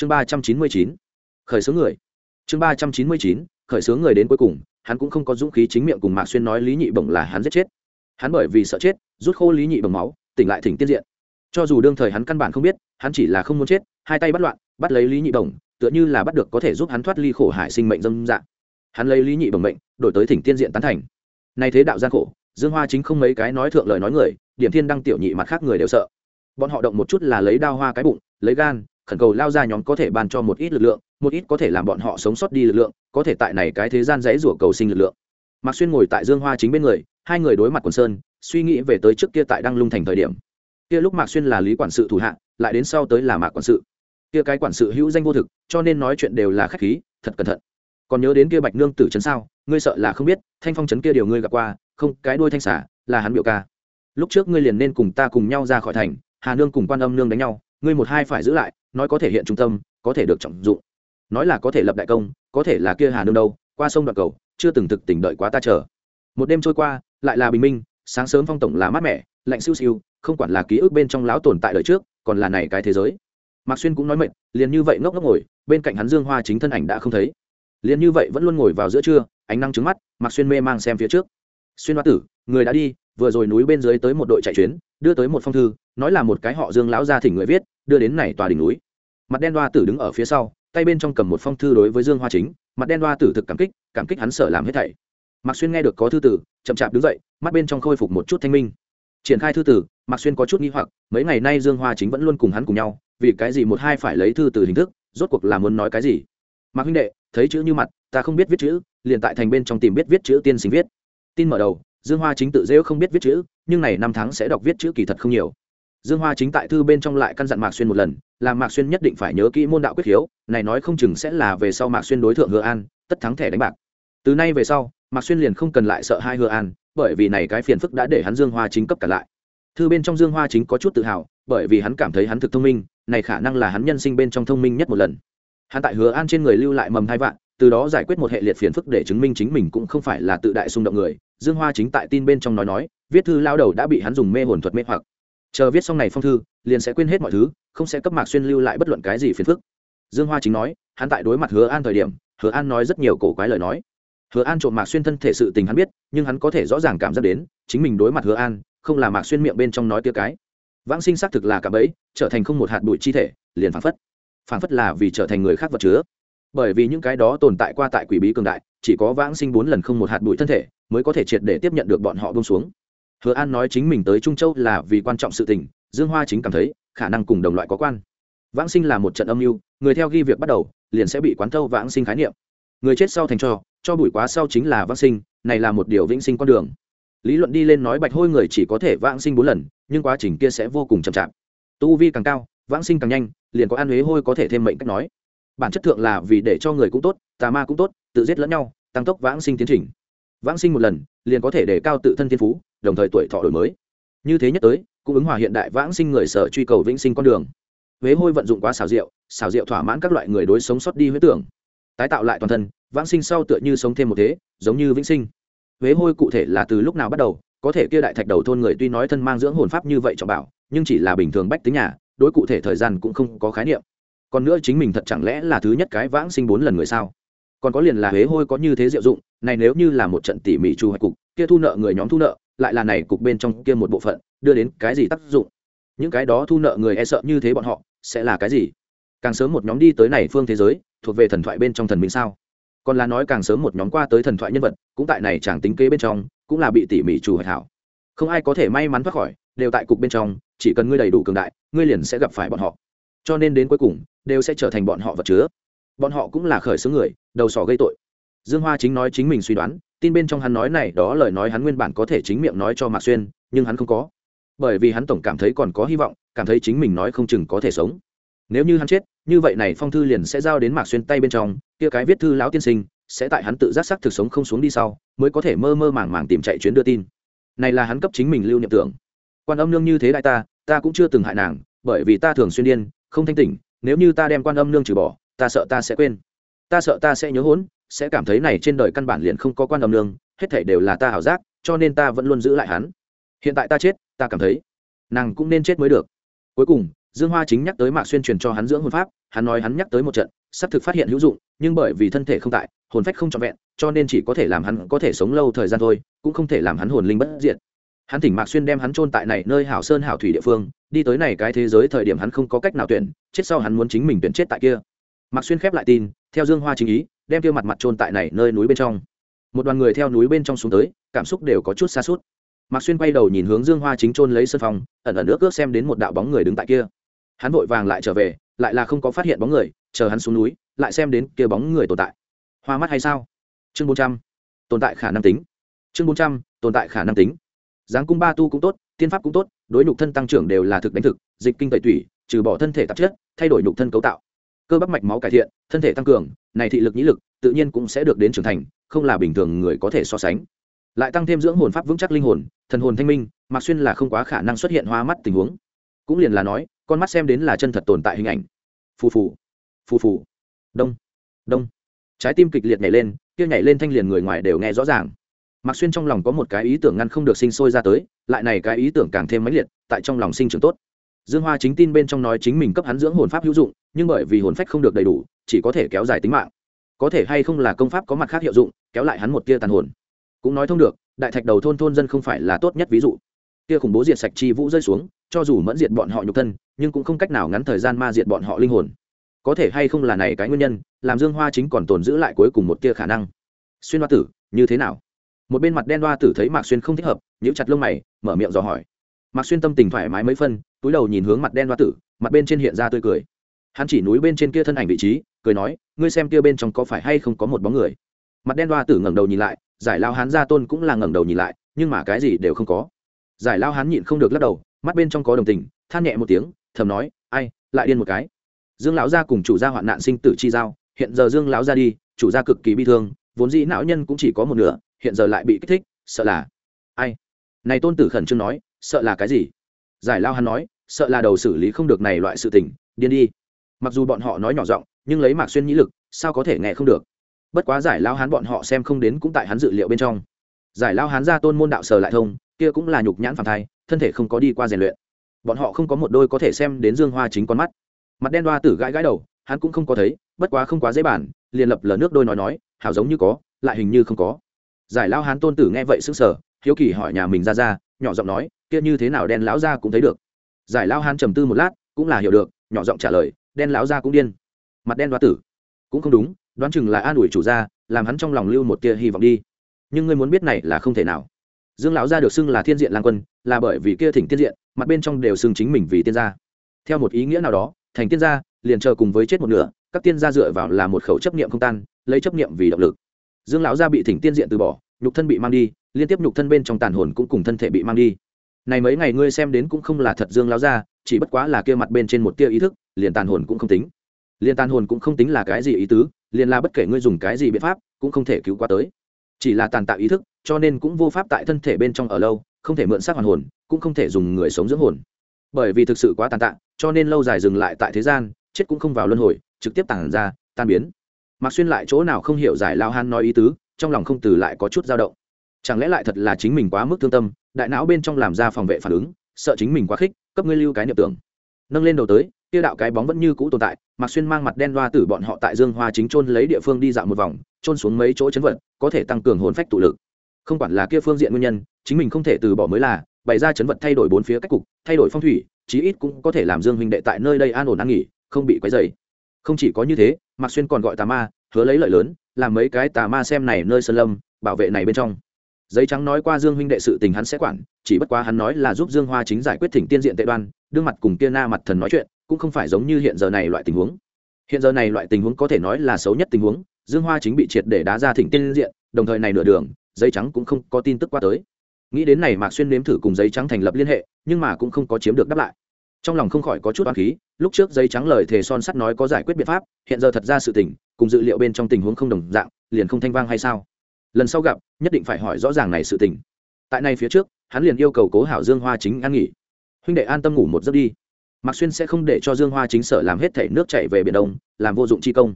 chương ba trăm chín mươi chín, khởi xướng người. Chương ba trăm chín mươi chín, khởi xướng người đến cuối cùng, hắn cũng không có dũng khí chính miệng cùng mạc xuyên nói lý nhị bổng là hắn giết chết. Hắn bởi vì sợ chết, rút khô lý nhị bổng máu, tỉnh lại thỉnh tiên diện. Cho dù đương thời hắn căn bản không biết, hắn chỉ là không muốn chết, hai tay bắt loạn, bắt lấy lý nhị bổng, tựa như là bắt được có thể giúp hắn thoát ly khổ hải sinh mệnh dâm dạng hắn lấy lý nhị bổng mệnh, đổi tới thỉnh tiên diện tán thành. Nay thế đạo gian khổ, dương hoa chính không mấy cái nói thượng lời nói người, điểm thiên đăng tiểu nhị mặt khác người đều sợ. Bọn họ động một chút là lấy đao hoa cái bụng, lấy gan khẩn cầu lao ra nhóm có thể ban cho một ít lực lượng, một ít có thể làm bọn họ sống sót đi lực lượng, có thể tại này cái thế gian dãy rủa cầu sinh lực lượng. Mạc xuyên ngồi tại dương hoa chính bên người, hai người đối mặt quần sơn, suy nghĩ về tới trước kia tại đăng lung thành thời điểm. Kia lúc mạc xuyên là lý quản sự thủ hạ, lại đến sau tới là mạc quản sự. Kia cái quản sự hữu danh vô thực, cho nên nói chuyện đều là khách khí, thật cẩn thận. Còn nhớ đến kia bạch nương tử trấn sao, ngươi sợ là không biết, thanh phong trấn kia điều ngươi gặp qua, không, cái đuôi thanh xả là hắn biểu ca. Lúc trước ngươi liền nên cùng ta cùng nhau ra khỏi thành, hà nương cùng quan âm nương đánh nhau ngươi một hai phải giữ lại, nói có thể hiện trung tâm, có thể được trọng dụng. Nói là có thể lập đại công, có thể là kia hà nương đâu, qua sông đoạn cầu, chưa từng thực tỉnh đợi quá ta chờ. Một đêm trôi qua, lại là bình minh, sáng sớm phong tổng là mát mẻ, lạnh siêu siêu, không quản là ký ức bên trong lão tồn tại đời trước, còn là này cái thế giới. Mạc xuyên cũng nói mệt, liền như vậy ngốc ngốc ngồi, bên cạnh hắn dương hoa chính thân ảnh đã không thấy. Liền như vậy vẫn luôn ngồi vào giữa trưa, ánh năng trứng mắt, mạc xuyên mê mang xem phía trước. Xuyên hoa tử, người đã đi, vừa rồi núi bên dưới tới một đội chạy chuyến, đưa tới một phong thư, nói là một cái họ dương lão gia thỉnh người viết đưa đến này tòa đỉnh núi. Mặt đen đoa tử đứng ở phía sau, tay bên trong cầm một phong thư đối với dương hoa chính. Mặt đen đoa tử thực cảm kích cảm kích hắn sợ làm hết thảy. Mạc xuyên nghe được có thư tử, chậm chạp đứng dậy, mắt bên trong khôi phục một chút thanh minh. Triển khai thư tử, mạc xuyên có chút nghi hoặc, mấy ngày nay dương hoa chính vẫn luôn cùng hắn cùng nhau, vì cái gì một hai phải lấy thư từ hình thức, rốt cuộc là muốn nói cái gì? Mạc huynh đệ, thấy chữ như mặt, ta không biết viết chữ, liền tại thành bên trong tìm biết viết chữ tiên sinh viết. Tin mở đầu, dương hoa chính tự dễu không biết viết chữ, nhưng này năm tháng sẽ đọc viết chữ kỳ thật không nhiều dương hoa chính tại thư bên trong lại căn dặn mạc xuyên một lần làm mạc xuyên nhất định phải nhớ kỹ môn đạo quyết khiếu, này nói không chừng sẽ là về sau mạc xuyên đối tượng hứa an, tất thắng thẻ đánh bạc. Từ nay về sau, mạc xuyên liền không cần lại sợ hai hứa an, bởi vì này cái phiền phức đã để hắn dương hoa chính cấp cả lại. Thư bên trong dương hoa chính có chút tự hào, bởi vì hắn cảm thấy hắn thực thông minh, này khả năng là hắn nhân sinh bên trong thông minh nhất một lần. Hắn tại hứa an trên người lưu lại mầm hai vạn, từ đó giải quyết một hệ liệt phiền phức để chứng minh chính mình cũng không phải là tự đại xung động người. Dương hoa chính tại tin bên trong nói nói, viết thư lao đầu đã bị hắn dùng mê hồn thuật mê hoặc chờ viết xong này phong thư, liền sẽ quên hết mọi thứ, không sẽ cấp mạc xuyên lưu lại bất luận cái gì phiền phức. Dương hoa chính nói, hắn tại đối mặt hứa an thời điểm, hứa an nói rất nhiều cổ quái lời nói. Hứa an trộm mạc xuyên thân thể sự tình hắn biết, nhưng hắn có thể rõ ràng cảm giác đến, chính mình đối mặt hứa an, không là mạc xuyên miệng bên trong nói tia cái. Vãng sinh xác thực là cả bẫy, trở thành không một hạt bụi chi thể, liền phản phất. Phản phất là vì trở thành người khác vật chứa. Bởi vì những cái đó tồn tại qua tại quỷ bí cường đại, chỉ có vãng sinh bốn lần không một hạt bụi thân thể, mới có thể triệt để tiếp nhận được bọn họ bông xuống hứa an nói chính mình tới trung châu là vì quan trọng sự tình, dương hoa chính cảm thấy, khả năng cùng đồng loại có quan. Vãng sinh là một trận âm mưu, người theo ghi việc bắt đầu, liền sẽ bị quán thâu vãng sinh khái niệm. Người chết sau thành cho cho bụi quá sau chính là vãng sinh, này là một điều vĩnh sinh con đường. Lý luận đi lên nói bạch hôi người chỉ có thể vãng sinh bốn lần, nhưng quá trình kia sẽ vô cùng chậm chạp. Tu vi càng cao, vãng sinh càng nhanh, liền có ăn huế hôi có thể thêm mệnh cách nói. Bản chất thượng là vì để cho người cũng tốt, tà ma cũng tốt, tự giết lẫn nhau, tăng tốc vãng sinh tiến trình. Vãng sinh một lần, liền có thể để cao tự thân thiên phú đồng thời tuổi thọ đổi mới. Như thế nhất tới, cũng ứng hòa hiện đại vãng sinh người sở truy cầu vĩnh sinh con đường. Huế hôi vận dụng quá xào rượu xào rượu thỏa mãn các loại người đối sống sót đi huyết tưởng. Tái tạo lại toàn thân, vãng sinh sau tựa như sống thêm một thế, giống như vĩnh sinh. Huế hôi cụ thể là từ lúc nào bắt đầu, có thể kia đại thạch đầu thôn người tuy nói thân mang dưỡng hồn pháp như vậy cho bảo, nhưng chỉ là bình thường bách tính nhà, đối cụ thể thời gian cũng không có khái niệm. Còn nữa chính mình thật chẳng lẽ là thứ nhất cái vãng sinh bốn lần người sao? Còn có liền là huế hôi có như thế diệu dụng, này nếu như là một trận tỉ mỉ chu hoạch cục, kia thu nợ người nhóm thu nợ lại là này cục bên trong kia một bộ phận, đưa đến cái gì tác dụng? Những cái đó thu nợ người e sợ như thế bọn họ, sẽ là cái gì? Càng sớm một nhóm đi tới này phương thế giới, thuộc về thần thoại bên trong thần minh sao? Còn là nói càng sớm một nhóm qua tới thần thoại nhân vật, cũng tại này chẳng tính kế bên trong, cũng là bị tỉ mỉ chủ hoạch hảo. Không ai có thể may mắn thoát khỏi, đều tại cục bên trong, chỉ cần ngươi đầy đủ cường đại, ngươi liền sẽ gặp phải bọn họ. Cho nên đến cuối cùng, đều sẽ trở thành bọn họ vật chứa. Bọn họ cũng là khởi xướng người, đầu sỏ gây tội. Dương hoa chính nói chính mình suy đoán tin bên trong hắn nói này, đó lời nói hắn nguyên bản có thể chính miệng nói cho mạc xuyên, nhưng hắn không có. Bởi vì hắn tổng cảm thấy còn có hy vọng, cảm thấy chính mình nói không chừng có thể sống. Nếu như hắn chết, như vậy này phong thư liền sẽ giao đến mạc xuyên tay bên trong, kia cái viết thư lão tiên sinh, sẽ tại hắn tự giác sắc thực sống không xuống đi sau, mới có thể mơ mơ màng màng tìm chạy chuyến đưa tin. Này là hắn cấp chính mình lưu niệm tưởng. Quan âm nương như thế đại ta ta cũng chưa từng hại nàng, bởi vì ta thường xuyên điên, không thanh tỉnh, nếu như ta đem quan âm nương trừ bỏ, ta sợ ta sẽ quên. Ta sợ ta sẽ nhớ hỗn sẽ cảm thấy này trên đời căn bản liền không có quan âm lương, hết thảy đều là ta hảo giác cho nên ta vẫn luôn giữ lại hắn. Hiện tại ta chết ta cảm thấy nàng cũng nên chết mới được. Cuối cùng dương hoa chính nhắc tới mạc xuyên truyền cho hắn dưỡng hồn pháp hắn nói hắn nhắc tới một trận sắp thực phát hiện hữu dụng nhưng bởi vì thân thể không tại hồn phách không trọn vẹn cho nên chỉ có thể làm hắn có thể sống lâu thời gian thôi cũng không thể làm hắn hồn linh bất diệt. Hắn thỉnh mạc xuyên đem hắn chôn tại này nơi hảo sơn hảo thủy địa phương đi tới này cái thế giới thời điểm hắn không có cách nào tuyển chết sau hắn muốn chính mình tuyển chết tại kia. Mạc xuyên khép lại tin theo dương hoa chính ý đem kia mặt mặt trôn tại này nơi núi bên trong. Một đoàn người theo núi bên trong xuống tới, cảm xúc đều có chút xa suốt. Mạc xuyên quay đầu nhìn hướng dương hoa chính trôn lấy sân phòng, ẩn ẩn ước ước xem đến một đạo bóng người đứng tại kia. Hắn vội vàng lại trở về, lại là không có phát hiện bóng người, chờ hắn xuống núi, lại xem đến kia bóng người tồn tại. Hoa mắt hay sao? Chương bốn trăm. Tồn tại khả năng tính. Chương bốn trăm, tồn tại khả năng tính. Giáng cung ba tu cũng tốt, tiên pháp cũng tốt, đối nhục thân tăng trưởng đều là thực đánh thực, dịch kinh tẩy tủy, trừ bỏ thân thể tạp chất, thay đổi nhục thân cấu tạo cơ bắp mạch máu cải thiện, thân thể tăng cường, này thị lực nhĩ lực tự nhiên cũng sẽ được đến trưởng thành, không là bình thường người có thể so sánh. Lại tăng thêm dưỡng hồn pháp vững chắc linh hồn, thần hồn thanh minh, mạc xuyên là không quá khả năng xuất hiện hoa mắt tình huống. Cũng liền là nói, con mắt xem đến là chân thật tồn tại hình ảnh. Phù phù phù phù, đông đông. Trái tim kịch liệt nhảy lên, kia nhảy lên thanh liền người ngoài đều nghe rõ ràng. Mạc xuyên trong lòng có một cái ý tưởng ngăn không được sinh sôi ra tới, lại này cái ý tưởng càng thêm mãnh liệt, tại trong lòng sinh trưởng tốt dương hoa chính tin bên trong nói chính mình cấp hắn dưỡng hồn pháp hữu dụng, nhưng bởi vì hồn phách không được đầy đủ, chỉ có thể kéo dài tính mạng. Có thể hay không là công pháp có mặt khác hiệu dụng, kéo lại hắn một tia tàn hồn. Cũng nói thông được, đại thạch đầu thôn thôn dân không phải là tốt nhất ví dụ. Kia khủng bố diệt sạch chi vũ rơi xuống, cho dù mẫn diệt bọn họ nhục thân, nhưng cũng không cách nào ngắn thời gian ma diệt bọn họ linh hồn. Có thể hay không là này cái nguyên nhân, làm dương hoa chính còn tồn giữ lại cuối cùng một tia khả năng. Xuyên hoa tử, như thế nào? Một bên mặt đen hoa tử thấy mạc xuyên không thích hợp, nhíu chặt lông mày, mở miệng dò hỏi. Mạc xuyên tâm tình thoải mái mấy phân túi đầu nhìn hướng mặt đen hoa tử, mặt bên trên hiện ra tươi cười. Hắn chỉ núi bên trên kia thân ảnh vị trí, cười nói, ngươi xem kia bên trong có phải hay không có một bóng người? Mặt đen hoa tử ngẩng đầu nhìn lại, giải lao hán gia tôn cũng là ngẩng đầu nhìn lại, nhưng mà cái gì đều không có. Giải lao hán nhịn không được lắc đầu, mắt bên trong có đồng tình, than nhẹ một tiếng, thầm nói, ai, lại điên một cái. Dương lão gia cùng chủ gia hoạn nạn sinh tử chi giao, hiện giờ dương lão gia đi, chủ gia cực kỳ bi thương, vốn dĩ não nhân cũng chỉ có một nửa, hiện giờ lại bị kích thích, sợ là, ai? Này tôn tử khẩn trương nói, sợ là cái gì? Giải lao hắn nói sợ là đầu xử lý không được này loại sự tình, điên đi. Mặc dù bọn họ nói nhỏ giọng, nhưng lấy mạc xuyên nhĩ lực, sao có thể nghe không được? Bất quá giải lao hắn bọn họ xem không đến cũng tại hắn dự liệu bên trong. Giải lao hắn ra tôn môn đạo sờ lại thông, kia cũng là nhục nhãn phản thai, thân thể không có đi qua rèn luyện. Bọn họ không có một đôi có thể xem đến dương hoa chính con mắt. Mặt đen đoa tử gãi gãi đầu, hắn cũng không có thấy, bất quá không quá dễ bản liền lập lờ nước đôi nói nói, hảo giống như có, lại hình như không có. Giải lao hán tôn tử nghe vậy sững sờ, hiếu kỳ hỏi nhà mình ra ra, nhỏ giọng nói, kia như thế nào đen lão ra cũng thấy được? Giải lao hán trầm tư một lát, cũng là hiểu được, nhỏ giọng trả lời, đen lão ra cũng điên. Mặt đen đoá tử. Cũng không đúng, đoán chừng là an ủi chủ gia, làm hắn trong lòng lưu một tia hy vọng đi. Nhưng ngươi muốn biết này là không thể nào. Dương lão gia được xưng là thiên diện lang quân, là bởi vì kia thỉnh tiên diện, mặt bên trong đều xưng chính mình vì tiên gia. Theo một ý nghĩa nào đó, thành tiên gia, liền chờ cùng với chết một nửa, các tiên gia dựa vào là một khẩu chấp niệm không tan, lấy chấp niệm vì động lực. Dương lão gia bị thỉnh tiên diện từ bỏ, nhục thân bị mang đi, liên tiếp nhục thân bên trong tàn hồn cũng cùng thân thể bị mang đi này mấy ngày ngươi xem đến cũng không là thật dương láo ra, chỉ bất quá là kia mặt bên trên một tia ý thức liền tàn hồn cũng không tính. Liền tàn hồn cũng không tính là cái gì ý tứ liền là bất kể ngươi dùng cái gì biện pháp cũng không thể cứu qua tới. Chỉ là tàn tạo ý thức cho nên cũng vô pháp tại thân thể bên trong ở lâu không thể mượn xác hoàn hồn cũng không thể dùng người sống dưỡng hồn. Bởi vì thực sự quá tàn tạ cho nên lâu dài dừng lại tại thế gian chết cũng không vào luân hồi trực tiếp tàn ra tan biến. Mặc xuyên lại chỗ nào không hiểu giải lao han nói ý tứ trong lòng không từ lại có chút dao động. Chẳng lẽ lại thật là chính mình quá mức thương tâm đại não bên trong làm ra phòng vệ phản ứng, sợ chính mình quá khích, cấp ngươi lưu cái niệm tưởng. Nâng lên đầu tới tiêu đạo cái bóng vẫn như cũ tồn tại mặc xuyên mang mặt đen loa tử bọn họ tại dương hoa chính trôn lấy địa phương đi dạo một vòng trôn xuống mấy chỗ chấn vật, có thể tăng cường hồn phách tụ lực. Không quản là kia phương diện nguyên nhân, chính mình không thể từ bỏ mới là, bày ra chấn vật thay đổi bốn phía cách cục, thay đổi phong thủy, chí ít cũng có thể làm dương huynh đệ tại nơi đây an ổn ăn nghỉ, không bị quấy dày không chỉ có như thế, mạc xuyên còn gọi tà ma, hứa lấy lợi lớn, làm mấy cái tà ma xem này nơi sơn lâm, bảo vệ này bên trong giấy trắng nói qua dương huynh đệ sự tình hắn sẽ quản, chỉ bất quá hắn nói là giúp dương hoa chính giải quyết thỉnh tiên diện tệ đoan, đương mặt cùng kia na mặt thần nói chuyện, cũng không phải giống như hiện giờ này loại tình huống. Hiện giờ này loại tình huống có thể nói là xấu nhất tình huống, dương hoa chính bị triệt để đá ra thỉnh tiên diện, đồng thời này nửa đường, giấy trắng cũng không có tin tức qua tới. Nghĩ đến này mạc xuyên nếm thử cùng giấy trắng thành lập liên hệ, nhưng mà cũng không có chiếm được đáp lại. Trong lòng không khỏi có chút oán khí, lúc trước giấy trắng lời thề son sắt nói có giải quyết biện pháp, hiện giờ thật ra sự tình, cùng dự liệu bên trong tình huống không đồng dạng, liền không thanh vang hay sao? Lần sau gặp, nhất định phải hỏi rõ ràng này sự tình. Tại này phía trước, hắn liền yêu cầu cố hảo dương hoa chính ăn nghỉ. Huynh đệ an tâm ngủ một giấc đi. Mạc xuyên sẽ không để cho dương hoa chính sợ làm hết thể nước chảy về biển đông, làm vô dụng chi công.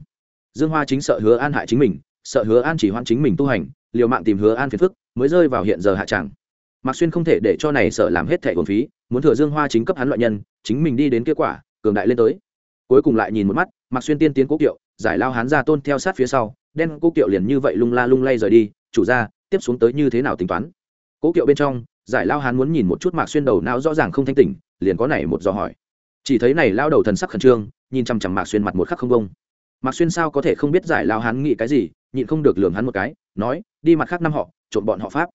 Dương hoa chính sợ hứa an hại chính mình, sợ hứa an chỉ hoãn chính mình tu hành, liều mạng tìm hứa an phiền phức, mới rơi vào hiện giờ hạ tràng mạc xuyên không thể để cho này sợ làm hết thẻ hồn phí, muốn thừa dương hoa chính cấp hắn loại nhân, chính mình đi đến kết quả, cường đại lên tới. Cuối cùng lại nhìn một mắt mặc xuyên tiên tiến cố kiệu, giải lao hán ra tôn theo sát phía sau, đen cố kiệu liền như vậy lung la lung lay rời đi, chủ ra tiếp xuống tới như thế nào tính toán? Cố kiệu bên trong, giải lao hán muốn nhìn một chút mạc xuyên đầu não rõ ràng không thanh tỉnh, liền có này một dò hỏi. Chỉ thấy này lao đầu thần sắc khẩn trương, nhìn chằm chằm mạc xuyên mặt một khắc không bông mạc xuyên sao có thể không biết giải lao hán nghĩ cái gì, nhịn không được lường hắn một cái, nói, đi mặt khác năm họ trộn bọn họ pháp.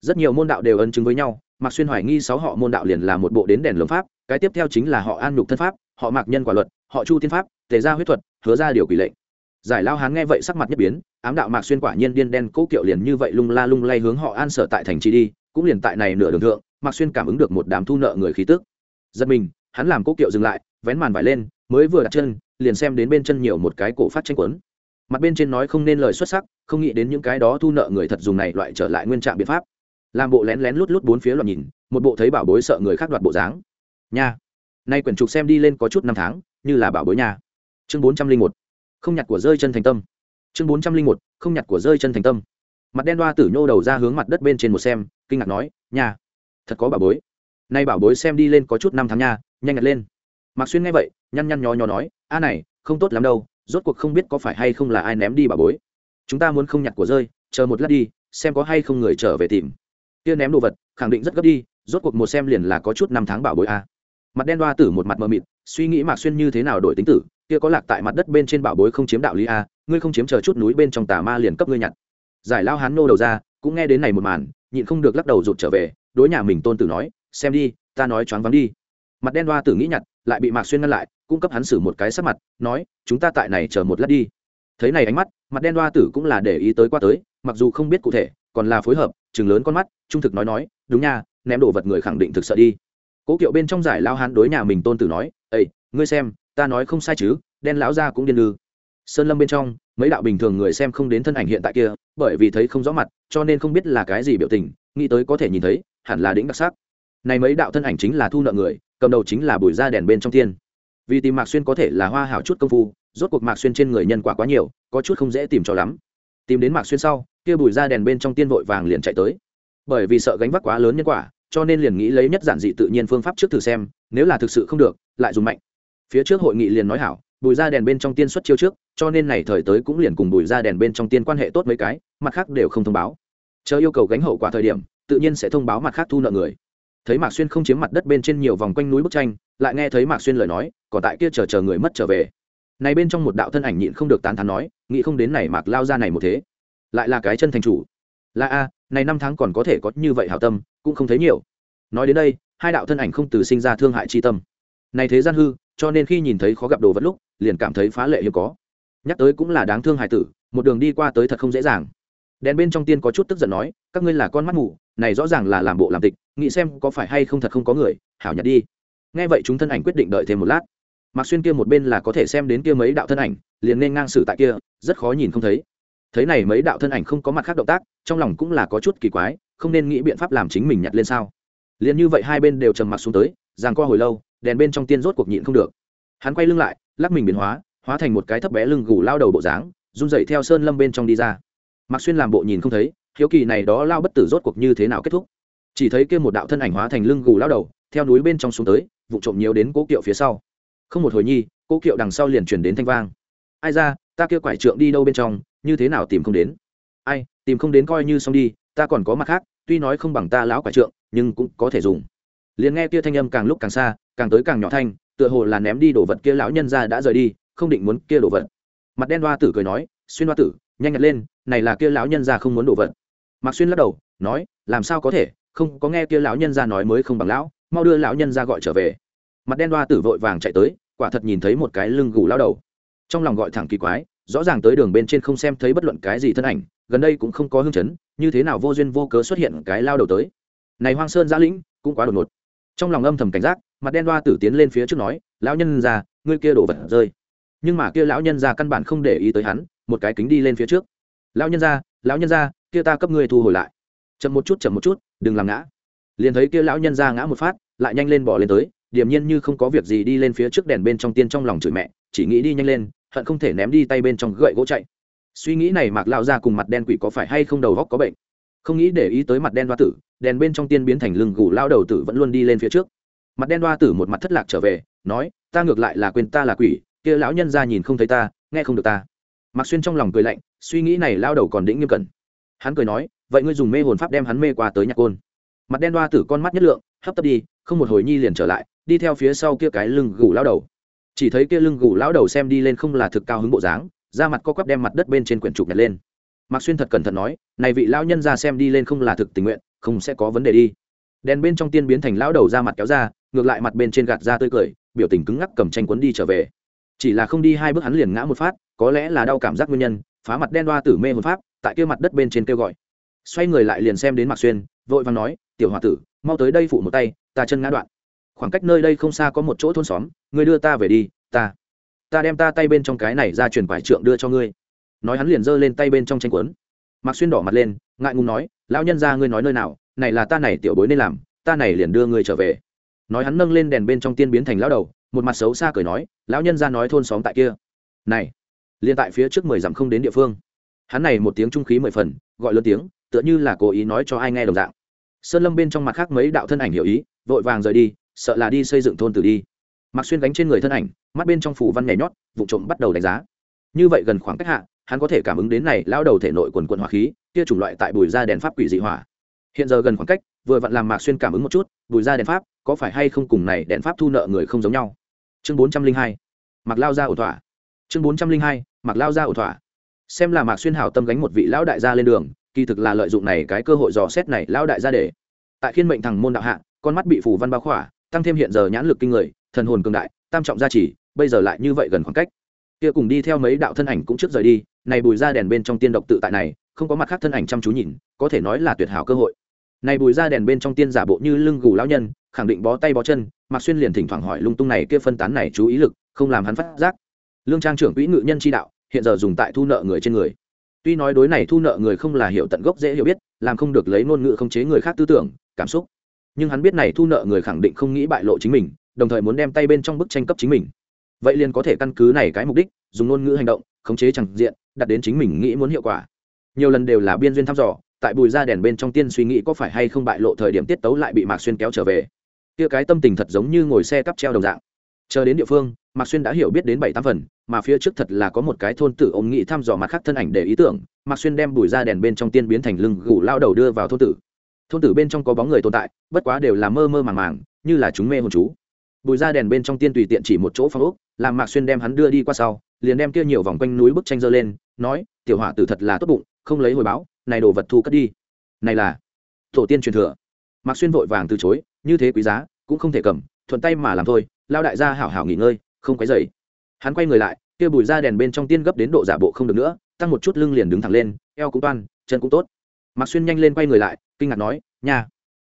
Rất nhiều môn đạo đều ân chứng với nhau, mạc xuyên hoài nghi sáu họ môn đạo liền là một bộ đến đèn lồng pháp, cái tiếp theo chính là họ an nhục thân pháp, họ mạc nhân quả luật họ chu tiên pháp, tề ra huyết thuật, hứa ra điều quỷ lệnh. Giải lao hán nghe vậy sắc mặt nhất biến, ám đạo mạc xuyên quả nhiên điên đen, cố kiệu liền như vậy lung la lung lay hướng họ an sở tại thành trì đi, cũng liền tại này nửa đường thượng, mạc xuyên cảm ứng được một đám thu nợ người khí tức. Giật mình, hắn làm cố kiệu dừng lại, vén màn vải lên, mới vừa đặt chân, liền xem đến bên chân nhiều một cái cổ phát tranh quấn. Mặt bên trên nói không nên lời xuất sắc, không nghĩ đến những cái đó thu nợ người thật dùng này loại trở lại nguyên trạng biện pháp. Làm bộ lén lén lút lút bốn phía loạn nhìn, một bộ thấy bảo bối sợ người khác đoạt bộ dáng. Nha, nay quyển trục xem đi lên có chút năm tháng như là bảo bối nha. Chương bốn trăm linh một, không nhặt của rơi chân thành tâm. Chương bốn trăm linh một, không nhặt của rơi chân thành tâm. Mặt đen đoa tử nhô đầu ra hướng mặt đất bên trên một xem, kinh ngạc nói nhà thật có bảo bối. Nay bảo bối xem đi lên có chút năm tháng nha, nhanh nhặt lên. Mạc xuyên nghe vậy, nhăn nhăn nhó nhó nói, a này, không tốt lắm đâu, rốt cuộc không biết có phải hay không là ai ném đi bảo bối. Chúng ta muốn không nhặt của rơi, chờ một lát đi, xem có hay không người trở về tìm. Kia ném đồ vật, khẳng định rất gấp đi, rốt cuộc một xem liền là có chút năm tháng bảo bối a mặt đen đoa tử một mặt mờ mịt, suy nghĩ mạc xuyên như thế nào đổi tính tử, kia có lạc tại mặt đất bên trên bảo bối không chiếm đạo lý a, ngươi không chiếm chờ chút núi bên trong tà ma liền cấp ngươi nhặt. Giải lao hán nô đầu ra, cũng nghe đến này một màn, nhịn không được lắc đầu rụt trở về, đối nhà mình tôn tử nói, xem đi, ta nói choáng vắng đi. Mặt đen đoa tử nghĩ nhặt, lại bị mạc xuyên ngăn lại cung cấp hắn xử một cái sắc mặt, nói, chúng ta tại này chờ một lát đi. Thấy này ánh mắt, mặt đen đoa tử cũng là để ý tới qua tới, mặc dù không biết cụ thể, còn là phối hợp, chừng lớn con mắt, trung thực nói nói, đúng nha, ném đồ vật người khẳng định thực sợ đi cố kiệu bên trong giải lao hán đối nhà mình tôn tử nói ây ngươi xem, ta nói không sai chứ, đen lão ra cũng điên lư sơn lâm bên trong, mấy đạo bình thường người xem không đến thân ảnh hiện tại kia, bởi vì thấy không rõ mặt, cho nên không biết là cái gì biểu tình, nghĩ tới có thể nhìn thấy, hẳn là đĩnh đặc sắc. Này mấy đạo thân ảnh chính là thu nợ người, cầm đầu chính là bùi da đèn bên trong tiên vì tìm mạc xuyên có thể là hoa hảo chút công phu, rốt cuộc mạc xuyên trên người nhân quả quá nhiều, có chút không dễ tìm cho lắm. Tìm đến mạc xuyên sau, kia bùi da đèn bên trong tiên vội vàng liền chạy tới. Bởi vì sợ gánh vác quá lớn nhân quả cho nên liền nghĩ lấy nhất giản dị tự nhiên phương pháp trước thử xem, nếu là thực sự không được, lại dùng mạnh. Phía trước hội nghị liền nói hảo, bùi ra đèn bên trong tiên xuất chiêu trước, cho nên này thời tới cũng liền cùng bùi ra đèn bên trong tiên quan hệ tốt mấy cái, mặt khác đều không thông báo. Chờ yêu cầu gánh hậu quả thời điểm, tự nhiên sẽ thông báo mặt khác thu nợ người. Thấy mạc xuyên không chiếm mặt đất bên trên nhiều vòng quanh núi bức tranh, lại nghe thấy mạc xuyên lời nói, còn tại kia chờ chờ người mất trở về. Này bên trong một đạo thân ảnh nhịn không được tán thán nói, nghĩ không đến này mạc lao ra này một thế. Lại là cái chân thành chủ. Là a này năm tháng còn có thể có như vậy hảo tâm, cũng không thấy nhiều. Nói đến đây, hai đạo thân ảnh không từ sinh ra thương hại chi tâm. Này thế gian hư, cho nên khi nhìn thấy khó gặp đồ vật lúc, liền cảm thấy phá lệ hiếm có. Nhắc tới cũng là đáng thương hài tử, một đường đi qua tới thật không dễ dàng. Đèn bên trong tiên có chút tức giận nói, các ngươi là con mắt mù, này rõ ràng là làm bộ làm tịch, nghĩ xem có phải hay không thật không có người, hảo nhặt đi. Nghe vậy chúng thân ảnh quyết định đợi thêm một lát. Mạc xuyên kia một bên là có thể xem đến kia mấy đạo thân ảnh, liền nên ngang sử tại kia, rất khó nhìn không thấy thấy này mấy đạo thân ảnh không có mặt khác động tác, trong lòng cũng là có chút kỳ quái, không nên nghĩ biện pháp làm chính mình nhặt lên sao. Liền như vậy hai bên đều trầm mặc xuống tới ràng qua hồi lâu, đèn bên trong tiên rốt cuộc nhịn không được. Hắn quay lưng lại, lắc mình biến hóa hóa thành một cái thấp bé lưng gù lao đầu bộ dáng, run dậy theo sơn lâm bên trong đi ra. Mặc xuyên làm bộ nhìn không thấy, hiếu kỳ này đó lao bất tử rốt cuộc như thế nào kết thúc. Chỉ thấy kia một đạo thân ảnh hóa thành lưng gù lao đầu, theo núi bên trong xuống tới, vụ trộm nhiều đến cố kiệu phía sau. Không một hồi nhi, cố kiệu đằng sau liền chuyển đến thanh vang. Ai ra, ta kia quải trượng đi đâu bên trong như thế nào tìm không đến? Ai, tìm không đến coi như xong đi, ta còn có mặt khác, tuy nói không bằng ta lão quả trượng, nhưng cũng có thể dùng. Liền nghe kia thanh âm càng lúc càng xa, càng tới càng nhỏ thanh, tựa hồ là ném đi đồ vật kia lão nhân ra đã rời đi, không định muốn kia đồ vật. Mặt đen hoa tử cười nói, xuyên hoa tử, nhanh nhặt lên, này là kia lão nhân ra không muốn đồ vật. Mạc xuyên lắc đầu, nói, làm sao có thể, không có nghe kia lão nhân ra nói mới không bằng lão, mau đưa lão nhân ra gọi trở về. Mặt đen hoa tử vội vàng chạy tới, quả thật nhìn thấy một cái lưng gù lao đầu. Trong lòng gọi thẳng kỳ quái rõ ràng tới đường bên trên không xem thấy bất luận cái gì thân ảnh, gần đây cũng không có hương chấn, như thế nào vô duyên vô cớ xuất hiện cái lao đầu tới. Này hoang sơn giã lĩnh, cũng quá đột ngột. Trong lòng âm thầm cảnh giác, mặt đen đoa tử tiến lên phía trước nói, lão nhân già, ngươi kia đổ vật rơi. Nhưng mà kia lão nhân già căn bản không để ý tới hắn, một cái kính đi lên phía trước. Lão nhân già, lão nhân già, kia ta cấp ngươi thu hồi lại. Chậm một chút, chậm một chút, đừng làm ngã. Liền thấy kia lão nhân ra ngã một phát, lại nhanh lên bỏ lên tới, điềm nhiên như không có việc gì đi lên phía trước đèn bên trong tiên trong lòng chửi mẹ, chỉ nghĩ đi nhanh lên hận không thể ném đi tay bên trong gậy gỗ chạy. Suy nghĩ này mạc lao ra cùng mặt đen quỷ có phải hay không đầu góc có bệnh? Không nghĩ để ý tới mặt đen đoa tử, đèn bên trong tiên biến thành lưng gù lao đầu tử vẫn luôn đi lên phía trước. Mặt đen đoa tử một mặt thất lạc trở về, nói, ta ngược lại là quên ta là quỷ, kia lão nhân ra nhìn không thấy ta, nghe không được ta. Mạc xuyên trong lòng cười lạnh, suy nghĩ này lao đầu còn đĩnh nghiêm cẩn. Hắn cười nói, vậy ngươi dùng mê hồn pháp đem hắn mê qua tới nhạc côn. Mặt đen đoa tử con mắt nhất lượng, hấp tấp đi, không một hồi nhi liền trở lại, đi theo phía sau kia cái lưng gù lao đầu chỉ thấy kia lưng gù lão đầu xem đi lên không là thực cao hứng bộ dáng, da mặt co quắp đem mặt đất bên trên quyển trục nhặt lên. Mạc xuyên thật cẩn thận nói, này vị lão nhân ra xem đi lên không là thực tình nguyện, không sẽ có vấn đề đi. Đèn bên trong tiên biến thành lão đầu ra mặt kéo ra, ngược lại mặt bên trên gạt ra tươi cười, biểu tình cứng ngắc cầm tranh quấn đi trở về. Chỉ là không đi hai bước hắn liền ngã một phát, có lẽ là đau cảm giác nguyên nhân, phá mặt đen đoa tử mê hồn pháp, tại kia mặt đất bên trên kêu gọi. Xoay người lại liền xem đến mạc xuyên, vội vàng nói, tiểu h o a tử, mau tới đây phụ một tay, ta chân ngã đoạn khoảng cách nơi đây không xa có một chỗ thôn xóm, ngươi đưa ta về đi, ta ta đem ta tay bên trong cái này ra truyền vải trượng đưa cho ngươi. Nói hắn liền giơ lên tay bên trong tranh quấn mạc xuyên đỏ mặt lên, ngại ngùng nói, lão nhân ra ngươi nói nơi nào, này là ta này tiểu bối nên làm, ta này liền đưa ngươi trở về. Nói hắn nâng lên đèn bên trong tiên biến thành lão đầu, một mặt xấu xa cười nói, lão nhân ra nói thôn xóm tại kia. Này, liền tại phía trước mười dặm không đến địa phương. Hắn này một tiếng trung khí mười phần, gọi lớn tiếng, tựa như là cố ý nói cho ai nghe đồng dạng. Sơn lâm bên trong mặt khác mấy đạo thân ảnh hiểu ý, vội vàng rời đi sợ là đi xây dựng thôn tử đi. Mặc xuyên gánh trên người thân ảnh, mắt bên trong phủ văn nhảy nhót, vụ trộm bắt đầu đánh giá. Như vậy gần khoảng cách hạ, hắn có thể cảm ứng đến này lao đầu thể nội quần quần hỏa khí, kia chủng loại tại bùi ra đèn pháp quỷ dị hỏa. Hiện giờ gần khoảng cách, vừa vặn làm mạc xuyên cảm ứng một chút, bùi ra đèn pháp có phải hay không cùng này đèn pháp thu nợ người không giống nhau? Chương bốn trăm linh hai mặc lao ra ổ thỏa. Chương bốn trăm linh hai mặc lao ra ổ thỏa. Xem là mạc xuyên hảo tâm gánh một vị lão đại gia lên đường, kỳ thực là lợi dụng này cái cơ hội dò xét này lão đại gia để. Tại khiên mệnh thằng môn đạo hạ, con mắt bị phủ văn bao khỏa tăng thêm hiện giờ nhãn lực kinh người, thần hồn cường đại, tam trọng gia trì, bây giờ lại như vậy gần khoảng cách. Kia cùng đi theo mấy đạo thân ảnh cũng trước rời đi, này bùi ra đèn bên trong tiên độc tự tại này, không có mặt khác thân ảnh chăm chú nhìn, có thể nói là tuyệt hảo cơ hội. Này bùi ra đèn bên trong tiên giả bộ như lưng gù lão nhân, khẳng định bó tay bó chân, mạc xuyên liền thỉnh thoảng hỏi lung tung này kia phân tán này chú ý lực, không làm hắn phát giác. Lương trang trưởng quỹ ngự nhân chi đạo, hiện giờ dùng tại thu nợ người trên người. Tuy nói đối này thu nợ người không là hiểu tận gốc dễ hiểu biết, làm không được lấy ngôn ngữ không chế người khác tư tưởng, cảm xúc nhưng hắn biết này thu nợ người khẳng định không nghĩ bại lộ chính mình, đồng thời muốn đem tay bên trong bức tranh cấp chính mình. Vậy liền có thể căn cứ này cái mục đích, dùng ngôn ngữ hành động, khống chế chẳng diện, đặt đến chính mình nghĩ muốn hiệu quả. Nhiều lần đều là biên duyên thăm dò, tại bùi ra đèn bên trong tiên suy nghĩ có phải hay không bại lộ thời điểm tiết tấu lại bị mạc xuyên kéo trở về. Kia cái tâm tình thật giống như ngồi xe cắp treo đồng dạng. Chờ đến địa phương, mạc xuyên đã hiểu biết đến bảy tám phần, mà phía trước thật là có một cái thôn tử ông nghị thăm dò mặt khác thân ảnh để ý tưởng. Mạc xuyên đem bùi ra đèn bên trong tiên biến thành lưng gù lao đầu đưa vào thôn tử thôn tử bên trong có bóng người tồn tại, bất quá đều là mơ mơ màng màng, như là chúng mê hồn chú. Bùi ra đèn bên trong tiên tùy tiện chỉ một chỗ phong ốc, làm mạc xuyên đem hắn đưa đi qua sau, liền đem kia nhiều vòng quanh núi bức tranh dơ lên, nói, tiểu hỏa tử thật là tốt bụng, không lấy hồi báo, này đồ vật thu cất đi. Này là tổ tiên truyền thừa. Mạc xuyên vội vàng từ chối, như thế quý giá, cũng không thể cầm, thuận tay mà làm thôi lao đại gia hảo hảo nghỉ ngơi, không quấy dày hắn quay người lại, kia bùi ra đèn bên trong tiên gấp đến độ giả bộ không được nữa, tăng một chút lưng liền đứng thẳng lên, eo cũng toan, chân cũng tốt mạc xuyên nhanh lên quay người lại kinh ngạc nói nhà,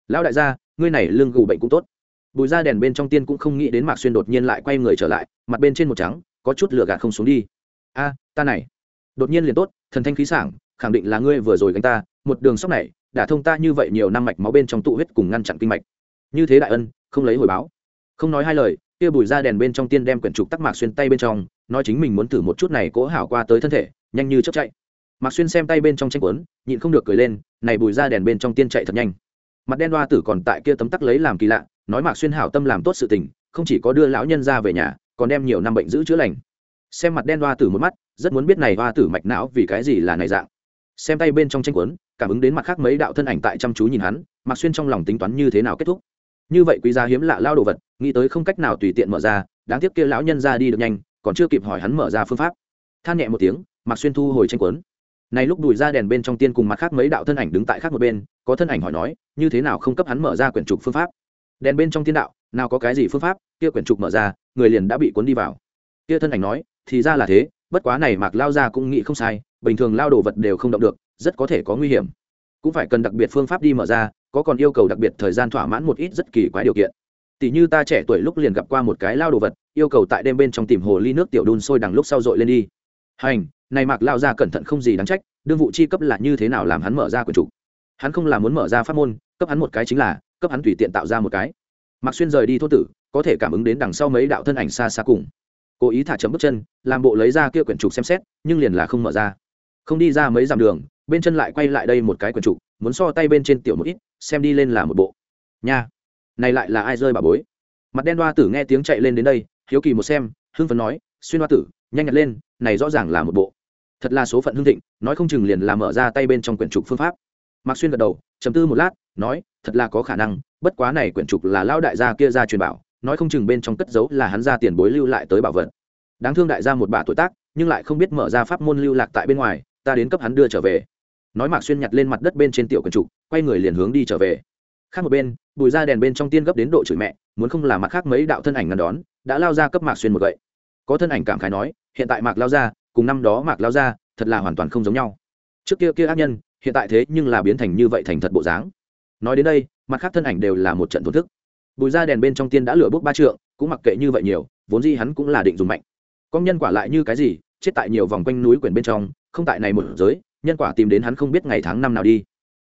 lão đại gia ngươi này lương gù bệnh cũng tốt. Bùi ra đèn bên trong tiên cũng không nghĩ đến mạc xuyên đột nhiên lại quay người trở lại mặt bên trên một trắng có chút lửa gạt không xuống đi. A ta này đột nhiên liền tốt thần thanh khí sảng khẳng định là ngươi vừa rồi gánh ta một đường sóc này đã thông ta như vậy nhiều năm mạch máu bên trong tụ huyết cùng ngăn chặn kinh mạch. Như thế đại ân không lấy hồi báo. Không nói hai lời kia bùi ra đèn bên trong tiên đem quyển trục tắc mạc xuyên tay bên trong nói chính mình muốn thử một chút này cố hảo qua tới thân thể nhanh như chấp chạy mạc xuyên xem tay bên trong tranh quấn nhịn không được cười lên, này bùi ra đèn bên trong tiên chạy thật nhanh. Mặt đen đoa tử còn tại kia tấm tắc lấy làm kỳ lạ, nói mạc xuyên hảo tâm làm tốt sự tình, không chỉ có đưa lão nhân ra về nhà, còn đem nhiều năm bệnh giữ chữa lành. Xem mặt đen đoa tử một mắt, rất muốn biết này đoa tử mạch não vì cái gì là này dạng. Xem tay bên trong tranh quấn cảm ứng đến mặt khác mấy đạo thân ảnh tại chăm chú nhìn hắn, mạc xuyên trong lòng tính toán như thế nào kết thúc. Như vậy quý giá hiếm lạ lao đồ vật, nghĩ tới không cách nào tùy tiện mở ra, đáng tiếc kia lão nhân ra đi được nhanh, còn chưa kịp hỏi hắn mở ra phương pháp. Than nhẹ một tiếng, mạc xuyên thu hồi tranh quấn này lúc đùi ra đèn bên trong tiên cùng mặt khác mấy đạo thân ảnh đứng tại khác một bên, có thân ảnh hỏi nói, như thế nào không cấp hắn mở ra quyển trục phương pháp? Đèn bên trong tiên đạo, nào có cái gì phương pháp, kia quyển trục mở ra, người liền đã bị cuốn đi vào. Kia thân ảnh nói, thì ra là thế, bất quá này mạc lao ra cũng nghĩ không sai, bình thường lao đồ vật đều không động được, rất có thể có nguy hiểm. Cũng phải cần đặc biệt phương pháp đi mở ra, có còn yêu cầu đặc biệt thời gian thỏa mãn một ít rất kỳ quái điều kiện. Tỷ như ta trẻ tuổi lúc liền gặp qua một cái lao đồ vật, yêu cầu tại đêm bên trong tìm hồ ly nước tiểu đun sôi đằng lúc sau dội lên đi. Hành này mạc lao ra cẩn thận không gì đáng trách, đương vụ chi cấp là như thế nào làm hắn mở ra quần chủ? Hắn không là muốn mở ra pháp môn, cấp hắn một cái chính là, cấp hắn tùy tiện tạo ra một cái. Mạc xuyên rời đi thô tử, có thể cảm ứng đến đằng sau mấy đạo thân ảnh xa xa cùng. Cố ý thả chấm bước chân, làm bộ lấy ra kia quyển trục xem xét, nhưng liền là không mở ra. Không đi ra mấy dặm đường, bên chân lại quay lại đây một cái quyển trục, muốn so tay bên trên tiểu một ít, xem đi lên là một bộ. Nha! Này lại là ai rơi bà bối? Mặt đen đoa tử nghe tiếng chạy lên đến đây, hiếu kỳ một xem, hưng phấn nói, xuyên đoa tử, nhanh nhặt lên, này rõ ràng là một bộ thật là số phận hưng thịnh, nói không chừng liền là mở ra tay bên trong quyển trục phương pháp. Mạc xuyên gật đầu chấm tư một lát, nói, thật là có khả năng, bất quá này quyển trục là lao đại gia kia ra truyền bảo, nói không chừng bên trong cất giấu là hắn ra tiền bối lưu lại tới bảo vật. Đáng thương đại gia một bà tuổi tác, nhưng lại không biết mở ra pháp môn lưu lạc tại bên ngoài, ta đến cấp hắn đưa trở về. Nói mạc xuyên nhặt lên mặt đất bên trên tiểu quyển trục, quay người liền hướng đi trở về. Khác một bên, bùi ra đèn bên trong tiên gấp đến độ chửi mẹ, muốn không là mặt khác mấy đạo thân ảnh ngăn đón, đã lao ra cấp mạc xuyên một gậy. Có thân ảnh cảm khái nói, hiện tại mạc lao ra cùng năm đó mạc lao ra, thật là hoàn toàn không giống nhau. Trước kia kia ác nhân, hiện tại thế nhưng là biến thành như vậy thành thật bộ dáng. Nói đến đây, mặt khác thân ảnh đều là một trận thổn thức. Bùi ra đèn bên trong tiên đã lửa bốc ba trượng, cũng mặc kệ như vậy nhiều, vốn di hắn cũng là định dùng mạnh. Công nhân quả lại như cái gì, chết tại nhiều vòng quanh núi quyển bên trong, không tại này một giới, nhân quả tìm đến hắn không biết ngày tháng năm nào đi.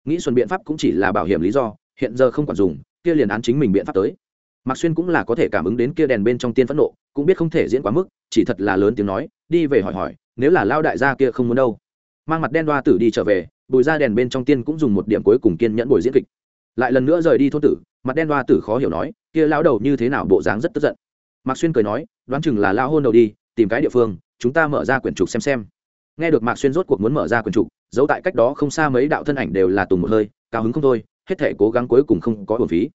Nghĩ xuân biện pháp cũng chỉ là bảo hiểm lý do, hiện giờ không còn dùng, kia liền án chính mình biện pháp tới. Mạc xuyên cũng là có thể cảm ứng đến kia đèn bên trong tiên phẫn nộ, cũng biết không thể diễn quá mức chỉ thật là lớn tiếng nói, đi về hỏi hỏi, nếu là lao đại gia kia không muốn đâu. Mang mặt đen đoa tử đi trở về, bùi ra đèn bên trong tiên cũng dùng một điểm cuối cùng kiên nhẫn bồi diễn kịch. Lại lần nữa rời đi thôn tử, mặt đen đoa tử khó hiểu nói, kia lao đầu như thế nào bộ dáng rất tức giận. Mạc xuyên cười nói, đoán chừng là lao hôn đầu đi, tìm cái địa phương, chúng ta mở ra quyển trục xem xem. Nghe được mạc xuyên rốt cuộc muốn mở ra quyển trục, giấu tại cách đó không xa mấy đạo thân ảnh đều là tùng một hơi, cao hứng không thôi, hết thể cố gắng cuối cùng không có hồn phí.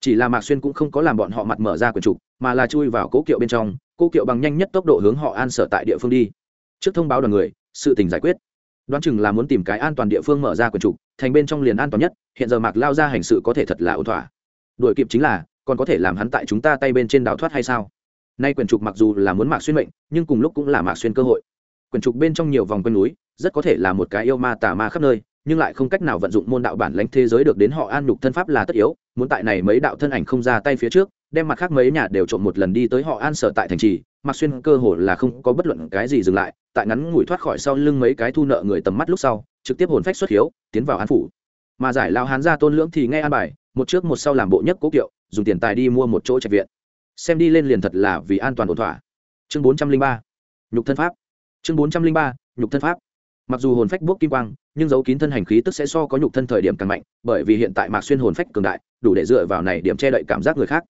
Chỉ là mạc xuyên cũng không có làm bọn họ mặt mở ra quyển trục, mà là chui vào cố kiệu bên trong cố kiệu bằng nhanh nhất tốc độ hướng họ an sở tại địa phương đi. Trước thông báo đoàn người, sự tình giải quyết. Đoán chừng là muốn tìm cái an toàn địa phương mở ra quần trục thành bên trong liền an toàn nhất, hiện giờ mạc lao ra hành sự có thể thật là ổn thỏa. Đổi kịp chính là, còn có thể làm hắn tại chúng ta tay bên trên đào thoát hay sao? Nay quyển trục mặc dù là muốn mạc xuyên mệnh, nhưng cùng lúc cũng là mạc xuyên cơ hội. Quyển trục bên trong nhiều vòng quanh núi, rất có thể là một cái yêu ma tà ma khắp nơi, nhưng lại không cách nào vận dụng môn đạo bản lãnh thế giới được đến họ an nhục thân pháp là tất yếu, muốn tại này mấy đạo thân ảnh không ra tay phía trước đem mặt khác mấy nhà đều trộm một lần đi tới họ an sở tại thành trì mặc xuyên cơ hồ là không có bất luận cái gì dừng lại, tại ngắn ngủi thoát khỏi sau lưng mấy cái thu nợ người tầm mắt lúc sau, trực tiếp hồn phách xuất hiếu, tiến vào an phủ. Mà giải lao hán ra tôn lưỡng thì nghe an bài, một trước một sau làm bộ nhất cố kiệu, dùng tiền tài đi mua một chỗ trạch viện. Xem đi lên liền thật là vì an toàn ổn thỏa. Chương bốn trăm linh ba, nhục thân pháp. Chương bốn trăm linh ba, nhục thân pháp. Mặc dù hồn phách bốc kim quang, nhưng dấu kín thân hành khí tức sẽ so có nhục thân thời điểm càng mạnh, bởi vì hiện tại mạc xuyên hồn phách cường đại, đủ để dựa vào này điểm che đậy cảm giác người khác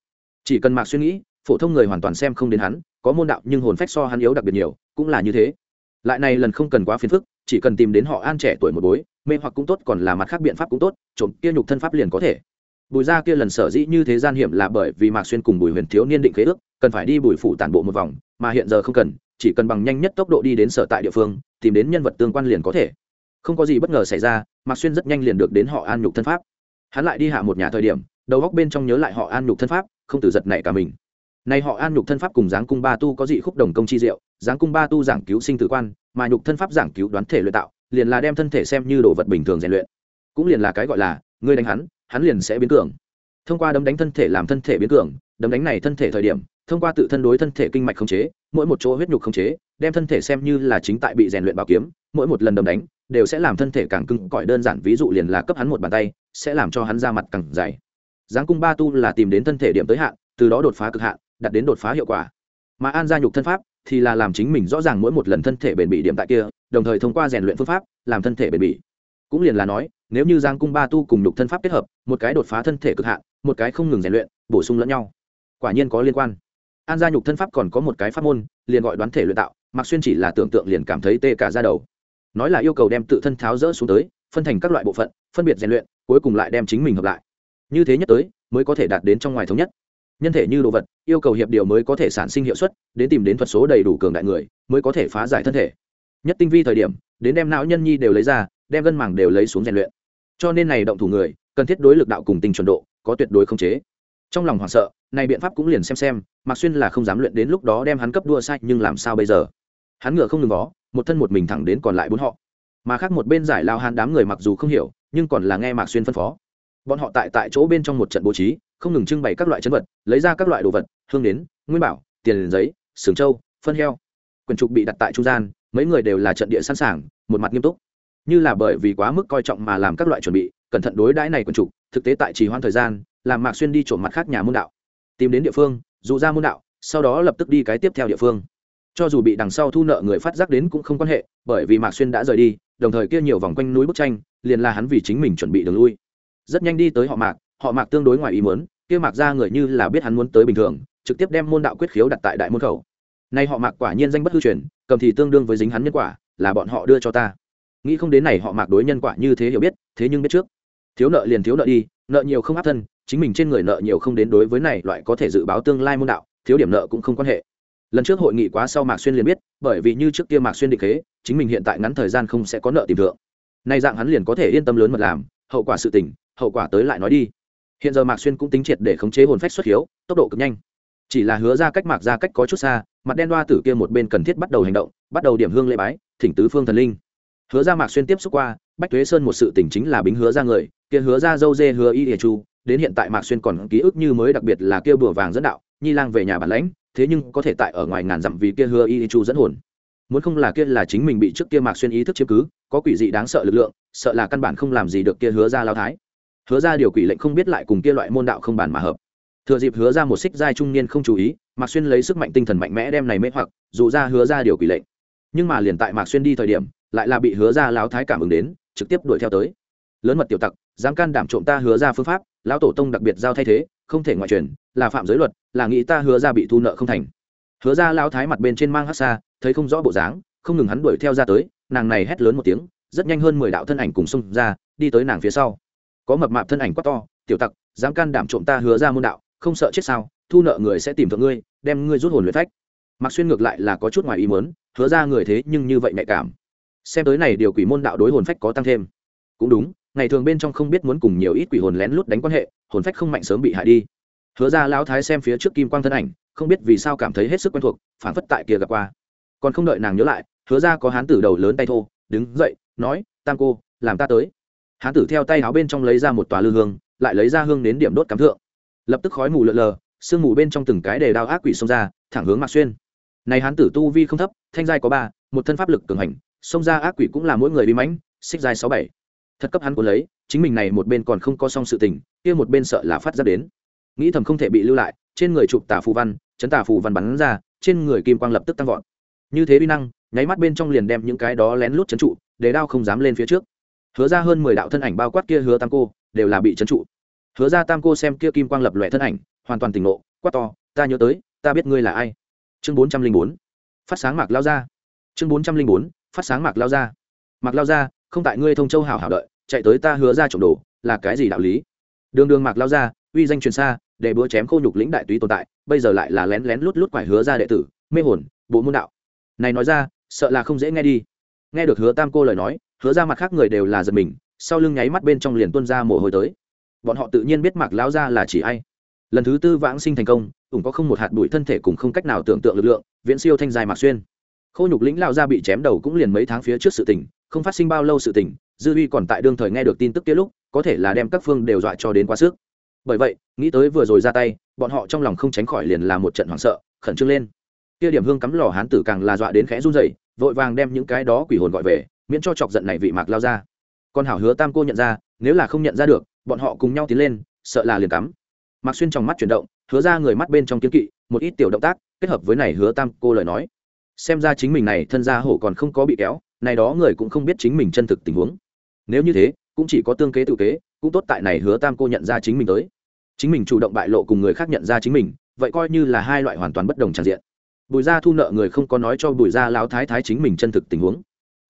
chỉ cần mạc xuyên nghĩ, phổ thông người hoàn toàn xem không đến hắn, có môn đạo nhưng hồn phách so hắn yếu đặc biệt nhiều, cũng là như thế. Lại này lần không cần quá phiền phức, chỉ cần tìm đến họ an trẻ tuổi một bối, mê hoặc cũng tốt, còn là mặt khác biện pháp cũng tốt, trộm kia nhục thân pháp liền có thể. Bùi gia kia lần sở dĩ như thế gian hiểm là bởi vì mạc xuyên cùng bùi huyền thiếu niên định khế ước, cần phải đi bùi phủ tản bộ một vòng, mà hiện giờ không cần, chỉ cần bằng nhanh nhất tốc độ đi đến sở tại địa phương, tìm đến nhân vật tương quan liền có thể. Không có gì bất ngờ xảy ra, mạc xuyên rất nhanh liền được đến họ an nhục thân pháp. Hắn lại đi hạ một nhà thời điểm, đầu góc bên trong nhớ lại họ an nhục thân pháp không từ giật nảy cả mình. Này họ an nhục thân pháp cùng giáng cung ba tu có dị khúc đồng công chi diệu, giáng cung ba tu giảng cứu sinh tử quan, mà nhục thân pháp giảng cứu đoán thể luyện tạo, liền là đem thân thể xem như đồ vật bình thường rèn luyện. Cũng liền là cái gọi là, ngươi đánh hắn hắn liền sẽ biến cường. Thông qua đấm đánh thân thể làm thân thể biến cường, đấm đánh này thân thể thời điểm, thông qua tự thân đối thân thể kinh mạch khống chế, mỗi một chỗ huyết nhục khống chế, đem thân thể xem như là chính tại bị rèn luyện bảo kiếm, mỗi một lần đấm đánh, đều sẽ làm thân thể càng cứng cỏi đơn giản, ví dụ liền là cấp hắn một bàn tay, sẽ làm cho hắn ra mặt càng dày giáng cung ba tu là tìm đến thân thể điểm tới hạn, từ đó đột phá cực hạn đặt đến đột phá hiệu quả. Mà an gia nhục thân pháp thì là làm chính mình rõ ràng mỗi một lần thân thể bền bỉ điểm tại kia, đồng thời thông qua rèn luyện phương pháp làm thân thể bền bỉ. Cũng liền là nói, nếu như giang cung ba tu cùng nhục thân pháp kết hợp, một cái đột phá thân thể cực hạn, một cái không ngừng rèn luyện, bổ sung lẫn nhau. Quả nhiên có liên quan. An gia nhục thân pháp còn có một cái pháp môn, liền gọi đoán thể luyện tạo mặc xuyên chỉ là tưởng tượng liền cảm thấy tê cả ra đầu. Nói là yêu cầu đem tự thân tháo rỡ xuống tới, phân thành các loại bộ phận, phân biệt rèn luyện, cuối cùng lại đem chính mình hợp lại như thế nhất tới, mới có thể đạt đến trong ngoài thống nhất. Nhân thể như đồ vật, yêu cầu hiệp điều mới có thể sản sinh hiệu suất, đến tìm đến thuật số đầy đủ cường đại người, mới có thể phá giải thân thể. Nhất tinh vi thời điểm, đến đem não nhân nhi đều lấy ra, đem gân màng đều lấy xuống rèn luyện. Cho nên này động thủ người, cần thiết đối lực đạo cùng tinh chuẩn độ, có tuyệt đối không chế. Trong lòng hoảng sợ, này biện pháp cũng liền xem xem Mặc xuyên là không dám luyện đến lúc đó đem hắn cấp đua sai, nhưng làm sao bây giờ? Hắn ngựa không ngừng vó một thân một mình thẳng đến còn lại bốn họ. Mà khác một bên giải lao hàn đám người mặc dù không hiểu, nhưng còn là nghe mạc xuyên phân phó bọn họ tại tại chỗ bên trong một trận bố trí, không ngừng trưng bày các loại chân vật, lấy ra các loại đồ vật, hương đến, nguyên bảo, tiền giấy, sừng trâu, phân heo. Quần trục bị đặt tại trung gian, mấy người đều là trận địa sẵn sàng, một mặt nghiêm túc. Như là bởi vì quá mức coi trọng mà làm các loại chuẩn bị, cẩn thận đối đãi này quần trục, thực tế tại trì hoãn thời gian, làm mạc xuyên đi trộm mặt khác nhà môn đạo. Tìm đến địa phương dù ra môn đạo, sau đó lập tức đi cái tiếp theo địa phương. Cho dù bị đằng sau thu nợ người phát giác đến cũng không quan hệ, bởi vì mạc xuyên đã rời đi, đồng thời kia nhiều vòng quanh núi bức tranh, liền là hắn vì chính mình chuẩn bị đường lui rất nhanh đi tới họ mạc họ mạc tương đối ngoài ý muốn, kia mạc ra người như là biết hắn muốn tới bình thường, trực tiếp đem môn đạo quyết khiếu đặt tại đại môn khẩu. Nay họ mạc quả nhiên danh bất hư truyền, cầm thì tương đương với dính hắn nhân quả, là bọn họ đưa cho ta. Nghĩ không đến này họ mạc đối nhân quả như thế hiểu biết, thế nhưng biết trước. Thiếu nợ liền thiếu nợ đi, nợ nhiều không áp thân, chính mình trên người nợ nhiều không đến đối với này loại có thể dự báo tương lai môn đạo, thiếu điểm nợ cũng không quan hệ. Lần trước hội nghị quá sau mạc xuyên liền biết, bởi vì như trước kia mạc xuyên định thế chính mình hiện tại ngắn thời gian không sẽ có nợ tìm thượng. Nay dạng hắn liền có thể yên tâm lớn mật làm, hậu quả sự tình hậu quả tới lại nói đi. Hiện giờ mạc xuyên cũng tính triệt để khống chế hồn phách xuất hiếu, tốc độ cực nhanh. Chỉ là hứa ra cách mạc ra cách có chút xa, mặt đen đoa tử kia một bên cần thiết bắt đầu hành động, bắt đầu điểm hương lễ bái, thỉnh tứ phương thần linh. Hứa ra mạc xuyên tiếp xúc qua, bách thuế sơn một sự tỉnh chính là bính hứa ra người, kia hứa ra dâu dê hứa y địa chu, đến hiện tại mạc xuyên còn ký ức như mới đặc biệt là kia bùa vàng dẫn đạo, nhi lang về nhà bản lãnh, thế nhưng có thể tại ở ngoài ngàn dặm vì kia hứa y chu dẫn hồn. Muốn không là kia là chính mình bị trước kia mạc xuyên ý thức chiếm cứ, có quỷ dị đáng sợ lực lượng, sợ là căn bản không làm gì được kia hứa ra lao thái hứa ra điều quỷ lệnh không biết lại cùng kia loại môn đạo không bàn mà hợp. Thừa dịp hứa ra một xích giai trung niên không chú ý, mạc xuyên lấy sức mạnh tinh thần mạnh mẽ đem này mê hoặc, dù ra hứa ra điều quỷ lệnh. Nhưng mà liền tại mạc xuyên đi thời điểm, lại là bị hứa ra lão thái cảm ứng đến, trực tiếp đuổi theo tới. Lớn mật tiểu tặc, dám can đảm trộm ta hứa ra phương pháp, lão tổ tông đặc biệt giao thay thế, không thể ngoại truyền, là phạm giới luật, là nghĩ ta hứa ra bị thu nợ không thành. Hứa ra lão thái mặt bên trên mang hát xa thấy không rõ bộ dáng, không ngừng hắn đuổi theo ra tới, nàng này hét lớn một tiếng, rất nhanh hơn mười đạo thân ảnh cùng xông ra, đi tới nàng phía sau có mập mạp thân ảnh quá to, tiểu tặc, dám can đảm trộm ta hứa ra môn đạo, không sợ chết sao? Thu nợ người sẽ tìm thượng ngươi, đem ngươi rút hồn luyện phách. Mặc xuyên ngược lại là có chút ngoài ý mớn hứa ra người thế nhưng như vậy nhạy cảm. Xem tới này điều quỷ môn đạo đối hồn phách có tăng thêm. Cũng đúng, ngày thường bên trong không biết muốn cùng nhiều ít quỷ hồn lén lút đánh quan hệ, hồn phách không mạnh sớm bị hại đi. Hứa ra lão thái xem phía trước kim quang thân ảnh, không biết vì sao cảm thấy hết sức quen thuộc, phản phất tại kia gặp qua. Còn không đợi nàng nhớ lại, hứa ra có hán tử đầu lớn tay thô, đứng dậy, nói, tam cô, làm ta tới hán tử theo tay áo bên trong lấy ra một tòa lư hương, lại lấy ra hương đến điểm đốt cắm thượng. Lập tức khói mù lợn lờ, sương mù bên trong từng cái đề đao ác quỷ xông ra, thẳng hướng mạc xuyên. Này hán tử tu vi không thấp, thanh giai có ba, một thân pháp lực cường hành, xông ra ác quỷ cũng là mỗi người bị mãnh, xích giai sáu bảy. Thật cấp hắn cuốn lấy, chính mình này một bên còn không có xong sự tình, kia một bên sợ là phát ra đến. Nghĩ thầm không thể bị lưu lại, trên người chụp tả phù văn, chấn tả phù văn bắn ra, trên người kim quang lập tức tăng vọt. Như thế uy năng, nháy mắt bên trong liền đem những cái đó lén lút chấn trụ để đao không dám lên phía trước hứa ra hơn mười đạo thân ảnh bao quát kia hứa tam cô, đều là bị trấn trụ. Hứa ra tam cô xem kia kim quang lập lòe thân ảnh, hoàn toàn tỉnh lộ quát to, ta nhớ tới, ta biết ngươi là ai. Chương bốn trăm linh bốn. Phát sáng mạc lao ra chương bốn trăm linh bốn, phát sáng mạc lao ra mạc lao ra không tại ngươi thông châu hảo hảo đợi, chạy tới ta hứa ra trộm đồ, là cái gì đạo lý? Đường đường mạc lao ra uy danh truyền xa, để búa chém khô nhục lĩnh đại túy tồn tại, bây giờ lại là lén lén lút lút quải hứa ra đệ tử, mê hồn, bộ môn đạo. Này nói ra, sợ là không dễ nghe đi. Nghe được hứa tam cô lời nói hứa ra mặt khác người đều là giật mình, sau lưng nháy mắt bên trong liền tuân ra mồ hôi tới. Bọn họ tự nhiên biết mạc lão gia là chỉ ai. Lần thứ tư vãng sinh thành công, ủng có không một hạt bụi thân thể cùng không cách nào tưởng tượng lực lượng, viễn siêu thanh dài mạc xuyên. Khô nhục lĩnh lao ra bị chém đầu cũng liền mấy tháng phía trước sự tình, không phát sinh bao lâu sự tình, dư uy còn tại đương thời nghe được tin tức kia lúc, có thể là đem các phương đều dọa cho đến quá sức. Bởi vậy, nghĩ tới vừa rồi ra tay, bọn họ trong lòng không tránh khỏi liền là một trận hoảng sợ, khẩn trương lên. Kia điểm hương cắm lò hán tử càng là dọa đến khẽ run rẩy, vội vàng đem những cái đó quỷ hồn gọi về miễn cho chọc giận này vị mạc lao ra. Con hảo hứa tam cô nhận ra, nếu là không nhận ra được, bọn họ cùng nhau tiến lên, sợ là liền cắm. Mạc xuyên trong mắt chuyển động, hứa ra người mắt bên trong kiến kỵ, một ít tiểu động tác, kết hợp với này hứa tam cô lời nói. Xem ra chính mình này thân gia hổ còn không có bị kéo, này đó người cũng không biết chính mình chân thực tình huống. Nếu như thế, cũng chỉ có tương kế tự kế, cũng tốt tại này hứa tam cô nhận ra chính mình tới. Chính mình chủ động bại lộ cùng người khác nhận ra chính mình, vậy coi như là hai loại hoàn toàn bất đồng tràn diện. Bùi gia thu nợ người không có nói cho bùi gia lão thái thái chính mình chân thực tình huống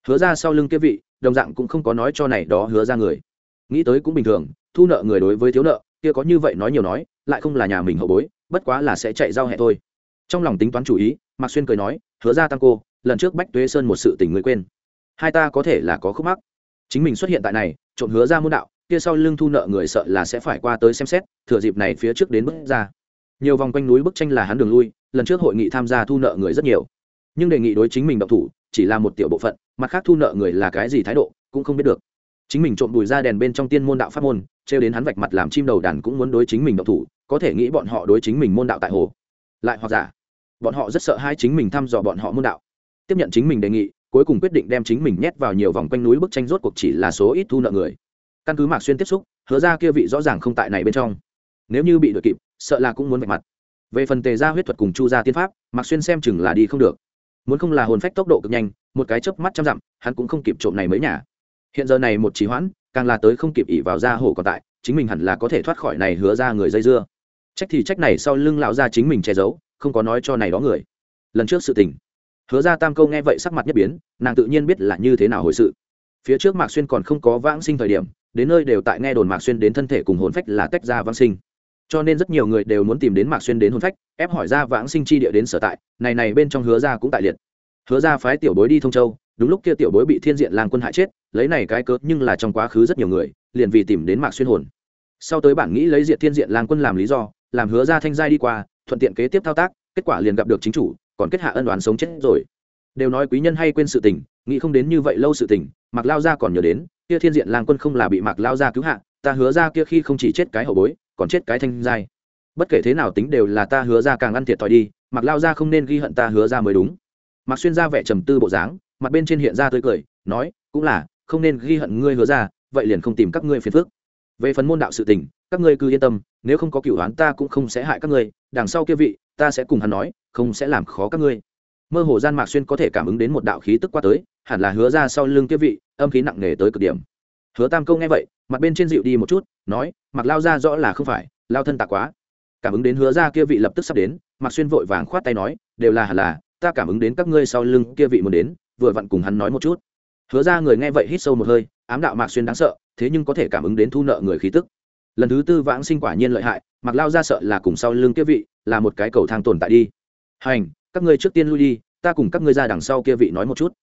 hứa ra sau lưng kia vị, đồng dạng cũng không có nói cho này đó hứa ra người. Nghĩ tới cũng bình thường, thu nợ người đối với thiếu nợ, kia có như vậy nói nhiều nói, lại không là nhà mình hậu bối, bất quá là sẽ chạy giao hẹ thôi. Trong lòng tính toán chủ ý, mạc xuyên cười nói, hứa ra tăng cô, lần trước bách tuế sơn một sự tình người quên. Hai ta có thể là có khúc mắc. Chính mình xuất hiện tại này, trộm hứa ra môn đạo, kia sau lưng thu nợ người sợ là sẽ phải qua tới xem xét, thừa dịp này phía trước đến bước ra. Nhiều vòng quanh núi bức tranh là hắn đường lui, lần trước hội nghị tham gia thu nợ người rất nhiều. Nhưng đề nghị đối chính mình độc thủ chỉ là một tiểu bộ phận, mặt khác thu nợ người là cái gì thái độ, cũng không biết được. Chính mình trộm đùi ra đèn bên trong tiên môn đạo pháp môn, trêu đến hắn vạch mặt làm chim đầu đàn cũng muốn đối chính mình độc thủ, có thể nghĩ bọn họ đối chính mình môn đạo tại hồ. Lại hoặc giả, bọn họ rất sợ hai chính mình thăm dò bọn họ môn đạo. Tiếp nhận chính mình đề nghị, cuối cùng quyết định đem chính mình nhét vào nhiều vòng quanh núi bức tranh rốt cuộc chỉ là số ít thu nợ người. Căn cứ mạc xuyên tiếp xúc, hứa ra kia vị rõ ràng không tại này bên trong. Nếu như bị đuổi kịp, sợ là cũng muốn vạch mặt. Về phần tề gia huyết thuật cùng chu gia tiên pháp, mạc xuyên xem chừng là đi không được muốn không là hồn phách tốc độ cực nhanh, một cái chớp mắt trăm dặm, hắn cũng không kịp trộm này mới nhà. Hiện giờ này một trí hoãn, càng là tới không kịp ỉ vào ra hồ còn tại, chính mình hẳn là có thể thoát khỏi này hứa ra người dây dưa. Trách thì trách này sau lưng lão gia chính mình che giấu, không có nói cho này đó người. Lần trước sự tình. Hứa ra tam câu nghe vậy sắc mặt nhất biến, nàng tự nhiên biết là như thế nào hồi sự. Phía trước mạc xuyên còn không có vãng sinh thời điểm, đến nơi đều tại nghe đồn mạc xuyên đến thân thể cùng hồn phách là tách ra vãng sinh cho nên rất nhiều người đều muốn tìm đến mạc xuyên đến hôn phách, ép hỏi ra vãng sinh chi địa đến sở tại, này này bên trong hứa ra cũng tại liệt. Hứa ra phái tiểu bối đi thông châu, đúng lúc kia tiểu bối bị thiên diện lang quân hại chết, lấy này cái cớ nhưng là trong quá khứ rất nhiều người, liền vì tìm đến mạc xuyên hồn. Sau tới bản nghĩ lấy diện thiên diện lang quân làm lý do, làm hứa ra thanh giai đi qua, thuận tiện kế tiếp thao tác, kết quả liền gặp được chính chủ, còn kết hạ ân đoán sống chết rồi. Đều nói quý nhân hay quên sự tình, nghĩ không đến như vậy lâu sự tình, mạc lao gia còn nhớ đến, kia thiên diện lang quân không là bị mạc lao gia cứu hạ, ta hứa ra kia khi không chỉ chết cái hậu bối còn chết cái thanh giai. Bất kể thế nào tính đều là ta hứa ra càng ăn thiệt thòi đi, mạc lao gia không nên ghi hận ta hứa ra mới đúng. Mạc xuyên ra vẻ trầm tư bộ dáng, mặt bên trên hiện ra tươi cười, nói, cũng là, không nên ghi hận ngươi hứa ra, vậy liền không tìm các ngươi phiền phức. Về phần môn đạo sự tình, các ngươi cứ yên tâm, nếu không có cựu đoán ta cũng không sẽ hại các ngươi, đằng sau kia vị, ta sẽ cùng hắn nói, không sẽ làm khó các ngươi. Mơ hồ gian mạc xuyên có thể cảm ứng đến một đạo khí tức qua tới, hẳn là hứa ra sau lưng kia vị, âm khí nặng nề tới cực điểm. Hứa tam câu nghe vậy mặt bên trên dịu đi một chút, nói mặc lao ra rõ là không phải, lao thân tạ quá. Cảm ứng đến hứa ra kia vị lập tức sắp đến mặc xuyên vội vàng khoát tay nói, đều là hẳn là, ta cảm ứng đến các ngươi sau lưng kia vị muốn đến, vừa vặn cùng hắn nói một chút. Hứa ra người nghe vậy hít sâu một hơi, ám đạo mạc xuyên đáng sợ, thế nhưng có thể cảm ứng đến thu nợ người khí tức. Lần thứ tư vãng sinh quả nhiên lợi hại mặc lao ra sợ là cùng sau lưng kia vị, là một cái cầu thang tồn tại đi. Hành, các ngươi trước tiên lui đi, ta cùng các ngươi ra đằng sau kia vị nói một chút.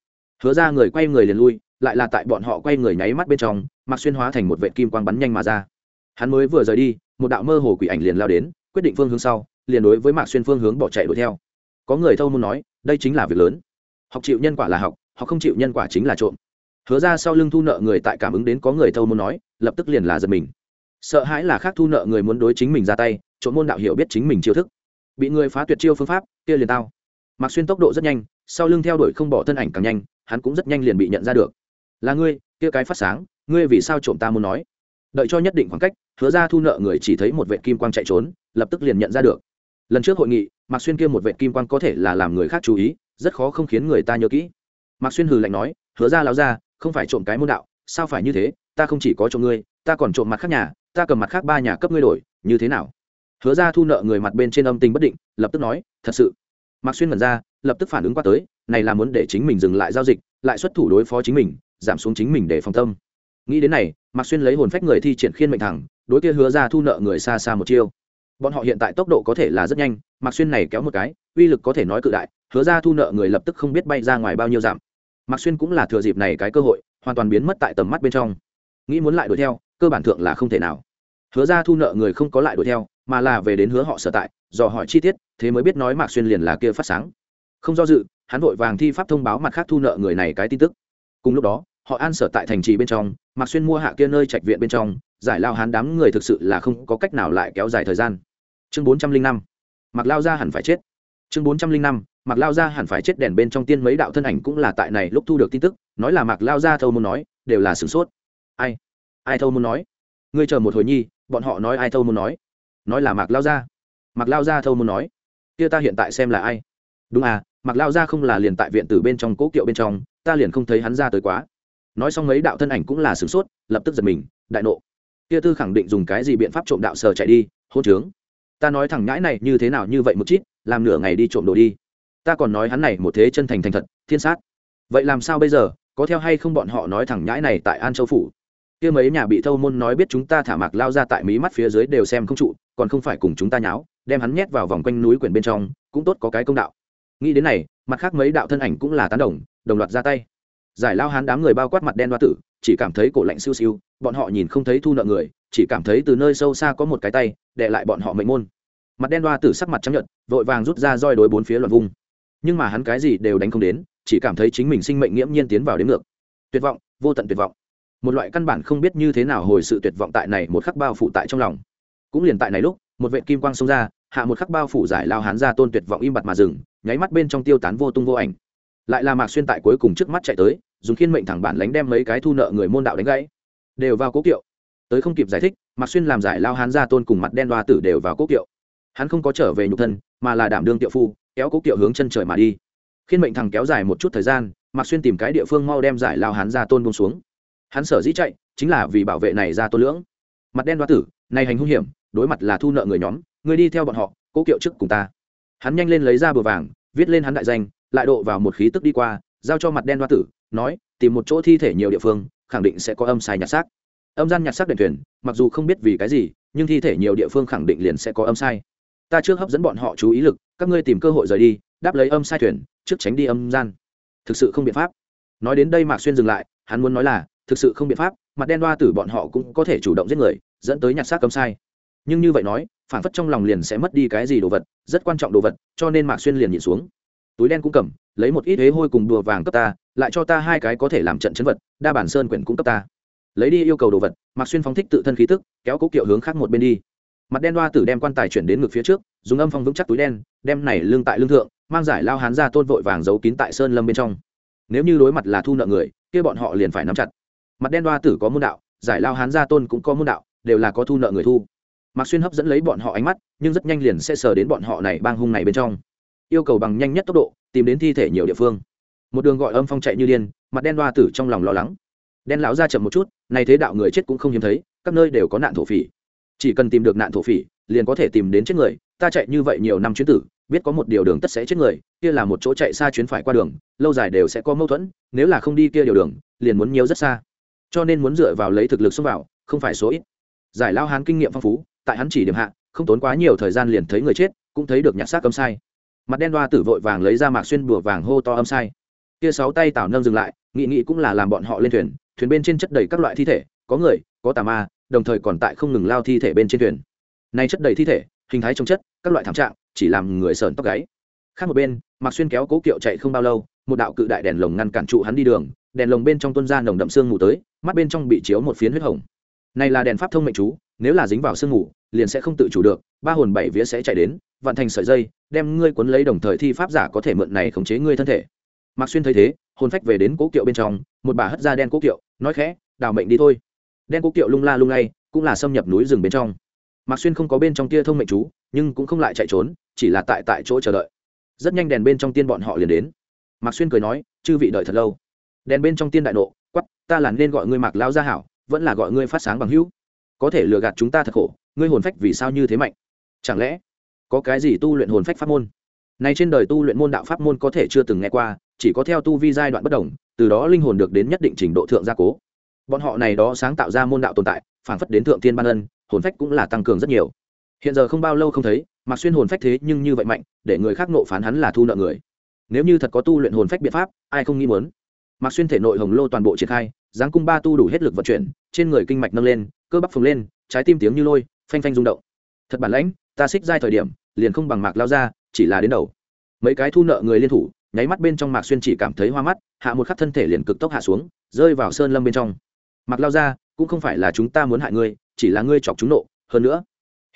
Hứa ra người quay người liền lui lại là tại bọn họ quay người nháy mắt bên trong mặc xuyên hóa thành một vệ kim quang bắn nhanh mà ra. Hắn mới vừa rời đi, một đạo mơ hồ quỷ ảnh liền lao đến, quyết định phương hướng sau, liền đối với mạc xuyên phương hướng bỏ chạy đuổi theo. Có người thâu muốn nói, đây chính là việc lớn. Học chịu nhân quả là học học không chịu nhân quả chính là trộm. Hứa ra sau lưng thu nợ người tại cảm ứng đến có người thâu muốn nói, lập tức liền là giật mình. Sợ hãi là khác thu nợ người muốn đối chính mình ra tay, trộm môn đạo hiểu biết chính mình chiêu thức. Bị người phá tuyệt chiêu phương pháp, kia liền tao. Mạc xuyên tốc độ rất nhanh, sau lưng theo đuổi không bỏ thân ảnh càng nhanh, hắn cũng rất nhanh liền bị nhận ra được là ngươi, kia cái phát sáng, ngươi vì sao trộm ta muốn nói? Đợi cho nhất định khoảng cách, hứa ra thu nợ người chỉ thấy một vệ kim quang chạy trốn, lập tức liền nhận ra được. Lần trước hội nghị, mạc xuyên kia một vệ kim quang có thể là làm người khác chú ý, rất khó không khiến người ta nhớ kỹ. Mạc xuyên hừ lạnh nói, hứa ra láo ra không phải trộm cái môn đạo, sao phải như thế? Ta không chỉ có trộm ngươi, ta còn trộm mặt khác nhà, ta cầm mặt khác ba nhà cấp ngươi đổi, như thế nào? Hứa ra thu nợ người mặt bên trên âm tình bất định, lập tức nói, thật sự. Mạc xuyên mật ra, lập tức phản ứng qua tới, này là muốn để chính mình dừng lại giao dịch, lại xuất thủ đối phó chính mình giảm xuống chính mình để phòng tâm. Nghĩ đến này, mạc xuyên lấy hồn phách người thi triển khiên mệnh thẳng, đối kia hứa ra thu nợ người xa xa một chiêu. Bọn họ hiện tại tốc độ có thể là rất nhanh, mạc xuyên này kéo một cái, uy lực có thể nói cự đại, hứa ra thu nợ người lập tức không biết bay ra ngoài bao nhiêu giảm mạc xuyên cũng là thừa dịp này cái cơ hội, hoàn toàn biến mất tại tầm mắt bên trong. Nghĩ muốn lại đuổi theo, cơ bản thượng là không thể nào. Hứa ra thu nợ người không có lại đuổi theo, mà là về đến hứa họ sở tại, dò hỏi chi tiết, thế mới biết nói mạc xuyên liền là kia phát sáng. Không do dự, hắn vội vàng thi pháp thông báo mặt khác thu nợ người này cái tin tức cùng lúc đó, họ an sở tại thành trì bên trong, mạc xuyên mua hạ kia nơi trạch viện bên trong, giải lao hán đám người thực sự là không có cách nào lại kéo dài thời gian. Chương bốn trăm linh năm mặc lao ra hẳn phải chết. Chương bốn trăm linh năm mặc lao ra hẳn phải chết đèn bên trong tiên mấy đạo thân ảnh cũng là tại này lúc thu được tin tức, nói là mặc lao ra thâu muốn nói, đều là sửng sốt. Ai? Ai thâu muốn nói? Ngươi chờ một hồi nhi, bọn họ nói ai thâu muốn nói? Nói là mạc lao ra mạc lao ra thâu muốn nói, kia ta hiện tại xem là ai? Đúng à mặc lao ra không là liền tại viện từ bên trong cố kiệu bên trong, ta liền không thấy hắn ra tới quá. Nói xong mấy đạo thân ảnh cũng là sửng sốt, lập tức giật mình, đại nộ. Kia tư khẳng định dùng cái gì biện pháp trộm đạo sờ chạy đi, hôn trướng. Ta nói thằng nhãi này như thế nào như vậy một chít, làm nửa ngày đi trộm đồ đi. Ta còn nói hắn này một thế chân thành thành thật, thiên sát. Vậy làm sao bây giờ, có theo hay không bọn họ nói thằng nhãi này tại an châu phủ? Kia mấy nhà bị thâu môn nói biết chúng ta thả mạc lao ra tại mí mắt phía dưới đều xem không trụ, còn không phải cùng chúng ta nháo, đem hắn nhét vào vòng quanh núi quyển bên trong, cũng tốt có cái công đạo nghĩ đến này, mặt khác mấy đạo thân ảnh cũng là tán đồng đồng loạt ra tay. Giải lao hắn đám người bao quát mặt đen đoa tử, chỉ cảm thấy cổ lạnh siêu siêu, bọn họ nhìn không thấy thu nợ người, chỉ cảm thấy từ nơi sâu xa có một cái tay đệ lại bọn họ mệnh môn. Mặt đen đoa tử sắc mặt trắng nhợt, vội vàng rút ra roi đối bốn phía loạn vung. Nhưng mà hắn cái gì đều đánh không đến, chỉ cảm thấy chính mình sinh mệnh nghiễm nhiên tiến vào đến ngược. Tuyệt vọng, vô tận tuyệt vọng. Một loại căn bản không biết như thế nào hồi sự tuyệt vọng tại này một khắc bao phủ tại trong lòng. Cũng liền tại này lúc, một vệ kim quang xông ra, hạ một khắc bao phủ giải lao hán ra tôn tuyệt vọng im bặt mà dừng nháy mắt bên trong tiêu tán vô tung vô ảnh. Lại là mạc xuyên tại cuối cùng trước mắt chạy tới, dùng khiên mệnh thẳng bản lánh đem mấy cái thu nợ người môn đạo đánh gãy. Đều vào cố kiệu. Tới không kịp giải thích, mạc xuyên làm giải lao hán ra tôn cùng mặt đen đoa tử đều vào cố kiệu. Hắn không có trở về nhục thân, mà là đảm đương tiệu phu, kéo cố kiệu hướng chân trời mà đi. Khiên mệnh thẳng kéo dài một chút thời gian, mạc xuyên tìm cái địa phương mau đem giải lao hán ra tôn bông xuống. Hắn sở dĩ chạy, chính là vì bảo vệ này ra tôn lưỡng. Mặt đen đoa tử, này hành hung hiểm, đối mặt là thu nợ người nhóm người đi theo bọn họ, cố kiệu trước cùng ta hắn nhanh lên lấy ra bừa vàng, viết lên hắn đại danh, lại độ vào một khí tức đi qua, giao cho mặt đen đoa tử, nói, tìm một chỗ thi thể nhiều địa phương, khẳng định sẽ có âm sai nhặt xác. Âm gian nhặt xác đền thuyền, mặc dù không biết vì cái gì, nhưng thi thể nhiều địa phương khẳng định liền sẽ có âm sai ta trước hấp dẫn bọn họ chú ý lực, các ngươi tìm cơ hội rời đi, đáp lấy âm sai thuyền, trước tránh đi âm gian. Thực sự không biện pháp. Nói đến đây mạc xuyên dừng lại, hắn muốn nói là, thực sự không biện pháp, mặt đen đoa tử bọn họ cũng có thể chủ động giết người, dẫn tới nhặt xác âm sai nhưng như vậy nói phản phất trong lòng liền sẽ mất đi cái gì đồ vật, rất quan trọng đồ vật, cho nên mạc xuyên liền nhìn xuống. Túi đen cũng cầm, lấy một ít thế hôi cùng đùa vàng cấp ta, lại cho ta hai cái có thể làm trận chấn vật, đa bản sơn quyển cũng cấp ta. Lấy đi yêu cầu đồ vật, mạc xuyên phóng thích tự thân khí tức, kéo cố kiệu hướng khác một bên đi. Mặt đen đoa tử đem quan tài chuyển đến ngực phía trước, dùng âm phong vững chắc túi đen, đem này lương tại lương thượng, mang giải lao hán ra tôn vội vàng giấu kín tại sơn lâm bên trong. Nếu như đối mặt là thu nợ người, kia bọn họ liền phải nắm chặt. Mặt đen đoa tử có môn đạo, giải lao hán ra tôn cũng có môn đạo, đều là có thu nợ người thu mạc xuyên hấp dẫn lấy bọn họ ánh mắt, nhưng rất nhanh liền sẽ sờ đến bọn họ này bang hung này bên trong. Yêu cầu bằng nhanh nhất tốc độ, tìm đến thi thể nhiều địa phương. Một đường gọi âm phong chạy như điên, mặt đen đoa tử trong lòng lo lắng. Đen lão ra chậm một chút, này thế đạo người chết cũng không hiếm thấy, các nơi đều có nạn thổ phỉ. Chỉ cần tìm được nạn thổ phỉ, liền có thể tìm đến chết người, ta chạy như vậy nhiều năm chuyến tử, biết có một điều đường tất sẽ chết người, kia là một chỗ chạy xa chuyến phải qua đường, lâu dài đều sẽ có mâu thuẫn, nếu là không đi kia điều đường, liền muốn nhiều rất xa. Cho nên muốn dựa vào lấy thực lực xông vào, không phải số ít. Giải lao hán kinh nghiệm phong phú tại hắn chỉ điểm hạ, không tốn quá nhiều thời gian liền thấy người chết, cũng thấy được nhặt xác âm sai. Mặt đen đoa tử vội vàng lấy ra mạc xuyên bùa vàng hô to âm sai. Kia sáu tay tảo nâng dừng lại, nghị nghị cũng là làm bọn họ lên thuyền thuyền bên trên chất đầy các loại thi thể, có người, có tà ma, đồng thời còn tại không ngừng lao thi thể bên trên thuyền. Nay chất đầy thi thể, hình thái trong chất, các loại thảm trạng, chỉ làm người sờn tóc gáy. Khác một bên, mạc xuyên kéo cố kiệu chạy không bao lâu, một đạo cự đại đèn lồng ngăn cản trụ hắn đi đường, đèn lồng bên trong tuân ra nồng đậm sương mù tới, mắt bên trong bị chiếu một phiến huyết hồng. Này là đèn pháp thông mệnh chú nếu là dính vào sương mù, liền sẽ không tự chủ được, ba hồn bảy vía sẽ chạy đến, vạn thành sợi dây, đem ngươi cuốn lấy đồng thời thi pháp giả có thể mượn này khống chế ngươi thân thể. Mạc xuyên thấy thế, hồn phách về đến cố kiệu bên trong, một bà hất ra đen cố kiệu, nói khẽ, đào mệnh đi thôi. Đen cố kiệu lung la lung lay, cũng là xâm nhập núi rừng bên trong. Mạc xuyên không có bên trong kia thông mệnh chú, nhưng cũng không lại chạy trốn, chỉ là tại tại chỗ chờ đợi. Rất nhanh đèn bên trong tiên bọn họ liền đến. Mạc xuyên cười nói, chư vị đợi thật lâu. Đèn bên trong tiên đại nộ quắp ta là nên gọi ngươi mạc lao gia hảo, vẫn là gọi ngươi phát sáng bằng hữu có thể lừa gạt chúng ta thật khổ, ngươi hồn phách vì sao như thế mạnh? Chẳng lẽ có cái gì tu luyện hồn phách pháp môn? Nay trên đời tu luyện môn đạo pháp môn có thể chưa từng nghe qua, chỉ có theo tu vi giai đoạn bất đồng, từ đó linh hồn được đến nhất định trình độ thượng gia cố. Bọn họ này đó sáng tạo ra môn đạo tồn tại phản phất đến thượng tiên ban ân, hồn phách cũng là tăng cường rất nhiều. Hiện giờ không bao lâu không thấy mặc xuyên hồn phách thế nhưng như vậy mạnh, để người khác nộ phán hắn là thu nợ người. Nếu như thật có tu luyện hồn phách biện pháp, ai không nghi muốn? Mặc xuyên thể nội hồng lô toàn bộ triển khai, giáng cung ba tu đủ hết lực vận chuyển trên người kinh mạch nâng lên, cơ bắp phồng lên, trái tim tiếng như lôi, phanh phanh rung động. Thật bản lãnh, ta xích giai thời điểm, liền không bằng mạc lao ra, chỉ là đến đầu. Mấy cái thu nợ người liên thủ, nháy mắt bên trong mạc xuyên chỉ cảm thấy hoa mắt, hạ một khắc thân thể liền cực tốc hạ xuống, rơi vào sơn lâm bên trong. Mạc lao ra, cũng không phải là chúng ta muốn hại ngươi, chỉ là ngươi chọc chúng nộ, hơn nữa,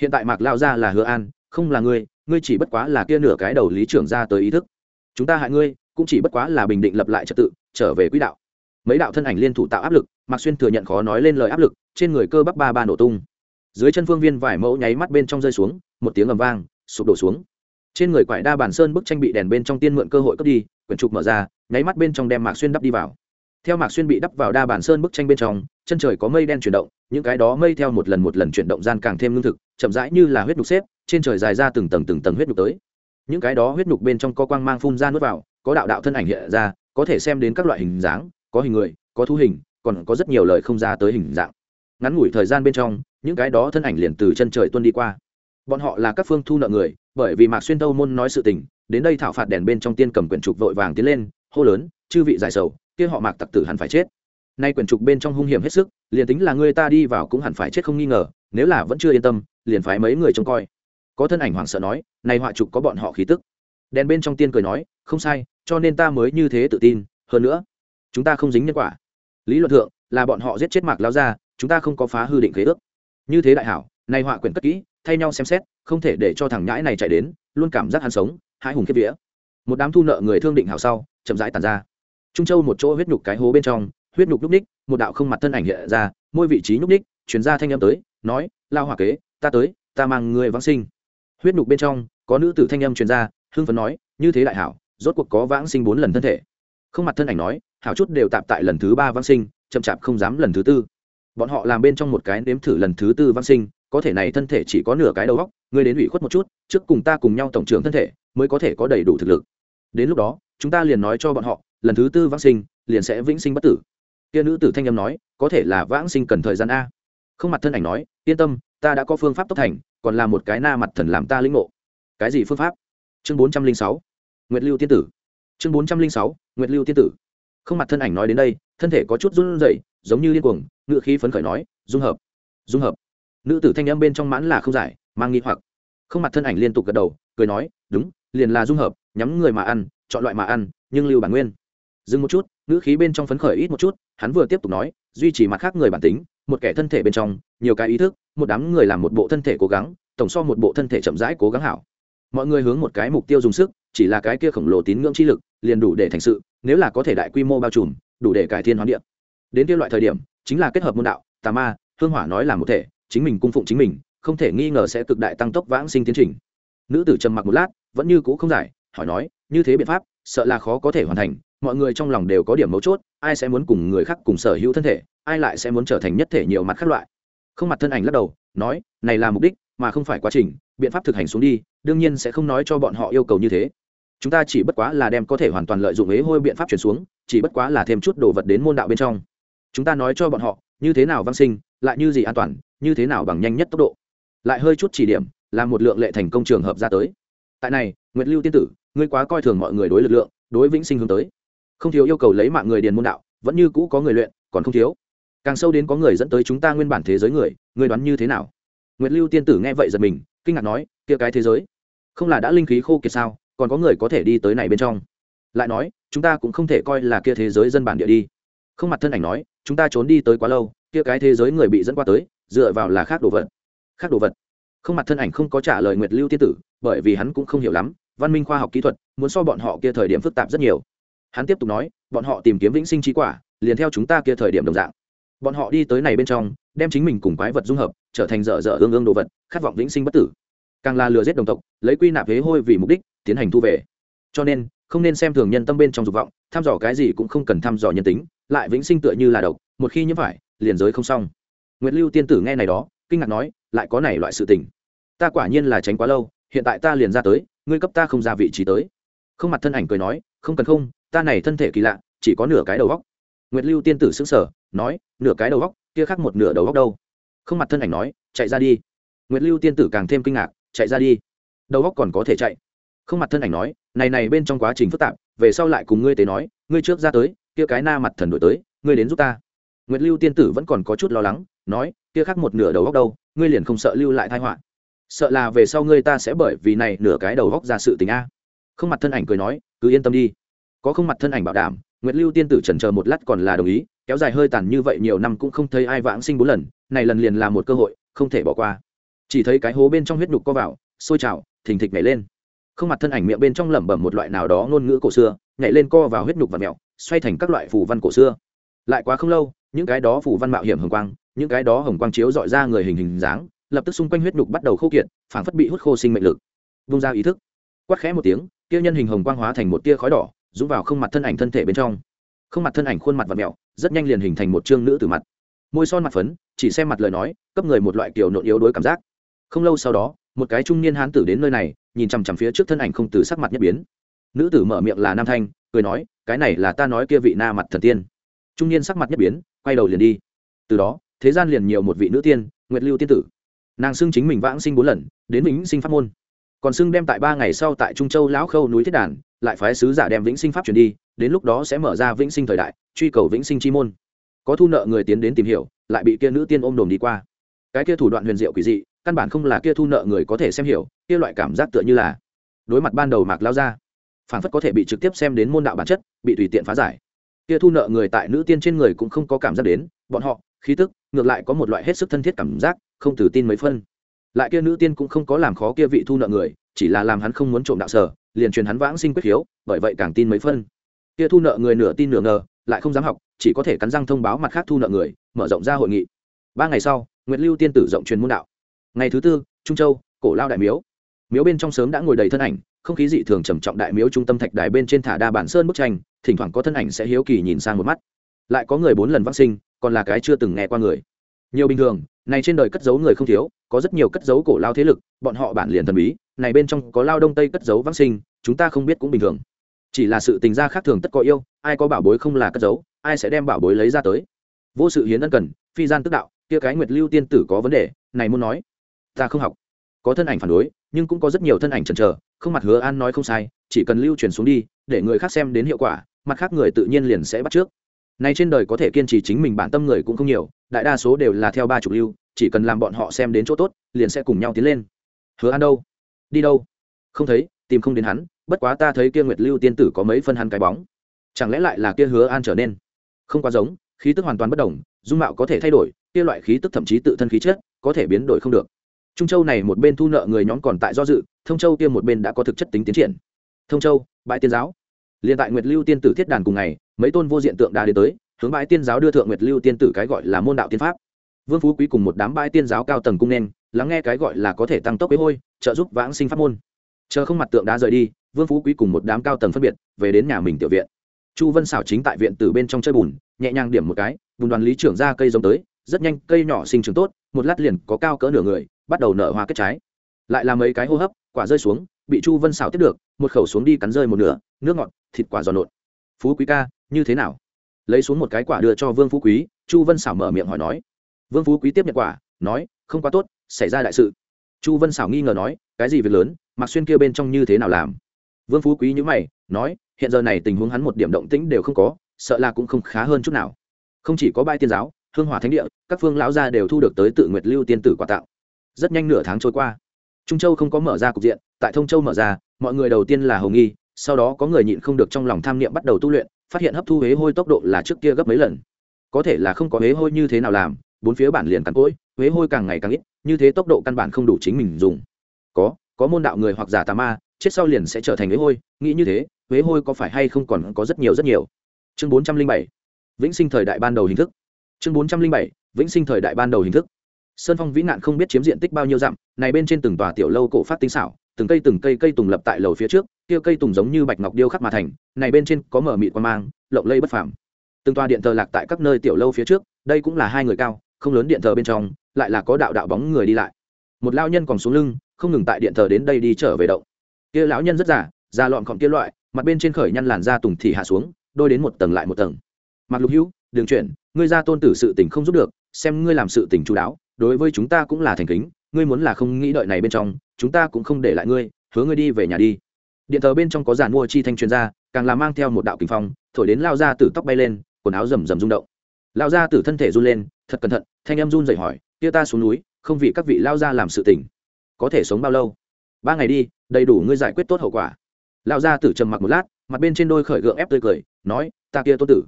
hiện tại mạc lao ra là hứa an, không là ngươi ngươi chỉ bất quá là kia nửa cái đầu lý trưởng ra tới ý thức. Chúng ta hại ngươi, cũng chỉ bất quá là bình định lập lại trật tự, trở về quỹ đạo mấy đạo thân ảnh liên thủ tạo áp lực, mạc xuyên thừa nhận khó nói lên lời áp lực, trên người cơ bắp ba ba nổ tung. Dưới chân phương viên vải mẫu nháy mắt bên trong rơi xuống, một tiếng ầm vang, sụp đổ xuống. Trên người quải đa bản sơn bức tranh bị đèn bên trong tiên mượn cơ hội cướp đi, quyển trục mở ra, nháy mắt bên trong đem mạc xuyên đắp đi vào. Theo mạc xuyên bị đắp vào đa bản sơn bức tranh bên trong, chân trời có mây đen chuyển động, những cái đó mây theo một lần một lần chuyển động gian càng thêm lương thực, chậm rãi như là huyết nhục xếp, trên trời dài ra từng tầng từng tầng huyết nhục tới. Những cái đó huyết nhục bên trong có quang mang phun ra nuốt vào, có đạo đạo thân ảnh hiện ra, có thể xem đến các loại hình dáng có hình người, có thu hình, còn có rất nhiều lời không ra tới hình dạng. Ngắn ngủi thời gian bên trong, những cái đó thân ảnh liền từ chân trời tuân đi qua. Bọn họ là các phương thu nợ người, bởi vì mạc xuyên tâu môn nói sự tình, đến đây thảo phạt đèn bên trong tiên cầm quyển trục vội vàng tiến lên, hô lớn, chư vị giải sầu, kia họ mạc tặc tử hẳn phải chết. Nay quyển trục bên trong hung hiểm hết sức, liền tính là người ta đi vào cũng hẳn phải chết không nghi ngờ, nếu là vẫn chưa yên tâm, liền phái mấy người trông coi. Có thân ảnh hoảng sợ nói, này họa trục có bọn họ khí tức. Đèn bên trong tiên cười nói, không sai, cho nên ta mới như thế tự tin, hơn nữa chúng ta không dính nhân quả. Lý luận thượng, là bọn họ giết chết mạc lao ra chúng ta không có phá hư định khế ước. Như thế đại hảo, nay họa quyển cất kỹ, thay nhau xem xét, không thể để cho thằng nhãi này chạy đến, luôn cảm giác hắn sống hai hùng kiếp vía. Một đám thu nợ người thương định hảo sau, chậm rãi tàn ra. Trung châu một chỗ huyết nhục cái hố bên trong, huyết nhục nhúc ních một đạo không mặt thân ảnh hiện ra, môi vị trí nhúc ních chuyển ra thanh âm tới, nói, lao hỏa kế, ta tới, ta mang người vãng sinh. Huyết nhục bên trong, có nữ tử thanh âm truyền ra, hưng phấn nói, như thế đại hảo, rốt cuộc có vãng sinh bốn lần thân thể. Không mặt thân ảnh nói hảo chút đều tạm tại lần thứ ba vãng sinh, chậm chạp không dám lần thứ tư. Bọn họ làm bên trong một cái nếm thử lần thứ tư vãng sinh, có thể này thân thể chỉ có nửa cái đầu góc ngươi đến ủy khuất một chút, trước cùng ta cùng nhau tổng trưởng thân thể, mới có thể có đầy đủ thực lực. Đến lúc đó, chúng ta liền nói cho bọn họ, lần thứ tư vãng sinh, liền sẽ vĩnh sinh bất tử. Kia nữ tử thanh âm nói, có thể là vãng sinh cần thời gian a. Không mặt thân ảnh nói, yên tâm, ta đã có phương pháp tốc thành, còn là một cái na mặt thần làm ta lĩnh ngộ. Cái gì phương pháp? Chương bốn trăm linh sáu. Nguyệt lưu tiên tử. Chương bốn trăm linh sáu. Nguyệt lưu tiên tử không mặt thân ảnh nói đến đây, thân thể có chút run rẩy, giống như điên cuồng, ngự khí phấn khởi nói, dung hợp dung hợp. Nữ tử thanh âm bên trong mãn là không giải, mang nghi hoặc. Không mặt thân ảnh liên tục gật đầu, cười nói, đúng, liền là dung hợp, nhắm người mà ăn, chọn loại mà ăn, nhưng lưu bản nguyên. Dừng một chút, ngữ khí bên trong phấn khởi ít một chút, hắn vừa tiếp tục nói, duy trì mặt khác người bản tính, một kẻ thân thể bên trong, nhiều cái ý thức, một đám người làm một bộ thân thể cố gắng, tổng so một bộ thân thể chậm rãi cố gắng hảo. Mọi người hướng một cái mục tiêu dùng sức, chỉ là cái kia khổng lồ tín ngưỡng chi lực liền đủ để thành sự, nếu là có thể đại quy mô bao trùm, đủ để cải thiên hoán địa. Đến kia loại thời điểm, chính là kết hợp môn đạo, tà ma, hương hỏa nói là một thể, chính mình cung phụng chính mình, không thể nghi ngờ sẽ cực đại tăng tốc vãng sinh tiến trình. Nữ tử trầm mặc một lát, vẫn như cũ không giải, hỏi nói, như thế biện pháp, sợ là khó có thể hoàn thành, mọi người trong lòng đều có điểm mấu chốt, ai sẽ muốn cùng người khác cùng sở hữu thân thể, ai lại sẽ muốn trở thành nhất thể nhiều mặt khác loại. Không mặt thân ảnh lắc đầu, nói, này là mục đích, mà không phải quá trình, biện pháp thực hành xuống đi, đương nhiên sẽ không nói cho bọn họ yêu cầu như thế chúng ta chỉ bất quá là đem có thể hoàn toàn lợi dụng ế hôi biện pháp chuyển xuống, chỉ bất quá là thêm chút đồ vật đến môn đạo bên trong. Chúng ta nói cho bọn họ, như thế nào văn sinh, lại như gì an toàn, như thế nào bằng nhanh nhất tốc độ. Lại hơi chút chỉ điểm là một lượng lệ thành công trường hợp ra tới. Tại này, nguyệt lưu tiên tử, ngươi quá coi thường mọi người đối lực lượng, đối vĩnh sinh hướng tới. Không thiếu yêu cầu lấy mạng người điền môn đạo, vẫn như cũ có người luyện, còn không thiếu. Càng sâu đến có người dẫn tới chúng ta nguyên bản thế giới người, ngươi đoán như thế nào? Nguyệt lưu tiên tử nghe vậy giật mình, kinh ngạc nói, kia cái thế giới, không là đã linh khí khô kiệt sao? Còn có người có thể đi tới này bên trong. Lại nói, chúng ta cũng không thể coi là kia thế giới dân bản địa đi. Không mặt thân ảnh nói, chúng ta trốn đi tới quá lâu, kia cái thế giới người bị dẫn qua tới, dựa vào là khác đồ vật. Khác đồ vật. Không mặt thân ảnh không có trả lời nguyệt lưu tiên tử, bởi vì hắn cũng không hiểu lắm, văn minh khoa học kỹ thuật, muốn so bọn họ kia thời điểm phức tạp rất nhiều. Hắn tiếp tục nói, bọn họ tìm kiếm vĩnh sinh trí quả, liền theo chúng ta kia thời điểm đồng dạng. Bọn họ đi tới này bên trong, đem chính mình cùng quái vật dung hợp, trở thành dở dở ương ương đồ vật, khát vọng vĩnh sinh bất tử càng là lừa giết đồng tộc, lấy quy nạp thế hôi vì mục đích, tiến hành thu về. Cho nên, không nên xem thường nhân tâm bên trong dục vọng thăm dò cái gì cũng không cần thăm dò nhân tính, lại vĩnh sinh tựa như là độc, một khi nhiễm phải, liền giới không xong. Nguyệt lưu tiên tử nghe này đó, kinh ngạc nói, lại có này loại sự tình. Ta quả nhiên là tránh quá lâu, hiện tại ta liền ra tới, ngươi cấp ta không ra vị trí tới. Không mặt thân ảnh cười nói, không cần không, ta này thân thể kỳ lạ, chỉ có nửa cái đầu góc. Nguyệt lưu tiên tử sững sờ, nói, nửa cái đầu góc, kia khác một nửa đầu góc đâu? Không mặt thân ảnh nói, chạy ra đi. Nguyệt lưu tiên tử càng thêm kinh ngạc chạy ra đi. Đầu góc còn có thể chạy. Không mặt thân ảnh nói, này này bên trong quá trình phức tạp, về sau lại cùng ngươi tế nói, ngươi trước ra tới, kia cái na mặt thần đổi tới, ngươi đến giúp ta. Nguyệt lưu tiên tử vẫn còn có chút lo lắng, nói, kia khác một nửa đầu góc đâu, ngươi liền không sợ lưu lại thai họa. Sợ là về sau ngươi ta sẽ bởi vì này nửa cái đầu góc ra sự tình a. Không mặt thân ảnh cười nói, cứ yên tâm đi. Có không mặt thân ảnh bảo đảm, nguyệt lưu tiên tử trần chờ một lát còn là đồng ý, kéo dài hơi tàn như vậy nhiều năm cũng không thấy ai vãng sinh bốn lần, này lần liền là một cơ hội, không thể bỏ qua chỉ thấy cái hố bên trong huyết nhục co vào, sôi trào, thình thịch nhảy lên. Không mặt thân ảnh miệng bên trong lẩm bẩm một loại nào đó ngôn ngữ cổ xưa, nhảy lên co vào huyết nhục và mẹo, xoay thành các loại phù văn cổ xưa. Lại quá không lâu, những cái đó phù văn mạo hiểm hồng quang, những cái đó hồng quang chiếu dọi ra người hình hình dáng, lập tức xung quanh huyết nhục bắt đầu khô kiệt, phảng phất bị hút khô sinh mệnh lực. Vung ra ý thức, quát khẽ một tiếng, kia nhân hình hồng quang hóa thành một tia khói đỏ dũng vào không mặt thân ảnh thân thể bên trong. Không mặt thân ảnh khuôn mặt và mẹo, rất nhanh liền hình thành một chương nữ từ mặt. Môi son mặt phấn, chỉ xem mặt lời nói, cấp người một loại kiểu nộn yếu đuối cảm giác không lâu sau đó, một cái trung niên hán tử đến nơi này, nhìn chằm chằm phía trước thân ảnh không từ sắc mặt nhất biến. Nữ tử mở miệng là nam thanh, cười nói, cái này là ta nói kia vị na mặt thần tiên. Trung niên sắc mặt nhất biến, quay đầu liền đi. Từ đó, thế gian liền nhiều một vị nữ tiên, nguyệt lưu tiên tử. Nàng xưng chính mình vãng sinh bốn lần, đến vĩnh sinh pháp môn. Còn xưng đem tại ba ngày sau tại trung châu lão khâu núi thiết đàn, lại phái sứ giả đem vĩnh sinh pháp truyền đi, đến lúc đó sẽ mở ra vĩnh sinh thời đại, truy cầu vĩnh sinh chi môn. Có thu nợ người tiến đến tìm hiểu, lại bị kia nữ tiên ôm đồm đi qua. Cái kia thủ đoạn huyền diệu quỷ dị căn bản không là kia thu nợ người có thể xem hiểu, kia loại cảm giác tựa như là đối mặt ban đầu mạc lao ra. Phản phất có thể bị trực tiếp xem đến môn đạo bản chất, bị tùy tiện phá giải. Kia thu nợ người tại nữ tiên trên người cũng không có cảm giác đến, bọn họ, khí tức, ngược lại có một loại hết sức thân thiết cảm giác, không từ tin mấy phân. Lại kia nữ tiên cũng không có làm khó kia vị thu nợ người, chỉ là làm hắn không muốn trộm đạo sở, liền truyền hắn vãng sinh quyết hiếu, bởi vậy càng tin mấy phân. Kia thu nợ người nửa tin nửa ngờ, lại không dám học, chỉ có thể cắn răng thông báo mặt khác thu nợ người, mở rộng ra hội nghị. Ba ngày sau nguyễn lưu tiên tử rộng truyền môn đạo ngày thứ tư, trung châu, cổ lao đại miếu. Miếu bên trong sớm đã ngồi đầy thân ảnh, không khí dị thường trầm trọng đại miếu trung tâm thạch đài bên trên thả đa bản sơn bức tranh, thỉnh thoảng có thân ảnh sẽ hiếu kỳ nhìn sang một mắt. Lại có người bốn lần vắc sinh, còn là cái chưa từng nghe qua người. Nhiều bình thường, này trên đời cất giấu người không thiếu, có rất nhiều cất giấu cổ lao thế lực, bọn họ bản liền thần bí, này bên trong có lao đông tây cất giấu vắc sinh, chúng ta không biết cũng bình thường. Chỉ là sự tình gia khác thường tất có yêu, ai có bảo bối không là cất giấu, ai sẽ đem bảo bối lấy ra tới. Vô sự hiến ân cần, phi gian tức đạo, kia cái nguyệt lưu tiên tử có vấn đề, này muốn nói ta không học. Có thân ảnh phản đối, nhưng cũng có rất nhiều thân ảnh chần chờ, không mặt hứa an nói không sai, chỉ cần lưu truyền xuống đi, để người khác xem đến hiệu quả, mặt khác người tự nhiên liền sẽ bắt trước. Nay trên đời có thể kiên trì chính mình bản tâm người cũng không nhiều, đại đa số đều là theo ba chục lưu, chỉ cần làm bọn họ xem đến chỗ tốt, liền sẽ cùng nhau tiến lên. Hứa an đâu? Đi đâu? Không thấy, tìm không đến hắn, bất quá ta thấy kia nguyệt lưu tiên tử có mấy phân hắn cái bóng. Chẳng lẽ lại là kia hứa an trở nên? Không quá giống, khí tức hoàn toàn bất đồng dung mạo có thể thay đổi, kia loại khí tức thậm chí tự thân khí chất, có thể biến đổi không được trung châu này một bên thu nợ người nhóm còn tại do dự, thông châu kia một bên đã có thực chất tính tiến triển. Thông châu, bãi tiên giáo. Liền tại nguyệt lưu tiên tử thiết đàn cùng ngày, mấy tôn vô diện tượng đa đến tới, hướng bãi tiên giáo đưa thượng nguyệt lưu tiên tử cái gọi là môn đạo tiên pháp. Vương phú quý cùng một đám bãi tiên giáo cao tầng cung nên, lắng nghe cái gọi là có thể tăng tốc với hôi, trợ giúp vãng sinh pháp môn. Chờ không mặt tượng đá rời đi, vương phú quý cùng một đám cao tầng phân biệt, về đến nhà mình tiểu viện. Chu vân xảo chính tại viện từ bên trong chơi bùn, nhẹ nhàng điểm một cái, bùn đoàn lý trưởng ra cây giống tới, rất nhanh, cây nhỏ sinh trưởng tốt, một lát liền có cao cỡ nửa người bắt đầu nở hoa kết trái. Lại là mấy cái hô hấp, quả rơi xuống, bị chu vân xảo tiếp được, một khẩu xuống đi cắn rơi một nửa, nước ngọt, thịt quả giòn nộn. Phú quý ca, như thế nào? Lấy xuống một cái quả đưa cho vương phú quý, chu vân xảo mở miệng hỏi nói. Vương phú quý tiếp nhận quả, nói, không quá tốt, xảy ra đại sự. Chu vân xảo nghi ngờ nói, cái gì việc lớn mặc xuyên kia bên trong như thế nào làm? Vương phú quý nhữ mày, nói, hiện giờ này tình huống hắn một điểm động tĩnh đều không có, sợ là cũng không khá hơn chút nào. Không chỉ có bãi tiên giáo, hương hỏa thánh địa, các phương lão gia đều thu được tới tự nguyệt lưu tiên tử quà tạo rất nhanh nửa tháng trôi qua. Trung châu không có mở ra cục diện, tại thông châu mở ra, mọi người đầu tiên là hồng nghi, sau đó có người nhịn không được trong lòng tham niệm bắt đầu tu luyện, phát hiện hấp thu huế hôi tốc độ là trước kia gấp mấy lần. Có thể là không có huế hôi như thế nào làm, bốn phía bản liền cắn cỗi, huế hôi càng ngày càng ít, như thế tốc độ căn bản không đủ chính mình dùng. Có có môn đạo người hoặc giả tà ma, chết sau liền sẽ trở thành huế hôi, nghĩ như thế, huế hôi có phải hay không còn có rất nhiều rất nhiều. Chương bốn trăm linh bảy, vĩnh sinh thời đại ban đầu hình thức. Chương bốn trăm linh bảy, vĩnh sinh thời đại ban đầu hình thức sơn phong vĩ nạn không biết chiếm diện tích bao nhiêu dặm, này bên trên từng tòa tiểu lâu cổ phát tinh xảo, từng cây từng cây cây tùng lập tại lầu phía trước, kia cây tùng giống như bạch ngọc điêu khắc mà thành, này bên trên có mở mịt quan mang, lộng lây bất phàm. Từng tòa điện thờ lạc tại các nơi tiểu lâu phía trước, đây cũng là hai người cao, không lớn điện thờ bên trong, lại là có đạo đạo bóng người đi lại. Một lao nhân còn xuống lưng, không ngừng tại điện thờ đến đây đi trở về động. Kia lão nhân rất giả da lọn còn kia loại, mặt bên trên khởi nhăn làn da tùng thì hạ xuống, đôi đến một tầng lại một tầng. Mặc lục hữu đường chuyển ngươi ra tôn tử sự tình không giúp được, xem ngươi làm sự tình chú đáo đối với chúng ta cũng là thành kính, ngươi muốn là không nghĩ đợi này bên trong, chúng ta cũng không để lại ngươi, hứa ngươi đi về nhà đi. Điện thờ bên trong có giàn mua chi thanh chuyên gia càng là mang theo một đạo kinh phong, thổi đến lao ra từ tóc bay lên, quần áo rầm rầm rung động. Lao ra từ thân thể run lên, thật cẩn thận, thanh em run dậy hỏi tia ta xuống núi, không vì các vị lao ra làm sự tình, có thể sống bao lâu? Ba ngày đi, đầy đủ ngươi giải quyết tốt hậu quả. Lao ra tử trầm mặc một lát, mặt bên trên đôi khởi gượng ép tươi cười, nói, ta kia tốt tử,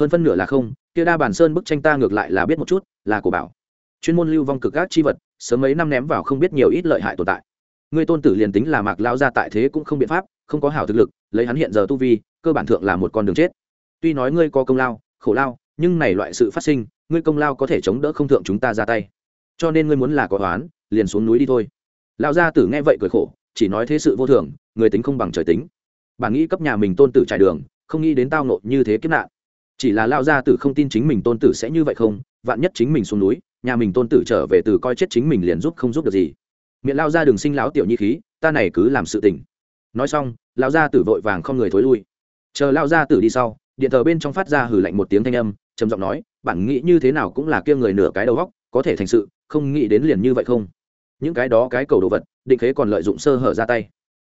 hơn phân nửa là không, kia đa bản sơn bức tranh ta ngược lại là biết một chút, là của bảo chuyên môn lưu vong cực các chi vật, sớm mấy năm ném vào không biết nhiều ít lợi hại tồn tại. Ngươi tôn tử liền tính là mạc lão gia tại thế cũng không biện pháp, không có hảo thực lực, lấy hắn hiện giờ tu vi, cơ bản thượng là một con đường chết. Tuy nói ngươi có công lao, khổ lao, nhưng này loại sự phát sinh, ngươi công lao có thể chống đỡ không thượng chúng ta ra tay. Cho nên ngươi muốn là có toán liền xuống núi đi thôi. Lão gia tử nghe vậy cười khổ, chỉ nói thế sự vô thường, người tính không bằng trời tính. Bà nghĩ cấp nhà mình tôn tử trải đường, không nghĩ đến tao nộ như thế kiếp nạn. Chỉ là lão gia tử không tin chính mình tôn tử sẽ như vậy không, vạn nhất chính mình xuống núi nhà mình tôn tử trở về từ coi chết chính mình liền giúp không giúp được gì. Miệng lao ra đường sinh lão tiểu nhi khí, ta này cứ làm sự tình. Nói xong lao ra tử vội vàng không người thối lui. Chờ lao ra tử đi sau, điện thờ bên trong phát ra hử lạnh một tiếng thanh âm, trầm giọng nói bản nghĩ như thế nào cũng là kia người nửa cái đầu góc có thể thành sự, không nghĩ đến liền như vậy không? Những cái đó cái cầu đồ vật, định khế còn lợi dụng sơ hở ra tay.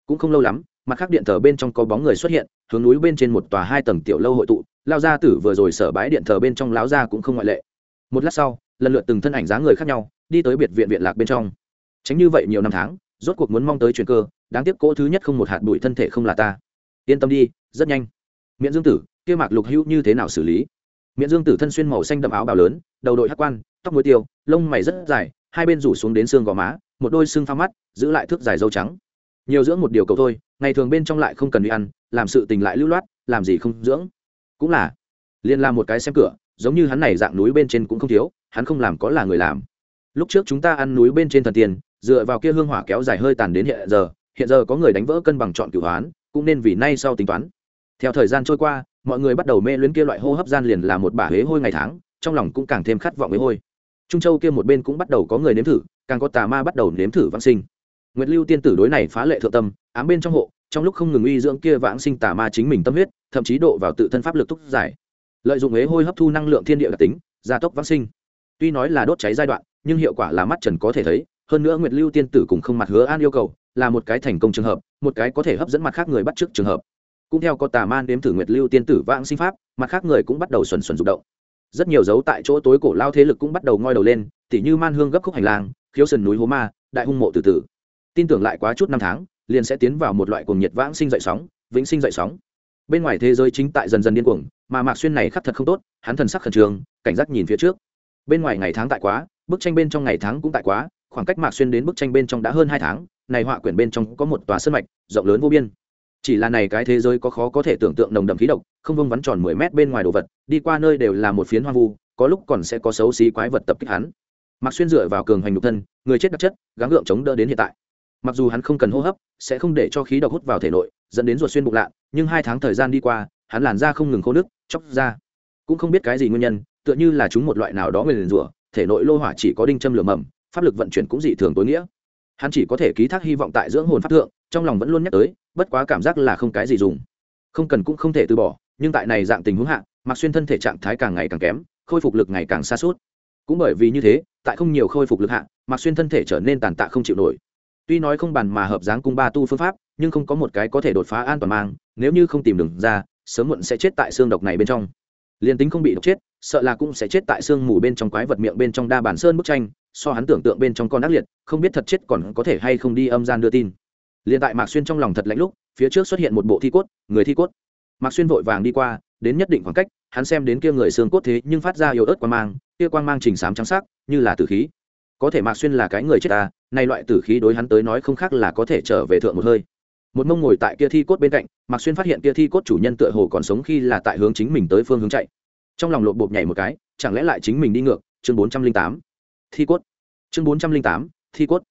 Cũng không lâu lắm, mặt khác điện thờ bên trong có bóng người xuất hiện, hướng núi bên trên một tòa hai tầng tiểu lâu hội tụ. Lao gia tử vừa rồi sở bãi điện thờ bên trong lão gia cũng không ngoại lệ. Một lát sau lần lượt từng thân ảnh dáng người khác nhau, đi tới biệt viện viện lạc bên trong. Tránh như vậy nhiều năm tháng, rốt cuộc muốn mong tới chuyện cơ, đáng tiếc cỗ thứ nhất không một hạt bụi thân thể không là ta. Yên tâm đi, rất nhanh. Miễn dương tử, kia mạc lục hữu như thế nào xử lý? Miễn dương tử thân xuyên màu xanh đậm áo bào lớn, đầu đội hát quan, tóc muối tiêu, lông mày rất dài, hai bên rủ xuống đến xương gò má, một đôi xương pha mắt, giữ lại thước dài dâu trắng. Nhiều dưỡng một điều cầu thôi, ngày thường bên trong lại không cần đi ăn, làm sự tình lại lưu loát, làm gì không dưỡng. Cũng là liên làm một cái xem cửa giống như hắn này dạng núi bên trên cũng không thiếu, hắn không làm có là người làm. Lúc trước chúng ta ăn núi bên trên thần tiền, dựa vào kia hương hỏa kéo dài hơi tàn đến hiện giờ hiện giờ có người đánh vỡ cân bằng chọn cửu hoán, cũng nên vì nay sau tính toán. Theo thời gian trôi qua, mọi người bắt đầu mê luyến kia loại hô hấp gian liền là một bả huế hôi ngày tháng, trong lòng cũng càng thêm khát vọng huế hôi. Trung châu kia một bên cũng bắt đầu có người nếm thử, càng có tà ma bắt đầu nếm thử vãng sinh. Nguyệt lưu tiên tử đối này phá lệ thượng tâm, ám bên trong hộ, trong lúc không ngừng uy dưỡng kia vãng sinh tà ma chính mình tâm huyết, thậm chí độ vào tự thân pháp lực thúc giải lợi dụng ế hôi hấp thu năng lượng thiên địa đặc tính, gia tốc vãng sinh. Tuy nói là đốt cháy giai đoạn, nhưng hiệu quả là mắt trần có thể thấy, hơn nữa nguyệt lưu tiên tử cùng không mặt hứa an yêu cầu, là một cái thành công trường hợp, một cái có thể hấp dẫn mặt khác người bắt trước trường hợp. Cũng theo có tà man đếm thử nguyệt lưu tiên tử vãng sinh pháp, mặt khác người cũng bắt đầu xuẩn xuẩn rụng động. Rất nhiều dấu tại chỗ tối cổ lao thế lực cũng bắt đầu ngoi đầu lên, tỉ như man hương gấp khúc hành lang, khiếu sườn núi hố ma, đại hung mộ từ từ tin tưởng lại quá chút năm tháng, liền sẽ tiến vào một loại cuồng nhiệt vãng sinh dậy sóng, vĩnh sinh dậy sóng bên ngoài thế giới chính tại dần dần điên cuồng, mà mạc xuyên này khắc thật không tốt, hắn thần sắc khẩn trương, cảnh giác nhìn phía trước. Bên ngoài ngày tháng tại quá, bức tranh bên trong ngày tháng cũng tại quá, khoảng cách mạc xuyên đến bức tranh bên trong đã hơn hai tháng, này họa quyển bên trong có một tòa sân mạch, rộng lớn vô biên. Chỉ là này cái thế giới có khó có thể tưởng tượng nồng đậm khí độc, không vông vắn tròn mười mét bên ngoài đồ vật, đi qua nơi đều là một phiến hoang vu, có lúc còn sẽ có xấu xí quái vật tập kích hắn. Mạc xuyên dựa vào cường hành nhục thân, người chết đặc chất, gắng gượng chống đỡ đến hiện tại mặc dù hắn không cần hô hấp, sẽ không để cho khí độc hút vào thể nội, dẫn đến ruột xuyên bụng lạ, nhưng hai tháng thời gian đi qua, hắn làn da không ngừng khô nước chóc ra cũng không biết cái gì nguyên nhân, tựa như là chúng một loại nào đó nguyền rủa, thể nội lô hỏa chỉ có đinh châm lửa mầm, pháp lực vận chuyển cũng dị thường tối nghĩa. Hắn chỉ có thể ký thác hy vọng tại dưỡng hồn pháp thượng, trong lòng vẫn luôn nhắc tới, bất quá cảm giác là không cái gì dùng. Không cần cũng không thể từ bỏ, nhưng tại này dạng tình huống hạ, mặc xuyên thân thể trạng thái càng ngày càng kém, khôi phục lực ngày càng xa suốt. Cũng bởi vì như thế, tại không nhiều khôi phục lực hạ, mặc xuyên thân thể trở nên tàn tạ không chịu nổi tuy nói không bàn mà hợp dáng cung ba tu phương pháp, nhưng không có một cái có thể đột phá an toàn mang, nếu như không tìm đường ra, sớm muộn sẽ chết tại xương độc này bên trong. Liền tính không bị độc chết, sợ là cũng sẽ chết tại xương mù bên trong quái vật miệng bên trong đa bản sơn bức tranh, so hắn tưởng tượng bên trong con ác liệt, không biết thật chết còn có thể hay không đi âm gian đưa tin. Liền tại mạc xuyên trong lòng thật lạnh lúc, phía trước xuất hiện một bộ thi cốt, người thi cốt. Mạc xuyên vội vàng đi qua, đến nhất định khoảng cách, hắn xem đến kia người xương cốt thế nhưng phát ra yếu ớt quang mang, kia quang mang trình sám trắng sắc, như là tử khí có thể mạc xuyên là cái người chết ta, nay loại tử khí đối hắn tới nói không khác là có thể trở về thượng một hơi. Một mông ngồi tại kia thi cốt bên cạnh, mạc xuyên phát hiện kia thi cốt chủ nhân tựa hồ còn sống khi là tại hướng chính mình tới phương hướng chạy. Trong lòng lộp bộp nhảy một cái, chẳng lẽ lại chính mình đi ngược? Chương bốn trăm linh tám. Thi cốt. Chương bốn trăm linh tám. Thi cốt.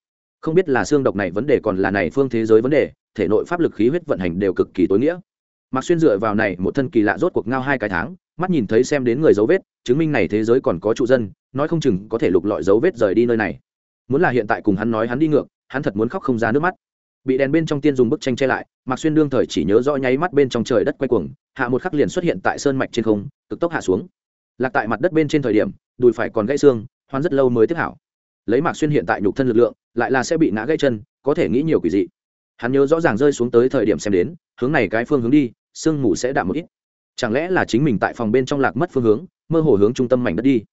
Không biết là xương độc này vấn đề còn là này phương thế giới vấn đề, thể nội pháp lực khí huyết vận hành đều cực kỳ tối nghĩa. Mạc xuyên dựa vào này, một thân kỳ lạ rốt cuộc ngao hai cái tháng mắt nhìn thấy xem đến người dấu vết, chứng minh này thế giới còn có trụ dân, nói không chừng có thể lục lọi dấu vết rời đi nơi này. Muốn là hiện tại cùng hắn nói hắn đi ngược, hắn thật muốn khóc không ra nước mắt. Bị đèn bên trong tiên dùng bức tranh che lại, mạc xuyên đương thời chỉ nhớ rõ nháy mắt bên trong trời đất quay cuồng, hạ một khắc liền xuất hiện tại sơn mạch trên không, cực tốc hạ xuống. Lạc tại mặt đất bên trên thời điểm, đùi phải còn gãy xương hoan rất lâu mới tiếp hảo. Lấy mạc xuyên hiện tại nhục thân lực lượng, lại là sẽ bị ngã gãy chân, có thể nghĩ nhiều quỷ dị. Hắn nhớ rõ ràng rơi xuống tới thời điểm xem đến, hướng này cái phương hướng đi, sương mù sẽ đạm một ít chẳng lẽ là chính mình tại phòng bên trong lạc mất phương hướng, mơ hồ hướng trung tâm mảnh đất đi?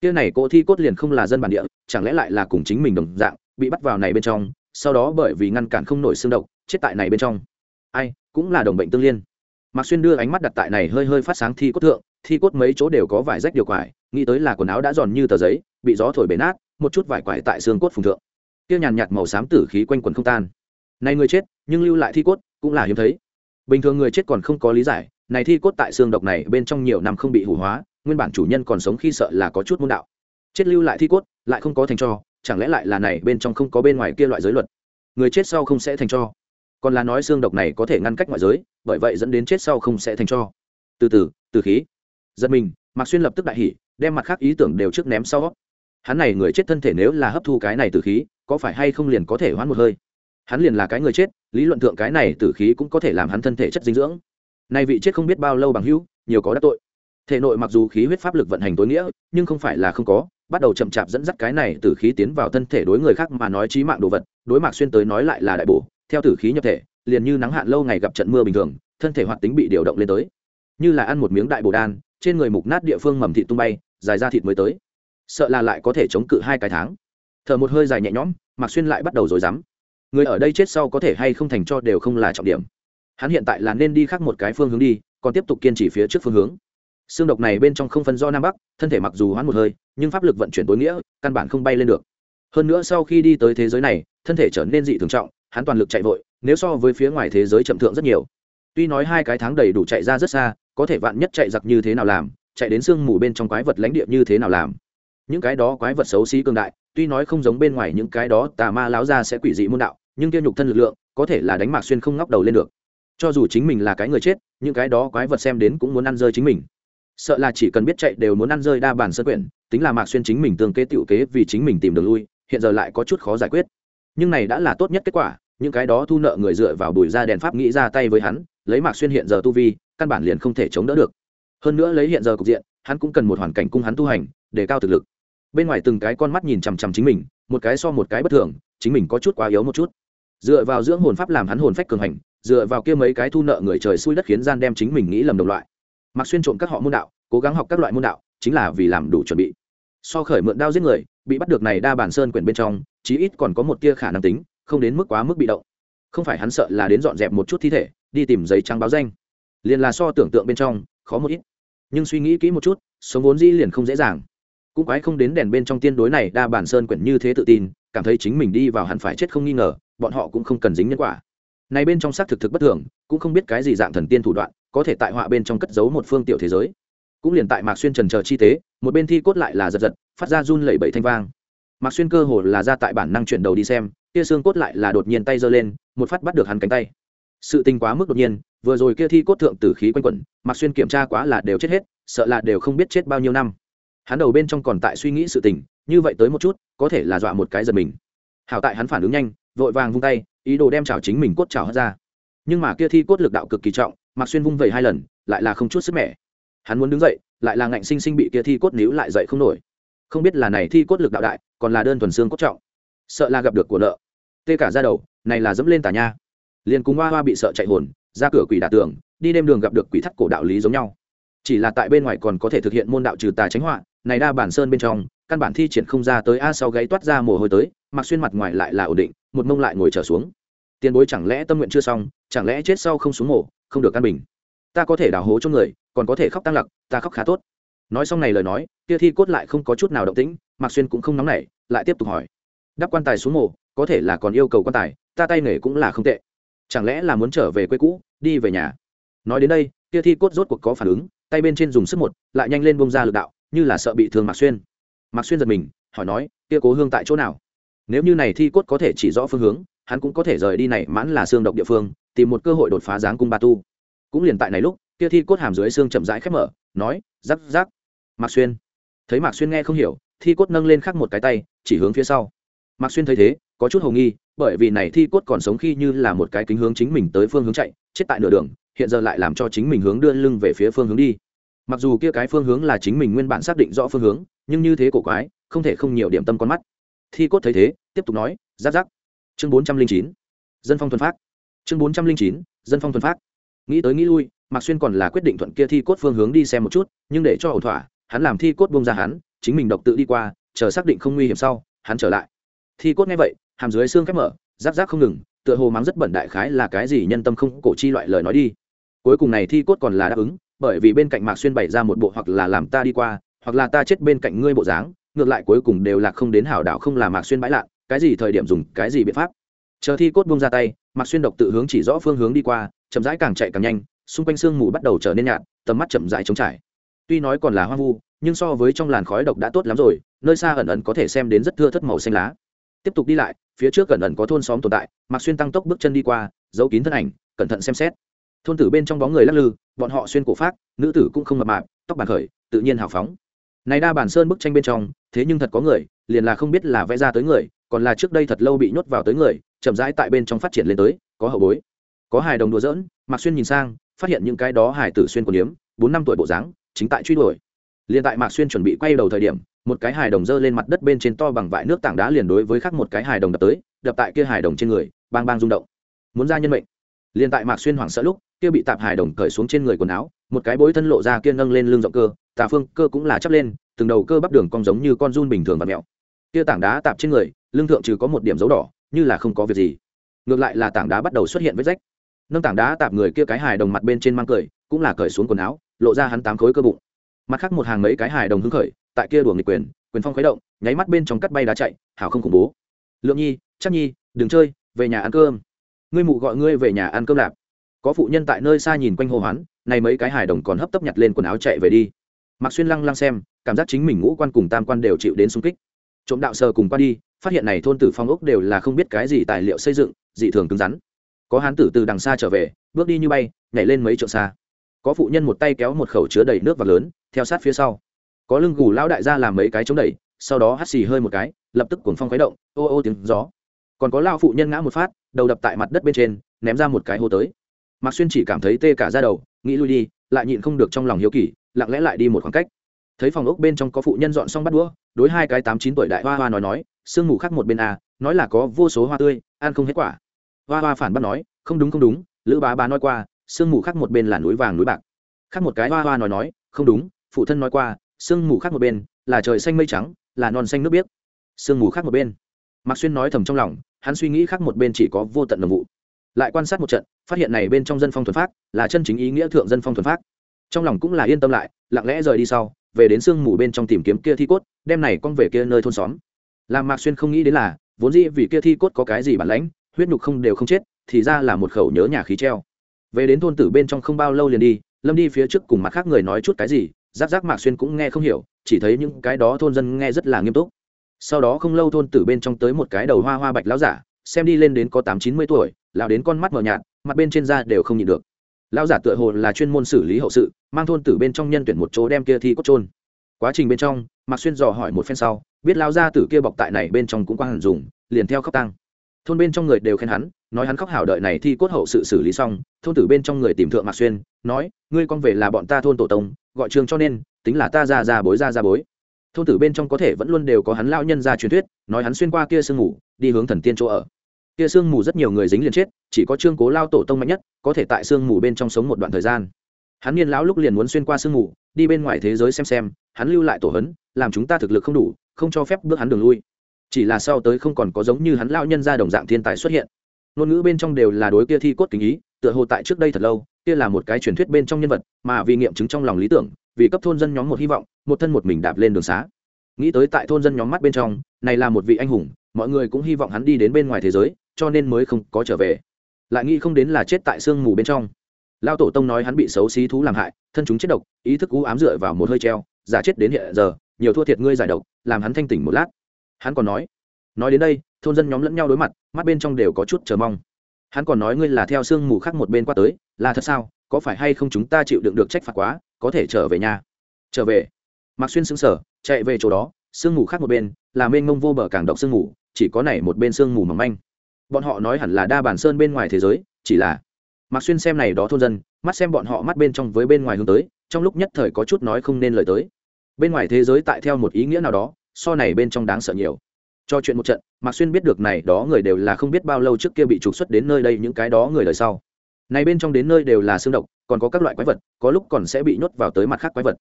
Kia này cỗ thi cốt liền không là dân bản địa, chẳng lẽ lại là cùng chính mình đồng dạng, bị bắt vào này bên trong, sau đó bởi vì ngăn cản không nổi xương độc, chết tại này bên trong? Ai, cũng là đồng bệnh tương liên. Mạc xuyên đưa ánh mắt đặt tại này hơi hơi phát sáng thi cốt thượng, thi cốt mấy chỗ đều có vải rách điều quải, nghĩ tới là quần áo đã giòn như tờ giấy, bị gió thổi bể nát, một chút vải quải tại xương cốt phùng thượng. Kia nhàn nhạt màu xám tử khí quanh quần không tan. Này người chết, nhưng lưu lại thi cốt, cũng là hiếm thấy. Bình thường người chết còn không có lý giải này thi cốt tại xương độc này bên trong nhiều năm không bị hủ hóa, nguyên bản chủ nhân còn sống khi sợ là có chút môn đạo. Chết lưu lại thi cốt, lại không có thành cho, chẳng lẽ lại là này bên trong không có bên ngoài kia loại giới luật? Người chết sau không sẽ thành cho. Còn là nói xương độc này có thể ngăn cách ngoại giới, bởi vậy dẫn đến chết sau không sẽ thành cho. Từ từ từ khí. Giật mình, mạc xuyên lập tức đại hỉ, đem mặt khác ý tưởng đều trước ném sau. Hắn này người chết thân thể nếu là hấp thu cái này từ khí, có phải hay không liền có thể hoãn một hơi? Hắn liền là cái người chết, lý luận thượng cái này tử khí cũng có thể làm hắn thân thể chất dinh dưỡng nay vị chết không biết bao lâu bằng hữu, nhiều có đắc tội. Thể nội mặc dù khí huyết pháp lực vận hành tối nghĩa, nhưng không phải là không có, bắt đầu chậm chạp dẫn dắt cái này tử khí tiến vào thân thể đối người khác mà nói trí mạng đồ vật, đối mạc xuyên tới nói lại là đại bổ, theo tử khí nhập thể, liền như nắng hạn lâu ngày gặp trận mưa bình thường, thân thể hoạt tính bị điều động lên tới. Như là ăn một miếng đại bổ đan, trên người mục nát địa phương mầm thịt tung bay, dài ra thịt mới tới. Sợ là lại có thể chống cự hai cái tháng. Thở một hơi dài nhẹ nhõm, mạc xuyên lại bắt đầu rồi dám người ở đây chết sau có thể hay không thành cho đều không là trọng điểm hắn hiện tại là nên đi khác một cái phương hướng đi, còn tiếp tục kiên trì phía trước phương hướng. Xương độc này bên trong không phân do nam bắc, thân thể mặc dù hoãn một hơi, nhưng pháp lực vận chuyển tối nghĩa, căn bản không bay lên được. Hơn nữa sau khi đi tới thế giới này, thân thể trở nên dị thường trọng, hắn toàn lực chạy vội, nếu so với phía ngoài thế giới chậm thượng rất nhiều. Tuy nói hai cái tháng đầy đủ chạy ra rất xa, có thể vạn nhất chạy giặc như thế nào làm, chạy đến sương mù bên trong quái vật lãnh địa như thế nào làm. Những cái đó quái vật xấu xí cường đại, tuy nói không giống bên ngoài những cái đó tà ma láo ra sẽ quỷ dị môn đạo, nhưng tiêu nhục thân lực lượng, có thể là đánh mạc xuyên không ngóc đầu lên được cho dù chính mình là cái người chết, những cái đó quái vật xem đến cũng muốn ăn rơi chính mình. Sợ là chỉ cần biết chạy đều muốn ăn rơi đa bản sơ quyển, tính là mạc xuyên chính mình tương kế tựu kế vì chính mình tìm đường lui, hiện giờ lại có chút khó giải quyết. Nhưng này đã là tốt nhất kết quả, những cái đó thu nợ người dựa vào bùi ra đèn pháp nghĩ ra tay với hắn, lấy mạc xuyên hiện giờ tu vi, căn bản liền không thể chống đỡ được. Hơn nữa lấy hiện giờ cục diện, hắn cũng cần một hoàn cảnh cung hắn tu hành, để cao thực lực. Bên ngoài từng cái con mắt nhìn chằm chằm chính mình, một cái so một cái bất thường, chính mình có chút quá yếu một chút. Dựa vào dưỡng hồn pháp làm hắn hồn phách cường hành dựa vào kia mấy cái thu nợ người trời xui đất khiến gian đem chính mình nghĩ lầm đồng loại. Mặc xuyên trộm các họ môn đạo, cố gắng học các loại môn đạo, chính là vì làm đủ chuẩn bị. So khởi mượn đao giết người, bị bắt được này đa bản sơn quyển bên trong, chí ít còn có một tia khả năng tính, không đến mức quá mức bị động. Không phải hắn sợ là đến dọn dẹp một chút thi thể, đi tìm giấy trắng báo danh. Liền là so tưởng tượng bên trong, khó một ít. Nhưng suy nghĩ kỹ một chút, sống vốn dĩ liền không dễ dàng. Cũng quái không đến đèn bên trong tiên đối này đa bản sơn quyển như thế tự tin, cảm thấy chính mình đi vào hẳn phải chết không nghi ngờ, bọn họ cũng không cần dính nhân quả này bên trong xác thực thực bất thường, cũng không biết cái gì dạng thần tiên thủ đoạn, có thể tại họa bên trong cất giấu một phương tiểu thế giới. Cũng liền tại mạc xuyên trần chờ chi tế, một bên thi cốt lại là giật giật, phát ra run lẩy bẩy thanh vang. Mạc xuyên cơ hồ là ra tại bản năng chuyển đầu đi xem, kia xương cốt lại là đột nhiên tay giơ lên, một phát bắt được hắn cánh tay. Sự tình quá mức đột nhiên, vừa rồi kia thi cốt thượng tử khí quanh quẩn, mạc xuyên kiểm tra quá là đều chết hết, sợ là đều không biết chết bao nhiêu năm. Hắn đầu bên trong còn tại suy nghĩ sự tình, như vậy tới một chút, có thể là dọa một cái giật mình. Hảo tại hắn phản ứng nhanh vội vàng vung tay, ý đồ đem chảo chính mình cốt chảo hất ra. Nhưng mà kia thi cốt lực đạo cực kỳ trọng, mạc xuyên vung vẩy hai lần, lại là không chút sức mẻ. Hắn muốn đứng dậy, lại là ngạnh sinh sinh bị kia thi cốt níu lại dậy không nổi. Không biết là này thi cốt lực đạo đại, còn là đơn thuần xương cốt trọng. Sợ là gặp được của nợ. Tê cả ra đầu, này là dẫm lên tà nha. Liền cùng hoa hoa bị sợ chạy hồn, ra cửa quỷ đả tường, đi đêm đường gặp được quỷ thắt cổ đạo lý giống nhau. Chỉ là tại bên ngoài còn có thể thực hiện môn đạo trừ tà tránh họa, này đa bản sơn bên trong, căn bản thi triển không ra tới a sau gáy toát ra mồ hôi tới mặc xuyên mặt ngoài lại là ổn định một mông lại ngồi trở xuống. Tiền bối chẳng lẽ tâm nguyện chưa xong, chẳng lẽ chết sau không xuống mổ không được căn bình? Ta có thể đào hố cho người, còn có thể khóc tăng lặc, ta khóc khá tốt. Nói xong này lời nói, kia thi cốt lại không có chút nào động tĩnh, mạc xuyên cũng không nóng nảy, lại tiếp tục hỏi. Đắp quan tài xuống mổ có thể là còn yêu cầu quan tài, ta tay nghề cũng là không tệ. Chẳng lẽ là muốn trở về quê cũ, đi về nhà? Nói đến đây, kia thi cốt rốt cuộc có phản ứng, tay bên trên dùng sức một, lại nhanh lên bông ra lực đạo, như là sợ bị thương mạc xuyên. Mạc xuyên giật mình, hỏi nói, kia cố hương tại chỗ nào? Nếu như này thi cốt có thể chỉ rõ phương hướng, hắn cũng có thể rời đi này mãn là xương độc địa phương, tìm một cơ hội đột phá giáng cung ba tu. Cũng liền tại này lúc, kia thi cốt hàm dưới xương chậm rãi khép mở, nói, rắc rắc. Mạc xuyên. Thấy mạc xuyên nghe không hiểu, thi cốt nâng lên khắc một cái tay, chỉ hướng phía sau. Mạc xuyên thấy thế, có chút hầu nghi, bởi vì này thi cốt còn sống khi như là một cái kính hướng chính mình tới phương hướng chạy, chết tại nửa đường, hiện giờ lại làm cho chính mình hướng đưa lưng về phía phương hướng đi. Mặc dù kia cái phương hướng là chính mình nguyên bản xác định rõ phương hướng, nhưng như thế cổ quái, không thể không nhiều điểm tâm con mắt thi cốt thấy thế, tiếp tục nói, giáp giáp. Chương bốn trăm linh chín. Dân phong thuần phát chương bốn trăm linh chín, dân phong thuần phát nghĩ tới nghĩ lui, mạc xuyên còn là quyết định thuận kia thi cốt phương hướng đi xem một chút, nhưng để cho ổn thỏa, hắn làm thi cốt bông ra hắn, chính mình độc tự đi qua, chờ xác định không nguy hiểm sau, hắn trở lại. Thi cốt nghe vậy, hàm dưới xương khép mở, giáp giáp không ngừng, tựa hồ mắng rất bẩn đại khái là cái gì nhân tâm không cổ chi loại lời nói đi. Cuối cùng này thi cốt còn là đáp ứng, bởi vì bên cạnh mạc xuyên bày ra một bộ hoặc là làm ta đi qua, hoặc là ta chết bên cạnh ngươi bộ dáng ngược lại cuối cùng đều là không đến hảo đạo không là mạc xuyên bãi lạ, cái gì thời điểm dùng, cái gì biện pháp. Chờ thi cốt buông ra tay, mạc xuyên độc tự hướng chỉ rõ phương hướng đi qua, chậm rãi càng chạy càng nhanh, xung quanh sương mù bắt đầu trở nên nhạt, tầm mắt chậm rãi trống trải. Tuy nói còn là hoang vu, nhưng so với trong làn khói độc đã tốt lắm rồi, nơi xa ẩn ẩn có thể xem đến rất thưa thất màu xanh lá. Tiếp tục đi lại, phía trước ẩn ẩn có thôn xóm tồn tại, mạc xuyên tăng tốc bước chân đi qua, giấu kín thân ảnh, cẩn thận xem xét. Thôn tử bên trong bóng người lắc lư, bọn họ xuyên cổ phát nữ tử cũng không mập mạp, tóc bàn khởi, tự nhiên hào phóng này đa bản sơn bức tranh bên trong, thế nhưng thật có người, liền là không biết là vẽ ra tới người, còn là trước đây thật lâu bị nhốt vào tới người, chậm rãi tại bên trong phát triển lên tới, có hậu bối. Có hài đồng đùa dỡn mạc xuyên nhìn sang, phát hiện những cái đó hài tử xuyên quần điếm bốn năm tuổi bộ dáng, chính tại truy đuổi. Liền tại mạc xuyên chuẩn bị quay đầu thời điểm, một cái hài đồng dơ lên mặt đất bên trên to bằng vại nước tảng đá liền đối với khác một cái hài đồng đập tới, đập tại kia hài đồng trên người, bang bang rung động. Muốn ra nhân mệnh. Liền tại mạc xuyên hoảng sợ lúc kia bị tạp hài đồng cởi xuống trên người quần áo, một cái bối thân lộ ra kia nâng lên lưng rộng cơ, tà phương cơ cũng là chắp lên, từng đầu cơ bắp đường cong giống như con run bình thường và mẹo. Kia tảng đá tạp trên người, lưng thượng trừ có một điểm dấu đỏ, như là không có việc gì. Ngược lại là tảng đá bắt đầu xuất hiện vết rách. Nâng tảng đá tạp người kia cái hài đồng mặt bên trên mang cười, cũng là cởi xuống quần áo, lộ ra hắn tám khối cơ bụng. Mặt khác một hàng mấy cái hài đồng hứng khởi, tại kia đùa nghịch quyền quyền phong khuấy động, nháy mắt bên trong cắt bay đá chạy hảo không khủng bố. Lượng nhi, chắc nhi, đừng chơi, về nhà ăn cơm. Ngươi mụ gọi ngươi về nhà ăn cơm lạp có phụ nhân tại nơi xa nhìn quanh hô hoán này mấy cái hài đồng còn hấp tấp nhặt lên quần áo chạy về đi. Mặc xuyên lăng lăng xem, cảm giác chính mình ngũ quan cùng tam quan đều chịu đến xung kích. Trộm đạo sờ cùng qua đi, phát hiện này thôn tử phong ốc đều là không biết cái gì tài liệu xây dựng, dị thường cứng rắn. Có hán tử từ đằng xa trở về, bước đi như bay, nhảy lên mấy trượng xa. Có phụ nhân một tay kéo một khẩu chứa đầy nước và lớn, theo sát phía sau. Có lưng gù lão đại gia làm mấy cái chống đẩy, sau đó hắt xì hơi một cái, lập tức cuồng phong khuấy động, ô ô tiếng gió. Còn có lao phụ nhân ngã một phát, đầu đập tại mặt đất bên trên, ném ra một cái hô tới mạc xuyên chỉ cảm thấy tê cả ra đầu, nghĩ lui đi, lại nhịn không được trong lòng hiếu kỳ, lặng lẽ lại đi một khoảng cách. Thấy phòng ốc bên trong có phụ nhân dọn xong bắt đũa, đối hai cái tám chín tuổi đại hoa hoa nói nói, sương mù khác một bên a nói là có vô số hoa tươi, ăn không hết quả. Hoa hoa phản bác nói, không đúng không đúng, lữ bá bá nói qua, sương mù khác một bên là núi vàng núi bạc. Khác một cái hoa hoa nói nói, không đúng, phụ thân nói qua, sương mù khác một bên là trời xanh mây trắng, là non xanh nước biếc. Sương mù khác một bên. Mạc xuyên nói thầm trong lòng, hắn suy nghĩ khác một bên chỉ có vô tận đồng vụ. Lại quan sát một trận phát hiện này bên trong dân phong thuần phát, là chân chính ý nghĩa thượng dân phong thuần phát. Trong lòng cũng là yên tâm lại, lặng lẽ rời đi sau, về đến sương mù bên trong tìm kiếm kia thi cốt, đem này con về kia nơi thôn xóm. Làm mạc xuyên không nghĩ đến là, vốn dĩ vì kia thi cốt có cái gì bản lãnh, huyết nhục không đều không chết, thì ra là một khẩu nhớ nhà khí treo. Về đến thôn tử bên trong không bao lâu liền đi, lâm đi phía trước cùng mặt khác người nói chút cái gì giáp giáp mạc xuyên cũng nghe không hiểu, chỉ thấy những cái đó thôn dân nghe rất là nghiêm túc. Sau đó không lâu thôn tử bên trong tới một cái đầu hoa hoa bạch lão giả, xem đi lên đến có tám chín mươi tuổi, lão đến con mắt mờ nhạt mặt bên trên da đều không nhịn được. Lão giả tựa hồ là chuyên môn xử lý hậu sự, mang thôn tử bên trong nhân tuyển một chỗ đem kia thi cốt trôn quá trình bên trong, mạc xuyên dò hỏi một phen sau, biết lão gia tử kia bọc tại này bên trong cũng quang hẳn dùng, liền theo khóc tăng thôn bên trong người đều khen hắn, nói hắn khóc hảo đợi này thi cốt hậu sự xử lý xong, thôn tử bên trong người tìm thượng mạc xuyên, nói, ngươi con về là bọn ta thôn tổ tông, gọi trường cho nên, tính là ta ra ra bối ra ra bối. Thôn tử bên trong có thể vẫn luôn đều có hắn lao nhân ra truyền thuyết, nói hắn xuyên qua kia sương ngủ đi hướng thần tiên chỗ ở kia sương mù rất nhiều người dính liền chết, chỉ có trương cố lao tổ tông mạnh nhất, có thể tại sương mù bên trong sống một đoạn thời gian. Hắn niên lão lúc liền muốn xuyên qua sương mù, đi bên ngoài thế giới xem xem, hắn lưu lại tổ hấn, làm chúng ta thực lực không đủ, không cho phép bước hắn đường lui. Chỉ là sau tới không còn có giống như hắn lao nhân ra đồng dạng thiên tài xuất hiện. Ngôn ngữ bên trong đều là đối kia thi cốt kính ý, tựa hồ tại trước đây thật lâu, kia là một cái truyền thuyết bên trong nhân vật, mà vì nghiệm chứng trong lòng lý tưởng, vì cấp thôn dân nhóm một hy vọng, một thân một mình đạp lên đường xá. Nghĩ tới tại thôn dân nhóm mắt bên trong, này là một vị anh hùng mọi người cũng hy vọng hắn đi đến bên ngoài thế giới, cho nên mới không có trở về. Lại nghĩ không đến là chết tại sương mù bên trong. Lao tổ tông nói hắn bị xấu xí thú làm hại, thân chúng chết độc, ý thức u ám dựa vào một hơi treo, giả chết đến hiện giờ, nhiều thua thiệt ngươi giải độc, làm hắn thanh tỉnh một lát. Hắn còn nói nói đến đây, thôn dân nhóm lẫn nhau đối mặt, mắt bên trong đều có chút chờ mong. Hắn còn nói ngươi là theo sương mù khác một bên qua tới, là thật sao, có phải hay không chúng ta chịu đựng được trách phạt quá, có thể trở về nhà trở về. Mạc xuyên xứng sở chạy về chỗ đó, sương mù khác một bên, là mênh mông vô bờ càng độc sương mù chỉ có này một bên sương mù mỏng manh. Bọn họ nói hẳn là đa bản sơn bên ngoài thế giới, chỉ là mạc xuyên xem này đó thôn dân, mắt xem bọn họ mắt bên trong với bên ngoài hướng tới, trong lúc nhất thời có chút nói không nên lời tới. Bên ngoài thế giới tại theo một ý nghĩa nào đó, so này bên trong đáng sợ nhiều. Cho chuyện một trận, mạc xuyên biết được này đó người đều là không biết bao lâu trước kia bị trục xuất đến nơi đây những cái đó người đời sau. Này bên trong đến nơi đều là xương độc, còn có các loại quái vật, có lúc còn sẽ bị nhốt vào tới mặt khác quái vật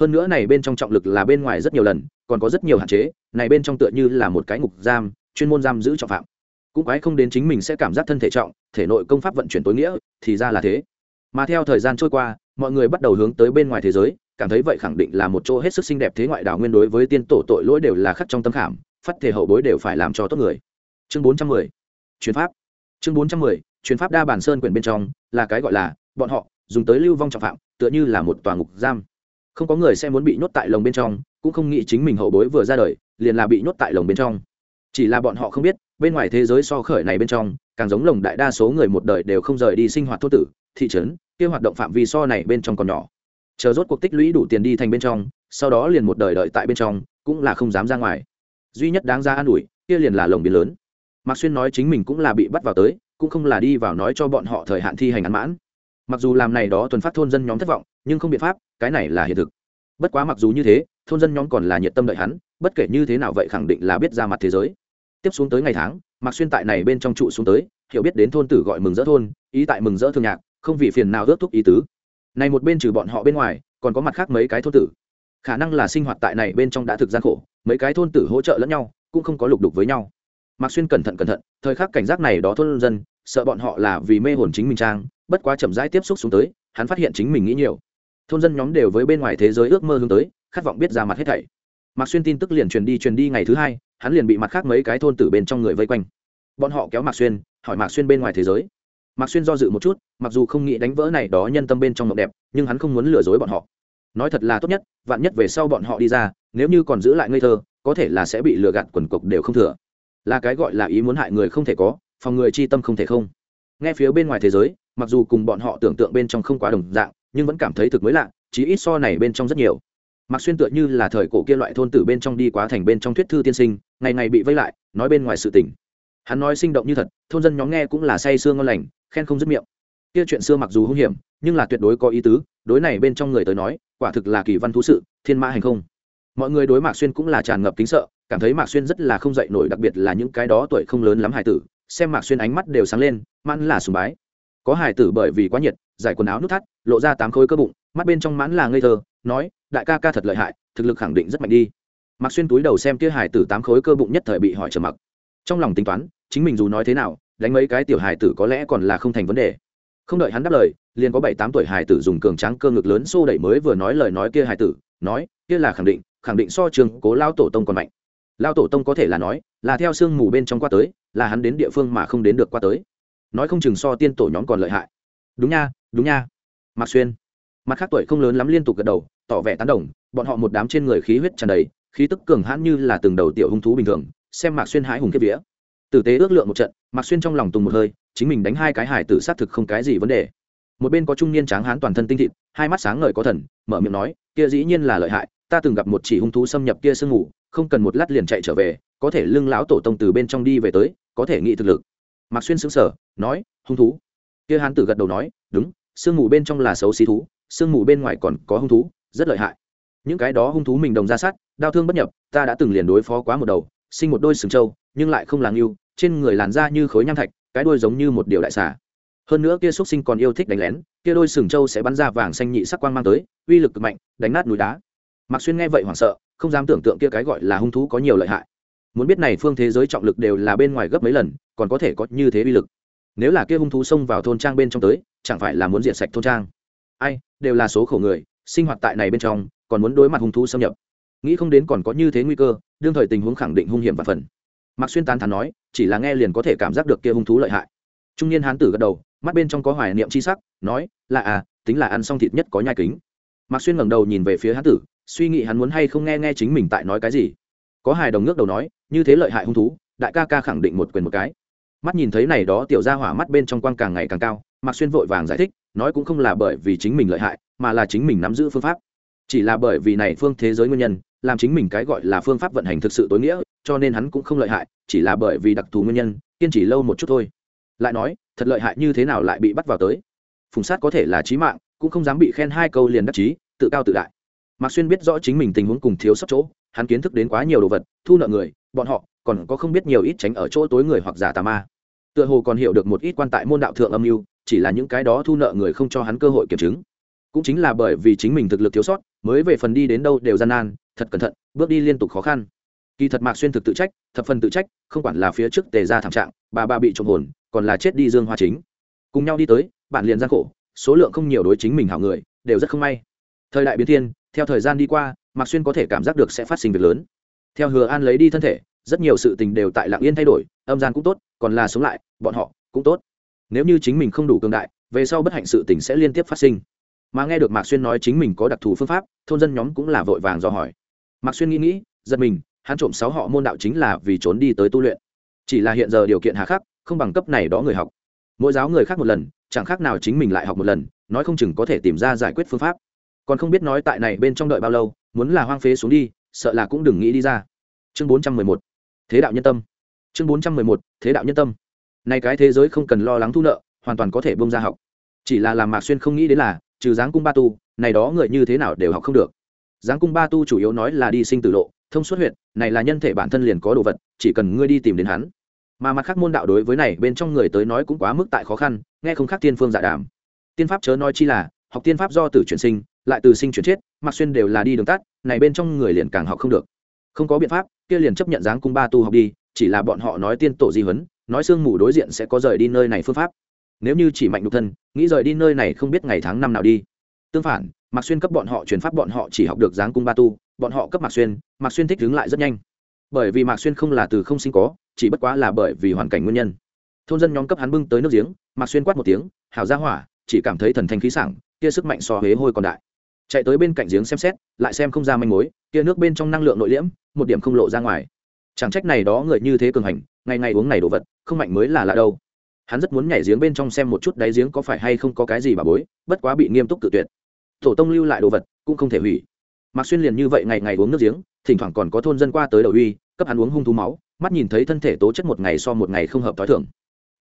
hơn nữa này bên trong trọng lực là bên ngoài rất nhiều lần, còn có rất nhiều hạn chế, này bên trong tựa như là một cái ngục giam, chuyên môn giam giữ trọng phạm. Cũng quái không đến chính mình sẽ cảm giác thân thể trọng, thể nội công pháp vận chuyển tối nghĩa, thì ra là thế. Mà theo thời gian trôi qua, mọi người bắt đầu hướng tới bên ngoài thế giới, cảm thấy vậy khẳng định là một chỗ hết sức xinh đẹp thế ngoại đảo nguyên đối với tiên tổ tội lỗi đều là khắc trong tâm khảm, phát thể hậu bối đều phải làm cho tốt người. Chương bốn trăm mười chuyến pháp. Chương bốn trăm mười chuyến pháp đa bản sơn quyển bên trong, là cái gọi là, bọn họ dùng tới lưu vong trọng phạm, tựa như là một tòa ngục giam không có người sẽ muốn bị nhốt tại lồng bên trong, cũng không nghĩ chính mình hậu bối vừa ra đời, liền là bị nhốt tại lồng bên trong. Chỉ là bọn họ không biết, bên ngoài thế giới so khởi này bên trong, càng giống lồng đại đa số người một đời đều không rời đi sinh hoạt thô tử, thị trấn, kia hoạt động phạm vi so này bên trong còn nhỏ. Chờ rốt cuộc tích lũy đủ tiền đi thành bên trong, sau đó liền một đời đợi tại bên trong, cũng là không dám ra ngoài. Duy nhất đáng ra an ủi, kia liền là lồng biến lớn. Mạc xuyên nói chính mình cũng là bị bắt vào tới, cũng không là đi vào nói cho bọn họ thời hạn thi hành án mãn. Mặc dù làm này đó tuần phát thôn dân nhóm thất vọng nhưng không biện pháp, cái này là hiện thực. Bất quá mặc dù như thế, thôn dân nhóm còn là nhiệt tâm đợi hắn, bất kể như thế nào vậy khẳng định là biết ra mặt thế giới. Tiếp xuống tới ngày tháng mặc xuyên tại này bên trong trụ xuống tới, hiểu biết đến thôn tử gọi mừng rỡ thôn, ý tại mừng rỡ thương nhạc, không vì phiền nào ước thúc ý tứ. Này một bên trừ bọn họ bên ngoài, còn có mặt khác mấy cái thôn tử. Khả năng là sinh hoạt tại này bên trong đã thực gian khổ, mấy cái thôn tử hỗ trợ lẫn nhau, cũng không có lục đục với nhau. Mạc xuyên cẩn thận cẩn thận, thời khắc cảnh giác này đó thôn dân, sợ bọn họ là vì mê hồn chính mình trang, bất quá chậm rãi tiếp xúc xuống tới, hắn phát hiện chính mình nghĩ nhiều thôn dân nhóm đều với bên ngoài thế giới ước mơ hướng tới, khát vọng biết ra mặt hết thảy. Mạc xuyên tin tức liền truyền đi truyền đi ngày thứ hai, hắn liền bị mặt khác mấy cái thôn tử bên trong người vây quanh. Bọn họ kéo mạc xuyên, hỏi mạc xuyên bên ngoài thế giới. Mạc xuyên do dự một chút, mặc dù không nghĩ đánh vỡ này đó nhân tâm bên trong mộng đẹp, nhưng hắn không muốn lừa dối bọn họ. Nói thật là tốt nhất, vạn nhất về sau bọn họ đi ra, nếu như còn giữ lại ngây thơ, có thể là sẽ bị lừa gạt quần cục đều không thừa. Là cái gọi là ý muốn hại người không thể có, phòng người chi tâm không thể không. Nghe phía bên ngoài thế giới, mặc dù cùng bọn họ tưởng tượng bên trong không quá đồng dạng nhưng vẫn cảm thấy thực mới lạ, chí ít so này bên trong rất nhiều. Mặc xuyên tựa như là thời cổ kia loại thôn tử bên trong đi quá thành bên trong thuyết thư tiên sinh, ngày ngày bị vây lại, nói bên ngoài sự tình. Hắn nói sinh động như thật, thôn dân nhóm nghe cũng là say sương ngon lành, khen không dứt miệng. Kia chuyện xưa mặc dù hung hiểm, nhưng là tuyệt đối có ý tứ, đối này bên trong người tới nói, quả thực là kỳ văn thú sự, thiên mã hành không. Mọi người đối mạc xuyên cũng là tràn ngập kính sợ, cảm thấy mạc xuyên rất là không dậy nổi, đặc biệt là những cái đó tuổi không lớn lắm hài tử, xem mạc xuyên ánh mắt đều sáng lên, mãn là sùng bái có hải tử bởi vì quá nhiệt, giải quần áo nút thắt, lộ ra tám khối cơ bụng, mắt bên trong mãn là ngây thơ, nói, đại ca ca thật lợi hại, thực lực khẳng định rất mạnh đi. Mặc xuyên túi đầu xem kia hải tử tám khối cơ bụng nhất thời bị hỏi trầm mặc. Trong lòng tính toán, chính mình dù nói thế nào, đánh mấy cái tiểu hải tử có lẽ còn là không thành vấn đề. Không đợi hắn đáp lời, liền có bảy tám tuổi hải tử dùng cường tráng cơ ngực lớn xô đẩy mới vừa nói lời nói kia hải tử, nói, kia là khẳng định khẳng định so trường cố lao tổ tông còn mạnh. Lao tổ tông có thể là nói, là theo sương mù bên trong qua tới, là hắn đến địa phương mà không đến được qua tới nói không chừng so tiên tổ nhóm còn lợi hại. Đúng nha đúng nha. Mạc xuyên. Mặt khác tuổi không lớn lắm liên tục gật đầu, tỏ vẻ tán đồng, bọn họ một đám trên người khí huyết tràn đầy, khí tức cường hãn như là từng đầu tiểu hung thú bình thường, xem mạc xuyên hái hùng kiếp vía. Tử tế ước lượng một trận, mạc xuyên trong lòng tùng một hơi, chính mình đánh hai cái hải tử xác thực không cái gì vấn đề. Một bên có trung niên tráng hán toàn thân tinh thịt, hai mắt sáng ngời có thần, mở miệng nói, kia dĩ nhiên là lợi hại, ta từng gặp một chỉ hung thú xâm nhập kia sương ngủ không cần một lát liền chạy trở về, có thể lưng lão tổ tông từ bên trong đi về tới, có thể nghĩ thực lực mạc xuyên xứng sở nói, hung thú. Kia hán tử gật đầu nói, đúng, sương mù bên trong là xấu xí thú, sương mù bên ngoài còn có hung thú, rất lợi hại. Những cái đó hung thú mình đồng ra sát, đau thương bất nhập, ta đã từng liền đối phó quá một đầu, sinh một đôi sừng trâu, nhưng lại không làng yêu, trên người làn da như khối nham thạch, cái đôi giống như một điều đại xà. Hơn nữa kia xúc sinh còn yêu thích đánh lén, kia đôi sừng trâu sẽ bắn ra vàng xanh nhị sắc quang mang tới, uy lực cực mạnh, đánh nát núi đá. Mạc xuyên nghe vậy hoảng sợ, không dám tưởng tượng kia cái gọi là hung thú có nhiều lợi hại muốn biết này phương thế giới trọng lực đều là bên ngoài gấp mấy lần, còn có thể có như thế uy lực. Nếu là kia hung thú xông vào thôn trang bên trong tới, chẳng phải là muốn diệt sạch thôn trang? Ai, đều là số khổ người, sinh hoạt tại này bên trong, còn muốn đối mặt hung thú xâm nhập. Nghĩ không đến còn có như thế nguy cơ, đương thời tình huống khẳng định hung hiểm và phần. Mạc xuyên tán thán nói, chỉ là nghe liền có thể cảm giác được kia hung thú lợi hại. Trung niên hán tử gật đầu, mắt bên trong có hoài niệm c h i sắc, nói, là à tính là ăn xong thịt nhất có nhai kính. Mạc xuyên ngẩng đầu nhìn về phía hán tử, suy nghĩ hắn muốn hay không nghe nghe chính mình tại nói cái gì có hài đồng ngước đầu nói, như thế lợi hại hung thú, đại ca ca khẳng định một quyền một cái. Mắt nhìn thấy này đó tiểu ra hỏa mắt bên trong quang càng ngày càng cao, mạc xuyên vội vàng giải thích, nói cũng không là bởi vì chính mình lợi hại, mà là chính mình nắm giữ phương pháp. Chỉ là bởi vì này phương thế giới nguyên nhân, làm chính mình cái gọi là phương pháp vận hành thực sự tối nghĩa, cho nên hắn cũng không lợi hại, chỉ là bởi vì đặc thù nguyên nhân, kiên trì lâu một chút thôi. Lại nói, thật lợi hại như thế nào lại bị bắt vào tới? Phùng sát có thể là trí mạng, cũng không dám bị khen hai câu liền đắc chí, tự cao tự đại. Mạc xuyên biết rõ chính mình tình huống cùng thiếu sót chỗ hắn kiến thức đến quá nhiều đồ vật, thu nợ người, bọn họ còn có không biết nhiều ít tránh ở chỗ tối người hoặc giả tà ma. Tựa hồ còn hiểu được một ít quan tại môn đạo thượng âm mưu, chỉ là những cái đó thu nợ người không cho hắn cơ hội kiểm chứng. Cũng chính là bởi vì chính mình thực lực thiếu sót, mới về phần đi đến đâu đều gian nan, thật cẩn thận, bước đi liên tục khó khăn. Kỳ thật mạc xuyên thực tự trách, thập phần tự trách, không quản là phía trước tề ra thảm trạng, bà bà bị trộm hồn, còn là chết đi dương hoa chính. Cùng nhau đi tới, bạn liền gian khổ, số lượng không nhiều đối chính mình hảo người, đều rất không may. Thời đại biến thiên, theo thời gian đi qua mạc xuyên có thể cảm giác được sẽ phát sinh việc lớn. Theo hứa an lấy đi thân thể, rất nhiều sự tình đều tại lạng yên thay đổi, âm gian cũng tốt, còn là sống lại, bọn họ cũng tốt. Nếu như chính mình không đủ cường đại, về sau bất hạnh sự tình sẽ liên tiếp phát sinh. Mà nghe được mạc xuyên nói chính mình có đặc thù phương pháp, thôn dân nhóm cũng là vội vàng do hỏi. Mạc xuyên nghĩ nghĩ, giật mình, hắn trộm sáu họ môn đạo chính là vì trốn đi tới tu luyện. Chỉ là hiện giờ điều kiện hà khắc, không bằng cấp này đó người học. Mỗi giáo người khác một lần, chẳng khác nào chính mình lại học một lần, nói không chừng có thể tìm ra giải quyết phương pháp còn không biết nói tại này bên trong đợi bao lâu, muốn là hoang phế xuống đi, sợ là cũng đừng nghĩ đi ra. Chương bốn trăm mười một, thế đạo nhân tâm. Chương bốn trăm mười một, thế đạo nhân tâm. Này cái thế giới không cần lo lắng thu nợ, hoàn toàn có thể bông ra học. Chỉ là làm mạc xuyên không nghĩ đến là, trừ giáng cung ba tu, này đó người như thế nào đều học không được. Giáng cung ba tu chủ yếu nói là đi sinh tử lộ, thông suốt huyện này là nhân thể bản thân liền có đồ vật, chỉ cần ngươi đi tìm đến hắn. Mà mặt khác môn đạo đối với này bên trong người tới nói cũng quá mức tại khó khăn, nghe không khác tiên phương giả đàm. Tiên pháp chớ nói chi là học tiên pháp do tử chuyển sinh, lại từ sinh chuyển chết, mặc xuyên đều là đi đường tắt, này bên trong người liền càng học không được. Không có biện pháp, kia liền chấp nhận dáng cung ba tu học đi, chỉ là bọn họ nói tiên tổ di huấn, nói sương mù đối diện sẽ có rời đi nơi này phương pháp. Nếu như chỉ mạnh độc thân, nghĩ rời đi nơi này không biết ngày tháng năm nào đi. Tương phản mạc xuyên cấp bọn họ chuyển pháp bọn họ chỉ học được dáng cung ba tu, bọn họ cấp mạc xuyên mạc xuyên thích đứng lại rất nhanh. Bởi vì mạc xuyên không là từ không sinh có, chỉ bất quá là bởi vì hoàn cảnh nguyên nhân. Thôn dân nhóm cấp hắn bưng tới nước giếng mạc xuyên quát một tiếng, hảo ra hỏa, chỉ cảm thấy thần thanh khí sảng kia sức mạnh so huế hôi còn đại. Chạy tới bên cạnh giếng xem xét lại xem không ra manh mối kia nước bên trong năng lượng nội liễm một điểm không lộ ra ngoài. Chẳng trách này đó người như thế cường hành ngày ngày uống này đồ vật không mạnh mới là lạ đâu. Hắn rất muốn nhảy giếng bên trong xem một chút đáy giếng có phải hay không có cái gì bà bối bất quá bị nghiêm túc tự tuyệt. Tổ tông lưu lại đồ vật cũng không thể hủy. Mạc xuyên liền như vậy ngày ngày uống nước giếng thỉnh thoảng còn có thôn dân qua tới đầu uy cấp hắn uống hung thú máu mắt nhìn thấy thân thể tố chất một ngày so một ngày không hợp t h o i thưởng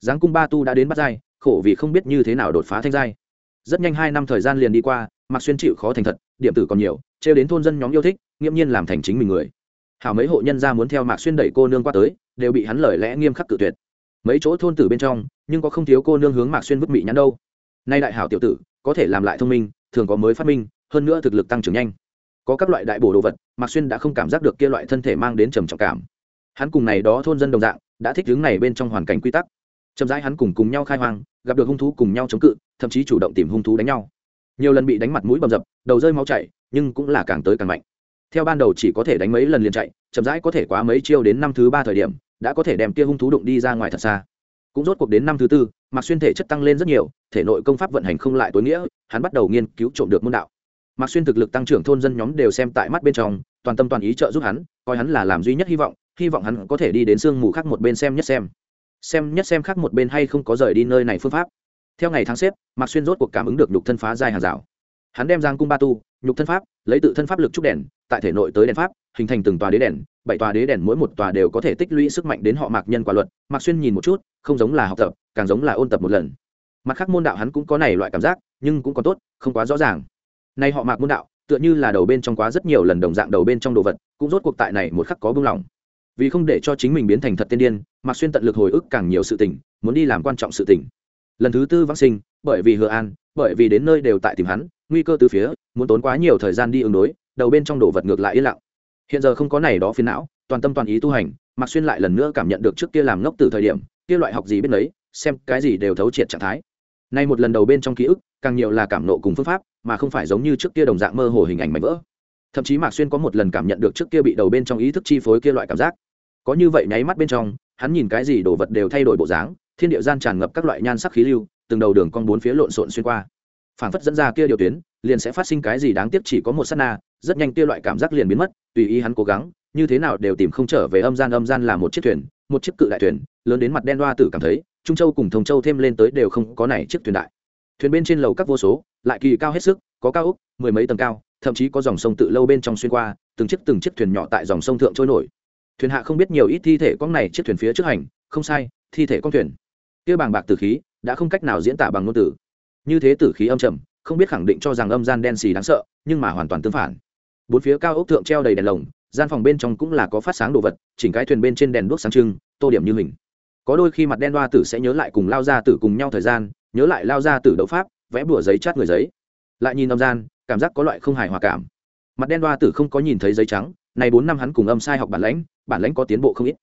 giáng cung ba tu đã đến bắt dai, khổ vì không biết như thế nào đột phá thanh giai rất nhanh hai năm thời gian liền đi qua Mặc xuyên chịu khó thành thật, điểm tử còn nhiều, trêu đến thôn dân nhóm yêu thích, nghiễm nhiên làm thành chính mình người. Hảo mấy hộ nhân ra muốn theo mạc xuyên đẩy cô nương qua tới, đều bị hắn lời lẽ nghiêm khắc cự tuyệt. Mấy chỗ thôn tử bên trong, nhưng có không thiếu cô nương hướng mạc xuyên vứt mị nhắn đâu. Nay đại hảo tiểu tử, có thể làm lại thông minh, thường có mới phát minh, hơn nữa thực lực tăng trưởng nhanh. Có các loại đại bổ đồ vật, mạc xuyên đã không cảm giác được kia loại thân thể mang đến trầm trọng cảm. Hắn cùng này đó thôn dân đồng dạng, đã thích hướng này bên trong hoàn cảnh quy tắc chậm rãi hắn cùng cùng nhau khai hoang, gặp được hung thú cùng nhau chống cự, thậm chí chủ động tìm hung thú đánh nhau. Nhiều lần bị đánh mặt mũi bầm dập, đầu rơi máu chảy, nhưng cũng là càng tới càng mạnh. Theo ban đầu chỉ có thể đánh mấy lần liền chạy, chậm rãi có thể quá mấy chiêu đến năm thứ ba thời điểm, đã có thể đem kia hung thú đụng đi ra ngoài thật xa. Cũng rốt cuộc đến năm thứ tư mạc xuyên thể chất tăng lên rất nhiều, thể nội công pháp vận hành không lại tối nghĩa, hắn bắt đầu nghiên cứu trộm được môn đạo. Mạc xuyên thực lực tăng trưởng thôn dân nhóm đều xem tại mắt bên trong, toàn tâm toàn ý trợ giúp hắn, coi hắn là làm duy nhất hy vọng hy vọng hắn có thể đi đến sương mù khác một bên xem nhất xem xem nhất xem khác một bên hay không có rời đi nơi này phương pháp. Theo ngày tháng xếp, mạc xuyên rốt cuộc cảm ứng được nhục thân phá dài hàng rào. Hắn đem giang cung ba tu, nhục thân pháp, lấy tự thân pháp lực trúc đèn, tại thể nội tới đèn pháp, hình thành từng tòa đế đèn, bảy tòa đế đèn mỗi một tòa đều có thể tích lũy sức mạnh đến họ mạc nhân quả luật. Mạc xuyên nhìn một chút, không giống là học tập, càng giống là ôn tập một lần. Mặt khác môn đạo hắn cũng có này loại cảm giác, nhưng cũng còn tốt, không quá rõ ràng. Nay họ mạc môn đạo, tựa như là đầu bên trong quá rất nhiều lần đồng dạng đầu bên trong đồ vật, cũng rốt cuộc tại này một khắc có buông lỏng vì không để cho chính mình biến thành thật tiên điên, mạc xuyên tận lực hồi ức càng nhiều sự tình, muốn đi làm quan trọng sự tình. Lần thứ tư vãng sinh, bởi vì hứa an, bởi vì đến nơi đều tại tìm hắn, nguy cơ từ phía, muốn tốn quá nhiều thời gian đi ứng đối, đầu bên trong đồ vật ngược lại yên lặng. Hiện giờ không có này đó phiền não, toàn tâm toàn ý tu hành, mạc xuyên lại lần nữa cảm nhận được trước kia làm ngốc từ thời điểm, kia loại học gì biết lấy, xem cái gì đều thấu triệt trạng thái. Nay một lần đầu bên trong ký ức, càng nhiều là cảm nộ cùng phương pháp, mà không phải giống như trước kia đồng dạng mơ hồ hình ảnh mạnh vỡ. Thậm chí mạc xuyên có một lần cảm nhận được trước kia bị đầu bên trong ý thức chi phối kia loại cảm giác có như vậy nháy mắt bên trong, hắn nhìn cái gì đồ vật đều thay đổi bộ dáng, thiên địa gian tràn ngập các loại nhan sắc khí lưu, từng đầu đường cong bốn phía lộn xộn xuyên qua. Phản phất dẫn ra kia điều tuyến, liền sẽ phát sinh cái gì đáng tiếc chỉ có một sát na, rất nhanh kia loại cảm giác liền biến mất, tùy ý hắn cố gắng, như thế nào đều tìm không trở về âm gian âm gian là một chiếc thuyền, một chiếc cự đại thuyền, lớn đến mặt đen đoa tử cảm thấy, trung châu cùng thông châu thêm lên tới đều không có này chiếc thuyền đại. Thuyền bên trên lầu các vô số, lại kỳ cao hết sức, có cao úc mười mấy tầng cao, thậm chí có dòng sông tự lâu bên trong xuyên qua, từng chiếc từng chiếc thuyền nhỏ tại dòng sông thượng trôi nổi thuyền hạ không biết nhiều ít thi thể con này chiếc thuyền phía trước hành, không sai, thi thể con thuyền. Kia bàng bạc tử khí, đã không cách nào diễn tả bằng ngôn từ. Như thế tử khí âm trầm, không biết khẳng định cho rằng âm gian đen xì đáng sợ, nhưng mà hoàn toàn tương phản. Bốn phía cao ốc thượng treo đầy đèn lồng, gian phòng bên trong cũng là có phát sáng đồ vật, chỉnh cái thuyền bên trên đèn đuốc sáng trưng, tô điểm như hình. Có đôi khi mặt đen đoa tử sẽ nhớ lại cùng lao ra tử cùng nhau thời gian, nhớ lại lao ra tử đấu pháp, vẽ bùa giấy chát người giấy. Lại nhìn âm gian, cảm giác có loại không hài hòa cảm. Mặt đen đoa tử không có nhìn thấy giấy trắng này bốn năm hắn cùng âm sai học bản lãnh bản lãnh có tiến bộ không ít.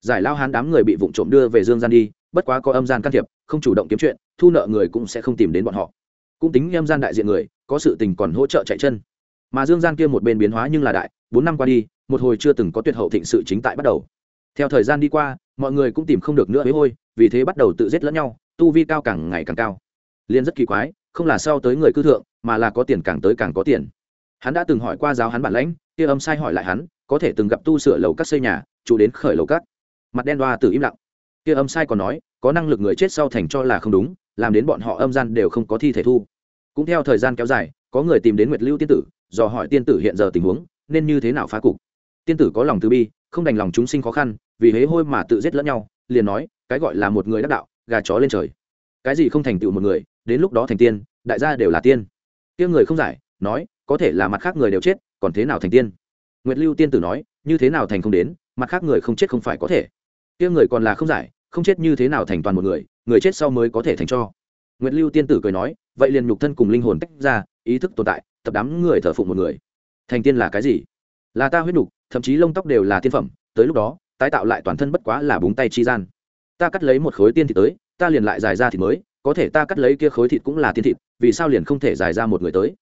Giải lao hắn đám người bị vụng trộm đưa về dương gian đi, bất quá có âm gian can thiệp, không chủ động kiếm chuyện, thu nợ người cũng sẽ không tìm đến bọn họ. Cũng tính âm gian đại diện người, có sự tình còn hỗ trợ chạy chân. Mà dương gian kia một bên biến hóa nhưng là đại, bốn năm qua đi, một hồi chưa từng có tuyệt hậu thịnh sự chính tại bắt đầu. Theo thời gian đi qua, mọi người cũng tìm không được nữa với hôi, vì thế bắt đầu tự giết lẫn nhau, tu vi cao càng ngày càng cao. Liên rất kỳ quái, không là sau tới người cư thượng, mà là có tiền càng tới càng có tiền hắn đã từng hỏi qua giáo hắn bản lãnh, kia âm sai hỏi lại hắn, có thể từng gặp tu sửa lầu các xây nhà, chủ đến khởi lầu các. Mặt đen đoa từ im lặng. Kia âm sai còn nói, có năng lực người chết sau thành cho là không đúng, làm đến bọn họ âm gian đều không có thi thể thu. Cũng theo thời gian kéo dài, có người tìm đến nguyệt lưu tiên tử, dò hỏi tiên tử hiện giờ tình huống, nên như thế nào phá cục. Tiên tử có lòng từ bi, không đành lòng chúng sinh khó khăn, vì hế hôi mà tự giết lẫn nhau, liền nói, cái gọi là một người đắc đạo, gà chó lên trời. Cái gì không thành tựu một người, đến lúc đó thành tiên, đại gia đều là tiên. Tiếng người không giải nói, có thể là mặt khác người đều chết, còn thế nào thành tiên? Nguyệt lưu tiên tử nói, như thế nào thành không đến, mặt khác người không chết không phải có thể. Kia người còn là không giải, không chết như thế nào thành toàn một người người chết sau mới có thể thành cho. Nguyệt lưu tiên tử cười nói, vậy liền nhục thân cùng linh hồn tách ra, ý thức tồn tại, tập đám người thờ phụng một người. Thành tiên là cái gì? Là ta huyết nhục, thậm chí lông tóc đều là tiên phẩm, tới lúc đó, tái tạo lại toàn thân bất quá là búng tay chi gian. Ta cắt lấy một khối tiên thịt tới, ta liền lại dài ra thịt mới, có thể ta cắt lấy kia khối thịt cũng là tiên thịt, vì sao liền không thể dài ra một người tới?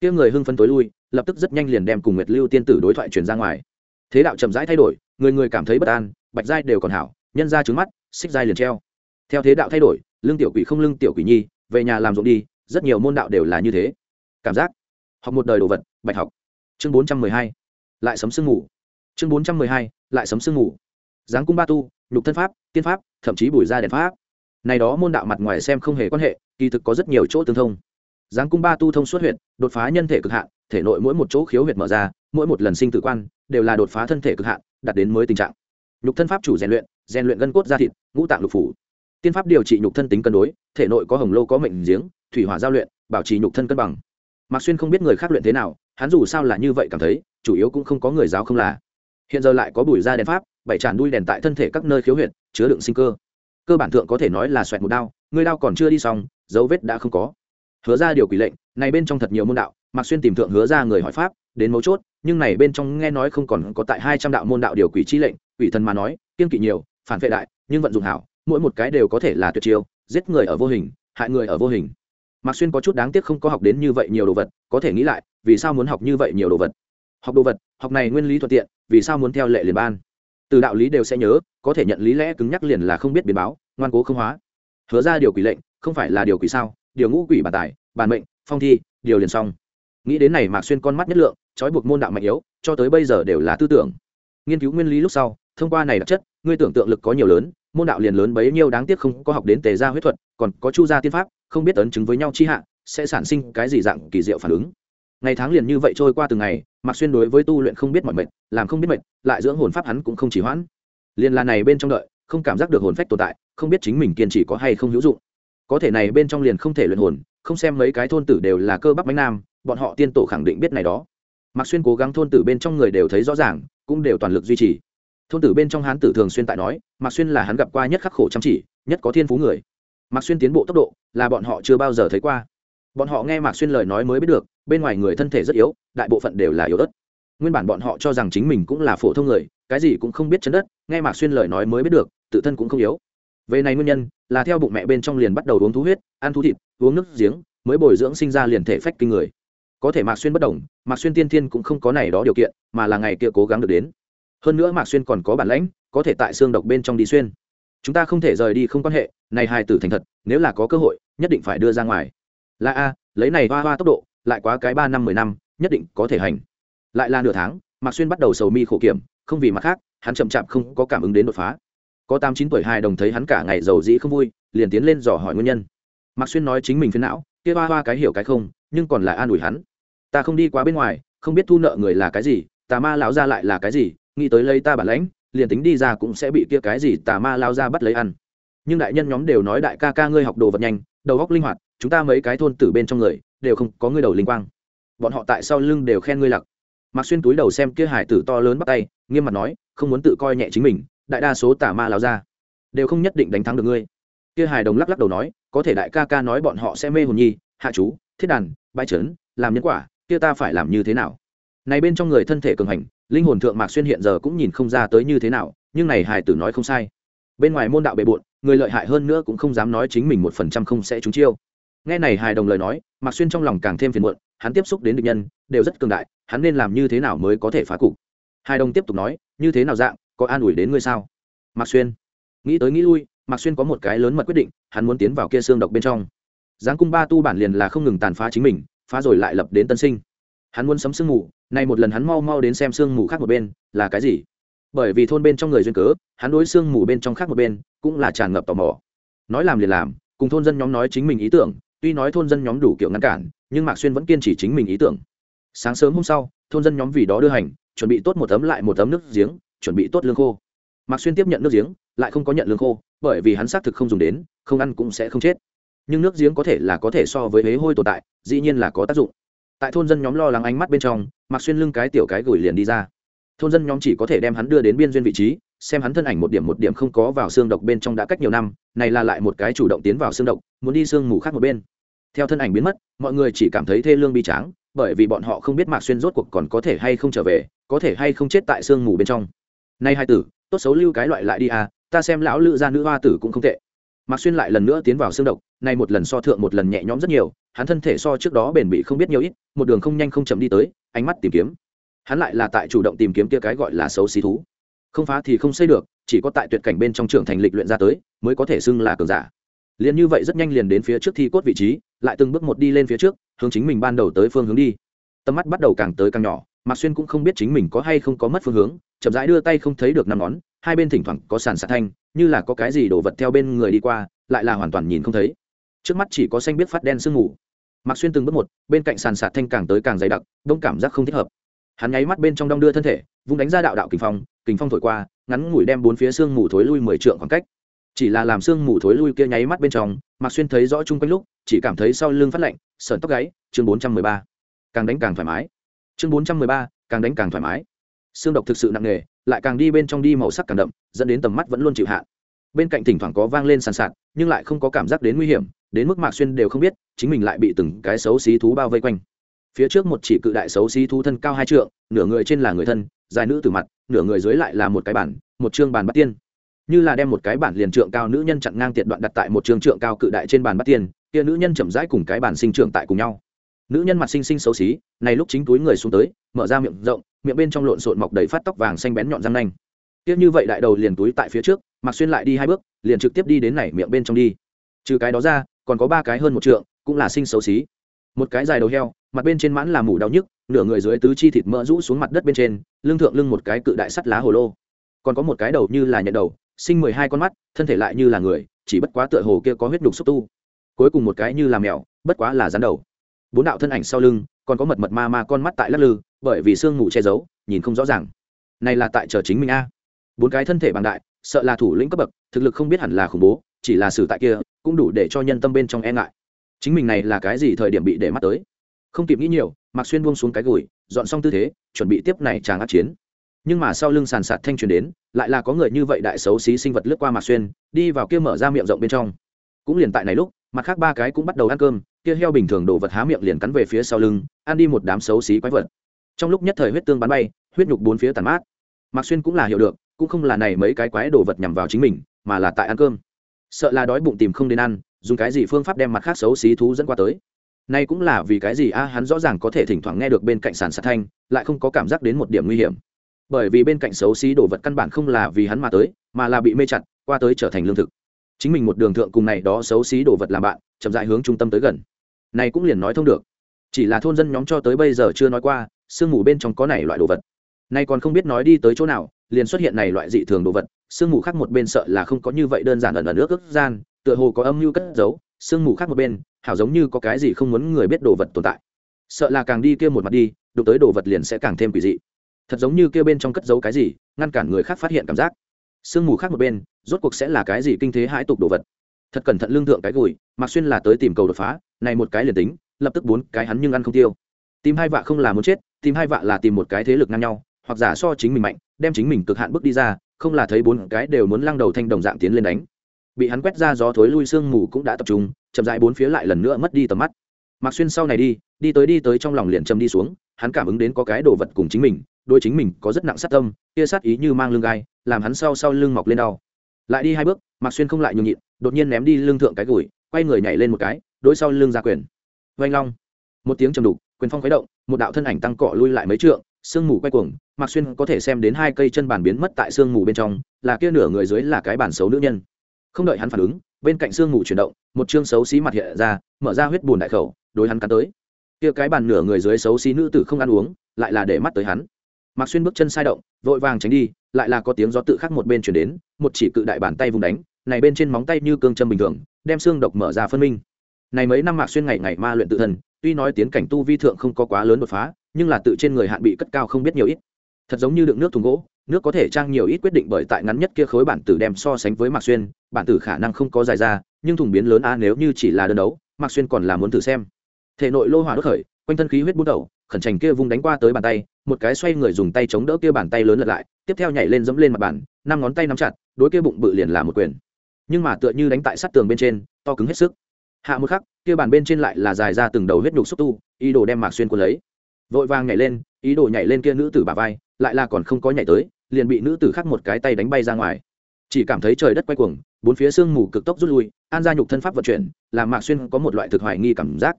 Kia người hưng phấn tối lui, lập tức rất nhanh liền đem cùng nguyệt lưu tiên tử đối thoại truyền ra ngoài. Thế đạo chậm rãi thay đổi, người người cảm thấy bất an, bạch giai đều còn hảo, nhân ra trứng mắt, xích giai liền treo. Theo thế đạo thay đổi, lương tiểu quỷ không lương tiểu quỷ nhi, về nhà làm ruộng đi, rất nhiều môn đạo đều là như thế. Cảm giác, học một đời đồ vật, bạch học. Chương bốn trăm mười hai, lại sấm sương ngủ. Chương bốn trăm mười hai, lại sấm sương ngủ. Giáng cung ba tu, nhục thân pháp, tiên pháp, thậm chí bùi ra đèn pháp. Này đó môn đạo mặt ngoài xem không hề quan hệ, kỳ thực có rất nhiều chỗ tương thông giáng cung ba tu thông suốt huyệt, đột phá nhân thể cực hạn, thể nội mỗi một chỗ khiếu huyệt mở ra, mỗi một lần sinh tử quan, đều là đột phá thân thể cực hạn, đạt đến mới tình trạng. Nhục thân pháp chủ rèn luyện rèn luyện gân cốt da thịt, ngũ tạng lục phủ. Tiên pháp điều trị nhục thân tính cân đối, thể nội có hồng lô có mệnh giếng, thủy hỏa giao luyện, bảo trì nhục thân cân bằng. Mạc xuyên không biết người khác luyện thế nào, hắn dù sao là như vậy cảm thấy, chủ yếu cũng không có người giáo không là. Hiện giờ lại có bùi da đèn pháp, bảy tràn đuôi đèn tại thân thể các nơi khiếu huyệt, chứa đựng sinh cơ. Cơ bản thượng có thể nói là xoẹt một đao, người đao còn chưa đi xong, dấu vết đã không có hứa ra điều quỷ lệnh, này bên trong thật nhiều môn đạo, mạc xuyên tìm thượng hứa ra người hỏi pháp, đến mấu chốt, nhưng này bên trong nghe nói không còn có tại hai trăm đạo môn đạo điều quỷ chi lệnh, quỷ thần mà nói, kiên kỵ nhiều, phản vệ đại, nhưng vận dụng hảo, mỗi một cái đều có thể là tuyệt chiêu, giết người ở vô hình, hại người ở vô hình. Mạc xuyên có chút đáng tiếc không có học đến như vậy nhiều đồ vật, có thể nghĩ lại, vì sao muốn học như vậy nhiều đồ vật? Học đồ vật, học này nguyên lý thuận tiện, vì sao muốn theo lệ liền ban? Từ đạo lý đều sẽ nhớ, có thể nhận lý lẽ cứng nhắc liền là không biết biến báo, ngoan cố không hóa. Hứa ra điều quỷ lệnh, không phải là điều quỷ sao? Điều ngũ quỷ bản tài, bản mệnh, phong thi, điều liền xong. Nghĩ đến này mạc xuyên con mắt nhất lượng, trói buộc môn đạo mạnh yếu, cho tới bây giờ đều là tư tưởng. Nghiên cứu nguyên lý lúc sau, thông qua này đặc chất, ngươi tưởng tượng lực có nhiều lớn, môn đạo liền lớn bấy nhiêu đáng tiếc không có học đến tề gia huyết thuật, còn có chu gia tiên pháp, không biết ấn chứng với nhau chi hạ, sẽ sản sinh cái gì dạng kỳ diệu phản ứng. Ngày tháng liền như vậy trôi qua từng ngày, mạc xuyên đối với tu luyện không biết mọi mệnh, làm không biết mệnh, lại dưỡng hồn pháp hắn cũng không chỉ hoãn. Liền là này bên trong đợi, không cảm giác được hồn phách tồn tại, không biết chính mình kiên trì có hay không hữu dụng có thể này bên trong liền không thể luyện hồn, không xem mấy cái thôn tử đều là cơ bắp bánh nam, bọn họ tiên tổ khẳng định biết này đó. Mạc xuyên cố gắng thôn tử bên trong người đều thấy rõ ràng, cũng đều toàn lực duy trì. Thôn tử bên trong hán tử thường xuyên tại nói, mạc xuyên là hắn gặp qua nhất khắc khổ chăm chỉ, nhất có thiên phú người. Mạc xuyên tiến bộ tốc độ, là bọn họ chưa bao giờ thấy qua. Bọn họ nghe mạc xuyên lời nói mới biết được, bên ngoài người thân thể rất yếu, đại bộ phận đều là yếu ớt. Nguyên bản bọn họ cho rằng chính mình cũng là phổ thông người, cái gì cũng không biết chấn đất, nghe mạc xuyên lời nói mới biết được, tự thân cũng không yếu về này nguyên nhân, là theo bụng mẹ bên trong liền bắt đầu uống thú huyết, ăn thú thịt, uống nước giếng, mới bồi dưỡng sinh ra liền thể phách kinh người. Có thể mạc xuyên bất đồng, mạc xuyên tiên thiên cũng không có này đó điều kiện, mà là ngày kia cố gắng được đến. Hơn nữa mạc xuyên còn có bản lãnh, có thể tại xương độc bên trong đi xuyên. Chúng ta không thể rời đi không quan hệ, này hài tử thành thật, nếu là có cơ hội, nhất định phải đưa ra ngoài. Là a, lấy này hoa hoa tốc độ, lại quá cái ba năm mười năm, nhất định có thể hành. Lại là nửa tháng, mạc xuyên bắt đầu sầu mi khổ kiểm, không vì mặt khác, hắn chậm chạp không có cảm ứng đến đột phá có tám chín tuổi hai đồng thấy hắn cả ngày giàu dĩ không vui, liền tiến lên dò hỏi nguyên nhân. Mạc xuyên nói chính mình phiến não, kia hoa hoa cái hiểu cái không, nhưng còn là an ủi hắn. Ta không đi quá bên ngoài, không biết thu nợ người là cái gì, tà ma lão ra lại là cái gì, nghĩ tới lấy ta bản lãnh, liền tính đi ra cũng sẽ bị kia cái gì tà ma lao ra bắt lấy ăn. Nhưng đại nhân nhóm đều nói đại ca ca ngươi học đồ vật nhanh, đầu góc linh hoạt, chúng ta mấy cái thôn tử bên trong người, đều không có ngươi đầu linh quang. Bọn họ tại sau lưng đều khen ngươi lặc. Mạc xuyên túi đầu xem kia hải tử to lớn bắt tay, nghiêm mặt nói, không muốn tự coi nhẹ chính mình đại đa số tà ma lao ra, đều không nhất định đánh thắng được ngươi. Kia hải đồng lắc lắc đầu nói, có thể đại ca ca nói bọn họ sẽ mê hồn nhi, hạ chú, thiết đàn, bãi trấn, làm nhân quả, kia ta phải làm như thế nào? Này bên trong người thân thể cường hành, linh hồn thượng mạc xuyên hiện giờ cũng nhìn không ra tới như thế nào, nhưng này hải tử nói không sai. Bên ngoài môn đạo bề bộn, người lợi hại hơn nữa cũng không dám nói chính mình một phần trăm không sẽ trúng chiêu. Nghe này hài đồng lời nói, mạc xuyên trong lòng càng thêm phiền muộn, hắn tiếp xúc đến địch nhân, đều rất cường đại, hắn nên làm như thế nào mới có thể phá cục? Hài đồng tiếp tục nói, như thế nào dạng có an ủi đến ngươi sao? Mạc xuyên. Nghĩ tới nghĩ lui, mạc xuyên có một cái lớn mật quyết định, hắn muốn tiến vào kia xương độc bên trong. Giáng cung ba tu bản liền là không ngừng tàn phá chính mình, phá rồi lại lập đến tân sinh. Hắn muốn sấm sương mù, nay một lần hắn mau mau đến xem sương mù khác một bên, là cái gì? Bởi vì thôn bên trong người duyên cớ, hắn đối sương mù bên trong khác một bên, cũng là tràn ngập tò mò. Nói làm liền làm, cùng thôn dân nhóm nói chính mình ý tưởng, tuy nói thôn dân nhóm đủ kiểu ngăn cản, nhưng mạc xuyên vẫn kiên trì chính mình ý tưởng. Sáng sớm hôm sau, thôn dân nhóm vì đó đưa hành, chuẩn bị tốt một tấm lại một tấm nước giếng chuẩn bị tốt lương khô. Mạc xuyên tiếp nhận nước giếng, lại không có nhận lương khô, bởi vì hắn xác thực không dùng đến, không ăn cũng sẽ không chết. Nhưng nước giếng có thể là có thể so với hế hôi tồn tại, dĩ nhiên là có tác dụng. Tại thôn dân nhóm lo lắng ánh mắt bên trong, mạc xuyên lưng cái tiểu cái gửi liền đi ra. Thôn dân nhóm chỉ có thể đem hắn đưa đến biên duyên vị trí, xem hắn thân ảnh một điểm một điểm không có vào xương độc bên trong đã cách nhiều năm, này là lại một cái chủ động tiến vào xương độc, muốn đi xương mù khác một bên. Theo thân ảnh biến mất, mọi người chỉ cảm thấy thê lương bi tráng, bởi vì bọn họ không biết mạc xuyên rốt cuộc còn có thể hay không trở về, có thể hay không chết tại xương mù bên trong nay hai tử, tốt xấu lưu cái loại lại đi à ta xem lão lữ gia nữ hoa tử cũng không tệ. Mạc xuyên lại lần nữa tiến vào xương độc, nay một lần so thượng một lần nhẹ nhõm rất nhiều, hắn thân thể so trước đó bền bị không biết nhiều ít, một đường không nhanh không chậm đi tới, ánh mắt tìm kiếm. Hắn lại là tại chủ động tìm kiếm kia cái gọi là xấu xí thú. Không phá thì không xây được, chỉ có tại tuyệt cảnh bên trong trưởng thành lịch luyện ra tới, mới có thể xưng là cường giả. Liền như vậy rất nhanh liền đến phía trước thi cốt vị trí, lại từng bước một đi lên phía trước, hướng chính mình ban đầu tới phương hướng đi. Tầm mắt bắt đầu càng tới càng nhỏ, mạc xuyên cũng không biết chính mình có hay không có mất phương hướng chậm rãi đưa tay không thấy được năm ngón, hai bên thỉnh thoảng có sàn sạt thanh, như là có cái gì đổ vật theo bên người đi qua, lại là hoàn toàn nhìn không thấy. Trước mắt chỉ có xanh biết phát đen sương mù. Mạc xuyên từng bước một, bên cạnh sàn sạt thanh càng tới càng dày đặc, đông cảm giác không thích hợp. Hắn nháy mắt bên trong đong đưa thân thể, vung đánh ra đạo đạo kình phong kình phong thổi qua, ngắn ngủi đem bốn phía xương mù thối lui mười trượng khoảng cách. Chỉ là làm xương mù thối lui kia nháy mắt bên trong, mạc xuyên thấy rõ chung quanh lúc, chỉ cảm thấy sau lưng phát lạnh sợn tóc gáy, chương bốn trăm mười ba. Càng đánh càng thoải mái. Chương bốn trăm mười ba, càng đánh càng thoải mái xương độc thực sự nặng nề, lại càng đi bên trong đi màu sắc càng đậm, dẫn đến tầm mắt vẫn luôn chịu hạn. Bên cạnh thỉnh thoảng có vang lên sàn sạt, nhưng lại không có cảm giác đến nguy hiểm, đến mức mạc xuyên đều không biết, chính mình lại bị từng cái xấu xí thú bao vây quanh. Phía trước một chỉ cự đại xấu xí thú thân cao hai trượng, nửa người trên là người thân, dài nữ từ mặt, nửa người dưới lại là một cái bản, một chương bàn bắt tiên. Như là đem một cái bản liền trượng cao nữ nhân chặn ngang tiện đoạn đặt tại một trường trượng cao cự đại trên bàn bắt tiên, kia nữ nhân chậm rãi cùng cái bản sinh trưởng tại cùng nhau nữ nhân mặt xinh xinh xấu xí, này lúc chính túi người xuống tới, mở ra miệng rộng, miệng bên trong lộn xộn mọc đầy phát tóc vàng xanh bén nhọn răng nanh. Tiếc như vậy đại đầu liền túi tại phía trước mặc xuyên lại đi hai bước, liền trực tiếp đi đến này miệng bên trong đi. Trừ cái đó ra, còn có ba cái hơn một trượng, cũng là sinh xấu xí. Một cái dài đầu heo, mặt bên trên mãn là mủ đau nhức, nửa người dưới tứ chi thịt mỡ rũ xuống mặt đất bên trên, lưng thượng lưng một cái cự đại sắt lá hồ lô. Còn có một cái đầu như là nhận đầu sinh mười hai con mắt, thân thể lại như là người, chỉ bất quá tựa hồ kia có huyết đục xúc tu. Cuối cùng một cái như là mèo, bất quá là rắn đầu bốn đạo thân ảnh sau lưng, còn có mật mật ma ma con mắt tại lắc lư, bởi vì sương mù che giấu, nhìn không rõ ràng. Này là tại chờ chính mình a. Bốn cái thân thể bằng đại, sợ là thủ lĩnh cấp bậc, thực lực không biết hẳn là khủng bố, chỉ là xử tại kia, cũng đủ để cho nhân tâm bên trong e ngại. Chính mình này là cái gì thời điểm bị để mắt tới? Không kịp nghĩ nhiều, mạc xuyên buông xuống cái gùi, dọn xong tư thế, chuẩn bị tiếp này chàng át chiến. Nhưng mà sau lưng sàn sạt thanh truyền đến, lại là có người như vậy đại xấu xí sinh vật lướt qua mạc xuyên, đi vào kia mở ra miệng rộng bên trong. Cũng liền tại này lúc mặt khác ba cái cũng bắt đầu ăn cơm, kia heo bình thường đồ vật há miệng liền cắn về phía sau lưng, ăn đi một đám xấu xí quái vật. Trong lúc nhất thời huyết tương bắn bay, huyết nhục bốn phía tàn mát. Mạc xuyên cũng là hiểu được, cũng không là này mấy cái quái đồ vật nhằm vào chính mình, mà là tại ăn cơm. Sợ là đói bụng tìm không đến ăn, dùng cái gì phương pháp đem mặt khác xấu xí thú dẫn qua tới. Nay cũng là vì cái gì a, hắn rõ ràng có thể thỉnh thoảng nghe được bên cạnh sàn sạt thanh, lại không có cảm giác đến một điểm nguy hiểm. Bởi vì bên cạnh xấu xí đồ vật căn bản không là vì hắn mà tới, mà là bị mê chặt, qua tới trở thành lương thực chính mình một đường thượng cùng này đó xấu xí đồ vật làm bạn, chậm dại hướng trung tâm tới gần. Này cũng liền nói thông được. Chỉ là thôn dân nhóm cho tới bây giờ chưa nói qua, sương mù bên trong có này loại đồ vật. Nay còn không biết nói đi tới chỗ nào, liền xuất hiện này loại dị thường đồ vật, sương mù khác một bên sợ là không có như vậy đơn giản ẩn ẩn ước ước gian, tựa hồ có âm mưu cất giấu, sương mù khác một bên, hảo giống như có cái gì không muốn người biết đồ vật tồn tại. Sợ là càng đi kia một mặt đi, đụng tới đồ vật liền sẽ càng thêm quỷ dị. Thật giống như kia bên trong cất giấu cái gì, ngăn cản người khác phát hiện cảm giác. Sương mù khác một bên rốt cuộc sẽ là cái gì kinh thế hãi tục đồ vật? Thật cẩn thận lương thượng cái gùi, mạc xuyên là tới tìm cầu đột phá, này một cái liền tính, lập tức bốn cái hắn nhưng ăn không tiêu. Tìm hai vạ không là muốn chết, tìm hai vạ là tìm một cái thế lực ngang nhau, hoặc giả so chính mình mạnh, đem chính mình cực hạn bước đi ra, không là thấy bốn cái đều muốn lăng đầu thanh đồng dạng tiến lên đánh. Bị hắn quét ra gió thối lui sương mù cũng đã tập trung, chậm dại bốn phía lại lần nữa mất đi tầm mắt. Mạc xuyên sau này đi đi tới đi tới trong lòng liền châm đi xuống, hắn cảm ứng đến có cái đồ vật cùng chính mình đôi chính mình có rất nặng sát tâm, kia sát ý như mang lưng gai, làm hắn sau sau lưng mọc lên đau lại đi hai bước, mạc xuyên không lại nhường nhịn, đột nhiên ném đi lưng thượng cái gùi, quay người nhảy lên một cái, đối sau lưng ra quyền. Vanh long. Một tiếng trầm đục, quyền phong khuấy động, một đạo thân ảnh tăng cọ lui lại mấy trượng, sương mù quay cuồng, mạc xuyên có thể xem đến hai cây chân bàn biến mất tại sương mù bên trong, là kia nửa người dưới là cái bản xấu nữ nhân. Không đợi hắn phản ứng, bên cạnh sương mù chuyển động, một chương xấu xí mặt hiện ra, mở ra huyết bùn đại khẩu, đối hắn cắn tới. Kia cái bàn nửa người dưới xấu xí nữ tử không ăn uống, lại là để mắt tới hắn mạc xuyên bước chân sai động, vội vàng tránh đi, lại là có tiếng gió tự khắc một bên chuyển đến, một chỉ cự đại bàn tay vùng đánh, này bên trên móng tay như cương châm bình thường, đem xương độc mở ra phân minh. Này mấy năm mạc xuyên ngày ngày ma luyện tự thân tuy nói tiến cảnh tu vi thượng không có quá lớn đột phá, nhưng là tự trên người hạn bị cất cao không biết nhiều ít. Thật giống như đựng nước thùng gỗ, nước có thể trang nhiều ít quyết định bởi tại ngắn nhất kia khối bản tử đem so sánh với mạc xuyên, bản tử khả năng không có dài ra, nhưng thùng biến lớn a nếu như chỉ là đơn đấu, mạc xuyên còn là muốn thử xem. Thể nội lô hỏa đốt khởi, quanh thân khí huyết bút đầu khẩn trành kia vung đánh qua tới bàn tay, một cái xoay người dùng tay chống đỡ kia bàn tay lớn lật lại, tiếp theo nhảy lên dẫm lên mặt bàn, năm ngón tay nắm chặt, đối kia bụng bự liền là một quyền. Nhưng mà tựa như đánh tại sát tường bên trên, to cứng hết sức. Hạ một khắc, kia bàn bên trên lại là dài ra từng đầu huyết nhục xúc tu, ý đồ đem mạc xuyên quân lấy. Vội vàng nhảy lên, ý đồ nhảy lên kia nữ tử bà vai, lại là còn không có nhảy tới, liền bị nữ tử khác một cái tay đánh bay ra ngoài. Chỉ cảm thấy trời đất quay cuồng, bốn phía sương mù cực tốc rút lui, an gia nhục thân pháp vận chuyển, làm mạc xuyên có một loại thực hoài nghi cảm giác.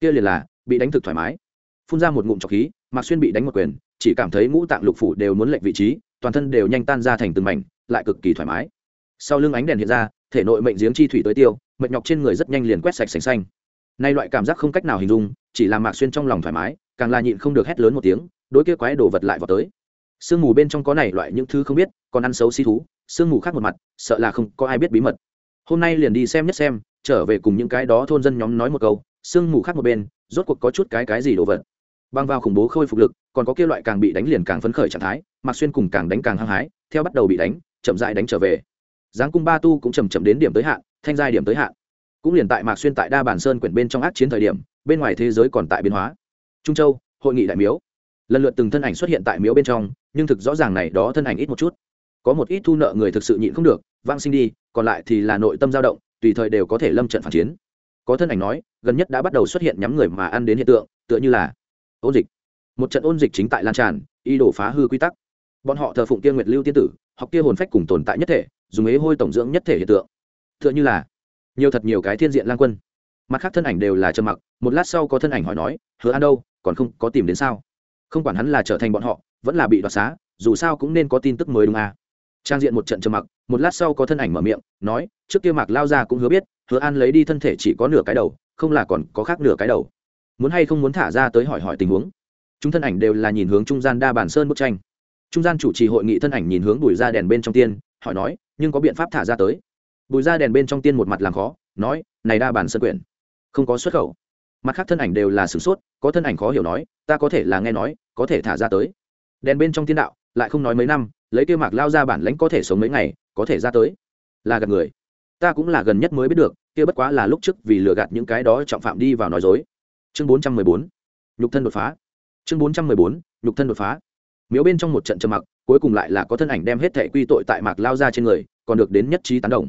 Kia liền là, bị đánh thực thoải mái phun ra một ngụm trọc khí, mạc xuyên bị đánh một quyền, chỉ cảm thấy ngũ tạng lục phủ đều muốn lệnh vị trí, toàn thân đều nhanh tan ra thành từng mảnh, lại cực kỳ thoải mái. Sau lưng ánh đèn hiện ra, thể nội mệnh giếng chi thủy tới tiêu, mệt nhọc trên người rất nhanh liền quét sạch sành xanh. Nay loại cảm giác không cách nào hình dung, chỉ làm mạc xuyên trong lòng thoải mái, càng là nhịn không được hét lớn một tiếng, đối kia quái đổ vật lại vào tới. Sương mù bên trong có này loại những thứ không biết, còn ăn xấu xí thú, sương mù khác một mặt, sợ là không có ai biết bí mật. Hôm nay liền đi xem nhất xem, trở về cùng những cái đó thôn dân nhóm nói một câu, sương mù khác một bên, rốt cuộc có chút cái cái gì đồ vật băng vào khủng bố khôi phục lực, còn có kia loại càng bị đánh liền càng phấn khởi trạng thái mặc xuyên cùng càng đánh càng hăng hái, theo bắt đầu bị đánh, chậm dại đánh trở về. Giáng cung ba tu cũng chầm chậm đến điểm tới hạn, thanh giai điểm tới hạn. Cũng liền tại mạc xuyên tại đa bản sơn quyển bên trong ác chiến thời điểm, bên ngoài thế giới còn tại biến hóa. Trung châu, hội nghị đại miếu. Lần lượt từng thân ảnh xuất hiện tại miếu bên trong, nhưng thực rõ ràng này đó thân ảnh ít một chút. Có một ít thu nợ người thực sự nhịn không được, vang sinh đi, còn lại thì là nội tâm dao động, tùy thời đều có thể lâm trận phản chiến. Có thân ảnh nói, gần nhất đã bắt đầu xuất hiện nhắm người mà ăn đến hiện tượng, tựa như là ôn dịch. Một trận ôn dịch chính tại lan tràn y đổ phá hư quy tắc. Bọn họ thờ phụng tiên nguyệt lưu tiên tử, học kia hồn phách cùng tồn tại nhất thể, dùng ế hôi tổng dưỡng nhất thể hiện tượng. Tựa như là nhiều thật nhiều cái thiên diện lang quân. Mặt khác thân ảnh đều là trầm mặc, một lát sau có thân ảnh hỏi nói, hứa ăn đâu, còn không có tìm đến sao? Không quản hắn là trở thành bọn họ, vẫn là bị đoạt xá, dù sao cũng nên có tin tức mới đúng à. trang diện một trận trầm mặc, một lát sau có thân ảnh mở miệng, nói, trước kia mạc lao ra cũng hứa biết, hứa an lấy đi thân thể chỉ có nửa cái đầu, không là còn có khác nửa cái đầu muốn hay không muốn thả ra tới hỏi hỏi tình huống. Chúng thân ảnh đều là nhìn hướng trung gian đa bản sơn bức tranh. Trung gian chủ trì hội nghị thân ảnh nhìn hướng bùi ra đèn bên trong tiên, hỏi nói, nhưng có biện pháp thả ra tới? Bùi ra đèn bên trong tiên một mặt làm khó, nói, này đa bản sơn quyển, không có xuất khẩu. Mặt khác thân ảnh đều là sửng sốt, có thân ảnh khó hiểu nói, ta có thể là nghe nói, có thể thả ra tới. Đèn bên trong tiên đạo, lại không nói mấy năm, lấy kia mạc lao ra bản lãnh có thể sống mấy ngày, có thể ra tới. Là gạt người. Ta cũng là gần nhất mới biết được, kia bất quá là lúc trước vì lừa gạt những cái đó trọng phạm đi vào nói dối chương bốn trăm mười bốn, nhục thân đột phá. Chương bốn trăm mười bốn, nhục thân đột phá. Miếu bên trong một trận trầm mặc, cuối cùng lại là có thân ảnh đem hết thẻ quy tội tại mạc lao ra trên người, còn được đến nhất trí tán đồng.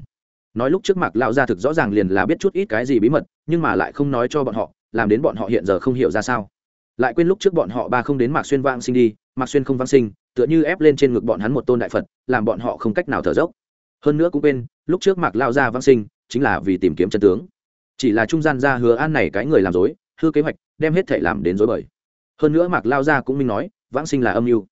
Nói lúc trước mạc lao ra thực rõ ràng liền là biết chút ít cái gì bí mật, nhưng mà lại không nói cho bọn họ, làm đến bọn họ hiện giờ không hiểu ra sao. Lại quên lúc trước bọn họ ba không đến mạc xuyên vang sinh đi, mạc xuyên không vang sinh, tựa như ép lên trên ngực bọn hắn một tôn đại phật, làm bọn họ không cách nào thở dốc. Hơn nữa cũng quên, lúc trước mạc lao ra vang sinh, chính là vì tìm kiếm chân tướng. Chỉ là trung gian ra hứa an này cái người làm dối hư kế hoạch, đem hết thể làm đến dối bời. Hơn nữa mạc lao gia cũng minh nói, vãng sinh là âm mưu.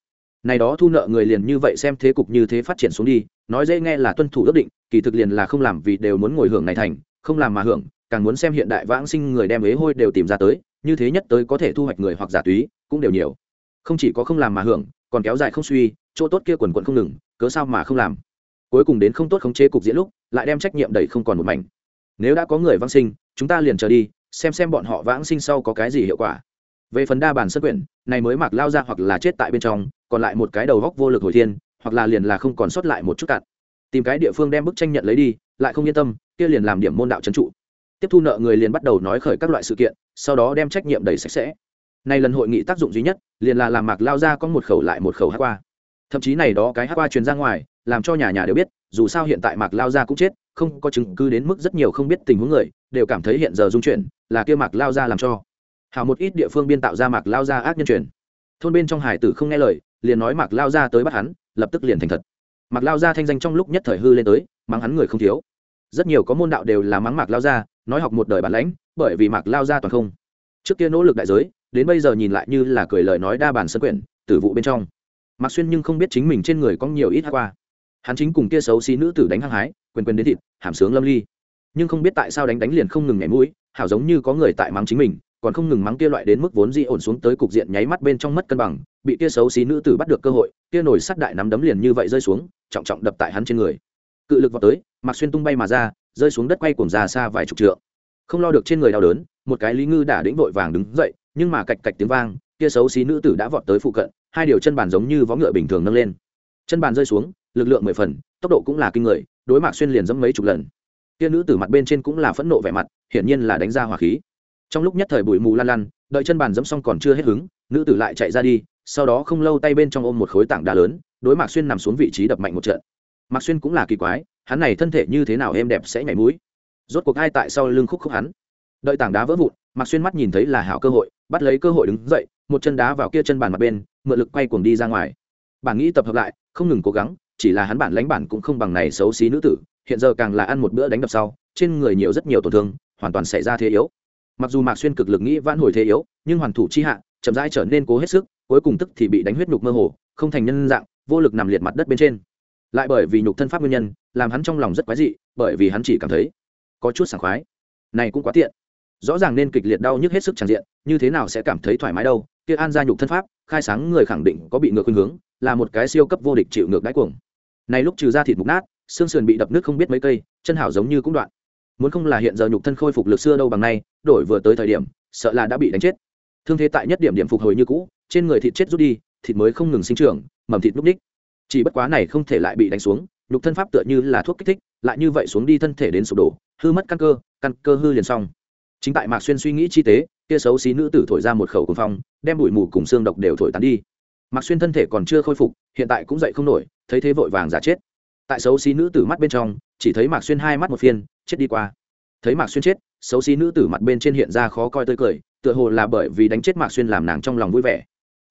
Này đó thu nợ người liền như vậy xem thế cục như thế phát triển xuống đi, nói dễ nghe là tuân thủ ước định, kỳ thực liền là không làm vì đều muốn ngồi hưởng này thành, không làm mà hưởng, càng muốn xem hiện đại vãng sinh người đem ế hôi đều tìm ra tới, như thế nhất tới có thể thu hoạch người hoặc giả túy, cũng đều nhiều. Không chỉ có không làm mà hưởng, còn kéo dài không suy, chỗ tốt kia quần quận không ngừng, cớ sao mà không làm. Cuối cùng đến không tốt khống chế cục diễn lúc, lại đem trách nhiệm đẩy không còn một mảnh. Nếu đã có người vãng sinh, chúng ta liền chờ đi xem xem bọn họ vãng sinh sau có cái gì hiệu quả. Về phần đa bản sân quyển, này mới mặc lao ra hoặc là chết tại bên trong, còn lại một cái đầu góc vô lực hồi thiên, hoặc là liền là không còn sót lại một chút cạn tìm cái địa phương đem bức tranh nhận lấy đi, lại không yên tâm, kia liền làm điểm môn đạo trấn trụ. Tiếp thu nợ người liền bắt đầu nói khởi các loại sự kiện, sau đó đem trách nhiệm đầy sạch sẽ. Này lần hội nghị tác dụng duy nhất, liền là làm mạc lao ra có một khẩu lại một khẩu hát qua. Thậm chí này đó cái hát qua truyền ra ngoài, làm cho nhà nhà đều biết, dù sao hiện tại mạc lao ra cũng chết, không có chứng cứ đến mức rất nhiều không biết tình huống người đều cảm thấy hiện giờ dung chuyển, là kia mạc lao ra làm cho. Hào một ít địa phương biên tạo ra mạc lao ra ác nhân truyền. Thôn bên trong hải tử không nghe lời, liền nói mạc lao ra tới bắt hắn, lập tức liền thành thật. Mạc lao ra thanh danh trong lúc nhất thời hư lên tới, mắng hắn người không thiếu. Rất nhiều có môn đạo đều là mắng mạc lao ra, nói học một đời bản lãnh, bởi vì mạc lao ra toàn không. Trước kia nỗ lực đại giới, đến bây giờ nhìn lại như là cười lời nói đa bản sân quyển, tử vụ bên trong. Mạc xuyên nhưng không biết chính mình trên người có nhiều ít hát qua hắn chính cùng kia xấu xí nữ tử đánh hăng hái, quyền quyền đến thịt, hàm sướng lâm ly nhưng không biết tại sao đánh đánh liền không ngừng nhảy mũi, hảo giống như có người tại mắng chính mình, còn không ngừng mắng kia loại đến mức vốn di ổn xuống tới cục diện nháy mắt bên trong mất cân bằng, bị kia xấu xí nữ tử bắt được cơ hội, kia nổi sắt đại nắm đấm liền như vậy rơi xuống, trọng trọng đập tại hắn trên người. Cự lực vào tới mặc xuyên tung bay mà ra, rơi xuống đất quay cuồng ra xa vài chục trượng. Không lo được trên người đau đớn, một cái lý ngư đã đĩnh vội vàng đứng dậy, nhưng mà cạch cạch tiếng vang, kia xấu xí nữ tử đã vọt tới phụ cận, hai điều chân bàn giống như vó ngựa bình thường nâng lên. Chân bàn rơi xuống, lực lượng mười phần, tốc độ cũng là kinh người, đối mặt xuyên liền dẫm mấy chục lần kia nữ tử mặt bên trên cũng là phẫn nộ vẻ mặt, hiển nhiên là đánh ra hỏa khí. Trong lúc nhất thời bụi mù lan lan, đợi chân bàn dẫm xong còn chưa hết hứng, nữ tử lại chạy ra đi, sau đó không lâu tay bên trong ôm một khối tảng đá lớn, đối mạc xuyên nằm xuống vị trí đập mạnh một trận. Mạc xuyên cũng là kỳ quái, hắn này thân thể như thế nào êm đẹp sẽ nhảy mũi? Rốt cuộc ai tại sau lưng khúc khúc hắn? Đợi tảng đá vỡ vụn, mạc xuyên mắt nhìn thấy là hảo cơ hội, bắt lấy cơ hội đứng dậy, một chân đá vào kia chân bàn mặt bên, mượn lực quay cuồng đi ra ngoài. Bản nghĩ tập hợp lại, không ngừng cố gắng, chỉ là hắn bản lãnh bản cũng không bằng này xấu xí nữ tử hiện giờ càng là ăn một bữa đánh đập sau, trên người nhiều rất nhiều tổn thương, hoàn toàn xảy ra thế yếu. Mặc dù mạc xuyên cực lực nghĩ vãn hồi thế yếu, nhưng hoàn thủ chi hạ, chậm rãi trở nên cố hết sức, cuối cùng tức thì bị đánh huyết nhục mơ hồ, không thành nhân dạng, vô lực nằm liệt mặt đất bên trên. Lại bởi vì nhục thân pháp nguyên nhân, làm hắn trong lòng rất quái dị, bởi vì hắn chỉ cảm thấy có chút sảng khoái. Này cũng quá tiện. Rõ ràng nên kịch liệt đau nhức hết sức tràn diện, như thế nào sẽ cảm thấy thoải mái đâu? Kia an gia nhục thân pháp, khai sáng người khẳng định có bị ngược khuynh hướng, là một cái siêu cấp vô địch chịu ngược đáy cuồng. Này lúc trừ ra thịt mục nát xương sườn bị đập nước không biết mấy cây, chân hảo giống như cũng đoạn. Muốn không là hiện giờ nhục thân khôi phục lực xưa đâu bằng nay, đổi vừa tới thời điểm, sợ là đã bị đánh chết. Thương thế tại nhất điểm điểm phục hồi như cũ, trên người thịt chết rút đi, thịt mới không ngừng sinh trưởng, mầm thịt núp ních chỉ bất quá này không thể lại bị đánh xuống, nhục thân pháp tựa như là thuốc kích thích, lại như vậy xuống đi thân thể đến sụp đổ, hư mất căn cơ căn cơ hư liền xong. Chính tại mạc xuyên suy nghĩ chi tế, kia xấu xí nữ tử thổi ra một khẩu cuồng phong, đem bụi mù cùng xương độc đều thổi tán đi. Mạc xuyên thân thể còn chưa khôi phục, hiện tại cũng dậy không nổi, thấy thế vội vàng giả chết tại xấu xí nữ tử mắt bên trong, chỉ thấy mạc xuyên hai mắt một phiên, chết đi qua. Thấy mạc xuyên chết, xấu xí nữ tử mặt bên trên hiện ra khó coi tươi cười, tựa hồ là bởi vì đánh chết mạc xuyên làm nàng trong lòng vui vẻ.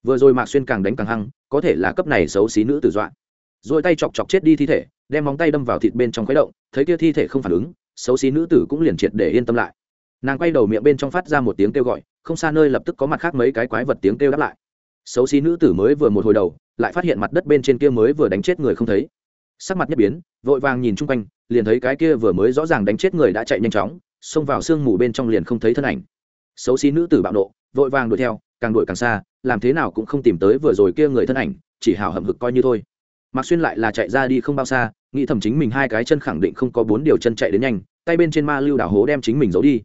Vừa rồi mạc xuyên càng đánh càng hăng, có thể là cấp này xấu xí nữ tử dọa. Rồi tay chọc chọc chết đi thi thể, đem móng tay đâm vào thịt bên trong khuấy động, thấy kia thi thể không phản ứng, xấu xí nữ tử cũng liền triệt để yên tâm lại. Nàng quay đầu miệng bên trong phát ra một tiếng kêu gọi, không xa nơi lập tức có mặt khác mấy cái quái vật tiếng kêu đáp lại. Xấu xí nữ tử mới vừa một hồi đầu, lại phát hiện mặt đất bên trên kia mới vừa đánh chết người không thấy sắc mặt nhất biến, vội vàng nhìn chung quanh, liền thấy cái kia vừa mới rõ ràng đánh chết người đã chạy nhanh chóng, xông vào sương mù bên trong liền không thấy thân ảnh. Xấu xí nữ tử bạo nộ, vội vàng đuổi theo, càng đuổi càng xa, làm thế nào cũng không tìm tới vừa rồi kia người thân ảnh, chỉ hào hậm hực coi như thôi. Mạc xuyên lại là chạy ra đi không bao xa, nghĩ thầm chính mình hai cái chân khẳng định không có bốn điều chân chạy đến nhanh, tay bên trên ma lưu đảo hố đem chính mình giấu đi.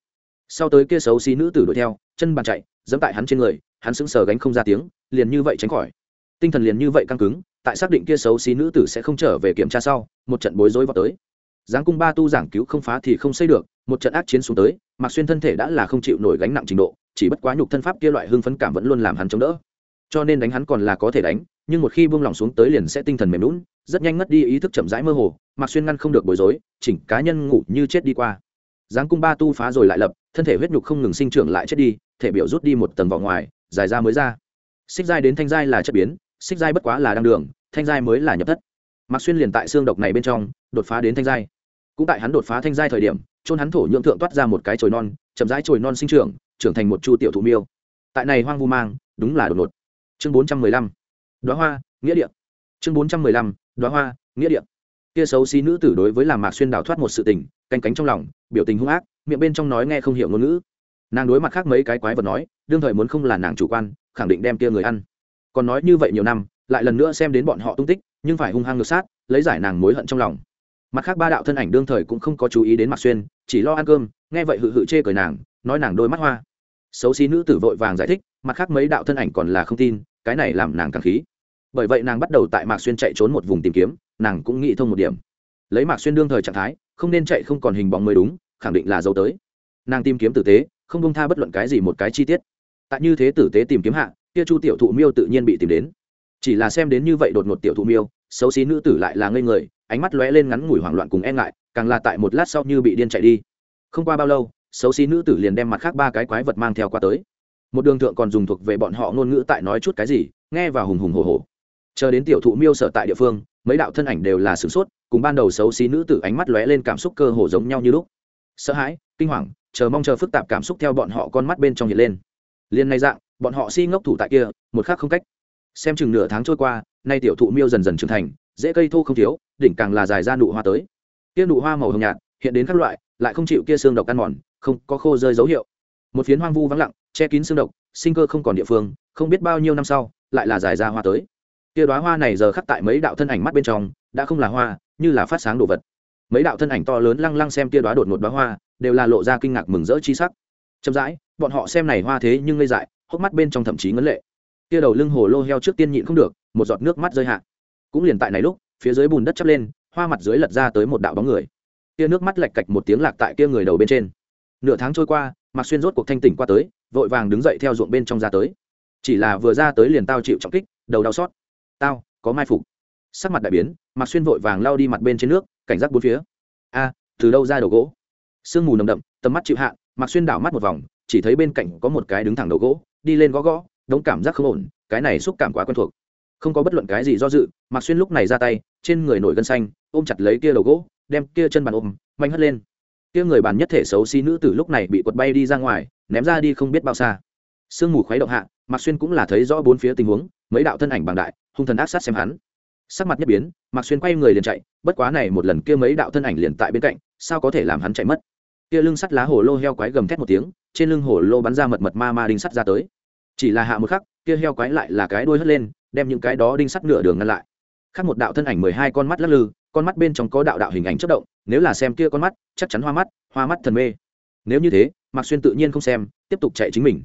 Sau tới kia xấu xí nữ tử đuổi theo, chân bàn chạy dẫm tại hắn trên người, hắn sững sờ gánh không ra tiếng, liền như vậy tránh khỏi. Tinh thần liền như vậy căng cứng tại xác định kia xấu xí nữ tử sẽ không trở về kiểm tra sau, một trận bối rối vào tới. Giáng cung ba tu giảng cứu không phá thì không xây được, một trận ác chiến xuống tới Mặc xuyên thân thể đã là không chịu nổi gánh nặng trình độ, chỉ bất quá nhục thân pháp kia loại hưng phấn cảm vẫn luôn làm hắn chống đỡ. Cho nên đánh hắn còn là có thể đánh, nhưng một khi buông lỏng xuống tới liền sẽ tinh thần mềm lún rất nhanh ngất đi ý thức chậm rãi mơ hồ Mặc xuyên ngăn không được bối rối, chỉnh cá nhân ngủ như chết đi qua. Giáng cung ba tu phá rồi lại lập, thân thể huyết nhục không ngừng sinh trưởng lại chết đi, thể biểu rút đi một tầng vỏ ngoài, dài ra mới ra. Xích giai đến thanh giai là chất biến, xích giai bất quá là đăng đường thanh giai mới là nhập thất. Mạc xuyên liền tại xương độc này bên trong, đột phá đến thanh giai. Cũng tại hắn đột phá thanh giai thời điểm trôn hắn thổ nhượng thượng toát ra một cái chồi non, chậm rãi chồi non sinh trưởng trưởng thành một chu tiểu thụ miêu. Tại này hoang vu mang, đúng là đột ngột. Chương bốn trăm mười lăm. Đoá hoa, nghĩa địa. Chương bốn trăm mười lăm. Đoá hoa, nghĩa địa. Kia xấu xí nữ tử đối với làm mạc xuyên đào thoát một sự tình, canh cánh trong lòng, biểu tình hung ác, miệng bên trong nói nghe không hiểu ngôn ngữ. Nàng đối mặt khác mấy cái quái vật nói, đương thời muốn không là nàng chủ quan, khẳng định đem kia người ăn. Còn nói như vậy nhiều năm lại lần nữa xem đến bọn họ tung tích, nhưng phải hung hăng ngược sát, lấy giải nàng mối hận trong lòng. Mặt khác ba đạo thân ảnh đương thời cũng không có chú ý đến mạc xuyên, chỉ lo ăn cơm, nghe vậy hự hự chê cười nàng, nói nàng đôi mắt hoa. Xấu xí nữ tử vội vàng giải thích, mặt khác mấy đạo thân ảnh còn là không tin, cái này làm nàng càng khí. Bởi vậy nàng bắt đầu tại mạc xuyên chạy trốn một vùng tìm kiếm, nàng cũng nghĩ thông một điểm. Lấy mạc xuyên đương thời trạng thái, không nên chạy không còn hình bóng mới đúng, khẳng định là dấu tới. Nàng tìm kiếm tử tế, không công tha bất luận cái gì một cái chi tiết. Tại như thế tử tế tìm kiếm hạ, kia chu tiểu thụ miêu tự nhiên bị tìm đến chỉ là xem đến như vậy đột ngột tiểu thụ miêu, xấu xí nữ tử lại là ngây người, ánh mắt lóe lên ngắn ngủi hoảng loạn cùng e ngại, càng là tại một lát sau như bị điên chạy đi. Không qua bao lâu, xấu xí nữ tử liền đem mặt khác ba cái quái vật mang theo qua tới. Một đường thượng còn dùng thuộc về bọn họ ngôn ngữ tại nói chút cái gì, nghe và hùng hùng hồ hồ chờ đến tiểu thụ miêu sở tại địa phương, mấy đạo thân ảnh đều là sửng sốt, cùng ban đầu xấu xí nữ tử ánh mắt lóe lên cảm xúc cơ hồ giống nhau như lúc. Sợ hãi, kinh hoàng, chờ mong chờ phức tạp cảm xúc theo bọn họ con mắt bên trong hiện lên. Liền nay dạng, bọn họ si ngốc thủ tại kia, một khác không cách xem chừng nửa tháng trôi qua, nay tiểu thụ miêu dần dần trưởng thành, dễ cây thô không thiếu, đỉnh càng là dài ra nụ hoa tới. Kia nụ hoa màu hồng nhạt, hiện đến các loại, lại không chịu kia xương độc ăn mòn, không có khô rơi dấu hiệu. Một phiến hoang vu vắng lặng, che kín xương độc, sinh cơ không còn địa phương, không biết bao nhiêu năm sau, lại là dài ra hoa tới. Kia đóa hoa này giờ khắc tại mấy đạo thân ảnh mắt bên trong, đã không là hoa, như là phát sáng đồ vật. Mấy đạo thân ảnh to lớn lăng lăng xem kia đóa đột một đóa hoa, đều là lộ ra kinh ngạc mừng rỡ chi sắc. Chậm rãi, bọn họ xem này hoa thế nhưng ngây dại, hốc mắt bên trong thậm chí ngấn lệ kia đầu lưng hồ lô heo trước tiên nhịn không được, một giọt nước mắt rơi hạ. Cũng liền tại này lúc, phía dưới bùn đất chắp lên, hoa mặt dưới lật ra tới một đạo bóng người. Kia nước mắt lạch cạch một tiếng lạc tại kia người đầu bên trên. Nửa tháng trôi qua, mạc xuyên rốt cuộc thanh tỉnh qua tới, vội vàng đứng dậy theo ruộng bên trong ra tới. Chỉ là vừa ra tới liền tao chịu trọng kích, đầu đau xót. Tao, có mai phục. Sắc mặt đại biến, mạc xuyên vội vàng lao đi mặt bên trên nước, cảnh giác bốn phía. A, từ đâu ra đầu gỗ? Sương mù nồng đậm, tầm mắt chịu hạ, mạc xuyên đảo mắt một vòng, chỉ thấy bên cạnh có một cái đứng thẳng đầu gỗ, đi lên gõ gõ đống cảm giác không ổn, cái này xúc cảm quá quen thuộc. Không có bất luận cái gì do dự, mạc xuyên lúc này ra tay, trên người nổi gân xanh, ôm chặt lấy kia đầu gỗ, đem kia chân bàn ôm, manh hất lên. Kia người bàn nhất thể xấu xí nữ từ lúc này bị quật bay đi ra ngoài, ném ra đi không biết bao xa. Sương mù khuấy động hạ, mạc xuyên cũng là thấy rõ bốn phía tình huống, mấy đạo thân ảnh bằng đại, hung thần ác sát xem hắn. Sắc mặt nhất biến, mạc xuyên quay người liền chạy, bất quá này một lần kia mấy đạo thân ảnh liền tại bên cạnh, sao có thể làm hắn chạy mất? Kia lưng sắt lá hồ lô heo quái gầm thét một tiếng, trên lưng hồ lô bắn ra mật mật ma ma đinh sắt ra tới chỉ là hạ một khắc, kia heo quái lại là cái đuôi hất lên, đem những cái đó đinh sắt nửa đường ngăn lại. Khác một đạo thân ảnh mười hai con mắt lắc lư, con mắt bên trong có đạo đạo hình ảnh chất động, nếu là xem kia con mắt, chắc chắn hoa mắt hoa mắt thần mê. Nếu như thế, mạc xuyên tự nhiên không xem, tiếp tục chạy chính mình.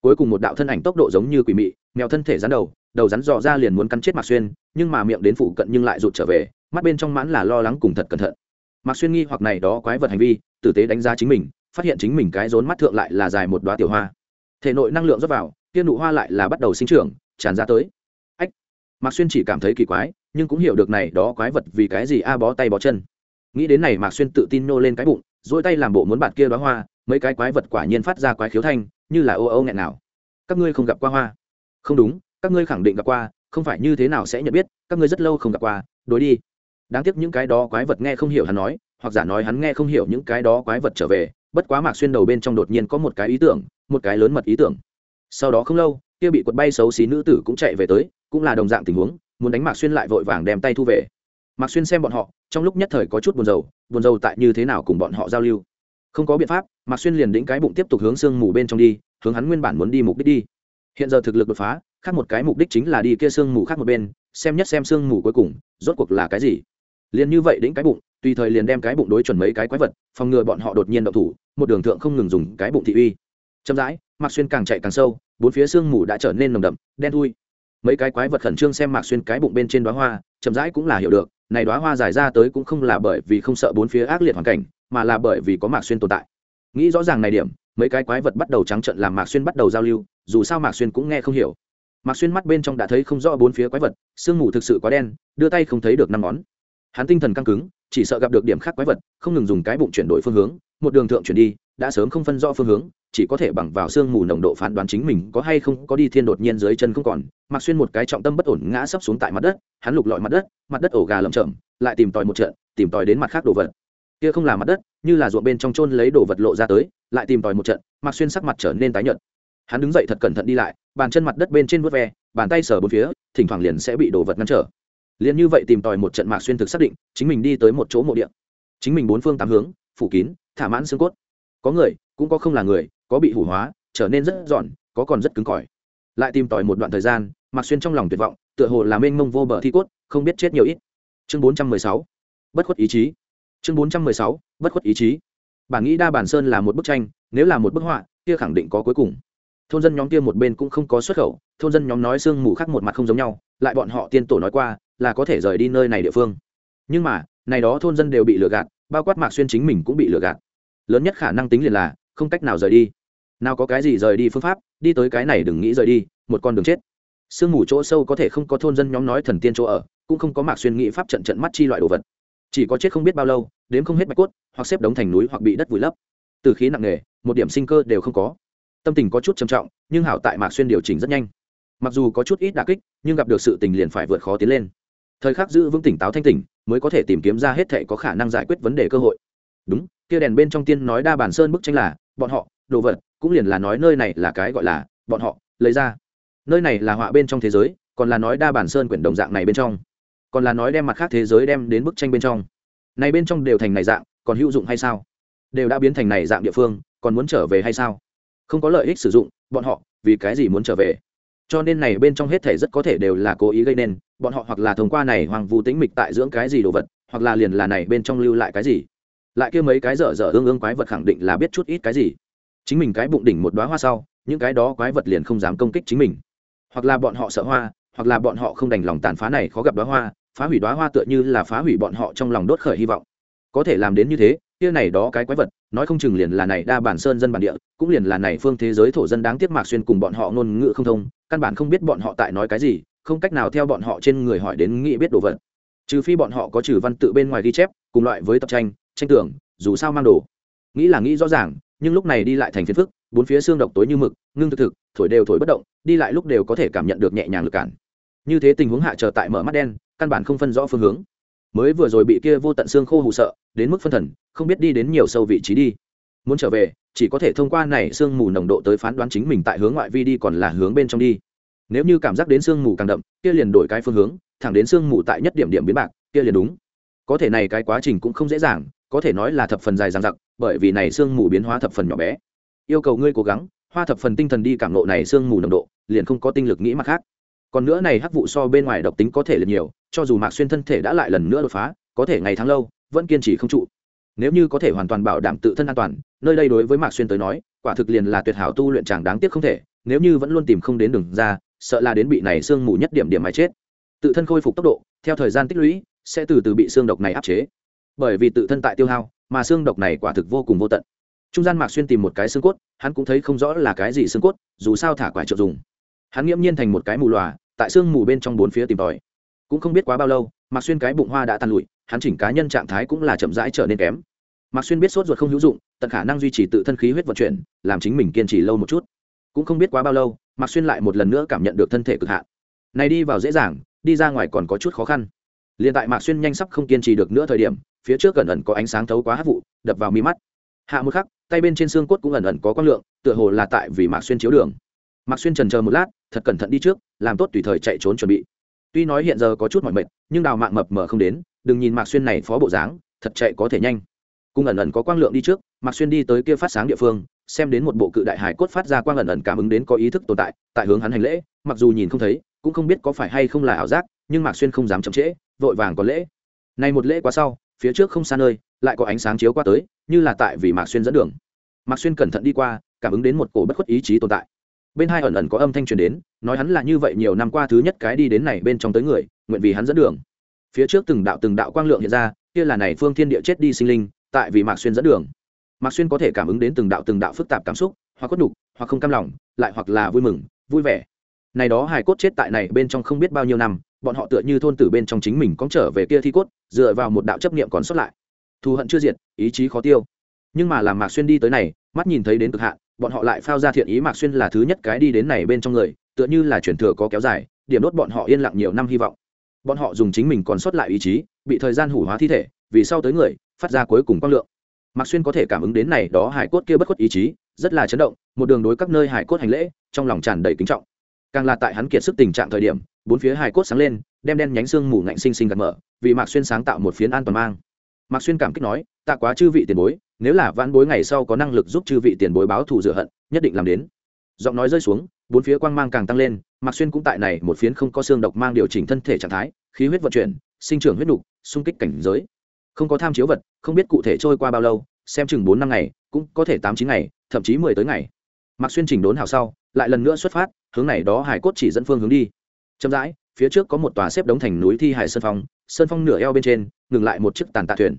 Cuối cùng một đạo thân ảnh tốc độ giống như quỷ mị, mèo thân thể rắn đầu đầu rắn dò ra liền muốn cắn chết mạc xuyên, nhưng mà miệng đến phụ cận nhưng lại rụt trở về, mắt bên trong mãn là lo lắng cùng thật cẩn thận. Mạc xuyên nghi hoặc này đó quái vật hành vi, tử tế đánh giá chính mình, phát hiện chính mình cái rốn mắt thượng lại là dài một đoá tiểu hoa. Thể nội năng lượng rót vào tiên nụ hoa lại là bắt đầu sinh trưởng, tràn ra tới. Ách, mạc xuyên chỉ cảm thấy kỳ quái, nhưng cũng hiểu được này đó quái vật vì cái gì a bó tay bó chân. Nghĩ đến này mạc xuyên tự tin nô lên cái bụng dỗi tay làm bộ muốn bạt kia đoá hoa, mấy cái quái vật quả nhiên phát ra quái khiếu thanh, như là ô ô nghẹn nào. Các ngươi không gặp qua hoa. Không đúng, các ngươi khẳng định gặp qua, không phải như thế nào sẽ nhận biết, các ngươi rất lâu không gặp qua, đối đi. Đáng tiếc những cái đó quái vật nghe không hiểu hắn nói, hoặc giả nói hắn nghe không hiểu những cái đó quái vật trở về, bất quá mạc xuyên đầu bên trong đột nhiên có một cái ý tưởng, một cái lớn mật ý tưởng sau đó không lâu, kia bị quật bay xấu xí nữ tử cũng chạy về tới, cũng là đồng dạng tình huống, muốn đánh mạc xuyên lại vội vàng đem tay thu về. Mạc xuyên xem bọn họ, trong lúc nhất thời có chút buồn rầu buồn rầu tại như thế nào cùng bọn họ giao lưu. Không có biện pháp, mạc xuyên liền đĩnh cái bụng tiếp tục hướng sương mù bên trong đi, hướng hắn nguyên bản muốn đi mục đích đi. Hiện giờ thực lực đột phá, khác một cái mục đích chính là đi kia sương mù khác một bên, xem nhất xem sương mù cuối cùng, rốt cuộc là cái gì. Liền như vậy đĩnh cái bụng, tùy thời liền đem cái bụng đối chuẩn mấy cái quái vật, phòng ngừa bọn họ đột nhiên động thủ, một đường thượng không ngừng dùng cái bụng thị uy. Chậm rãi mạc xuyên càng chạy càng sâu, bốn phía sương mù đã trở nên nồng đậm, đen thui. Mấy cái quái vật khẩn trương xem mạc xuyên cái bụng bên trên đoá hoa, chậm rãi cũng là hiểu được, này đoá hoa dài ra tới cũng không là bởi vì không sợ bốn phía ác liệt hoàn cảnh, mà là bởi vì có mạc xuyên tồn tại. Nghĩ rõ ràng này điểm, mấy cái quái vật bắt đầu trắng trận làm mạc xuyên bắt đầu giao lưu, dù sao mạc xuyên cũng nghe không hiểu. Mạc xuyên mắt bên trong đã thấy không rõ bốn phía quái vật, sương mù thực sự quá đen, đưa tay không thấy được năm ngón. Hắn tinh thần căng cứng, chỉ sợ gặp được điểm khác quái vật, không ngừng dùng cái bụng chuyển đổi phương hướng, một đường thượng chuyển đi, đã sớm không phân rõ phương hướng chỉ có thể bằng vào sương mù nồng độ phán đoán chính mình có hay không có đi thiên đột nhiên dưới chân không còn. Mặc xuyên một cái trọng tâm bất ổn ngã sấp xuống tại mặt đất, hắn lục lọi mặt đất mặt đất ổ gà lầm chậm lại tìm tòi một trận, tìm tòi đến mặt khác đồ vật. Kia không là mặt đất, như là ruộng bên trong trôn lấy đồ vật lộ ra tới, lại tìm tòi một trận mặc xuyên sắc mặt trở nên tái nhợt. Hắn đứng dậy thật cẩn thận đi lại, bàn chân mặt đất bên trên vớt ve, bàn tay sờ bốn phía, thỉnh thoảng liền sẽ bị đồ vật ngăn trở. Liền như vậy tìm tòi một trận mạc xuyên thực xác định, chính mình đi tới một chỗ mộ địa. Chính mình bốn phương tám hướng, phủ kín, thả mãn xương cốt. Có người, cũng có không là người có bị hủ hóa, trở nên rất giòn, có còn rất cứng cỏi. Lại tìm tòi một đoạn thời gian mặc xuyên trong lòng tuyệt vọng, tựa hồ là mênh mông vô bờ thi cốt, không biết chết nhiều ít. Chương bốn trăm mười sáu. Bất khuất ý chí. Chương bốn trăm mười sáu. Bất khuất ý chí. Bản nghĩ đa bản sơn là một bức tranh, nếu là một bức họa, kia khẳng định có cuối cùng. Thôn dân nhóm kia một bên cũng không có xuất khẩu, thôn dân nhóm nói sương mù khác một mặt không giống nhau, lại bọn họ tiên tổ nói qua, là có thể rời đi nơi này địa phương. Nhưng mà, này đó thôn dân đều bị lừa gạt, bao quát mạc xuyên chính mình cũng bị lừa gạt. Lớn nhất khả năng tính liền là không cách nào rời đi. Nào có cái gì rời đi phương pháp, đi tới cái này đừng nghĩ rời đi, một con đường chết. Sương mù chỗ sâu có thể không có thôn dân nhóm nói thần tiên chỗ ở, cũng không có mạc xuyên nghĩ pháp trận trận mắt chi loại đồ vật. Chỉ có chết không biết bao lâu đến không hết bạch cốt, hoặc xếp đống thành núi hoặc bị đất vùi lấp. Từ khí nặng nề, một điểm sinh cơ đều không có. Tâm tình có chút trầm trọng, nhưng hảo tại mạc xuyên điều chỉnh rất nhanh. Mặc dù có chút ít đà kích, nhưng gặp được sự tình liền phải vượt khó tiến lên. Thời khắc giữ vững tỉnh táo thanh tỉnh, mới có thể tìm kiếm ra hết thể có khả năng giải quyết vấn đề cơ hội. Đúng, kia đèn bên trong tiên nói đa bản sơn bức tranh là bọn họ, đồ vật, cũng liền là nói nơi này là cái gọi là, bọn họ, lấy ra. Nơi này là họa bên trong thế giới, còn là nói đa bản sơn quyển đồng dạng này bên trong. Còn là nói đem mặt khác thế giới đem đến bức tranh bên trong. Này bên trong đều thành này dạng, còn hữu dụng hay sao? Đều đã biến thành này dạng địa phương, còn muốn trở về hay sao? Không có lợi ích sử dụng, bọn họ, vì cái gì muốn trở về? Cho nên này bên trong hết thể rất có thể đều là cố ý gây nên, bọn họ hoặc là thông qua này hoàng vu tĩnh mịch tại dưỡng cái gì đồ vật, hoặc là liền là này bên trong lưu lại cái gì lại kia mấy cái dở dở ương ương quái vật khẳng định là biết chút ít cái gì. Chính mình cái bụng đỉnh một đoá hoa sau, những cái đó quái vật liền không dám công kích chính mình. Hoặc là bọn họ sợ hoa, hoặc là bọn họ không đành lòng tàn phá này khó gặp đoá hoa, phá hủy đoá hoa tựa như là phá hủy bọn họ trong lòng đốt khởi hy vọng. Có thể làm đến như thế, kia này đó cái quái vật, nói không chừng liền là này đa bản sơn dân bản địa, cũng liền là này phương thế giới thổ dân đáng tiếc mạc xuyên cùng bọn họ ngôn ngữ không thông, căn bản không biết bọn họ tại nói cái gì, không cách nào theo bọn họ trên người hỏi đến nghĩ biết đồ vật. Trừ phi bọn họ có trừ văn tự bên ngoài ghi chép, cùng loại với tập tranh tranh tưởng dù sao mang đồ. Nghĩ là nghĩ rõ ràng, nhưng lúc này đi lại thành phiền phức, bốn phía xương độc tối như mực, ngưng thực thực, thổi đều thổi bất động, đi lại lúc đều có thể cảm nhận được nhẹ nhàng lực cản. Như thế tình huống hạ chờ tại mở mắt đen, căn bản không phân rõ phương hướng. Mới vừa rồi bị kia vô tận xương khô hụ sợ, đến mức phân thần, không biết đi đến nhiều sâu vị trí đi. Muốn trở về, chỉ có thể thông qua này sương mù nồng độ tới phán đoán chính mình tại hướng ngoại vi đi còn là hướng bên trong đi. Nếu như cảm giác đến sương mù càng đậm, kia liền đổi cái phương hướng, thẳng đến sương mù tại nhất điểm điểm biến bạc, kia liền đúng. Có thể này cái quá trình cũng không dễ dàng có thể nói là thập phần dài dằng dặc, bởi vì này sương mù biến hóa thập phần nhỏ bé. Yêu cầu ngươi cố gắng, hoa thập phần tinh thần đi cảm nộ này sương mù nồng độ, liền không có tinh lực nghĩ mặt khác. Còn nữa này hắc vụ so bên ngoài độc tính có thể là nhiều, cho dù mạc xuyên thân thể đã lại lần nữa đột phá, có thể ngày tháng lâu, vẫn kiên trì không trụ. Nếu như có thể hoàn toàn bảo đảm tự thân an toàn, nơi đây đối với mạc xuyên tới nói, quả thực liền là tuyệt hảo tu luyện chàng đáng tiếc không thể, nếu như vẫn luôn tìm không đến đường ra, sợ là đến bị này xương mù nhất điểm điểm mà chết. Tự thân khôi phục tốc độ, theo thời gian tích lũy, sẽ từ từ bị xương độc này áp chế bởi vì tự thân tại tiêu hao, mà xương độc này quả thực vô cùng vô tận. Trung gian mạc xuyên tìm một cái xương cốt, hắn cũng thấy không rõ là cái gì xương cốt, dù sao thả quả trợ dùng. Hắn nghiễm nhiên thành một cái mù lòa, tại xương mù bên trong bốn phía tìm tòi. Cũng không biết quá bao lâu, mạc xuyên cái bụng hoa đã tàn lụi, hắn chỉnh cá nhân trạng thái cũng là chậm rãi trở nên kém. Mạc xuyên biết sốt ruột không hữu dụng, tận khả năng duy trì tự thân khí huyết vận chuyển, làm chính mình kiên trì lâu một chút. Cũng không biết quá bao lâu, mạc xuyên lại một lần nữa cảm nhận được thân thể cực hạn. Này đi vào dễ dàng, đi ra ngoài còn có chút khó khăn. Liền tại mạc xuyên nhanh sắp không kiên trì được nữa thời điểm phía trước gần ẩn có ánh sáng thấu quá hát vụ, đập vào mi mắt. Hạ một khắc, tay bên trên xương cốt cũng ẩn ẩn có quang lượng, tựa hồ là tại vì mạc xuyên chiếu đường. Mạc xuyên trần chờ một lát, thật cẩn thận đi trước, làm tốt tùy thời chạy trốn chuẩn bị. Tuy nói hiện giờ có chút mỏi mệt, nhưng đào mạng mập mờ không đến, đừng nhìn mạc xuyên này phó bộ dáng, thật chạy có thể nhanh. Cũng ẩn ẩn có quang lượng đi trước, mạc xuyên đi tới kia phát sáng địa phương, xem đến một bộ cự đại hải cốt phát ra quang ẩn ẩn cảm ứng đến có ý thức tồn tại tại hướng hắn hành lễ, mặc dù nhìn không thấy, cũng không biết có phải hay không là ảo giác, nhưng mạc xuyên không dám chậm trễ, vội vàng có lễ. Này một lễ quá sau phía trước không xa nơi, lại có ánh sáng chiếu qua tới, như là tại vì mạc xuyên dẫn đường. Mạc xuyên cẩn thận đi qua, cảm ứng đến một cổ bất khuất ý chí tồn tại. Bên hai ẩn ẩn có âm thanh truyền đến, nói hắn là như vậy nhiều năm qua thứ nhất cái đi đến này bên trong tới người, nguyện vì hắn dẫn đường. Phía trước từng đạo từng đạo quang lượng hiện ra, kia là này phương thiên địa chết đi sinh linh, tại vì mạc xuyên dẫn đường. Mạc xuyên có thể cảm ứng đến từng đạo từng đạo phức tạp cảm xúc, hoặc cốt đục hoặc không cam lòng, lại hoặc là vui mừng, vui vẻ này đó hài cốt chết tại này bên trong không biết bao nhiêu năm, bọn họ tựa như thôn tử bên trong chính mình cóng trở về kia thi cốt, dựa vào một đạo chấp niệm còn sót lại. Thù hận chưa diệt, ý chí khó tiêu. Nhưng mà làm mạc xuyên đi tới này, mắt nhìn thấy đến cực hạn, bọn họ lại phao ra thiện ý mạc xuyên là thứ nhất cái đi đến này bên trong người, tựa như là chuyển thừa có kéo dài, điểm đốt bọn họ yên lặng nhiều năm hy vọng. Bọn họ dùng chính mình còn sót lại ý chí, bị thời gian hủ hóa thi thể, vì sau tới người, phát ra cuối cùng quang lượng. Mạc xuyên có thể cảm ứng đến này đó hải cốt kia bất khuất ý chí, rất là chấn động, một đường đối các nơi hải cốt hành lễ, trong lòng tràn đầy kính trọng càng là tại hắn kiệt sức tình trạng thời điểm, bốn phía hải cốt sáng lên, đem đen nhánh xương mù ngạnh sinh sinh gạt mở, vì mạc xuyên sáng tạo một phiến an toàn mang. Mạc xuyên cảm kích nói, tạ quá chư vị tiền bối, nếu là vãn bối ngày sau có năng lực giúp chư vị tiền bối báo thù rửa hận, nhất định làm đến. Giọng nói rơi xuống, bốn phía quang mang càng tăng lên, mạc xuyên cũng tại này một phiến không có xương độc mang điều chỉnh thân thể trạng thái, khí huyết vận chuyển, sinh trưởng huyết đục xung kích cảnh giới. Không có tham chiếu vật, không biết cụ thể trôi qua bao lâu, xem chừng bốn năm ngày, cũng có thể tám chín ngày, thậm chí mười tới ngày mạc xuyên chỉnh đốn hào sau, lại lần nữa xuất phát, hướng này đó hải cốt chỉ dẫn phương hướng đi. Chậm rãi, phía trước có một tòa xếp đống thành núi thi hải sơn phong sơn phong nửa eo bên trên, ngừng lại một chiếc tàn tạ thuyền.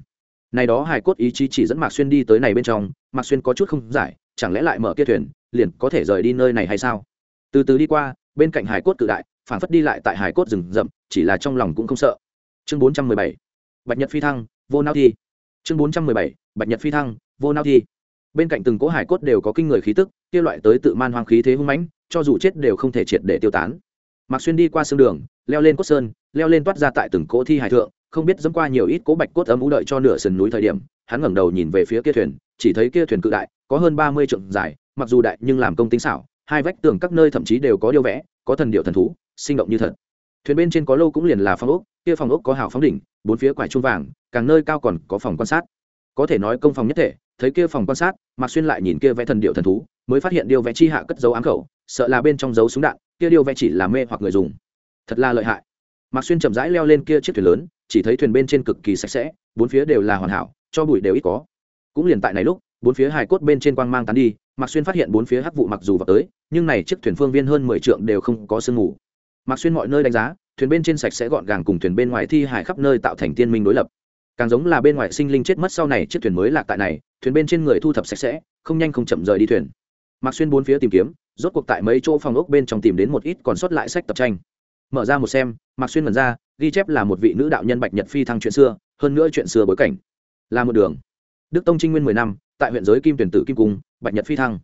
Này đó hải cốt ý chí chỉ dẫn mạc xuyên đi tới này bên trong, mạc xuyên có chút không giải, chẳng lẽ lại mở kia thuyền, liền có thể rời đi nơi này hay sao? Từ từ đi qua, bên cạnh hải cốt cự đại phản phất đi lại tại hải cốt rừng rậm, chỉ là trong lòng cũng không sợ. Chương bốn trăm mười bảy. Bạch nhật phi thăng, vô nao thi. Chương bốn trăm mười bảy. Bạch nhật phi thăng, vô nao thi bên cạnh từng cỗ hải cốt đều có kinh người khí tức, kia loại tới tự man hoang khí thế hung mãnh, cho dù chết đều không thể triệt để tiêu tán. Mạc xuyên đi qua sương đường, leo lên cốt sơn, leo lên toát ra tại từng cỗ thi hải thượng, không biết dẫm qua nhiều ít cỗ bạch cốt ấm ú đợi cho nửa sườn núi thời điểm, hắn ngẩng đầu nhìn về phía kia thuyền, chỉ thấy kia thuyền cự đại, có hơn ba mươi trượng dài, mặc dù đại nhưng làm công tính xảo, hai vách tường các nơi thậm chí đều có điêu vẽ, có thần điệu thần thú, sinh động như thật. Thuyền bên trên có lâu cũng liền là phòng ốc, kia phòng ốc có hào phóng đỉnh, bốn phía quải chuông vàng, càng nơi cao còn có phòng quan sát. Có thể nói công phòng nhất thể thấy kia phòng quan sát, mạc xuyên lại nhìn kia vẽ thần điệu thần thú, mới phát hiện điêu vẽ chi hạ cất dấu ám khẩu, sợ là bên trong dấu súng đạn, kia điêu vẽ chỉ là mê hoặc người dùng. Thật là lợi hại. Mạc xuyên chậm rãi leo lên kia chiếc thuyền lớn, chỉ thấy thuyền bên trên cực kỳ sạch sẽ, bốn phía đều là hoàn hảo, cho bụi đều ít có. Cũng liền tại này lúc, bốn phía hài cốt bên trên quang mang tán đi, mạc xuyên phát hiện bốn phía hắc vụ mặc dù vào tới, nhưng này chiếc thuyền phương viên hơn mười trượng đều không có sương ngủ. mạc xuyên mọi nơi đánh giá, thuyền bên trên sạch sẽ gọn gàng cùng thuyền bên ngoài thi hải khắp nơi tạo thành tiên minh đối lập càng giống là bên ngoài sinh linh chết mất sau này chiếc thuyền mới lạc tại này, thuyền bên trên người thu thập sạch sẽ, không nhanh không chậm rời đi thuyền. Mạc xuyên bốn phía tìm kiếm, rốt cuộc tại mấy chỗ phòng ốc bên trong tìm đến một ít còn sót lại sách tập tranh. Mở ra một xem, mạc xuyên mần ra, ghi chép là một vị nữ đạo nhân bạch nhật phi thăng chuyện xưa, hơn nữa chuyện xưa bối cảnh. Là một đường. Đức tông trinh nguyên mười năm, tại huyện giới kim tuyển tử kim cung, bạch nhật phi thăng.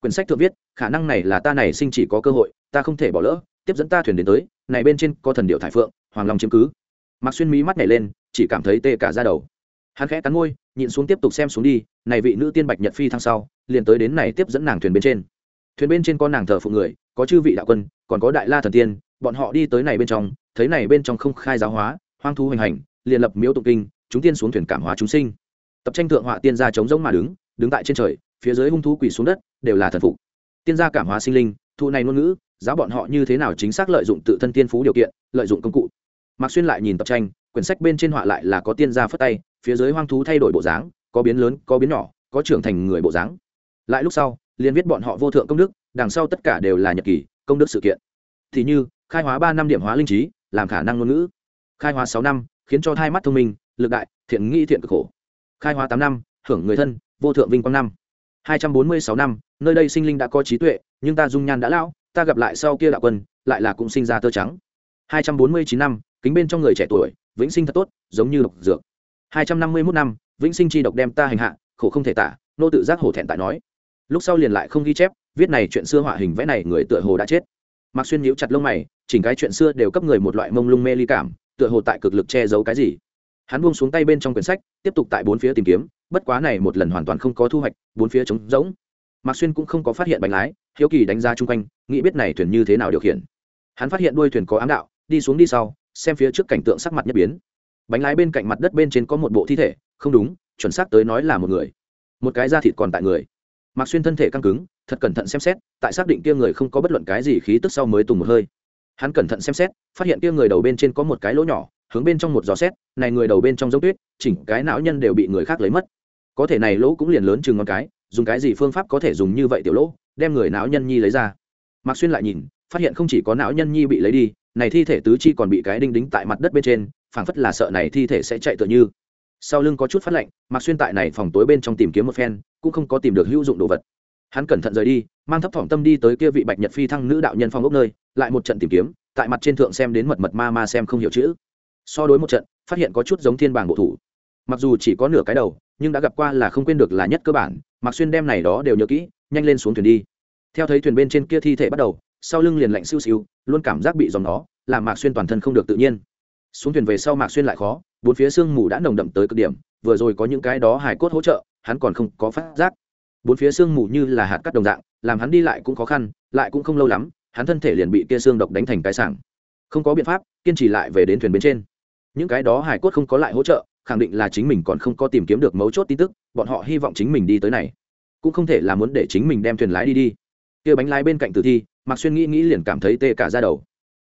Quyển sách thượng viết, khả năng này là ta này sinh chỉ có cơ hội, ta không thể bỏ lỡ, tiếp dẫn ta thuyền đến tới, này bên trên có thần điệu thải phượng, hoàng long chiếm cứ. Mạc xuyên mí mắt nhảy lên chỉ cảm thấy tê cả ra đầu. Hắn khẽ cắn môi, nhịn xuống tiếp tục xem xuống đi, này vị nữ tiên bạch nhật phi thăng sau, liền tới đến này tiếp dẫn nàng thuyền bên trên. Thuyền bên trên có nàng thờ phụ người, có chư vị đạo quân, còn có đại la thần tiên, bọn họ đi tới này bên trong, thấy này bên trong không khai giáo hóa, hoang thu hoành hành, liền lập miếu tụng kinh, chúng tiên xuống thuyền cảm hóa chúng sinh. Tập tranh thượng họa tiên gia chống giống mà đứng đứng tại trên trời, phía dưới hung thú quỳ xuống đất, đều là thần phục. Tiên gia cảm hóa sinh linh, thụ này ngôn ngữ, giáo bọn họ như thế nào chính xác lợi dụng tự thân tiên phú điều kiện, lợi dụng công cụ. Mạc xuyên lại nhìn tập tranh quyển sách bên trên họa lại là có tiên gia phất tay, phía dưới hoang thú thay đổi bộ dáng, có biến lớn, có biến nhỏ, có trưởng thành người bộ dáng. Lại lúc sau, liền viết bọn họ vô thượng công đức, đằng sau tất cả đều là nhật kỳ công đức sự kiện. Thì như, khai hóa ba năm điểm hóa linh trí, làm khả năng ngôn ngữ. Khai hóa sáu năm, khiến cho hai mắt thông minh, lực đại, thiện nghĩ thiện cực khổ. Khai hóa tám năm, hưởng người thân, vô thượng vinh quang năm. Hai trăm bốn mươi sáu năm, nơi đây sinh linh đã có trí tuệ, nhưng ta dung nhan đã lão, ta gặp lại sau kia đạo quân, lại là cũng sinh ra tơ trắng. Hai trăm bốn mươi chín năm, kính bên trong người trẻ tuổi vĩnh sinh thật tốt, giống như độc dược. Hai trăm năm mươi mốt năm, vĩnh sinh chi độc đem ta hành hạ, khổ không thể tả, nô tự giác hổ thẹn tại nói. Lúc sau liền lại không ghi chép, viết này chuyện xưa họa hình vẽ này người tựa hồ đã chết. Mạc xuyên nhíu chặt lông mày, chỉnh cái chuyện xưa đều cấp người một loại mông lung mê ly cảm, tựa hồ tại cực lực che giấu cái gì. Hắn buông xuống tay bên trong quyển sách, tiếp tục tại bốn phía tìm kiếm, bất quá này một lần hoàn toàn không có thu hoạch, bốn phía trống rỗng. Mạc xuyên cũng không có phát hiện bánh lái, hiếu kỳ đánh ra chung quanh, nghĩ biết này thuyền như thế nào điều khiển. Hắn phát hiện đuôi thuyền có ám đạo, đi xuống đi sau xem phía trước cảnh tượng sắc mặt nhất biến. Bánh lái bên cạnh mặt đất bên trên có một bộ thi thể, không đúng, chuẩn xác tới nói là một người. Một cái da thịt còn tại người. Mạc xuyên thân thể căng cứng, thật cẩn thận xem xét, tại xác định kia người không có bất luận cái gì khí tức sau mới tùng một hơi. Hắn cẩn thận xem xét, phát hiện kia người đầu bên trên có một cái lỗ nhỏ, hướng bên trong một giò xét, này người đầu bên trong giống tuyết, chỉnh cái não nhân đều bị người khác lấy mất. Có thể này lỗ cũng liền lớn chừng ngón cái, dùng cái gì phương pháp có thể dùng như vậy tiểu lỗ, đem người não nhân nhi lấy ra. Mạc xuyên lại nhìn, phát hiện không chỉ có não nhân nhi bị lấy đi này thi thể tứ chi còn bị cái đinh đính tại mặt đất bên trên, phảng phất là sợ này thi thể sẽ chạy tựa như. Sau lưng có chút phát lạnh, mạc xuyên tại này phòng tối bên trong tìm kiếm một phen, cũng không có tìm được hữu dụng đồ vật. Hắn cẩn thận rời đi, mang thấp thỏm tâm đi tới kia vị bạch nhật phi thăng nữ đạo nhân phong ốc nơi, lại một trận tìm kiếm, tại mặt trên thượng xem đến mật mật ma ma xem không hiểu chữ. So đối một trận, phát hiện có chút giống thiên bảng bộ thủ. Mặc dù chỉ có nửa cái đầu, nhưng đã gặp qua là không quên được là nhất cơ bản, mạc xuyên đem này đó đều nhớ kỹ, nhanh lên xuống thuyền đi. Theo thấy thuyền bên trên kia thi thể bắt đầu sau lưng liền lạnh siêu siêu, luôn cảm giác bị dòng nó, làm mạc xuyên toàn thân không được tự nhiên. Xuống thuyền về sau mạc xuyên lại khó, bốn phía sương mù đã nồng đậm tới cực điểm, vừa rồi có những cái đó hài cốt hỗ trợ, hắn còn không có phát giác. Bốn phía sương mù như là hạt cắt đồng dạng, làm hắn đi lại cũng khó khăn, lại cũng không lâu lắm, hắn thân thể liền bị kia xương độc đánh thành cái sảng. Không có biện pháp, kiên trì lại về đến thuyền bên trên. Những cái đó hài cốt không có lại hỗ trợ, khẳng định là chính mình còn không có tìm kiếm được mấu chốt tin tức, bọn họ hy vọng chính mình đi tới này. Cũng không thể là muốn để chính mình đem thuyền lái đi đi. Kia bánh lái bên cạnh tử thi mạc xuyên nghĩ nghĩ liền cảm thấy tê cả ra đầu.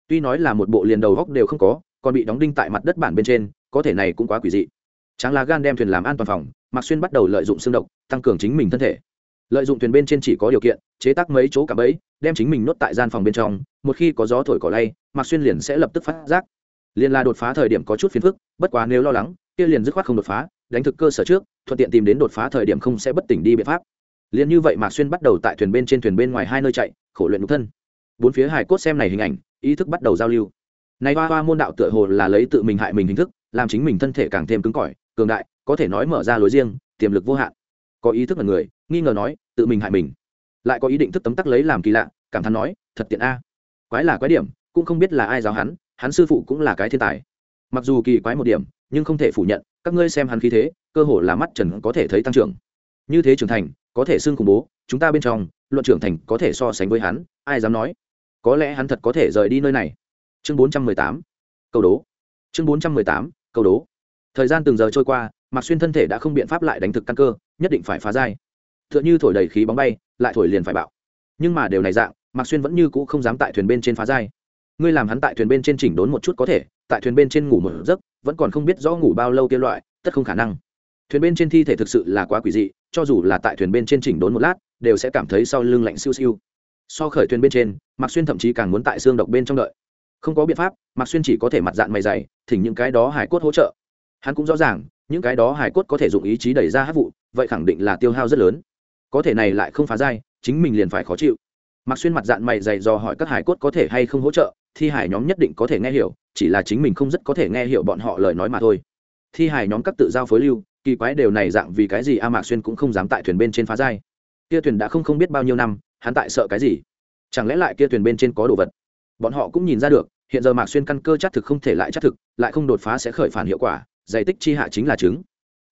Tuy nói là một bộ liền đầu góc đều không có, còn bị đóng đinh tại mặt đất bản bên trên, có thể này cũng quá quỷ dị. Tráng lá gan đem thuyền làm an toàn phòng, mạc xuyên bắt đầu lợi dụng xương độc, tăng cường chính mình thân thể. Lợi dụng thuyền bên trên chỉ có điều kiện, chế tác mấy chỗ cả bẫy, đem chính mình nuốt tại gian phòng bên trong, một khi có gió thổi cỏ lay, mạc xuyên liền sẽ lập tức phát giác. Liền là đột phá thời điểm có chút phiền phức, bất quá nếu lo lắng, kia liền dứt khoát không đột phá, đánh thực cơ sở trước, thuận tiện tìm đến đột phá thời điểm không sẽ bất tỉnh đi biện pháp liền như vậy mạc xuyên bắt đầu tại thuyền bên trên thuyền bên ngoài hai nơi chạy, khổ luyện nhục thân. Bốn phía hải cốt xem này hình ảnh, ý thức bắt đầu giao lưu. Này hoa hoa môn đạo tựa hồ là lấy tự mình hại mình hình thức, làm chính mình thân thể càng thêm cứng cỏi, cường đại, có thể nói mở ra lối riêng, tiềm lực vô hạn. Có ý thức là người, nghi ngờ nói, tự mình hại mình. Lại có ý định thức tấm tắc lấy làm kỳ lạ, cảm thán nói, thật tiện a. Quái là quái điểm, cũng không biết là ai giáo hắn hắn sư phụ cũng là cái thiên tài. Mặc dù kỳ quái một điểm, nhưng không thể phủ nhận, các ngươi xem hắn khí thế, cơ hồ là mắt trần có thể thấy tăng trưởng. Như thế trưởng thành có thể xưng khủng bố, chúng ta bên trong, luận trưởng thành có thể so sánh với hắn, ai dám nói? Có lẽ hắn thật có thể rời đi nơi này. Chương bốn trăm mười tám, câu đố. Chương bốn trăm mười tám, câu đố. Thời gian từng giờ trôi qua, mạc xuyên thân thể đã không biện pháp lại đánh thực căn cơ, nhất định phải phá dai t h ư ợ n h ư thổi đầy khí bóng bay, lại thổi liền phải bạo. Nhưng mà điều này dạng, mạc xuyên vẫn như cũ không dám tại thuyền bên trên phá dai ngươi làm hắn tại thuyền bên trên chỉnh đốn một chút có thể, tại thuyền bên trên ngủ một giấc, vẫn còn không biết rõ ngủ bao lâu kia loại, tất không khả năng thuyền bên trên thi thể thực sự là quá quỷ dị, cho dù là tại thuyền bên trên chỉnh đốn một lát, đều sẽ cảm thấy sau lưng lạnh siêu siêu. So khởi thuyền bên trên, mạc xuyên thậm chí càng muốn tại xương độc bên trong đợi. Không có biện pháp, mạc xuyên chỉ có thể mặt dạng mày dày, thỉnh những cái đó hải cốt hỗ trợ. Hắn cũng rõ ràng, những cái đó hải cốt có thể dùng ý chí đẩy ra hát vụ, vậy khẳng định là tiêu hao rất lớn. Có thể này lại không phá dai chính mình liền phải khó chịu. Mạc xuyên mặt dạng mày dày do hỏi các hải cốt có thể hay không hỗ trợ, thi hải nhóm nhất định có thể nghe hiểu, chỉ là chính mình không rất có thể nghe hiểu bọn họ lời nói mà thôi. Thi hải nhóm các tự giao phối lưu kỳ quái đều này dạng vì cái gì a mạc xuyên cũng không dám tại thuyền bên trên phá giai. Kia thuyền đã không không biết bao nhiêu năm, hắn tại sợ cái gì? Chẳng lẽ lại kia thuyền bên trên có đồ vật? Bọn họ cũng nhìn ra được, hiện giờ mạc xuyên căn cơ chắc thực không thể lại chắc thực, lại không đột phá sẽ khởi phản hiệu quả, giải tích chi hạ chính là chứng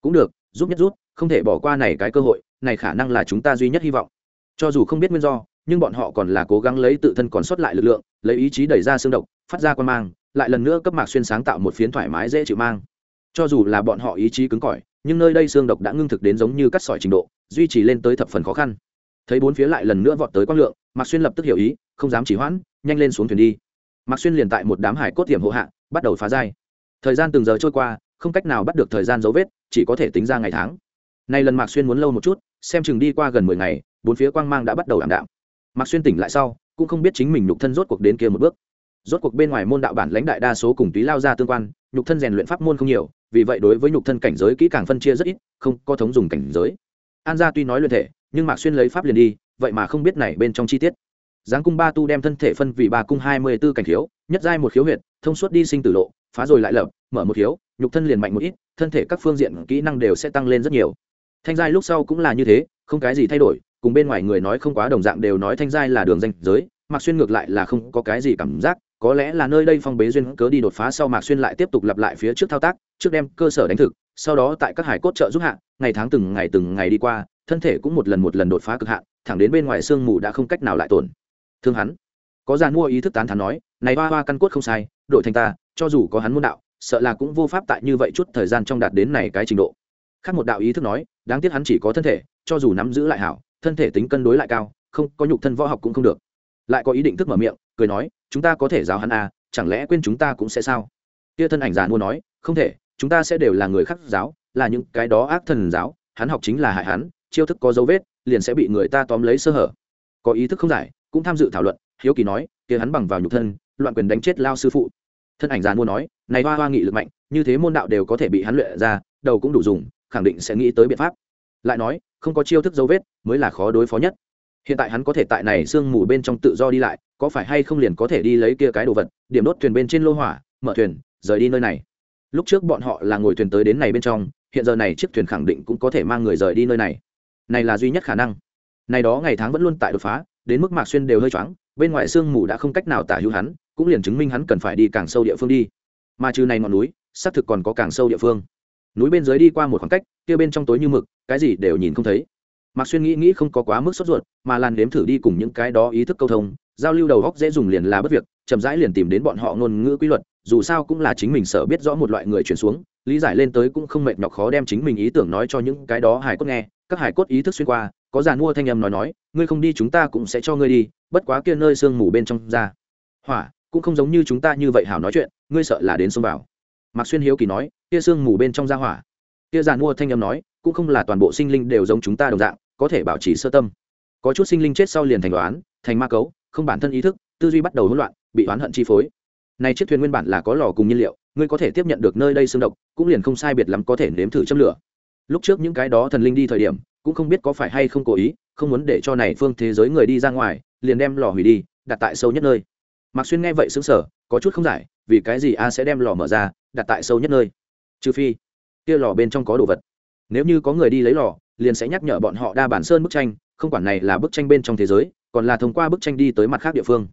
cũng được, giúp nhất rút không thể bỏ qua này cái cơ hội, này khả năng là chúng ta duy nhất hy vọng. Cho dù không biết nguyên do, nhưng bọn họ còn là cố gắng lấy tự thân còn sót lại lực lượng, lấy ý chí đẩy ra xương độc, phát ra quan mang, lại lần nữa cấp mạc xuyên sáng tạo một phiến thoải mái dễ chịu mang cho dù là bọn họ ý chí cứng cỏi, nhưng nơi đây xương độc đã ngưng thực đến giống như cắt sỏi trình độ, duy trì lên tới thập phần khó khăn. Thấy bốn phía lại lần nữa vọt tới quang lượng, mạc xuyên lập tức hiểu ý, không dám chỉ hoãn, nhanh lên xuống thuyền đi. Mạc xuyên liền tại một đám hải cốt tiềm hộ hạ, bắt đầu phá dai thời gian từng giờ trôi qua, không cách nào bắt được thời gian dấu vết, chỉ có thể tính ra ngày tháng. Nay lần mạc xuyên muốn lâu một chút, xem chừng đi qua gần mười ngày, bốn phía quang mang đã bắt đầu ảm đạm. Mạc xuyên tỉnh lại sau, cũng không biết chính mình nhục thân rốt cuộc đến kia một bước. Rốt cuộc bên ngoài môn đạo bản lãnh đại đa số cùng túy lao ra tương quan nhục thân rèn luyện pháp môn không nhiều vì vậy đối với nhục thân cảnh giới kỹ càng phân chia rất ít không có thống dùng cảnh giới. An gia tuy nói luyện thể nhưng mạc xuyên lấy pháp liền đi vậy mà không biết này bên trong chi tiết. Giáng cung ba tu đem thân thể phân vì ba cung hai mươi b ố cảnh thiếu, nhất giai một khiếu huyệt thông suốt đi sinh tử lộ phá rồi lại lập mở một khiếu nhục thân liền mạnh một ít thân thể các phương diện kỹ năng đều sẽ tăng lên rất nhiều. Thanh giai lúc sau cũng là như thế không cái gì thay đổi cùng bên ngoài người nói không quá đồng dạng đều nói thanh giai là đường danh giới mạc xuyên ngược lại là không có cái gì cảm giác có lẽ là nơi đây phong bế duyên cớ đi đột phá sau mạc xuyên lại tiếp tục lặp lại phía trước thao tác, trước đem cơ sở đánh thực, sau đó tại các hải cốt trợ giúp hạ, ngày tháng từng ngày từng ngày đi qua, thân thể cũng một lần một lần đột phá cực hạn, thẳng đến bên ngoài sương mù đã không cách nào lại tổn. Thương hắn. Có giàn mua ý thức tán thán nói, này hoa hoa căn cốt không sai đội thành ta, cho dù có hắn môn đạo, sợ là cũng vô pháp tại như vậy chút thời gian trong đạt đến này cái trình độ. Khác một đạo ý thức nói, đáng tiếc hắn chỉ có thân thể, cho dù nắm giữ lại hảo, thân thể tính cân đối lại cao, không, có nhục thân võ học cũng không được. Lại có ý định thức mở miệng, cười nói chúng ta có thể giáo hắn à chẳng lẽ quên chúng ta cũng sẽ sao? Kia thân ảnh giàn mua nói, không thể, chúng ta sẽ đều là người khác giáo, là những cái đó ác thần giáo, hắn học chính là hại hắn, chiêu thức có dấu vết, liền sẽ bị người ta tóm lấy sơ hở. Có ý thức không giải, cũng tham dự thảo luận, hiếu kỳ nói, kia hắn bằng vào nhục thân, loạn quyền đánh chết lao sư phụ. Thân ảnh giàn mua nói, này hoa hoa nghị lực mạnh, như thế môn đạo đều có thể bị hắn luyện ra, đầu cũng đủ dùng, khẳng định sẽ nghĩ tới biện pháp. Lại nói, không có chiêu thức dấu vết, mới là khó đối phó nhất hiện tại hắn có thể tại này sương mù bên trong tự do đi lại, có phải hay không liền có thể đi lấy kia cái đồ vật, điểm đốt thuyền bên trên lô hỏa, mở thuyền, rời đi nơi này. Lúc trước bọn họ là ngồi thuyền tới đến này bên trong, hiện giờ này chiếc thuyền khẳng định cũng có thể mang người rời đi nơi này. Này là duy nhất khả năng. Này đó ngày tháng vẫn luôn tại đột phá, đến mức mạc xuyên đều hơi choáng, bên ngoài sương mù đã không cách nào tả hữu hắn, cũng liền chứng minh hắn cần phải đi càng sâu địa phương đi. Mà trừ này ngọn núi, xác thực còn có càng sâu địa phương. Núi bên dưới đi qua một khoảng cách, kia bên trong tối như mực, cái gì đều nhìn không thấy mạc xuyên nghĩ nghĩ không có quá mức sốt ruột, mà làn đếm thử đi cùng những cái đó ý thức câu thông, giao lưu đầu góc dễ dùng liền là bất việc, chậm rãi liền tìm đến bọn họ ngôn ngữ quy luật, dù sao cũng là chính mình sợ biết rõ một loại người chuyển xuống, lý giải lên tới cũng không mệt nhọc khó đem chính mình ý tưởng nói cho những cái đó hải cốt nghe, các hải cốt ý thức xuyên qua, có giàn mua thanh âm nói nói, ngươi không đi chúng ta cũng sẽ cho ngươi đi, bất quá kia nơi sương mù bên trong ra. Hỏa, cũng không giống như chúng ta như vậy hảo nói chuyện, ngươi sợ là đến xông vào. Mạc xuyên hiếu kỳ nói, kia sương mù bên trong ra hỏa. Kia giàn mua thanh âm nói, cũng không là toàn bộ sinh linh đều giống chúng ta đồng dạng có thể bảo trì sơ tâm. Có chút sinh linh chết sau liền thành đoán, thành ma cấu, không bản thân ý thức, tư duy bắt đầu hỗn loạn, bị oán hận chi phối. Này chiếc thuyền nguyên bản là có lò cùng nhiên liệu, ngươi có thể tiếp nhận được nơi đây xương độc, cũng liền không sai biệt lắm có thể nếm thử châm lửa. Lúc trước những cái đó thần linh đi thời điểm, cũng không biết có phải hay không cố ý, không muốn để cho này phương thế giới người đi ra ngoài, liền đem lò hủy đi, đặt tại sâu nhất nơi. Mạc xuyên nghe vậy xứng sở có chút không giải, vì cái gì a sẽ đem lò mở ra, đặt tại sâu nhất nơi? Trừ phi, kia lò bên trong có đồ vật. Nếu như có người đi lấy lò liền sẽ nhắc nhở bọn họ đa bản sơn bức tranh, không quản này là bức tranh bên trong thế giới, còn là thông qua bức tranh đi tới mặt khác địa phương.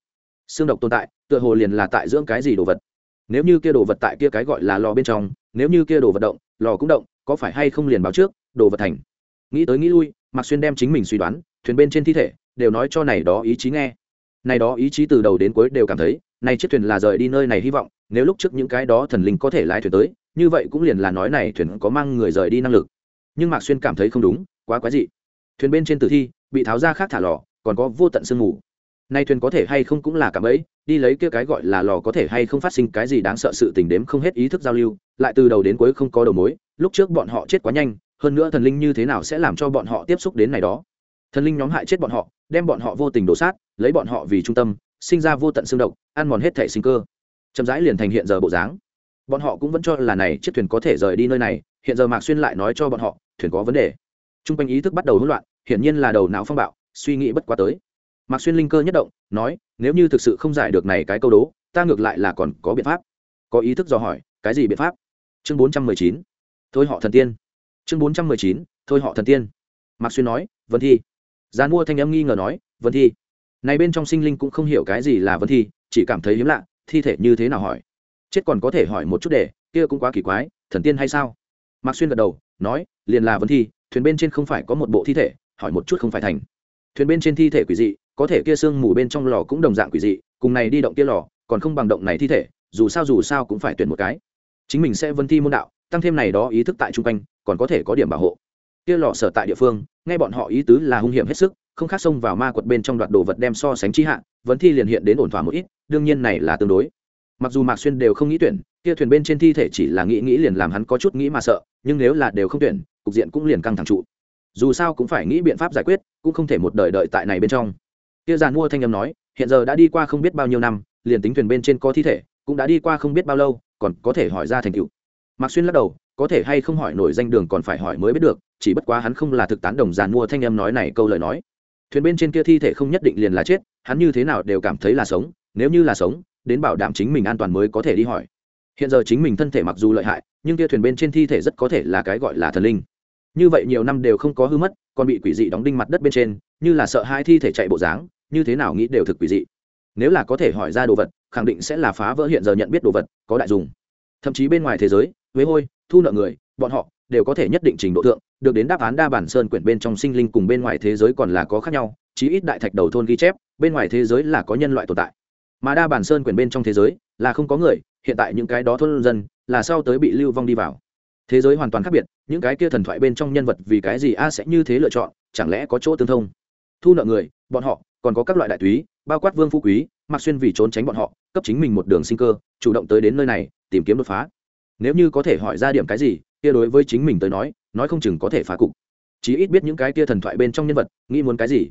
Xương độc tồn tại, tựa hồ liền là tại dưỡng cái gì đồ vật. Nếu như kia đồ vật tại kia cái gọi là lò bên trong, nếu như kia đồ vật động, lò cũng động, có phải hay không liền báo trước, đồ vật thành. Nghĩ tới nghĩ lui, mạc xuyên đem chính mình suy đoán, thuyền bên trên thi thể, đều nói cho này đó ý chí nghe. Này đó ý chí từ đầu đến cuối đều cảm thấy, này chiếc thuyền là rời đi nơi này hy vọng, nếu lúc trước những cái đó thần linh có thể lái thuyền tới, như vậy cũng liền là nói này thuyền có mang người rời đi năng lực nhưng mạc xuyên cảm thấy không đúng, quá quái dị. Thuyền bên trên tử thi, bị tháo ra khác thả lò, còn có vô tận sương mù. Nay thuyền có thể hay không cũng là cảm ấy, đi lấy kia cái gọi là lò có thể hay không phát sinh cái gì đáng sợ sự tình đếm không hết ý thức giao lưu, lại từ đầu đến cuối không có đầu mối, lúc trước bọn họ chết quá nhanh, hơn nữa thần linh như thế nào sẽ làm cho bọn họ tiếp xúc đến này đó? Thần linh nhóm hại chết bọn họ, đem bọn họ vô tình đổ sát, lấy bọn họ vì trung tâm, sinh ra vô tận xương độc, ăn mòn hết thể sinh cơ. Chậm rãi liền thành hiện giờ bộ dáng. Bọn họ cũng vẫn cho là này chiếc thuyền có thể rời đi nơi này, hiện giờ mạc xuyên lại nói cho bọn họ thuyền có vấn đề. T r u n g quanh ý thức bắt đầu hỗn loạn, hiển nhiên là đầu não phong bạo, suy nghĩ bất quá tới. Mạc xuyên linh cơ nhất động, nói, nếu như thực sự không giải được này cái câu đố, ta ngược lại là còn có biện pháp. Có ý thức dò hỏi, cái gì biện pháp? Chương bốn trăm mười chín, thôi họ thần tiên. Chương bốn trăm mười chín, thôi họ thần tiên. Mạc xuyên nói, vân thi. Gian mua thanh âm nghi ngờ nói, vân thi. Này bên trong sinh linh cũng không hiểu cái gì là vân thi, chỉ cảm thấy hiếm lạ, thi thể như thế nào hỏi. Chết còn có thể hỏi một chút để, kia cũng quá kỳ quái, thần tiên hay sao? Mạc xuyên gật đầu nói, liền là vấn thi, thuyền bên trên không phải có một bộ thi thể, hỏi một chút không phải thành. Thuyền bên trên thi thể quỷ dị, có thể kia sương mù bên trong lò cũng đồng dạng quỷ dị, cùng này đi động kia lò, còn không bằng động này thi thể, dù sao dù sao cũng phải tuyển một cái. Chính mình sẽ vân thi môn đạo, tăng thêm này đó ý thức tại chung quanh, còn có thể có điểm bảo hộ. Kia lò sở tại địa phương, nghe bọn họ ý tứ là hung hiểm hết sức, không khác xông vào ma quật bên trong đoạt đồ vật đem so sánh chi hạ vấn thi liền hiện đến ổn thỏa một ít, đương nhiên này là tương đối mặc dù mạc xuyên đều không nghĩ tuyển, kia thuyền bên trên thi thể chỉ là nghĩ nghĩ liền làm hắn có chút nghĩ mà sợ, nhưng nếu là đều không tuyển, cục diện cũng liền căng thẳng trụ. Dù sao cũng phải nghĩ biện pháp giải quyết, cũng không thể một đời đợi tại này bên trong. Kia giàn mua thanh âm nói, hiện giờ đã đi qua không biết bao nhiêu năm, liền tính thuyền bên trên có thi thể, cũng đã đi qua không biết bao lâu, còn có thể hỏi ra thành tựu. Mạc xuyên lắc đầu, có thể hay không hỏi nổi danh đường còn phải hỏi mới biết được, chỉ bất quá hắn không là thực tán đồng giàn mua thanh âm nói này câu lời nói. Thuyền bên trên kia thi thể không nhất định liền là chết, hắn như thế nào đều cảm thấy là sống, nếu như là sống đến bảo đảm chính mình an toàn mới có thể đi hỏi. Hiện giờ chính mình thân thể mặc dù lợi hại nhưng kia thuyền bên trên thi thể rất có thể là cái gọi là thần linh. Như vậy nhiều năm đều không có hư mất còn bị quỷ dị đóng đinh mặt đất bên trên như là sợ hai thi thể chạy bộ dáng như thế nào nghĩ đều thực quỷ dị. Nếu là có thể hỏi ra đồ vật khẳng định sẽ là phá vỡ hiện giờ nhận biết đồ vật có đại dùng. Thậm chí bên ngoài thế giới huế hôi thu nợ người bọn họ đều có thể nhất định trình độ tượng, được đến đáp án đa bản sơn quyển bên trong sinh linh cùng bên ngoài thế giới còn là có khác nhau chí ít đại thạch đầu thôn ghi chép bên ngoài thế giới là có nhân loại tồn tại mà đa bản sơn quyển bên trong thế giới là không có người, hiện tại những cái đó thôn dân là sau tới bị lưu vong đi vào. Thế giới hoàn toàn khác biệt, những cái kia thần thoại bên trong nhân vật vì cái gì a sẽ như thế lựa chọn, chẳng lẽ có chỗ tương thông? Thu nợ người, bọn họ, còn có các loại đại túy, bao quát vương phú quý, mặc xuyên vì trốn tránh bọn họ, cấp chính mình một đường sinh cơ, chủ động tới đến nơi này, tìm kiếm đột phá. Nếu như có thể hỏi ra điểm cái gì, kia đối với chính mình tới nói nói không chừng có thể phá cục. Chí ít biết những cái kia thần thoại bên trong nhân vật, nghĩ muốn cái gì.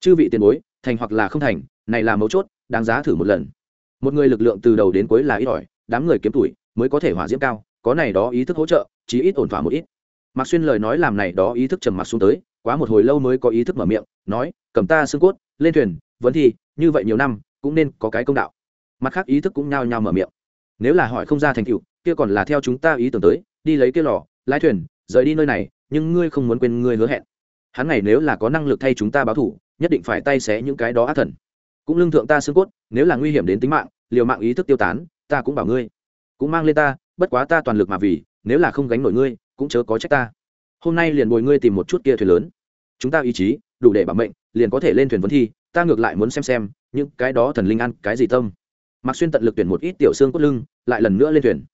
Chư vị tiền bối, thành hoặc là không thành, này là mấu chốt đáng giá thử một lần. Một người lực lượng từ đầu đến cuối là ít ỏi, đám người kiếm tuổi mới có thể hỏa diễm cao, có này đó ý thức hỗ trợ, chí ít ổn thỏa một ít. Mạc xuyên lời nói làm này đó ý thức trầm mặc xuống tới, quá một hồi lâu mới có ý thức mở miệng, nói, cầm ta xương cốt, lên thuyền, vẫn thì như vậy nhiều năm, cũng nên có cái công đạo. Mặt khác ý thức cũng nhao nhao mở miệng. Nếu là hỏi không ra thành tựu, kia còn là theo chúng ta ý tưởng tới, đi lấy kia lò, lái thuyền, rời đi nơi này, nhưng ngươi không muốn quên ngươi hứa hẹn. Hắn này nếu là có năng lực thay chúng ta báo thủ, nhất định phải tay xé những cái đó ác thần cũng lương thượng ta xương cốt, nếu là nguy hiểm đến tính mạng, liều mạng ý thức tiêu tán, ta cũng bảo ngươi. Cũng mang lên ta, bất quá ta toàn lực mà vì, nếu là không gánh nổi ngươi, cũng chớ có trách ta. Hôm nay liền bồi ngươi tìm một chút kia thuyền lớn. Chúng ta ý chí, đủ để bảo mệnh, liền có thể lên thuyền vấn thi, ta ngược lại muốn xem xem, những cái đó thần linh ăn cái gì tâm. Mặc xuyên tận lực tuyển một ít tiểu xương cốt lưng, lại lần nữa lên thuyền.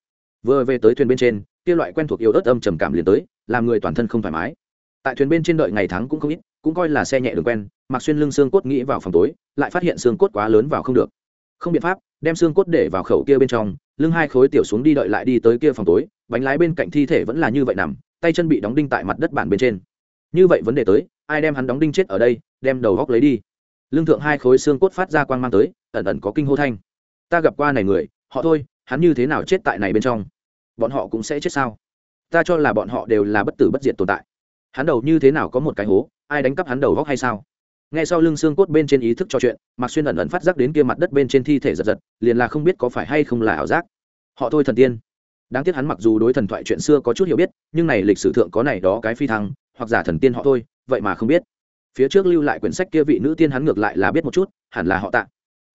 Vừa về tới thuyền bên trên, kia loại quen thuộc yêu ớt âm trầm cảm liền tới, làm người toàn thân không thoải mái. Tại thuyền bên trên đợi ngày tháng cũng không ít cũng coi là xe nhẹ đường quen, mặc xuyên lưng xương cốt nghĩ vào phòng tối, lại phát hiện xương cốt quá lớn vào không được. Không biện pháp, đem xương cốt để vào khẩu kia bên trong, lưng hai khối tiểu xuống đi đợi lại đi tới kia phòng tối, bánh lái bên cạnh thi thể vẫn là như vậy nằm, tay chân bị đóng đinh tại mặt đất bản bên trên. Như vậy vấn đề tới, ai đem hắn đóng đinh chết ở đây, đem đầu góc lấy đi. Lương thượng hai khối xương cốt phát ra quang mang tới, ẩn ẩn có kinh hô thanh. Ta gặp qua này người, họ thôi, hắn như thế nào chết tại này bên trong? Bọn họ cũng sẽ chết sao? Ta cho là bọn họ đều là bất tử bất diệt tồn tại hắn đầu như thế nào có một cái hố, ai đánh cắp hắn đầu góc hay sao? Ngay sau lưng xương cốt bên trên ý thức trò chuyện, mạc xuyên ẩn ẩn phát giác đến kia mặt đất bên trên thi thể giật giật, liền là không biết có phải hay không là ảo giác. Họ thôi thần tiên. Đáng tiếc hắn mặc dù đối thần thoại chuyện xưa có chút hiểu biết, nhưng này lịch sử thượng có này đó cái phi thăng, hoặc giả thần tiên họ thôi, vậy mà không biết. Phía trước lưu lại quyển sách kia vị nữ tiên hắn ngược lại là biết một chút, hẳn là họ tạ.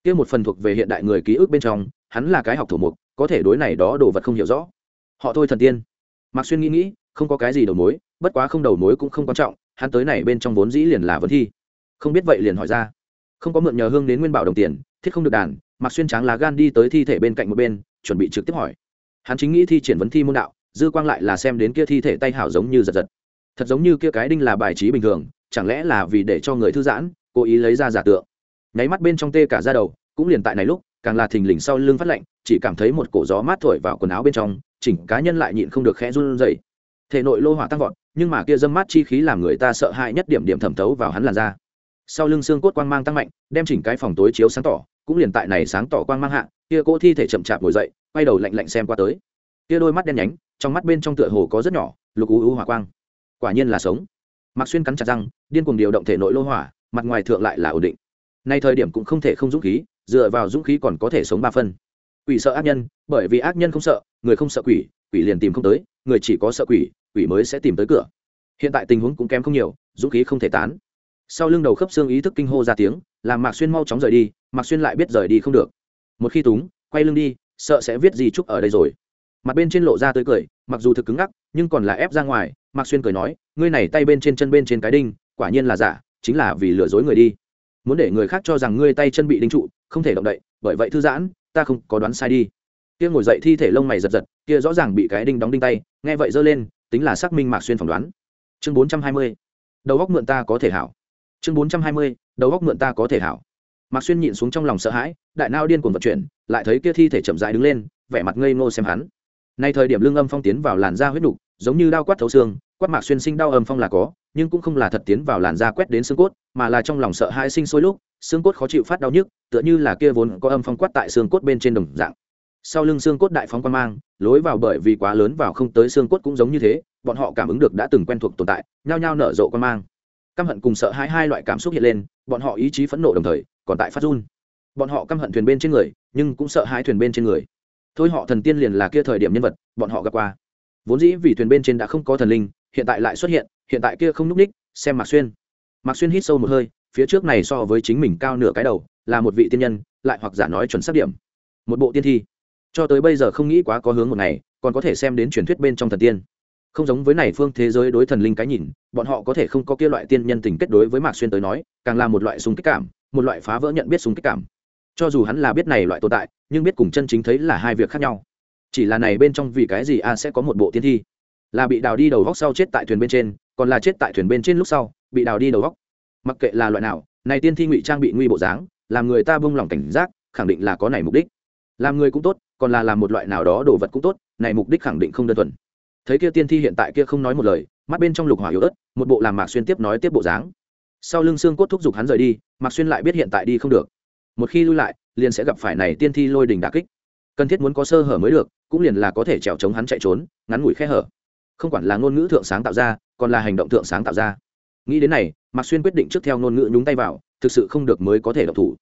Kia một phần thuộc về hiện đại người ký ức bên trong, hắn là cái học thủ mục, có thể đối này đó đồ vật không hiểu rõ. Họ thôi thần tiên. Mạc xuyên nghĩ nghĩ, không có cái gì đầu mối bất quá không đầu mối cũng không quan trọng, hắn tới này bên trong vốn dĩ liền là vấn thi. Không biết vậy liền hỏi ra. Không có mượn nhờ hương đến nguyên bảo đồng tiền, thiết không được đàn mặc xuyên tráng lá gan đi tới thi thể bên cạnh một bên, chuẩn bị trực tiếp hỏi. Hắn chính nghĩ thi triển vấn thi môn đạo, dư quang lại là xem đến kia thi thể tay hảo giống như giật giật. Thật giống như kia cái đinh là bài trí bình thường, chẳng lẽ là vì để cho người thư giãn, cố ý lấy ra giả tượng. Nháy mắt bên trong tê cả ra đầu, cũng liền tại này lúc, càng là thình lình sau lưng phát lạnh, chỉ cảm thấy một cổ gió mát thổi vào quần áo bên trong, chỉnh cá nhân lại nhịn không được khẽ run rẩy thể nội lô hỏa tăng vọt, nhưng mà kia dâm mát chi khí làm người ta sợ hãi nhất điểm điểm thẩm thấu vào hắn làn da. Sau lưng xương cốt quang mang tăng mạnh, đem chỉnh cái phòng tối chiếu sáng tỏ, cũng liền tại này sáng tỏ quang mang hạ, kia cỗ thi thể chậm chạp ngồi dậy, quay đầu lạnh lạnh xem qua tới. Kia đôi mắt đen nhánh, trong mắt bên trong tựa hồ có rất nhỏ, lục u u hỏa quang. Quả nhiên là sống. Mặc xuyên cắn chặt răng, điên cuồng điều động thể nội lô hỏa, mặt ngoài thượng lại là ổn định. Nay thời điểm cũng không thể không dũng khí, dựa vào dũng khí còn có thể sống ba phân. Quỷ sợ ác nhân, bởi vì ác nhân không sợ, người không sợ quỷ quỷ liền tìm không tới, người chỉ có sợ quỷ quỷ mới sẽ tìm tới cửa. Hiện tại tình huống cũng kém không nhiều, dũng khí không thể tán. Sau lưng đầu khớp xương ý thức kinh hô ra tiếng, làm mạc xuyên mau chóng rời đi, mạc xuyên lại biết rời đi không được. Một khi túng, quay lưng đi, sợ sẽ viết gì chúc ở đây rồi. Mặt bên trên lộ ra tới cười, mặc dù thực cứng ngắc, nhưng còn là ép ra ngoài, mạc xuyên cười nói, ngươi này tay bên trên chân bên trên cái đinh, quả nhiên là giả, chính là vì lừa dối người đi. Muốn để người khác cho rằng ngươi tay chân bị đinh trụ, không thể động đậy, bởi vậy thư giãn, ta không có đoán sai đi kia ngồi dậy thi thể lông mày giật giật, kia rõ ràng bị cái đinh đóng đinh tay, nghe vậy giơ lên, tính là xác minh mạc xuyên phỏng đoán. Chương bốn trăm hai mươi, đầu góc mượn ta có thể hảo. Chương bốn trăm hai mươi, đầu góc mượn ta có thể hảo. Mạc xuyên nhịn xuống trong lòng sợ hãi, đại nao điên cuồng vận chuyển, lại thấy kia thi thể chậm rãi đứng lên, vẻ mặt ngây ngô xem hắn. Nay thời điểm lương âm phong tiến vào làn da huyết đục giống như đau quát thấu xương, quát mạc xuyên sinh đau âm phong là có, nhưng cũng không là thật tiến vào làn da quét đến xương cốt, mà là trong lòng sợ hãi sinh sôi lúc, xương cốt khó chịu phát đau nhức, tựa như là kia vốn có âm phong quát tại xương cốt bên trên đồng dạng sau lưng xương cốt đại phóng quan mang, lối vào bởi vì quá lớn vào không tới xương cốt cũng giống như thế, bọn họ cảm ứng được đã từng quen thuộc tồn tại, nhao nhao nở rộ quan mang. Căm hận cùng sợ hãi hai loại cảm xúc hiện lên, bọn họ ý chí phẫn nộ đồng thời, còn tại phát run. Bọn họ căm hận thuyền bên trên người, nhưng cũng sợ hãi thuyền bên trên người. Thôi họ thần tiên liền là kia thời điểm nhân vật, bọn họ gặp qua. Vốn dĩ vì thuyền bên trên đã không có thần linh, hiện tại lại xuất hiện hiện tại kia không n ú c ních, xem mạc xuyên. Mạc xuyên hít sâu một hơi, phía trước này so với chính mình cao nửa cái đầu, là một vị tiên nhân, lại hoặc giả nói chuẩn xác điểm. Một bộ tiên thi cho tới bây giờ không nghĩ quá có hướng một ngày, còn có thể xem đến truyền thuyết bên trong thần tiên. Không giống với này phương thế giới đối thần linh cái nhìn, bọn họ có thể không có kia loại tiên nhân tình kết đối với mạc xuyên tới nói, càng là một loại súng kích cảm, một loại phá vỡ nhận biết súng kích cảm. Cho dù hắn là biết này loại tồn tại, nhưng biết cùng chân chính thấy là hai việc khác nhau. Chỉ là này bên trong vì cái gì a sẽ có một bộ tiên thi? Là bị đào đi đầu góc sau chết tại thuyền bên trên, còn là chết tại thuyền bên trên lúc sau, bị đào đi đầu góc. Mặc kệ là loại nào, này tiên thi ngụy trang bị nguy bộ dáng, làm người ta buông lòng cảnh giác, khẳng định là có này mục đích làm người cũng tốt, còn là làm một loại nào đó đồ vật cũng tốt, này mục đích khẳng định không đơn thuần. Thấy kia tiên thi hiện tại kia không nói một lời, mắt bên trong lục hỏa yếu ớt, một bộ làm mạc xuyên tiếp nói tiếp bộ dáng. Sau lưng xương cốt thúc giục hắn rời đi, mạc xuyên lại biết hiện tại đi không được. Một khi lui lại, liền sẽ gặp phải này tiên thi lôi đình đà kích. Cần thiết muốn có sơ hở mới được, cũng liền là có thể trèo chống hắn chạy trốn, ngắn ngủi khe hở. Không quản là ngôn ngữ thượng sáng tạo ra, còn là hành động thượng sáng tạo ra. Nghĩ đến này, mạc xuyên quyết định trước theo ngôn ngữ nhúng tay vào, thực sự không được mới có thể độc thủ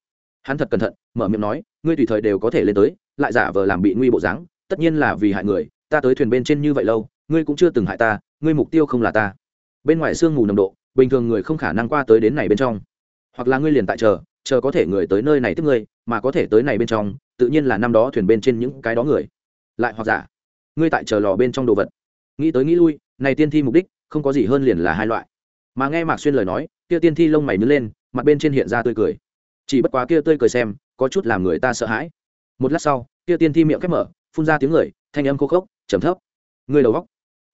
hắn thật cẩn thận, mở miệng nói, ngươi tùy thời đều có thể lên tới, lại giả vờ làm bị nguy bộ dáng, tất nhiên là vì hại người, ta tới thuyền bên trên như vậy lâu, ngươi cũng chưa từng hại ta, ngươi mục tiêu không là ta. Bên ngoài sương mù nồng độ, bình thường người không khả năng qua tới đến này bên trong. Hoặc là ngươi liền tại chờ chờ có thể người tới nơi này tiếp ngươi, mà có thể tới này bên trong, tự nhiên là năm đó thuyền bên trên những cái đó người. Lại hoặc giả, ngươi tại chờ lò bên trong đồ vật. Nghĩ tới nghĩ lui, này tiên thi mục đích, không có gì hơn liền là hai loại. Mà nghe mạc xuyên lời nói, kia tiên thi lông mày nứt lên, mặt bên trên hiện ra tươi cười chỉ bất quá kia tươi cười xem, có chút làm người ta sợ hãi. Một lát sau, kia tiên thi miệng khép mở, phun ra tiếng người, thanh âm khô khốc, trầm thấp. Người đầu góc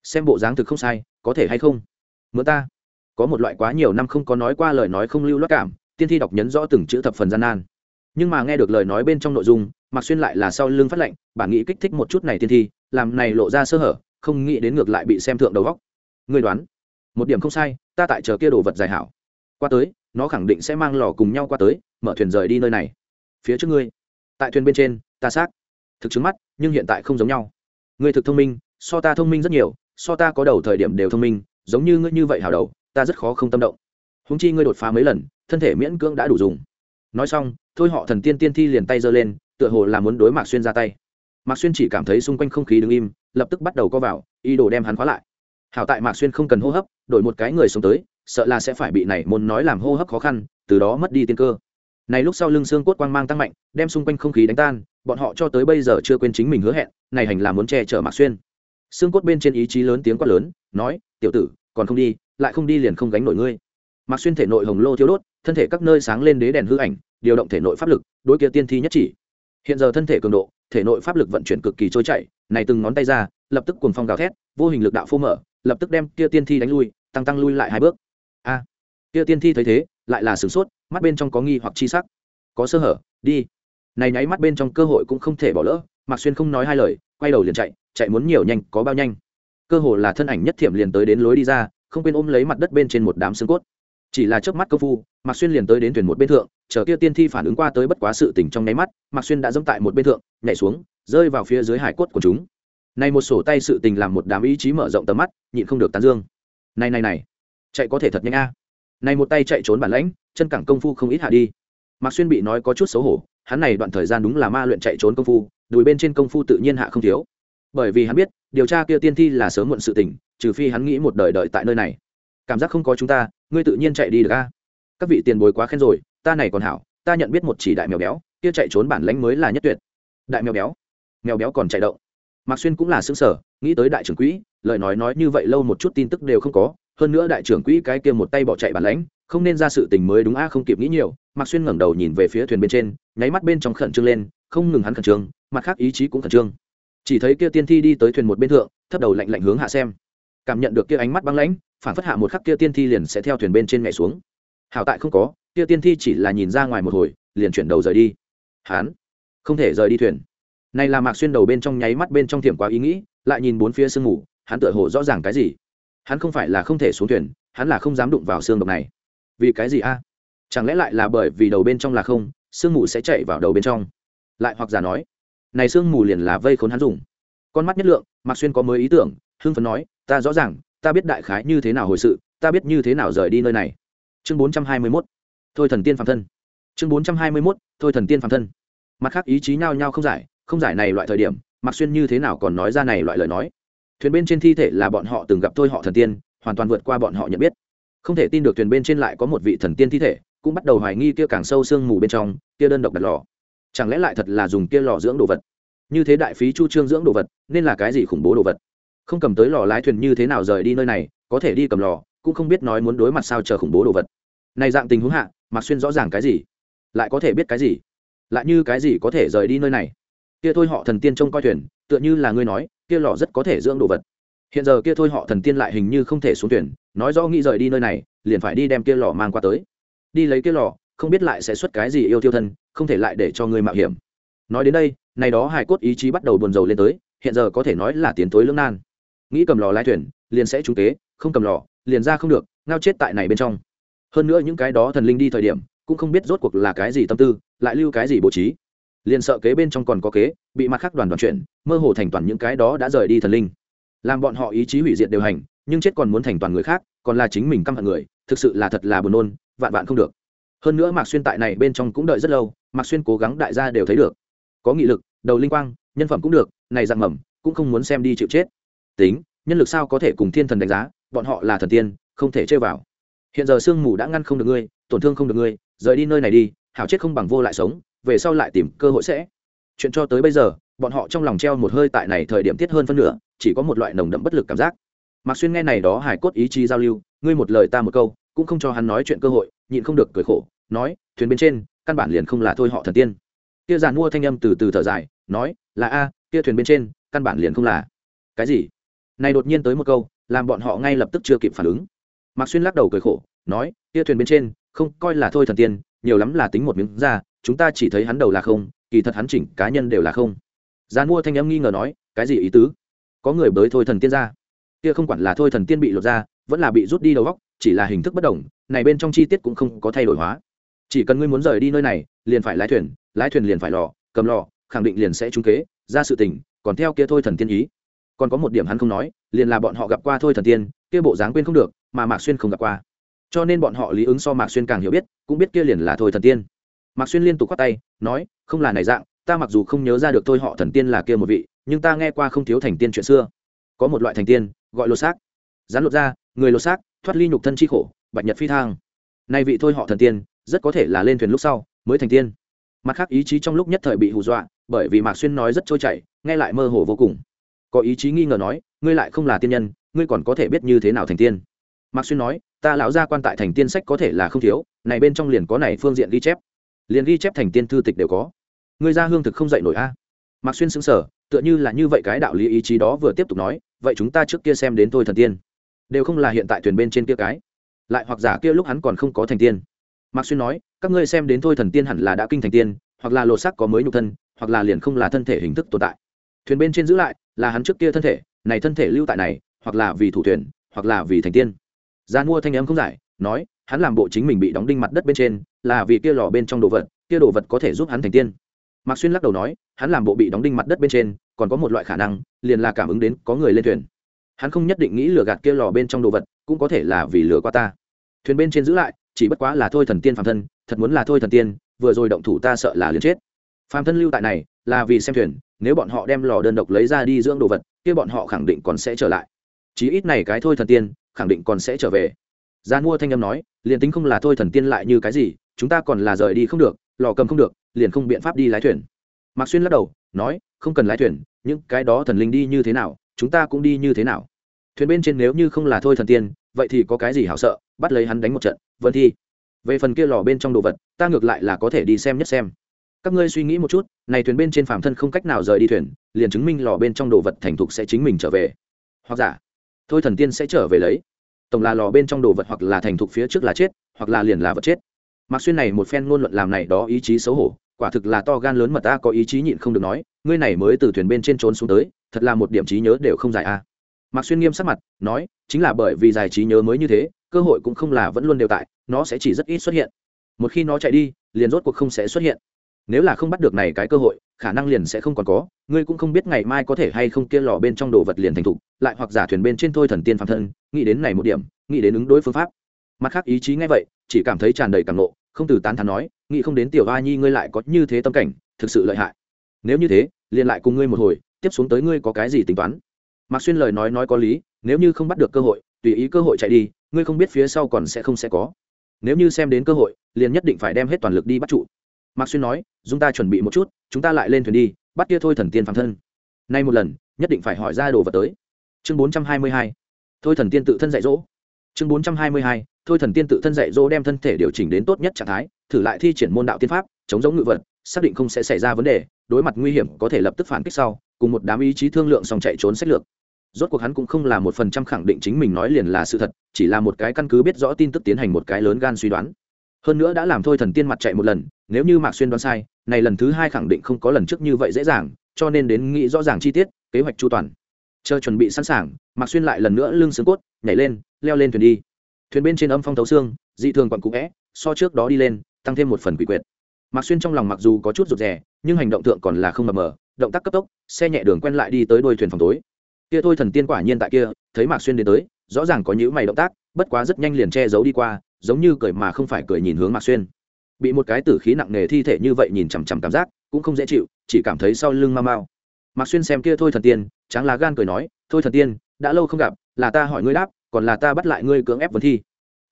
xem bộ dáng thực không sai, có thể hay không? Mượn ta. Có một loại quá nhiều năm không có nói qua lời nói không lưu loát cảm, tiên thi đọc nhấn rõ từng chữ thập phần gian nan. Nhưng mà nghe được lời nói bên trong nội dung mặc xuyên lại là sau lưng phát lệnh bản nghĩ kích thích một chút này tiên thi, làm này lộ ra sơ hở, không nghĩ đến ngược lại bị xem thượng đầu góc người đoán, một điểm không sai, ta tại chờ kia đồ vật dài hảo. Qua tới, nó khẳng định sẽ mang lò cùng nhau qua tới mở thuyền rời đi nơi này. Phía trước ngươi. Tại thuyền bên trên, ta xác. Thực chứng mắt, nhưng hiện tại không giống nhau. Ngươi thực thông minh, so ta thông minh rất nhiều, so ta có đầu thời điểm đều thông minh, giống như ngươi như vậy hào đầu, ta rất khó không tâm động. Húng chi ngươi đột phá mấy lần, thân thể miễn cưỡng đã đủ dùng. Nói xong, thôi họ thần tiên tiên thi liền tay giơ lên, tựa hồ là muốn đối mạc xuyên ra tay. Mạc xuyên chỉ cảm thấy xung quanh không khí đứng im, lập tức bắt đầu co vào, ý đồ đem hắn khóa lại. Hảo tại mạc xuyên không cần hô hấp, đổi một cái người sống tới, sợ là sẽ phải bị này môn nói làm hô hấp khó khăn, từ đó mất đi tiên cơ này lúc sau lưng xương cốt quang mang tăng mạnh, đem xung quanh không khí đánh tan, bọn họ cho tới bây giờ chưa quên chính mình hứa hẹn, này hành là muốn che chở mạc xuyên. Xương cốt bên trên ý chí lớn tiếng quát lớn, nói, tiểu tử, còn không đi, lại không đi liền không gánh nổi ngươi. Mạc xuyên thể nội hồng lô thiếu đốt, thân thể các nơi sáng lên đế đèn hư ảnh, điều động thể nội pháp lực, đối kia tiên thi nhất chỉ. Hiện giờ thân thể cường độ, thể nội pháp lực vận chuyển cực kỳ trôi chảy, này từng ngón tay ra, lập tức cuồng phong gào thét, vô hình lực đạo phô mở, lập tức đem kia tiên thi đánh lui, tăng tăng lui lại hai bước. A, kia tiên thi thấy thế, lại là sửng sốt mắt bên trong có nghi hoặc chi sắc. Có sơ hở, đi. Này nháy mắt bên trong cơ hội cũng không thể bỏ lỡ, mạc xuyên không nói hai lời, quay đầu liền chạy chạy muốn nhiều nhanh, có bao nhanh. Cơ hồ là thân ảnh nhất thiểm liền tới đến lối đi ra, không quên ôm lấy mặt đất bên trên một đám xương cốt. Chỉ là trước mắt công phu, mạc xuyên liền tới đến thuyền một bên thượng, chờ kia tiên thi phản ứng qua tới bất quá sự tình trong nháy mắt, mạc xuyên đã dẫm tại một bên thượng, nhảy xuống, rơi vào phía dưới hải cốt của chúng. Này một sổ tay sự tình làm một đám ý chí mở rộng tầm mắt, nhịn không được tán dương. Này này này, chạy có thể thật nhanh a này một tay chạy trốn bản lãnh, chân cẳng công phu không ít hạ đi. Mạc xuyên bị nói có chút xấu hổ, hắn này đoạn thời gian đúng là ma luyện chạy trốn công phu, đùi bên trên công phu tự nhiên hạ không thiếu. Bởi vì hắn biết, điều tra kia tiên thi là sớm muộn sự tình, trừ phi hắn nghĩ một đời đợi tại nơi này. Cảm giác không có chúng ta, ngươi tự nhiên chạy đi được a. Các vị tiền bối quá khen rồi, ta này còn hảo, ta nhận biết một chỉ đại mèo béo, kia chạy trốn bản lãnh mới là nhất tuyệt. Đại mèo béo mèo béo còn chạy động. Mạc xuyên cũng là xứng sở nghĩ tới đại trưởng quỹ, lời nói nói như vậy lâu một chút tin tức đều không có hơn nữa đại trưởng quỹ cái kia một tay bỏ chạy bản lãnh, không nên ra sự tình mới đúng a, không kịp nghĩ nhiều. Mạc xuyên ngẩng đầu nhìn về phía thuyền bên trên, nháy mắt bên trong khẩn trương lên, không ngừng hắn khẩn trương, mặt khác ý chí cũng khẩn trương. Chỉ thấy kia tiên thi đi tới thuyền một bên thượng, thấp đầu lạnh lạnh hướng hạ xem. Cảm nhận được kia ánh mắt băng lãnh, phản phất hạ một khắc kia tiên thi liền sẽ theo thuyền bên trên nhảy xuống. Hảo tại không có, kia tiên thi chỉ là nhìn ra ngoài một hồi, liền chuyển đầu rời đi. Hắn không thể rời đi thuyền. Này là mạc xuyên đầu bên trong nháy mắt bên trong thiểm quá ý nghĩ, lại nhìn bốn phía sương mù, hắn tựa hồ rõ ràng cái gì hắn không phải là không thể xuống thuyền, hắn là không dám đụng vào xương độc này. Vì cái gì a? Chẳng lẽ lại là bởi vì đầu bên trong là không sương mù sẽ chạy vào đầu bên trong? Lại hoặc giả nói, này sương mù liền là vây khốn hắn dùng. Con mắt nhất lượng, mạc xuyên có mới ý tưởng, hưng phấn nói, ta rõ ràng, ta biết đại khái như thế nào hồi sự, ta biết như thế nào rời đi nơi này. Chương bốn trăm hai mươi mốt. Thôi thần tiên phạm thân. Chương bốn trăm hai mươi mốt, thôi thần tiên phạm thân. Mặt khác ý chí nhao nhao không giải không giải này loại thời điểm, mạc xuyên như thế nào còn nói ra này loại lời nói? Thuyền bên trên thi thể là bọn họ từng gặp thôi họ thần tiên, hoàn toàn vượt qua bọn họ nhận biết. Không thể tin được thuyền bên trên lại có một vị thần tiên thi thể, cũng bắt đầu hoài nghi kia càng sâu sương mù bên trong, kia đơn độc đặt lò. Chẳng lẽ lại thật là dùng kia lò dưỡng đồ vật? Như thế đại phí chu trương dưỡng đồ vật, nên là cái gì khủng bố đồ vật? Không cầm tới lò lái thuyền như thế nào rời đi nơi này, có thể đi cầm lò, cũng không biết nói muốn đối mặt sao chờ khủng bố đồ vật. Này dạng tình huống hạ, mạc xuyên rõ ràng cái gì? Lại có thể biết cái gì? Lại như cái gì có thể rời đi nơi này? Kia thôi họ thần tiên trông coi thuyền, tựa như là ngươi nói kia lò rất có thể dưỡng đồ vật. Hiện giờ kia thôi họ thần tiên lại hình như không thể xuống thuyền, nói rõ nghĩ rời đi nơi này, liền phải đi đem kia lò mang qua tới. Đi lấy kia lò, không biết lại sẽ xuất cái gì yêu tiêu thân, không thể lại để cho ngươi mạo hiểm. Nói đến đây, này đó hài cốt ý chí bắt đầu buồn rầu lên tới, hiện giờ có thể nói là tiến tối lưỡng nan. Nghĩ cầm lò lái thuyền, liền sẽ trúng kế, không cầm lò, liền ra không được, ngao chết tại này bên trong. Hơn nữa những cái đó thần linh đi thời điểm, cũng không biết rốt cuộc là cái gì tâm tư, lại lưu cái gì bố trí liền sợ kế bên trong còn có kế, bị mặt khác đoàn đoàn chuyển, mơ hồ thành toàn những cái đó đã rời đi thần linh. Làm bọn họ ý chí hủy diệt đều hành, nhưng chết còn muốn thành toàn người khác, còn là chính mình căm hận người, thực sự là thật là buồn nôn, vạn vạn không được. Hơn nữa mạc xuyên tại này bên trong cũng đợi rất lâu, mạc xuyên cố gắng đại gia đều thấy được. Có nghị lực, đầu linh quang, nhân phẩm cũng được, này dạng mầm, cũng không muốn xem đi chịu chết. Tính, nhân lực sao có thể cùng thiên thần đánh giá, bọn họ là thần tiên, không thể chơi vào. Hiện giờ sương mù đã ngăn không được ngươi, tổn thương không được ngươi, rời đi nơi này đi, hảo chết không bằng vô lại sống về sau lại tìm cơ hội sẽ. Chuyện cho tới bây giờ, bọn họ trong lòng treo một hơi tại này thời điểm tiết hơn phân nửa, chỉ có một loại nồng đậm bất lực cảm giác. Mạc xuyên nghe này đó hài cốt ý chí giao lưu, ngươi một lời ta một câu, cũng không cho hắn nói chuyện cơ hội, nhịn không được cười khổ, nói, thuyền bên trên, căn bản liền không là thôi họ thần tiên. Kia giàn mua thanh âm từ từ thở dài, nói, là a, kia thuyền bên trên, căn bản liền không là. Cái gì? Này đột nhiên tới một câu, làm bọn họ ngay lập tức chưa kịp phản ứng. Mạc xuyên lắc đầu cười khổ, nói, kia thuyền bên trên, không coi là thôi thần tiên, nhiều lắm là tính một miếng ra chúng ta chỉ thấy hắn đầu là không, kỳ thật hắn chỉnh cá nhân đều là không. Gian mua thanh âm nghi ngờ nói, cái gì ý tứ? Có người bới thôi thần tiên ra. Kia không quản là thôi thần tiên bị lột ra, vẫn là bị rút đi đầu góc, chỉ là hình thức bất đồng, này bên trong chi tiết cũng không có thay đổi hóa. Chỉ cần ngươi muốn rời đi nơi này, liền phải lái thuyền lái thuyền liền phải lò, cầm lò, khẳng định liền sẽ trúng kế, ra sự tình, còn theo kia thôi thần tiên ý. Còn có một điểm hắn không nói, liền là bọn họ gặp qua thôi thần tiên, kia bộ dáng quên không được, mà mạc xuyên không gặp qua. Cho nên bọn họ lý ứng so mạc xuyên càng hiểu biết, cũng biết kia liền là thôi thần tiên mạc xuyên liên tục khoát tay, nói, không là này dạng, ta mặc dù không nhớ ra được thôi, họ thần tiên là kia một vị, nhưng ta nghe qua không thiếu thành tiên chuyện xưa. Có một loại thành tiên, gọi lột xác. Rắn lột ra người lột xác, thoát ly nhục thân chi khổ, bạch nhật phi thang. Nay vị thôi, họ thần tiên, rất có thể là lên thuyền lúc sau, mới thành tiên. Mặt khác, ý chí trong lúc nhất thời bị hù dọa, bởi vì mạc xuyên nói rất trôi chảy, nghe lại mơ hồ vô cùng. Có ý chí nghi ngờ nói, ngươi lại không là tiên nhân, ngươi còn có thể biết như thế nào thành tiên? Mạc xuyên nói, ta lão gia quan tại thành tiên sách có thể là không thiếu, này bên trong liền có này phương diện ghi chép liền ghi chép thành tiên thư tịch đều có. Người ra hương thực không dạy nổi a. Mạc xuyên xứng sở tựa như là như vậy cái đạo lý ý chí đó vừa tiếp tục nói, vậy chúng ta trước kia xem đến thôi thần tiên, đều không là hiện tại thuyền bên trên kia cái. Lại hoặc giả kia lúc hắn còn không có thành tiên. Mạc xuyên nói, các ngươi xem đến thôi thần tiên hẳn là đã kinh thành tiên, hoặc là lột sắc có mới nhục thân, hoặc là liền không là thân thể hình thức tồn tại. Thuyền bên trên giữ lại, là hắn trước kia thân thể, này thân thể lưu tại này, hoặc là vì thủ thuyền, hoặc là vì thành tiên. Gian mua thanh em không giải, nói hắn làm bộ chính mình bị đóng đinh mặt đất bên trên, là vì kia lò bên trong đồ vật, kia đồ vật có thể giúp hắn thành tiên. Mạc xuyên lắc đầu nói, hắn làm bộ bị đóng đinh mặt đất bên trên, còn có một loại khả năng, liền là cảm ứng đến có người lên thuyền. Hắn không nhất định nghĩ lừa gạt kia lò bên trong đồ vật, cũng có thể là vì lừa qua ta. Thuyền bên trên giữ lại, chỉ bất quá là thôi thần tiên phạm thân, thật muốn là thôi thần tiên, vừa rồi động thủ ta sợ là liền chết. Phàm thân lưu tại này, là vì xem thuyền, nếu bọn họ đem lò đơn độc lấy ra đi dưỡng đồ vật, kia bọn họ khẳng định còn sẽ trở lại. Chí ít này cái thôi thần tiên, khẳng định còn sẽ trở về. Gian mua thanh âm nói, liền tính không là thôi thần tiên lại như cái gì, chúng ta còn là rời đi không được, lò cầm không được, liền không biện pháp đi lái thuyền. Mạc xuyên lắc đầu, nói, không cần lái thuyền, những cái đó thần linh đi như thế nào, chúng ta cũng đi như thế nào. Thuyền bên trên nếu như không là thôi thần tiên, vậy thì có cái gì hảo sợ, bắt lấy hắn đánh một trận vân thi. Về phần kia lò bên trong đồ vật, ta ngược lại là có thể đi xem nhất xem. Các ngươi suy nghĩ một chút, này thuyền bên trên phàm thân không cách nào rời đi thuyền, liền chứng minh lò bên trong đồ vật thành thục sẽ chính mình trở về. Hoặc giả, thôi thần tiên sẽ trở về lấy tổng là lò bên trong đồ vật hoặc là thành thục phía trước là chết, hoặc là liền là vật chết. Mặc xuyên này một phen ngôn luận làm này đó ý chí xấu hổ, quả thực là to gan lớn mà ta có ý chí nhịn không được nói, ngươi này mới từ thuyền bên trên trốn xuống tới, thật là một điểm trí nhớ đều không dài a. À. mạc xuyên nghiêm sắc mặt, nói, chính là bởi vì dài trí nhớ mới như thế, cơ hội cũng không là vẫn luôn đều tại, nó sẽ chỉ rất ít xuất hiện. Một khi nó chạy đi, liền rốt cuộc không sẽ xuất hiện nếu là không bắt được này cái cơ hội, khả năng liền sẽ không còn có. Ngươi cũng không biết ngày mai có thể hay không kia lò bên trong đồ vật liền thành thục, lại hoặc giả thuyền bên trên thôi thần tiên phạm thân, nghĩ đến này một điểm, nghĩ đến ứng đối phương pháp. Mặt khác ý chí ngay vậy, chỉ cảm thấy tràn đầy cảm nộ không từ tán thán nói, nghĩ không đến tiểu va nhi ngươi lại có như thế tâm cảnh, thực sự lợi hại. Nếu như thế, liền lại cùng ngươi một hồi, tiếp xuống tới ngươi có cái gì tính toán? Mạc xuyên lời nói nói có lý, nếu như không bắt được cơ hội, tùy ý cơ hội chạy đi, ngươi không biết phía sau còn sẽ không sẽ có. Nếu như xem đến cơ hội, liền nhất định phải đem hết toàn lực đi bắt trụ mạc xuyên nói chúng ta chuẩn bị một chút, chúng ta lại lên thuyền đi, bắt kia thôi thần tiên phạm thân. Nay một lần, nhất định phải hỏi ra đồ vật tới. Chương bốn trăm hai mươi hai, thôi thần tiên tự thân dạy dỗ. Chương bốn trăm hai mươi hai, thôi thần tiên tự thân dạy dỗ đem thân thể điều chỉnh đến tốt nhất trạng thái, thử lại thi triển môn đạo tiên pháp, chống giống ngự vật, xác định không sẽ xảy ra vấn đề, đối mặt nguy hiểm có thể lập tức phản kích sau, cùng một đám ý chí thương lượng xong chạy trốn sách lược. Rốt cuộc hắn cũng không là một phần trăm khẳng định chính mình nói liền là sự thật, chỉ là một cái căn cứ biết rõ tin tức tiến hành một cái lớn gan suy đoán hơn nữa đã làm thôi thần tiên mặt chạy một lần, nếu như mạc xuyên đoán sai, này lần thứ hai khẳng định không có lần trước như vậy dễ dàng, cho nên đến nghĩ rõ ràng chi tiết, kế hoạch chu toàn. Chờ chuẩn bị sẵn sàng, mạc xuyên lại lần nữa lưng xương cốt, nhảy lên, leo lên thuyền đi. Thuyền bên trên âm phong thấu xương, dị thường còn cụ vẽ so trước đó đi lên, tăng thêm một phần quỷ quyệt. Mạc xuyên trong lòng mặc dù có chút rụt rè, nhưng hành động thượng còn là không mập mờ, động tác cấp tốc, xe nhẹ đường quen lại đi tới đôi thuyền phòng tối. Kia thôi thần tiên quả nhiên tại kia, thấy mạc xuyên đến tới, rõ ràng có những mày động tác, bất quá rất nhanh liền che giấu đi qua giống như cười mà không phải cười nhìn hướng mạc xuyên. Bị một cái tử khí nặng nề thi thể như vậy nhìn chằm chằm cảm giác, cũng không dễ chịu, chỉ cảm thấy sau lưng ma mau. Mạc xuyên xem kia thôi thần tiên, tráng lá gan cười nói, thôi thần tiên, đã lâu không gặp, là ta hỏi ngươi đáp, còn là ta bắt lại ngươi cưỡng ép vấn thi.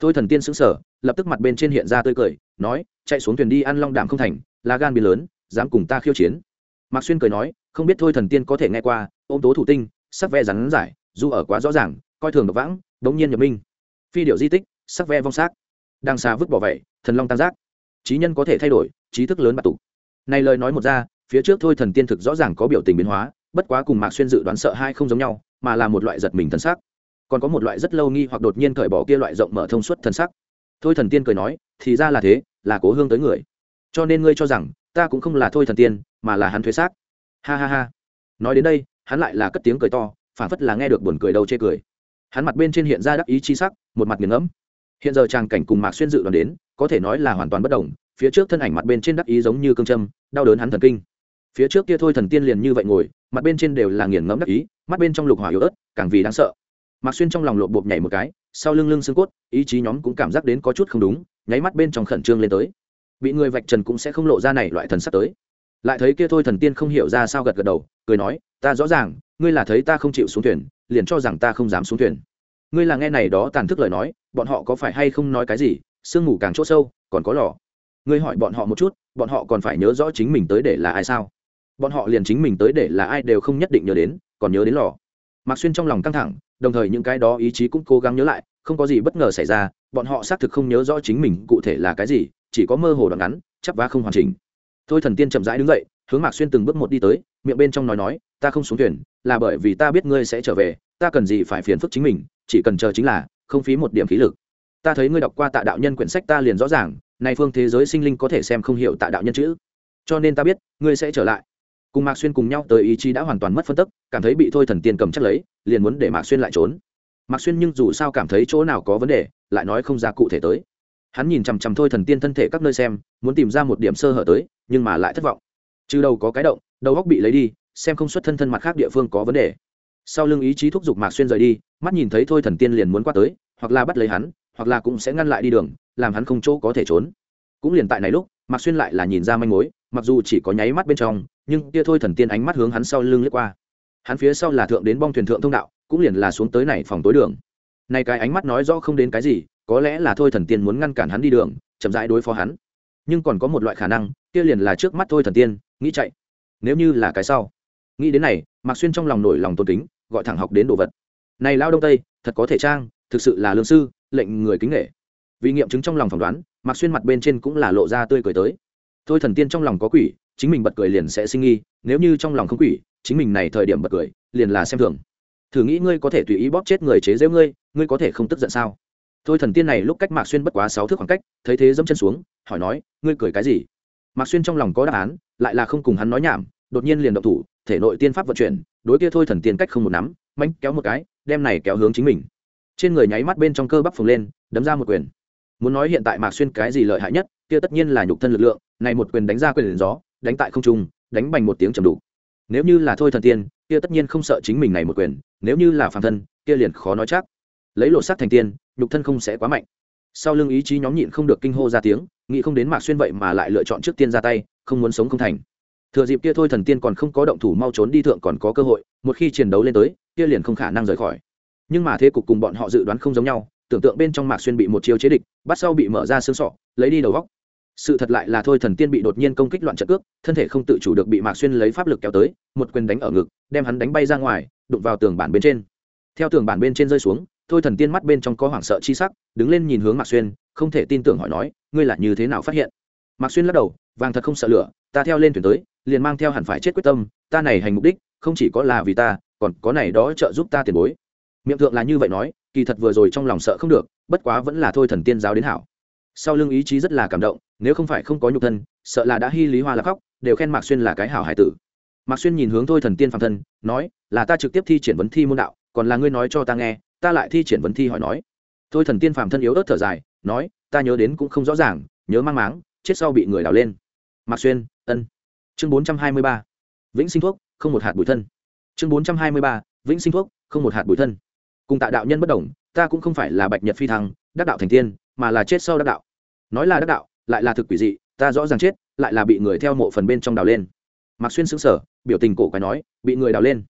Thôi thần tiên sững sờ, lập tức mặt bên trên hiện ra tươi cười, nói, chạy xuống thuyền đi ăn long đảm không thành, lá gan biến lớn, dám cùng ta khiêu chiến. Mạc xuyên cười nói, không biết thôi thần tiên có thể nghe qua, ôm tố thủ tinh, sắc ve rắn giải dù ở quá rõ ràng, coi thường độc vãng, đống nhiên nhập minh. Phi điệu di tích, sắc ve vong xác đang xa vứt bỏ vậy, thần long tam giác. Trí nhân có thể thay đổi, trí thức lớn bạc tục này lời nói một ra, phía trước thôi thần tiên thực rõ ràng có biểu tình biến hóa, bất quá cùng mạc xuyên dự đoán sợ hai không giống nhau, mà là một loại giật mình thân sắc. Còn có một loại rất lâu nghi hoặc đột nhiên cởi bỏ kia loại rộng mở thông suốt thân sắc. Thôi thần tiên cười nói, thì ra là thế, là cố hương tới người. Cho nên ngươi cho rằng, ta cũng không là thôi thần tiên, mà là hắn thuế xác. Ha ha ha. Nói đến đây, hắn lại là cất tiếng cười to phản phất là nghe được buồn cười đầu chê cười. Hắn mặt bên trên hiện ra đắc ý chi sắc, một mặt nghiền ngẫm hiện giờ tràng cảnh cùng mạc xuyên dự đoán đến, có thể nói là hoàn toàn bất đồng, phía trước thân ảnh mặt bên trên đắc ý giống như cương châm, đau đớn hắn thần kinh. Phía trước kia thôi thần tiên liền như vậy ngồi, mặt bên trên đều là nghiền ngẫm đắc ý, mắt bên trong lục hỏa yếu ớt, càng vì đáng sợ. Mạc xuyên trong lòng lộp bộp nhảy một cái, sau lưng lưng xương cốt, ý chí nhóm cũng cảm giác đến có chút không đúng, nháy mắt bên trong khẩn trương lên tới. Bị người vạch trần cũng sẽ không lộ ra này loại thần sắp tới. Lại thấy kia thôi thần tiên không hiểu ra sao gật gật đầu, cười nói, ta rõ ràng, ngươi là thấy ta không chịu xuống thuyền, liền cho rằng ta không dám xuống thuyền ngươi là nghe này đó tàn thức lời nói, bọn họ có phải hay không nói cái gì? Sương mù càng chỗ sâu, còn có lò. Ngươi hỏi bọn họ một chút, bọn họ còn phải nhớ rõ chính mình tới để là ai sao? Bọn họ liền chính mình tới để là ai đều không nhất định nhớ đến, còn nhớ đến lò. Mạc xuyên trong lòng căng thẳng, đồng thời những cái đó ý chí cũng cố gắng nhớ lại, không có gì bất ngờ xảy ra, bọn họ xác thực không nhớ rõ chính mình cụ thể là cái gì, chỉ có mơ hồ đoạn ngắn, chắp vá không hoàn chỉnh. Thôi thần tiên chậm rãi đứng dậy, hướng mạc xuyên từng bước một đi tới, miệng bên trong nói nói, ta không xuống thuyền, là bởi vì ta biết ngươi sẽ trở về, ta cần gì phải phiền phức chính mình chỉ cần chờ chính là, không phí một điểm khí lực. Ta thấy ngươi đọc qua tạ đạo nhân quyển sách ta liền rõ ràng, nay phương thế giới sinh linh có thể xem không hiểu tạ đạo nhân chữ. Cho nên ta biết, ngươi sẽ trở lại. Cùng mạc xuyên cùng nhau tới ý chí đã hoàn toàn mất phân tức, cảm thấy bị thôi thần tiên cầm chắc lấy, liền muốn để mạc xuyên lại trốn. Mạc xuyên nhưng dù sao cảm thấy chỗ nào có vấn đề, lại nói không ra cụ thể tới. Hắn nhìn chằm chằm thôi thần tiên thân thể các nơi xem, muốn tìm ra một điểm sơ hở tới, nhưng mà lại thất vọng. Trừ đầu có cái động, đầu góc bị lấy đi, xem không xuất thân thân mặt khác địa phương có vấn đề sau lưng ý chí thúc giục mạc xuyên rời đi, mắt nhìn thấy thôi thần tiên liền muốn qua tới, hoặc là bắt lấy hắn, hoặc là cũng sẽ ngăn lại đi đường, làm hắn không chỗ có thể trốn. Cũng liền tại này lúc, mạc xuyên lại là nhìn ra manh mối, mặc dù chỉ có nháy mắt bên trong, nhưng kia thôi thần tiên ánh mắt hướng hắn sau lưng lướt qua. Hắn phía sau là thượng đến bong thuyền thượng thông đạo, cũng liền là xuống tới này phòng tối đường. Nay cái ánh mắt nói rõ không đến cái gì, có lẽ là thôi thần tiên muốn ngăn cản hắn đi đường, chậm rãi đối phó hắn. Nhưng còn có một loại khả năng, kia liền là trước mắt thôi thần tiên, nghĩ chạy. Nếu như là cái sau. Nghĩ đến này mạc xuyên trong lòng nổi lòng tôn kính, gọi thẳng học đến đồ vật. Này lao đông tây, thật có thể trang, thực sự là lương sư, lệnh người kính nghệ vì nghiệm chứng trong lòng phỏng đoán, mạc xuyên mặt bên trên cũng là lộ ra tươi cười tới. Thôi thần tiên trong lòng có quỷ, chính mình bật cười liền sẽ sinh nghi, nếu như trong lòng không quỷ, chính mình này thời điểm bật cười, liền là xem thường. Thử nghĩ ngươi có thể tùy ý bóp chết người chế giễu ngươi ngươi có thể không tức giận sao? Thôi thần tiên này lúc cách mạc xuyên bất quá sáu thước khoảng cách, thấy thế dẫm chân xuống, hỏi nói, ngươi cười cái gì? Mạc xuyên trong lòng có đáp án, lại là không cùng hắn nói nhảm đột nhiên liền động thủ, thể nội tiên pháp vận chuyển, đối kia thôi thần tiên cách không một nắm, mánh kéo một cái, đem này kéo hướng chính mình. Trên người nháy mắt bên trong cơ bắp phồng lên, đấm ra một quyền. Muốn nói hiện tại mạc xuyên cái gì lợi hại nhất, kia tất nhiên là nhục thân lực lượng, này một quyền đánh ra quyền gió, đánh tại không trung, đánh bành một tiếng trầm đủ. Nếu như là thôi thần tiên, kia tất nhiên không sợ chính mình này một quyền, nếu như là phàm thân, kia liền khó nói chắc. Lấy lộ sát thành tiên, nhục thân không sẽ quá mạnh. Sau lưng ý chí nhóm nhịn không được kinh hô ra tiếng, nghĩ không đến mạc xuyên vậy mà lại lựa chọn trước tiên ra tay, không muốn sống không thành thừa dịp kia thôi thần tiên còn không có động thủ mau trốn đi thượng còn có cơ hội, một khi chiến đấu lên tới, kia liền không khả năng rời khỏi. Nhưng mà thế cục cùng bọn họ dự đoán không giống nhau, tưởng tượng bên trong mạc xuyên bị một chiêu chế địch, bắt sau bị mở ra xương sọ, lấy đi đầu góc. Sự thật lại là thôi thần tiên bị đột nhiên công kích loạn trận cước, thân thể không tự chủ được bị mạc xuyên lấy pháp lực kéo tới, một quyền đánh ở ngực, đem hắn đánh bay ra ngoài, đụng vào tường bản bên trên. Theo tường bản bên trên rơi xuống, thôi thần tiên mắt bên trong có hoảng sợ chi sắc, đứng lên nhìn hướng mạc xuyên, không thể tin tưởng hỏi nói, ngươi là như thế nào phát hiện? Mạc xuyên lắc đầu, vàng thật không sợ lửa, ta theo lên thuyền tới liền mang theo hẳn phải chết quyết tâm, ta này hành mục đích, không chỉ có là vì ta, còn có này đó trợ giúp ta tiền bối. Miệng thượng là như vậy nói, kỳ thật vừa rồi trong lòng sợ không được, bất quá vẫn là thôi thần tiên giáo đến hảo. Sau lưng ý chí rất là cảm động, nếu không phải không có nhục thân, sợ là đã hy lý hoa là khóc, đều khen mạc xuyên là cái hảo hải tử. Mạc xuyên nhìn hướng thôi thần tiên phạm thân, nói, là ta trực tiếp thi triển vấn thi môn đạo, còn là ngươi nói cho ta nghe, ta lại thi triển vấn thi hỏi nói. Thôi thần tiên phạm thân yếu ớt thở dài, nói, ta nhớ đến cũng không rõ ràng, nhớ mang máng, chết sau bị người đào lên. Mạc xuyên, ân chương bốn trăm hai mươi ba, vĩnh sinh thuốc, không một hạt bụi thân. Chương bốn trăm hai mươi ba, vĩnh sinh thuốc, không một hạt bụi thân. Cùng tạ đạo nhân bất đồng, ta cũng không phải là bạch nhật phi thăng, đắc đạo thành tiên, mà là chết sau đắc đạo. Nói là đắc đạo, lại là thực quỷ dị, ta rõ ràng chết, lại là bị người theo mộ phần bên trong đào lên. Mạc xuyên xứng sở biểu tình cổ quái nói, bị người đào lên.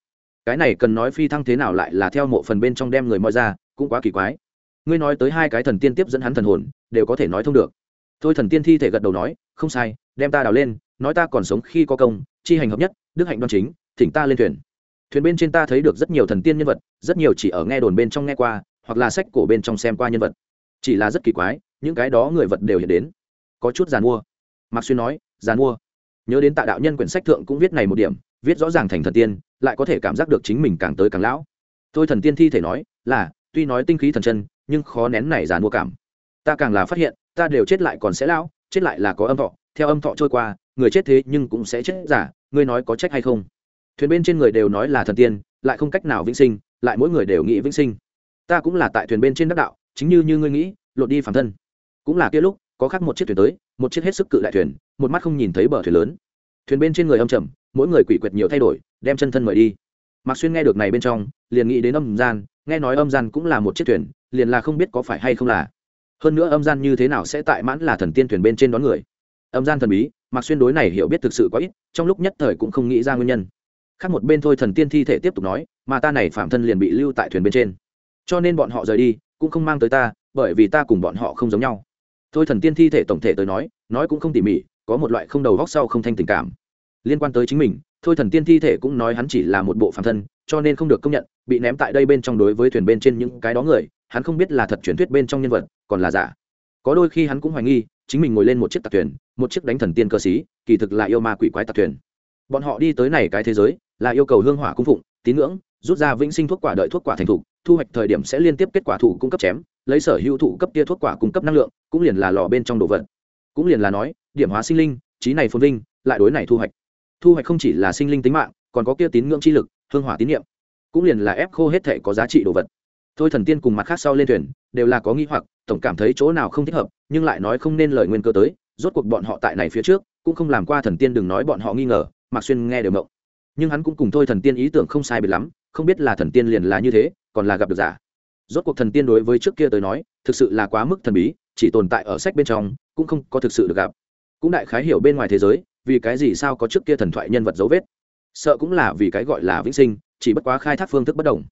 Cái này cần nói phi thăng thế nào lại là theo mộ phần bên trong đem người moi ra, cũng quá kỳ quái. Ngươi nói tới hai cái thần tiên tiếp dẫn hắn thần hồn, đều có thể nói thông được. Thôi thần tiên thi thể gật đầu nói, không sai, đem ta đào lên nói ta còn sống khi có công, chi hành hợp nhất, đức hạnh đoan chính, thỉnh ta lên thuyền. Thuyền bên trên ta thấy được rất nhiều thần tiên nhân vật, rất nhiều chỉ ở nghe đồn bên trong nghe qua, hoặc là sách cổ bên trong xem qua nhân vật. Chỉ là rất kỳ quái, những cái đó người vật đều hiện đến. Có chút giàn mua. Mạc xuyên nói, giàn mua. Nhớ đến tạ đạo nhân quyển sách thượng cũng viết này một điểm, viết rõ ràng thành thần tiên, lại có thể cảm giác được chính mình càng tới càng lão. Thôi thần tiên thi thể nói, là, tuy nói tinh khí thần chân, nhưng khó nén này giàn mua cảm. Ta càng là phát hiện, ta đều chết lại còn sẽ lão, chết lại là có âm thọ, theo âm thọ trôi qua người chết thế nhưng cũng sẽ chết giả, ngươi nói có trách hay không? Thuyền bên trên người đều nói là thần tiên, lại không cách nào vĩnh sinh, lại mỗi người đều nghĩ vĩnh sinh. Ta cũng là tại thuyền bên trên đắc đạo, chính như như ngươi nghĩ, lột đi phản thân. Cũng là kia lúc, có khác một chiếc thuyền tới, một chiếc hết sức cự đại thuyền, một mắt không nhìn thấy bờ thuyền lớn. Thuyền bên trên người âm trầm, mỗi người quỷ quyệt nhiều thay đổi, đem chân thân mời đi. Mạc xuyên nghe được này bên trong, liền nghĩ đến âm gian, nghe nói âm gian cũng là một chiếc thuyền, liền là không biết có phải hay không là. Hơn nữa âm gian như thế nào sẽ tại mãn là thần tiên thuyền bên trên đón người? Âm gian thần bí mạc xuyên đối này hiểu biết thực sự quá ít, trong lúc nhất thời cũng không nghĩ ra nguyên nhân. Khác một bên thôi, thần tiên thi thể tiếp tục nói, mà ta này phạm thân liền bị lưu tại thuyền bên trên. Cho nên bọn họ rời đi, cũng không mang tới ta, bởi vì ta cùng bọn họ không giống nhau. Thôi, thần tiên thi thể tổng thể tới nói nói cũng không tỉ mỉ, có một loại không đầu góc sau không thanh tình cảm. Liên quan tới chính mình, thôi, thần tiên thi thể cũng nói hắn chỉ là một bộ phạm thân, cho nên không được công nhận, bị ném tại đây bên trong đối với thuyền bên trên những cái đó người, hắn không biết là thật truyền thuyết bên trong nhân vật, còn là giả. Có đôi khi hắn cũng hoài nghi, chính mình ngồi lên một chiếc tạc thuyền một chiếc đánh thần tiên cơ sĩ, kỳ thực là yêu ma quỷ quái tạc thuyền. Bọn họ đi tới này cái thế giới, là yêu cầu hương hỏa cung phụng, tín ngưỡng, rút ra vĩnh sinh thuốc quả đợi thuốc quả thành thục, thu hoạch thời điểm sẽ liên tiếp kết quả thủ cung cấp chém, lấy sở hữu thụ cấp kia thuốc quả cung cấp năng lượng, cũng liền là lò bên trong đồ vật. Cũng liền là nói, điểm hóa sinh linh, trí này phồn vinh, lại đối này thu hoạch. Thu hoạch không chỉ là sinh linh tính mạng, còn có kia tín ngưỡng chi lực, hương hỏa tín niệm. Cũng liền là ép khô hết thể có giá trị đồ vật. Thôi thần tiên cùng mặt khác sau lên thuyền, đều là có nghi hoặc, tổng cảm thấy chỗ nào không thích hợp, nhưng lại nói không nên lời nguyên cơ tới rốt cuộc bọn họ tại này phía trước, cũng không làm qua thần tiên đừng nói bọn họ nghi ngờ, mạc xuyên nghe đều mộng. Nhưng hắn cũng cùng thôi thần tiên ý tưởng không sai biệt lắm, không biết là thần tiên liền là như thế, còn là gặp được giả. Rốt cuộc thần tiên đối với trước kia tới nói, thực sự là quá mức thần bí, chỉ tồn tại ở sách bên trong, cũng không có thực sự được gặp. Cũng đại khái hiểu bên ngoài thế giới, vì cái gì sao có trước kia thần thoại nhân vật dấu vết? Sợ cũng là vì cái gọi là vĩnh sinh, chỉ bất quá khai thác phương thức bất đồng.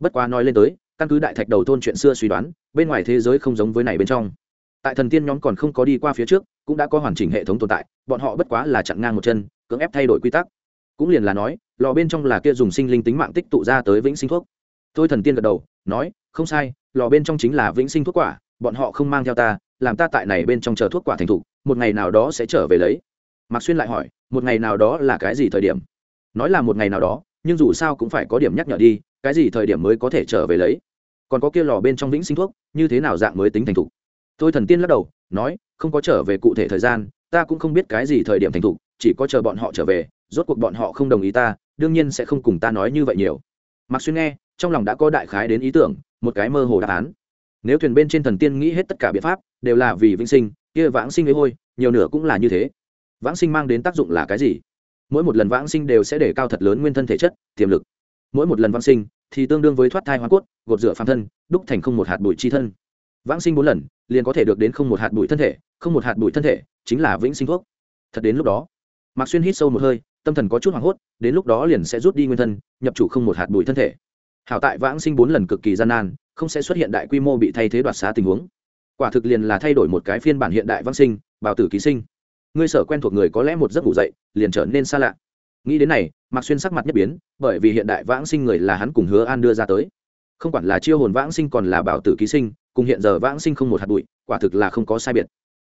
Bất quá nói lên tới, căn cứ đại thạch đầu thôn chuyện xưa suy đoán, bên ngoài thế giới không giống với này bên trong tại thần tiên nhóm còn không có đi qua phía trước, cũng đã có hoàn chỉnh hệ thống tồn tại, bọn họ bất quá là chặn ngang một chân, cưỡng ép thay đổi quy tắc. Cũng liền là nói, lò bên trong là kia dùng sinh linh tính mạng tích tụ ra tới vĩnh sinh thuốc. Tôi thần tiên gật đầu, nói, không sai, lò bên trong chính là vĩnh sinh thuốc quả, bọn họ không mang theo ta, làm ta tại này bên trong chờ thuốc quả thành thục một ngày nào đó sẽ trở về lấy. Mạc xuyên lại hỏi, một ngày nào đó là cái gì thời điểm? Nói là một ngày nào đó, nhưng dù sao cũng phải có điểm nhắc nhở đi, cái gì thời điểm mới có thể trở về lấy? Còn có kia lò bên trong vĩnh sinh thuốc, như thế nào dạng mới tính thành thục tôi thần tiên lắc đầu, nói, không có trở về cụ thể thời gian, ta cũng không biết cái gì thời điểm thành thục, chỉ có chờ bọn họ trở về, rốt cuộc bọn họ không đồng ý ta, đương nhiên sẽ không cùng ta nói như vậy nhiều. Mặc xuyên nghe, trong lòng đã có đại khái đến ý tưởng, một cái mơ hồ đáp án. Nếu thuyền bên trên thần tiên nghĩ hết tất cả biện pháp, đều là vì vĩnh sinh, kia vãng sinh ấy hôi, nhiều nửa cũng là như thế. Vãng sinh mang đến tác dụng là cái gì? Mỗi một lần vãng sinh đều sẽ để cao thật lớn nguyên thân thể chất, tiềm lực. Mỗi một lần vãng sinh thì tương đương với thoát thai hoa cốt, gột rửa phàm thân, đúc thành không một hạt bụi chi thân vãng sinh bốn lần, liền có thể được đến không một hạt bụi thân thể, không một hạt bụi thân thể chính là vĩnh sinh thuốc. Thật đến lúc đó, mạc xuyên hít sâu một hơi, tâm thần có chút hoảng hốt, đến lúc đó liền sẽ rút đi nguyên thân, nhập chủ không một hạt bụi thân thể. Hảo tại vãng sinh bốn lần cực kỳ gian nan, không sẽ xuất hiện đại quy mô bị thay thế đoạt xá tình huống. Quả thực liền là thay đổi một cái phiên bản hiện đại vãng sinh, bào tử ký sinh. Ngươi sở quen thuộc người có lẽ một giấc ngủ dậy, liền trở nên xa lạ. Nghĩ đến này, mạc xuyên sắc mặt nhất biến, bởi vì hiện đại vãng sinh người là hắn cùng hứa an đưa ra tới. Không quản là chiêu hồn vãng sinh còn là bảo tử ký sinh cùng hiện giờ vãng sinh không một hạt bụi, quả thực là không có sai biệt.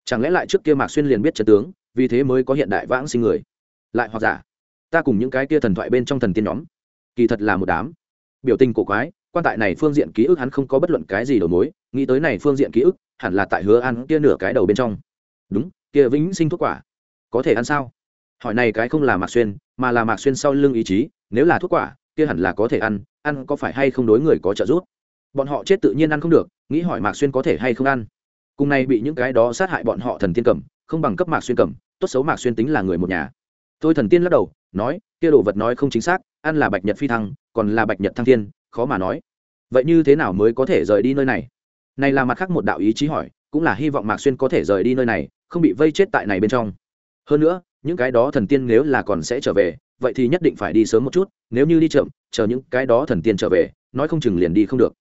Chẳng lẽ lại trước kia mạc xuyên liền biết trận tướng, vì thế mới có hiện đại vãng sinh người? Lại hoặc giả, ta cùng những cái kia thần thoại bên trong thần tiên nhóm, kỳ thật là một đám. Biểu tình cổ quái, quan tại này phương diện ký ức hắn không có bất luận cái gì đầu mối, nghĩ tới này phương diện ký ức, hẳn là tại hứa ăn kia nửa cái đầu bên trong. Đúng, kia vĩnh sinh thuốc quả. Có thể ăn sao? Hỏi này cái không là mạc xuyên, mà là mạc xuyên sau lưng ý chí, nếu là thuốc quả, kia hẳn là có thể ăn ăn có phải hay không đối người có trợ giúp? Bọn họ chết tự nhiên ăn không được, nghĩ hỏi mạc xuyên có thể hay không ăn. Cùng này bị những cái đó sát hại bọn họ thần tiên cầm, không bằng cấp mạc xuyên cầm, tốt xấu mạc xuyên tính là người một nhà. Tôi thần tiên lắc đầu, nói, kia đồ vật nói không chính xác, ăn là bạch nhật phi thăng, còn là bạch nhật thăng thiên, khó mà nói. Vậy như thế nào mới có thể rời đi nơi này? Này là mặt khác một đạo ý chí hỏi, cũng là hy vọng mạc xuyên có thể rời đi nơi này, không bị vây chết tại này bên trong. Hơn nữa, những cái đó thần tiên nếu là còn sẽ trở về, vậy thì nhất định phải đi sớm một chút, nếu như đi chậm, chờ những cái đó thần tiên trở về, nói không chừng liền đi không được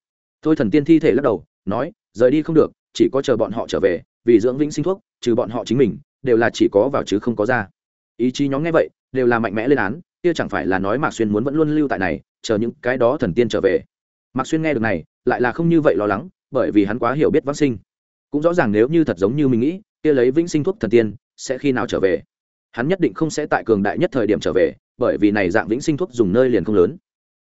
thôi thần tiên thi thể lắc đầu, nói, rời đi không được, chỉ có chờ bọn họ trở về, vì dưỡng vĩnh sinh thuốc, trừ bọn họ chính mình, đều là chỉ có vào chứ không có ra. Ý chí nhóm nghe vậy, đều là mạnh mẽ lên án, kia chẳng phải là nói mạc xuyên muốn vẫn luôn lưu tại này, chờ những cái đó thần tiên trở về. Mạc xuyên nghe được này, lại là không như vậy lo lắng, bởi vì hắn quá hiểu biết vắc sinh. Cũng rõ ràng nếu như thật giống như mình nghĩ, kia lấy vĩnh sinh thuốc thần tiên, sẽ khi nào trở về? Hắn nhất định không sẽ tại cường đại nhất thời điểm trở về, bởi vì này dạng vĩnh sinh thuốc dùng nơi liền không lớn.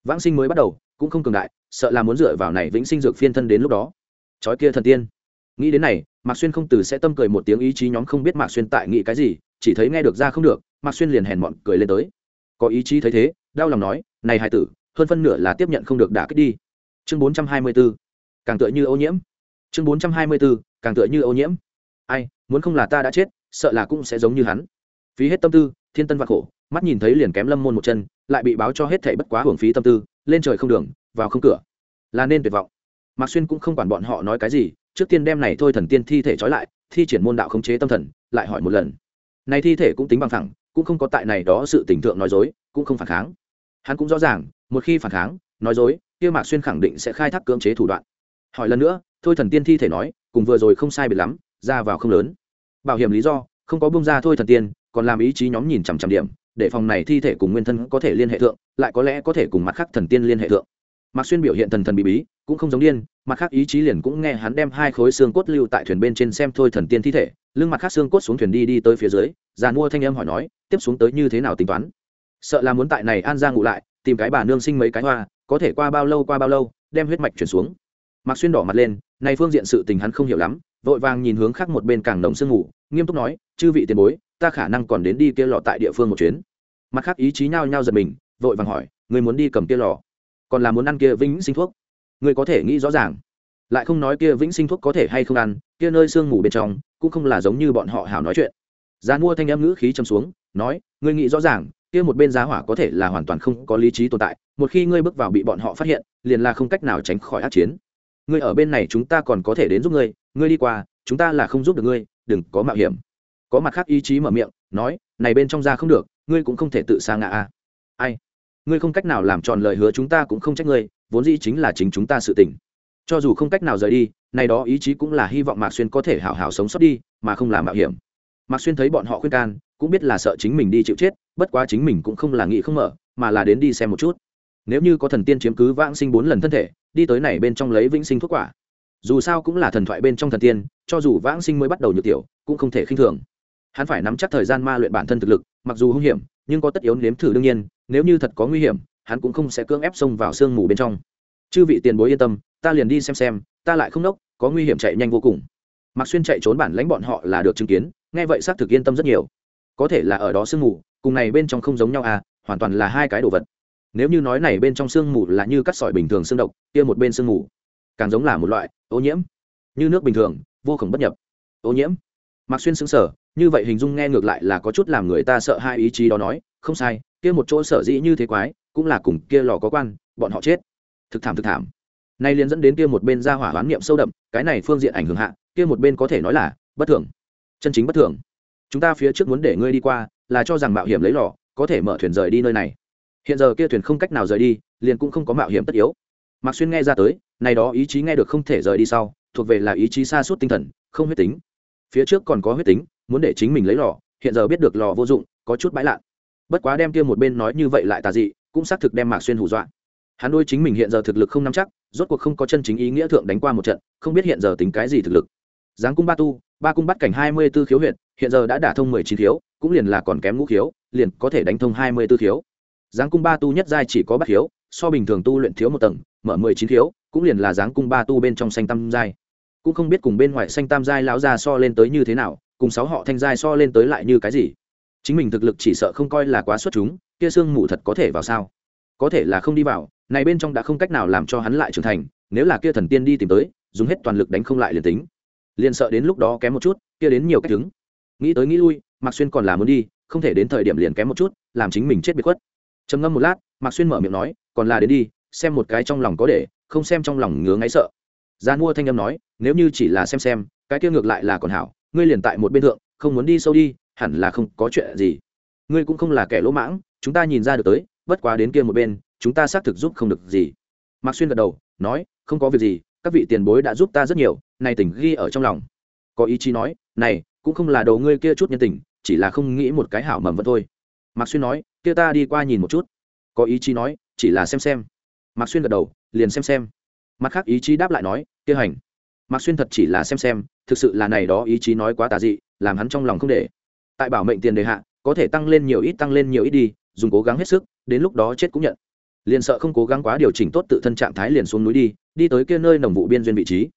Vãng sinh mới bắt đầu, cũng không cường đại sợ là muốn dựa vào này vĩnh sinh dược phiên thân đến lúc đó. Chói kia thần tiên. Nghĩ đến này mạc xuyên không từ sẽ tâm cười một tiếng ý chí nhóm không biết mạc xuyên tại nghĩ cái gì chỉ thấy nghe được ra không được mạc xuyên liền hèn mọn cười lên tới. Có ý chí thấy thế đau lòng nói này hai tử hơn phân nửa là tiếp nhận không được đả kích đi. Chương bốn trăm hai mươi 424. càng tựa như ô nhiễm. Chương bốn trăm hai mươi 424, càng tựa như ô nhiễm. Ai muốn không là ta đã chết sợ là cũng sẽ giống như hắn. Phí hết tâm tư thiên tân vạc khổ mắt nhìn thấy liền kém lâm môn một chân lại bị báo cho hết thảy bất quá hưởng phí tâm tư lên trời không đường, vào không cửa. Là nên tuyệt vọng. Mạc xuyên cũng không quản bọn họ nói cái gì, trước tiên đem này thôi thần tiên thi thể trói lại, thi triển môn đạo khống chế tâm thần, lại hỏi một lần. Này thi thể cũng tính bằng thẳng cũng không có tại này đó sự tình thượng nói dối, cũng không phản kháng. Hắn cũng rõ ràng, một khi phản kháng, nói dối, kia mạc xuyên khẳng định sẽ khai thác cưỡng chế thủ đoạn. Hỏi lần nữa, thôi thần tiên thi thể nói, cùng vừa rồi không sai biệt lắm, ra vào không lớn. Bảo hiểm lý do, không có bông ra thôi thần tiên, còn làm ý chí nhóm nhìn chằm chằm điểm để phòng này thi thể cùng nguyên thân có thể liên hệ thượng, lại có lẽ có thể cùng mặt khác thần tiên liên hệ thượng. Mạc xuyên biểu hiện thần thần bí bí, cũng không giống điên, mặt khác ý chí liền cũng nghe hắn đem hai khối xương cốt lưu tại thuyền bên trên xem thôi thần tiên thi thể, lưng mặt khác xương cốt xuống thuyền đi đi tới phía dưới già mua thanh âm hỏi nói, tiếp xuống tới như thế nào tính toán? Sợ là muốn tại này an ra ngủ lại, tìm cái bà nương sinh mấy cái hoa, có thể qua bao lâu qua bao lâu, đem huyết mạch chuyển xuống. Mạc xuyên đỏ mặt lên, này phương diện sự tình hắn không hiểu lắm, vội vàng nhìn hướng khác một bên càng nồng sương ngủ, nghiêm túc nói, chư vị tiền bối ta khả năng còn đến đi kia lò tại địa phương một chuyến. Mặt khác ý chí nhao nhao giật mình vội vàng hỏi người muốn đi cầm kia lò, còn là muốn ăn kia vĩnh sinh thuốc? Người có thể nghĩ rõ ràng. Lại không nói kia vĩnh sinh thuốc có thể hay không ăn kia nơi sương mù bên trong cũng không là giống như bọn họ hảo nói chuyện. Giá mua thanh em ngữ khí châm xuống nói ngươi nghĩ rõ ràng kia một bên giá hỏa có thể là hoàn toàn không có lý trí tồn tại một khi ngươi bước vào bị bọn họ phát hiện liền là không cách nào tránh khỏi át chiến. Ngươi ở bên này chúng ta còn có thể đến giúp ngươi ngươi đi qua chúng ta là không giúp được ngươi đừng có mạo hiểm có mặt khác ý chí mở miệng, nói, này bên trong ra không được, ngươi cũng không thể tự xa ngã a ai? Ngươi không cách nào làm tròn lời hứa chúng ta cũng không trách ngươi, vốn dĩ chính là chính chúng ta sự tỉnh cho dù không cách nào rời đi, này đó ý chí cũng là hy vọng mạc xuyên có thể hảo hảo sống sót đi, mà không làm mạo hiểm. Mạc xuyên thấy bọn họ khuyên can, cũng biết là sợ chính mình đi chịu chết, bất quá chính mình cũng không là nghĩ không mở, mà là đến đi xem một chút. Nếu như có thần tiên chiếm cứ vãng sinh bốn lần thân thể, đi tới này bên trong lấy vĩnh sinh thuốc quả. Dù sao cũng là thần thoại bên trong thần tiên, cho dù vãng sinh mới bắt đầu nhược tiểu, cũng không thể khinh thường hắn phải nắm chắc thời gian ma luyện bản thân thực lực, mặc dù hung hiểm, nhưng có tất yếu nếm thử đương nhiên, nếu như thật có nguy hiểm, hắn cũng không sẽ cưỡng ép xông vào sương mù bên trong. Chư vị tiền bối yên tâm, ta liền đi xem xem, ta lại không nốc, có nguy hiểm chạy nhanh vô cùng. Mặc xuyên chạy trốn bản lãnh bọn họ là được chứng kiến, nghe vậy xác thực yên tâm rất nhiều. Có thể là ở đó sương mù, cùng này bên trong không giống nhau à hoàn toàn là hai cái đồ vật. Nếu như nói này bên trong sương mù là như cắt sỏi bình thường xương độc, kia một bên sương mù càng giống là một loại ô nhiễm. Như nước bình thường, vô khổng bất nhập. Ô nhiễm mạc xuyên xứng sở như vậy hình dung nghe ngược lại là có chút làm người ta sợ hai ý chí đó nói, không sai, kia một chỗ sở dĩ như thế quái, cũng là cùng kia lò có quan, bọn họ chết. Thực thảm thực thảm. Nay liền dẫn đến kia một bên ra hỏa hoán niệm sâu đậm, cái này phương diện ảnh hưởng hạ, kia một bên có thể nói là bất thường. Chân chính bất thường. Chúng ta phía trước muốn để ngươi đi qua, là cho rằng mạo hiểm lấy lò, có thể mở thuyền rời đi nơi này. Hiện giờ kia thuyền không cách nào rời đi, liền cũng không có mạo hiểm tất yếu. Mạc xuyên nghe ra tới, này đó ý chí nghe được không thể rời đi sau, thuộc về là ý chí xa suốt tinh thần, không huyết tính phía trước còn có huyết tính, muốn để chính mình lấy lò, hiện giờ biết được lò vô dụng, có chút bãi lạn. Bất quá đem kia một bên nói như vậy lại tà dị, cũng xác thực đem mạc xuyên hù dọa. Hắn đôi chính mình hiện giờ thực lực không nắm chắc, rốt cuộc không có chân chính ý nghĩa thượng đánh qua một trận, không biết hiện giờ tính cái gì thực lực. Giáng cung ba tu, ba cung bắt cảnh hai mươi b ố khiếu huyện hiện giờ đã đả thông mười chín khiếu, cũng liền là còn kém ngũ khiếu, liền có thể đánh thông hai mươi b ố khiếu. Giáng cung ba tu nhất giai chỉ có bắt khiếu, so bình thường tu luyện thiếu một tầng, mở mười chín khiếu, cũng liền là giáng cung ba tu bên trong xanh tam giai cũng không biết cùng bên ngoài xanh tam giai lão gia so lên tới như thế nào, cùng sáu họ thanh giai so lên tới lại như cái gì. Chính mình thực lực chỉ sợ không coi là quá xuất chúng, kia sương mù thật có thể vào sao? Có thể là không đi vào, này bên trong đã không cách nào làm cho hắn lại trưởng thành, nếu là kia thần tiên đi tìm tới, dùng hết toàn lực đánh không lại liền tính. Liền sợ đến lúc đó kém một chút, kia đến nhiều cách trứng. nghĩ tới nghĩ lui, mạc xuyên còn là muốn đi, không thể đến thời điểm liền kém một chút, làm chính mình chết biệt khuất. Trầm ngâm một lát, mạc xuyên mở miệng nói, còn là đến đi, xem một cái trong lòng có để, không xem trong lòng ngứa ngáy sợ gian mua thanh âm nói, nếu như chỉ là xem xem, cái kia ngược lại là còn hảo, ngươi liền tại một bên thượng, không muốn đi sâu đi, hẳn là không có chuyện gì. Ngươi cũng không là kẻ lỗ mãng, chúng ta nhìn ra được tới, bất quá đến kia một bên, chúng ta xác thực giúp không được gì. Mạc xuyên gật đầu, nói, không có việc gì, các vị tiền bối đã giúp ta rất nhiều, này tình ghi ở trong lòng. Có ý chí nói, này, cũng không là đầu ngươi kia chút nhân tình, chỉ là không nghĩ một cái hảo mầm vẫn thôi. Mạc xuyên nói, kia ta đi qua nhìn một chút. Có ý chí nói, chỉ là xem xem. Mạc xuyên gật đầu, liền xem xem mặt khác ý chí đáp lại nói, kia hành. Mạc xuyên thật chỉ là xem xem, thực sự là này đó ý chí nói quá tà dị, làm hắn trong lòng không để. Tại bảo mệnh tiền đề hạ, có thể tăng lên nhiều ít tăng lên nhiều ít đi, dùng cố gắng hết sức, đến lúc đó chết cũng nhận. Liền sợ không cố gắng quá điều chỉnh tốt tự thân trạng thái liền xuống núi đi đi tới kia nơi nồng vụ biên duyên vị trí.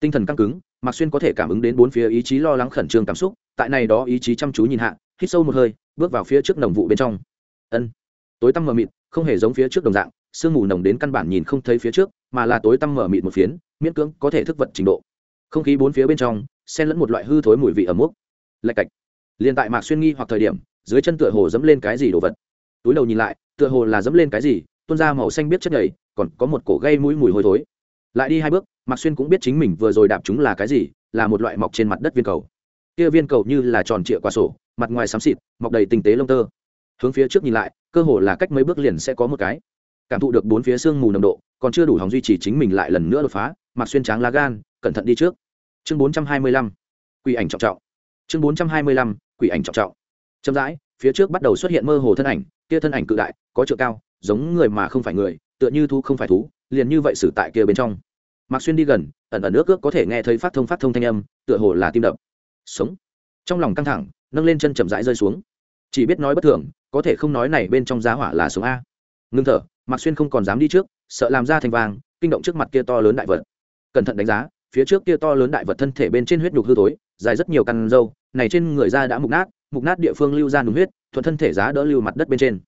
Tinh thần căng cứng, mạc xuyên có thể cảm ứng đến bốn phía ý chí lo lắng khẩn trương cảm xúc, tại này đó ý chí chăm chú nhìn hạ, hít sâu một hơi, bước vào phía trước nồng vụ bên trong. Ân. Tối tăm mờ mịt, không hề giống phía trước đồng dạng, sương mù nồng đến căn bản nhìn không thấy phía trước mà là tối tăm mở mịt một phiến, miễn cưỡng có thể thức vật trình độ. Không khí bốn phía bên trong, xen lẫn một loại hư thối mùi vị ẩm mốc lạch cạch. Liền tại mạc xuyên nghi hoặc thời điểm, dưới chân tựa hồ dẫm lên cái gì đồ vật. Túi đầu nhìn lại, tựa hồ là dẫm lên cái gì, tuôn ra màu xanh biết chất nhầy, còn có một cổ gây mũi mùi hôi thối. Lại đi hai bước, mạc xuyên cũng biết chính mình vừa rồi đạp chúng là cái gì, là một loại mọc trên mặt đất viên cầu. Kia viên cầu như là tròn trịa qua sổ, mặt ngoài xám xịt, mọc đầy tinh tế lông tơ. Hướng phía trước nhìn lại, cơ hồ là cách mấy bước liền sẽ có một cái. Cảm thụ được bốn phía sương mù nồng độ còn chưa đủ hòng duy trì chính mình lại lần nữa đột phá, mặc xuyên tráng lá gan, cẩn thận đi trước. Chương bốn trăm hai mươi lăm, quỷ ảnh trọng trọng. Chương bốn trăm hai mươi lăm, quỷ ảnh trọng trọng. Chậm rãi, phía trước bắt đầu xuất hiện mơ hồ thân ảnh, kia thân ảnh cự đại, có trượng cao, giống người mà không phải người, tựa như thu không phải thú, liền như vậy xử tại kia bên trong. Mạc xuyên đi gần, ẩn ẩn nước ước có thể nghe thấy phát thông phát thông thanh âm, tựa hồ là tim đập. Sống. Trong lòng căng thẳng, nâng lên chân chậm rãi rơi xuống. Chỉ biết nói bất thường, có thể không nói này bên trong giá hỏa là sống a. Ngưng thở mạc xuyên không còn dám đi trước, sợ làm ra thành vàng, kinh động trước mặt kia to lớn đại vật. Cẩn thận đánh giá, phía trước kia to lớn đại vật thân thể bên trên huyết nhục hư tối dài rất nhiều căn râu, này trên người da đã mục nát mục nát địa phương lưu ra đúng huyết, thuận thân thể giá đỡ lưu mặt đất bên trên.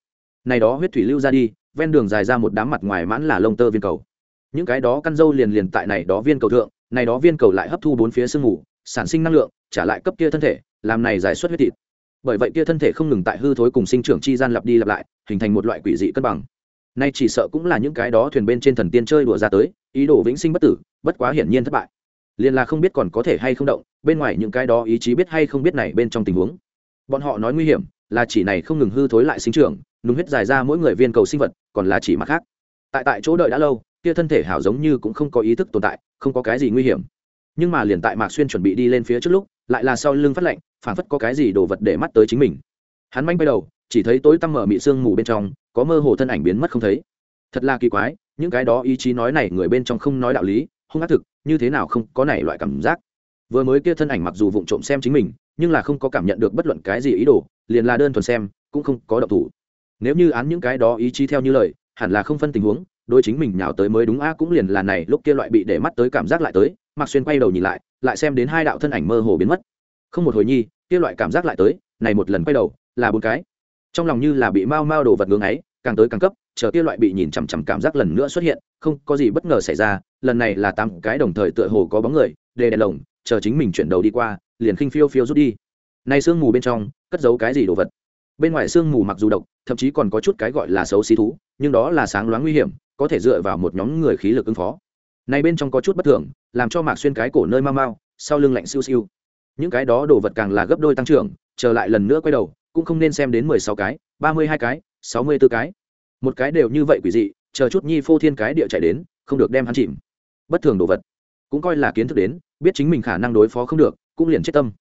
Này đó huyết thủy lưu ra đi, ven đường dài ra một đám mặt ngoài mãn là lông tơ viên cầu. Những cái đó căn dâu liền liền tại này đó viên cầu thượng, này đó viên cầu lại hấp thu bốn phía sương mù, sản sinh năng lượng, trả lại cấp kia thân thể, làm này giải xuất huyết thịt. Bởi vậy kia thân thể không ngừng tại hư thối cùng sinh trưởng chi gian lặp đi lặp lại, hình thành một loại quỷ dị cân bằng nay chỉ sợ cũng là những cái đó thuyền bên trên thần tiên chơi đùa ra tới, ý đồ vĩnh sinh bất tử, bất quá hiển nhiên thất bại. Liền là không biết còn có thể hay không động, bên ngoài những cái đó ý chí biết hay không biết này bên trong tình huống. Bọn họ nói nguy hiểm, là chỉ này không ngừng hư thối lại sinh trưởng, nung huyết dài ra mỗi người viên cầu sinh vật, còn là chỉ mặt khác. Tại tại chỗ đợi đã lâu, kia thân thể hảo giống như cũng không có ý thức tồn tại, không có cái gì nguy hiểm. Nhưng mà liền tại mạc xuyên chuẩn bị đi lên phía trước lúc, lại là sau lưng phát lạnh phảng phất có cái gì đồ vật để mắt tới chính mình. Hắn manh bay đầu chỉ thấy tối tăm mở mị sương mù bên trong, có mơ hồ thân ảnh biến mất không thấy. Thật là kỳ quái, những cái đó ý chí nói này người bên trong không nói đạo lý không ác thực, như thế nào không có này loại cảm giác. Vừa mới kia thân ảnh mặc dù vụng trộm xem chính mình, nhưng là không có cảm nhận được bất luận cái gì ý đồ, liền là đơn thuần xem, cũng không có động thủ. Nếu như án những cái đó ý chí theo như lời, hẳn là không phân tình huống đôi chính mình nhào tới mới đúng a cũng liền là này, lúc kia loại bị để mắt tới cảm giác lại tới mặc xuyên quay đầu nhìn lại lại xem đến hai đạo thân ảnh mơ hồ biến mất. Không một hồi nhi, kia loại cảm giác lại tới, này một lần quay đầu, là bốn cái trong lòng như là bị mau mau đồ vật ngưỡng ấy, càng tới càng cấp, chờ kia loại bị nhìn chằm chằm cảm giác lần nữa xuất hiện, không có gì bất ngờ xảy ra, lần này là tám cái đồng thời tựa hồ có bóng người, đề đèn lồng, chờ chính mình chuyển đầu đi qua, liền khinh phiêu phiêu rút đi. Này sương mù bên trong, cất giấu cái gì đồ vật? Bên ngoài sương mù mặc dù độc, thậm chí còn có chút cái gọi là xấu xí thú, nhưng đó là sáng loáng nguy hiểm, có thể dựa vào một nhóm người khí lực ứng phó. Này bên trong có chút bất thường, làm cho mạc xuyên cái cổ nơi mau mau, sau lưng lạnh siêu siêu. Những cái đó đồ vật càng là gấp đôi tăng trưởng trở lại lần nữa quay đầu cũng không nên xem đến mười sáu cái, ba mươi hai cái, sáu mươi b ố cái. Một cái đều như vậy quỷ dị, chờ chút nhi phô thiên cái địa chạy đến, không được đem hắn chìm. Bất thường đồ vật. Cũng coi là kiến thức đến, biết chính mình khả năng đối phó không được, cũng liền chết tâm.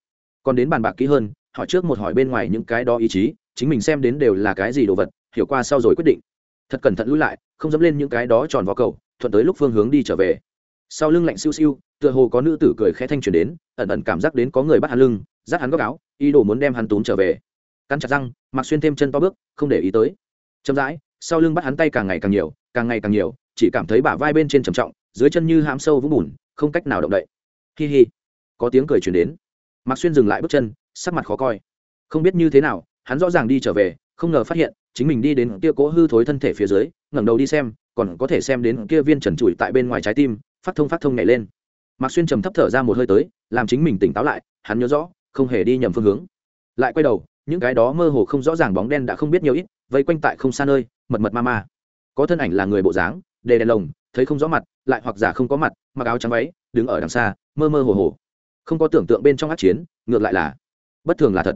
Còn đến bàn bạc kỹ hơn, hỏi trước một hỏi bên ngoài những cái đó ý chí, chính mình xem đến đều là cái gì đồ vật, hiểu qua sau rồi quyết định. Thật cẩn thận lũi lại, không dám lên những cái đó tròn vào cầu, thuận tới lúc phương hướng đi trở về. Sau lưng lạnh siêu siêu, tựa hồ có nữ tử cười khẽ thanh truyền đến, ẩn ẩn cảm giác đến có người bắt hắn lưng, dắt hắn góc áo, ý đồ muốn đem hắn túm trở về cắn chặt răng, mặc xuyên thêm chân to bước, không để ý tới. Chậm rãi, sau lưng bắt hắn tay càng ngày càng nhiều, càng ngày càng nhiều, chỉ cảm thấy bả vai bên trên trầm trọng, dưới chân như hãm sâu vũng bùn, không cách nào động đậy. Hi hi. Có tiếng cười truyền đến. Mặc xuyên dừng lại bước chân, sắc mặt khó coi. Không biết như thế nào, hắn rõ ràng đi trở về, không ngờ phát hiện, chính mình đi đến kia cố hư thối thân thể phía dưới, ngẩng đầu đi xem, còn có thể xem đến kia viên trần trụi tại bên ngoài trái tim, phát thông phát thông nhảy lên. Mạc xuyên trầm thấp thở ra một hơi tới, làm chính mình tỉnh táo lại, hắn nhớ rõ, không hề đi nhầm phương hướng. Lại quay đầu những cái đó mơ hồ không rõ ràng bóng đen đã không biết nhiều ít, vây quanh tại không xa nơi, mật mật ma ma. Có thân ảnh là người bộ dáng, đề đèn lồng, thấy không rõ mặt, lại hoặc giả không có mặt, mặc áo trắng váy, đứng ở đằng xa, mơ mơ hồ hồ. Không có tưởng tượng bên trong ác chiến, ngược lại là bất thường là thật.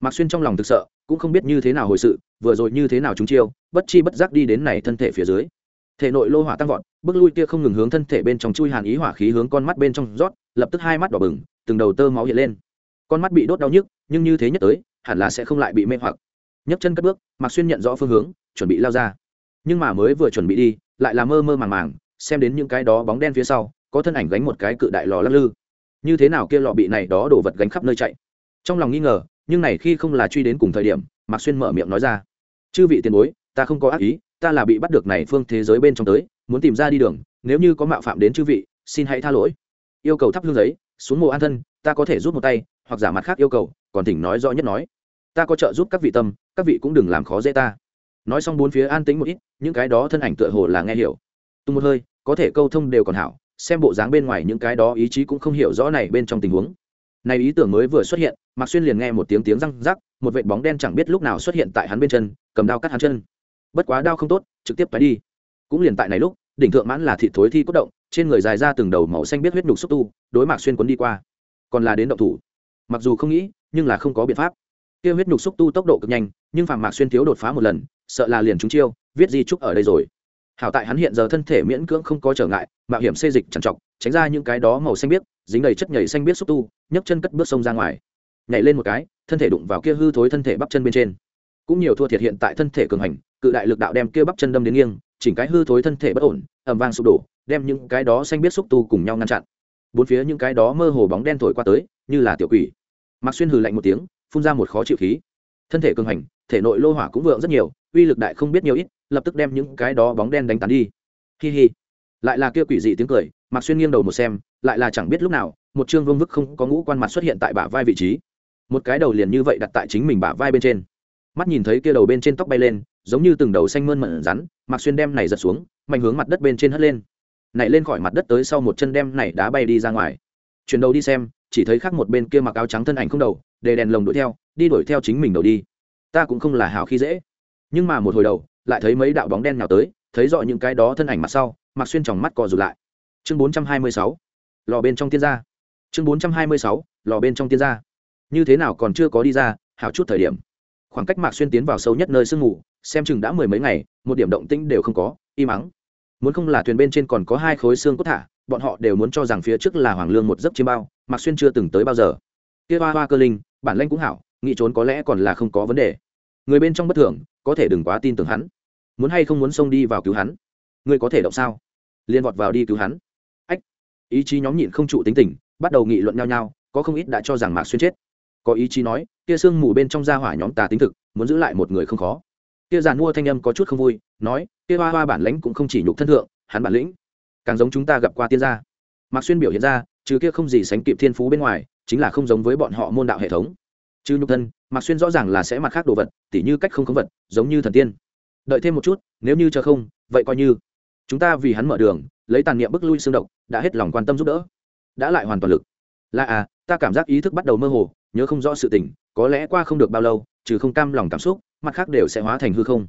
Mạc xuyên trong lòng thực sợ, cũng không biết như thế nào hồi sự, vừa rồi như thế nào chúng chiêu, bất chi bất giác đi đến này thân thể phía dưới. Thể nội lô hỏa tăng vọt, bước lui kia không ngừng hướng thân thể bên trong chui hàn ý hỏa khí hướng con mắt bên trong rót, lập tức hai mắt đỏ bừng, từng đầu tơ máu hiện lên. Con mắt bị đốt đau nhức, nhưng như thế nhất tới hẳn là sẽ không lại bị mê hoặc. Nhấc chân cất bước, mạc xuyên nhận rõ phương hướng, chuẩn bị lao ra. Nhưng mà mới vừa chuẩn bị đi, lại là mơ mơ màng màng, xem đến những cái đó bóng đen phía sau, có thân ảnh gánh một cái cự đại lò lắc lư. Như thế nào kia lò bị này đó đổ vật gánh khắp nơi chạy? Trong lòng nghi ngờ, nhưng này khi không là truy đến cùng thời điểm, mạc xuyên mở miệng nói ra. Chư vị tiền bối, ta không có ác ý, ta là bị bắt được này phương thế giới bên trong tới, muốn tìm ra đi đường, nếu như có mạo phạm đến chư vị, xin hãy tha lỗi. Yêu cầu thắp hương giấy, xuống mộ an thân, ta có thể rút một tay, hoặc giả mặt khác yêu cầu, còn thỉnh nói rõ nhất nói ta có trợ giúp các vị tâm, các vị cũng đừng làm khó dễ ta. Nói xong bốn phía an tĩnh một ít, những cái đó thân ảnh tựa hồ là nghe hiểu. Tung một hơi, có thể câu thông đều còn hảo, xem bộ dáng bên ngoài những cái đó ý chí cũng không hiểu rõ này bên trong tình huống. Này ý tưởng mới vừa xuất hiện, mạc xuyên liền nghe một tiếng tiếng răng rắc, một vệt bóng đen chẳng biết lúc nào xuất hiện tại hắn bên chân, cầm đao cắt hắn chân. Bất quá đao không tốt, trực tiếp phải đi. Cũng liền tại này lúc, đỉnh thượng mãn là thịt thối thi cốt động, trên người dài ra từng đầu màu xanh biết huyết nhục xúc tu, đối mạc xuyên quấn đi qua. Còn là đến động thủ. Mặc dù không nghĩ, nhưng là không có biện pháp kia huyết nhục xúc tu tốc độ cực nhanh, nhưng phàm mạc xuyên thiếu đột phá một lần, sợ là liền chúng chiêu, viết di trúc ở đây rồi. Hảo tại hắn hiện giờ thân thể miễn cưỡng không có trở ngại, mạo hiểm xê dịch trằn trọc, tránh ra những cái đó màu xanh biếc, dính đầy chất nhảy xanh biếc xúc tu, nhấc chân cất bước sông ra ngoài. Nhảy lên một cái, thân thể đụng vào kia hư thối thân thể bắp chân bên trên. Cũng nhiều thua thiệt hiện tại thân thể cường hành, cự đại lực đạo đem kia bắp chân đâm đến nghiêng, chỉnh cái hư thối thân thể bất ổn ẩm vang sụp đổ, đem những cái đó xanh biết xúc tu cùng nhau ngăn chặn. Bốn phía những cái đó mơ hồ bóng đen thổi qua tới, như là tiểu quỷ. Mạc xuyên hừ lạnh một tiếng phun ra một khó chịu khí. Thân thể cường hành, thể nội lô hỏa cũng vượng rất nhiều, uy lực đại không biết nhiều ít, lập tức đem những cái đó bóng đen đánh tán đi. Hi hi. Lại là kia quỷ dị tiếng cười mặc xuyên nghiêng đầu một xem, lại là chẳng biết lúc nào, một chương vương vức không có ngũ quan mặt xuất hiện tại bả vai vị trí. Một cái đầu liền như vậy đặt tại chính mình bả vai bên trên. Mắt nhìn thấy kia đầu bên trên tóc bay lên, giống như từng đầu xanh mơn mận rắn mặc xuyên đem này giật xuống, mạnh hướng mặt đất bên trên hất lên. Nảy lên khỏi mặt đất tới sau một chân đem này đá bay đi ra ngoài. Chuyển đầu đi xem, chỉ thấy khác một bên kia mặc áo trắng thân ảnh không đầu để đèn lồng đuổi theo, đi đuổi theo chính mình đầu đi. Ta cũng không là hảo khi dễ. Nhưng mà một hồi đầu, lại thấy mấy đạo bóng đen nào tới, thấy rõ những cái đó thân ảnh mặt sau mặc xuyên tròng mắt cò rụt lại. Chương bốn trăm hai mươi sáu, lò bên trong tiên gia. Chương bốn trăm hai mươi sáu, lò bên trong tiên gia. Như thế nào còn chưa có đi ra hào chút thời điểm. Khoảng cách mạc xuyên tiến vào sâu nhất nơi sương mù, xem chừng đã mười mấy ngày, một điểm động tĩnh đều không có, im ắng. Muốn không là thuyền bên trên còn có hai khối xương cốt thả, bọn họ đều muốn cho rằng phía trước là hoàng lương một giấc chiêm bao, mạc xuyên chưa từng tới bao giờ kia hoa hoa cơ linh, bản lanh cũng hảo, nghĩ trốn có lẽ còn là không có vấn đề. Người bên trong bất thường, có thể đừng quá tin tưởng hắn. Muốn hay không muốn xông đi vào cứu hắn? Ngươi có thể động sao? Liên vọt vào đi cứu hắn. Ách, ý chí nhóm nhịn không trụ tính tình, bắt đầu nghị luận nhau nhau, có không ít đã cho rằng mạc xuyên chết. Có ý chí nói, kia sương mù bên trong gia hỏa nhóm tà tính thực, muốn giữ lại một người không khó. Kia giàn mua thanh âm có chút không vui, nói, kia hoa hoa bản lãnh cũng không chỉ nhục thân thượng, hắn bản lĩnh. Càng giống chúng ta gặp qua tiên gia. Mạc xuyên biểu hiện ra trừ kia không gì sánh kịp thiên phú bên ngoài, chính là không giống với bọn họ môn đạo hệ thống. Trừ nhục thân, mạc xuyên rõ ràng là sẽ mặt khác đồ vật, tỉ như cách không khống vật, giống như thần tiên. Đợi thêm một chút, nếu như chờ không, vậy coi như. Chúng ta vì hắn mở đường, lấy tàn niệm bức lui xương độc, đã hết lòng quan tâm giúp đỡ. Đã lại hoàn toàn lực. Là à ta cảm giác ý thức bắt đầu mơ hồ, nhớ không rõ sự tình, có lẽ qua không được bao lâu, trừ không cam lòng cảm xúc, mặt khác đều sẽ hóa thành hư không.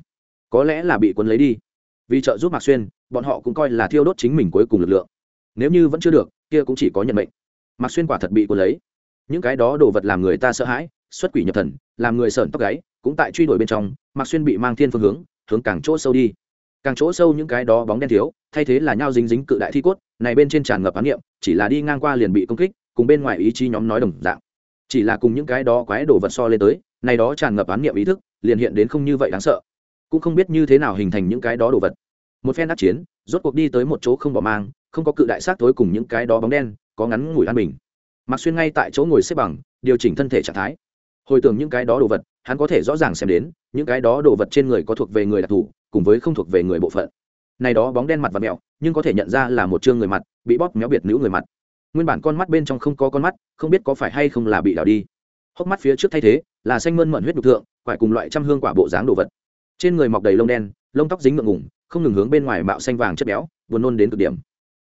Có lẽ là bị cuốn lấy đi. Vì trợ giúp mạc xuyên, bọn họ cũng coi là thiêu đốt chính mình cuối cùng lực lượng nếu như vẫn chưa được, kia cũng chỉ có nhận mệnh. Mặc xuyên quả thật bị cuốn lấy. Những cái đó đồ vật làm người ta sợ hãi, xuất quỷ nhập thần, làm người sợn tóc gáy, cũng tại truy đuổi bên trong mặc xuyên bị mang thiên phương hướng hướng càng chỗ sâu đi. Càng chỗ sâu những cái đó bóng đen thiếu, thay thế là nhau dính dính cự đại thi cốt, này bên trên tràn ngập ám niệm, chỉ là đi ngang qua liền bị công kích, cùng bên ngoài ý chí nhóm nói đồng dạng. Chỉ là cùng những cái đó quái đồ vật so lên tới, này đó tràn ngập ám niệm ý thức, liền hiện đến không như vậy đáng sợ. Cũng không biết như thế nào hình thành những cái đó đồ vật. Một phen đắc chiến, rốt cuộc đi tới một chỗ không bỏ mang không có cự đại sát tối cùng những cái đó bóng đen, có ngắn ngủi an bình. Mặc xuyên ngay tại chỗ ngồi xếp bằng, điều chỉnh thân thể trạng thái. Hồi tưởng những cái đó đồ vật, hắn có thể rõ ràng xem đến, những cái đó đồ vật trên người có thuộc về người đặc thù, cùng với không thuộc về người bộ phận. Này đó bóng đen mặt và mẹo, nhưng có thể nhận ra là một chương người mặt, bị bóp méo biệt nữ người mặt. Nguyên bản con mắt bên trong không có con mắt, không biết có phải hay không là bị đảo đi. Hốc mắt phía trước thay thế, là xanh mơn mận huyết nhục thượng, quải cùng loại trăm hương quả bộ dáng đồ vật. Trên người mọc đầy lông đen, lông tóc dính ngượng ngủng không ngừng hướng bên ngoài mạo xanh vàng chất béo, buồn nôn đến cực điểm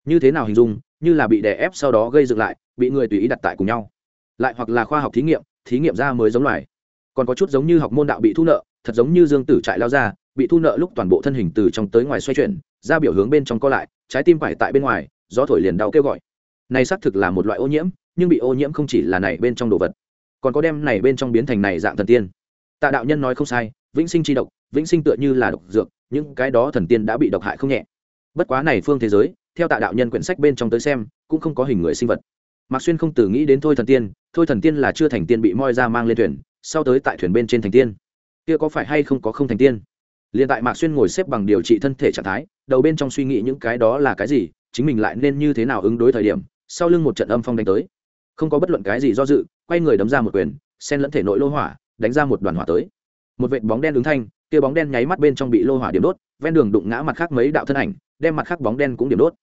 như thế nào hình dung, như là bị đè ép sau đó gây dựng lại, bị người tùy ý đặt tại cùng nhau. Lại hoặc là khoa học thí nghiệm thí nghiệm ra mới giống loài. Còn có chút giống như học môn đạo bị thu nợ, thật giống như dương tử trại lao ra, bị thu nợ lúc toàn bộ thân hình từ trong tới ngoài xoay chuyển, ra biểu hướng bên trong co lại, trái tim phải tại bên ngoài, gió thổi liền đau kêu gọi. Này xác thực là một loại ô nhiễm, nhưng bị ô nhiễm không chỉ là này bên trong đồ vật, còn có đem này bên trong biến thành này dạng thần tiên. Tạ đạo nhân nói không sai, vĩnh sinh chi độc, vĩnh sinh tựa như là độc dược, những cái đó thần tiên đã bị độc hại không nhẹ. Bất quá này phương thế giới theo tạ đạo nhân quyển sách bên trong tới xem, cũng không có hình người sinh vật. Mạc xuyên không từ nghĩ đến thôi thần tiên, thôi thần tiên là chưa thành tiên bị moi ra mang lên thuyền, sau tới tại thuyền bên trên thành tiên. Kia có phải hay không có không thành tiên? Liền tại mạc xuyên ngồi xếp bằng điều trị thân thể trạng thái, đầu bên trong suy nghĩ những cái đó là cái gì, chính mình lại nên như thế nào ứng đối thời điểm, sau lưng một trận âm phong đánh tới. Không có bất luận cái gì do dự, quay người đấm ra một quyền sen lẫn thể nội lô hỏa, đánh ra một đoàn hỏa tới. Một vệt bóng đen ứng thanh, kia bóng đen nháy mắt bên trong bị lô hỏa điểm đốt, ven đường đụng ngã mặt khác mấy đạo thân ảnh đem mặt khác bóng đen cũng điểm đốt.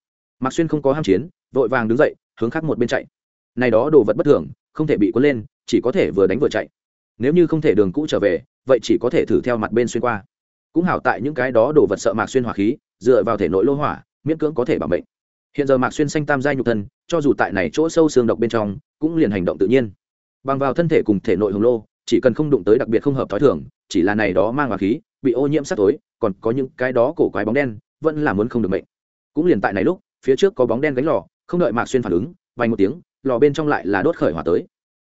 Mạc xuyên không có ham chiến, vội vàng đứng dậy, hướng khác một bên chạy. Này đó đồ vật bất thường, không thể bị cuốn lên, chỉ có thể vừa đánh vừa chạy. Nếu như không thể đường cũ trở về, vậy chỉ có thể thử theo mặt bên xuyên qua. Cũng hảo tại những cái đó đồ vật sợ mạc xuyên hỏa khí, dựa vào thể nội lô hỏa, miễn cưỡng có thể bảo mệnh. Hiện giờ mạc xuyên xanh tam giai nhục thân, cho dù tại này chỗ sâu xương độc bên trong, cũng liền hành động tự nhiên. Bằng vào thân thể cùng thể nội hồng lô, chỉ cần không đụng tới đặc biệt không hợp t h ó i thường, chỉ là này đó mang hỏa khí, bị ô nhiễm sắc tối, còn có những cái đó cổ quái bóng đen vẫn là muốn không được mệnh. Cũng liền tại này lúc, phía trước có bóng đen gánh lò, không đợi mạc xuyên phản ứng vang một tiếng, lò bên trong lại là đốt khởi hỏa tới.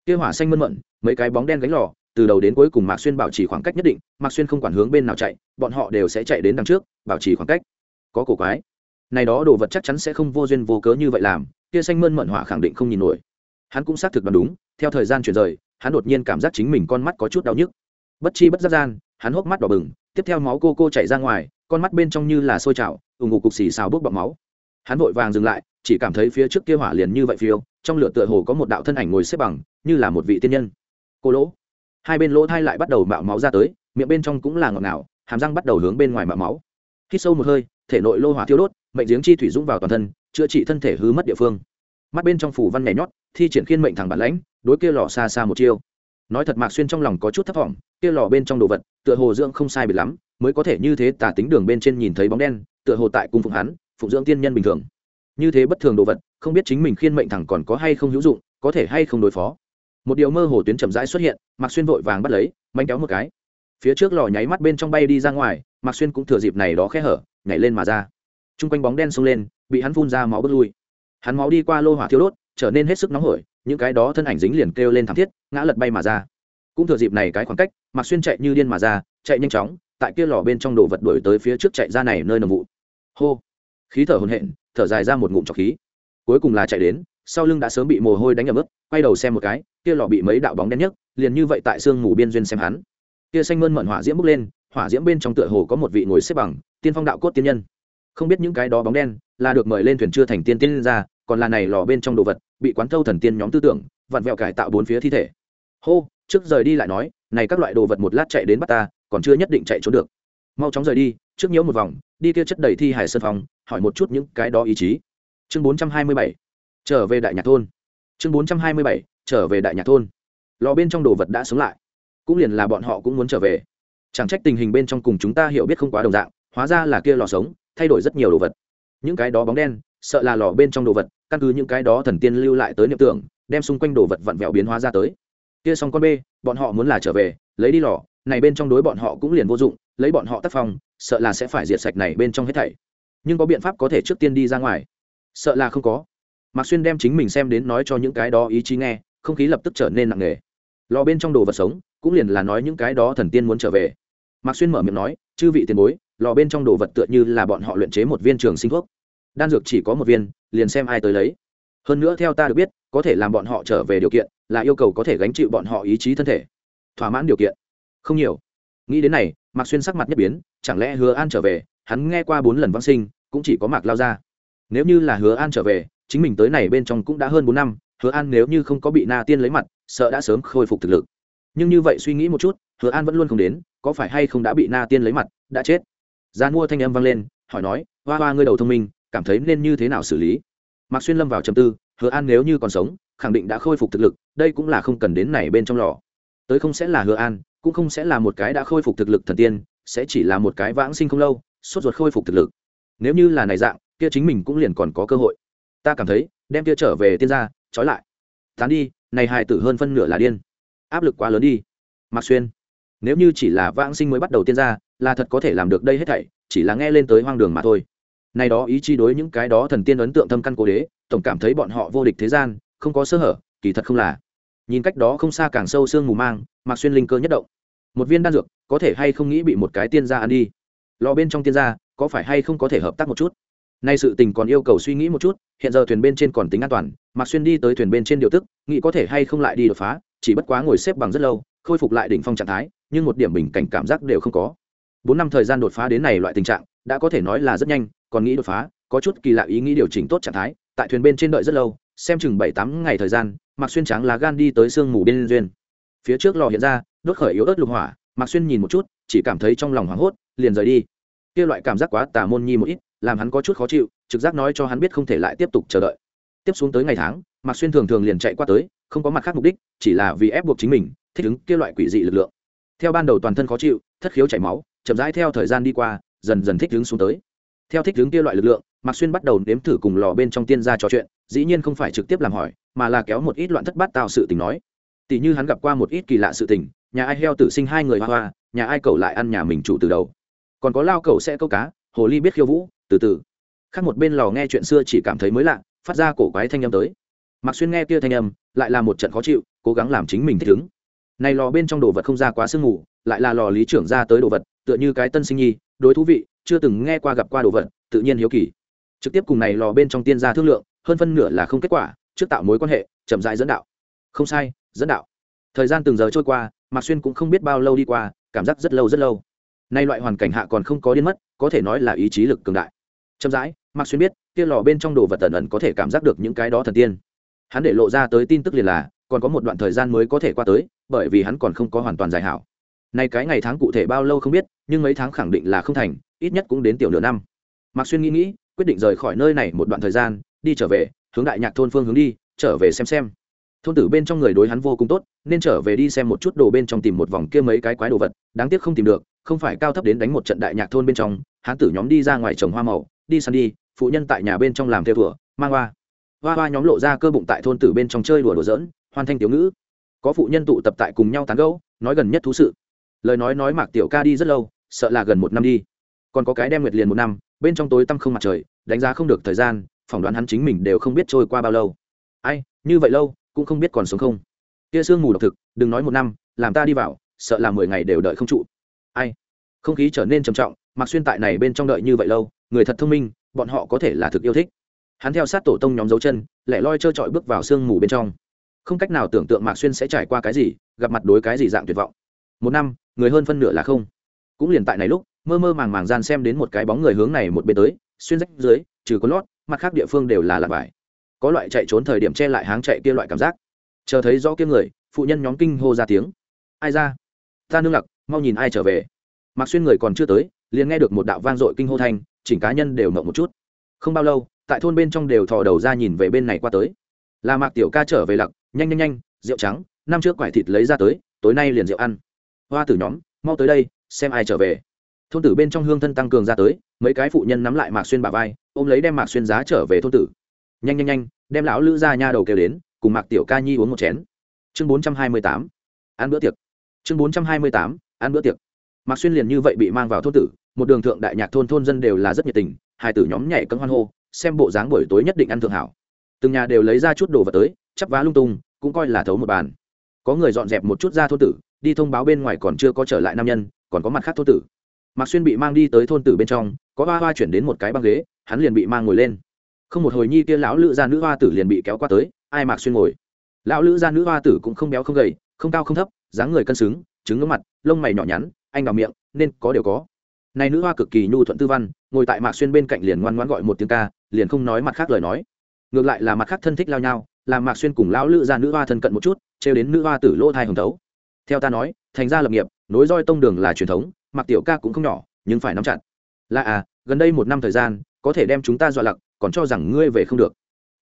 Kia hỏa xanh mơn mận, mấy cái bóng đen gánh lò, từ đầu đến cuối cùng mạc xuyên bảo trì khoảng cách nhất định, mạc xuyên không quản hướng bên nào chạy, bọn họ đều sẽ chạy đến đằng trước, bảo trì khoảng cách. Có cổ quái. Này đó đồ vật chắc chắn sẽ không vô duyên vô cớ như vậy làm, kia xanh mơn mận hỏa khẳng định không nhìn nổi. Hắn cũng xác thực đoán đúng, theo thời gian chuyển rời, hắn đột nhiên cảm giác chính mình con mắt có chút đau nhức. Bất chi bất giác gian, hắn hốc mắt đỏ bừng, tiếp theo máu cô cô chảy ra ngoài con mắt bên trong như là sôi trào ủng ngục cục xì xào bốc bọc máu. Hắn vội vàng dừng lại, chỉ cảm thấy phía trước kia hỏa liền như vậy phiêu, trong lửa tựa hồ có một đạo thân ảnh ngồi xếp bằng, như là một vị tiên nhân. Cô lỗ. Hai bên lỗ thai lại bắt đầu mạo máu ra tới, miệng bên trong cũng là ngọt ngào, hàm răng bắt đầu hướng bên ngoài mạo máu. Khi sâu một hơi, thể nội lô hỏa thiêu đốt, mệnh giếng chi thủy dũng vào toàn thân, chữa trị thân thể hư mất địa phương. Mắt bên trong phủ văn nhảy nhót, thi triển khiên mệnh thẳng bản lãnh, đối kia lò xa xa một chiêu. Nói thật mạc xuyên trong lòng có chút thấp thỏm, kia lò bên trong đồ vật, tựa hồ dưỡng không sai biệt lắm mới có thể như thế tả tính đường bên trên nhìn thấy bóng đen, tựa hồ tại cung phụng hắn, phụng dưỡng tiên nhân bình thường. Như thế bất thường đồ vật, không biết chính mình khiên mệnh thẳng còn có hay không hữu dụng, có thể hay không đối phó. Một điều mơ hồ tuyến chậm rãi xuất hiện, mạc xuyên vội vàng bắt lấy, manh kéo một cái. Phía trước lò nháy mắt bên trong bay đi ra ngoài, mạc xuyên cũng thừa dịp này đó khẽ hở, nhảy lên mà ra. T r u n g quanh bóng đen xông lên, bị hắn phun ra máu bước lui. Hắn máu đi qua lô hỏa thiêu đốt, trở nên hết sức nóng hổi, những cái đó thân ảnh dính liền kêu lên thảm thiết, ngã lật bay mà ra. Cũng thừa dịp này cái khoảng cách, mạc xuyên chạy như điên mà ra, chạy nhanh chóng tại kia lò bên trong đồ vật đuổi tới phía trước chạy ra này nơi nồng vụ. Hô. Khí thở hồn hện thở dài ra một ngụm trọc khí. Cuối cùng là chạy đến, sau lưng đã sớm bị mồ hôi đánh ẩm ướt, quay đầu xem một cái, kia lò bị mấy đạo bóng đen nhất liền như vậy tại sương ngủ biên duyên xem hắn. Kia xanh mơn mận hỏa diễm bốc lên, hỏa diễm bên trong tựa hồ có một vị ngồi xếp bằng, tiên phong đạo cốt tiên nhân. Không biết những cái đó bóng đen là được mời lên thuyền chưa thành tiên tiên ra, còn là này lò bên trong đồ vật, bị quán thâu thần tiên nhóm tư tưởng, vặn vẹo cải tạo bốn phía thi thể. Hô, trước rời đi lại nói, này các loại đồ vật một lát chạy đến bắt ta còn chưa nhất định chạy trốn được. Mau chóng rời đi, trước nhiễu một vòng, đi kia chất đầy thi hải sân phòng hỏi một chút những cái đó ý chí. Chương bốn trăm hai mươi bảy, trở về đại nhạc thôn. Chương bốn trăm hai mươi bảy, trở về đại nhạc thôn. Lò bên trong đồ vật đã sống lại. Cũng liền là bọn họ cũng muốn trở về. Chẳng trách tình hình bên trong cùng chúng ta hiểu biết không quá đồng dạng, hóa ra là kia lò sống, thay đổi rất nhiều đồ vật. Những cái đó bóng đen, sợ là lò bên trong đồ vật, căn cứ những cái đó thần tiên lưu lại tới niệm tưởng, đem xung quanh đồ vật vặn vẹo biến hóa ra tới. Kia xong con b bọn họ muốn là trở về, lấy đi lò này bên trong đối bọn họ cũng liền vô dụng, lấy bọn họ tác phong, sợ là sẽ phải diệt sạch này bên trong hết thảy. Nhưng có biện pháp có thể trước tiên đi ra ngoài. Sợ là không có. Mạc xuyên đem chính mình xem đến nói cho những cái đó ý chí nghe, không khí lập tức trở nên nặng nề. Lò bên trong đồ vật sống, cũng liền là nói những cái đó thần tiên muốn trở về. Mạc xuyên mở miệng nói, chư vị tiền bối, lò bên trong đồ vật tựa như là bọn họ luyện chế một viên trường sinh thuốc. Đan dược chỉ có một viên, liền xem ai tới lấy. Hơn nữa theo ta được biết, có thể làm bọn họ trở về điều kiện, là yêu cầu có thể gánh chịu bọn họ ý chí thân thể. Thỏa mãn điều kiện không nhiều. Nghĩ đến này, mạc xuyên sắc mặt nhất biến, chẳng lẽ hứa an trở về, hắn nghe qua bốn lần vãng sinh, cũng chỉ có mạc lao ra. Nếu như là hứa an trở về, chính mình tới này bên trong cũng đã hơn bốn năm, hứa an nếu như không có bị na tiên lấy mặt, sợ đã sớm khôi phục thực lực. Nhưng như vậy suy nghĩ một chút, hứa an vẫn luôn không đến, có phải hay không đã bị na tiên lấy mặt, đã chết? Gian mua thanh âm vang lên, hỏi nói, hoa hoa, ngươi đầu thông minh, cảm thấy nên như thế nào xử lý? Mạc xuyên lâm vào trầm tư, hứa an nếu như còn sống, khẳng định đã khôi phục thực lực, đây cũng là không cần đến này bên trong lò. Tới không sẽ là hứa an cũng không sẽ là một cái đã khôi phục thực lực thần tiên, sẽ chỉ là một cái vãng sinh không lâu, sốt ruột khôi phục thực lực. Nếu như là này dạng, kia chính mình cũng liền còn có cơ hội. Ta cảm thấy, đem kia trở về tiên gia, trói lại. Tán đi, này hài tử hơn phân nửa là điên. Áp lực quá lớn đi. Mạc xuyên, nếu như chỉ là vãng sinh mới bắt đầu tiên gia, là thật có thể làm được đây hết thảy, chỉ là nghe lên tới hoang đường mà thôi. Nay đó ý chi đối những cái đó thần tiên ấn tượng thâm căn cố đế, tổng cảm thấy bọn họ vô địch thế gian, không có sơ hở, kỳ thật không là nhìn cách đó không xa càng sâu sương mù mang, mạc xuyên linh cơ nhất động. Một viên đan dược, có thể hay không nghĩ bị một cái tiên gia ăn đi? Lò bên trong tiên gia, có phải hay không có thể hợp tác một chút? Nay sự tình còn yêu cầu suy nghĩ một chút, hiện giờ thuyền bên trên còn tính an toàn, mạc xuyên đi tới thuyền bên trên điều tức, nghĩ có thể hay không lại đi đột phá, chỉ bất quá ngồi xếp bằng rất lâu, khôi phục lại đỉnh phong trạng thái, nhưng một điểm bình cảnh cảm giác đều không có. Bốn năm thời gian đột phá đến này loại tình trạng, đã có thể nói là rất nhanh, còn nghĩ đột phá, có chút kỳ lạ ý nghĩ điều chỉnh tốt trạng thái, tại thuyền bên trên đợi rất lâu xem chừng bảy tám ngày thời gian, mạc xuyên trắng lá gan đi tới sương mù bên duyên. Phía trước lò hiện ra, đốt khởi yếu ớt lục hỏa, mạc xuyên nhìn một chút, chỉ cảm thấy trong lòng hoảng hốt, liền rời đi. Kia loại cảm giác quá tà môn nhi một ít, làm hắn có chút khó chịu, trực giác nói cho hắn biết không thể lại tiếp tục chờ đợi. Tiếp xuống tới ngày tháng, mạc xuyên thường thường liền chạy qua tới, không có mặt khác mục đích, chỉ là vì ép buộc chính mình, thích ứng kia loại quỷ dị lực lượng. Theo ban đầu toàn thân khó chịu, thất khiếu chảy máu, chậm rãi theo thời gian đi qua, dần dần thích ứng xuống tới. Theo thích ứng kia loại lực lượng mạc xuyên bắt đầu nếm thử cùng lò bên trong tiên gia trò chuyện, dĩ nhiên không phải trực tiếp làm hỏi, mà là kéo một ít loạn thất bát tạo sự tình nói. Tỷ như hắn gặp qua một ít kỳ lạ sự tình, nhà ai heo tử sinh hai người hoa hoa, nhà ai cậu lại ăn nhà mình chủ từ đầu. Còn có lao cậu sẽ câu cá, hồ ly biết khiêu vũ, từ từ. Khác một bên lò nghe chuyện xưa chỉ cảm thấy mới lạ, phát ra cổ quái thanh âm tới. Mạc xuyên nghe kia thanh âm, lại là một trận khó chịu, cố gắng làm chính mình thích ứng. Này lò bên trong đồ vật không ra quá sương mù, lại là lò lý trưởng ra tới đồ vật, tựa như cái tân sinh nhi, đối thú vị, chưa từng nghe qua gặp qua đồ vật, tự nhiên hiếu kỳ trực tiếp cùng này lò bên trong tiên gia thương lượng, hơn phân nửa là không kết quả, trước tạo mối quan hệ, chậm rãi dẫn đạo. Không sai, dẫn đạo. Thời gian từng giờ trôi qua, mạc xuyên cũng không biết bao lâu đi qua, cảm giác rất lâu rất lâu. Nay loại hoàn cảnh hạ còn không có điên mất, có thể nói là ý chí lực cường đại. Chậm rãi, mạc xuyên biết, kia lò bên trong đồ vật tần ẩn có thể cảm giác được những cái đó thần tiên. Hắn để lộ ra tới tin tức liền là, còn có một đoạn thời gian mới có thể qua tới, bởi vì hắn còn không có hoàn toàn giải hảo. Nay cái ngày tháng cụ thể bao lâu không biết, nhưng mấy tháng khẳng định là không thành, ít nhất cũng đến tiểu nửa năm mạc xuyên nghĩ nghĩ quyết định rời khỏi nơi này một đoạn thời gian đi trở về hướng đại nhạc thôn phương hướng đi trở về xem xem. Thôn tử bên trong người đối hắn vô cùng tốt nên trở về đi xem một chút đồ bên trong tìm một vòng kia mấy cái quái đồ vật đáng tiếc không tìm được không phải cao thấp đến đánh một trận đại nhạc thôn bên trong hán tử nhóm đi ra ngoài trồng hoa màu đi săn đi phụ nhân tại nhà bên trong làm theo vừa, mang hoa. Hoa hoa nhóm lộ ra cơ bụng tại thôn tử bên trong chơi đùa đùa giỡn hoàn thanh tiểu ngữ. Có phụ nhân tụ tập tại cùng nhau tán gẫu nói gần nhất thú sự. Lời nói nói mạc tiểu ca đi rất lâu sợ là gần một năm đi. Còn có cái đem nguyệt liền một năm bên trong tối tăm không mặt trời, đánh giá không được thời gian, phỏng đoán hắn chính mình đều không biết trôi qua bao lâu. Ai, như vậy lâu, cũng không biết còn sống không. Kia sương mù độc thực, đừng nói một năm, làm ta đi vào, sợ là mười ngày đều đợi không trụ. Ai? Không khí trở nên trầm trọng mặc xuyên tại này bên trong đợi như vậy lâu, người thật thông minh, bọn họ có thể là thực yêu thích. Hắn theo sát tổ tông nhóm dấu chân, lẻ loi trơ trọi bước vào sương mù bên trong. Không cách nào tưởng tượng mạc xuyên sẽ trải qua cái gì, gặp mặt đối cái gì dạng tuyệt vọng. Một năm, người hơn phân nửa là không. Cũng liền tại này lúc mơ mơ màng màng gian xem đến một cái bóng người hướng này một bên tới, xuyên rách dưới, trừ có lót, mặt khác địa phương đều là lạc vải. Có loại chạy trốn thời điểm che lại háng chạy kia loại cảm giác. Chờ thấy rõ kia người, phụ nhân nhóm kinh hô ra tiếng. Ai ra? Ta nương lặc, mau nhìn ai trở về. Mặc xuyên người còn chưa tới, liền nghe được một đạo vang dội kinh hô thanh, chỉnh cá nhân đều mộng một chút. Không bao lâu, tại thôn bên trong đều thò đầu ra nhìn về bên này qua tới. Là mạc tiểu ca trở về lặc, nhanh nhanh nhanh, rượu trắng, năm trước quải thịt lấy ra tới, tối nay liền rượu ăn. Hoa tử nhóm, mau tới đây, xem ai trở về thôn tử bên trong hương thân tăng cường ra tới, mấy cái phụ nhân nắm lại mạc xuyên bà vai, ôm lấy đem mạc xuyên giá trở về thôn tử. Nhanh nhanh nhanh, đem lão lữ ra nha đầu kêu đến, cùng mạc tiểu ca nhi uống một chén. Chương bốn trăm hai mươi tám, ăn bữa tiệc. Chương bốn trăm hai mươi tám, ăn bữa tiệc. Mạc xuyên liền như vậy bị mang vào thôn tử, một đường thượng đại nhạc thôn thôn dân đều là rất nhiệt tình, hai tử nhóm nhảy cân hoan hô, xem bộ dáng buổi tối nhất định ăn thượng hảo. Từng nhà đều lấy ra chút đồ vật tới, chắp vá lung tung, cũng coi là thấu một bàn. Có người dọn dẹp một chút ra thôn tử, đi thông báo bên ngoài còn chưa có trở lại nam nhân, còn có mặt khác thôn tử mạc xuyên bị mang đi tới thôn tử bên trong, có hoa hoa chuyển đến một cái băng ghế, hắn liền bị mang ngồi lên. Không một hồi nhi kia lão lữ gia nữ hoa tử liền bị kéo qua tới, ai mạc xuyên ngồi? Lão lữ gia nữ hoa tử cũng không béo không gầy, không cao không thấp, dáng người cân xứng, trứng ngưỡng mặt, lông mày nhỏ nhắn, anh đào miệng, nên có điều có. Này nữ hoa cực kỳ nhu thuận tư văn, ngồi tại mạc xuyên bên cạnh liền ngoan ngoãn gọi một tiếng ca, liền không nói mặt khác lời nói. Ngược lại là mặt khác thân thích lao nhau, làm mạc xuyên cùng lão lữ gia nữ hoa thân cận một chút, trêu đến nữ hoa tử lỗ thai hồng thấu. Theo ta nói, thành gia lập nghiệp, nối roi tông đường là truyền thống mặc tiểu ca cũng không nhỏ, nhưng phải nắm chặt. Là à gần đây một năm thời gian, có thể đem chúng ta dọa lặc, còn cho rằng ngươi về không được.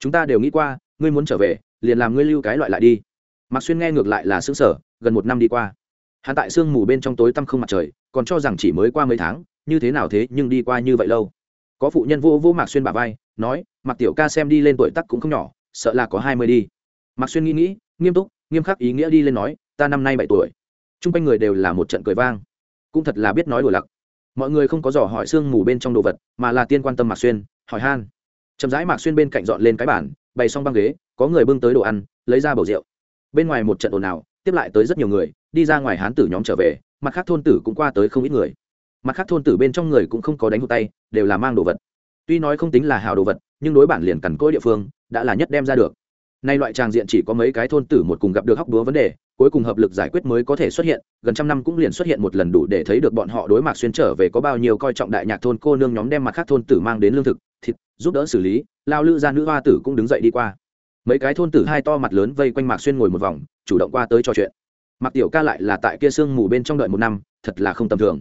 Chúng ta đều nghĩ qua, ngươi muốn trở về, liền làm ngươi lưu cái loại lại đi. Mạc xuyên nghe ngược lại là xứng sở gần một năm đi qua. Hắn tại sương mù bên trong tối tăm không mặt trời, còn cho rằng chỉ mới qua mấy tháng, như thế nào thế nhưng đi qua như vậy lâu. Có phụ nhân vô vô mạc xuyên bà vai, nói mặc tiểu ca xem đi lên tuổi tắc cũng không nhỏ, sợ là có hai mươi đi. Mạc xuyên nghĩ nghĩ, nghiêm túc, nghiêm khắc ý nghĩa đi lên nói, ta năm nay bảy tuổi. T r u n g quanh người đều là một trận cười vang cũng thật là biết nói đùa lặc. Mọi người không có dò hỏi sương mù bên trong đồ vật, mà là tiên quan tâm mạc xuyên, hỏi han. Chậm rãi mạc xuyên bên cạnh dọn lên cái bản bày xong băng ghế, có người bưng tới đồ ăn, lấy ra bầu rượu. Bên ngoài một trận ồn ào, tiếp lại tới rất nhiều người, đi ra ngoài hán tử nhóm trở về, mặt khác thôn tử cũng qua tới không ít người. Mặt khác thôn tử bên trong người cũng không có đánh hụt tay, đều là mang đồ vật. Tuy nói không tính là hào đồ vật, nhưng đối bản liền cằn cỗi địa phương, đã là nhất đem ra được. Nay loại tràng diện chỉ có mấy cái thôn tử một cùng gặp được hóc búa vấn đề cuối cùng hợp lực giải quyết mới có thể xuất hiện, gần trăm năm cũng liền xuất hiện một lần đủ để thấy được bọn họ đối mặt xuyên trở về có bao nhiêu coi trọng đại nhạc thôn cô nương nhóm đem mặt khác thôn tử mang đến lương thực, thịt, giúp đỡ xử lý, lao lư ra nữ hoa tử cũng đứng dậy đi qua. Mấy cái thôn tử hai to mặt lớn vây quanh mạc xuyên ngồi một vòng, chủ động qua tới trò chuyện. Mặc tiểu ca lại là tại kia sương mù bên trong đợi một năm, thật là không tầm thường.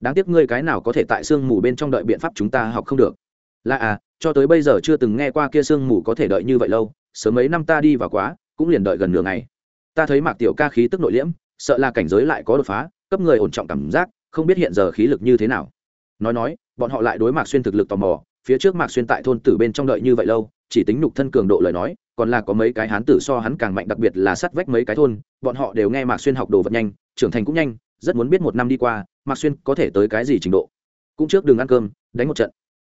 Đáng tiếc ngươi cái nào có thể tại sương mù bên trong đợi biện pháp chúng ta học không được. Là à cho tới bây giờ chưa từng nghe qua kia sương mù có thể đợi như vậy lâu, sớm mấy năm ta đi vào quá, cũng liền đợi gần nửa ngày ta thấy mạc tiểu ca khí tức nội liễm, sợ là cảnh giới lại có đột phá, cấp người ổn trọng cảm giác, không biết hiện giờ khí lực như thế nào. Nói nói, bọn họ lại đối mạc xuyên thực lực tò mò, phía trước mạc xuyên tại thôn tử bên trong đợi như vậy lâu, chỉ tính nhục thân cường độ lời nói, còn là có mấy cái hán tử so hắn càng mạnh, đặc biệt là sắt vách mấy cái thôn, bọn họ đều nghe mạc xuyên học đồ vật nhanh, trưởng thành cũng nhanh, rất muốn biết một năm đi qua, mạc xuyên có thể tới cái gì trình độ. Cũng trước đường ăn cơm, đánh một trận.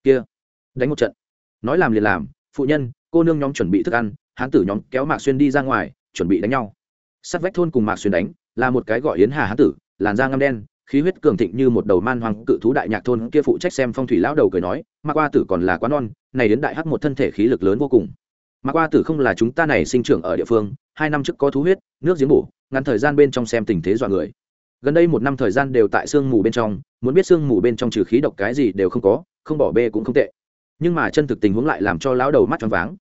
Kia, đánh một trận. Nói làm liền làm, phụ nhân, cô nương nhóm chuẩn bị thức ăn, hán tử nhóm kéo mạc xuyên đi ra ngoài, chuẩn bị đánh nhau sắt vách thôn cùng mạc xuyên đánh, là một cái gọi yến hà hán tử, làn da ngâm đen, khí huyết cường thịnh như một đầu man hoàng cự thú đại nhạc thôn kia phụ trách xem phong thủy lão đầu cười nói, mạc qua tử còn là quá non, này đến đại hắc một thân thể khí lực lớn vô cùng. Mạc qua tử không là chúng ta này sinh trưởng ở địa phương, hai năm trước có thú huyết, nước giếng bổ, ngắn thời gian bên trong xem tình thế dọa người. Gần đây một năm thời gian đều tại sương mù bên trong, muốn biết sương mù bên trong trừ khí độc cái gì đều không có, không bỏ bê cũng không tệ. Nhưng mà chân thực tình huống lại làm cho lão đầu mắt choáng váng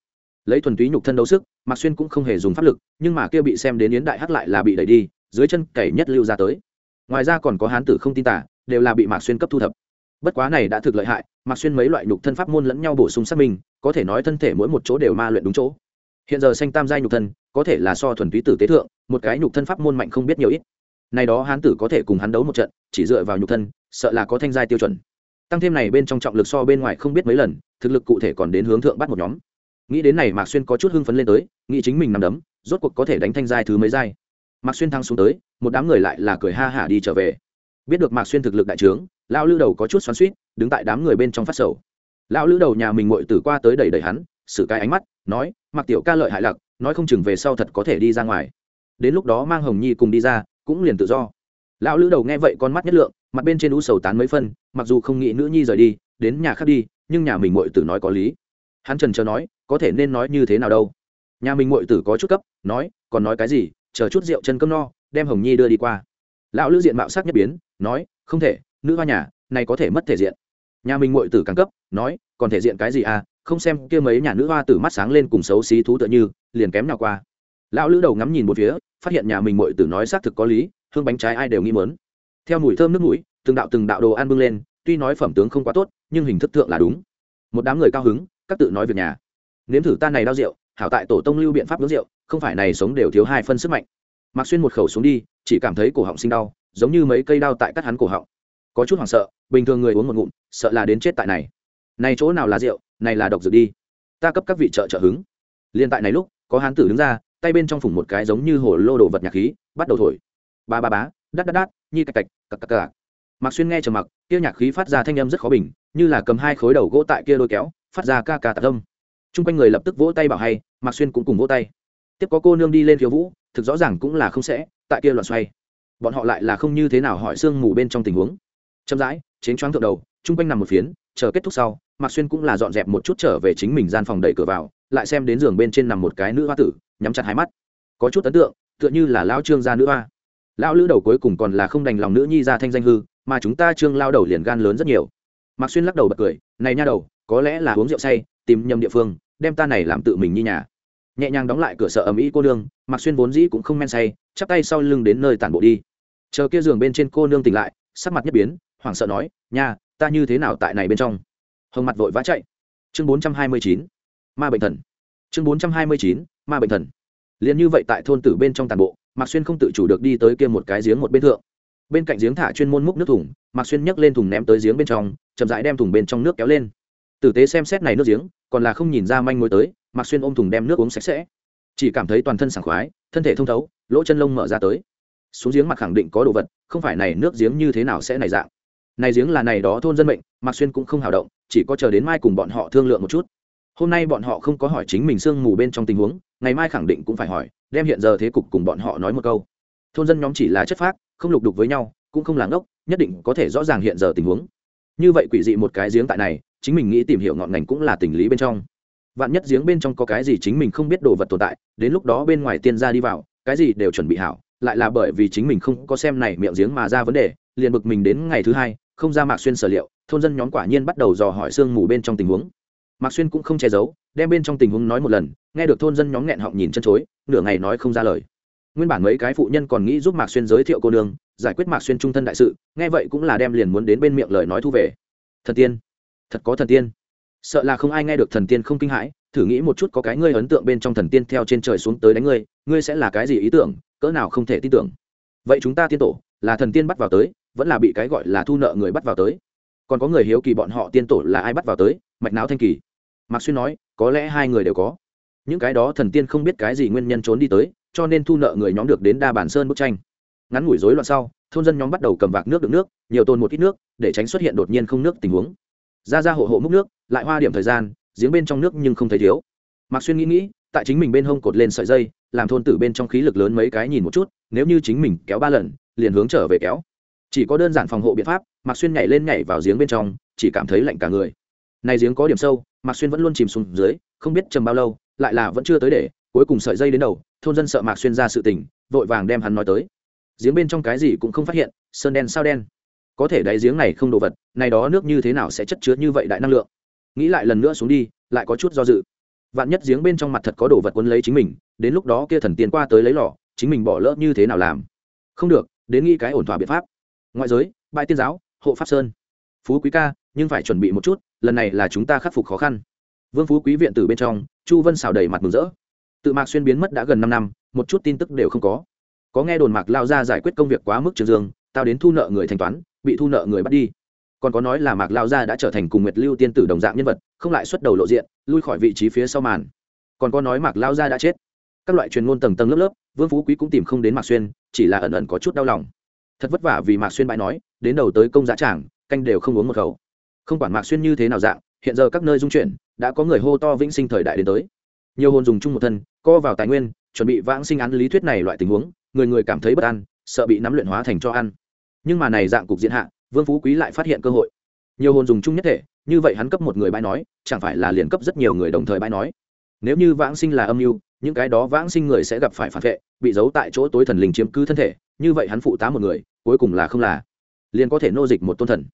lấy thuần túy nhục thân đấu sức, mạc xuyên cũng không hề dùng pháp lực, nhưng mà kia bị xem đến yến đại hắc lại là bị đẩy đi, dưới chân cày nhất lưu ra tới. Ngoài ra còn có hán tử không tin tả đều là bị mạc xuyên cấp thu thập. Bất quá này đã thực lợi hại, mạc xuyên mấy loại nhục thân pháp môn lẫn nhau bổ sung xác minh, có thể nói thân thể mỗi một chỗ đều ma luyện đúng chỗ. Hiện giờ sanh tam giai nhục thân, có thể là so thuần túy tử tế thượng, một cái nhục thân pháp môn mạnh không biết nhiều ít. Này đó hán tử có thể cùng hắn đấu một trận, chỉ dựa vào nhục thân, sợ là có thanh giai tiêu chuẩn. Tăng thêm này bên trong trọng lực so bên ngoài không biết mấy lần, thực lực cụ thể còn đến hướng thượng bắt một nhóm nghĩ đến này mạc xuyên có chút hưng phấn lên tới, nghĩ chính mình nằm đấm, rốt cuộc có thể đánh thanh giai thứ mấy giai. Mạc xuyên thăng xuống tới, một đám người lại là cười ha hả đi trở về. Biết được mạc xuyên thực lực đại trướng, lão lữ đầu có chút xoắn suýt đứng tại đám người bên trong phát sầu. Lão lữ đầu nhà mình ngồi tử qua tới đẩy đẩy hắn, xử cái ánh mắt, nói mặc tiểu ca lợi hại lặc, nói không chừng về sau thật có thể đi ra ngoài. Đến lúc đó mang hồng nhi cùng đi ra, cũng liền tự do. Lão lữ đầu nghe vậy con mắt nhất lượng, mặt bên trên ú sầu tán mấy phân, mặc dù không nghĩ nữ nhi rời đi, đến nhà khác đi, nhưng nhà mình ngồi tử nói có lý hắn trần chờ nói, có thể nên nói như thế nào đâu? Nhà mình ngội tử có chút cấp, nói, còn nói cái gì? Chờ chút rượu chân cơm no, đem hồng nhi đưa đi qua. Lão lữ diện mạo sắc nhất biến, nói, không thể, nữ hoa nhà, này có thể mất thể diện. Nhà mình ngội tử càng cấp, nói, còn thể diện cái gì à? Không xem kia mấy nhà nữ hoa tử mắt sáng lên cùng xấu xí thú tựa như, liền kém nào qua. Lão lữ đầu ngắm nhìn một phía, phát hiện nhà mình ngội tử nói xác thực có lý, hương bánh trái ai đều nghĩ mớn theo mùi thơm nước mũi, từng đạo từng đạo đồ ăn bưng lên, tuy nói phẩm tướng không quá tốt, nhưng hình thức thượng là đúng. Một đám người cao hứng các tự nói việc nhà. Nếm thử ta này đau rượu, hảo tại tổ tông lưu biện pháp nướng rượu, không phải này sống đều thiếu hai phân sức mạnh. Mặc xuyên một khẩu xuống đi, chỉ cảm thấy cổ họng sinh đau, giống như mấy cây đau tại cắt hắn cổ họng. Có chút hoảng sợ, bình thường người uống một ngụm, sợ là đến chết tại này. Này chỗ nào là rượu, này là độc dược đi. Ta cấp các vị trợ trợ hứng. Liên tại này lúc, có hán tử đứng ra, tay bên trong phủng một cái giống như hồ lô đồ vật nhạc khí, bắt đầu thổi. Ba ba bá đắt đắt đắt, nhi cạch cạch cặc cặc cặc mặc xuyên nghe trầm mặc, kia nhạc khí phát ra thanh âm rất khó bình, như là cầm hai khối đầu gỗ tại kia lôi kéo phát ra ca ca tạc âm. Chung quanh người lập tức vỗ tay bảo hay mặc xuyên cũng cùng vỗ tay. Tiếp có cô nương đi lên khiêu vũ, thực rõ ràng cũng là không sẽ, tại kia loạn xoay. Bọn họ lại là không như thế nào hỏi sương mù bên trong tình huống. Chậm rãi, chến choáng thượng đầu chung quanh nằm một phiến, chờ kết thúc sau, mạc xuyên cũng là dọn dẹp một chút trở về chính mình gian phòng đẩy cửa vào, lại xem đến giường bên trên nằm một cái nữ hoa tử, nhắm chặt hai mắt. Có chút ấn tượng, tựa như là lão trương gia nữ hoa. Lão lữ đầu cuối cùng còn là không đành lòng nữ nhi ra thanh danh hư, mà chúng ta trương lao đầu liền gan lớn rất nhiều. Mạc xuyên lắc đầu bật cười, này nha đầu có lẽ là uống rượu say, tìm nhầm địa phương, đem ta này làm tự mình như nhà. Nhẹ nhàng đóng lại cửa sợ ầm ĩ cô nương, mặc xuyên vốn dĩ cũng không men say, chắp tay sau lưng đến nơi tản bộ đi. Chờ kia giường bên trên cô nương tỉnh lại, sắc mặt nhất biến, hoảng sợ nói, nha, ta như thế nào tại này bên trong? Hồng mặt vội vã chạy. Chương bốn trăm hai mươi chín, ma bệnh thần. Chương bốn trăm hai mươi chín, ma bệnh thần. Liền như vậy tại thôn tử bên trong tàn bộ, mạc xuyên không tự chủ được đi tới kia một cái giếng một bên thượng. Bên cạnh giếng thả chuyên môn múc nước thùng, mạc xuyên nhấc lên thùng ném tới giếng bên trong, chậm rãi đem thùng bên trong nước kéo lên tử tế xem xét này nước giếng, còn là không nhìn ra manh mối tới Mặc xuyên ôm thùng đem nước uống sạch sẽ. Chỉ cảm thấy toàn thân sảng khoái, thân thể thông thấu, lỗ chân lông mở ra tới. Xuống giếng mặt khẳng định có đồ vật, không phải này nước giếng như thế nào sẽ này dạng. Này giếng là này đó thôn dân mệnh Mặc xuyên cũng không hào động, chỉ có chờ đến mai cùng bọn họ thương lượng một chút. Hôm nay bọn họ không có hỏi chính mình sương mù bên trong tình huống, ngày mai khẳng định cũng phải hỏi, đem hiện giờ thế cục cùng bọn họ nói một câu. Thôn dân nhóm chỉ là chất phác, không lục đục với nhau, cũng không làng ốc, nhất định có thể rõ ràng hiện giờ tình huống. Như vậy quỷ dị một cái giếng tại này chính mình nghĩ tìm hiểu ngọn ngành cũng là tình lý bên trong. Vạn nhất giếng bên trong có cái gì chính mình không biết đồ vật tồn tại, đến lúc đó bên ngoài tiên ra đi vào, cái gì đều chuẩn bị hảo, lại là bởi vì chính mình không có xem này miệng giếng mà ra vấn đề, liền bực mình đến ngày thứ hai, không ra mạc xuyên sở liệu, thôn dân nhóm quả nhiên bắt đầu dò hỏi sương mù bên trong tình huống. Mạc xuyên cũng không che giấu, đem bên trong tình huống nói một lần, nghe được thôn dân nhóm nghẹn họng nhìn chân chối, nửa ngày nói không ra lời. Nguyên bản mấy cái phụ nhân còn nghĩ giúp mạc xuyên giới thiệu cô nương, giải quyết mạc xuyên trung thân đại sự, nghe vậy cũng là đem liền muốn đến bên miệng lời nói thu về. Thần tiên thật có thần tiên. Sợ là không ai nghe được thần tiên không kinh hãi, thử nghĩ một chút có cái ngươi ấn tượng bên trong thần tiên theo trên trời xuống tới đánh ngươi ngươi sẽ là cái gì ý tưởng, cỡ nào không thể tin tưởng. Vậy chúng ta tiên tổ, là thần tiên bắt vào tới, vẫn là bị cái gọi là thu nợ người bắt vào tới. Còn có người hiếu kỳ bọn họ tiên tổ là ai bắt vào tới, mạch não thanh kỳ. Mạc xuyên nói, có lẽ hai người đều có. Những cái đó thần tiên không biết cái gì nguyên nhân trốn đi tới, cho nên thu nợ người nhóm được đến đa bản sơn bức tranh. Ngắn ngủi rối loạn sau, thôn dân nhóm bắt đầu cầm vạc nước đựng nước, nhiều tồn một ít nước, để tránh xuất hiện đột nhiên không nước tình huống ra ra hộ hộ múc nước, lại hoa điểm thời gian, giếng bên trong nước nhưng không thấy thiếu. Mạc xuyên nghĩ nghĩ, tại chính mình bên hông cột lên sợi dây, làm thôn tử bên trong khí lực lớn mấy cái nhìn một chút, nếu như chính mình kéo ba lần, liền hướng trở về kéo. Chỉ có đơn giản phòng hộ biện pháp, mạc xuyên nhảy lên nhảy vào giếng bên trong, chỉ cảm thấy lạnh cả người. Này giếng có điểm sâu, mạc xuyên vẫn luôn chìm xuống dưới, không biết chầm bao lâu, lại là vẫn chưa tới để, cuối cùng sợi dây đến đầu, thôn dân sợ mạc xuyên ra sự tình, vội vàng đem hắn nói tới. Giếng bên trong cái gì cũng không phát hiện, sơn đen sao đen có thể đáy giếng này không đồ vật, này đó nước như thế nào sẽ chất chứa như vậy đại năng lượng? Nghĩ lại lần nữa xuống đi, lại có chút do dự. Vạn nhất giếng bên trong mặt thật có đồ vật quấn lấy chính mình, đến lúc đó kia thần tiên qua tới lấy lò, chính mình bỏ lỡ như thế nào làm? Không được, đến nghĩ cái ổn thỏa biện pháp. Ngoại giới, bãi tiên giáo, hộ pháp sơn. Phú quý ca, nhưng phải chuẩn bị một chút, lần này là chúng ta khắc phục khó khăn. Vương phú quý viện từ bên trong, chu vân xào đầy mặt mừng rỡ. Tự mạc xuyên biến mất đã gần năm năm, một chút tin tức đều không có. Có nghe đồn mạc lao ra giải quyết công việc quá mức trường dương tao đến thu nợ người thanh toán, bị thu nợ người bắt đi. Còn có nói là mạc lao gia đã trở thành cùng nguyệt lưu tiên tử đồng dạng nhân vật, không lại xuất đầu lộ diện, lui khỏi vị trí phía sau màn. Còn có nói mạc lao gia đã chết. Các loại truyền ngôn tầng tầng lớp lớp, vương phú quý cũng tìm không đến mạc xuyên, chỉ là ẩn ẩn có chút đau lòng. Thật vất vả vì mạc xuyên bãi nói, đến đầu tới công giá trảng canh đều không uống một khẩu. Không quản mạc xuyên như thế nào dạng, hiện giờ các nơi dung chuyển, đã có người hô to vĩnh sinh thời đại đến tới. Nhiều hồn dùng chung một thân, co vào tài nguyên, chuẩn bị vãng sinh án lý thuyết này loại tình huống, người người cảm thấy bất an, sợ bị nắm luyện hóa thành cho ăn nhưng mà này dạng cục diện hạ, vương phú quý lại phát hiện cơ hội. Nhiều hồn dùng chung nhất thể, như vậy hắn cấp một người bãi nói, chẳng phải là liền cấp rất nhiều người đồng thời bãi nói. Nếu như vãng sinh là âm mưu, những cái đó vãng sinh người sẽ gặp phải phản vệ, bị giấu tại chỗ tối thần linh chiếm cứ thân thể, như vậy hắn phụ tá một người, cuối cùng là không là. Liền có thể nô dịch một tôn thần.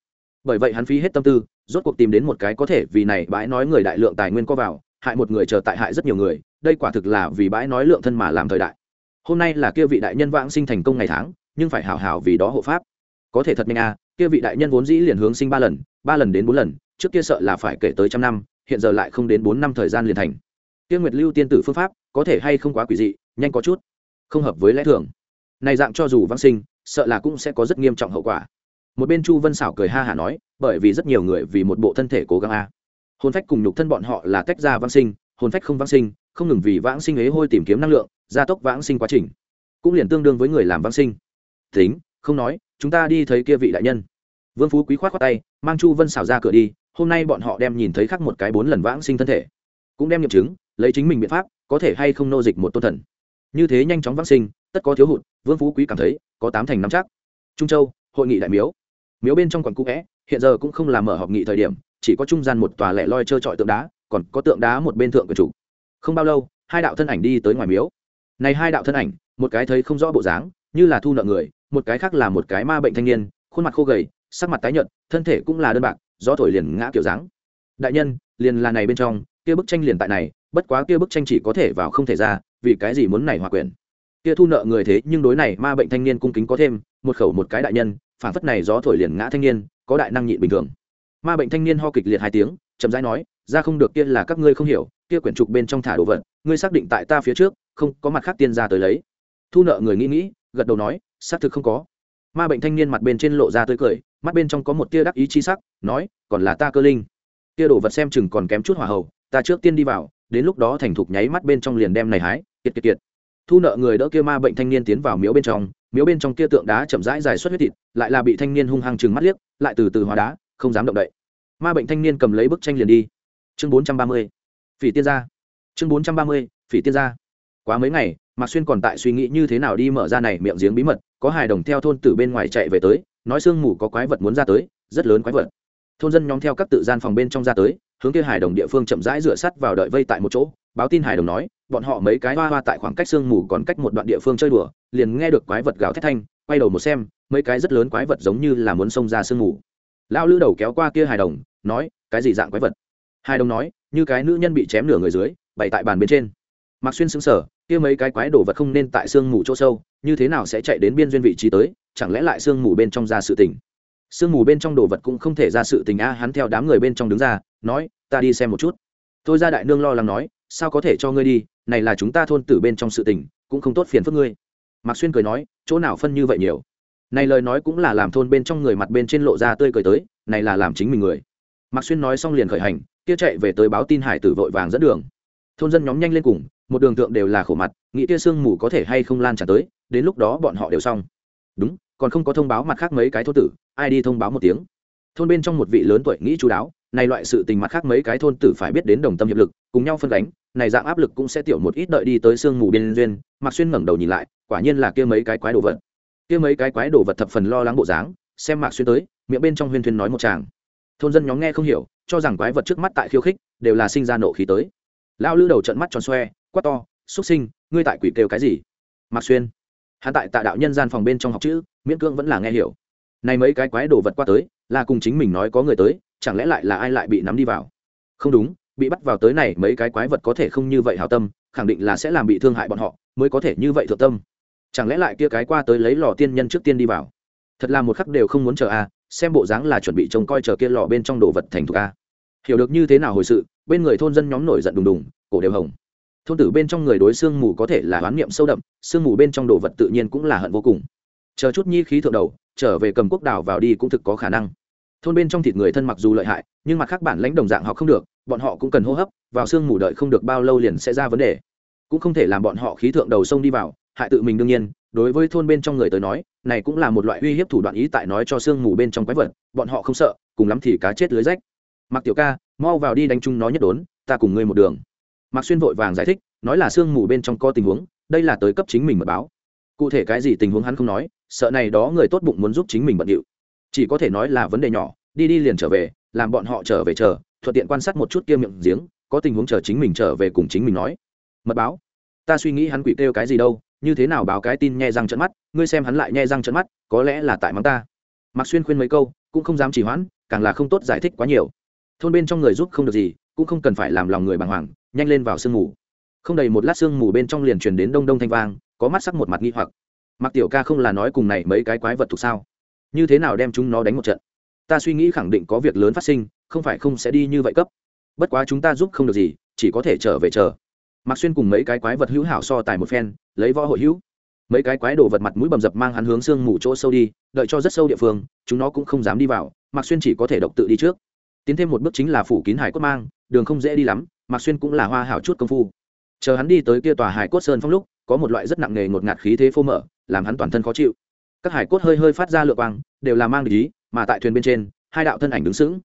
Bởi vậy hắn phí hết tâm tư, rốt cuộc tìm đến một cái có thể vì này bãi nói người đại lượng tài nguyên có vào, hại một người chờ tại hại rất nhiều người, đây quả thực là vì bãi nói lượng thân mà làm thời đại. Hôm nay là kia vị đại nhân vãng sinh thành công ngày tháng, nhưng phải hảo hảo vì đó hộ pháp có thể thật nhanh à kia vị đại nhân vốn dĩ liền hướng sinh ba lần ba lần đến bốn lần, trước kia sợ là phải kể tới trăm năm, hiện giờ lại không đến bốn năm thời gian liền thành. Kia nguyệt lưu tiên tử phương pháp, có thể hay không quá quỷ dị, nhanh có chút, không hợp với lẽ thường. Này dạng cho dù vãng sinh, sợ là cũng sẽ có rất nghiêm trọng hậu quả. Một bên chu vân xảo cười ha hả nói, bởi vì rất nhiều người vì một bộ thân thể cố gắng a hồn phách cùng nhục thân bọn họ là tách ra vãng sinh, hồn phách không vãng sinh, không ngừng vì vãng sinh ấy hôi tìm kiếm năng lượng, gia tốc vãng sinh quá trình, cũng liền tương đương với người làm vãng sinh. Tính, không nói chúng ta đi thấy kia vị đại nhân. Vương phú quý khoát khoát tay, mang chu vân xảo ra cửa đi, hôm nay bọn họ đem nhìn thấy khắc một cái bốn lần vãng sinh thân thể. Cũng đem nghiệm chứng, lấy chính mình biện pháp, có thể hay không nô dịch một tôn thần. Như thế nhanh chóng vãng sinh, tất có thiếu hụt, vương phú quý cảm thấy, có tám thành năm chắc. Trung châu, hội nghị đại miếu. Miếu bên trong quận cũ vẽ, hiện giờ cũng không làm mở họp nghị thời điểm, chỉ có trung gian một tòa lẻ loi trơ trọi tượng đá, còn có tượng đá một bên thượng của chủ. Không bao lâu, hai đạo thân ảnh đi tới ngoài miếu. Này hai đạo thân ảnh, một cái thấy không rõ bộ dáng, như là thu nợ người một cái khác là một cái ma bệnh thanh niên, khuôn mặt khô gầy, sắc mặt tái nhợt, thân thể cũng là đơn bạc, gió thổi liền ngã kiểu dáng. Đại nhân, liền là này bên trong, kia bức tranh liền tại này, bất quá kia bức tranh chỉ có thể vào không thể ra, vì cái gì muốn này hòa quyền kia thu nợ người thế, nhưng đối này ma bệnh thanh niên cung kính có thêm, một khẩu một cái đại nhân, phản phất này gió thổi liền ngã thanh niên, có đại năng nhịn bình thường. Ma bệnh thanh niên ho kịch liệt hai tiếng, chậm rãi nói, ra không được kia là các ngươi không hiểu, kia quyển trục bên trong thả đồ vật, ngươi xác định tại ta phía trước, không có mặt khác tiên ra tới lấy. Thu nợ người nghĩ nghĩ, gật đầu nói xác thực không có. Ma bệnh thanh niên mặt bên trên lộ ra tươi cười, mắt bên trong có một tia đắc ý chi sắc, nói, còn là ta cơ linh. Tia đồ vật xem chừng còn kém chút hỏa hầu, ta trước tiên đi vào, đến lúc đó thành thục nháy mắt bên trong liền đem này hái, kiệt kiệt kiệt. Thu nợ người đỡ kia ma bệnh thanh niên tiến vào miếu bên trong, miếu bên trong kia tượng đá chậm rãi dài xuất huyết thịt, lại là bị thanh niên hung hăng chừng mắt liếc, lại từ từ hóa đá, không dám động đậy. Ma bệnh thanh niên cầm lấy bức tranh liền đi. Chương bốn trăm ba mươi, phỉ tiên gia. Chương bốn trăm ba mươi, phỉ tiên gia. Quá mấy ngày, mạc xuyên còn tại suy nghĩ như thế nào đi mở ra này miệng giếng bí mật có hài đồng theo thôn từ bên ngoài chạy về tới, nói sương mù có quái vật muốn ra tới, rất lớn quái vật. Thôn dân nhóm theo các tự gian phòng bên trong ra tới, hướng kia hài đồng địa phương chậm rãi rửa sắt vào đợi vây tại một chỗ, báo tin hài đồng nói, bọn họ mấy cái hoa hoa tại khoảng cách sương mù còn cách một đoạn địa phương chơi đùa, liền nghe được quái vật gào thét thanh, quay đầu một xem, mấy cái rất lớn quái vật giống như là muốn xông ra sương mù. Lao lư đầu kéo qua kia hài đồng, nói, cái gì dạng quái vật? Hài đồng nói, như cái nữ nhân bị chém nửa người dưới, bày tại bàn bên trên mạc xuyên xứng sở kia mấy cái quái đồ vật không nên tại sương mù chỗ sâu, như thế nào sẽ chạy đến biên duyên vị trí tới, chẳng lẽ lại sương mù bên trong ra sự tình? Sương mù bên trong đồ vật cũng không thể ra sự tình a, hắn theo đám người bên trong đứng ra, nói, ta đi xem một chút. Tôi ra đại nương lo lắng nói, sao có thể cho ngươi đi, này là chúng ta thôn tử bên trong sự tình, cũng không tốt phiền phức ngươi. Mạc xuyên cười nói, chỗ nào phân như vậy nhiều? Này lời nói cũng là làm thôn bên trong người mặt bên trên lộ ra tươi cười tới, này là làm chính mình người. Mạc xuyên nói xong liền khởi hành, kia chạy về tới báo tin hải tử vội vàng dẫn đường. Thôn dân nhóm nhanh lên cùng một đường thượng đều là khổ mặt, nghĩ kia sương mù có thể hay không lan tràn tới, đến lúc đó bọn họ đều xong. Đúng, còn không có thông báo mặt khác mấy cái thôn tử, ai đi thông báo một tiếng. Thôn bên trong một vị lớn tuổi nghĩ chú đáo, này loại sự tình mặt khác mấy cái thôn tử phải biết đến đồng tâm hiệp lực, cùng nhau phân đánh này dạng áp lực cũng sẽ tiểu một ít đợi đi tới sương mù biên duyên mặc xuyên ngẩng đầu nhìn lại, quả nhiên là kia mấy cái quái đồ vật. Kia mấy cái quái đồ vật thập phần lo lắng bộ dáng, xem mạc xuyên tới, miệng bên trong huyên thuyên nói một chàng thôn dân nhóm nghe không hiểu, cho rằng quái vật trước mắt tại khiêu khích, đều là sinh ra nộ khí tới. Lao lư đầu trận mắt tròn xoe quát to xuất sinh, ngươi tại quỷ kêu cái gì? Mạc xuyên. Hắn tại tạ đạo nhân gian phòng bên trong học chữ, miễn cưỡng vẫn là nghe hiểu. Này mấy cái quái đồ vật qua tới, là cùng chính mình nói có người tới, chẳng lẽ lại là ai lại bị nắm đi vào? Không đúng, bị bắt vào tới này mấy cái quái vật có thể không như vậy hảo tâm, khẳng định là sẽ làm bị thương hại bọn họ, mới có thể như vậy thượng tâm. Chẳng lẽ lại kia cái qua tới lấy lò tiên nhân trước tiên đi vào? Thật là một khắc đều không muốn chờ a à, xem bộ dáng là chuẩn bị trông coi chờ kia lò bên trong đồ vật thành thục a. Hiểu được như thế nào hồi sự, bên người thôn dân nhóm nổi giận đùng đùng, cổ đều hồng thôn tử bên trong người đối xương mù có thể là oán niệm sâu đậm, xương mù bên trong đồ vật tự nhiên cũng là hận vô cùng. Chờ chút nhi khí thượng đầu, trở về cầm quốc đảo vào đi cũng thực có khả năng. Thôn bên trong thịt người thân mặc dù lợi hại, nhưng mặt khác bản lãnh đồng dạng họ không được, bọn họ cũng cần hô hấp, vào xương mù đợi không được bao lâu liền sẽ ra vấn đề. Cũng không thể làm bọn họ khí thượng đầu sông đi vào, hại tự mình đương nhiên, đối với thôn bên trong người tới nói, này cũng là một loại uy hiếp thủ đoạn ý tại nói cho xương mù bên trong quái vật, bọn họ không sợ, cùng lắm thì cá chết lưới rách. Mặc tiểu ca, mau vào đi đánh chung nó nhất đốn, ta cùng ngươi một đường mạc xuyên vội vàng giải thích, nói là sương mù bên trong có tình huống, đây là tới cấp chính mình mật báo. Cụ thể cái gì tình huống hắn không nói, sợ này đó người tốt bụng muốn giúp chính mình bận điệu. Chỉ có thể nói là vấn đề nhỏ, đi đi liền trở về, làm bọn họ trở về chờ, thuận tiện quan sát một chút kia miệng giếng, có tình huống chờ chính mình trở về cùng chính mình nói. Mật báo? Ta suy nghĩ hắn quỷ kêu cái gì đâu, như thế nào báo cái tin nhẹ răng trận mắt, ngươi xem hắn lại nhẹ răng trận mắt, có lẽ là tại mắng ta. Mạc xuyên khuyên mấy câu, cũng không dám chỉ hoãn, càng là không tốt giải thích quá nhiều. Thôn bên trong người giúp không được gì, cũng không cần phải làm lòng người bàng hoàng nhanh lên vào sương mù. Không đầy một lát sương mù bên trong liền truyền đến đông đông thanh vang, có mắt sắc một mặt nghi hoặc. Mặc tiểu ca không là nói cùng này mấy cái quái vật thuộc sao? Như thế nào đem chúng nó đánh một trận? Ta suy nghĩ khẳng định có việc lớn phát sinh, không phải không sẽ đi như vậy cấp. Bất quá chúng ta giúp không được gì, chỉ có thể trở về chờ. Mặc xuyên cùng mấy cái quái vật hữu hảo so tài một phen, lấy võ hội hữu. Mấy cái quái đồ vật mặt mũi bầm dập mang hắn hướng xương mù chỗ sâu đi, đợi cho rất sâu địa phương, chúng nó cũng không dám đi vào mặc xuyên chỉ có thể độc tự đi trước. Tiến thêm một bước chính là phủ kín hải cốt mang, đường không dễ đi lắm mạc xuyên cũng là hoa hảo chút công phu. Chờ hắn đi tới kia tòa hải cốt sơn phong lúc, có một loại rất nặng nề ngột ngạt khí thế phô mở làm hắn toàn thân khó chịu. Các hải cốt hơi hơi phát ra lựa quang, đều là mang ý, mà tại thuyền bên trên, hai đạo thân ảnh đứng sững.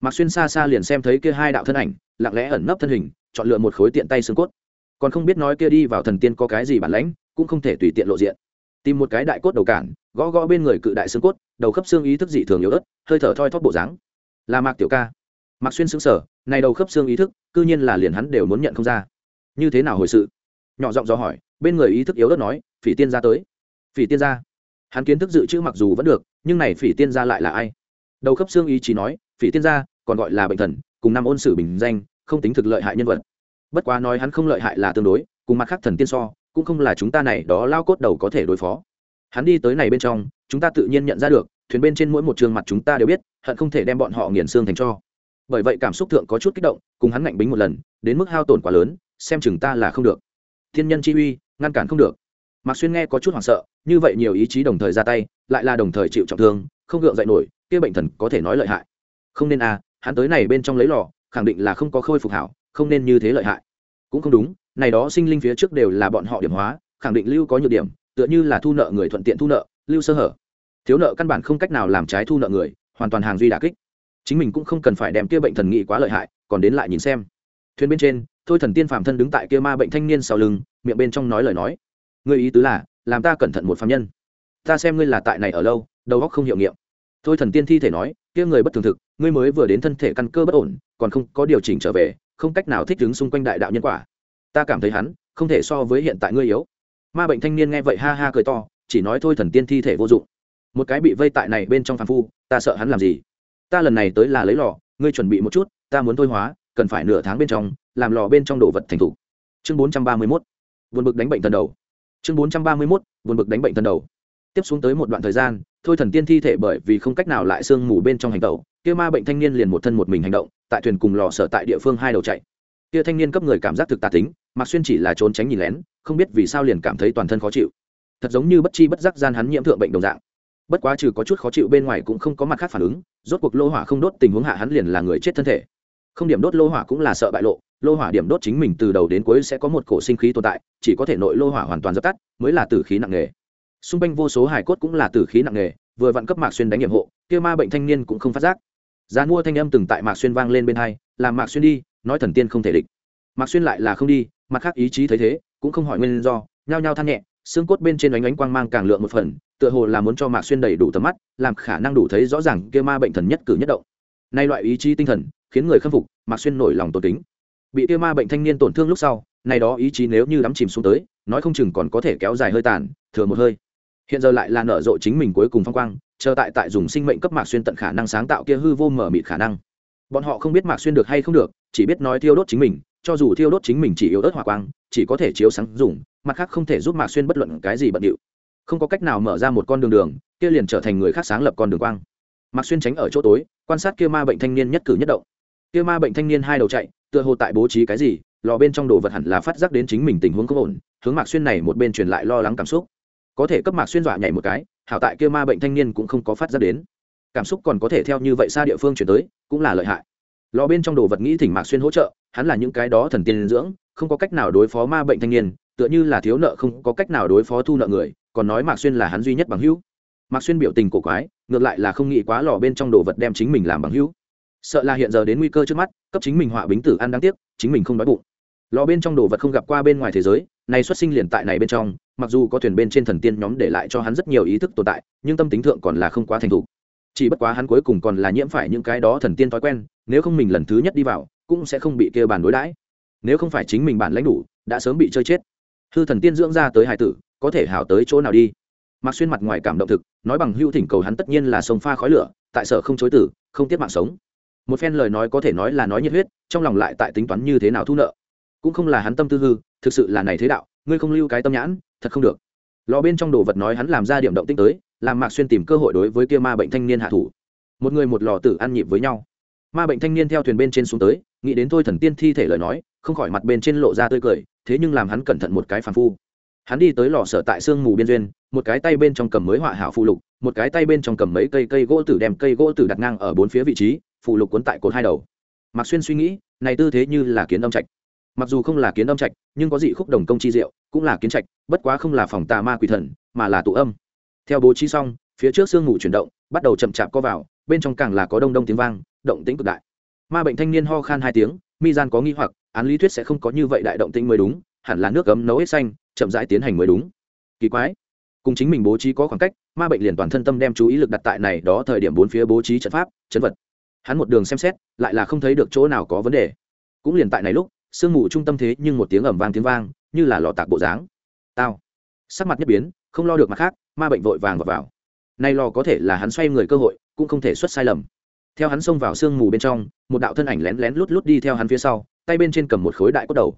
Mạc xuyên xa xa liền xem thấy kia hai đạo thân ảnh, lặng lẽ ẩn nấp thân hình, chọn lựa một khối tiện tay xương cốt. Còn không biết nói kia đi vào thần tiên có cái gì bản lãnh, cũng không thể tùy tiện lộ diện. Tìm một cái đại cốt đầu cản, gõ gõ bên người cự đại xương cốt, đầu khớp xương ý thức dị thường yếu ớt, hơi thở thoi thóp bộ dáng. Là mạc tiểu ca. Mạc xuyên xứng sở này đầu khớp xương ý thức, cư nhiên là liền hắn đều muốn nhận không ra. Như thế nào hồi sự? Nhỏ giọng do hỏi, bên người ý thức yếu đất nói, phỉ tiên gia tới. Phỉ tiên gia? Hắn kiến thức dự trữ mặc dù vẫn được, nhưng này phỉ tiên gia lại là ai? Đầu khớp xương ý chỉ nói, phỉ tiên gia, còn gọi là bệnh thần, cùng năm ôn sử bình danh, không tính thực lợi hại nhân vật. Bất quá nói hắn không lợi hại là tương đối, cùng mặt khác thần tiên so, cũng không là chúng ta này đó lao cốt đầu có thể đối phó. Hắn đi tới này bên trong, chúng ta tự nhiên nhận ra được, thuyền bên trên mỗi một trường mặt chúng ta đều biết, hận không thể đem bọn họ nghiền xương thành cho bởi vậy cảm xúc thượng có chút kích động, cùng hắn ngạnh bính một lần, đến mức hao tổn quá lớn, xem chừng ta là không được. Thiên nhân chi uy, ngăn cản không được. Mạc xuyên nghe có chút hoảng sợ, như vậy nhiều ý chí đồng thời ra tay, lại là đồng thời chịu trọng thương, không gượng dậy nổi, kia bệnh thần có thể nói lợi hại. Không nên à hắn tới này bên trong lấy lò, khẳng định là không có khôi phục hảo, không nên như thế lợi hại. Cũng không đúng, này đó sinh linh phía trước đều là bọn họ điểm hóa, khẳng định lưu có nhược điểm, tựa như là thu nợ người thuận tiện thu nợ, lưu sơ hở. Thiếu nợ căn bản không cách nào làm trái thu nợ người, hoàn toàn hàng duy đà kích chính mình cũng không cần phải đem kia bệnh thần nghị quá lợi hại, còn đến lại nhìn xem. Thuyền bên trên, thôi thần tiên phạm thân đứng tại kia ma bệnh thanh niên sau lưng, miệng bên trong nói lời nói. Người ý tứ là, làm ta cẩn thận một phạm nhân. Ta xem ngươi là tại này ở lâu, đầu óc không hiệu nghiệm. Thôi thần tiên thi thể nói, kia người bất thường thực, ngươi mới vừa đến thân thể căn cơ bất ổn, còn không có điều chỉnh trở về, không cách nào thích ứng xung quanh đại đạo nhân quả. Ta cảm thấy hắn, không thể so với hiện tại ngươi yếu. Ma bệnh thanh niên nghe vậy ha ha cười to, chỉ nói thôi thần tiên thi thể vô dụng. Một cái bị vây tại này bên trong phàm phu, ta sợ hắn làm gì? Ta lần này tới là lấy lò, ngươi chuẩn bị một chút, ta muốn thôi hóa, cần phải nửa tháng bên trong, làm lò bên trong đồ vật thành thủ chương bốn trăm ba mươi mốt vượt bực đánh bệnh thần đầu. Chương bốn trăm ba mươi mốt vượt bực đánh bệnh thần đầu. Tiếp xuống tới một đoạn thời gian, thôi thần tiên thi thể bởi vì không cách nào lại sương mù bên trong hành tẩu, kia ma bệnh thanh niên liền một thân một mình hành động, tại thuyền cùng lò sở tại địa phương hai đầu chạy. Kia thanh niên cấp người cảm giác thực tà tính mặc xuyên chỉ là trốn tránh nhìn lén, không biết vì sao liền cảm thấy toàn thân khó chịu. Thật giống như bất chi bất giác gian hắn nhiễm thượng bệnh đồng dạng bất quá trừ có chút khó chịu bên ngoài cũng không có mặt khác phản ứng rốt cuộc lô hỏa không đốt tình huống hạ hắn liền là người chết thân thể. Không điểm đốt lô hỏa cũng là sợ bại lộ lô hỏa điểm đốt chính mình từ đầu đến cuối sẽ có một cổ sinh khí tồn tại chỉ có thể nội lô hỏa hoàn toàn dập tắt mới là tử khí nặng nghề. xung quanh vô số hải cốt cũng là tử khí nặng nghề, vừa vặn cấp mạc xuyên đánh nhiệm hộ kia ma bệnh thanh niên cũng không phát giác. Giá mua thanh âm từng tại mạc xuyên vang lên bên hai làm mạc xuyên đi nói thần tiên không thể địch. Mạc xuyên lại là không đi mặt khác ý chí thấy thế cũng không hỏi nguyên do nhao nhao than nhẹ xương cốt bên trên ánh ánh quang mang càng lượng một phần, tựa hồ là muốn cho mạc xuyên đầy đủ tầm mắt, làm khả năng đủ thấy rõ ràng kia ma bệnh thần nhất cử nhất động. Nay loại ý chí tinh thần, khiến người khâm phục, mạc xuyên nổi lòng tôn kính. Bị kia ma bệnh thanh niên tổn thương lúc sau, nay đó ý chí nếu như đắm chìm xuống tới, nói không chừng còn có thể kéo dài hơi tàn, thừa một hơi. Hiện giờ lại là nở rộ chính mình cuối cùng phong quang, chờ tại tại dùng sinh mệnh cấp mạc xuyên tận khả năng sáng tạo kia hư vô mở mịt khả năng. Bọn họ không biết mạc xuyên được hay không được, chỉ biết nói thiêu đốt chính mình cho dù thiêu đốt chính mình chỉ yếu ớt hỏa quang, chỉ có thể chiếu sáng dùng, mặt khác không thể giúp mạc xuyên bất luận cái gì bận điệu. Không có cách nào mở ra một con đường đường, kia liền trở thành người khác sáng lập con đường quang. Mạc xuyên tránh ở chỗ tối, quan sát kia ma bệnh thanh niên nhất cử nhất động. Kia ma bệnh thanh niên hai đầu chạy, tựa hồ tại bố trí cái gì, lò bên trong đồ vật hẳn là phát giác đến chính mình tình huống không ổn, hướng mạc xuyên này một bên truyền lại lo lắng cảm xúc. Có thể cấp mạc xuyên dọa nhảy một cái, hảo tại kia ma bệnh thanh niên cũng không có phát giác đến. Cảm xúc còn có thể theo như vậy xa địa phương chuyển tới, cũng là lợi hại. Lò bên trong đồ vật nghĩ thỉnh mạc xuyên hỗ trợ hắn là những cái đó thần tiên dưỡng, không có cách nào đối phó ma bệnh thanh niên, tựa như là thiếu nợ không có cách nào đối phó thu nợ người, còn nói mạc xuyên là hắn duy nhất bằng hữu. Mạc xuyên biểu tình cổ quái, ngược lại là không nghĩ quá lò bên trong đồ vật đem chính mình làm bằng hữu. Sợ là hiện giờ đến nguy cơ trước mắt, cấp chính mình họa bính tử ăn đáng tiếc, chính mình không đói bụng. Lò bên trong đồ vật không gặp qua bên ngoài thế giới này xuất sinh liền tại này bên trong, mặc dù có thuyền bên trên thần tiên nhóm để lại cho hắn rất nhiều ý thức tồn tại, nhưng tâm tính thượng còn là không quá thành thục. Chỉ bất quá hắn cuối cùng còn là nhiễm phải những cái đó thần tiên thói quen, nếu không mình lần thứ nhất đi vào cũng sẽ không bị kêu bàn đối đãi. Nếu không phải chính mình bản lãnh đủ, đã sớm bị chơi chết. Hư thần tiên dưỡng ra tới hải tử, có thể hào tới chỗ nào đi? Mặc xuyên mặt ngoài cảm động thực, nói bằng hưu thỉnh cầu hắn tất nhiên là sông pha khói lửa, tại sở không chối tử, không tiết mạng sống. Một phen lời nói có thể nói là nói nhiệt huyết, trong lòng lại tại tính toán như thế nào thu nợ. Cũng không là hắn tâm tư hư, thực sự là này thế đạo, ngươi không lưu cái tâm nhãn, thật không được. Lò bên trong đồ vật nói hắn làm ra điểm động tinh tới, làm mạc xuyên tìm cơ hội đối với kia ma bệnh thanh niên hạ thủ. Một người một lò tử ăn nhịp với nhau ma bệnh thanh niên theo thuyền bên trên xuống tới, nghĩ đến thôi thần tiên thi thể lời nói, không khỏi mặt bên trên lộ ra tươi cười, thế nhưng làm hắn cẩn thận một cái phàm phu. Hắn đi tới lò sở tại sương mù biên duyên, một cái tay bên trong cầm mới họa hảo phụ lục, một cái tay bên trong cầm mấy cây cây gỗ tử đem cây gỗ tử đặt ngang ở bốn phía vị trí phụ lục cuốn tại cột hai đầu. Mạc xuyên suy nghĩ, này tư thế như là kiến âm trạch. Mặc dù không là kiến âm trạch, nhưng có dị khúc đồng công chi diệu, cũng là kiến trạch, bất quá không là phòng tà ma quỷ thần, mà là tụ âm. Theo bố trí xong, phía trước sương mù chuyển động, bắt đầu chậm chạp co vào, bên trong càng là có đông đông tiếng vang động tĩnh cực đại. Ma bệnh thanh niên ho khan hai tiếng mi gian có nghi hoặc án lý thuyết sẽ không có như vậy đại động tĩnh mới đúng hẳn là nước cấm nấu hết xanh chậm rãi tiến hành mới đúng. Kỳ quái. Cùng chính mình bố trí có khoảng cách ma bệnh liền toàn thân tâm đem chú ý lực đặt tại này đó thời điểm bốn phía bố trí trận pháp chấn vật. Hắn một đường xem xét lại là không thấy được chỗ nào có vấn đề. Cũng liền tại này lúc sương mù trung tâm thế nhưng một tiếng ẩm vang tiếng vang như là lò tạc bộ dáng. Tao. Sắc mặt nhất biến không lo được mặt khác ma bệnh vội vàng vào, vào. nay lò có thể là hắn xoay người cơ hội cũng không thể xuất sai lầm theo hắn xông vào sương mù bên trong, một đạo thân ảnh lén lén lút lút đi theo hắn phía sau, tay bên trên cầm một khối đại cốt đầu.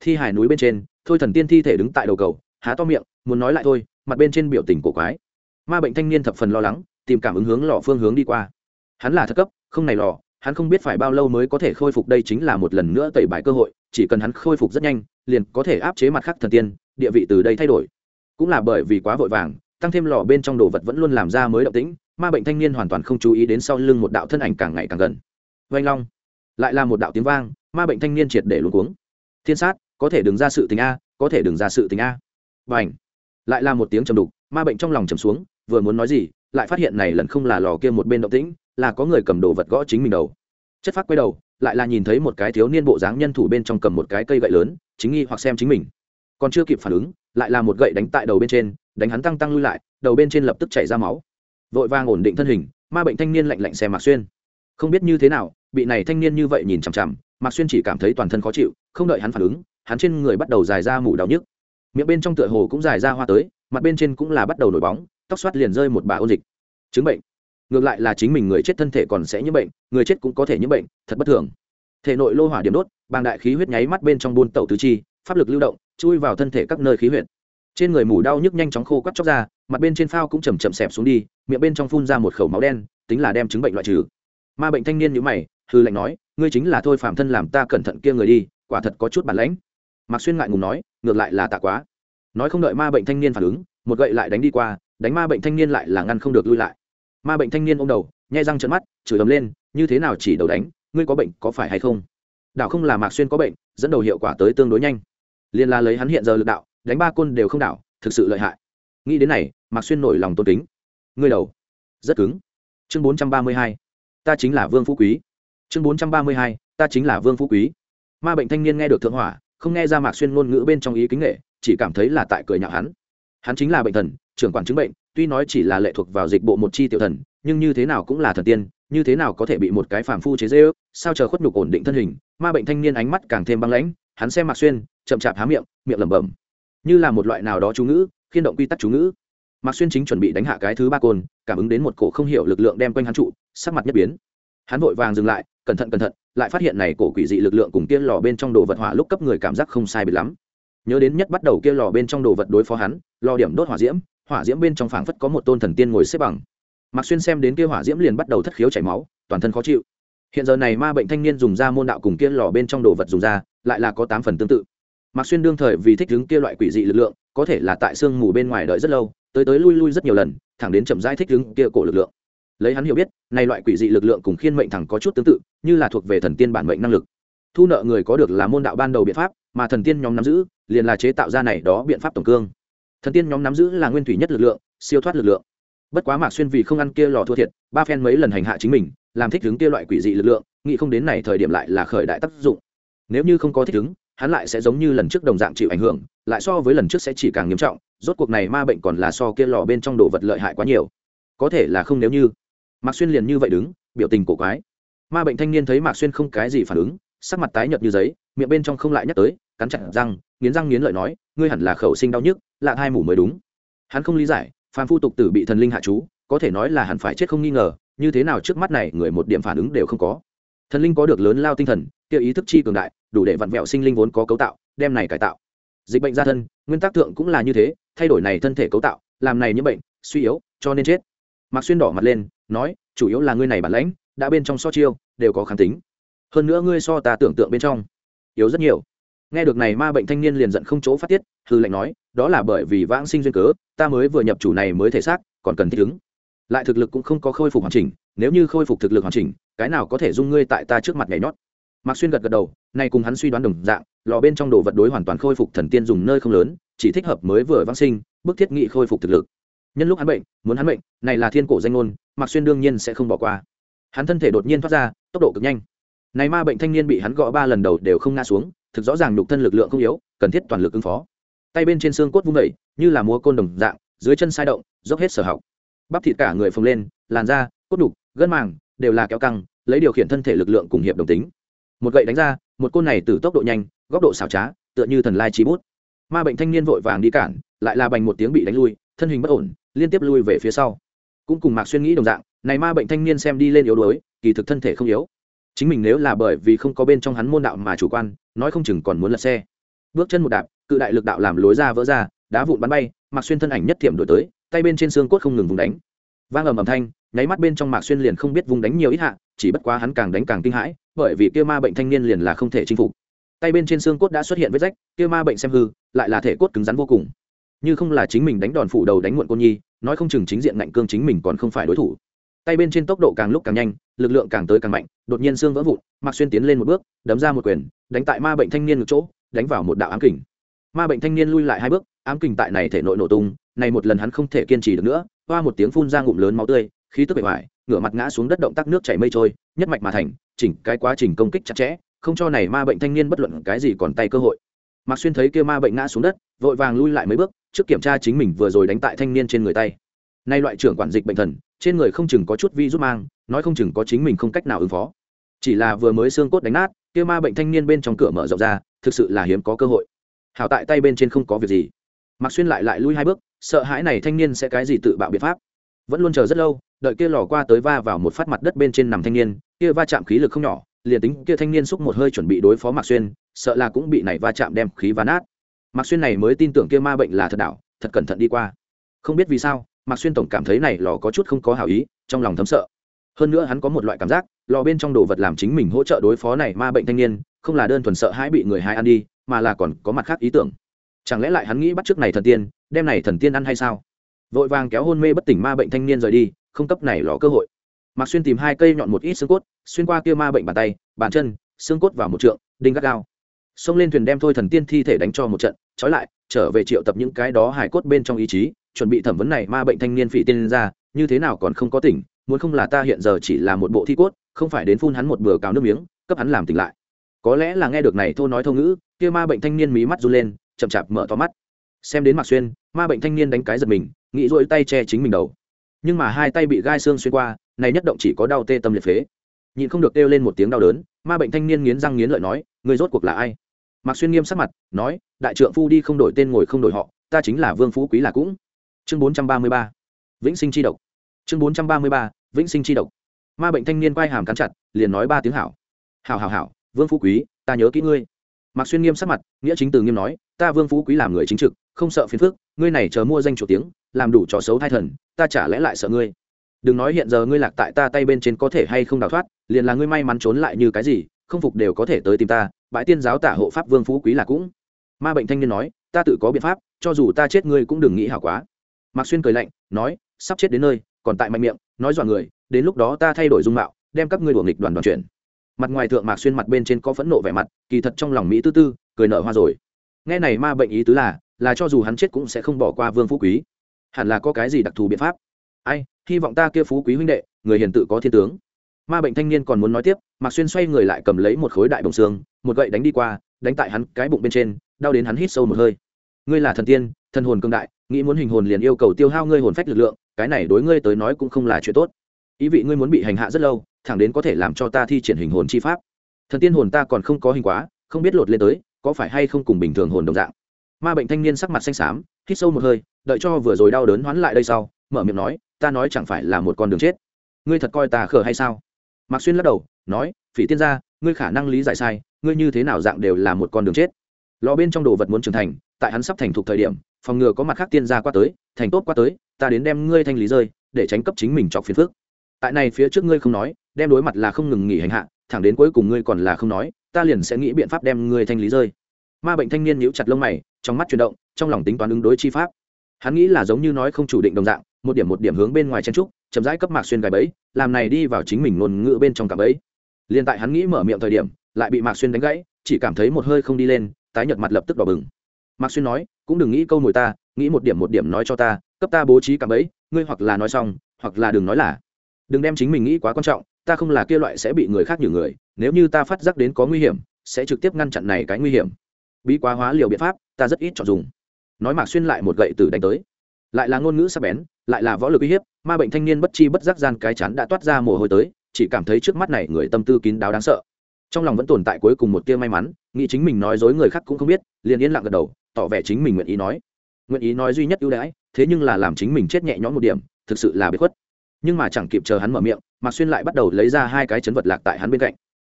Thi hải núi bên trên, thôi thần tiên thi thể đứng tại đầu cầu, há to miệng, muốn nói lại thôi, mặt bên trên biểu tình cổ quái. Ma bệnh thanh niên thập phần lo lắng, tìm cảm ứng hướng lò phương hướng đi qua. Hắn là thất cấp, không này lò, hắn không biết phải bao lâu mới có thể khôi phục, đây chính là một lần nữa tẩy bài cơ hội, chỉ cần hắn khôi phục rất nhanh, liền có thể áp chế mặt khác thần tiên, địa vị từ đây thay đổi. Cũng là bởi vì quá vội vàng, tăng thêm lò bên trong đồ vật vẫn luôn làm ra mới động tĩnh ma bệnh thanh niên hoàn toàn không chú ý đến sau lưng một đạo thân ảnh càng ngày càng gần. Vành long, lại là một đạo tiếng vang, ma bệnh thanh niên triệt để luống cuống. Thiên sát, có thể đừng ra sự tình a, có thể đừng ra sự tình a. Và ảnh lại là một tiếng trầm đục, ma bệnh trong lòng trầm xuống, vừa muốn nói gì, lại phát hiện này lần không là lò kia một bên động tĩnh, là có người cầm đồ vật gõ chính mình đầu. Chất phát quay đầu, lại là nhìn thấy một cái thiếu niên bộ dáng nhân thủ bên trong cầm một cái cây gậy lớn, chính nghi hoặc xem chính mình. Còn chưa kịp phản ứng, lại là một gậy đánh tại đầu bên trên, đánh hắn tăng tăng lui lại, đầu bên trên lập tức chảy ra máu vội vàng ổn định thân hình, ma bệnh thanh niên lạnh lạnh xem mạc xuyên. Không biết như thế nào, bị này thanh niên như vậy nhìn chằm chằm, mạc xuyên chỉ cảm thấy toàn thân khó chịu, không đợi hắn phản ứng, hắn trên người bắt đầu dài ra mủ đau nhức. Miệng bên trong tựa hồ cũng dài ra hoa tới, mặt bên trên cũng là bắt đầu nổi bóng, tóc xoát liền rơi một bà ôn dịch. Chứng bệnh. Ngược lại là chính mình người chết thân thể còn sẽ nhiễm bệnh, người chết cũng có thể nhiễm bệnh, thật bất thường. Thể nội lô hỏa điểm đốt, bàng đại khí huyết nháy mắt bên trong buôn tẩu tứ chi, pháp lực lưu động, chui vào thân thể các nơi khí huyết. Trên người mủ đau nhức nhanh chóng khô quắt chóc ra mặt bên trên phao cũng chầm chậm xẹp xuống đi, miệng bên trong phun ra một khẩu máu đen, tính là đem chứng bệnh loại trừ. Ma bệnh thanh niên như mày, hư lệnh nói, ngươi chính là thôi phạm thân làm ta cẩn thận kia người đi, quả thật có chút bản lãnh. Mạc xuyên ngại ngùng nói, ngược lại là tạ quá. Nói không đợi ma bệnh thanh niên phản ứng, một gậy lại đánh đi qua, đánh ma bệnh thanh niên lại là ngăn không được lui lại. Ma bệnh thanh niên ôm đầu, nhai răng trận mắt, chửi ấm lên, như thế nào chỉ đầu đánh, ngươi có bệnh có phải hay không? Đạo không là mạc xuyên có bệnh, dẫn đầu hiệu quả tới tương đối nhanh. Liên la lấy hắn hiện giờ lực đạo, đánh ba côn đều không đảo, thực sự lợi hại nghĩ đến này, mạc xuyên nổi lòng tôn kính. Ngươi đầu. Rất cứng. Chương bốn trăm ba mươi hai. Ta chính là vương phú quý. Chương bốn trăm ba mươi hai. Ta chính là vương phú quý. Ma bệnh thanh niên nghe được thượng hỏa, không nghe ra mạc xuyên ngôn ngữ bên trong ý kính nghệ, chỉ cảm thấy là tại cười nhạo hắn. Hắn chính là bệnh thần, trưởng quản chứng bệnh, tuy nói chỉ là lệ thuộc vào dịch bộ một chi tiểu thần, nhưng như thế nào cũng là thần tiên, như thế nào có thể bị một cái phàm phu chế dễ ước sao chờ khuất nhục ổn định thân hình, ma bệnh thanh niên ánh mắt càng thêm băng lãnh, hắn xem mạc xuyên, chậm chạp há miệng miệng lẩm bẩm. Như là một loại nào đó chú ngữ khiên động quy tắc chú ngữ. Mạc xuyên chính chuẩn bị đánh hạ cái thứ ba côn, cảm ứng đến một cổ không hiểu lực lượng đem quanh hắn trụ, sắc mặt nhất biến. Hắn vội vàng dừng lại, cẩn thận cẩn thận, lại phát hiện này cổ quỷ dị lực lượng cùng kia lò bên trong đồ vật hỏa lúc cấp người cảm giác không sai biệt lắm. Nhớ đến nhất bắt đầu kia lò bên trong đồ vật đối phó hắn, lò điểm đốt hỏa diễm hỏa diễm bên trong phảng phất có một tôn thần tiên ngồi xếp bằng. Mạc xuyên xem đến kia hỏa diễm liền bắt đầu thất khiếu chảy máu, toàn thân khó chịu. Hiện giờ này ma bệnh thanh niên dùng ra môn đạo cùng kia lò bên trong đồ vật dùng ra, lại là có tám phần tương tự mạc xuyên đương thời vì thích đứng kia loại quỷ dị lực lượng, có thể là tại sương mù bên ngoài đợi rất lâu, tới tới lui lui rất nhiều lần, thẳng đến chậm rãi thích đứng kia cổ lực lượng. Lấy hắn hiểu biết, này loại quỷ dị lực lượng cùng khiên mệnh thẳng có chút tương tự, như là thuộc về thần tiên bản mệnh năng lực. Thu nợ người có được là môn đạo ban đầu biện pháp, mà thần tiên nhóm nắm giữ, liền là chế tạo ra này đó biện pháp tổng cương. Thần tiên nhóm nắm giữ là nguyên thủy nhất lực lượng, siêu thoát lực lượng. Bất quá mạc xuyên vì không ăn kia lò thua thiệt, ba phen mấy lần hành hạ chính mình, làm thích đứng kia loại quỷ dị lực lượng, nghĩ không đến này thời điểm lại là khởi đại tác dụng. Nếu như không có thích ứng hắn lại sẽ giống như lần trước đồng dạng chịu ảnh hưởng, lại so với lần trước sẽ chỉ càng nghiêm trọng, rốt cuộc này ma bệnh còn là so kia lò bên trong đồ vật lợi hại quá nhiều. Có thể là không nếu như. Mạc xuyên liền như vậy đứng, biểu tình cổ quái. Ma bệnh thanh niên thấy mạc xuyên không cái gì phản ứng, sắc mặt tái nhợt như giấy, miệng bên trong không lại nhắc tới, cắn chặt răng, nghiến răng nghiến lợi nói, ngươi hẳn là khẩu sinh đau nhức lạ hai mủ mới đúng. Hắn không lý giải, phàm phu tục tử bị thần linh hạ chú có thể nói là hẳn phải chết không nghi ngờ, như thế nào trước mắt này người một điểm phản ứng đều không có thần linh có được lớn lao tinh thần, kia ý thức chi cường đại, đủ để vặn vẹo sinh linh vốn có cấu tạo, đem này cải tạo. Dịch bệnh gia thân, nguyên tắc thượng cũng là như thế, thay đổi này thân thể cấu tạo, làm này những bệnh, suy yếu, cho nên chết. Mạc xuyên đỏ mặt lên, nói, chủ yếu là ngươi này bản lãnh, đã bên trong so chiêu, đều có kháng tính. Hơn nữa ngươi so ta tưởng tượng bên trong, yếu rất nhiều. Nghe được này ma bệnh thanh niên liền giận không chỗ phát tiết, hư lệnh nói, đó là bởi vì vãng sinh duyên cớ, ta mới vừa nhập chủ này mới thể xác, còn cần thích ứng. Lại thực lực cũng không có khôi phục hoàn chỉnh, nếu như khôi phục thực lực hoàn chỉnh cái nào có thể dung ngươi tại ta trước mặt nhảy nhót? Mạc xuyên gật gật đầu, nay cùng hắn suy đoán đồng dạng, lò bên trong đồ vật đối hoàn toàn khôi phục thần tiên dùng nơi không lớn, chỉ thích hợp mới vừa vãng sinh, bức thiết nghị khôi phục thực lực. Nhân lúc hắn bệnh, muốn hắn bệnh này là thiên cổ danh ngôn, mạc xuyên đương nhiên sẽ không bỏ qua. Hắn thân thể đột nhiên thoát ra, tốc độ cực nhanh. Này ma bệnh thanh niên bị hắn gõ ba lần đầu đều không ngã xuống, thực rõ ràng nhục thân lực lượng không yếu, cần thiết toàn lực ứng phó. Tay bên trên xương cốt vung vẩy như là múa côn đồng dạng, dưới chân sai động, dốc hết sở học. Bắp thịt cả người phồng lên, làn da, cốt đục gân màng đều là kéo căng, lấy điều khiển thân thể lực lượng cùng hiệp đồng tính. Một gậy đánh ra, một côn này từ tốc độ nhanh, góc độ xảo trá, tựa như thần lai trí bút. Ma bệnh thanh niên vội vàng đi cản, lại là bành một tiếng bị đánh lui, thân hình bất ổn, liên tiếp lui về phía sau. Cũng cùng mạc xuyên nghĩ đồng dạng, này ma bệnh thanh niên xem đi lên yếu đuối, kỳ thực thân thể không yếu. Chính mình nếu là bởi vì không có bên trong hắn môn đạo mà chủ quan, nói không chừng còn muốn lật xe. Bước chân một đạp, cự đại lực đạo làm lối ra vỡ ra, đá vụn bắn bay, mạc xuyên thân ảnh nhất thiểm đổi tới, tay bên trên xương cốt không ngừng vùng đánh. Vang ầm ầm thanh nháy mắt bên trong mạc xuyên liền không biết vùng đánh nhiều ít hạ, chỉ bất quá hắn càng đánh càng kinh hãi, bởi vì kia ma bệnh thanh niên liền là không thể chinh phục. Tay bên trên xương cốt đã xuất hiện vết rách, kia ma bệnh xem hư, lại là thể cốt cứng rắn vô cùng. Như không là chính mình đánh đòn phủ đầu đánh muộn cô nhi, nói không chừng chính diện ngạnh cương chính mình còn không phải đối thủ. Tay bên trên tốc độ càng lúc càng nhanh, lực lượng càng tới càng mạnh, đột nhiên xương vỡ vụn, mạc xuyên tiến lên một bước, đấm ra một quyền, đánh tại ma bệnh thanh niên một chỗ, đánh vào một đạo ám kình. Ma bệnh thanh niên lui lại hai bước, ám kình tại này thể nội nổ tung, này một lần hắn không thể kiên trì được nữa, hoa một tiếng phun ra ngụm lớn máu tươi khí tức bề ngoài, ngửa mặt ngã xuống đất động tác nước chảy mây trôi, nhất mạch mà thành, chỉnh cái quá trình công kích chặt chẽ, không cho này ma bệnh thanh niên bất luận cái gì còn tay cơ hội. Mạc xuyên thấy kia ma bệnh ngã xuống đất, vội vàng lui lại mấy bước, trước kiểm tra chính mình vừa rồi đánh tại thanh niên trên người tay. Nay loại trưởng quản dịch bệnh thần, trên người không chừng có chút vi rút mang, nói không chừng có chính mình không cách nào ứng phó. Chỉ là vừa mới xương cốt đánh nát, kia ma bệnh thanh niên bên trong cửa mở rộng ra, thực sự là hiếm có cơ hội. Hảo tại tay bên trên không có việc gì. Mạc xuyên lại lại lui hai bước, sợ hãi này thanh niên sẽ cái gì tự bạo biện pháp vẫn luôn chờ rất lâu, đợi kia lò qua tới va vào một phát mặt đất bên trên nằm thanh niên, kia va chạm khí lực không nhỏ, liền tính kia thanh niên xúc một hơi chuẩn bị đối phó mạc xuyên, sợ là cũng bị này va chạm đem khí ván nát. Mạc xuyên này mới tin tưởng kia ma bệnh là thật đảo, thật cẩn thận đi qua. Không biết vì sao, mạc xuyên tổng cảm thấy này lò có chút không có hảo ý, trong lòng thấm sợ. Hơn nữa hắn có một loại cảm giác, lò bên trong đồ vật làm chính mình hỗ trợ đối phó này ma bệnh thanh niên, không là đơn thuần sợ hãi bị người hai ăn đi, mà là còn có mặt khác ý tưởng. Chẳng lẽ lại hắn nghĩ bắt trước này thần tiên, đem này thần tiên ăn hay sao? Vội vàng kéo hôn mê bất tỉnh ma bệnh thanh niên rời đi, không cấp này lò cơ hội. Mạc xuyên tìm hai cây nhọn một ít xương cốt, xuyên qua kia ma bệnh bàn tay, bàn chân, xương cốt vào một trượng, đinh gắt gao. Xông lên thuyền đem thôi thần tiên thi thể đánh cho một trận, trói lại, trở về triệu tập những cái đó hải cốt bên trong ý chí, chuẩn bị thẩm vấn này ma bệnh thanh niên phỉ tiên ra, như thế nào còn không có tỉnh, muốn không là ta hiện giờ chỉ là một bộ thi cốt, không phải đến phun hắn một bừa cào nước miếng, cấp hắn làm tỉnh lại. Có lẽ là nghe được này thô nói thô ngữ, kia ma bệnh thanh niên mí mắt run lên, chậm chạp mở to mắt xem đến mạc xuyên, ma bệnh thanh niên đánh cái giật mình, nghĩ rỗi tay che chính mình đầu. Nhưng mà hai tay bị gai xương xuyên qua, này nhất động chỉ có đau tê tâm liệt phế. Nhịn không được kêu lên một tiếng đau đớn, ma bệnh thanh niên nghiến răng nghiến lợi nói, người rốt cuộc là ai? Mạc xuyên nghiêm sắc mặt, nói, đại trượng phu đi không đổi tên ngồi không đổi họ, ta chính là vương phú quý là cũng. Chương bốn trăm ba mươi ba, vĩnh sinh chi độc. Chương bốn trăm ba mươi ba, vĩnh sinh chi độc. Ma bệnh thanh niên quay hàm cắn chặt, liền nói ba tiếng hảo. Hảo hảo hảo, vương phú quý, ta nhớ kỹ ngươi. Mạc xuyên nghiêm sắc mặt, nghĩa chính từ nghiêm nói, ta vương phú quý làm người chính trực không sợ phiền phức, ngươi này chờ mua danh chủ tiếng, làm đủ trò xấu thai thần, ta chả lẽ lại sợ ngươi. Đừng nói hiện giờ ngươi lạc tại ta tay bên trên có thể hay không đào thoát, liền là ngươi may mắn trốn lại như cái gì, không phục đều có thể tới tìm ta, bãi tiên giáo tả hộ pháp vương phú quý là cũng. Ma bệnh thanh niên nói, ta tự có biện pháp, cho dù ta chết ngươi cũng đừng nghĩ hảo quá. Mạc xuyên cười lạnh, nói, sắp chết đến nơi, còn tại mạnh miệng, nói dọa người, đến lúc đó ta thay đổi dung mạo, đem các ngươi đuổi nghịch đoàn đoàn chuyển mặt ngoài thượng mạc xuyên mặt bên trên có phẫn nộ vẻ mặt, kỳ thật trong lòng mỹ tư tư, cười nở hoa rồi. Nghe này ma bệnh ý tứ là là cho dù hắn chết cũng sẽ không bỏ qua vương phú quý. Hẳn là có cái gì đặc thù biện pháp? Ai, hy vọng ta kia phú quý huynh đệ, người hiền tự có thiên tướng. Ma bệnh thanh niên còn muốn nói tiếp, mạc xuyên xoay người lại cầm lấy một khối đại bồng xương, một gậy đánh đi qua, đánh tại hắn cái bụng bên trên, đau đến hắn hít sâu một hơi. Ngươi là thần tiên, thần hồn cương đại, nghĩ muốn hình hồn liền yêu cầu tiêu hao ngươi hồn phách lực lượng, cái này đối ngươi tới nói cũng không là chuyện tốt. Ý vị ngươi muốn bị hành hạ rất lâu, thẳng đến có thể làm cho ta thi triển hình hồn chi pháp. Thần tiên hồn ta còn không có hình quá, không biết lột lên tới, có phải hay không cùng bình thường hồn đồng dạng? Ma bệnh thanh niên sắc mặt xanh xám, hít sâu một hơi, đợi cho vừa rồi đau đớn hoán lại đây sau, mở miệng nói, ta nói chẳng phải là một con đường chết. Ngươi thật coi ta khờ hay sao? Mạc xuyên lắc đầu, nói, phỉ tiên gia, ngươi khả năng lý giải sai, ngươi như thế nào dạng đều là một con đường chết. Lò bên trong đồ vật muốn trưởng thành, tại hắn sắp thành thục thời điểm, phòng ngừa có mặt khác tiên gia qua tới, thành tốt qua tới, ta đến đem ngươi thanh lý rơi, để tránh cấp chính mình chọc phiền phức. Tại này phía trước ngươi không nói, đem đối mặt là không ngừng nghỉ hành hạ, thẳng đến cuối cùng ngươi còn là không nói, ta liền sẽ nghĩ biện pháp đem ngươi thanh lý rơi ma bệnh thanh niên nhíu chặt lông mày, trong mắt chuyển động, trong lòng tính toán ứng đối chi pháp. Hắn nghĩ là giống như nói không chủ định đồng dạng, một điểm một điểm hướng bên ngoài chen trúc, chậm rãi cấp mạc xuyên gài bẫy, làm này đi vào chính mình ngôn ngữ bên trong cả bẫy. Liền tại hắn nghĩ mở miệng thời điểm, lại bị mạc xuyên đánh gãy, chỉ cảm thấy một hơi không đi lên, tái nhợt mặt lập tức đỏ bừng. Mạc xuyên nói, cũng đừng nghĩ câu mồi ta, nghĩ một điểm một điểm nói cho ta, cấp ta bố trí cả bẫy, ngươi hoặc là nói xong, hoặc là đừng nói là. Đừng đem chính mình nghĩ quá quan trọng, ta không là kia loại sẽ bị người khác nhử người, nếu như ta phát giác đến có nguy hiểm, sẽ trực tiếp ngăn chặn này cái nguy hiểm bí quá hóa liều biện pháp, ta rất ít chọn dùng. Nói mạc xuyên lại một gậy tử đánh tới. Lại là ngôn ngữ sắc bén, lại là võ lực uy hiếp, ma bệnh thanh niên bất chi bất giác gian cái chắn đã toát ra mồ hôi tới, chỉ cảm thấy trước mắt này người tâm tư kín đáo đáng sợ. Trong lòng vẫn tồn tại cuối cùng một tia may mắn, nghĩ chính mình nói dối người khác cũng không biết, liền yên lặng gật đầu, tỏ vẻ chính mình nguyện ý nói. Nguyện ý nói duy nhất ưu đãi, thế nhưng là làm chính mình chết nhẹ nhõm một điểm, thực sự là bế khuất. Nhưng mà chẳng kịp chờ hắn mở miệng, mạc xuyên lại bắt đầu lấy ra hai cái chấn vật lạc tại hắn bên cạnh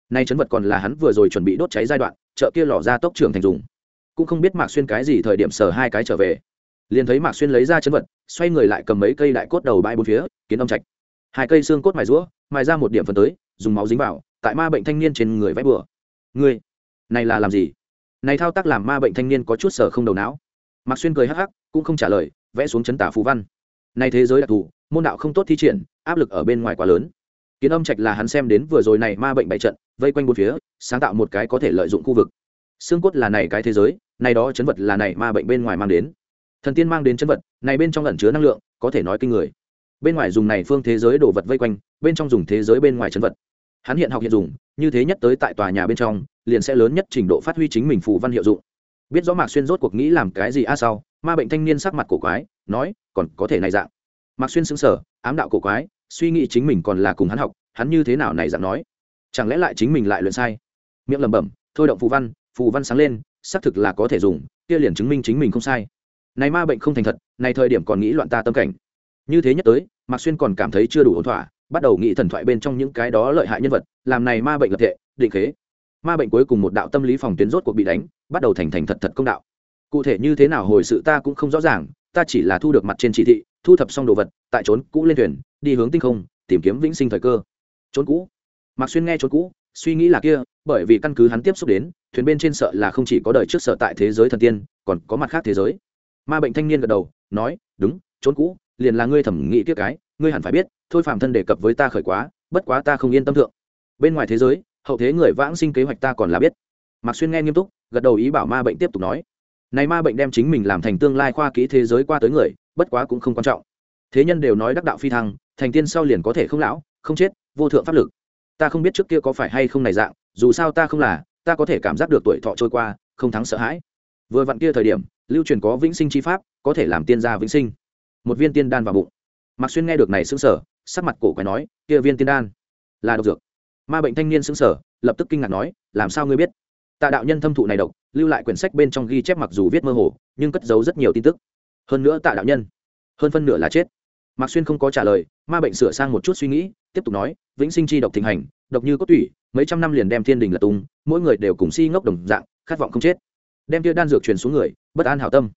nay chấn vật còn là hắn vừa rồi chuẩn bị đốt cháy giai đoạn, chợ kia lò ra tốc trưởng thành dùng. Cũng không biết mạc xuyên cái gì thời điểm sở hai cái trở về. Liền thấy mạc xuyên lấy ra chấn vật, xoay người lại cầm mấy cây đại cốt đầu bãi bốn phía, kiến âm trạch. Hai cây xương cốt mài rũa, mài ra một điểm phần tới, dùng máu dính vào, tại ma bệnh thanh niên trên người vẽ bừa. Ngươi, này là làm gì? Này thao tác làm ma bệnh thanh niên có chút sở không đầu não. Mạc xuyên cười hắc hắc, cũng không trả lời, vẽ xuống chấn tả phú văn. Này thế giới đặc thù, môn đạo không tốt thi triển, áp lực ở bên ngoài quá lớn kiến âm trạch là hắn xem đến vừa rồi này ma bệnh bại trận, vây quanh bốn phía, sáng tạo một cái có thể lợi dụng khu vực. Xương cốt là này cái thế giới, này đó chấn vật là này ma bệnh bên ngoài mang đến. Thần tiên mang đến chấn vật, này bên trong ẩn chứa năng lượng, có thể nói kinh người. Bên ngoài dùng này phương thế giới đổ vật vây quanh, bên trong dùng thế giới bên ngoài chấn vật. Hắn hiện học hiện dùng, như thế nhất tới tại tòa nhà bên trong, liền sẽ lớn nhất trình độ phát huy chính mình phù văn hiệu dụng. Biết rõ mạc xuyên rốt cuộc nghĩ làm cái gì a sau, ma bệnh thanh niên sắc mặt cổ quái, nói, còn có thể này dạng. Mạc xuyên xứng sở ám đạo cổ quái suy nghĩ chính mình còn là cùng hắn học, hắn như thế nào này dạng nói? Chẳng lẽ lại chính mình lại luyện sai? Miệng lẩm bẩm, thôi động phù văn phù văn sáng lên, xác thực là có thể dùng, kia liền chứng minh chính mình không sai. Này ma bệnh không thành thật, này thời điểm còn nghĩ loạn ta tâm cảnh. Như thế nhất tới, mạc xuyên còn cảm thấy chưa đủ ổn thỏa, bắt đầu nghĩ thần thoại bên trong những cái đó lợi hại nhân vật, làm này ma bệnh lập thể, định khế. Ma bệnh cuối cùng một đạo tâm lý phòng tuyến rốt cuộc bị đánh, bắt đầu thành thành thật thật công đạo. Cụ thể như thế nào hồi sự ta cũng không rõ ràng, ta chỉ là thu được mặt trên chỉ thị, thu thập xong đồ vật, tại trốn cũ lên thuyền đi hướng tinh không, tìm kiếm vĩnh sinh thời cơ. Trốn cũ. Mạc xuyên nghe trốn cũ, suy nghĩ là kia, bởi vì căn cứ hắn tiếp xúc đến, thuyền bên trên sợ là không chỉ có đời trước sợ tại thế giới thần tiên, còn có mặt khác thế giới. Ma bệnh thanh niên gật đầu, nói, đúng trốn cũ, liền là ngươi thẩm nghĩ tiếc cái, ngươi hẳn phải biết, thôi phạm thân đề cập với ta khởi quá, bất quá ta không yên tâm thượng. Bên ngoài thế giới, hậu thế người vãng sinh kế hoạch ta còn là biết. Mạc xuyên nghe nghiêm túc, gật đầu ý bảo ma bệnh tiếp tục nói, này ma bệnh đem chính mình làm thành tương lai khoa kỹ thế giới qua tới người, bất quá cũng không quan trọng. Thế nhân đều nói đắc đạo phi thăng thành tiên sau liền có thể không lão, không chết, vô thượng pháp lực. Ta không biết trước kia có phải hay không này dạng, dù sao ta không là, ta có thể cảm giác được tuổi thọ trôi qua, không thắng sợ hãi. Vừa vặn kia thời điểm, lưu truyền có vĩnh sinh chi pháp, có thể làm tiên gia vĩnh sinh. Một viên tiên đan vào bụng. Mạc xuyên nghe được này xứng sở sắc mặt cổ quái nói, kia viên tiên đan là độc dược. Ma bệnh thanh niên xứng sở lập tức kinh ngạc nói, làm sao ngươi biết? Tạ đạo nhân thâm thụ này độc, lưu lại quyển sách bên trong ghi chép mặc dù viết mơ hồ, nhưng cất giấu rất nhiều tin tức. Hơn nữa tạ đạo nhân, hơn phân nửa là chết mạc xuyên không có trả lời, ma bệnh sửa sang một chút suy nghĩ, tiếp tục nói, vĩnh sinh chi độc thịnh hành, độc như cốt tủy, mấy trăm năm liền đem thiên đình lật tung, mỗi người đều cùng si ngốc đồng dạng, khát vọng không chết. Đem tia đan dược truyền xuống người, bất an hảo tâm.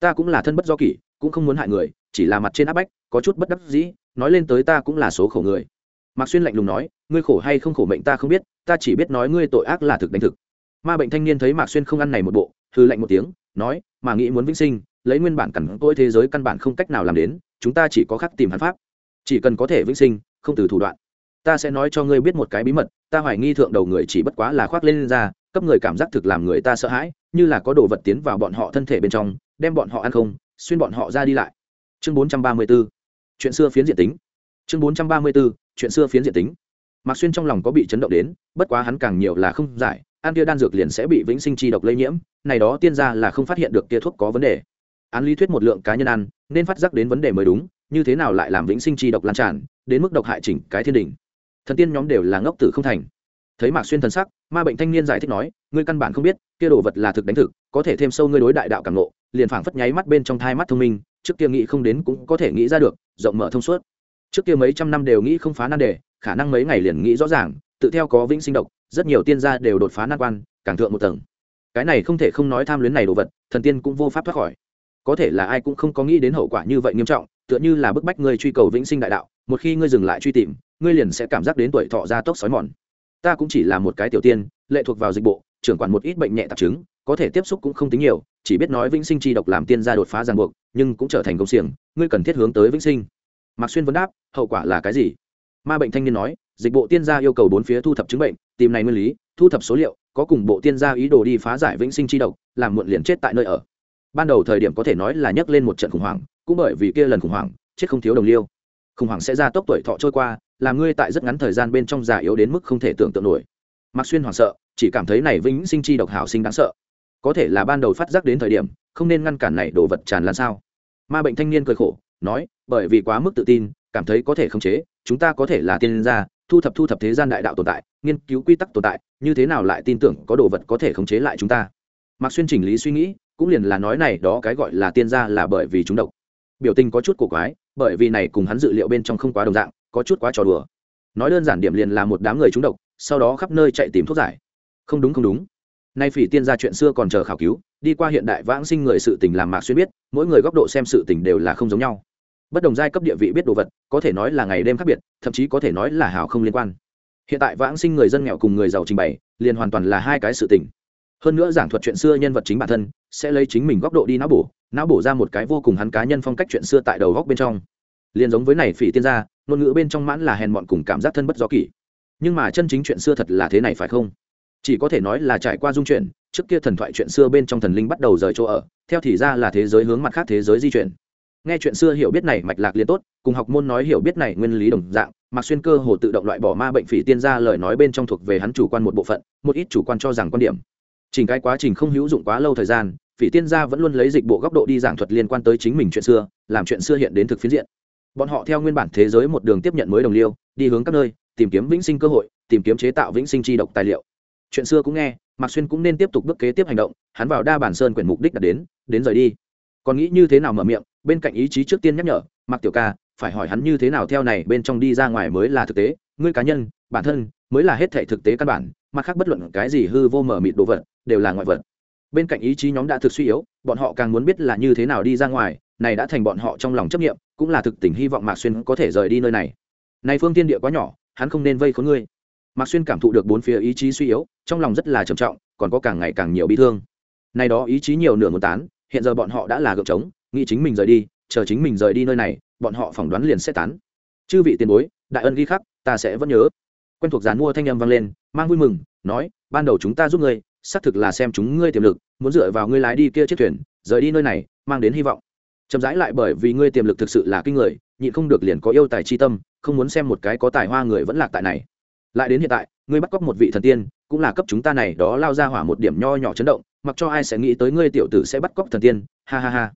Ta cũng là thân bất do kỷ, cũng không muốn hại người, chỉ là mặt trên áp bách, có chút bất đắc dĩ, nói lên tới ta cũng là số khổ người. Mạc xuyên lạnh lùng nói, ngươi khổ hay không khổ mệnh ta không biết, ta chỉ biết nói ngươi tội ác là thực đánh thực. Ma bệnh thanh niên thấy mạc xuyên không ăn này một bộ hư lạnh một tiếng, nói, mà nghĩ muốn vĩnh sinh, lấy nguyên bản cẩn cỗi thế giới căn bản không cách nào làm đến chúng ta chỉ có khắc tìm hắn pháp. Chỉ cần có thể vĩnh sinh, không từ thủ đoạn. Ta sẽ nói cho ngươi biết một cái bí mật, ta hoài nghi thượng đầu người chỉ bất quá là khoác lên ra cấp người cảm giác thực làm người ta sợ hãi, như là có đồ vật tiến vào bọn họ thân thể bên trong, đem bọn họ ăn không, xuyên bọn họ ra đi lại. Chương 434 chuyện xưa phiến diện tính. Chương 434 chuyện xưa phiến diện tính. Mạc xuyên trong lòng có bị chấn động đến, bất quá hắn càng nhiều là không giải, ăn kia đan dược liền sẽ bị vĩnh sinh chi độc lây nhiễm, này đó tiên ra là không phát hiện được kia thuốc có vấn đề án lý thuyết một lượng cá nhân ăn, nên phát giác đến vấn đề mới đúng, như thế nào lại làm vĩnh sinh chi độc lan tràn, đến mức độc hại chỉnh cái thiên đình. Thần tiên nhóm đều là ngốc tử không thành. Thấy mạc xuyên thần sắc, ma bệnh thanh niên giải thích nói, ngươi căn bản không biết, kia đồ vật là thực đánh thực, có thể thêm sâu ngươi đối đại đạo cảm nộ liền phảng phất nháy mắt bên trong thai mắt thông minh, trước kia nghĩ không đến cũng có thể nghĩ ra được, rộng mở thông suốt. Trước kia mấy trăm năm đều nghĩ không phá nan đề, khả năng mấy ngày liền nghĩ rõ ràng, tự theo có vĩnh sinh độc, rất nhiều tiên gia đều đột phá nan quan, càng thượng một tầng. Cái này không thể không nói tham luyến này đồ vật, thần tiên cũng vô pháp thoát khỏi có thể là ai cũng không có nghĩ đến hậu quả như vậy nghiêm trọng, tựa như là bức bách ngươi truy cầu vĩnh sinh đại đạo, một khi ngươi dừng lại truy tìm, ngươi liền sẽ cảm giác đến tuổi thọ gia tốc sói mòn. Ta cũng chỉ là một cái tiểu tiên, lệ thuộc vào dịch bộ, trưởng quản một ít bệnh nhẹ tạp chứng, có thể tiếp xúc cũng không tính nhiều, chỉ biết nói vĩnh sinh chi độc làm tiên gia đột phá ràng buộc, nhưng cũng trở thành công xiềng, ngươi cần thiết hướng tới vĩnh sinh. Mạc xuyên vấn đáp, hậu quả là cái gì? Ma bệnh thanh niên nói, dịch bộ tiên gia yêu cầu bốn phía thu thập chứng bệnh, tìm này nguyên lý, thu thập số liệu, có cùng bộ tiên gia ý đồ đi phá giải vĩnh sinh chi độc, làm muộn liền chết tại nơi ở ban đầu thời điểm có thể nói là nhấc lên một trận khủng hoảng, cũng bởi vì kia lần khủng hoảng, chết không thiếu đồng liêu. Khủng hoảng sẽ ra tốc tuổi thọ trôi qua, làm ngươi tại rất ngắn thời gian bên trong già yếu đến mức không thể tưởng tượng nổi. Mặc xuyên hoảng sợ, chỉ cảm thấy này vĩnh sinh chi độc hảo sinh đáng sợ. Có thể là ban đầu phát giác đến thời điểm, không nên ngăn cản này đồ vật tràn lan sao? Ma bệnh thanh niên cười khổ, nói, bởi vì quá mức tự tin, cảm thấy có thể khống chế, chúng ta có thể là tiên gia, thu thập thu thập thế gian đại đạo tồn tại, nghiên cứu quy tắc tồn tại, như thế nào lại tin tưởng có đồ vật có thể khống chế lại chúng ta? Mạc xuyên chỉnh lý suy nghĩ cũng liền là nói này, đó cái gọi là tiên gia là bởi vì chúng độc. Biểu tình có chút cổ quái, bởi vì này cùng hắn dự liệu bên trong không quá đồng dạng, có chút quá trò đùa. Nói đơn giản điểm liền là một đám người trúng độc, sau đó khắp nơi chạy tìm thuốc giải. Không đúng không đúng. Nay phỉ tiên gia chuyện xưa còn chờ khảo cứu, đi qua hiện đại vãng sinh người sự tình làm mạc xuyên biết, mỗi người góc độ xem sự tình đều là không giống nhau. Bất đồng giai cấp địa vị biết đồ vật, có thể nói là ngày đêm khác biệt, thậm chí có thể nói là hào không liên quan. Hiện tại vãng sinh người dân nghèo cùng người giàu trình bày, liền hoàn toàn là hai cái sự tình hơn nữa giảng thuật chuyện xưa nhân vật chính bản thân, sẽ lấy chính mình góc độ đi não bổ não bổ ra một cái vô cùng hắn cá nhân phong cách chuyện xưa tại đầu góc bên trong. Liền giống với này phỉ tiên gia, ngôn ngữ bên trong mãn là hèn mọn cùng cảm giác thân bất do kỷ. Nhưng mà chân chính chuyện xưa thật là thế này phải không? Chỉ có thể nói là trải qua dung chuyển trước kia thần thoại chuyện xưa bên trong thần linh bắt đầu rời chỗ ở, theo thì ra là thế giới hướng mặt khác thế giới di chuyển. Nghe chuyện xưa hiểu biết này mạch lạc liền tốt, cùng học môn nói hiểu biết này nguyên lý đồng dạng mặc xuyên cơ hồ tự động loại bỏ ma bệnh phỉ tiên gia lời nói bên trong thuộc về hắn chủ quan một bộ phận, một ít chủ quan cho rằng quan điểm chỉnh cái quá trình không hữu dụng quá lâu thời gian, phỉ tiên gia vẫn luôn lấy dịch bộ góc độ đi giảng thuật liên quan tới chính mình chuyện xưa, làm chuyện xưa hiện đến thực phiến diện. Bọn họ theo nguyên bản thế giới một đường tiếp nhận mới đồng liêu, đi hướng các nơi, tìm kiếm vĩnh sinh cơ hội, tìm kiếm chế tạo vĩnh sinh chi độc tài liệu. Chuyện xưa cũng nghe, mạc xuyên cũng nên tiếp tục bước kế tiếp hành động, hắn vào đa bản sơn quyển mục đích đã đến đến rời đi. Còn nghĩ như thế nào mở miệng, bên cạnh ý chí trước tiên nhắc nhở, mạc tiểu ca, phải hỏi hắn như thế nào theo này bên trong đi ra ngoài mới là thực tế, ngươi cá nhân, bản thân mới là hết thể thực tế căn bản mặt khác bất luận cái gì hư vô mở mịt đồ vật, đều là ngoại vật. Bên cạnh ý chí nhóm đã thực suy yếu, bọn họ càng muốn biết là như thế nào đi ra ngoài, này đã thành bọn họ trong lòng chấp nghiệm cũng là thực tình hy vọng mạc xuyên có thể rời đi nơi này. Này phương tiên địa quá nhỏ, hắn không nên vây khốn ngươi. Mạc xuyên cảm thụ được bốn phía ý chí suy yếu, trong lòng rất là trầm trọng, còn có càng ngày càng nhiều bi thương. Nay đó ý chí nhiều nửa muốn tán, hiện giờ bọn họ đã là gượng trống, nghĩ chính mình rời đi, chờ chính mình rời đi nơi này, bọn họ phỏng đoán liền sẽ tán. Chư vị tiền bối, đại ân ghi khắc, ta sẽ vẫn nhớ quen thuộc dàn mua thanh âm vang lên, mang vui mừng, nói, ban đầu chúng ta giúp ngươi, xác thực là xem chúng ngươi tiềm lực, muốn dựa vào ngươi lái đi kia chiếc thuyền, rời đi nơi này, mang đến hy vọng. Chậm rãi lại bởi vì ngươi tiềm lực thực sự là kinh người, nhịn không được liền có yêu tài chi tâm, không muốn xem một cái có tài hoa người vẫn lạc tại này. Lại đến hiện tại, ngươi bắt cóc một vị thần tiên, cũng là cấp chúng ta này đó lao ra hỏa một điểm nho nhỏ chấn động, mặc cho ai sẽ nghĩ tới ngươi tiểu tử sẽ bắt cóc thần tiên, ha ha ha.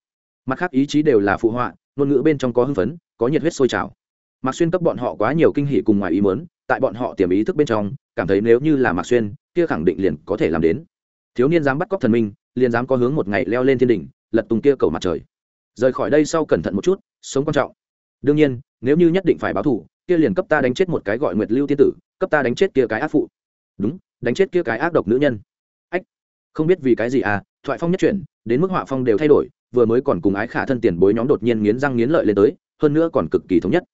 Mặt khác ý chí đều là phụ họa, ngôn ngữ bên trong có hưng phấn, có nhiệt huyết sôi trào. Mạc xuyên cấp bọn họ quá nhiều kinh hỉ cùng ngoài ý muốn tại bọn họ tiềm ý thức bên trong, cảm thấy nếu như là mạc xuyên, kia khẳng định liền có thể làm đến. Thiếu niên dám bắt cóc thần minh, liền dám có hướng một ngày leo lên thiên đỉnh, lật tung kia cầu mặt trời. Rời khỏi đây sau cẩn thận một chút, sống quan trọng. Đương nhiên, nếu như nhất định phải báo thù, kia liền cấp ta đánh chết một cái gọi nguyệt lưu tiên tử, cấp ta đánh chết kia cái ác phụ. Đúng, đánh chết kia cái ác độc nữ nhân. Ách, không biết vì cái gì à thoại phong nhất chuyển, đến mức họa phong đều thay đổi, vừa mới còn cùng ái khả thân tiền bối nhóm đột nhiên nghiến răng nghiến lợi lên tới, hơn nữa còn cực kỳ thống nhất.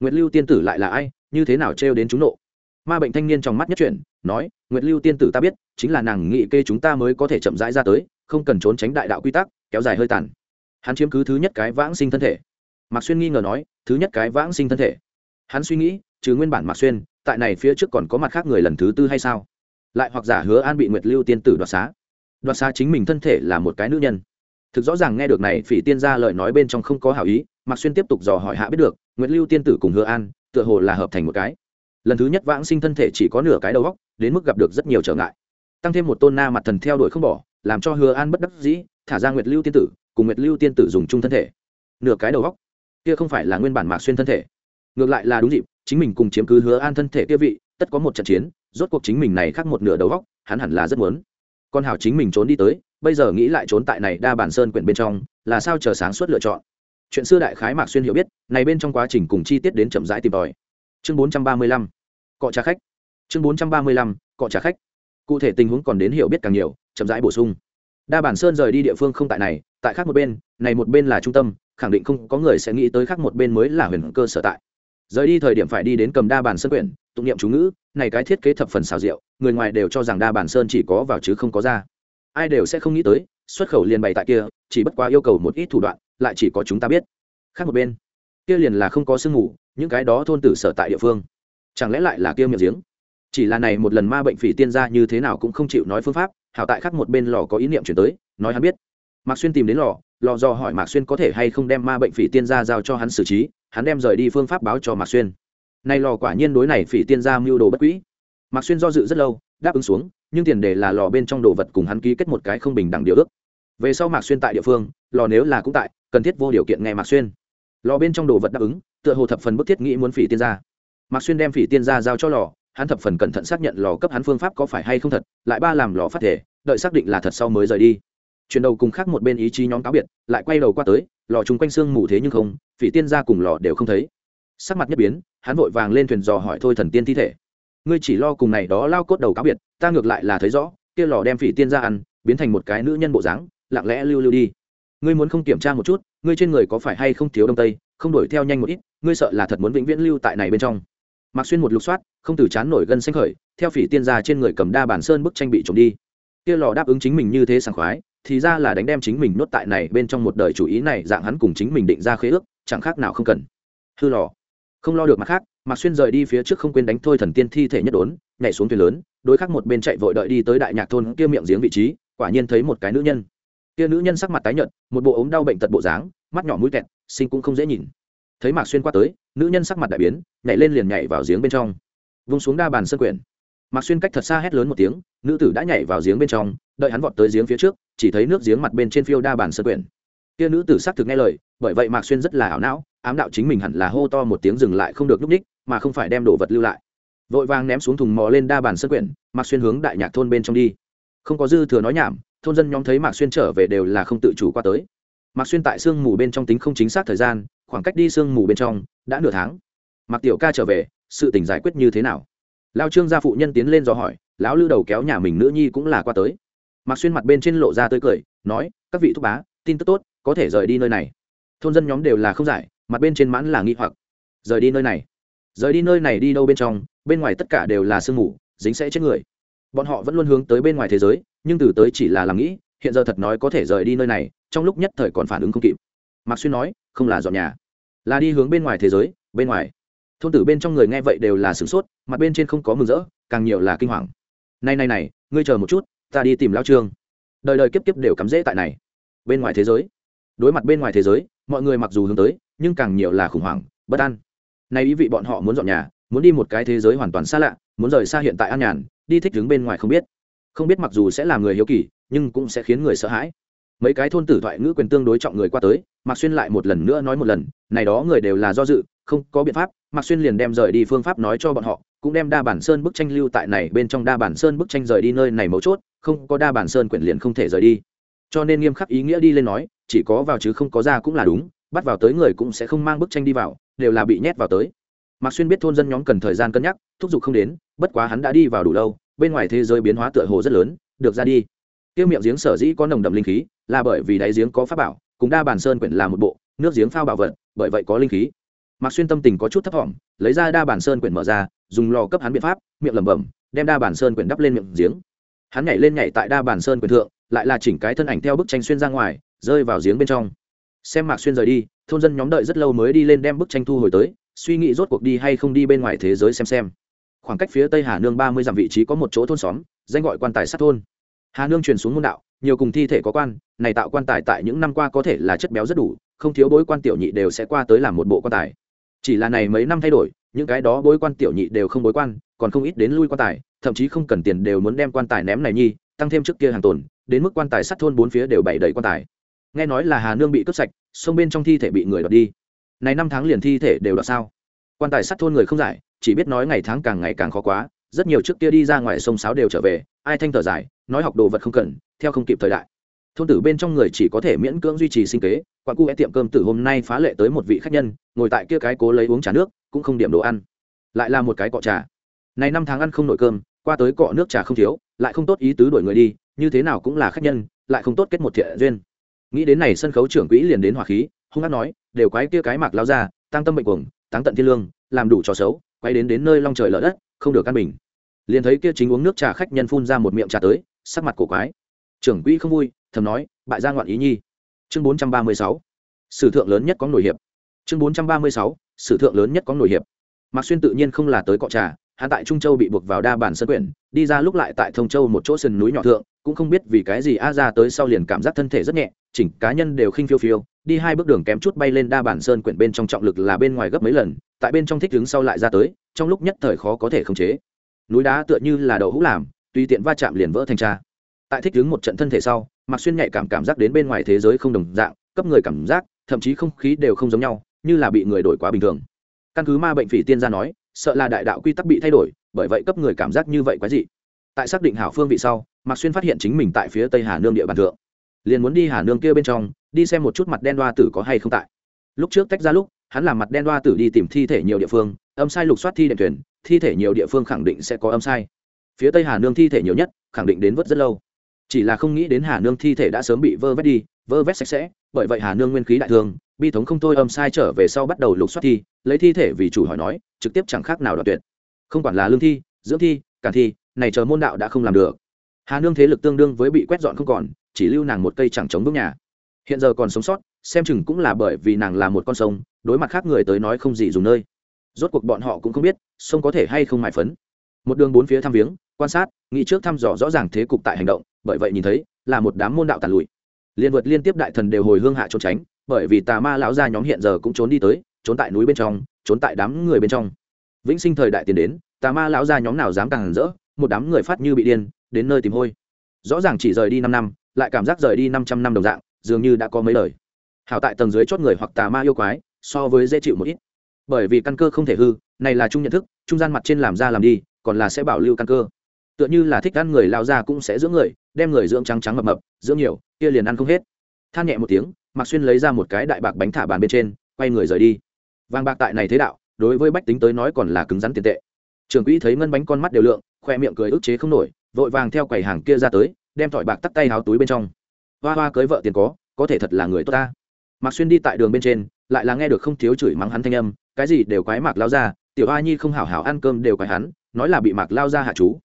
Nguyệt lưu tiên tử lại là ai? Như thế nào trêu đến chúng nộ? Ma bệnh thanh niên trong mắt nhất chuyển, nói, nguyệt lưu tiên tử ta biết, chính là nàng nghị kê chúng ta mới có thể chậm rãi ra tới, không cần trốn tránh đại đạo quy tắc, kéo dài hơi tàn. Hắn chiếm cứ thứ nhất cái vãng sinh thân thể. Mạc xuyên nghi ngờ nói, thứ nhất cái vãng sinh thân thể? Hắn suy nghĩ, trừ nguyên bản mạc xuyên, tại này phía trước còn có mặt khác người lần thứ tư hay sao? Lại hoặc giả hứa an bị nguyệt lưu tiên tử đoạt xá. Đoạt xá chính mình thân thể là một cái nữ nhân. Thực rõ ràng nghe được này phỉ tiên ra lời nói bên trong không có hảo ý, mạc xuyên tiếp tục dò hỏi hạ biết được, nguyệt lưu tiên tử cùng hứa an tựa hồ là hợp thành một cái. Lần thứ nhất vãng sinh thân thể chỉ có nửa cái đầu góc đến mức gặp được rất nhiều trở ngại. Tăng thêm một tôn na mặt thần theo đuổi không bỏ, làm cho hứa an bất đắc dĩ, thả ra nguyệt lưu tiên tử, cùng nguyệt lưu tiên tử dùng chung thân thể. Nửa cái đầu góc kia không phải là nguyên bản mạc xuyên thân thể. Ngược lại là đúng dịp, chính mình cùng chiếm cứ hứa an thân thể kia vị, tất có một trận chiến, rốt cuộc chính mình này khác một nửa đầu góc hắn hẳn là rất muốn. Con hảo chính mình trốn đi tới, bây giờ nghĩ lại trốn tại này đa bản sơn quyển bên trong, là sao chờ sáng suốt lựa chọn? Chuyện xưa đại khái mạc xuyên hiểu biết, này bên trong quá trình cùng chi tiết đến chậm rãi tìm tòi. Chương bốn trăm ba mươi lăm, cọ trà khách. Chương bốn trăm ba mươi lăm, cọ trà khách. Cụ thể tình huống còn đến hiểu biết càng nhiều, chậm rãi bổ sung. Đa bản sơn rời đi địa phương không tại này, tại khác một bên, này một bên là trung tâm, khẳng định không có người sẽ nghĩ tới khác một bên mới là huyền cơ sở tại. Rời đi thời điểm phải đi đến cầm đa bản sơn quyển, tụng niệm chú ngữ, này cái thiết kế thập phần xào rượu người ngoài đều cho rằng đa bản sơn chỉ có vào chứ không có ra. Ai đều sẽ không nghĩ tới, xuất khẩu liền bày tại kia, chỉ bất quá yêu cầu một ít thủ đoạn lại chỉ có chúng ta biết. Khác một bên, kia liền là không có sương mù, những cái đó thôn tử sở tại địa phương. Chẳng lẽ lại là kia miệng giếng? Chỉ là này một lần ma bệnh phỉ tiên ra như thế nào cũng không chịu nói phương pháp, hảo tại khác một bên lò có ý niệm chuyển tới, nói hắn biết. Mạc xuyên tìm đến lò lò do hỏi mạc xuyên có thể hay không đem ma bệnh phỉ tiên ra giao cho hắn xử trí, hắn đem rời đi phương pháp báo cho mạc xuyên. Nay lò quả nhiên đối này phỉ tiên ra mưu đồ bất quỹ mạc xuyên do dự rất lâu, đáp ứng xuống, nhưng tiền đề là lò bên trong đồ vật cùng hắn ký kết một cái không bình đẳng điều ước. Về sau mạc xuyên tại địa phương, lò nếu là cũng tại cần thiết vô điều kiện nghe mạc xuyên. Lò bên trong đồ vật đáp ứng, tựa hồ thập phần bức thiết nghĩ muốn phỉ tiên ra mạc xuyên đem phỉ tiên ra giao cho lò, hắn thập phần cẩn thận xác nhận lò cấp hắn phương pháp có phải hay không thật, lại ba làm lò phát thể, đợi xác định là thật sau mới rời đi. Chuyển đầu cùng khác một bên ý chí nhóm cáo biệt, lại quay đầu qua tới, lò chung quanh xương mù thế nhưng không, phỉ tiên ra cùng lò đều không thấy. Sắc mặt nhất biến, hắn vội vàng lên thuyền dò hỏi thôi thần tiên thi thể. Ngươi chỉ lo cùng này đó lao cốt đầu cáo biệt, ta ngược lại là thấy rõ, kia lò đem phỉ tiên ra ăn, biến thành một cái nữ nhân bộ dáng, lặng lẽ lưu lưu đi ngươi muốn không kiểm tra một chút, ngươi trên người có phải hay không thiếu đông tây, không đuổi theo nhanh một ít, ngươi sợ là thật muốn vĩnh viễn lưu tại này bên trong. Mặc xuyên một lục soát, không từ chán nổi gân xanh khởi, theo phỉ tiên ra trên người cầm đa bản sơn bức tranh bị trộm đi. Kia lò đáp ứng chính mình như thế sảng khoái, thì ra là đánh đem chính mình nuốt tại này bên trong một đời chủ ý này dạng hắn cùng chính mình định ra khế ước, chẳng khác nào không cần. Hư lò. Không lo được mặt khác, mạc xuyên rời đi phía trước không quên đánh thôi thần tiên thi thể nhất đốn, nhảy xuống thuyền lớn, đối khắc một bên chạy vội đợi đi tới đại nhạc thôn kia miệng giếng vị trí, quả nhiên thấy một cái nữ nhân kia nữ nhân sắc mặt tái nhợt, một bộ ốm đau bệnh tật bộ dáng, mắt nhỏ mũi kẹt sinh cũng không dễ nhìn. Thấy mạc xuyên qua tới, nữ nhân sắc mặt đại biến, nhảy lên liền nhảy vào giếng bên trong. Vung xuống đa bàn sân quyển. Mạc xuyên cách thật xa hét lớn một tiếng, nữ tử đã nhảy vào giếng bên trong, đợi hắn vọt tới giếng phía trước, chỉ thấy nước giếng mặt bên trên phiêu đa bàn sân quyển. Kia nữ tử xác thực nghe lời, bởi vậy mạc xuyên rất là ảo não, ám đạo chính mình hẳn là hô to một tiếng dừng lại không được lúc ních, mà không phải đem đồ vật lưu lại. Vội vàng ném xuống thùng mò lên đa bàn sân quyển, mạc xuyên hướng đại nhạc thôn bên trong đi. Không có dư thừa nói nhảm thôn dân nhóm thấy mạc xuyên trở về đều là không tự chủ qua tới. Mạc xuyên tại sương mù bên trong tính không chính xác thời gian, khoảng cách đi sương mù bên trong đã nửa tháng. Mạc tiểu ca trở về, sự tình giải quyết như thế nào? Lao trương gia phụ nhân tiến lên dò hỏi, lão lư đầu kéo nhà mình nữ nhi cũng là qua tới. Mạc xuyên mặt bên trên lộ ra tới cười, nói, các vị thúc bá, tin tức tốt, có thể rời đi nơi này. Thôn dân nhóm đều là không giải, mặt bên trên mãn là nghi hoặc. Rời đi nơi này? Rời đi nơi này đi đâu bên trong? Bên ngoài tất cả đều là sương mù, dính sẽ chết người bọn họ vẫn luôn hướng tới bên ngoài thế giới, nhưng từ tới chỉ là làm nghĩ, hiện giờ thật nói có thể rời đi nơi này, trong lúc nhất thời còn phản ứng không kịp. Mạc xuyên nói, không là dọn nhà, là đi hướng bên ngoài thế giới, bên ngoài. Thôn tử bên trong người nghe vậy đều là sửng sốt, mặt bên trên không có mừng rỡ, càng nhiều là kinh hoàng. Này này này, ngươi chờ một chút, ta đi tìm lao trương. Đời đời kiếp kiếp đều cắm rễ tại này. Bên ngoài thế giới, đối mặt bên ngoài thế giới, mọi người mặc dù hướng tới, nhưng càng nhiều là khủng hoảng, bất an. Nay ý vị bọn họ muốn dọn nhà, muốn đi một cái thế giới hoàn toàn xa lạ, muốn rời xa hiện tại an nhàn đi thích đứng bên ngoài không biết. Không biết mặc dù sẽ làm người hiếu kỳ, nhưng cũng sẽ khiến người sợ hãi. Mấy cái thôn tử thoại ngữ quyền tương đối trọng người qua tới, mạc xuyên lại một lần nữa nói một lần, này đó người đều là do dự, không có biện pháp, mạc xuyên liền đem rời đi phương pháp nói cho bọn họ, cũng đem đa bản sơn bức tranh lưu tại này bên trong đa bản sơn bức tranh rời đi nơi này mấu chốt, không có đa bản sơn quyển liền không thể rời đi. Cho nên nghiêm khắc ý nghĩa đi lên nói, chỉ có vào chứ không có ra cũng là đúng, bắt vào tới người cũng sẽ không mang bức tranh đi vào, đều là bị nhét vào tới mạc xuyên biết thôn dân nhóm cần thời gian cân nhắc, thúc giục không đến, bất quá hắn đã đi vào đủ lâu, bên ngoài thế giới biến hóa tựa hồ rất lớn, được ra đi. Tiêu miệng giếng sở dĩ có nồng đậm linh khí, là bởi vì đáy giếng có pháp bảo, cùng đa bản sơn quyển là một bộ, nước giếng phao bảo vật, bởi vậy có linh khí. Mạc xuyên tâm tình có chút thấp thỏm, lấy ra đa bản sơn quyển mở ra, dùng lò cấp hắn biện pháp, miệng lẩm bẩm, đem đa bản sơn quyển đắp lên miệng giếng. Hắn nhảy lên nhảy tại đa bản sơn quyển thượng, lại là chỉnh cái thân ảnh theo bức tranh xuyên ra ngoài, rơi vào giếng bên trong. Xem mạc xuyên rời đi, thôn dân nhóm đợi rất lâu mới đi lên đem bức tranh thu hồi tới suy nghĩ rốt cuộc đi hay không đi bên ngoài thế giới xem xem. Khoảng cách phía tây hà nương ba mươi dặm vị trí có một chỗ thôn xóm, danh gọi quan tài sát thôn. Hà nương truyền xuống môn đạo, nhiều cùng thi thể có quan, này tạo quan tài tại những năm qua có thể là chất béo rất đủ, không thiếu bối quan tiểu nhị đều sẽ qua tới làm một bộ quan tài. Chỉ là này mấy năm thay đổi, những cái đó bối quan tiểu nhị đều không bối quan, còn không ít đến lui quan tài, thậm chí không cần tiền đều muốn đem quan tài ném này nhi, tăng thêm trước kia hàng tồn, đến mức quan tài sắt thôn bốn phía đều bày đầy quan tài. Nghe nói là hà nương bị cướp sạch, sông bên trong thi thể bị người đoạt đi này năm tháng liền thi thể đều đoạt sao? Quan tài sắt thôn người không giải, chỉ biết nói ngày tháng càng ngày càng khó quá, rất nhiều trước kia đi ra ngoài sông sáo đều trở về, ai thanh thở dài, nói học đồ vật không cần, theo không kịp thời đại. Thôn tử bên trong người chỉ có thể miễn cưỡng duy trì sinh kế, quán cu é tiệm cơm tử hôm nay phá lệ tới một vị khách nhân, ngồi tại kia cái cố lấy uống trà nước, cũng không điểm đồ ăn. Lại là một cái cọ trà. Này năm tháng ăn không nổi cơm, qua tới cọ nước trà không thiếu, lại không tốt ý tứ đuổi người đi, như thế nào cũng là khách nhân, lại không tốt kết một thiện duyên. Nghĩ đến này sân khấu trưởng quỹ liền đến hỏa khí hung hát nói, đều quái kia cái mạc lao ra, tăng tâm bệnh cuồng, táng tận thiên lương, làm đủ trò xấu, quay đến đến nơi long trời lở đất, không được căn bình. Liền thấy kia chính uống nước trà khách nhân phun ra một miệng trà tới, sắc mặt cổ quái. Trưởng quỹ không vui, thầm nói, bại gia ngoạn ý nhi. Chương bốn trăm ba mươi sáu, sử thượng lớn nhất có nổi hiệp. Chương bốn trăm ba mươi sáu, sử thượng lớn nhất có nổi hiệp. Mạc xuyên tự nhiên không là tới cọ trà, hắn tại trung châu bị buộc vào đa bản sân quyển, đi ra lúc lại tại thông châu một chỗ sườn núi nhỏ thượng, cũng không biết vì cái gì a ra tới sau liền cảm giác thân thể rất nhẹ chỉnh cá nhân đều khinh phiêu phiêu, đi hai bước đường kém chút bay lên đa bản sơn quyển bên trong trọng lực là bên ngoài gấp mấy lần, tại bên trong thích đứng sau lại ra tới, trong lúc nhất thời khó có thể khống chế. Núi đá tựa như là đậu hũ làm, tùy tiện va chạm liền vỡ thành tra tại thích đứng một trận thân thể sau mặc xuyên nhạy cảm cảm giác đến bên ngoài thế giới không đồng dạng, cấp người cảm giác, thậm chí không khí đều không giống nhau, như là bị người đổi quá bình thường. Căn cứ ma bệnh phỉ tiên gia nói, sợ là đại đạo quy tắc bị thay đổi, bởi vậy cấp người cảm giác như vậy quá dị. Tại xác định hảo phương vị sau, mạc xuyên phát hiện chính mình tại phía tây hà nương địa bàn thượng liền muốn đi hà nương kia bên trong, đi xem một chút mặt đen đoa tử có hay không tại. Lúc trước tách ra lúc, hắn làm mặt đen đoa tử đi tìm thi thể nhiều địa phương, âm sai lục soát thi đệm thuyền, thi thể nhiều địa phương khẳng định sẽ có âm sai. Phía tây hà nương thi thể nhiều nhất, khẳng định đến vớt rất lâu. Chỉ là không nghĩ đến hà nương thi thể đã sớm bị vơ vét đi, vơ vét sạch sẽ, bởi vậy hà nương nguyên khí đại thương, bi thống không thôi âm sai trở về sau bắt đầu lục soát thi, lấy thi thể vì chủ hỏi nói, trực tiếp chẳng khác nào đoạt tuyệt. Không quản là lương thi, dưỡng thi, cản thi, này chờ môn đạo đã không làm được. Hà nương thế lực tương đương với bị quét dọn không còn chỉ lưu nàng một cây chẳng chống bước nhà. Hiện giờ còn sống sót, xem chừng cũng là bởi vì nàng là một con sông, đối mặt khác người tới nói không gì dùng nơi. Rốt cuộc bọn họ cũng không biết, sông có thể hay không mải phấn. Một đường bốn phía thăm viếng, quan sát, nghĩ trước thăm dò rõ ràng thế cục tại hành động, bởi vậy nhìn thấy, là một đám môn đạo tàn lụi. Liên vượt liên tiếp đại thần đều hồi hương hạ trốn tránh, bởi vì tà ma lão gia nhóm hiện giờ cũng trốn đi tới, trốn tại núi bên trong, trốn tại đám người bên trong. Vĩnh sinh thời đại tiền đến, tà ma lão gia nhóm nào dám càng rỡ, một đám người phát như bị điên, đến nơi tìm hôi. Rõ ràng chỉ rời đi năm năm lại cảm giác rời đi năm trăm năm đồng dạng, dường như đã có mấy lời. Hảo tại tầng dưới chót người hoặc tà ma yêu quái, so với dễ chịu một ít. Bởi vì căn cơ không thể hư, này là chung nhận thức, trung gian mặt trên làm ra làm đi, còn là sẽ bảo lưu căn cơ. Tựa như là thích ăn người lao ra cũng sẽ dưỡng người, đem người dưỡng trắng trắng mập mập, dưỡng nhiều, kia liền ăn không hết. Than nhẹ một tiếng, mạc xuyên lấy ra một cái đại bạc bánh thả bàn bên trên, quay người rời đi. Vàng bạc tại này thế đạo, đối với bách tính tới nói còn là cứng rắn tiền tệ. Trường quỹ thấy ngân bánh con mắt đều lượng, khoe miệng cười ức chế không nổi, vội vàng theo quầy hàng kia ra tới đem thỏi bạc tắt tay háo túi bên trong. Hoa hoa cưới vợ tiền có có thể thật là người tốt ta. Mạc xuyên đi tại đường bên trên, lại là nghe được không thiếu chửi mắng hắn thanh âm, cái gì đều quái mạc lao ra tiểu hoa nhi không hảo hảo ăn cơm đều quái hắn, nói là bị mạc lao ra hạ chú.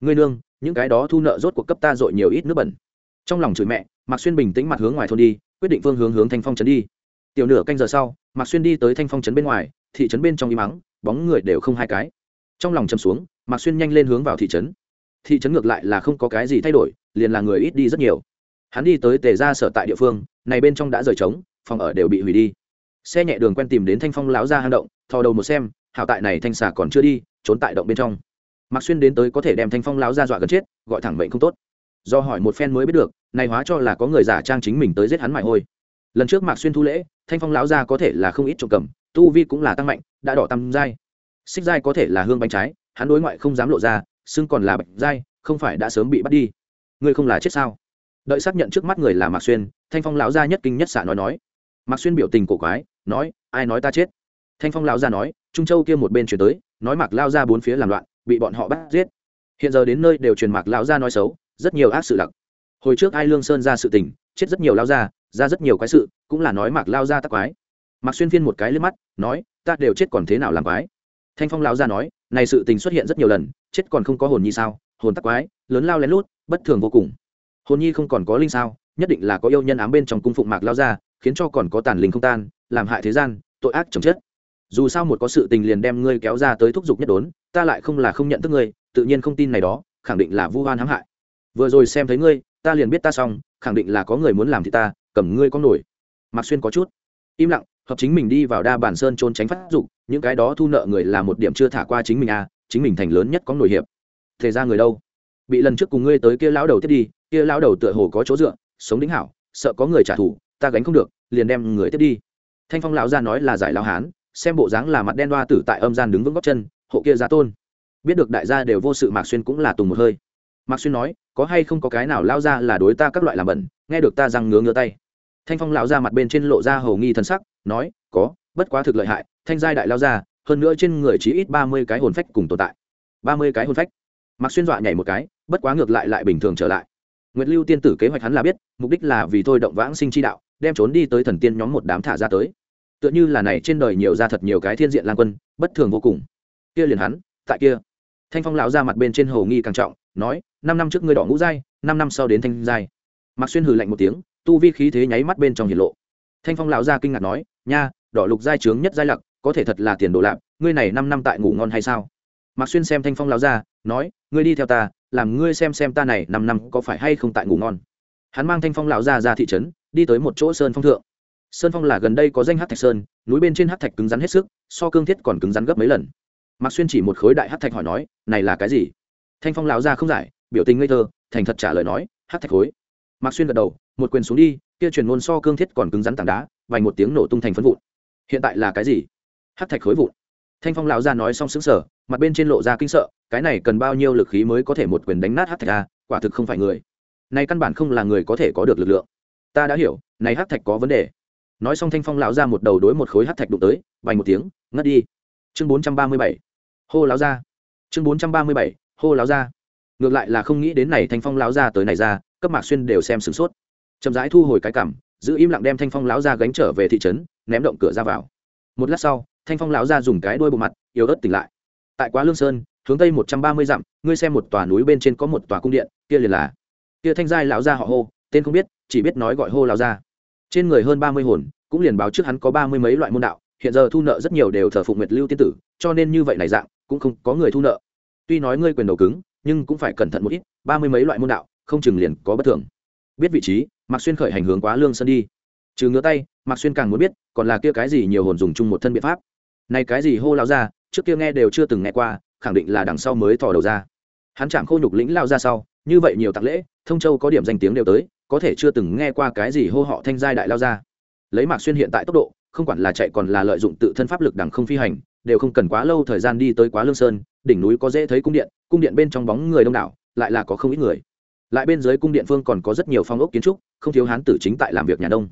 Ngươi nương, những cái đó thu nợ rốt cuộc cấp ta dội nhiều ít nước bẩn. Trong lòng chửi mẹ, mạc xuyên bình tĩnh mặt hướng ngoài thôn đi, quyết định phương hướng hướng thanh phong trấn đi. Tiểu nửa canh giờ sau, mạc xuyên đi tới thanh phong trấn bên ngoài, thị trấn bên trong y mắng bóng người đều không hai cái. Trong lòng chầm xuống, mạc xuyên nhanh lên hướng vào thị trấn thị trấn ngược lại là không có cái gì thay đổi, liền là người ít đi rất nhiều. Hắn đi tới tề ra sở tại địa phương, này bên trong đã rời trống, phòng ở đều bị hủy đi. Xe nhẹ đường quen tìm đến thanh phong láo ra hang động, thò đầu một xem, hảo tại này thanh xà còn chưa đi, trốn tại động bên trong. Mạc xuyên đến tới có thể đem thanh phong láo ra dọa gần chết, gọi thẳng mệnh không tốt. Do hỏi một phen mới biết được, này hóa cho là có người giả trang chính mình tới giết hắn mải hôi. Lần trước mạc xuyên thu lễ, thanh phong láo ra có thể là không ít trộm cầm, tu vi cũng là tăng mạnh, đã đỏ tăm dai. Xích dai có thể là hương bánh trái, hắn đối ngoại không dám lộ ra xưng còn là bạch dai không phải đã sớm bị bắt đi. Ngươi không là chết sao? Đợi xác nhận trước mắt người là mạc xuyên, thanh phong lão gia nhất kinh nhất xạ nói nói. Mạc xuyên biểu tình cổ quái, nói, ai nói ta chết? Thanh phong lão gia nói, trung châu kia một bên chuyển tới, nói mạc lao ra bốn phía làm loạn, bị bọn họ bắt giết. Hiện giờ đến nơi đều truyền mạc lão gia nói xấu, rất nhiều ác sự lặc. Hồi trước ai lương sơn ra sự tình, chết rất nhiều lao gia, ra rất nhiều quái sự, cũng là nói mạc lao gia tắc quái. Mạc xuyên phiên một cái lên mắt, nói, ta đều chết còn thế nào làm quái? Thanh phong lão gia nói, này sự tình xuất hiện rất nhiều lần, chết còn không có hồn nhi sao? Hồn tắc quái, lớn lao lén lút, bất thường vô cùng. Hồn nhi không còn có linh sao? Nhất định là có yêu nhân ám bên trong cung phụng mạc lao ra khiến cho còn có tàn linh không tan, làm hại thế gian, tội ác chồng chết. Dù sao một có sự tình liền đem ngươi kéo ra tới thúc giục nhất đốn, ta lại không là không nhận thức ngươi, tự nhiên không tin này đó, khẳng định là vu hoan hãm hại. Vừa rồi xem thấy ngươi, ta liền biết ta xong, khẳng định là có người muốn làm thì ta, cầm ngươi có nổi. Mạc xuyên có chút im lặng, hợp chính mình đi vào đa bản sơn trốn tránh phát dục những cái đó thu nợ người là một điểm chưa thả qua chính mình à chính mình thành lớn nhất có nổi hiệp. Thế ra người đâu? Bị lần trước cùng ngươi tới kia lão đầu tiếp đi, kia lão đầu tựa hồ có chỗ dựa, sống đính hảo, sợ có người trả thù, ta gánh không được, liền đem người tiếp đi. Thanh phong lão gia nói là giải lão hán, xem bộ dáng là mặt đen đoa tử tại âm gian đứng vững góc chân, hộ kia gia tôn. Biết được đại gia đều vô sự mạc xuyên cũng là tùng một hơi. Mạc xuyên nói, có hay không có cái nào lao ra là đối ta các loại làm bẩn, nghe được ta răng ngứa ngứa tay. Thanh phong lão ra mặt bên trên lộ ra hầu nghi thần sắc, nói, có, bất quá thực lợi hại thanh giai đại lao ra hơn nữa trên người chỉ ít ba mươi cái hồn phách cùng tồn tại ba mươi cái hồn phách Mặc xuyên dọa nhảy một cái bất quá ngược lại lại bình thường trở lại Nguyệt Lưu tiên tử kế hoạch hắn là biết, mục đích là vì thôi động vãng sinh chi đạo, đem trốn đi tới thần tiên nhóm một đám thả ra tới. Tựa như là này trên đời nhiều ra thật nhiều cái thiên diện lang quân, bất thường vô cùng. Kia liền hắn, tại kia. Thanh Phong lão ra mặt bên trên hồ nghi càng trọng, nói, năm năm trước ngươi đỏ ngũ giai, năm năm sau đến thanh giai. Mặc xuyên hừ lạnh một tiếng tu vi khí thế nháy mắt bên trong hiển lộ thanh phong lão gia kinh ngạc nói nha đỏ lục giai trướng nhất giai lặc có thể thật là tiền đồ lạp, ngươi này năm năm tại ngủ ngon hay sao? Mạc xuyên xem thanh phong lão ra, nói, ngươi đi theo ta, làm ngươi xem xem ta này năm năm có phải hay không tại ngủ ngon. Hắn mang thanh phong lão ra ra thị trấn, đi tới một chỗ sơn phong thượng. Sơn phong là gần đây có danh hát thạch sơn, núi bên trên hát thạch cứng rắn hết sức, so cương thiết còn cứng rắn gấp mấy lần. Mạc xuyên chỉ một khối đại hát thạch hỏi nói, này là cái gì? Thanh phong lão ra không giải, biểu tình ngây thơ, thành thật trả lời nói, hát thạch khối. Mạc xuyên gật đầu, một quyền xuống đi, kia truyền ngôn so cương thiết còn cứng rắn tảng đá, vành một tiếng nổ tung thành phân vụn. Hiện tại là cái gì? Hát thạch khối vụn. Thanh phong lão gia nói xong xứng sở mặt bên trên lộ ra kinh sợ, cái này cần bao nhiêu lực khí mới có thể một quyền đánh nát hát thạch a, quả thực không phải người. Này căn bản không là người có thể có được lực lượng. Ta đã hiểu, này hát thạch có vấn đề. Nói xong thanh phong lão ra một đầu đối một khối hát thạch đụng tới vành một tiếng, ngất đi. Chương bốn trăm ba mươi bảy. Hô lão ra chương bốn trăm ba mươi bảy. Hô lão ra ngược lại là không nghĩ đến này thanh phong lão ra tới này ra, cấp mạc xuyên đều xem sửng sốt. Chậm rãi thu hồi cái cảm, giữ im lặng đem thanh phong lão ra gánh trở về thị trấn, ném động cửa ra vào. Một lát sau thanh phong lão ra dùng cái đuôi bộ mặt, yếu ớt tỉnh lại. Tại quá lương sơn, hướng tây một trăm ba mươi dặm, ngươi xem một tòa núi bên trên có một tòa cung điện, kia liền là kia thanh giai lão gia họ hô, tên không biết, chỉ biết nói gọi hô lão gia. Trên người hơn ba mươi hồn, cũng liền báo trước hắn có ba mươi mấy loại môn đạo, hiện giờ thu nợ rất nhiều đều thờ phụng nguyệt lưu tiên tử, cho nên như vậy này dạng, cũng không có người thu nợ. Tuy nói ngươi quyền đầu cứng, nhưng cũng phải cẩn thận một ít, ba mươi mấy loại môn đạo, không chừng liền có bất thường. Biết vị trí, mạc xuyên khởi hành hướng quá lương sơn đi. Trừ ngứa tay, mạc xuyên càng muốn biết, còn là kia cái gì nhiều hồn dùng chung một thân biện pháp này cái gì hô lao ra, trước kia nghe đều chưa từng nghe qua, khẳng định là đằng sau mới thò đầu ra. Hắn chạm khô nhục lĩnh lao ra sau, như vậy nhiều tạc lễ, thông châu có điểm danh tiếng đều tới, có thể chưa từng nghe qua cái gì hô họ thanh giai đại lao ra. Lấy mạc xuyên hiện tại tốc độ, không quản là chạy còn là lợi dụng tự thân pháp lực đằng không phi hành, đều không cần quá lâu thời gian đi tới quá lương sơn, đỉnh núi có dễ thấy cung điện cung điện bên trong bóng người đông đảo, lại là có không ít người. Lại bên dưới cung điện phương còn có rất nhiều phong ốc kiến trúc, không thiếu hán tử chính tại làm việc nhà đông.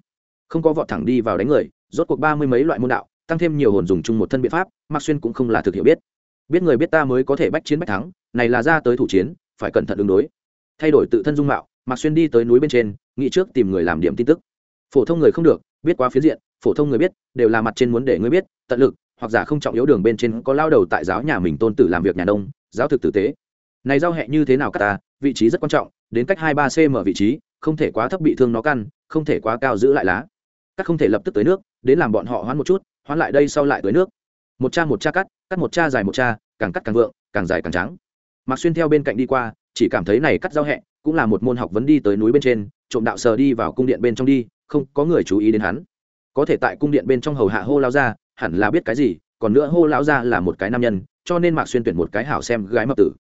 Không có vọt thẳng đi vào đánh người, rốt cuộc ba mươi mấy loại môn đạo tăng thêm nhiều hồn dùng chung một thân biện pháp, mạc xuyên cũng không là thực hiểu biết. Biết người biết ta mới có thể bách chiến bách thắng, này là ra tới thủ chiến, phải cẩn thận ứng đối. Thay đổi tự thân dung mạo, mạc xuyên đi tới núi bên trên, nghĩ trước tìm người làm điểm tin tức. Phổ thông người không được, biết quá phiến diện, phổ thông người biết, đều là mặt trên muốn để ngươi biết, tận lực, hoặc giả không trọng yếu đường bên trên có lao đầu tại giáo nhà mình tôn tử làm việc nhà nông, giáo thực tử tế. Này giao hẹ như thế nào các ta, vị trí rất quan trọng, đến cách hai ba cm vị trí, không thể quá thấp bị thương nó căn, không thể quá cao giữ lại lá. Các không thể lập tức tới nước, đến làm bọn họ hoãn một chút hoán lại đây sau lại tới nước. Một cha một cha cắt cắt một cha dài một cha, càng cắt càng vượng, càng dài càng trắng. Mạc xuyên theo bên cạnh đi qua, chỉ cảm thấy này cắt giao hẹ, cũng là một môn học vấn đi tới núi bên trên, trộm đạo sờ đi vào cung điện bên trong đi, không có người chú ý đến hắn. Có thể tại cung điện bên trong hầu hạ hô lao ra hẳn là biết cái gì, còn nữa hô lão ra là một cái nam nhân, cho nên mạc xuyên tuyển một cái hảo xem gái mập tử.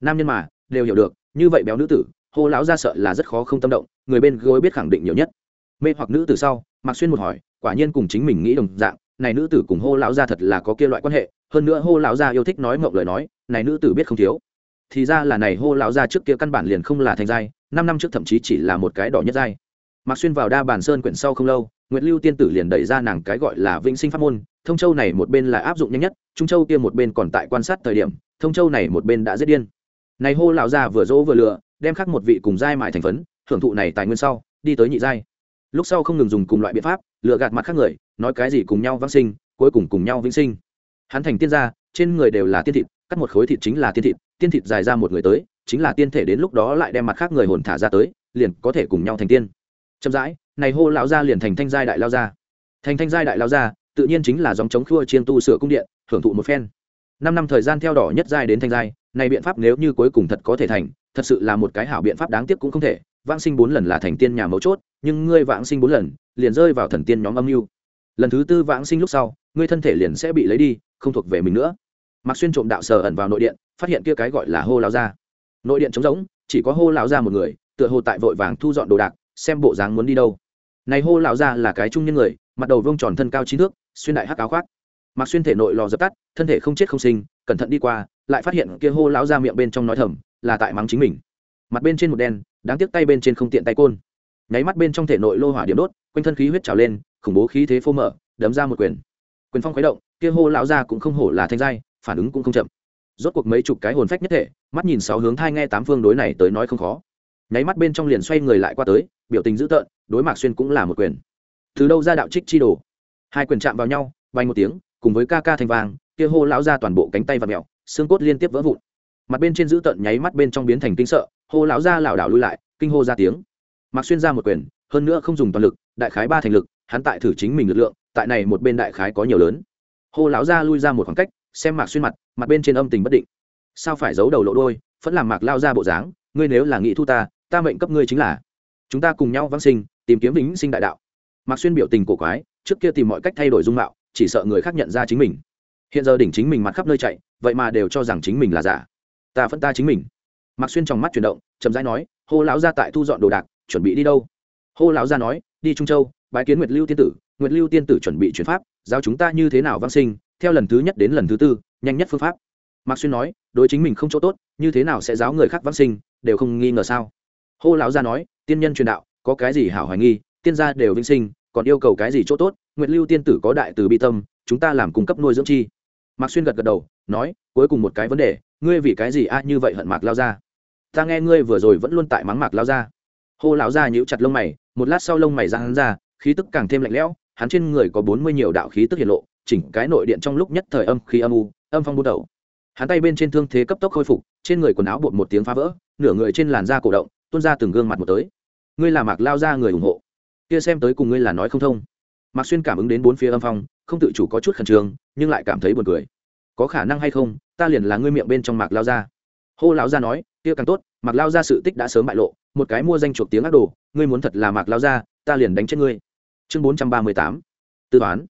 Nam nhân mà, đều hiểu được, như vậy béo nữ tử, hô lão ra sợ là rất khó không tâm động, người bên gối biết khẳng định nhiều nhất. Mê hoặc nữ tử sau, mạc xuyên một hỏi, quả nhiên cùng chính mình nghĩ đồng dạng này nữ tử cùng hô lão gia thật là có kia loại quan hệ, hơn nữa hô lão gia yêu thích nói mộng lời nói, này nữ tử biết không thiếu. Thì ra là này hô lão gia trước kia căn bản liền không là thành giai, năm năm trước thậm chí chỉ là một cái đỏ nhất giai. Mặc xuyên vào đa bản sơn quyển sau không lâu nguyễn lưu tiên tử liền đẩy ra nàng cái gọi là vĩnh sinh pháp môn, thông châu này một bên là áp dụng nhanh nhất, trung châu kia một bên còn tại quan sát thời điểm, thông châu này một bên đã giết điên. Này hô lão gia vừa dỗ vừa lựa, đem khắc một vị cùng giai mại thành phấn, hưởng thụ này tài nguyên sau, đi tới nhị giai lúc sau không ngừng dùng cùng loại biện pháp lựa gạt mặt khác người, nói cái gì cùng nhau vãng sinh, cuối cùng cùng nhau vĩnh sinh. Hắn thành tiên gia, trên người đều là tiên thịt, cắt một khối thịt chính là tiên thịt tiên thịt dài ra một người tới, chính là tiên thể đến lúc đó lại đem mặt khác người hồn thả ra tới, liền có thể cùng nhau thành tiên. Chậm rãi, này hô lão gia liền thành thanh giai đại lao gia. Thành thanh giai đại lao gia, tự nhiên chính là dòng chống khua chiên tu sửa cung điện hưởng thụ một phen. Năm năm thời gian theo đỏ nhất giai đến thanh giai, này biện pháp nếu như cuối cùng thật có thể thành, thật sự là một cái hảo biện pháp đáng tiếc cũng không thể vãng sinh bốn lần là thành tiên nhà mấu chốt, nhưng ngươi vãng sinh bốn lần, liền rơi vào thần tiên nhóm âm mưu. Lần thứ tư vãng sinh lúc sau, ngươi thân thể liền sẽ bị lấy đi, không thuộc về mình nữa. Mạc xuyên trộm đạo sờ ẩn vào nội điện, phát hiện kia cái gọi là hô lao ra nội điện trống rỗng, chỉ có hô lao ra một người, tựa hồ tại vội vàng thu dọn đồ đạc, xem bộ dáng muốn đi đâu. Này hô lao ra là cái trung nhân người, mặt đầu vông tròn thân cao chín thước, xuyên đại hắc áo khoác. Mạc xuyên thể nội lò dập tắt, thân thể không chết không sinh, cẩn thận đi qua, lại phát hiện kia hô lão ra miệng bên trong nói thầm, là tại mắng chính mình. Mặt bên trên một đen đáng tiếc tay bên trên không tiện tay côn. Nháy mắt bên trong thể nội lô hỏa điểm đốt quanh thân khí huyết trào lên khủng bố khí thế phô mở đấm ra một quyền. Quyền phong khuấy động kia hô lão ra cũng không hổ là thanh giai phản ứng cũng không chậm. Rốt cuộc mấy chục cái hồn phách nhất thể mắt nhìn sáu hướng thai nghe tám phương đối này tới nói không khó. Nháy mắt bên trong liền xoay người lại qua tới biểu tình dữ tợn đối mạc xuyên cũng là một quyền. Từ đâu ra đạo trích chi đồ? Hai quyền chạm vào nhau bay một tiếng cùng với ca ca thành vàng kia hô lão ra toàn bộ cánh tay và mèo, xương cốt liên tiếp vỡ vụn. Mặt bên trên dữ tợn nháy mắt bên trong biến thành kinh sợ hô lão ra lảo đảo lui lại, kinh hô ra tiếng. Mặc xuyên ra một quyền, hơn nữa không dùng toàn lực, đại khái ba thành lực, hắn tại thử chính mình lực lượng, tại này một bên đại khái có nhiều lớn. Hô lão ra lui ra một khoảng cách, xem mạc xuyên mặt mặt bên trên âm tình bất định. Sao phải giấu đầu lộ đôi vẫn làm mạc lao ra bộ dáng, ngươi nếu là nghĩ thu ta ta mệnh cấp ngươi chính là. Chúng ta cùng nhau vãng sinh, tìm kiếm vĩnh sinh đại đạo. Mạc xuyên biểu tình cổ quái, trước kia tìm mọi cách thay đổi dung mạo, chỉ sợ người khác nhận ra chính mình. Hiện giờ đỉnh chính mình mặt khắp nơi chạy, vậy mà đều cho rằng chính mình là giả. Ta phân ta chính mình mạc xuyên trong mắt chuyển động, chậm rãi nói, hô lão ra tại thu dọn đồ đạc, chuẩn bị đi đâu? Hô lão ra nói, đi trung châu, bái kiến nguyệt lưu tiên tử, nguyệt lưu tiên tử chuẩn bị chuyển pháp, giáo chúng ta như thế nào vang sinh, theo lần thứ nhất đến lần thứ tư, nhanh nhất phương pháp. Mạc xuyên nói, đối chính mình không chỗ tốt, như thế nào sẽ giáo người khác vang sinh, đều không nghi ngờ sao? Hô lão ra nói, tiên nhân truyền đạo, có cái gì hảo hoài nghi, tiên gia đều vinh sinh, còn yêu cầu cái gì chỗ tốt, nguyệt lưu tiên tử có đại từ bi tâm, chúng ta làm cung cấp nuôi dưỡng chi. Mạc xuyên gật gật đầu, nói, cuối cùng một cái vấn đề, ngươi vì cái gì a như vậy hận mạc lao ra ta nghe ngươi vừa rồi vẫn luôn tại mắng mạc lao ra hô lão ra nhíu chặt lông mày, một lát sau lông mày ra hắn ra, khí tức càng thêm lạnh lẽo, hắn trên người có bốn mươi nhiều đạo khí tức hiện lộ, chỉnh cái nội điện trong lúc nhất thời âm khí âm u, âm phong bút đầu. Hắn tay bên trên thương thế cấp tốc khôi phục, trên người quần áo bột một tiếng phá vỡ, nửa người trên làn da cổ động, tuôn ra từng gương mặt một tới. Ngươi là mạc lao ra người ủng hộ. Kia xem tới cùng ngươi là nói không thông. Mạc xuyên cảm ứng đến bốn phía âm phong, không tự chủ có chút khẩn trương, nhưng lại cảm thấy buồn cười. Có khả năng hay không, ta liền là ngươi miệng bên trong mạc lao ra hô lão gia nói kia càng tốt mạc lao Gia sự tích đã sớm bại lộ một cái mua danh chuộc tiếng ác đồ ngươi muốn thật là mạc lao Gia, ta liền đánh chết ngươi. Chương bốn trăm ba mươi tám tư toán.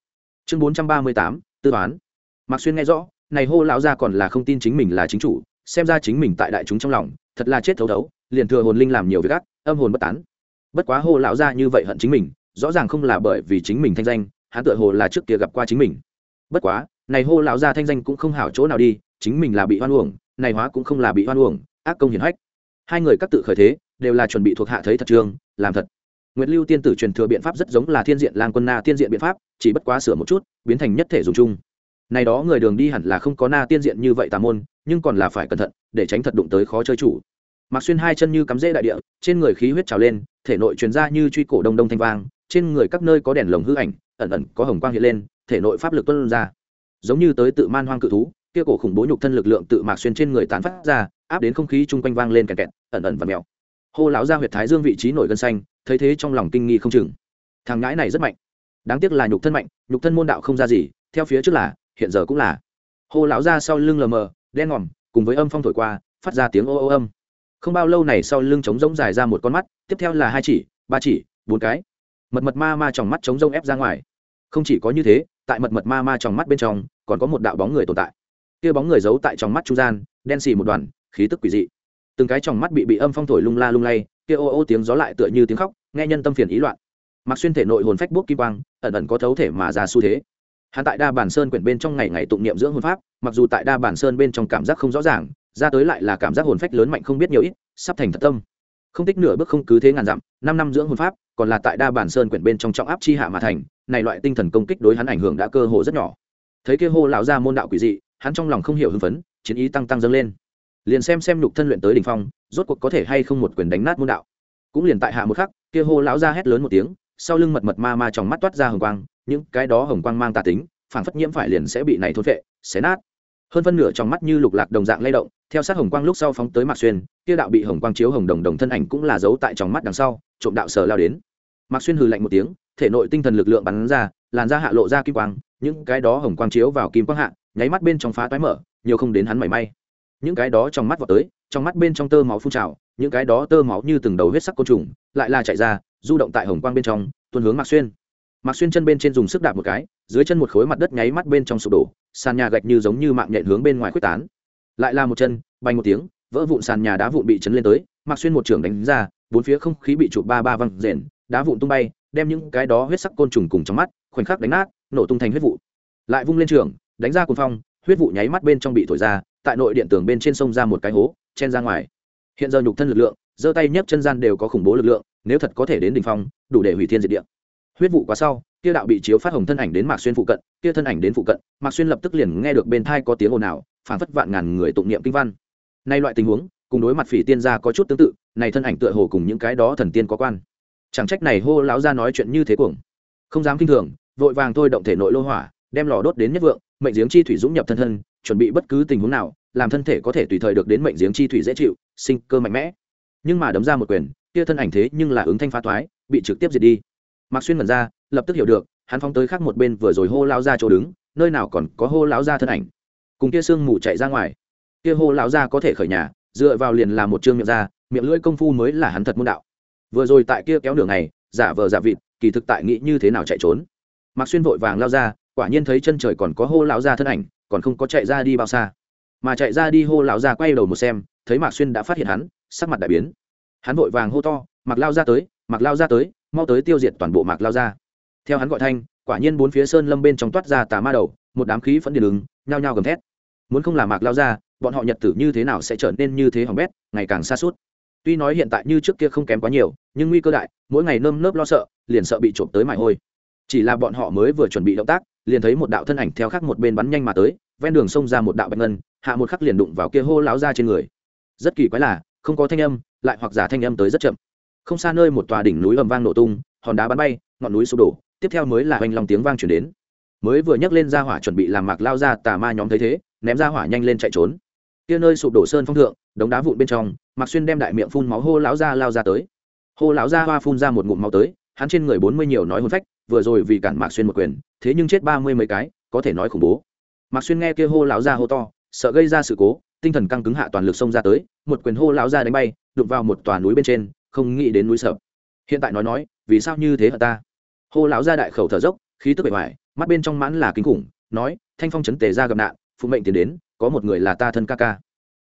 Chương bốn trăm ba mươi tám tư toán. Mạc xuyên nghe rõ này hô lão gia còn là không tin chính mình là chính chủ xem ra chính mình tại đại chúng trong lòng thật là chết thấu thấu liền thừa hồn linh làm nhiều việc ác âm hồn bất tán. Bất quá hô lão gia như vậy hận chính mình rõ ràng không là bởi vì chính mình thanh danh hắn tựa hồ là trước kia gặp qua chính mình. Bất quá này hô lão gia thanh danh cũng không hảo chỗ nào đi chính mình là bị hoan uổng này hóa cũng không là bị hoan uổng ác công hiển hách hai người các tự khởi thế đều là chuẩn bị thuộc hạ thấy thật trường làm thật Nguyệt Lưu tiên tử truyền thừa biện pháp rất giống là Thiên Diện Lang Quân Na tiên diện biện pháp, chỉ bất quá sửa một chút, biến thành nhất thể dùng chung. Này đó người đường đi hẳn là không có Na tiên diện như vậy tà môn, nhưng còn là phải cẩn thận, để tránh thật đụng tới khó chơi chủ. Mạc Xuyên hai chân như cắm rễ đại địa, trên người khí huyết trào lên, thể nội truyền ra như truy cổ đông đông thanh vang, trên người các nơi có đèn lồng hư ảnh, ẩn ẩn có hồng quang hiện lên, thể nội pháp lực tuôn ra. Giống như tới tự man hoang cự thú, kia cổ khủng bố nhục thân lực lượng tự Mạc Xuyên trên người tán phát ra, áp đến không khí chung quanh vang lên kẹt kẹt, ẩn ẩn và mèo. Hô lão ra huyệt thái dương vị trí nổi gân xanh, thấy thế trong lòng kinh nghi không chừng. Thằng ngãi này rất mạnh. Đáng tiếc là nhục thân mạnh nhục thân môn đạo không ra gì theo phía trước là hiện giờ cũng là. Hô lão ra sau lưng lờ mờ đen ngòm cùng với âm phong thổi qua phát ra tiếng ô ô âm. Không bao lâu này sau lưng trống rỗng dài ra một con mắt tiếp theo là hai chỉ ba chỉ bốn cái. Mật mật ma ma trong mắt trống rỗng ép ra ngoài. Không chỉ có như thế tại mật mật ma ma trong mắt bên trong còn có một đạo bóng người tồn tại kia bóng người giấu tại trong mắt trung gian, đen xì một đoàn, khí tức quỷ dị. Từng cái trong mắt bị bị âm phong thổi lung la lung lay, kia ô ô tiếng gió lại tựa như tiếng khóc, nghe nhân tâm phiền ý loạn. Mặc xuyên thể nội hồn phách bút kim quang, ẩn ẩn có thấu thể mà ra xu thế. Hắn tại đa bản sơn quyển bên trong ngày ngày tụng niệm dưỡng hồn pháp, mặc dù tại đa bản sơn bên trong cảm giác không rõ ràng, ra tới lại là cảm giác hồn phách lớn mạnh không biết nhiều ít, sắp thành thật tâm. Không tích nửa bước không cứ thế ngàn dặm, năm năm dưỡng hồn pháp, còn là tại đa bản sơn quyển bên trong trọng áp chi hạ mà thành, này loại tinh thần công kích đối hắn ảnh hưởng đã cơ hồ rất nhỏ. Thấy kia hô lão ra môn đạo quỷ dị hắn trong lòng không hiểu hưng phấn, chiến ý tăng tăng dâng lên. Liền xem xem nhục thân luyện tới đỉnh phong, rốt cuộc có thể hay không một quyền đánh nát môn đạo. Cũng liền tại hạ một khắc, kia hô lão ra hét lớn một tiếng, sau lưng mật mật ma ma trong mắt toát ra hồng quang, những cái đó hồng quang mang tà tính, phản phất nhiễm phải liền sẽ bị này thôn vệ xé nát. Hơn phân nửa trong mắt như lục lạc đồng dạng lay động, theo sát hồng quang lúc sau phóng tới mạc xuyên, kia đạo bị hồng quang chiếu hồng đồng đồng thân ảnh cũng là giấu tại trong mắt đằng sau, trộm đạo sở lao đến. Mạc xuyên hừ lạnh một tiếng, thể nội tinh thần lực lượng bắn ra, làn ra hạ lộ ra kim quang, những cái đó hồng quang chiếu vào kim quang hạ nháy mắt bên trong phá toái mở, nhiều không đến hắn mảy may. Những cái đó trong mắt vào tới, trong mắt bên trong tơ máu phun trào, những cái đó tơ máu như từng đầu huyết sắc côn trùng, lại là chạy ra, du động tại hồng quang bên trong, tuôn hướng mạc xuyên. Mạc xuyên chân bên trên dùng sức đạp một cái, dưới chân một khối mặt đất nháy mắt bên trong sụp đổ, sàn nhà gạch như giống như mạng nhện hướng bên ngoài quyết tán. Lại là một chân, bay một tiếng, vỡ vụn sàn nhà đá vụn bị chấn lên tới, mạc xuyên một trường đánh ra, bốn phía không khí bị chụp ba ba văng rền, đá vụn tung bay, đem những cái đó huyết sắc côn trùng cùng trong mắt, khoảnh khắc đánh nát, nổ tung thành huyết vụ. Lại vung lên trường đánh ra cuồng phong, huyết vụ nháy mắt bên trong bị thổi ra, tại nội điện tường bên trên sông ra một cái hố, chen ra ngoài. Hiện giờ nhục thân lực lượng, giơ tay nhấc chân gian đều có khủng bố lực lượng, nếu thật có thể đến đỉnh phong, đủ để hủy thiên diệt địa. Huyết vụ quá sau, kia đạo bị chiếu phát hồng thân ảnh đến mạc xuyên phụ cận, kia thân ảnh đến phụ cận, mạc xuyên lập tức liền nghe được bên thai có tiếng ồn ào phản phất vạn ngàn người tụng niệm kinh văn. Nay loại tình huống, cùng đối mặt phỉ tiên gia có chút tương tự, này thân ảnh tựa hồ cùng những cái đó thần tiên có quan. Chẳng trách này hô lão ra nói chuyện như thế cuồng. Không dám kinh thường, vội vàng thôi động thể nội lô hỏa, đem lò đốt đến nhất vượng mệnh giếng chi thủy dũng nhập thân thân, chuẩn bị bất cứ tình huống nào, làm thân thể có thể tùy thời được đến mệnh giếng chi thủy dễ chịu, sinh cơ mạnh mẽ. Nhưng mà đấm ra một quyền, kia thân ảnh thế nhưng là ứng thanh phá toái, bị trực tiếp diệt đi. Mạc xuyên mẩn ra, lập tức hiểu được, hắn phóng tới khác một bên vừa rồi hô lao ra chỗ đứng, nơi nào còn có hô lão ra thân ảnh. Cùng kia sương mù chạy ra ngoài. Kia hô lão ra có thể khởi nhà, dựa vào liền là một chương miệng ra, miệng lưỡi công phu mới là hắn thật môn đạo. Vừa rồi tại kia kéo đường này giả vờ giả vịt, kỳ thực tại nghĩ như thế nào chạy trốn. Mạc xuyên vội vàng lao ra quả nhiên thấy chân trời còn có hô lão gia thân ảnh, còn không có chạy ra đi bao xa. Mà chạy ra đi hô lão gia quay đầu một xem, thấy mạc xuyên đã phát hiện hắn, sắc mặt đại biến. Hắn vội vàng hô to mặc lao ra tới mặc lao ra tới, mau tới tiêu diệt toàn bộ mạc lao ra theo hắn gọi thanh, quả nhiên bốn phía sơn lâm bên trong toát ra tà ma đầu, một đám khí phẫn điện ứng nhao nhao gầm thét. Muốn không là mạc lao ra bọn họ nhật tử như thế nào sẽ trở nên như thế hỏng bét, ngày càng xa suốt. Tuy nói hiện tại như trước kia không kém quá nhiều, nhưng nguy cơ đại, mỗi ngày nơm nớp lo sợ, liền sợ bị trộm tới mải hôi. Chỉ là bọn họ mới vừa chuẩn bị động tác liền thấy một đạo thân ảnh theo khắc một bên bắn nhanh mà tới, ven đường xông ra một đạo bạch ngân, hạ một khắc liền đụng vào kia hô láo ra trên người. Rất kỳ quái là, không có thanh âm, lại hoặc giả thanh âm tới rất chậm. Không xa nơi một tòa đỉnh núi ầm vang nổ tung, hòn đá bắn bay, ngọn núi sụp đổ, tiếp theo mới là hoành lòng tiếng vang chuyển đến. Mới vừa nhấc lên ra hỏa chuẩn bị làm mạc lao ra tà ma nhóm thấy thế, ném ra hỏa nhanh lên chạy trốn. Kia nơi sụp đổ sơn phong thượng, đống đá vụn bên trong, mạc xuyên đem đại miệng phun máu hô lão ra lao ra tới. Hô lão ra hoa phun ra một ngụm máu tới, hắn trên người bốn mươi nhiều nói hôn phách vừa rồi vì cản mạc xuyên một quyền, thế nhưng chết ba mươi mấy cái, có thể nói khủng bố. Mạc xuyên nghe kia hô lão ra hô to, sợ gây ra sự cố, tinh thần căng cứng hạ toàn lực xông ra tới, một quyền hô lão ra đánh bay, đụng vào một tòa núi bên trên, không nghĩ đến núi sập. Hiện tại nói nói, vì sao như thế hả ta? Hô lão ra đại khẩu thở dốc, khí tức bề ngoài mắt bên trong mãn là kinh khủng, nói, thanh phong chấn tề ra gặp nạn, phụ mệnh tiến đến, có một người là ta thân ca ca.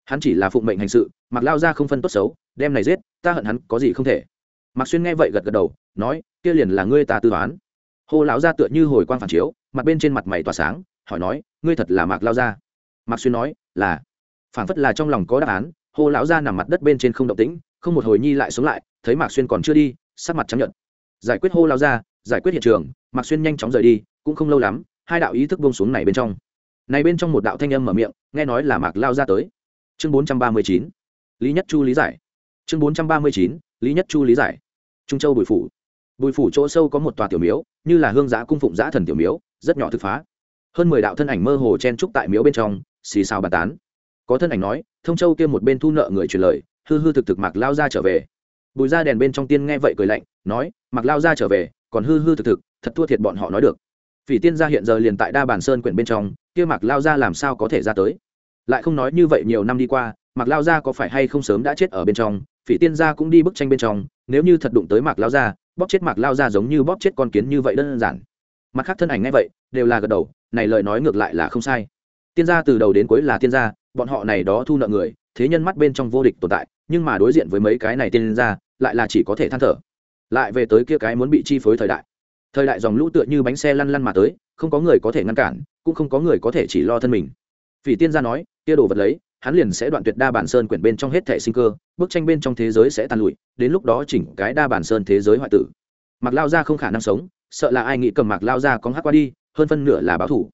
Hắn chỉ là phụ mệnh hành sự mặc lao ra không phân tốt xấu, đem này giết, ta hận hắn có gì không thể. Mặc xuyên nghe vậy gật gật đầu, nói, kia liền là ngươi ta tư toán hô lão gia tựa như hồi quang phản chiếu, mặt bên trên mặt mày tỏa sáng, hỏi nói, ngươi thật là mạc lao gia. mạc xuyên nói, là. Phản phất là trong lòng có đáp án, hô lão gia nằm mặt đất bên trên không động tĩnh, không một hồi nhi lại sống lại, thấy mạc xuyên còn chưa đi, sắc mặt chấp nhận giải quyết hô lao ra giải quyết hiện trường, mạc xuyên nhanh chóng rời đi, cũng không lâu lắm, hai đạo ý thức bông xuống này bên trong. Này bên trong một đạo thanh âm mở miệng, nghe nói là mạc lao ra tới. Chương bốn trăm ba mươi chín, lý nhất chu lý giải. Chương bốn trăm ba mươi chín, lý nhất chu lý giải. Trung châu bùi phủ bùi phủ chỗ sâu có một tòa tiểu miếu, như là hương giã cung phụng giã thần tiểu miếu, rất nhỏ thực phá. Hơn mười đạo thân ảnh mơ hồ chen trúc tại miếu bên trong, xì xào bàn tán. Có thân ảnh nói, thông châu kia một bên thu nợ người truyền lời, hư hư thực thực mặc lao ra trở về. Bùi ra đèn bên trong tiên nghe vậy cười lạnh, nói, mặc lao ra trở về, còn hư hư thực thực, thật thua thiệt bọn họ nói được. Vì tiên gia hiện giờ liền tại đa bàn sơn quyển bên trong, kia mặc lao ra làm sao có thể ra tới? Lại không nói như vậy nhiều năm đi qua Mạc lao gia có phải hay không sớm đã chết ở bên trong phỉ tiên gia cũng đi bức tranh bên trong nếu như thật đụng tới Mạc lao gia, bóp chết Mạc lao gia giống như bóp chết con kiến như vậy đơn giản. Mặt khác thân ảnh ngay vậy đều là gật đầu này lời nói ngược lại là không sai. Tiên gia từ đầu đến cuối là tiên gia bọn họ này đó thu nợ người thế nhân mắt bên trong vô địch tồn tại nhưng mà đối diện với mấy cái này tiên gia lại là chỉ có thể than thở. Lại về tới kia cái muốn bị chi phối thời đại. Thời đại dòng lũ tựa như bánh xe lăn lăn mà tới không có người có thể ngăn cản cũng không có người có thể chỉ lo thân mình. Vì tiên gia nói kia đồ vật lấy hắn liền sẽ đoạn tuyệt đa bản sơn quyển bên trong hết thể sinh cơ, bức tranh bên trong thế giới sẽ tàn lụi, đến lúc đó chỉnh cái đa bản sơn thế giới hoại tử. Mặc lao ra không khả năng sống, sợ là ai nghĩ cầm mạc lao ra con hát qua đi, hơn phân nửa là báo thủ.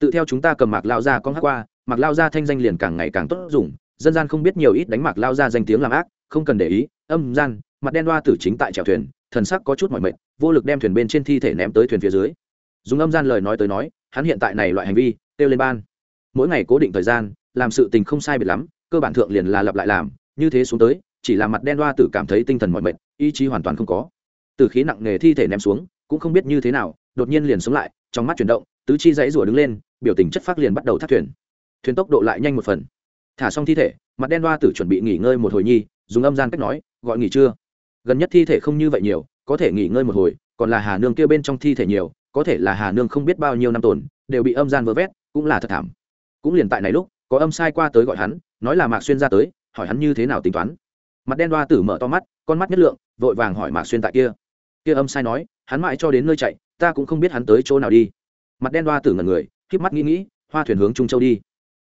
Tự theo chúng ta cầm mạc lao ra con hát qua, mạc lao ra thanh danh liền càng ngày càng tốt dùng, dân gian không biết nhiều ít đánh mạc lao ra danh tiếng làm ác, không cần để ý, âm gian, mặt đen đoa tử chính tại chèo thuyền, thần sắc có chút mỏi mệt, vô lực đem thuyền bên trên thi thể ném tới thuyền phía dưới. Dùng âm gian lời nói tới nói, hắn hiện tại này loại hành vi, kêu lên ban. Mỗi ngày cố định thời gian làm sự tình không sai biệt lắm, cơ bản thượng liền là lặp lại làm, như thế xuống tới, chỉ là mặt đen đoa tử cảm thấy tinh thần mỏi mệt, ý chí hoàn toàn không có. Từ khí nặng nề thi thể ném xuống, cũng không biết như thế nào, đột nhiên liền sống lại, trong mắt chuyển động, tứ chi dãy rủa đứng lên, biểu tình chất phát liền bắt đầu thắt thuyền. Thuyền tốc độ lại nhanh một phần. Thả xong thi thể, mặt đen đoa tử chuẩn bị nghỉ ngơi một hồi nhi, dùng âm gian cách nói, gọi nghỉ trưa. Gần nhất thi thể không như vậy nhiều, có thể nghỉ ngơi một hồi, còn là hà nương kia bên trong thi thể nhiều, có thể là hà nương không biết bao nhiêu năm tồn, đều bị âm gian vơ vét, cũng là thật thảm. Cũng liền tại này lúc có âm sai qua tới gọi hắn, nói là mạc xuyên ra tới, hỏi hắn như thế nào tính toán. Mặt đen đoa tử mở to mắt, con mắt nhất lượng, vội vàng hỏi mạc xuyên tại kia. Kia âm sai nói, hắn mãi cho đến nơi chạy, ta cũng không biết hắn tới chỗ nào đi. Mặt đen đoa tử ngần người k mắt nghĩ nghĩ, hoa thuyền hướng trung châu đi.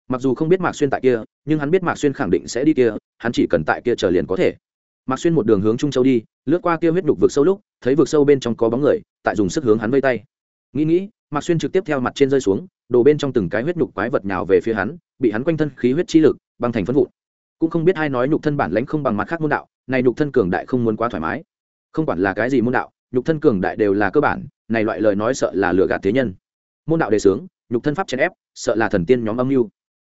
Mặc dù không biết mạc xuyên tại kia, nhưng hắn biết mạc xuyên khẳng định sẽ đi kia, hắn chỉ cần tại kia chờ liền có thể. Mạc xuyên một đường hướng trung châu đi, lướt qua kia huyết đục vực sâu lúc, thấy vực sâu bên trong có bóng người, tại dùng sức hướng hắn vây tay. Nghĩ nghĩ, mạc xuyên trực tiếp theo mặt trên rơi xuống đồ bên trong từng cái huyết nhục quái vật nhào về phía hắn, bị hắn quanh thân khí huyết chi lực, băng thành phân vụn. Cũng không biết ai nói nhục thân bản lãnh không bằng mặt khác môn đạo, này nhục thân cường đại không muốn quá thoải mái. Không quản là cái gì môn đạo, nhục thân cường đại đều là cơ bản, này loại lời nói sợ là lừa gạt thế nhân. Môn đạo đề sướng nhục thân pháp chèn ép, sợ là thần tiên nhóm âm mưu.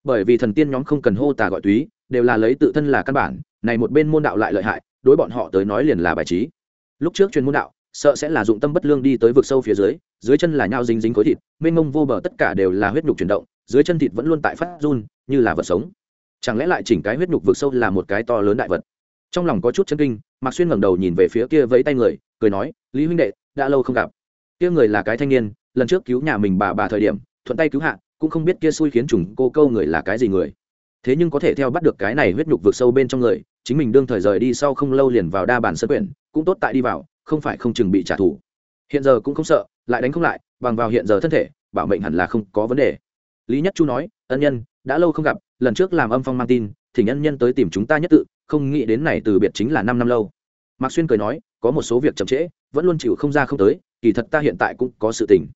Bởi vì thần tiên nhóm không cần hô tà gọi túy, đều là lấy tự thân là căn bản, này một bên môn đạo lại lợi hại, đối bọn họ tới nói liền là bài trí. Lúc trước truyền môn đạo sợ sẽ là dụng tâm bất lương đi tới vực sâu phía dưới dưới chân là nhau dính dính khối thịt, mênh mông vô bờ tất cả đều là huyết nhục chuyển động, dưới chân thịt vẫn luôn tại phát run, như là vật sống. Chẳng lẽ lại chỉnh cái huyết nhục vực sâu là một cái to lớn đại vật? Trong lòng có chút chân kinh, mạc xuyên ngẩng đầu nhìn về phía kia vẫy tay người, cười nói, lý huynh đệ, đã lâu không gặp. Kia người là cái thanh niên, lần trước cứu nhà mình bà bà thời điểm, thuận tay cứu hạ, cũng không biết kia xui khiến trùng cô câu người là cái gì người. Thế nhưng có thể theo bắt được cái này huyết nhục vực sâu bên trong người, chính mình đương thời rời đi sau không lâu liền vào đa bản sân quyển, cũng tốt tại đi vào không phải không chừng bị trả thù. Hiện giờ cũng không sợ, lại đánh không lại, bằng vào hiện giờ thân thể, bảo mệnh hẳn là không có vấn đề. Lý nhất chu nói, ân nhân, đã lâu không gặp, lần trước làm âm phong mang tin thì nhân nhân tới tìm chúng ta nhất tự, không nghĩ đến này từ biệt chính là năm năm lâu. Mạc xuyên cười nói, có một số việc chậm trễ, vẫn luôn chịu không ra không tới, kỳ thật ta hiện tại cũng có sự tình.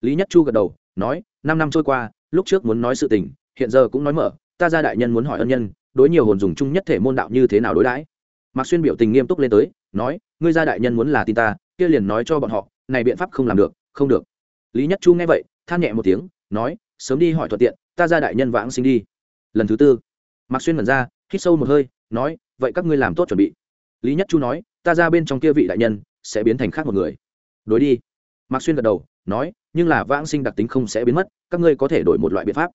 Lý nhất chu gật đầu, nói, năm năm trôi qua, lúc trước muốn nói sự tình, hiện giờ cũng nói mở, ta ra đại nhân muốn hỏi ân nhân, đối nhiều hồn dùng chung nhất thể môn đạo như thế nào đối đãi? Mạc xuyên biểu tình nghiêm túc lên tới nói, ngươi gia đại nhân muốn là tin ta, kia liền nói cho bọn họ, này biện pháp không làm được, không được. Lý nhất chu nghe vậy, than nhẹ một tiếng, nói, sớm đi hỏi thuận tiện, ta gia đại nhân vãng sinh đi. Lần thứ tư, mạc xuyên mẩn ra, hít sâu một hơi, nói, vậy các ngươi làm tốt chuẩn bị. Lý nhất chu nói, ta ra bên trong kia vị đại nhân, sẽ biến thành khác một người. Đối đi. Mạc xuyên gật đầu, nói, nhưng là vãng sinh đặc tính không sẽ biến mất, các ngươi có thể đổi một loại biện pháp.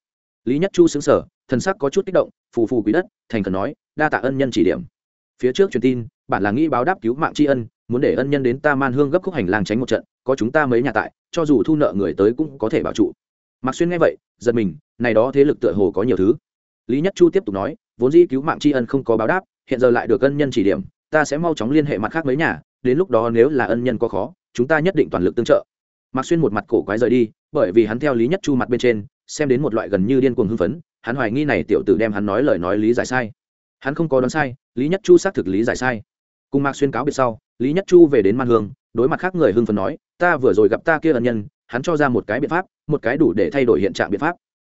Lý nhất chu xứng sở thần sắc có chút kích động, phù phù quý đất, thành khẩn nói, đa tạ ân nhân chỉ điểm. Phía trước truyền tin bản là nghĩ báo đáp cứu mạng tri ân, muốn để ân nhân đến ta man hương gấp khúc hành lang tránh một trận, có chúng ta mấy nhà tại, cho dù thu nợ người tới cũng có thể bảo trụ. Mạc xuyên nghe vậy, giật mình, này đó thế lực tựa hồ có nhiều thứ. Lý nhất chu tiếp tục nói, vốn dĩ cứu mạng tri ân không có báo đáp, hiện giờ lại được ân nhân chỉ điểm, ta sẽ mau chóng liên hệ mặt khác mấy nhà, đến lúc đó nếu là ân nhân có khó, chúng ta nhất định toàn lực tương trợ. Mạc xuyên một mặt cổ quái rời đi, bởi vì hắn theo lý nhất chu mặt bên trên, xem đến một loại gần như điên cuồng hưng phấn, hắn hoài nghi này tiểu tử đem hắn nói lời nói lý giải sai. Hắn không có đoán sai, lý nhất chu xác thực lý giải sai cùng mạc xuyên cáo biệt sau, lý nhất chu về đến man hương, đối mặt khác người hưng phấn nói, ta vừa rồi gặp ta kia ân nhân, hắn cho ra một cái biện pháp, một cái đủ để thay đổi hiện trạng biện pháp.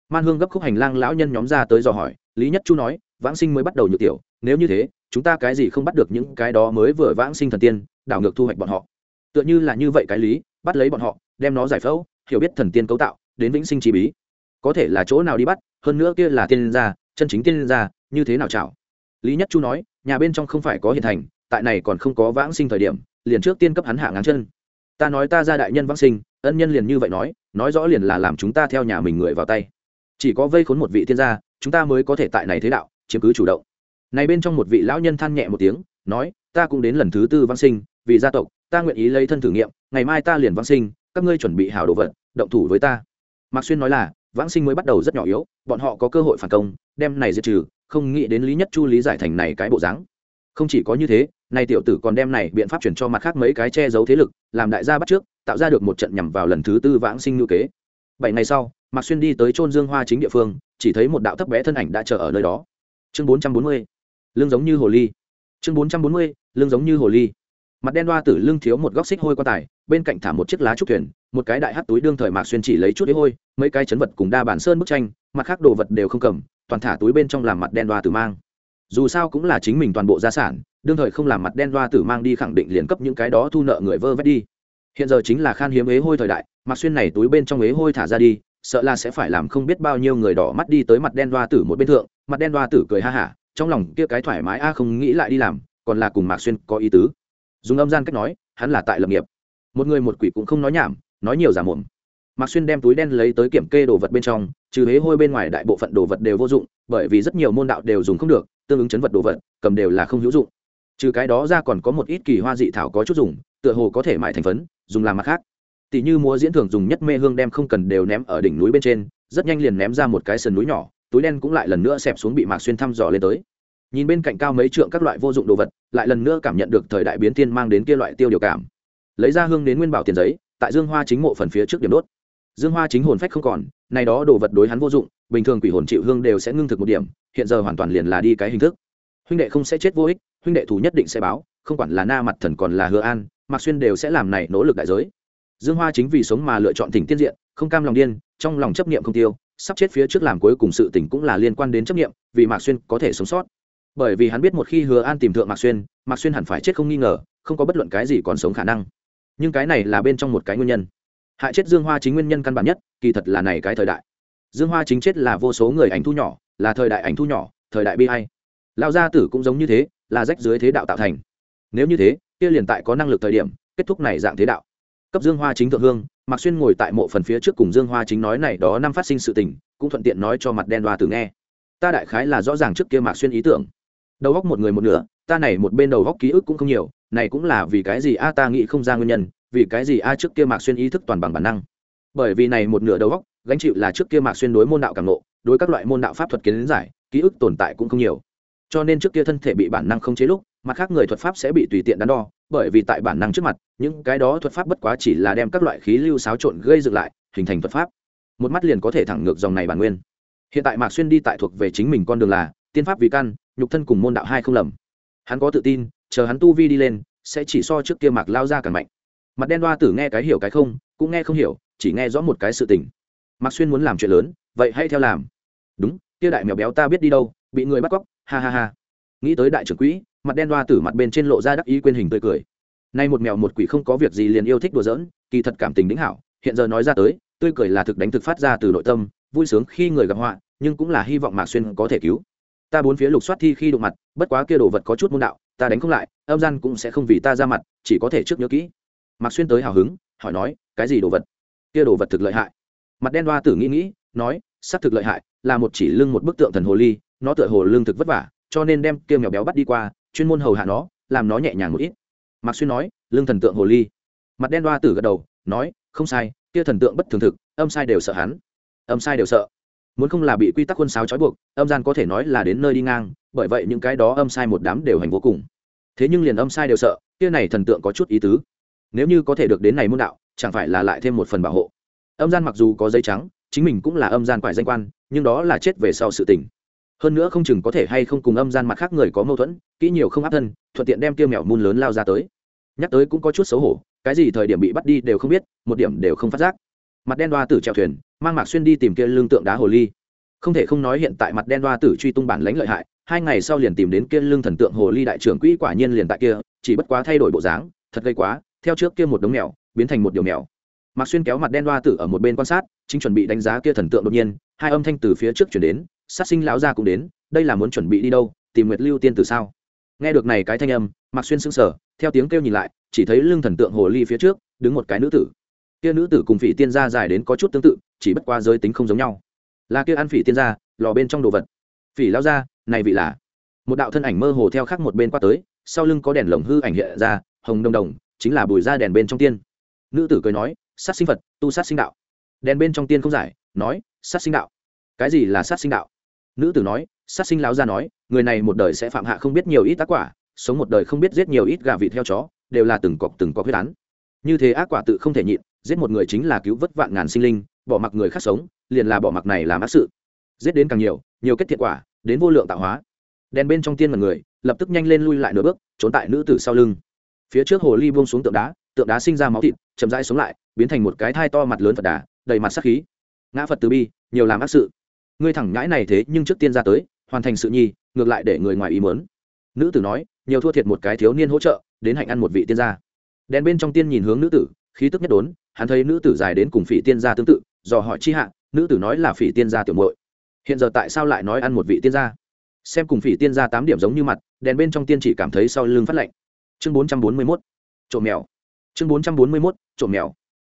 Man hương gấp khúc hành lang lão nhân nhóm ra tới dò hỏi, lý nhất chu nói, vãng sinh mới bắt đầu nhược tiểu, nếu như thế, chúng ta cái gì không bắt được những cái đó mới vừa vãng sinh thần tiên, đảo ngược thu hoạch bọn họ. Tựa như là như vậy cái lý, bắt lấy bọn họ, đem nó giải phẫu, hiểu biết thần tiên cấu tạo, đến vĩnh sinh chi bí. Có thể là chỗ nào đi bắt, hơn nữa kia là tiên gia, chân chính tiên gia, như thế nào chảo? Lý nhất chu nói, nhà bên trong không phải có hiện thành tại này còn không có vãng sinh thời điểm, liền trước tiên cấp hắn hạ ngáng chân. Ta nói ta ra đại nhân vãng sinh, ân nhân liền như vậy nói nói rõ liền là làm chúng ta theo nhà mình người vào tay. Chỉ có vây khốn một vị thiên gia, chúng ta mới có thể tại này thế đạo, chiếm cứ chủ động. Này bên trong một vị lão nhân than nhẹ một tiếng, nói, ta cũng đến lần thứ tư vãng sinh, vì gia tộc, ta nguyện ý lấy thân thử nghiệm, ngày mai ta liền vãng sinh, các ngươi chuẩn bị hảo đồ vật, động thủ với ta. Mạc xuyên nói là, vãng sinh mới bắt đầu rất nhỏ yếu, bọn họ có cơ hội phản công, đem này diệt trừ, không nghĩ đến lý nhất chu lý giải thành này cái bộ dáng. Không chỉ có như thế nay tiểu tử còn đem này biện pháp chuyển cho mặt khác mấy cái che giấu thế lực làm đại gia bắt trước tạo ra được một trận nhằm vào lần thứ tư vãng sinh ngữ kế. Bảy ngày sau mạc xuyên đi tới trôn dương hoa chính địa phương chỉ thấy một đạo thấp bé thân ảnh đã chờ ở nơi đó. Chương bốn trăm bốn mươi lưng giống như hồ ly. Chương bốn trăm bốn mươi lưng giống như hồ ly. Mặt đen đoa tử lưng thiếu một góc xích hôi qua tải, bên cạnh thả một chiếc lá trúc thuyền một cái đại hát túi đương thời mạc xuyên chỉ lấy chút đế hôi mấy cái chấn vật cùng đa bản sơn bức tranh mặt khác đồ vật đều không cầm toàn thả túi bên trong làm mặt đen đoa tử mang dù sao cũng là chính mình toàn bộ gia sản, đương thời không làm mặt đen đoa tử mang đi khẳng định liền cấp những cái đó thu nợ người vơ vét đi. Hiện giờ chính là khan hiếm ế hôi thời đại, mặc xuyên này túi bên trong ế hôi thả ra đi, sợ là sẽ phải làm không biết bao nhiêu người đỏ mắt đi tới mặt đen đoa tử một bên thượng, mặt đen đoa tử cười ha hả, trong lòng kia cái thoải mái a không nghĩ lại đi làm, còn là cùng mạc xuyên có ý tứ. Dùng âm gian cách nói, hắn là tại lập nghiệp. Một người một quỷ cũng không nói nhảm, nói nhiều giả mồm. Mạc xuyên đem túi đen lấy tới kiểm kê đồ vật bên trong trừ hế hôi bên ngoài đại bộ phận đồ vật đều vô dụng, bởi vì rất nhiều môn đạo đều dùng không được, tương ứng chấn vật đồ vật, cầm đều là không hữu dụng. Trừ cái đó ra còn có một ít kỳ hoa dị thảo có chút dùng, tựa hồ có thể mại thành phấn, dùng làm mặt khác. Tỷ như múa diễn thường dùng nhất mê hương đem không cần đều ném ở đỉnh núi bên trên, rất nhanh liền ném ra một cái sườn núi nhỏ, túi đen cũng lại lần nữa xẹp xuống bị mạc xuyên thăm dò lên tới. Nhìn bên cạnh cao mấy trượng các loại vô dụng đồ vật, lại lần nữa cảm nhận được thời đại biến thiên mang đến kia loại tiêu điều cảm. Lấy ra hương đến nguyên bảo tiền giấy, tại dương hoa chính mộ phần phía trước điểm đốt. Dương hoa chính hồn phách không còn này đó đồ vật đối hắn vô dụng, bình thường quỷ hồn chịu hương đều sẽ ngưng thực một điểm, hiện giờ hoàn toàn liền là đi cái hình thức. Huynh đệ không sẽ chết vô ích, huynh đệ thủ nhất định sẽ báo, không quản là na mặt thần còn là hứa an, mạc xuyên đều sẽ làm này nỗ lực đại giới. Dương hoa chính vì sống mà lựa chọn tỉnh tiên diện, không cam lòng điên, trong lòng chấp niệm không tiêu, sắp chết phía trước làm cuối cùng sự tỉnh cũng là liên quan đến chấp niệm, vì mạc xuyên có thể sống sót. Bởi vì hắn biết một khi hứa an tìm thượng mạc xuyên mạc xuyên hẳn phải chết không nghi ngờ, không có bất luận cái gì còn sống khả năng. Nhưng cái này là bên trong một cái nguyên nhân hại chết dương hoa chính nguyên nhân căn bản nhất, kỳ thật là này cái thời đại. Dương hoa chính chết là vô số người ảnh thu nhỏ, là thời đại ảnh thu nhỏ, thời đại bi hay lao gia tử cũng giống như thế, là rách dưới thế đạo tạo thành. Nếu như thế, kia liền tại có năng lực thời điểm, kết thúc này dạng thế đạo. Cấp dương hoa chính thượng hương, mạc xuyên ngồi tại mộ phần phía trước cùng dương hoa chính nói này đó năm phát sinh sự tình, cũng thuận tiện nói cho mặt đen đoa tử nghe. Ta đại khái là rõ ràng trước kia mạc xuyên ý tưởng. Đầu góc một người một nửa, ta này một bên đầu góc ký ức cũng không nhiều, này cũng là vì cái gì, a, ta nghĩ không ra nguyên nhân vì cái gì a trước kia mạc xuyên ý thức toàn bằng bản năng? Bởi vì này một nửa đầu góc gánh chịu là trước kia mạc xuyên đối môn đạo càng nộ đối các loại môn đạo pháp thuật kiến giải, ký ức tồn tại cũng không nhiều. Cho nên trước kia thân thể bị bản năng không chế lúc, mặt khác người thuật pháp sẽ bị tùy tiện đắn đo, bởi vì tại bản năng trước mặt, những cái đó thuật pháp bất quá chỉ là đem các loại khí lưu xáo trộn gây dựng lại, hình thành thuật pháp. Một mắt liền có thể thẳng ngược dòng này bản nguyên. Hiện tại mạc xuyên đi tại thuộc về chính mình con đường là, tiên pháp vì căn, nhục thân cùng môn đạo hai không lầm. Hắn có tự tin, chờ hắn tu vi đi lên, sẽ chỉ so trước kia mạc lao ra càng mạnh mặt đen đoa tử nghe cái hiểu cái không, cũng nghe không hiểu, chỉ nghe rõ một cái sự tình. Mặc xuyên muốn làm chuyện lớn, vậy hãy theo làm. Đúng, kia đại mèo béo ta biết đi đâu, bị người bắt cóc, ha ha ha. Nghĩ tới đại trưởng quỹ, mặt đen đoa tử mặt bên trên lộ ra đắc ý quên hình tươi cười. Nay một mèo một quỷ không có việc gì liền yêu thích đùa giỡn, kỳ thật cảm tình đính hảo, hiện giờ nói ra tới, tươi cười là thực đánh thực phát ra từ nội tâm, vui sướng khi người gặp họa, nhưng cũng là hy vọng mạc xuyên có thể cứu. Ta bốn phía lục soát thi khi đụng mặt, bất quá kia đồ vật có chút môn đạo, ta đánh không lại, âm gian cũng sẽ không vì ta ra mặt, chỉ có thể trước nhớ kỹ mạc xuyên tới hào hứng, hỏi nói, cái gì đồ vật? Kia đồ vật thực lợi hại. Mặt đen đoa tử nghĩ nghĩ, nói xác thực lợi hại, là một chỉ lưng một bức tượng thần hồ ly, nó tựa hồ lương thực vất vả, cho nên đem kia mèo béo bắt đi qua, chuyên môn hầu hạ nó, làm nó nhẹ nhàng một ít. Mạc xuyên nói, lương thần tượng hồ ly. Mặt đen đoa tử gật đầu, nói, không sai, kia thần tượng bất thường thực, âm sai đều sợ hắn. Âm sai đều sợ. Muốn không là bị quy tắc quân sáo trói buộc, âm gian có thể nói là đến nơi đi ngang, bởi vậy những cái đó âm sai một đám đều hành vô cùng. Thế nhưng liền âm sai đều sợ, kia này thần tượng có chút ý tứ nếu như có thể được đến này môn đạo, chẳng phải là lại thêm một phần bảo hộ. Âm gian mặc dù có giấy trắng, chính mình cũng là âm gian quải danh quan, nhưng đó là chết về sau sự tình. Hơn nữa không chừng có thể hay không cùng âm gian mặt khác người có mâu thuẫn, kỹ nhiều không áp thân, thuận tiện đem tiêu mèo mun lớn lao ra tới. Nhắc tới cũng có chút xấu hổ, cái gì thời điểm bị bắt đi đều không biết, một điểm đều không phát giác. Mặt đen đoa tử trèo thuyền, mang mạc xuyên đi tìm kia lương tượng đá hồ ly. Không thể không nói hiện tại mặt đen đoa tử truy tung bản lãnh lợi hại, hai ngày sau liền tìm đến kia lương thần tượng hồ ly đại trưởng quỹ quả nhiên liền tại kia, chỉ bất quá thay đổi bộ dáng, thật gây quá theo trước kia một đống mèo, biến thành một điều mèo. Mạc xuyên kéo mặt đen đoa tử ở một bên quan sát, chính chuẩn bị đánh giá kia thần tượng đột nhiên, hai âm thanh từ phía trước chuyển đến, sát sinh lão gia cũng đến, đây là muốn chuẩn bị đi đâu, tìm nguyệt lưu tiên từ sao? Nghe được này cái thanh âm, mạc xuyên sững sờ, theo tiếng kêu nhìn lại, chỉ thấy lưng thần tượng hồ ly phía trước, đứng một cái nữ tử. Kia nữ tử cùng phỉ tiên gia dài đến có chút tương tự, chỉ bất qua giới tính không giống nhau. Là kia ăn phỉ tiên gia, lò bên trong đồ vật. Phỉ lao ra này vị là? Một đạo thân ảnh mơ hồ theo khác một bên qua tới, sau lưng có đèn lồng hư ảnh hiện ra, hồng đông đồng chính là bùi ra đèn bên trong tiên. Nữ tử cười nói, sát sinh phật, tu sát sinh đạo. Đèn bên trong tiên không giải, nói, sát sinh đạo. Cái gì là sát sinh đạo? Nữ tử nói, sát sinh lão gia nói, người này một đời sẽ phạm hạ không biết nhiều ít tác quả, sống một đời không biết giết nhiều ít gà vịt theo chó, đều là từng cọc từng cọc huyết án. Như thế ác quả tự không thể nhịn, giết một người chính là cứu vớt vạn ngàn sinh linh, bỏ mặc người khác sống, liền là bỏ mặc này làm ác sự. Giết đến càng nhiều nhiều kết thiện quả, đến vô lượng tạo hóa. Đèn bên trong tiên mật người, lập tức nhanh lên lui lại nửa bước, trốn tại nữ tử sau lưng phía trước hồ ly buông xuống tượng đá tượng đá sinh ra máu thịt, chậm rãi sống lại, biến thành một cái thai to mặt lớn phật đà, đầy mặt sắc khí. Ngã phật từ bi, nhiều làm ác sự. Ngươi thẳng ngãi này thế nhưng trước tiên ra tới, hoàn thành sự nhi, ngược lại để người ngoài ý mớn nữ tử nói, nhiều thua thiệt một cái thiếu niên hỗ trợ, đến hạnh ăn một vị tiên gia. Đèn bên trong tiên nhìn hướng nữ tử, khí tức nhất đốn, hắn thấy nữ tử dài đến cùng phỉ tiên gia tương tự, dò hỏi chi hạ, nữ tử nói là phỉ tiên gia tiểu muội. Hiện giờ tại sao lại nói ăn một vị tiên gia? Xem cùng phỉ tiên gia tám điểm giống như mặt, đèn bên trong tiên chỉ cảm thấy sau lưng phát lạnh chương bốn trăm bốn mươi mốt trộm mèo. Chương bốn trăm bốn mươi mốt trộm mèo.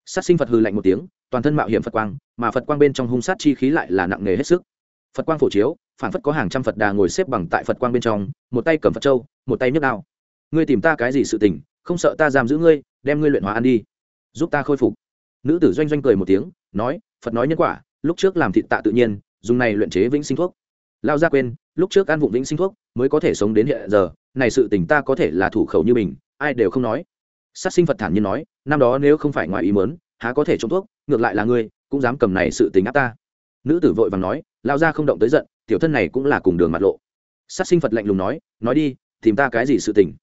Sát sinh phật hư lạnh một tiếng, toàn thân mạo hiểm phật quang, mà phật quang bên trong hung sát chi khí lại là nặng nề hết sức. Phật quang phổ chiếu, phản phất có hàng trăm phật đà ngồi xếp bằng tại phật quang bên trong, một tay cầm phật trâu một tay nhấc đao ngươi tìm ta cái gì sự tình, không sợ ta giam giữ ngươi, đem ngươi luyện hóa ăn đi. Giúp ta khôi phục. Nữ tử doanh doanh cười một tiếng, nói, phật nói nhân quả, lúc trước làm thịt tạ tự nhiên, dùng này luyện chế vĩnh sinh thuốc lao ra quên, lúc trước ăn vụng vĩnh sinh thuốc, mới có thể sống đến hiện giờ, này sự tình ta có thể là thủ khẩu như mình, ai đều không nói. Sát sinh phật thản nhiên nói, năm đó nếu không phải ngoài ý mớn há có thể trộm thuốc, ngược lại là ngươi, cũng dám cầm này sự tình áp ta. Nữ tử vội vàng nói, lao ra không động tới giận, tiểu thân này cũng là cùng đường mặt lộ. Sát sinh phật lạnh lùng nói nói đi, tìm ta cái gì sự tình?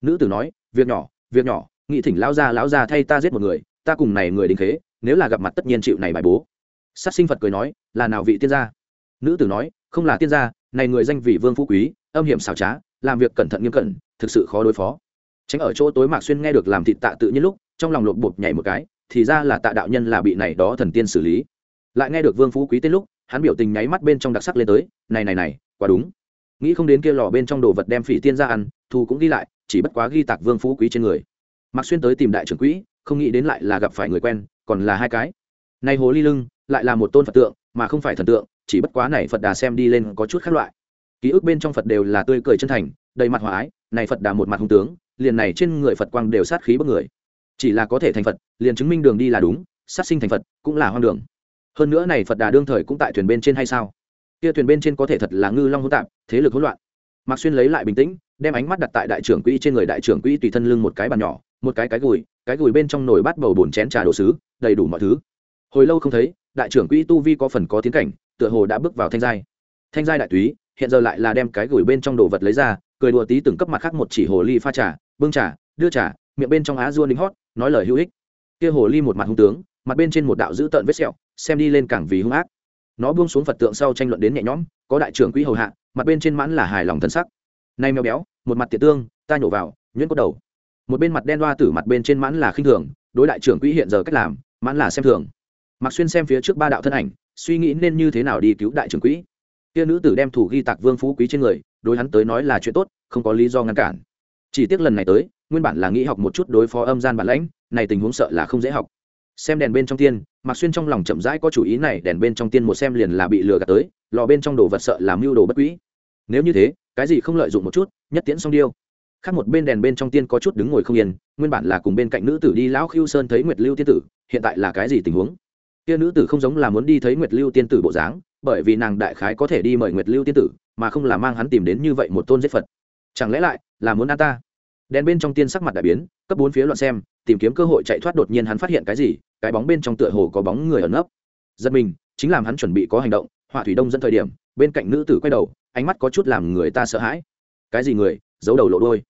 Nữ tử nói, việc nhỏ việc nhỏ, nghị thỉnh lao ra lão ra thay ta giết một người, ta cùng này người đình khế, nếu là gặp mặt tất nhiên chịu này bài bố. Sát sinh phật cười nói, là nào vị tiên gia? Nữ tử nói không là tiên gia, này người danh vị vương phú quý, âm hiểm xảo trá, làm việc cẩn thận nghiêm cẩn, thực sự khó đối phó. Tránh ở chỗ tối mạc xuyên nghe được làm thịt tạ tự nhiên lúc, trong lòng lột bột nhảy một cái, thì ra là tạ đạo nhân là bị này đó thần tiên xử lý. Lại nghe được vương phú quý tên lúc, hắn biểu tình nháy mắt bên trong đặc sắc lên tới, này này này, quá đúng. Nghĩ không đến kia lò bên trong đồ vật đem phỉ tiên ra ăn thu cũng ghi lại, chỉ bất quá ghi tạc vương phú quý trên người. Mạc xuyên tới tìm đại trưởng quỹ, không nghĩ đến lại là gặp phải người quen, còn là hai cái. Nay hồ ly lưng, lại là một tôn phật tượng, mà không phải thần tượng chỉ bất quá này phật đà xem đi lên có chút khác loại. Ký ức bên trong phật đều là tươi cười chân thành, đầy mặt hòa ái, này phật đà một mặt hung tướng, liền này trên người phật quang đều sát khí bất người. Chỉ là có thể thành phật, liền chứng minh đường đi là đúng, sát sinh thành phật cũng là hoang đường. Hơn nữa này phật đà đương thời cũng tại thuyền bên trên hay sao? Kia thuyền bên trên có thể thật là ngư long hỗn tạp, thế lực hỗn loạn. Mạc xuyên lấy lại bình tĩnh, đem ánh mắt đặt tại đại trưởng quỹ trên người đại trưởng quỹ tùy thân lưng một cái bàn nhỏ, một cái cái gùi cái gùi bên trong nồi bát bầu bồn chén trà đồ sứ, đầy đủ mọi thứ. Hồi lâu không thấy, đại trưởng quỹ tu vi có phần có tiến cảnh tựa hồ đã bước vào thanh giai. Thanh giai đại túy, hiện giờ lại là đem cái gửi bên trong đồ vật lấy ra, cười đùa tí từng cấp mặt khác một chỉ hồ ly pha trà, bưng trà, đưa trà, miệng bên trong á dua lính hót, nói lời hữu ích. Kia hồ ly một mặt hung tướng, mặt bên trên một đạo dữ tợn vết sẹo, xem đi lên càng vì hung ác. Nó buông xuống phật tượng sau tranh luận đến nhẹ nhõm, có đại trưởng quỹ hầu hạ, mặt bên trên mãn là hài lòng thân sắc. Nay mèo béo, một mặt tiệt tương, ta nhổ vào, nhuyễn có đầu. Một bên mặt đen đoa tử mặt bên trên mãn là khinh thường, đối đại trưởng quỹ hiện giờ cách làm, mãn là xem thường mặc xuyên xem phía trước ba đạo thân ảnh, suy nghĩ nên như thế nào đi cứu đại trưởng quỹ. Kia nữ tử đem thủ ghi tạc vương phú quý trên người, đối hắn tới nói là chuyện tốt, không có lý do ngăn cản. Chỉ tiếc lần này tới, nguyên bản là nghĩ học một chút đối phó âm gian bản lãnh, này tình huống sợ là không dễ học. Xem đèn bên trong tiên, mạc xuyên trong lòng chậm rãi có chủ ý này, đèn bên trong tiên một xem liền là bị lừa gạt tới, lò bên trong đồ vật sợ làm mưu đồ bất quỹ nếu như thế, cái gì không lợi dụng một chút, nhất tiễn xong điêu. Khác một bên đèn bên trong tiên có chút đứng ngồi không yên, nguyên bản là cùng bên cạnh nữ tử đi lão khiêu sơn thấy nguyệt lưu tiên tử, hiện tại là cái gì tình huống? Kia nữ tử không giống là muốn đi thấy nguyệt lưu tiên tử bộ dáng, bởi vì nàng đại khái có thể đi mời nguyệt lưu tiên tử, mà không là mang hắn tìm đến như vậy một tôn giết phật. Chẳng lẽ lại là muốn an ta? Đèn bên trong tiên sắc mặt đại biến, cấp bốn phía loạn xem, tìm kiếm cơ hội chạy thoát đột nhiên hắn phát hiện cái gì, cái bóng bên trong tựa hồ có bóng người ẩn nấp. Giật mình, chính làm hắn chuẩn bị có hành động, họa thủy đông dẫn thời điểm, bên cạnh nữ tử quay đầu, ánh mắt có chút làm người ta sợ hãi. Cái gì người? Giấu đầu lộ đôi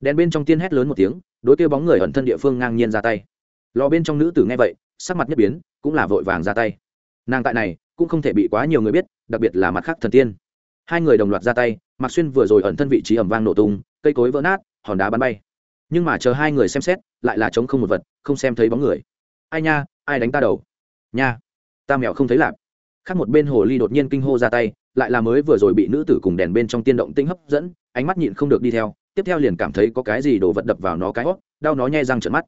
đèn bên trong tiên hét lớn một tiếng, đối kêu bóng người ẩn thân địa phương ngang nhiên ra tay. Lò bên trong nữ tử nghe vậy sắc mặt nhất biến, cũng là vội vàng ra tay. Nàng tại này, cũng không thể bị quá nhiều người biết, đặc biệt là mặt khác thần tiên. Hai người đồng loạt ra tay, mạc xuyên vừa rồi ẩn thân vị trí ẩm vang nổ tung, cây cối vỡ nát, hòn đá bắn bay. Nhưng mà chờ hai người xem xét, lại là chống không một vật, không xem thấy bóng người. Ai nha, ai đánh ta đầu? Nha, ta mèo không thấy lạp. Khác một bên hồ ly đột nhiên kinh hô ra tay, lại là mới vừa rồi bị nữ tử cùng đèn bên trong tiên động tinh hấp dẫn, ánh mắt nhịn không được đi theo, tiếp theo liền cảm thấy có cái gì đồ vật đập vào nó cái hót, đau nó nhai răng trợn mắt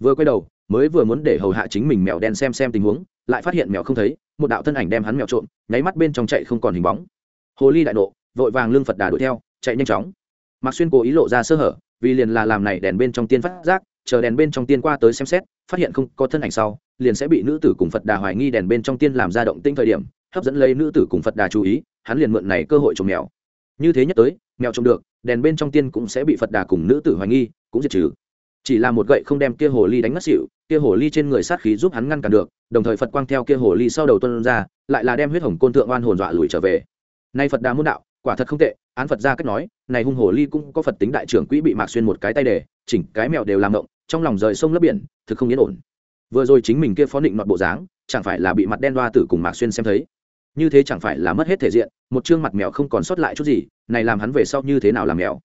vừa quay đầu, mới vừa muốn để hầu hạ chính mình mèo đen xem xem tình huống, lại phát hiện mèo không thấy, một đạo thân ảnh đem hắn mèo trộm, nháy mắt bên trong chạy không còn hình bóng. Hồ ly đại nộ, vội vàng lương phật đà đuổi theo, chạy nhanh chóng. Mạc xuyên cố ý lộ ra sơ hở, vì liền là làm này đèn bên trong tiên phát giác, chờ đèn bên trong tiên qua tới xem xét, phát hiện không có thân ảnh sau, liền sẽ bị nữ tử cùng phật đà hoài nghi đèn bên trong tiên làm ra động tinh thời điểm, hấp dẫn lấy nữ tử cùng phật đà chú ý, hắn liền mượn này cơ hội trộm mèo. Như thế nhất tới, mèo trộm được, đèn bên trong tiên cũng sẽ bị phật đà cùng nữ tử hoài nghi, cũng diệt trừ chỉ là một gậy không đem kia hồ ly đánh mất xỉu, kia hồ ly trên người sát khí giúp hắn ngăn cản được, đồng thời phật quang theo kia hồ ly sau đầu tuân ra, lại là đem huyết hồng côn thượng oan hồn dọa lùi trở về. Nay phật đà môn đạo, quả thật không tệ, án phật ra cách nói, này hung hồ ly cũng có phật tính đại trưởng quỹ bị mạc xuyên một cái tay để, chỉnh cái mèo đều làm động, trong lòng rời sông lấp biển, thực không yên ổn. Vừa rồi chính mình kia phó định nọt bộ dáng, chẳng phải là bị mặt đen đoa tử cùng mạc xuyên xem thấy? Như thế chẳng phải là mất hết thể diện, một chương mặt mèo không còn sót lại chút gì, này làm hắn về sau như thế nào làm mèo?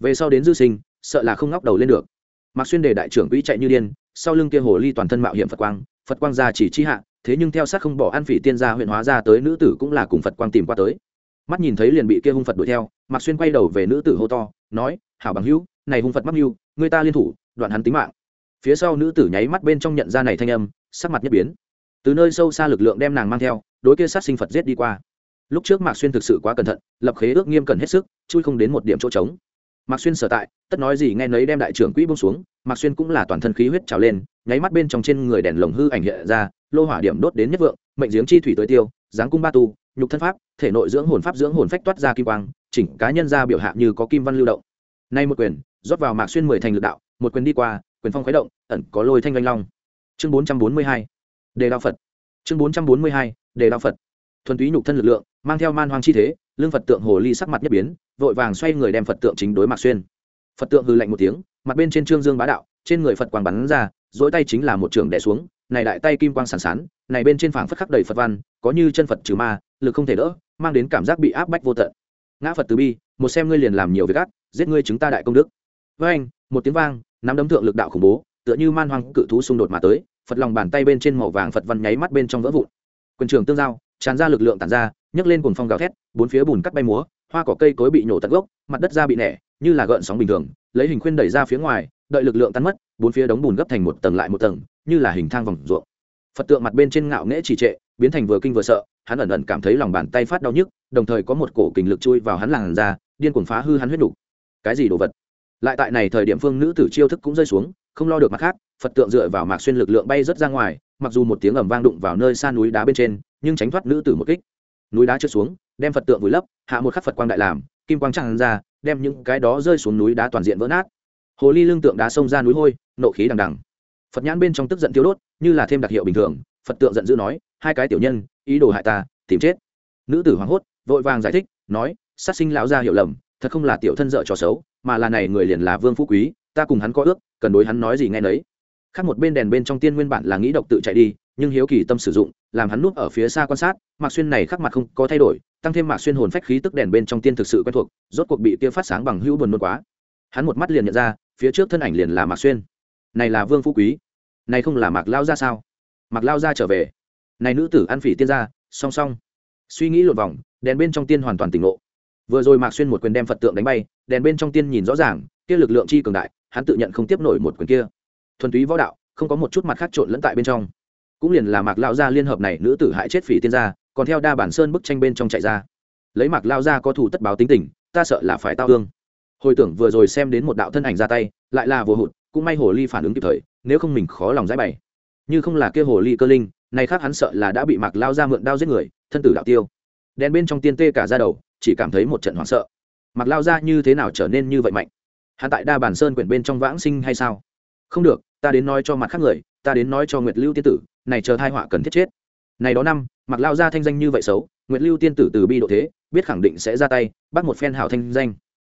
Về sau đến dư sinh, sợ là không ngóc đầu lên được mạc xuyên để đại trưởng quỹ chạy như điên, sau lưng kia hồ ly toàn thân mạo hiểm phật quang phật quang ra chỉ chi hạ, thế nhưng theo sát không bỏ an phỉ tiên gia huyện hóa ra tới nữ tử cũng là cùng phật quang tìm qua tới. Mắt nhìn thấy liền bị kia hung phật đuổi theo, mạc xuyên quay đầu về nữ tử hô to, nói, hảo bằng hữu, này hung phật mắc mưu, người ta liên thủ, đoạn hắn tính mạng. Phía sau nữ tử nháy mắt bên trong nhận ra này thanh âm, sắc mặt nhất biến. Từ nơi sâu xa lực lượng đem nàng mang theo, đối kia sát sinh phật giết đi qua. Lúc trước mạc xuyên thực sự quá cẩn thận, lập khế ước nghiêm cẩn hết sức, chui không đến một điểm chỗ trống mạc xuyên sở tại, tất nói gì nghe nấy đem đại trưởng quỹ bông xuống, mạc xuyên cũng là toàn thân khí huyết trào lên, nháy mắt bên trong trên người đèn lồng hư ảnh hiện ra, lô hỏa điểm đốt đến nhất vượng, mệnh giếng chi thủy tới tiêu, giáng cung ba tu, nhục thân pháp, thể nội dưỡng hồn pháp dưỡng hồn phách toát ra kim quang, chỉnh cá nhân ra biểu hạ như có kim văn lưu động. Nay một quyền, rót vào mạc xuyên mười thành lực đạo, một quyền đi qua, quyền phong khuấy động, ẩn có lôi thanh lanh long. Chương bốn trăm bốn mươi hai, đề đạo phật. Chương bốn trăm bốn mươi hai, đề đạo phật. Thuần túy nhục thân lực lượng, mang theo man hoang chi thế lương phật tượng hồ ly sắc mặt nhất biến, vội vàng xoay người đem phật tượng chính đối mạc xuyên. Phật tượng hư lạnh một tiếng, mặt bên trên trương dương bá đạo, trên người phật quang bắn ra dỗi tay chính là một trường đẻ xuống, này đại tay kim quang sàn sán, này bên trên phảng phất khắc đầy phật văn, có như chân phật trừ ma, lực không thể đỡ, mang đến cảm giác bị áp bách vô tận. Ngã phật từ bi, một xem ngươi liền làm nhiều việc ác, giết ngươi chúng ta đại công đức. Với anh, một tiếng vang, nắm đấm thượng lực đạo khủng bố, tựa như man hoang cự thú xung đột mà tới, phật lòng bàn tay bên trên màu vàng phật văn nháy mắt bên trong vỡ vụn. Quyền trường tương giao tràn ra lực lượng tản ra, nhấc lên cuồng phong gào thét, bốn phía bùn cắt bay múa, hoa cỏ cây cối bị nhổ tận gốc, mặt đất ra bị nẻ, như là gợn sóng bình thường, lấy hình khuyên đẩy ra phía ngoài, đợi lực lượng tan mất, bốn phía đống bùn gấp thành một tầng lại một tầng, như là hình thang vòng ruộng phật tượng mặt bên trên ngạo nghễ trì trệ, biến thành vừa kinh vừa sợ, hắn ẩn ẩn cảm thấy lòng bàn tay phát đau nhức, đồng thời có một cổ kình lực chui vào hắn làn ra điên cuồng phá hư hắn huyết đủ. cái gì đồ vật lại tại này thời điểm phương nữ tử chiêu thức cũng rơi xuống, không lo được mặt khác, phật tượng dựa vào mạc xuyên lực lượng bay rất ra ngoài mặc dù một tiếng ầm vang đụng vào nơi xa núi đá bên trên, nhưng tránh thoát nữ tử một kích. Núi đá trượt xuống, đem phật tượng vùi lấp, hạ một khắc phật quang đại làm, kim quang tràn ra, đem những cái đó rơi xuống núi đá toàn diện vỡ nát. Hồ ly lương tượng đá xông ra núi hôi, nộ khí đằng đằng. Phật nhãn bên trong tức giận tiêu đốt, như là thêm đặc hiệu bình thường, phật tượng giận dữ nói, hai cái tiểu nhân, ý đồ hại ta, tìm chết. Nữ tử hoảng hốt, vội vàng giải thích, nói, sát sinh lão gia hiểu lầm, thật không là tiểu thân dợ trò xấu, mà là này người liền là vương phú quý, ta cùng hắn có ước, cần đối hắn nói gì nghe nấy khác một bên đèn bên trong tiên nguyên bản là nghĩ độc tự chạy đi, nhưng hiếu kỳ tâm sử dụng, làm hắn núp ở phía xa quan sát, mạc xuyên này khắc mặt không có thay đổi, tăng thêm mạc xuyên hồn phách khí tức đèn bên trong tiên thực sự quen thuộc, rốt cuộc bị kia phát sáng bằng hữu buồn nôn quá. Hắn một mắt liền nhận ra, phía trước thân ảnh liền là mạc xuyên. Này là vương phú quý. Này không là mạc lao ra sao? Mạc lao ra trở về. Này nữ tử ăn phỉ tiên ra song song. Suy nghĩ lột vòng, đèn bên trong tiên hoàn toàn tỉnh ngộ. Vừa rồi mạc xuyên một quyền đem phật tượng đánh bay, đèn bên trong tiên nhìn rõ ràng, kia lực lượng chi cường đại, hắn tự nhận không tiếp nổi một quyền kia thuần túy võ đạo, không có một chút mặt khác trộn lẫn tại bên trong. Cũng liền là mạc lao gia liên hợp này nữ tử hại chết phỉ tiên gia, còn theo đa bản sơn bức tranh bên trong chạy ra. Lấy mạc lao gia có thủ tất báo tính tình, ta sợ là phải tao hương hồi tưởng vừa rồi xem đến một đạo thân ảnh ra tay, lại là vừa hụt, cũng may hồ ly phản ứng kịp thời, nếu không mình khó lòng giải bày. Như không là kia hồ ly cơ linh, này khác hắn sợ là đã bị mạc lao ra mượn đao giết người, thân tử đạo tiêu. Đèn bên trong tiên tê cả ra đầu, chỉ cảm thấy một trận hoảng sợ. Mạc lao ra như thế nào trở nên như vậy mạnh? Hắn tại đa bản sơn quyển bên trong vãng sinh hay sao? Không được ta đến nói cho mặt khác người, ta đến nói cho nguyệt lưu tiên tử, này chờ thai họa cần thiết chết. Này đó năm mặc lao ra thanh danh như vậy xấu, nguyệt lưu tiên tử từ bi độ thế, biết khẳng định sẽ ra tay, bắt một phen hảo thanh danh.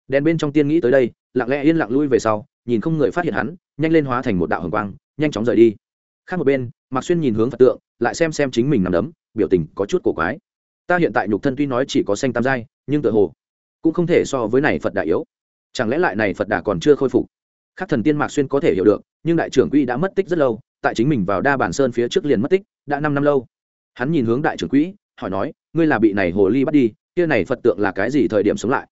Đèn bên trong tiên nghĩ tới đây, lặng lẽ yên lặng lui về sau, nhìn không người phát hiện hắn, nhanh lên hóa thành một đạo hồng quang, nhanh chóng rời đi. Khác một bên, mạc xuyên nhìn hướng phật tượng, lại xem xem chính mình nằm đấm, biểu tình có chút cổ quái. Ta hiện tại nhục thân tuy nói chỉ có xanh tam giai, nhưng tựa hồ cũng không thể so với này phật đà yếu. Chẳng lẽ lại này phật đà còn chưa khôi phục? Khác thần tiên mạc xuyên có thể hiểu được, nhưng đại trưởng quỹ đã mất tích rất lâu, tại chính mình vào đa bản sơn phía trước liền mất tích, đã năm năm lâu. Hắn nhìn hướng đại trưởng quỹ, hỏi nói, ngươi là bị này hồ ly bắt đi, kia này phật tượng là cái gì thời điểm sống lại?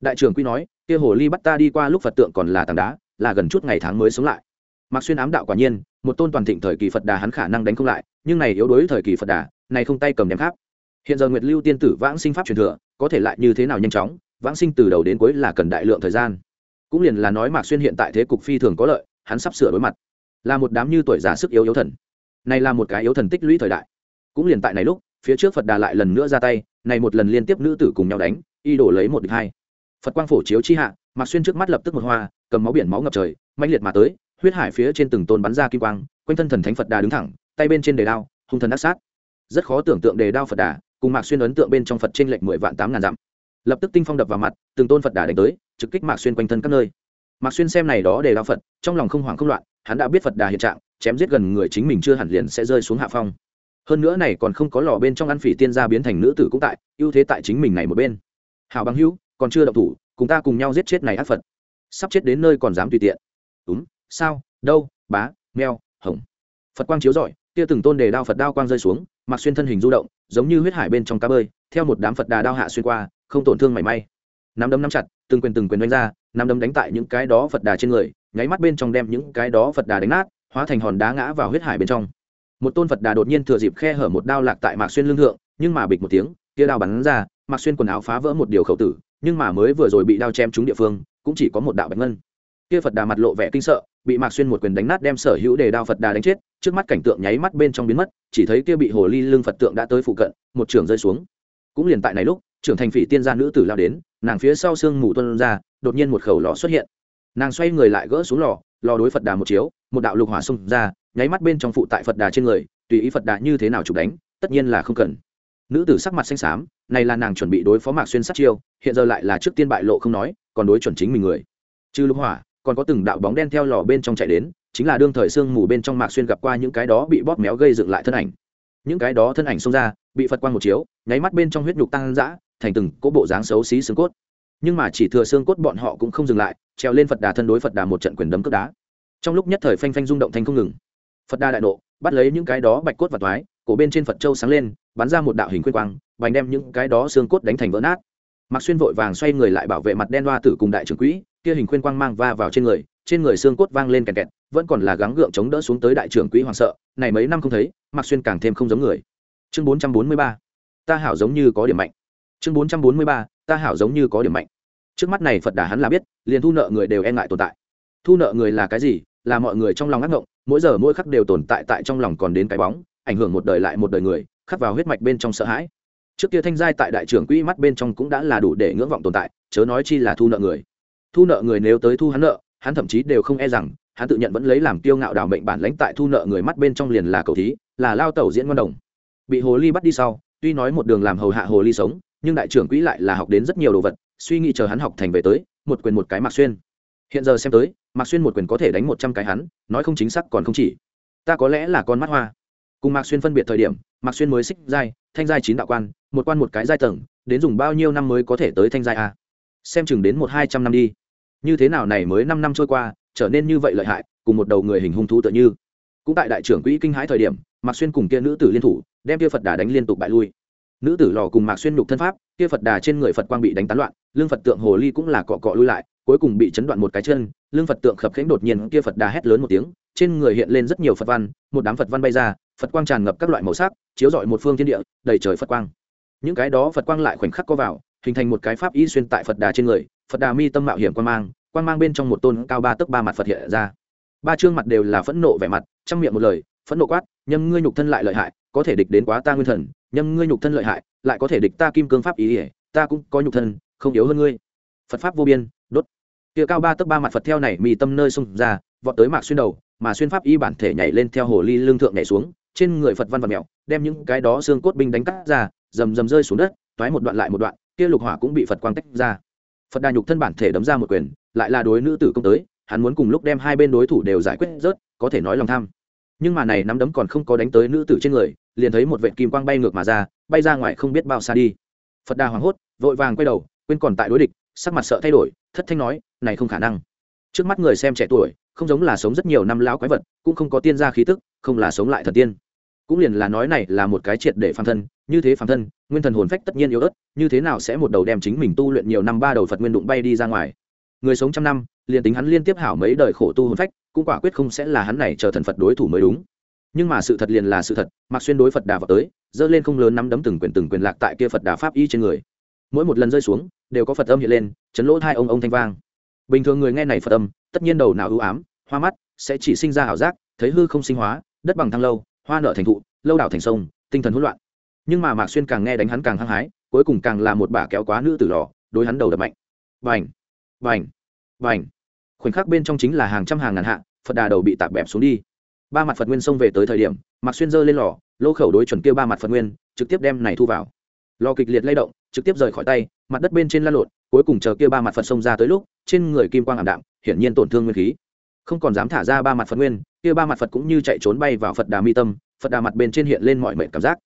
Đại trưởng quỹ nói, kia hồ ly bắt ta đi qua lúc phật tượng còn là tảng đá, là gần chút ngày tháng mới sống lại. Mạc xuyên ám đạo quả nhiên, một tôn toàn thịnh thời kỳ phật đà hắn khả năng đánh không lại, nhưng này yếu đuối thời kỳ phật đà, này không tay cầm đem khác hiện giờ nguyệt lưu tiên tử vãng sinh pháp truyền thừa, có thể lại như thế nào nhanh chóng? Vãng sinh từ đầu đến cuối là cần đại lượng thời gian cũng liền là nói mạc xuyên hiện tại thế cục phi thường có lợi, hắn sắp sửa đối mặt. Là một đám như tuổi già sức yếu yếu thần. Này là một cái yếu thần tích lũy thời đại. Cũng liền tại này lúc, phía trước phật đà lại lần nữa ra tay, này một lần liên tiếp nữ tử cùng nhau đánh, y đổ lấy một địch hai. Phật quang phổ chiếu chi hạ, mạc xuyên trước mắt lập tức một hoa, cầm máu biển máu ngập trời mạnh liệt mà tới, huyết hải phía trên từng tôn bắn ra kim quang, quanh thân thần thánh phật đà đứng thẳng, tay bên trên đề đao, hung thần ác sát. Rất khó tưởng tượng đề đao phật đà, cùng mạc xuyên ấn tượng bên trong phật trên lệnh mười vạn tám ngàn dặm lập tức tinh phong đập vào mặt, từng tôn phật đà đánh tới, trực kích mạc xuyên quanh thân các nơi. Mạc xuyên xem này đó để đao phật, trong lòng không hoảng không loạn, hắn đã biết phật đà hiện trạng, chém giết gần người chính mình chưa hẳn liền sẽ rơi xuống hạ phong. Hơn nữa này còn không có lò bên trong ăn phỉ tiên gia biến thành nữ tử cũng tại, ưu thế tại chính mình này một bên. Hào bằng hữu, còn chưa động thủ, cùng ta cùng nhau giết chết này ác phật. Sắp chết đến nơi còn dám tùy tiện. Đúng, sao, đâu, bá, meo hồng phật quang chiếu rọi, kia từng tôn đề đao phật đao quang rơi xuống mặc xuyên thân hình du động, giống như huyết hải bên trong cá bơi, theo một đám phật đà đao hạ xuyên qua không tổn thương mảy may. Nắm đấm nắm chặt, từng quyền từng quyền đánh ra, nắm đấm đánh tại những cái đó phật đà trên người, nháy mắt bên trong đem những cái đó phật đà đánh nát, hóa thành hòn đá ngã vào huyết hải bên trong. Một tôn phật đà đột nhiên thừa dịp khe hở một đao lạc tại mạc xuyên lương thượng, nhưng mà bịch một tiếng, kia đao bắn ra, mạc xuyên quần áo phá vỡ một điều khẩu tử, nhưng mà mới vừa rồi bị đao chém trúng địa phương, cũng chỉ có một đạo bạch ngân. Kia phật đà mặt lộ vẻ kinh sợ, bị mạc xuyên một quyền đánh nát đem sở hữu đề đao phật đà đánh chết, trước mắt cảnh tượng nháy mắt bên trong biến mất, chỉ thấy kia bị hồ ly lưng phật tượng đã tới phụ cận, một trường rơi xuống. Cũng liền tại này lúc trưởng thành phỉ tiên gia nữ tử lao đến, nàng phía sau sương mù tuân ra, đột nhiên một khẩu lò xuất hiện. Nàng xoay người lại gỡ xuống lò lò đối phật đà một chiếu, một đạo lục hỏa xông ra, nháy mắt bên trong phụ tại phật đà trên người, tùy ý phật đà như thế nào chụp đánh, tất nhiên là không cần. Nữ tử sắc mặt xanh xám, này là nàng chuẩn bị đối phó mạc xuyên sát chiêu, hiện giờ lại là trước tiên bại lộ không nói, còn đối chuẩn chính mình người. Trừ lục hỏa, còn có từng đạo bóng đen theo lò bên trong chạy đến, chính là đương thời sương mù bên trong mạc xuyên gặp qua những cái đó bị bóp méo gây dựng lại thân ảnh. Những cái đó thân ảnh xông ra, bị phật quang một chiếu, nháy mắt bên trong huyết nhục tăng dã thành từng cỗ bộ dáng xấu xí xương cốt. Nhưng mà chỉ thừa xương cốt bọn họ cũng không dừng lại treo lên phật đà thân đối phật đà một trận quyền đấm cướp đá. Trong lúc nhất thời phanh phanh rung động thành không ngừng. Phật đà đại nộ, bắt lấy những cái đó bạch cốt và thoái cổ bên trên phật châu sáng lên, bắn ra một đạo hình khuyên quang, bành đem những cái đó xương cốt đánh thành vỡ nát. Mạc xuyên vội vàng xoay người lại bảo vệ mặt đen hoa tử cùng đại trưởng quỹ, kia hình khuyên quang mang va vào trên người trên người xương cốt vang lên kẹt kẹt, vẫn còn là gắng gượng chống đỡ xuống tới đại trưởng quỹ hoàng sợ, này mấy năm không thấy, mạc xuyên càng thêm không giống người. Chương bốn trăm bốn mươi ba, ta hảo giống như có điểm mạnh chương bốn trăm bốn mươi ba, ta hảo giống như có điểm mạnh. Trước mắt này phật đà hắn là biết, liền thu nợ người đều e ngại tồn tại. Thu nợ người là cái gì? Là mọi người trong lòng ác ngộng, mỗi giờ mỗi khắc đều tồn tại tại trong lòng còn đến cái bóng, ảnh hưởng một đời lại một đời người, khắc vào huyết mạch bên trong sợ hãi. Trước kia thanh giai tại đại trưởng quỹ mắt bên trong cũng đã là đủ để ngưỡng vọng tồn tại, chớ nói chi là thu nợ người. Thu nợ người nếu tới thu hắn nợ, hắn thậm chí đều không e rằng, hắn tự nhận vẫn lấy làm kiêu ngạo đảo mệnh bản lãnh tại thu nợ người mắt bên trong liền là cầu thí, là lao tẩu diễn ngon đồng. Bị hồ ly bắt đi sau, tuy nói một đường làm hầu hạ hồ ly sống nhưng đại trưởng quỹ lại là học đến rất nhiều đồ vật, suy nghĩ chờ hắn học thành về tới, một quyền một cái mạc xuyên. Hiện giờ xem tới, mạc xuyên một quyền có thể đánh một trăm cái hắn, nói không chính xác còn không chỉ. Ta có lẽ là con mắt hoa. Cùng mạc xuyên phân biệt thời điểm, mạc xuyên mới xích giai, thanh giai chín đạo quan, một quan một cái giai tầng, đến dùng bao nhiêu năm mới có thể tới thanh giai a? Xem chừng đến một hai trăm năm đi. Như thế nào này mới năm năm trôi qua, trở nên như vậy lợi hại, cùng một đầu người hình hung thú tựa như. Cũng tại đại trưởng quỹ kinh hãi thời điểm, mạc xuyên cùng kia nữ tử liên thủ, đem kia phật đà đánh liên tục bại lui nữ tử lò cùng mạc xuyên nhục thân pháp, kia phật đà trên người phật quang bị đánh tán loạn lương phật tượng hồ ly cũng là cọ cọ lui lại, cuối cùng bị chấn đoạn một cái chân lương phật tượng khập khẽnh đột nhiên, kia phật đà hét lớn một tiếng, trên người hiện lên rất nhiều phật văn, một đám phật văn bay ra, phật quang tràn ngập các loại màu sắc, chiếu rọi một phương thiên địa, đầy trời phật quang. Những cái đó phật quang lại khoảnh khắc có vào, hình thành một cái pháp y xuyên tại phật đà trên người, phật đà mi tâm mạo hiểm quan mang quan mang bên trong một tôn cao ba tấc ba mặt phật hiện ra. Ba chương mặt đều là phẫn nộ vẻ mặt, trong miệng một lời phẫn nộ quát, nhâm ngươi nhục thân lại lợi hại, có thể địch đến quá ta nguyên thần, nhâm ngươi nhục thân lợi hại, lại có thể địch ta kim cương pháp ý ỉa ta cũng có nhục thân, không yếu hơn ngươi. Phật pháp vô biên, đốt. Kia cao ba tấc ba mặt phật theo này mì tâm nơi xông ra, vọt tới mạc xuyên đầu, mà xuyên pháp y bản thể nhảy lên theo hồ ly lương thượng nhảy xuống, trên người phật văn và mèo, đem những cái đó xương cốt binh đánh cắt ra, rầm rầm rơi xuống đất, toái một đoạn lại một đoạn, kia lục hỏa cũng bị phật quang tách ra. Phật đà nhục thân bản thể đấm ra một quyền, lại là đối nữ tử công tới, hắn muốn cùng lúc đem hai bên đối thủ đều giải quyết rớt, có thể nói lòng tham nhưng mà này nắm đấm còn không có đánh tới nữ tử trên người, liền thấy một vệ kim quang bay ngược mà ra, bay ra ngoài không biết bao xa đi. Phật đà hoảng hốt, vội vàng quay đầu, quên còn tại đối địch, sắc mặt sợ thay đổi, thất thanh nói, này không khả năng. Trước mắt người xem trẻ tuổi, không giống là sống rất nhiều năm lão quái vật, cũng không có tiên gia khí tức, không là sống lại thần tiên. Cũng liền là nói này là một cái triệt để phàm thân, như thế phàm thân, nguyên thần hồn phách tất nhiên yếu ớt, như thế nào sẽ một đầu đem chính mình tu luyện nhiều năm ba đầu phật nguyên đụng bay đi ra ngoài? Người sống trăm năm, liền tính hắn liên tiếp hảo mấy đời khổ tu hồn phách cũng quả quyết không sẽ là hắn này chờ thần phật đối thủ mới đúng. Nhưng mà sự thật liền là sự thật mặc xuyên đối phật đà vào tới dơ lên không lớn nắm đấm từng quyền từng quyền lạc tại kia phật đà pháp y trên người. Mỗi một lần rơi xuống, đều có phật âm hiện lên, chấn lỗ hai ông ông thanh vang. Bình thường người nghe này phật âm, tất nhiên đầu nào ưu ám, hoa mắt, sẽ chỉ sinh ra ảo giác, thấy hư không sinh hóa, đất bằng thăng lâu, hoa nở thành thụ, lâu đảo thành sông, tinh thần hỗn loạn. Nhưng mà mạc xuyên càng nghe đánh hắn càng hăng hái, cuối cùng càng là một bà kéo quá nữ tử lò, đối hắn đầu đập mạnh. Vành vành vành khoảnh khắc bên trong chính là hàng trăm hàng ngàn hạ, phật đà đầu bị tạc bẹp xuống đi. Ba mặt phật nguyên xông về tới thời điểm mặc xuyên dơ lên lò, lô khẩu đối chuẩn kia ba mặt phật nguyên, trực tiếp đem này thu vào. Lò kịch liệt lay động, trực tiếp rời khỏi tay, mặt đất bên trên la lộn, cuối cùng chờ kia ba mặt phật xông ra tới lúc, trên người kim quang ảm đạm, hiển nhiên tổn thương nguyên khí. Không còn dám thả ra ba mặt phật nguyên, kia ba mặt phật cũng như chạy trốn bay vào phật đà mi tâm, phật đà mặt bên trên hiện lên mọi mệnh cảm giác.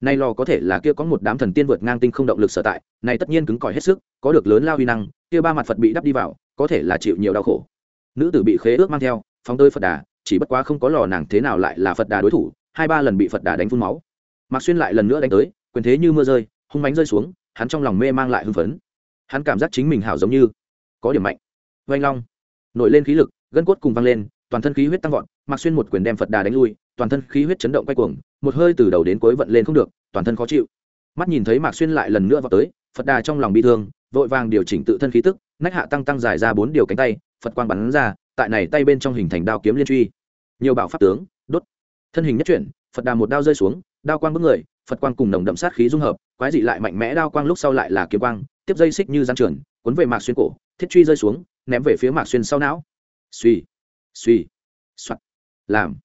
Nay lò có thể là kia có một đám thần tiên vượt ngang tinh không động lực sở tại, này tất nhiên cứng cỏi hết sức, có được lớn lao huy năng kia ba mặt phật bị đắp đi vào, có thể là chịu nhiều đau khổ. Nữ tử bị khế ước mang theo, phóng tơi phật đà, chỉ bất quá không có lò nàng thế nào lại là phật đà đối thủ, hai ba lần bị phật đà đánh phun máu. Mạc xuyên lại lần nữa đánh tới, quyền thế như mưa rơi, hung bánh rơi xuống, hắn trong lòng mê mang lại hưng phấn. Hắn cảm giác chính mình hảo giống như có điểm mạnh. Vanh long, nổi lên khí lực, gân cốt cùng văng lên, toàn thân khí huyết tăng vọt, mạc xuyên một quyền đem phật đà đánh lui, toàn thân khí huyết chấn động quay cuồng, một hơi từ đầu đến cuối vận lên không được, toàn thân khó chịu. Mắt nhìn thấy mạc xuyên lại lần nữa vào tới, phật đà trong lòng bị thương vội vàng điều chỉnh tự thân khí tức, nách hạ tăng tăng dài ra bốn điều cánh tay, phật quang bắn ra, tại này tay bên trong hình thành đao kiếm liên truy. Nhiều bảo pháp tướng, đốt. Thân hình nhất chuyển, phật đà một đao rơi xuống, đao quang bước người, phật quang cùng nồng đậm sát khí dung hợp, quái dị lại mạnh mẽ đao quang lúc sau lại là kiếm quang, tiếp dây xích như gian trường cuốn về mạc xuyên cổ, thiết truy rơi xuống, ném về phía mạc xuyên sau não. Suy suy soạt. Làm.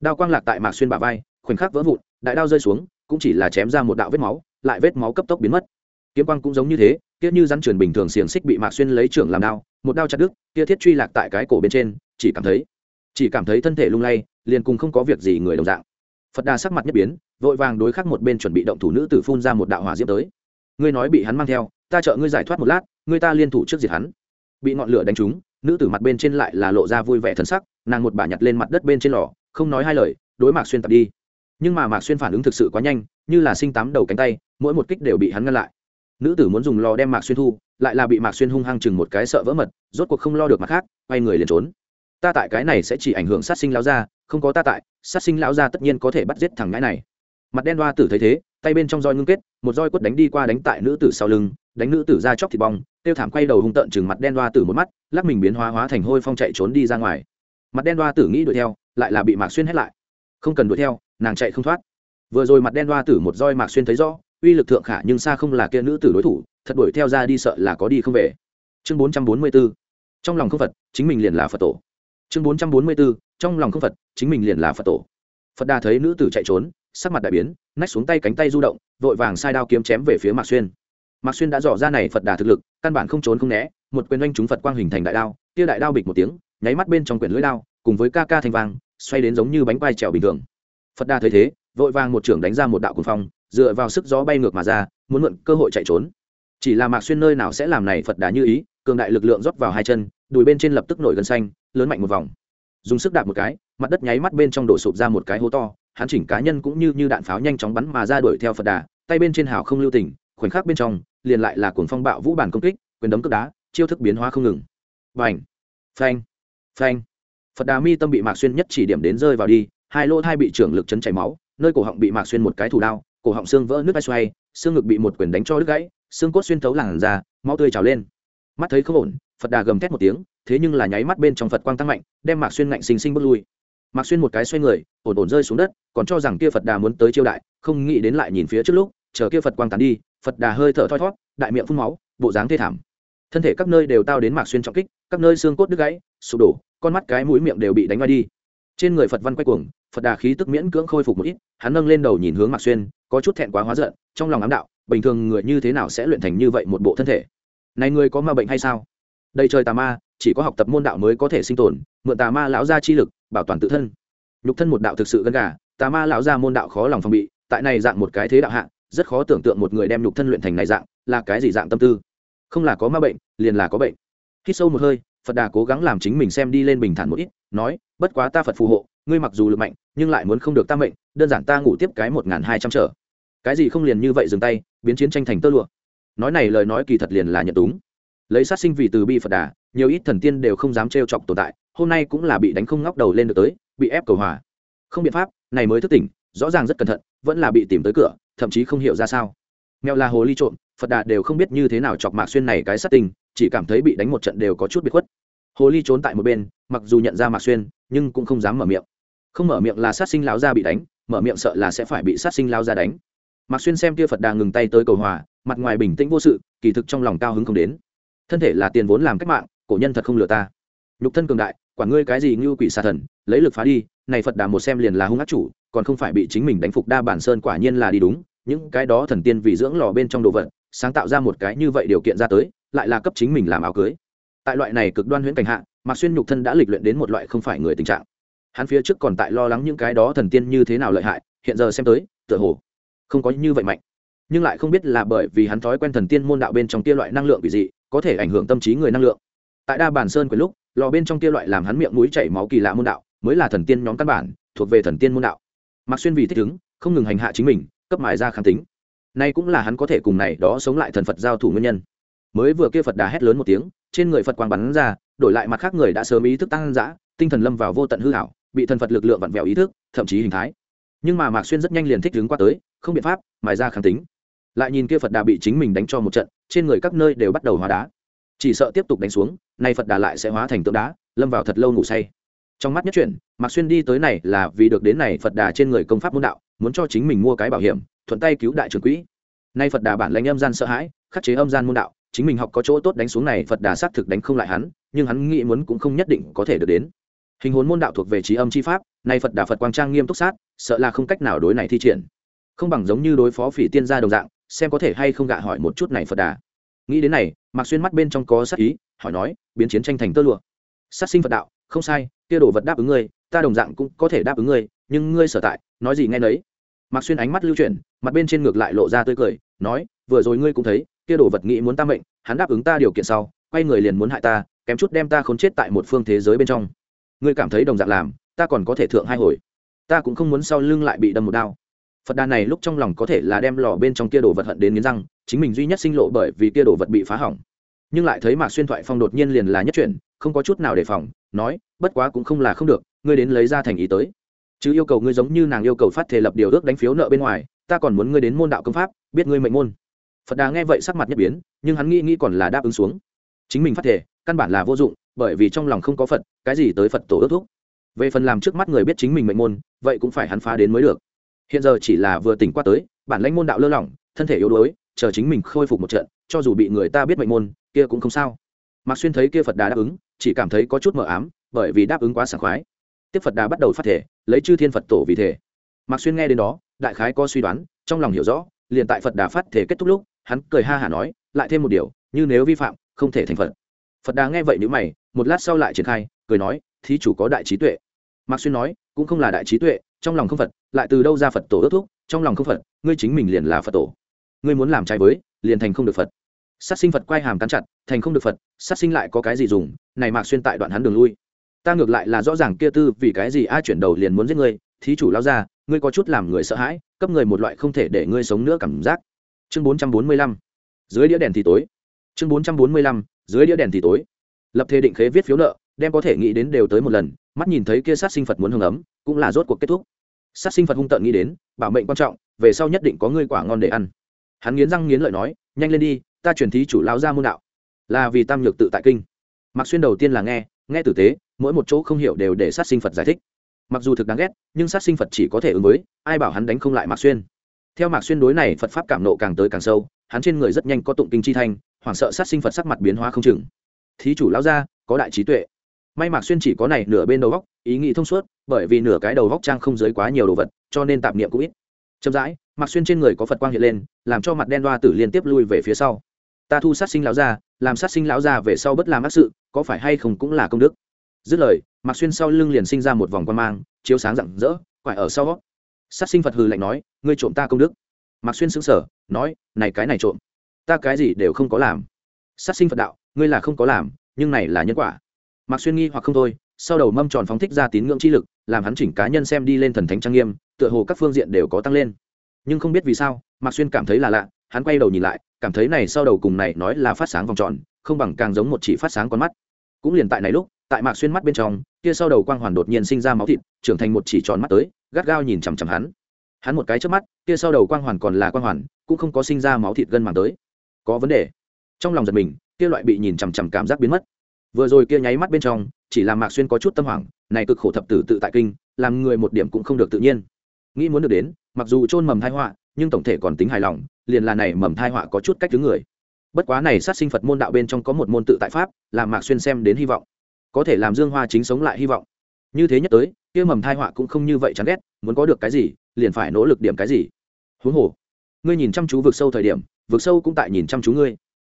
Đao quang lạc tại mạc xuyên bả vai, khoảnh khắc vỡ vụn, đại đao rơi xuống, cũng chỉ là chém ra một đạo vết máu, lại vết máu cấp tốc biến mất kiếm quang cũng giống như thế, kia như rắn truyền bình thường xiềng xích bị mạc xuyên lấy trưởng làm đao, một đao chặt đứt, kia thiết truy lạc tại cái cổ bên trên, chỉ cảm thấy, chỉ cảm thấy thân thể lung lay, liền cùng không có việc gì người đồng dạng. Phật đà sắc mặt nhất biến, vội vàng đối khắc một bên chuẩn bị động thủ nữ tử phun ra một đạo hỏa diễm tới. Ngươi nói bị hắn mang theo, ta trợ ngươi giải thoát một lát, ngươi ta liên thủ trước diệt hắn. Bị ngọn lửa đánh trúng, nữ tử mặt bên trên lại là lộ ra vui vẻ thân sắc, nàng một bà nhặt lên mặt đất bên trên lò, không nói hai lời, đối mạc xuyên tập đi. Nhưng mà mạc xuyên phản ứng thực sự quá nhanh, như là sinh tám đầu cánh tay, mỗi một kích đều bị hắn ngăn lại nữ tử muốn dùng lò đem mạc xuyên thu, lại là bị mạc xuyên hung hăng chừng một cái sợ vỡ mật, rốt cuộc không lo được mặt khác, quay người liền trốn. Ta tại cái này sẽ chỉ ảnh hưởng sát sinh lão gia, không có ta tại, sát sinh lão gia tất nhiên có thể bắt giết thằng ngãi này. Mặt đen đoa tử thấy thế, tay bên trong roi ngưng kết, một roi quất đánh đi qua đánh tại nữ tử sau lưng, đánh nữ tử ra chóc thịt bong, tiêu thảm quay đầu hung tợn chừng mặt đen đoa tử một mắt, lắc mình biến hóa hóa thành hôi phong chạy trốn đi ra ngoài. Mặt đen đoa tử nghĩ đuổi theo, lại là bị mạc xuyên hết lại. Không cần đuổi theo, nàng chạy không thoát. Vừa rồi mặt đen đoa tử một roi mạc xuyên thấy rõ uy lực thượng khả nhưng xa không là kia nữ tử đối thủ, thật đuổi theo ra đi sợ là có đi không về. Chương bốn trăm bốn mươi b ố trong lòng không phật, chính mình liền là phật tổ. Chương bốn trăm bốn mươi b ố trong lòng không phật, chính mình liền là phật tổ. Phật đà thấy nữ tử chạy trốn, sắc mặt đại biến, nách xuống tay cánh tay du động, vội vàng sai đao kiếm chém về phía mạc xuyên. Mạc xuyên đã dò ra này phật đà thực lực, căn bản không trốn không né, một quyền oanh chúng phật quang hình thành đại đao tia đại đao bịch một tiếng, nháy mắt bên trong quyển lưỡi đao, cùng với ca ca thành vang, xoay đến giống như bánh quai trèo bình thường. Phật đà thấy thế, vội vàng một trưởng đánh ra một đạo cuồng phong dựa vào sức gió bay ngược mà ra, muốn mượn cơ hội chạy trốn. Chỉ là mạc xuyên nơi nào sẽ làm này phật đà như ý, cường đại lực lượng rót vào hai chân, đùi bên trên lập tức nổi gân xanh, lớn mạnh một vòng. Dùng sức đạp một cái, mặt đất nháy mắt bên trong đổ sụp ra một cái hố to, hắn chỉnh cá nhân cũng như như đạn pháo nhanh chóng bắn mà ra đuổi theo phật đà, tay bên trên hào không lưu tình, khoảnh khắc bên trong, liền lại là cuồng phong bạo vũ bản công kích, quyền đấm cước đá, chiêu thức biến hóa không ngừng. Vành phanh! Phanh! Phật đà mi tâm bị mạc xuyên nhất chỉ điểm đến rơi vào đi, hai lỗ thai bị trưởng lực chấn chảy máu, nơi cổ họng bị mạc xuyên một cái thủ đao cổ họng xương vỡ nước bay xoay, xương ngực bị một quyền đánh cho đứt gãy, xương cốt xuyên thấu làn ra máu tươi trào lên. Mắt thấy không ổn, phật đà gầm thét một tiếng, thế nhưng là nháy mắt bên trong phật quang tăng mạnh, đem mạc xuyên ngạnh xinh xinh bước lui. Mạc xuyên một cái xoay người, ổn ổn rơi xuống đất, còn cho rằng kia phật đà muốn tới chiêu đại, không nghĩ đến lại nhìn phía trước lúc, chờ kia phật quang tán đi, phật đà hơi thở thoi thót đại miệng phun máu, bộ dáng thê thảm. Thân thể các nơi đều tao đến mạc xuyên trọng kích, các nơi xương cốt đứt gãy, sụp đổ, con mắt cái mũi miệng đều bị đánh ngoài đi. Trên người phật văn quay cuồng, phật đà khí tức miễn cưỡng khôi phục một ít, hắn nâng lên đầu nhìn hướng mạc xuyên có chút thẹn quá hóa giận, trong lòng ám đạo, bình thường người như thế nào sẽ luyện thành như vậy một bộ thân thể? Này người có ma bệnh hay sao? Đây trời tà ma, chỉ có học tập môn đạo mới có thể sinh tồn, mượn tà ma lão gia chi lực, bảo toàn tự thân. Nhục thân một đạo thực sự gân gà, tà ma lão gia môn đạo khó lòng phòng bị, tại này dạng một cái thế đạo hạng rất khó tưởng tượng một người đem nhục thân luyện thành này dạng, là cái gì dạng tâm tư? Không là có ma bệnh, liền là có bệnh. Hít sâu một hơi, phật đà cố gắng làm chính mình xem đi lên bình thản một ít, nói, bất quá ta phật phù hộ, ngươi mặc dù lực mạnh nhưng lại muốn không được ta mệnh, đơn giản ta ngủ tiếp cái một n g h n hai trăm trở. Cái gì không liền như vậy dừng tay, biến chiến tranh thành tơ lụa. Nói này lời nói kỳ thật liền là nhận đúng. Lấy sát sinh vì từ bi phật đà, nhiều ít thần tiên đều không dám trêu chọc tồn tại, hôm nay cũng là bị đánh không ngóc đầu lên được tới, bị ép cầu hòa. Không biện pháp, này mới thức tỉnh, rõ ràng rất cẩn thận, vẫn là bị tìm tới cửa, thậm chí không hiểu ra sao. Mèo là hồ ly trộm, phật đà đều không biết như thế nào chọc mạc xuyên này cái sát tình, chỉ cảm thấy bị đánh một trận đều có chút bị khuất. Hồ ly trốn tại một bên, mặc dù nhận ra mạc xuyên, nhưng cũng không dám mở miệng không mở miệng là sát sinh lão gia bị đánh, mở miệng sợ là sẽ phải bị sát sinh lao ra đánh. Mạc xuyên xem kia phật đà ngừng tay tới cầu hòa, mặt ngoài bình tĩnh vô sự, kỳ thực trong lòng cao hứng không đến. Thân thể là tiền vốn làm cách mạng, cổ nhân thật không lừa ta. Nhục thân cường đại, quả ngươi cái gì như quỷ xà thần, lấy lực phá đi, này phật đà một xem liền là hung ác chủ, còn không phải bị chính mình đánh phục đa bản sơn quả nhiên là đi đúng, những cái đó thần tiên vì dưỡng lò bên trong đồ vật, sáng tạo ra một cái như vậy điều kiện ra tới, lại là cấp chính mình làm áo cưới. Tại loại này cực đoan huyễn cảnh hạ, mạc xuyên nhục thân đã lịch luyện đến một loại không phải người tình trạng hắn phía trước còn tại lo lắng những cái đó thần tiên như thế nào lợi hại, hiện giờ xem tới, tựa hồ không có như vậy mạnh. Nhưng lại không biết là bởi vì hắn thói quen thần tiên môn đạo bên trong kia loại năng lượng bị dị, có thể ảnh hưởng tâm trí người năng lượng. Tại đa bản sơn quyền lúc, lò bên trong kia loại làm hắn miệng mũi chảy máu kỳ lạ môn đạo, mới là thần tiên nhóm căn bản, thuộc về thần tiên môn đạo. Mặc xuyên vì thích ứng, không ngừng hành hạ chính mình, cấp mài ra kháng tính. Nay cũng là hắn có thể cùng này đó sống lại thần phật giao thủ nguyên nhân. Mới vừa kia phật đà hét lớn một tiếng, trên người phật quang bắn ra, đổi lại mặt khác người đã sớm ý thức tăng dã, tinh thần lâm vào vô tận hư hảo bị thần phật lực lượng vặn vẹo ý thức, thậm chí hình thái. Nhưng mà mạc xuyên rất nhanh liền thích đứng qua tới, không biện pháp mài ra kháng tính. Lại nhìn kia phật đà bị chính mình đánh cho một trận, trên người các nơi đều bắt đầu hóa đá. Chỉ sợ tiếp tục đánh xuống, nay phật đà lại sẽ hóa thành tượng đá, lâm vào thật lâu ngủ say. Trong mắt nhất chuyển, mạc xuyên đi tới này là vì được đến này phật đà trên người công pháp môn đạo, muốn cho chính mình mua cái bảo hiểm, thuận tay cứu đại trưởng quỹ. Nay phật đà bản lãnh âm gian sợ hãi, khắc chế âm gian môn đạo, chính mình học có chỗ tốt đánh xuống này phật đà xác thực đánh không lại hắn, nhưng hắn nghĩ muốn cũng không nhất định có thể được đến hình hồn môn đạo thuộc về trí âm chi pháp, nay phật đà phật quang trang nghiêm túc sát, sợ là không cách nào đối này thi triển. Không bằng giống như đối phó phỉ tiên gia đồng dạng, xem có thể hay không gạ hỏi một chút này phật đà. Nghĩ đến này, mạc xuyên mắt bên trong có sát ý, hỏi nói, biến chiến tranh thành tơ lụa. Sát sinh phật đạo, không sai, kia đồ vật đáp ứng ngươi, ta đồng dạng cũng có thể đáp ứng ngươi, nhưng ngươi sở tại, nói gì nghe nấy. Mạc xuyên ánh mắt lưu chuyển, mặt bên trên ngược lại lộ ra tươi cười, nói, vừa rồi ngươi cũng thấy, kia đồ vật nghĩ muốn ta mệnh, hắn đáp ứng ta điều kiện sau, quay người liền muốn hại ta, kém chút đem ta khốn chết tại một phương thế giới bên trong ngươi cảm thấy đồng dạng làm, ta còn có thể thượng hai hồi. Ta cũng không muốn sau lưng lại bị đâm một đao. Phật đà này lúc trong lòng có thể là đem lò bên trong kia đồ vật hận đến nghiến răng, chính mình duy nhất sinh lộ bởi vì kia đồ vật bị phá hỏng. Nhưng lại thấy mạc xuyên thoại phong đột nhiên liền là nhất chuyển, không có chút nào đề phòng, nói, bất quá cũng không là không được, ngươi đến lấy ra thành ý tới. Chứ yêu cầu ngươi giống như nàng yêu cầu phát thể lập điều ước đánh phiếu nợ bên ngoài, ta còn muốn ngươi đến môn đạo công pháp, biết ngươi mệnh môn. Phật đà nghe vậy sắc mặt nhất biến, nhưng hắn nghĩ nghĩ còn là đáp ứng xuống. Chính mình phát thể căn bản là vô dụng bởi vì trong lòng không có phật, cái gì tới phật tổ ước thúc. Về phần làm trước mắt người biết chính mình mệnh môn, vậy cũng phải hắn phá đến mới được. Hiện giờ chỉ là vừa tỉnh qua tới, bản lãnh môn đạo lơ lỏng, thân thể yếu đuối, chờ chính mình khôi phục một trận, cho dù bị người ta biết mệnh môn, kia cũng không sao. Mạc xuyên thấy kia phật đà đáp ứng, chỉ cảm thấy có chút mờ ám, bởi vì đáp ứng quá sảng khoái. Tiếp phật đà bắt đầu phát thể, lấy chư thiên phật tổ vì thể. Mạc xuyên nghe đến đó, đại khái có suy đoán, trong lòng hiểu rõ, liền tại phật đà phát thể kết thúc lúc, hắn cười ha hả nói, lại thêm một điều, như nếu vi phạm, không thể thành phật. Phật đà nghe vậy nếu mày một lát sau lại triển khai, cười nói, thí chủ có đại trí tuệ. Mạc xuyên nói, cũng không là đại trí tuệ, trong lòng không phật, lại từ đâu ra phật tổ ước thúc, trong lòng không phật, ngươi chính mình liền là phật tổ. Ngươi muốn làm trái với, liền thành không được phật. Sát sinh phật quay hàm cắn chặt, thành không được phật, sát sinh lại có cái gì dùng? Này mạc xuyên tại đoạn hắn đường lui. Ta ngược lại là rõ ràng kia tư vì cái gì ai chuyển đầu liền muốn giết ngươi, thí chủ lao ra, ngươi có chút làm người sợ hãi, cấp người một loại không thể để ngươi sống nữa cảm giác. Chương bốn trăm bốn mươi lăm. Dưới đĩa đèn thì tối. Chương bốn trăm bốn mươi lăm, dưới đĩa đèn thì tối lập thế định khế viết phiếu nợ, đem có thể nghĩ đến đều tới một lần, mắt nhìn thấy kia sát sinh phật muốn hưởng ấm, cũng là rốt cuộc kết thúc. Sát sinh phật hung tợn nghĩ đến, bảo mệnh quan trọng, về sau nhất định có ngươi quả ngon để ăn. Hắn nghiến răng nghiến lợi nói, nhanh lên đi, ta truyền thí chủ lao ra môn đạo. Là vì tam nhược tự tại kinh. Mặc xuyên đầu tiên là nghe nghe tử tế, mỗi một chỗ không hiểu đều để sát sinh phật giải thích. Mặc dù thực đáng ghét, nhưng sát sinh phật chỉ có thể ứng với, ai bảo hắn đánh không lại mạc xuyên. Theo mạc xuyên đối này, phật pháp cảm nộ càng tới càng sâu, hắn trên người rất nhanh có tụng kinh chi thanh, hoảng sợ sát sinh phật sắc mặt biến hóa không chừng thí chủ lão gia, có đại trí tuệ. May mạc xuyên chỉ có này nửa bên đầu góc, ý nghĩ thông suốt, bởi vì nửa cái đầu góc trang không dưới quá nhiều đồ vật, cho nên tạp niệm cũng ít. Chậm rãi, mạc xuyên trên người có phật quang hiện lên, làm cho mặt đen đoa tử liên tiếp lui về phía sau. Ta thu sát sinh lão gia, làm sát sinh lão gia về sau bất làm ác sự, có phải hay không cũng là công đức. Dứt lời, mạc xuyên sau lưng liền sinh ra một vòng quan mang, chiếu sáng rạng rỡ, quải ở sau sát sinh phật hừ lạnh nói, ngươi trộm ta công đức. Mạc xuyên sững sờ, nói, này cái này trộm, ta cái gì đều không có làm. Sát sinh phật đạo ngươi là không có làm, nhưng này là nhân quả. Mặc xuyên nghi hoặc không thôi, sau đầu mâm tròn phóng thích ra tín ngưỡng chi lực, làm hắn chỉnh cá nhân xem đi lên thần thánh trang nghiêm, tựa hồ các phương diện đều có tăng lên. Nhưng không biết vì sao, mạc xuyên cảm thấy là lạ, hắn quay đầu nhìn lại, cảm thấy này sau đầu cùng này nói là phát sáng vòng tròn, không bằng càng giống một chỉ phát sáng con mắt. Cũng liền tại này lúc, tại mạc xuyên mắt bên trong, kia sau đầu quang hoàn đột nhiên sinh ra máu thịt, trưởng thành một chỉ tròn mắt tới, gắt gao nhìn chằm chằm hắn. Hắn một cái trước mắt, kia sau đầu quang hoàn còn là quang hoàn, cũng không có sinh ra máu thịt gân màng tới. Có vấn đề. Trong lòng giật mình kia loại bị nhìn chằm chằm cảm giác biến mất. Vừa rồi kia nháy mắt bên trong, chỉ làm mạc xuyên có chút tâm hoảng, này cực khổ thập tử tự tại kinh, làm người một điểm cũng không được tự nhiên. Nghĩ muốn được đến, mặc dù trôn mầm thai họa, nhưng tổng thể còn tính hài lòng, liền là này mầm thai họa có chút cách thứ người. Bất quá này sát sinh phật môn đạo bên trong có một môn tự tại pháp làm mạc xuyên xem đến hy vọng. Có thể làm dương hoa chính sống lại hy vọng. Như thế nhất tới, kia mầm thai họa cũng không như vậy chán ghét, muốn có được cái gì, liền phải nỗ lực điểm cái gì. Huống hồ, ngươi nhìn chăm chú vực sâu thời điểm, vực sâu cũng tại nhìn chăm chú ngươi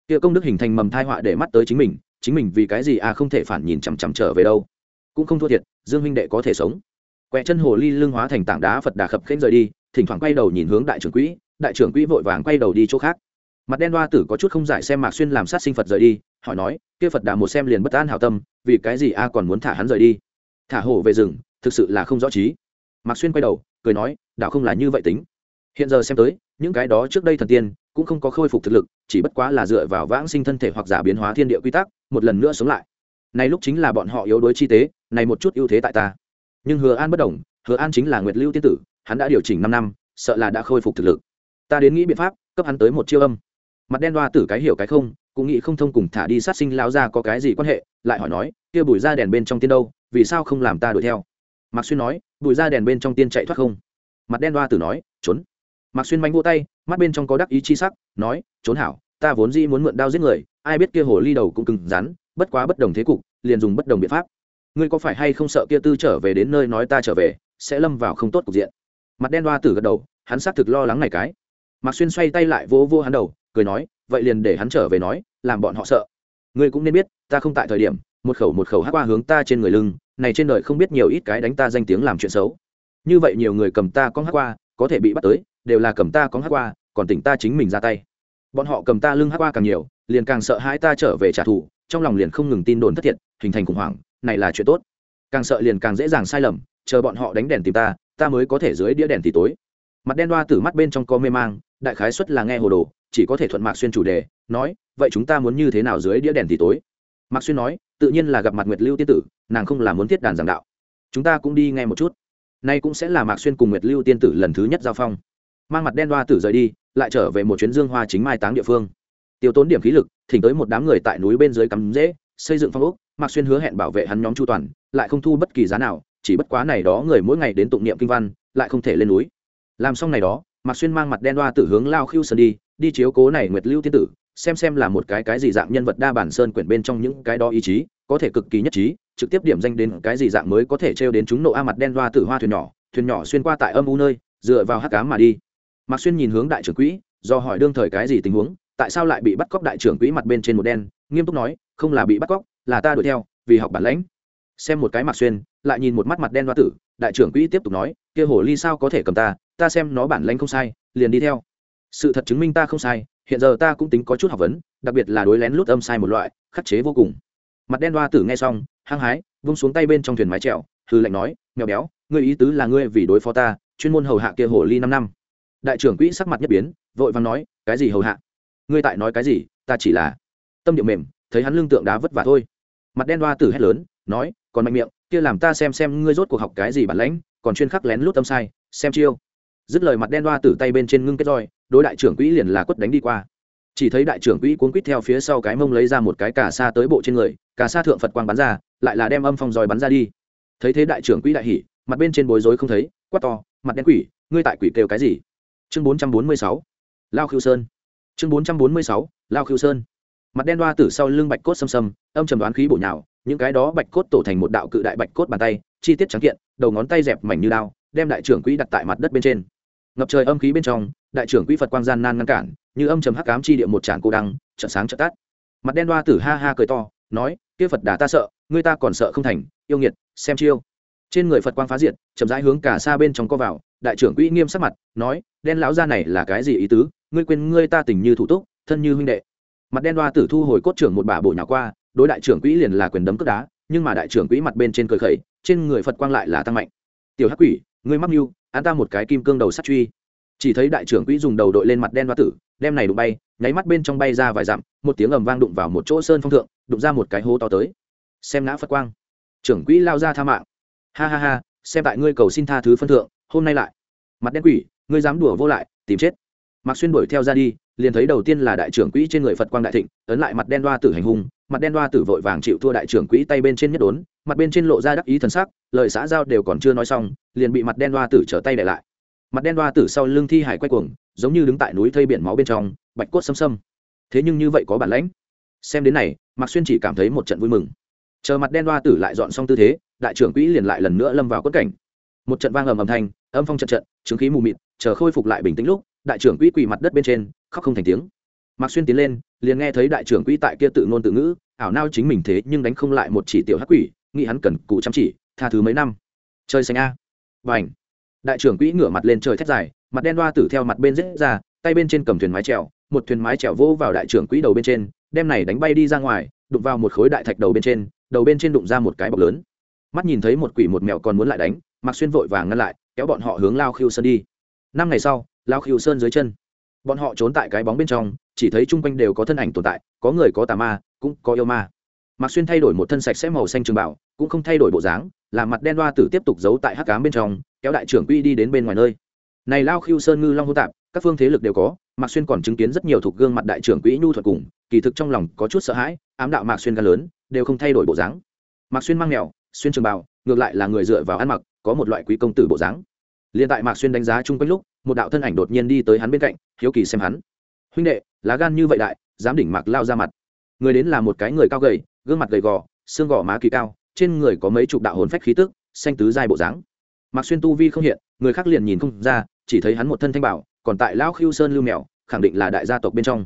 kia công đức hình thành mầm thai họa để mắt tới chính mình chính mình vì cái gì à không thể phản nhìn chằm chằm trở về đâu. Cũng không thua thiệt, dương huynh đệ có thể sống. Quẹ chân hồ ly lưng hóa thành tảng đá phật đà khập khênh rời đi, thỉnh thoảng quay đầu nhìn hướng đại trưởng quỹ, đại trưởng quỹ vội vàng quay đầu đi chỗ khác. Mặt đen đoa tử có chút không giải xem mạc xuyên làm sát sinh phật rời đi, hỏi nói, kia phật đà một xem liền bất an hảo tâm, vì cái gì a còn muốn thả hắn rời đi? Thả hổ về rừng, thực sự là không rõ trí. Mạc xuyên quay đầu, cười nói, đạo không là như vậy tính. Hiện giờ xem tới, những cái đó trước đây thần tiên cũng không có khôi phục thực lực, chỉ bất quá là dựa vào vãng sinh thân thể hoặc giả biến hóa thiên địa quy tắc, một lần nữa sống lại. Này lúc chính là bọn họ yếu đuối chi tế, này một chút ưu thế tại ta. Nhưng hứa an bất đồng, hứa an chính là nguyệt lưu tiên tử, hắn đã điều chỉnh năm năm, sợ là đã khôi phục thực lực. Ta đến nghĩ biện pháp, cấp hắn tới một chiêu âm. Mặt đen đoa tử cái hiểu cái không, cũng nghĩ không thông cùng thả đi sát sinh lão ra có cái gì quan hệ, lại hỏi nói, kia bùi ra đèn bên trong tiên đâu, vì sao không làm ta đuổi theo? Mạc xuyên nói, bùi ra đèn bên trong tiên chạy thoát không? Mặt đen đoa tử nói, trốn. Mạc xuyên mánh vô tay mắt bên trong có đắc ý chi sắc, nói, trốn hảo, ta vốn dĩ muốn mượn đao giết người, ai biết kia hồ ly đầu cũng cứng rắn, bất quá bất đồng thế cục, liền dùng bất đồng biện pháp. Ngươi có phải hay không sợ kia tư trở về đến nơi nói ta trở về, sẽ lâm vào không tốt cục diện? Mặt đen đoa tử gật đầu, hắn xác thực lo lắng này cái. Mạc xuyên xoay tay lại vỗ vỗ hắn đầu, cười nói, vậy liền để hắn trở về nói, làm bọn họ sợ. Ngươi cũng nên biết, ta không tại thời điểm, một khẩu một khẩu hát qua hướng ta trên người lưng, này trên đời không biết nhiều ít cái đánh ta danh tiếng làm chuyện xấu. Như vậy nhiều người cầm ta con hát qua, có thể bị bắt tới, đều là cầm ta con hát qua còn tỉnh ta chính mình ra tay. Bọn họ cầm ta lưng hát qua càng nhiều, liền càng sợ hãi ta trở về trả thù, trong lòng liền không ngừng tin đồn thất thiệt, hình thành khủng hoảng, này là chuyện tốt. Càng sợ liền càng dễ dàng sai lầm, chờ bọn họ đánh đèn tìm ta ta mới có thể dưới đĩa đèn thì tối. Mặt đen đoa từ mắt bên trong có mê mang, đại khái xuất là nghe hồ đồ, chỉ có thể thuận mạc xuyên chủ đề, nói, vậy chúng ta muốn như thế nào dưới đĩa đèn thì tối? Mạc xuyên nói, tự nhiên là gặp mặt nguyệt lưu tiên tử, nàng không là muốn thiết đàn giảng đạo. Chúng ta cũng đi nghe một chút. Nay cũng sẽ là mạc xuyên cùng nguyệt lưu tiên tử lần thứ nhất giao phong mang mặt đen đoa tử rời đi, lại trở về một chuyến dương hoa chính mai táng địa phương. Tiêu tốn điểm khí lực, thỉnh tới một đám người tại núi bên dưới cắm rễ, xây dựng phong ốc, mạc xuyên hứa hẹn bảo vệ hắn nhóm chu toàn, lại không thu bất kỳ giá nào, chỉ bất quá này đó người mỗi ngày đến tụng niệm kinh văn, lại không thể lên núi. Làm xong này đó, mạc xuyên mang mặt đen đoa tử hướng lao khiêu sơn đi đi chiếu cố này nguyệt lưu tiên tử, xem xem là một cái cái gì dạng nhân vật đa bản sơn quyển bên trong những cái đó ý chí, có thể cực kỳ nhất trí, trực tiếp điểm danh đến cái gì dạng mới có thể trêu đến chúng nộ a mặt đen đoa tử hoa thuyền nhỏ thuyền nhỏ xuyên qua tại âm u nơi, dựa vào hắc cám mà đi mạc xuyên nhìn hướng đại trưởng quỹ, do hỏi đương thời cái gì tình huống, tại sao lại bị bắt cóc đại trưởng quỹ mặt bên trên một đen, nghiêm túc nói, không là bị bắt cóc, là ta đuổi theo, vì học bản lãnh. Xem một cái mạc xuyên, lại nhìn một mắt mặt đen đoa tử, đại trưởng quỹ tiếp tục nói, kia hồ ly sao có thể cầm ta ta xem nó bản lãnh không sai, liền đi theo. Sự thật chứng minh ta không sai, hiện giờ ta cũng tính có chút học vấn, đặc biệt là đối lén lút âm sai một loại, khắc chế vô cùng. Mặt đen đoa tử nghe xong, hăng hái, vung xuống tay bên trong thuyền mái trèo hư lệnh nói, mèo béo, ngươi ý tứ là ngươi vì đối phó ta, chuyên môn hầu hạ kia hồ ly năm năm đại trưởng quỹ sắc mặt nhất biến, vội vàng nói, cái gì hầu hạ? Ngươi tại nói cái gì? Ta chỉ là tâm điệu mềm, thấy hắn lương tượng đá vất vả thôi. Mặt đen đoa tử hét lớn, nói, còn mạnh miệng, kia làm ta xem xem ngươi rốt cuộc học cái gì bản lãnh, còn chuyên khắc lén lút tâm sai, xem chiêu. Dứt lời mặt đen đoa tử tay bên trên ngưng kết roi, đối đại trưởng quỹ liền là quất đánh đi qua. Chỉ thấy đại trưởng quỹ cuốn quýt theo phía sau cái mông lấy ra một cái cà sa tới bộ trên người, cà sa thượng phật quang bắn ra, lại là đem âm phong roi bắn ra đi. Thấy thế đại trưởng quỹ đại hỉ, mặt bên trên bối rối không thấy, quát to, mặt đen quỷ, ngươi tại quỷ kêu cái gì? Chương bốn trăm bốn mươi sáu, lao khiêu sơn. Chương bốn trăm bốn mươi sáu, lao khiêu sơn. Mặt đen đoa tử sau lưng bạch cốt xâm xâm âm trầm đoán khí bổ nhào, những cái đó bạch cốt tổ thành một đạo cự đại bạch cốt bàn tay, chi tiết trắng kiện, đầu ngón tay dẹp mảnh như đao, đem đại trưởng quỹ đặt tại mặt đất bên trên. Ngập trời âm khí bên trong, đại trưởng quỹ phật quang gian nan ngăn cản, như âm trầm hắc cám chi địa một tràn cô đăng trợ sáng trợ tát mặt đen đoa tử ha ha cười to, nói, kia phật đà ta sợ, ngươi ta còn sợ không thành, yêu nghiệt, xem chiêu. Trên người phật quang phá diệt, chậm rãi hướng cả xa bên trong co vào đại trưởng quỹ nghiêm sắc mặt, nói, đen lão gia này là cái gì ý tứ? Ngươi quên ngươi ta tình như thủ túc, thân như huynh đệ. Mặt đen đoa tử thu hồi cốt trưởng một bà bổ nhỏ qua, đối đại trưởng quỹ liền là quyền đấm cướp đá, nhưng mà đại trưởng quỹ mặt bên trên cười khẩy, trên người phật quang lại là tăng mạnh. Tiểu hắc quỷ, ngươi mắc mưu, án ta một cái kim cương đầu sắt truy. Chỉ thấy đại trưởng quỹ dùng đầu đội lên mặt đen đoa tử, đem này đụng bay, nháy mắt bên trong bay ra vài dặm, một tiếng ầm vang đụng vào một chỗ sơn phong thượng, đụng ra một cái hố to tới. Xem ngã phật quang. Trưởng quỹ lao ra tha mạng. Ha ha ha, xem tại ngươi cầu xin tha thứ phân thượng hôm nay lại. Mặt đen quỷ, ngươi dám đùa vô lại, tìm chết. Mạc xuyên đuổi theo ra đi, liền thấy đầu tiên là đại trưởng quỹ trên người phật quang đại thịnh, ấn lại mặt đen đoa tử hành hung, mặt đen đoa tử vội vàng chịu thua đại trưởng quỹ tay bên trên nhất đốn, mặt bên trên lộ ra đắc ý thần sắc, lời xã giao đều còn chưa nói xong, liền bị mặt đen đoa tử trở tay để lại. Mặt đen đoa tử sau lưng thi hải quay cuồng, giống như đứng tại núi thây biển máu bên trong, bạch cốt xâm xâm. Thế nhưng như vậy có bản lãnh. Xem đến này, mạc xuyên chỉ cảm thấy một trận vui mừng. Chờ mặt đen đoa tử lại dọn xong tư thế, đại trưởng quỹ liền lại lần nữa lâm vào quất cảnh một trận vang ầm ầm thanh, âm phong trận trận, chứng khí mù mịt, chờ khôi phục lại bình tĩnh lúc, đại trưởng quỹ quỳ mặt đất bên trên, khóc không thành tiếng. Mạc xuyên tiến lên, liền nghe thấy đại trưởng quỹ tại kia tự ngôn tự ngữ, ảo nao chính mình thế nhưng đánh không lại một chỉ tiểu hắc quỷ, nghĩ hắn cần cụ chăm chỉ, tha thứ mấy năm. Chơi xanh a. Và ảnh đại trưởng quỹ ngửa mặt lên trời thét dài, mặt đen đoa tử theo mặt bên rết ra, tay bên trên cầm thuyền mái trèo một thuyền mái trèo vô vào đại trưởng quỹ đầu bên trên, đem này đánh bay đi ra ngoài, đụng vào một khối đại thạch đầu bên trên, đầu bên trên đụng ra một cái bọc lớn. Mắt nhìn thấy một quỷ một mèo còn muốn lại đánh mạc xuyên vội vàng ngăn lại kéo bọn họ hướng lao khiêu sơn đi. Năm ngày sau lao khiêu sơn dưới chân. Bọn họ trốn tại cái bóng bên trong chỉ thấy chung quanh đều có thân ảnh tồn tại có người có tà ma cũng có yêu ma. Mạc xuyên thay đổi một thân sạch sẽ màu xanh trường bảo cũng không thay đổi bộ dáng làm mặt đen đoa tử tiếp tục giấu tại hắc cám bên trong kéo đại trưởng quy đi đến bên ngoài nơi. Này lao khiêu sơn ngư long hô tạp các phương thế lực đều có mạc xuyên còn chứng kiến rất nhiều thuộc gương mặt đại trưởng quỹ nhu thuật cùng kỳ thực trong lòng có chút sợ hãi ám đạo mạc xuyên gan lớn đều không thay đổi bộ dáng. Mạc xuyên mang mèo xuyên trường bảo, ngược lại là người dựa vào ăn mặc có một loại quý công tử bộ dáng. Liền tại mạc xuyên đánh giá chung quanh lúc, một đạo thân ảnh đột nhiên đi tới hắn bên cạnh, hiếu kỳ xem hắn. Huynh đệ, lá gan như vậy đại, dám đỉnh mạc lao ra mặt. Người đến là một cái người cao gầy, gương mặt gầy gò, xương gò má kỳ cao, trên người có mấy chục đạo hồn phách khí tức, xanh tứ giai bộ dáng. Mạc xuyên tu vi không hiện, người khác liền nhìn không ra, chỉ thấy hắn một thân thanh bảo, còn tại lão khiêu sơn lưu mèo, khẳng định là đại gia tộc bên trong.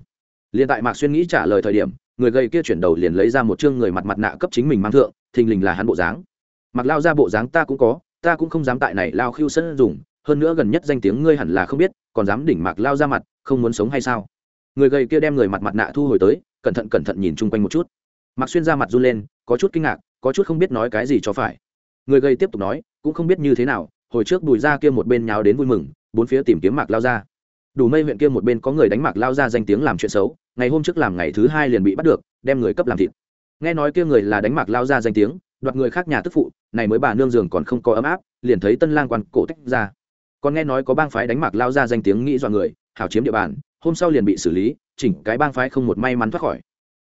Liền tại mạc xuyên nghĩ trả lời thời điểm, người gầy kia chuyển đầu liền lấy ra một chương người mặt mặt nạ cấp chính mình mang thượng, thình lình là hắn bộ dáng. Mặc lao ra bộ dáng ta cũng có ta cũng không dám tại này lao khiêu sân dùng, hơn nữa gần nhất danh tiếng ngươi hẳn là không biết, còn dám đỉnh mạc lao ra mặt, không muốn sống hay sao? Người gầy kia đem người mặt mặt nạ thu hồi tới, cẩn thận cẩn thận nhìn chung quanh một chút. Mạc xuyên ra mặt run lên, có chút kinh ngạc, có chút không biết nói cái gì cho phải. Người gầy tiếp tục nói, cũng không biết như thế nào, hồi trước bùi ra kia một bên nháo đến vui mừng, bốn phía tìm kiếm mạc lao ra. Đủ mây huyện kia một bên có người đánh mạc lao ra danh tiếng làm chuyện xấu, ngày hôm trước làm ngày thứ hai liền bị bắt được, đem người cấp làm thịt. Nghe nói kia người là đánh mạc lao ra danh tiếng đoạt người khác nhà tức phụ, này mới bà nương giường còn không có ấm áp, liền thấy tân lang quan cổ tách ra. Còn nghe nói có bang phái đánh mạc lao ra danh tiếng nghĩ dọa người, hảo chiếm địa bàn, hôm sau liền bị xử lý, chỉnh cái bang phái không một may mắn thoát khỏi.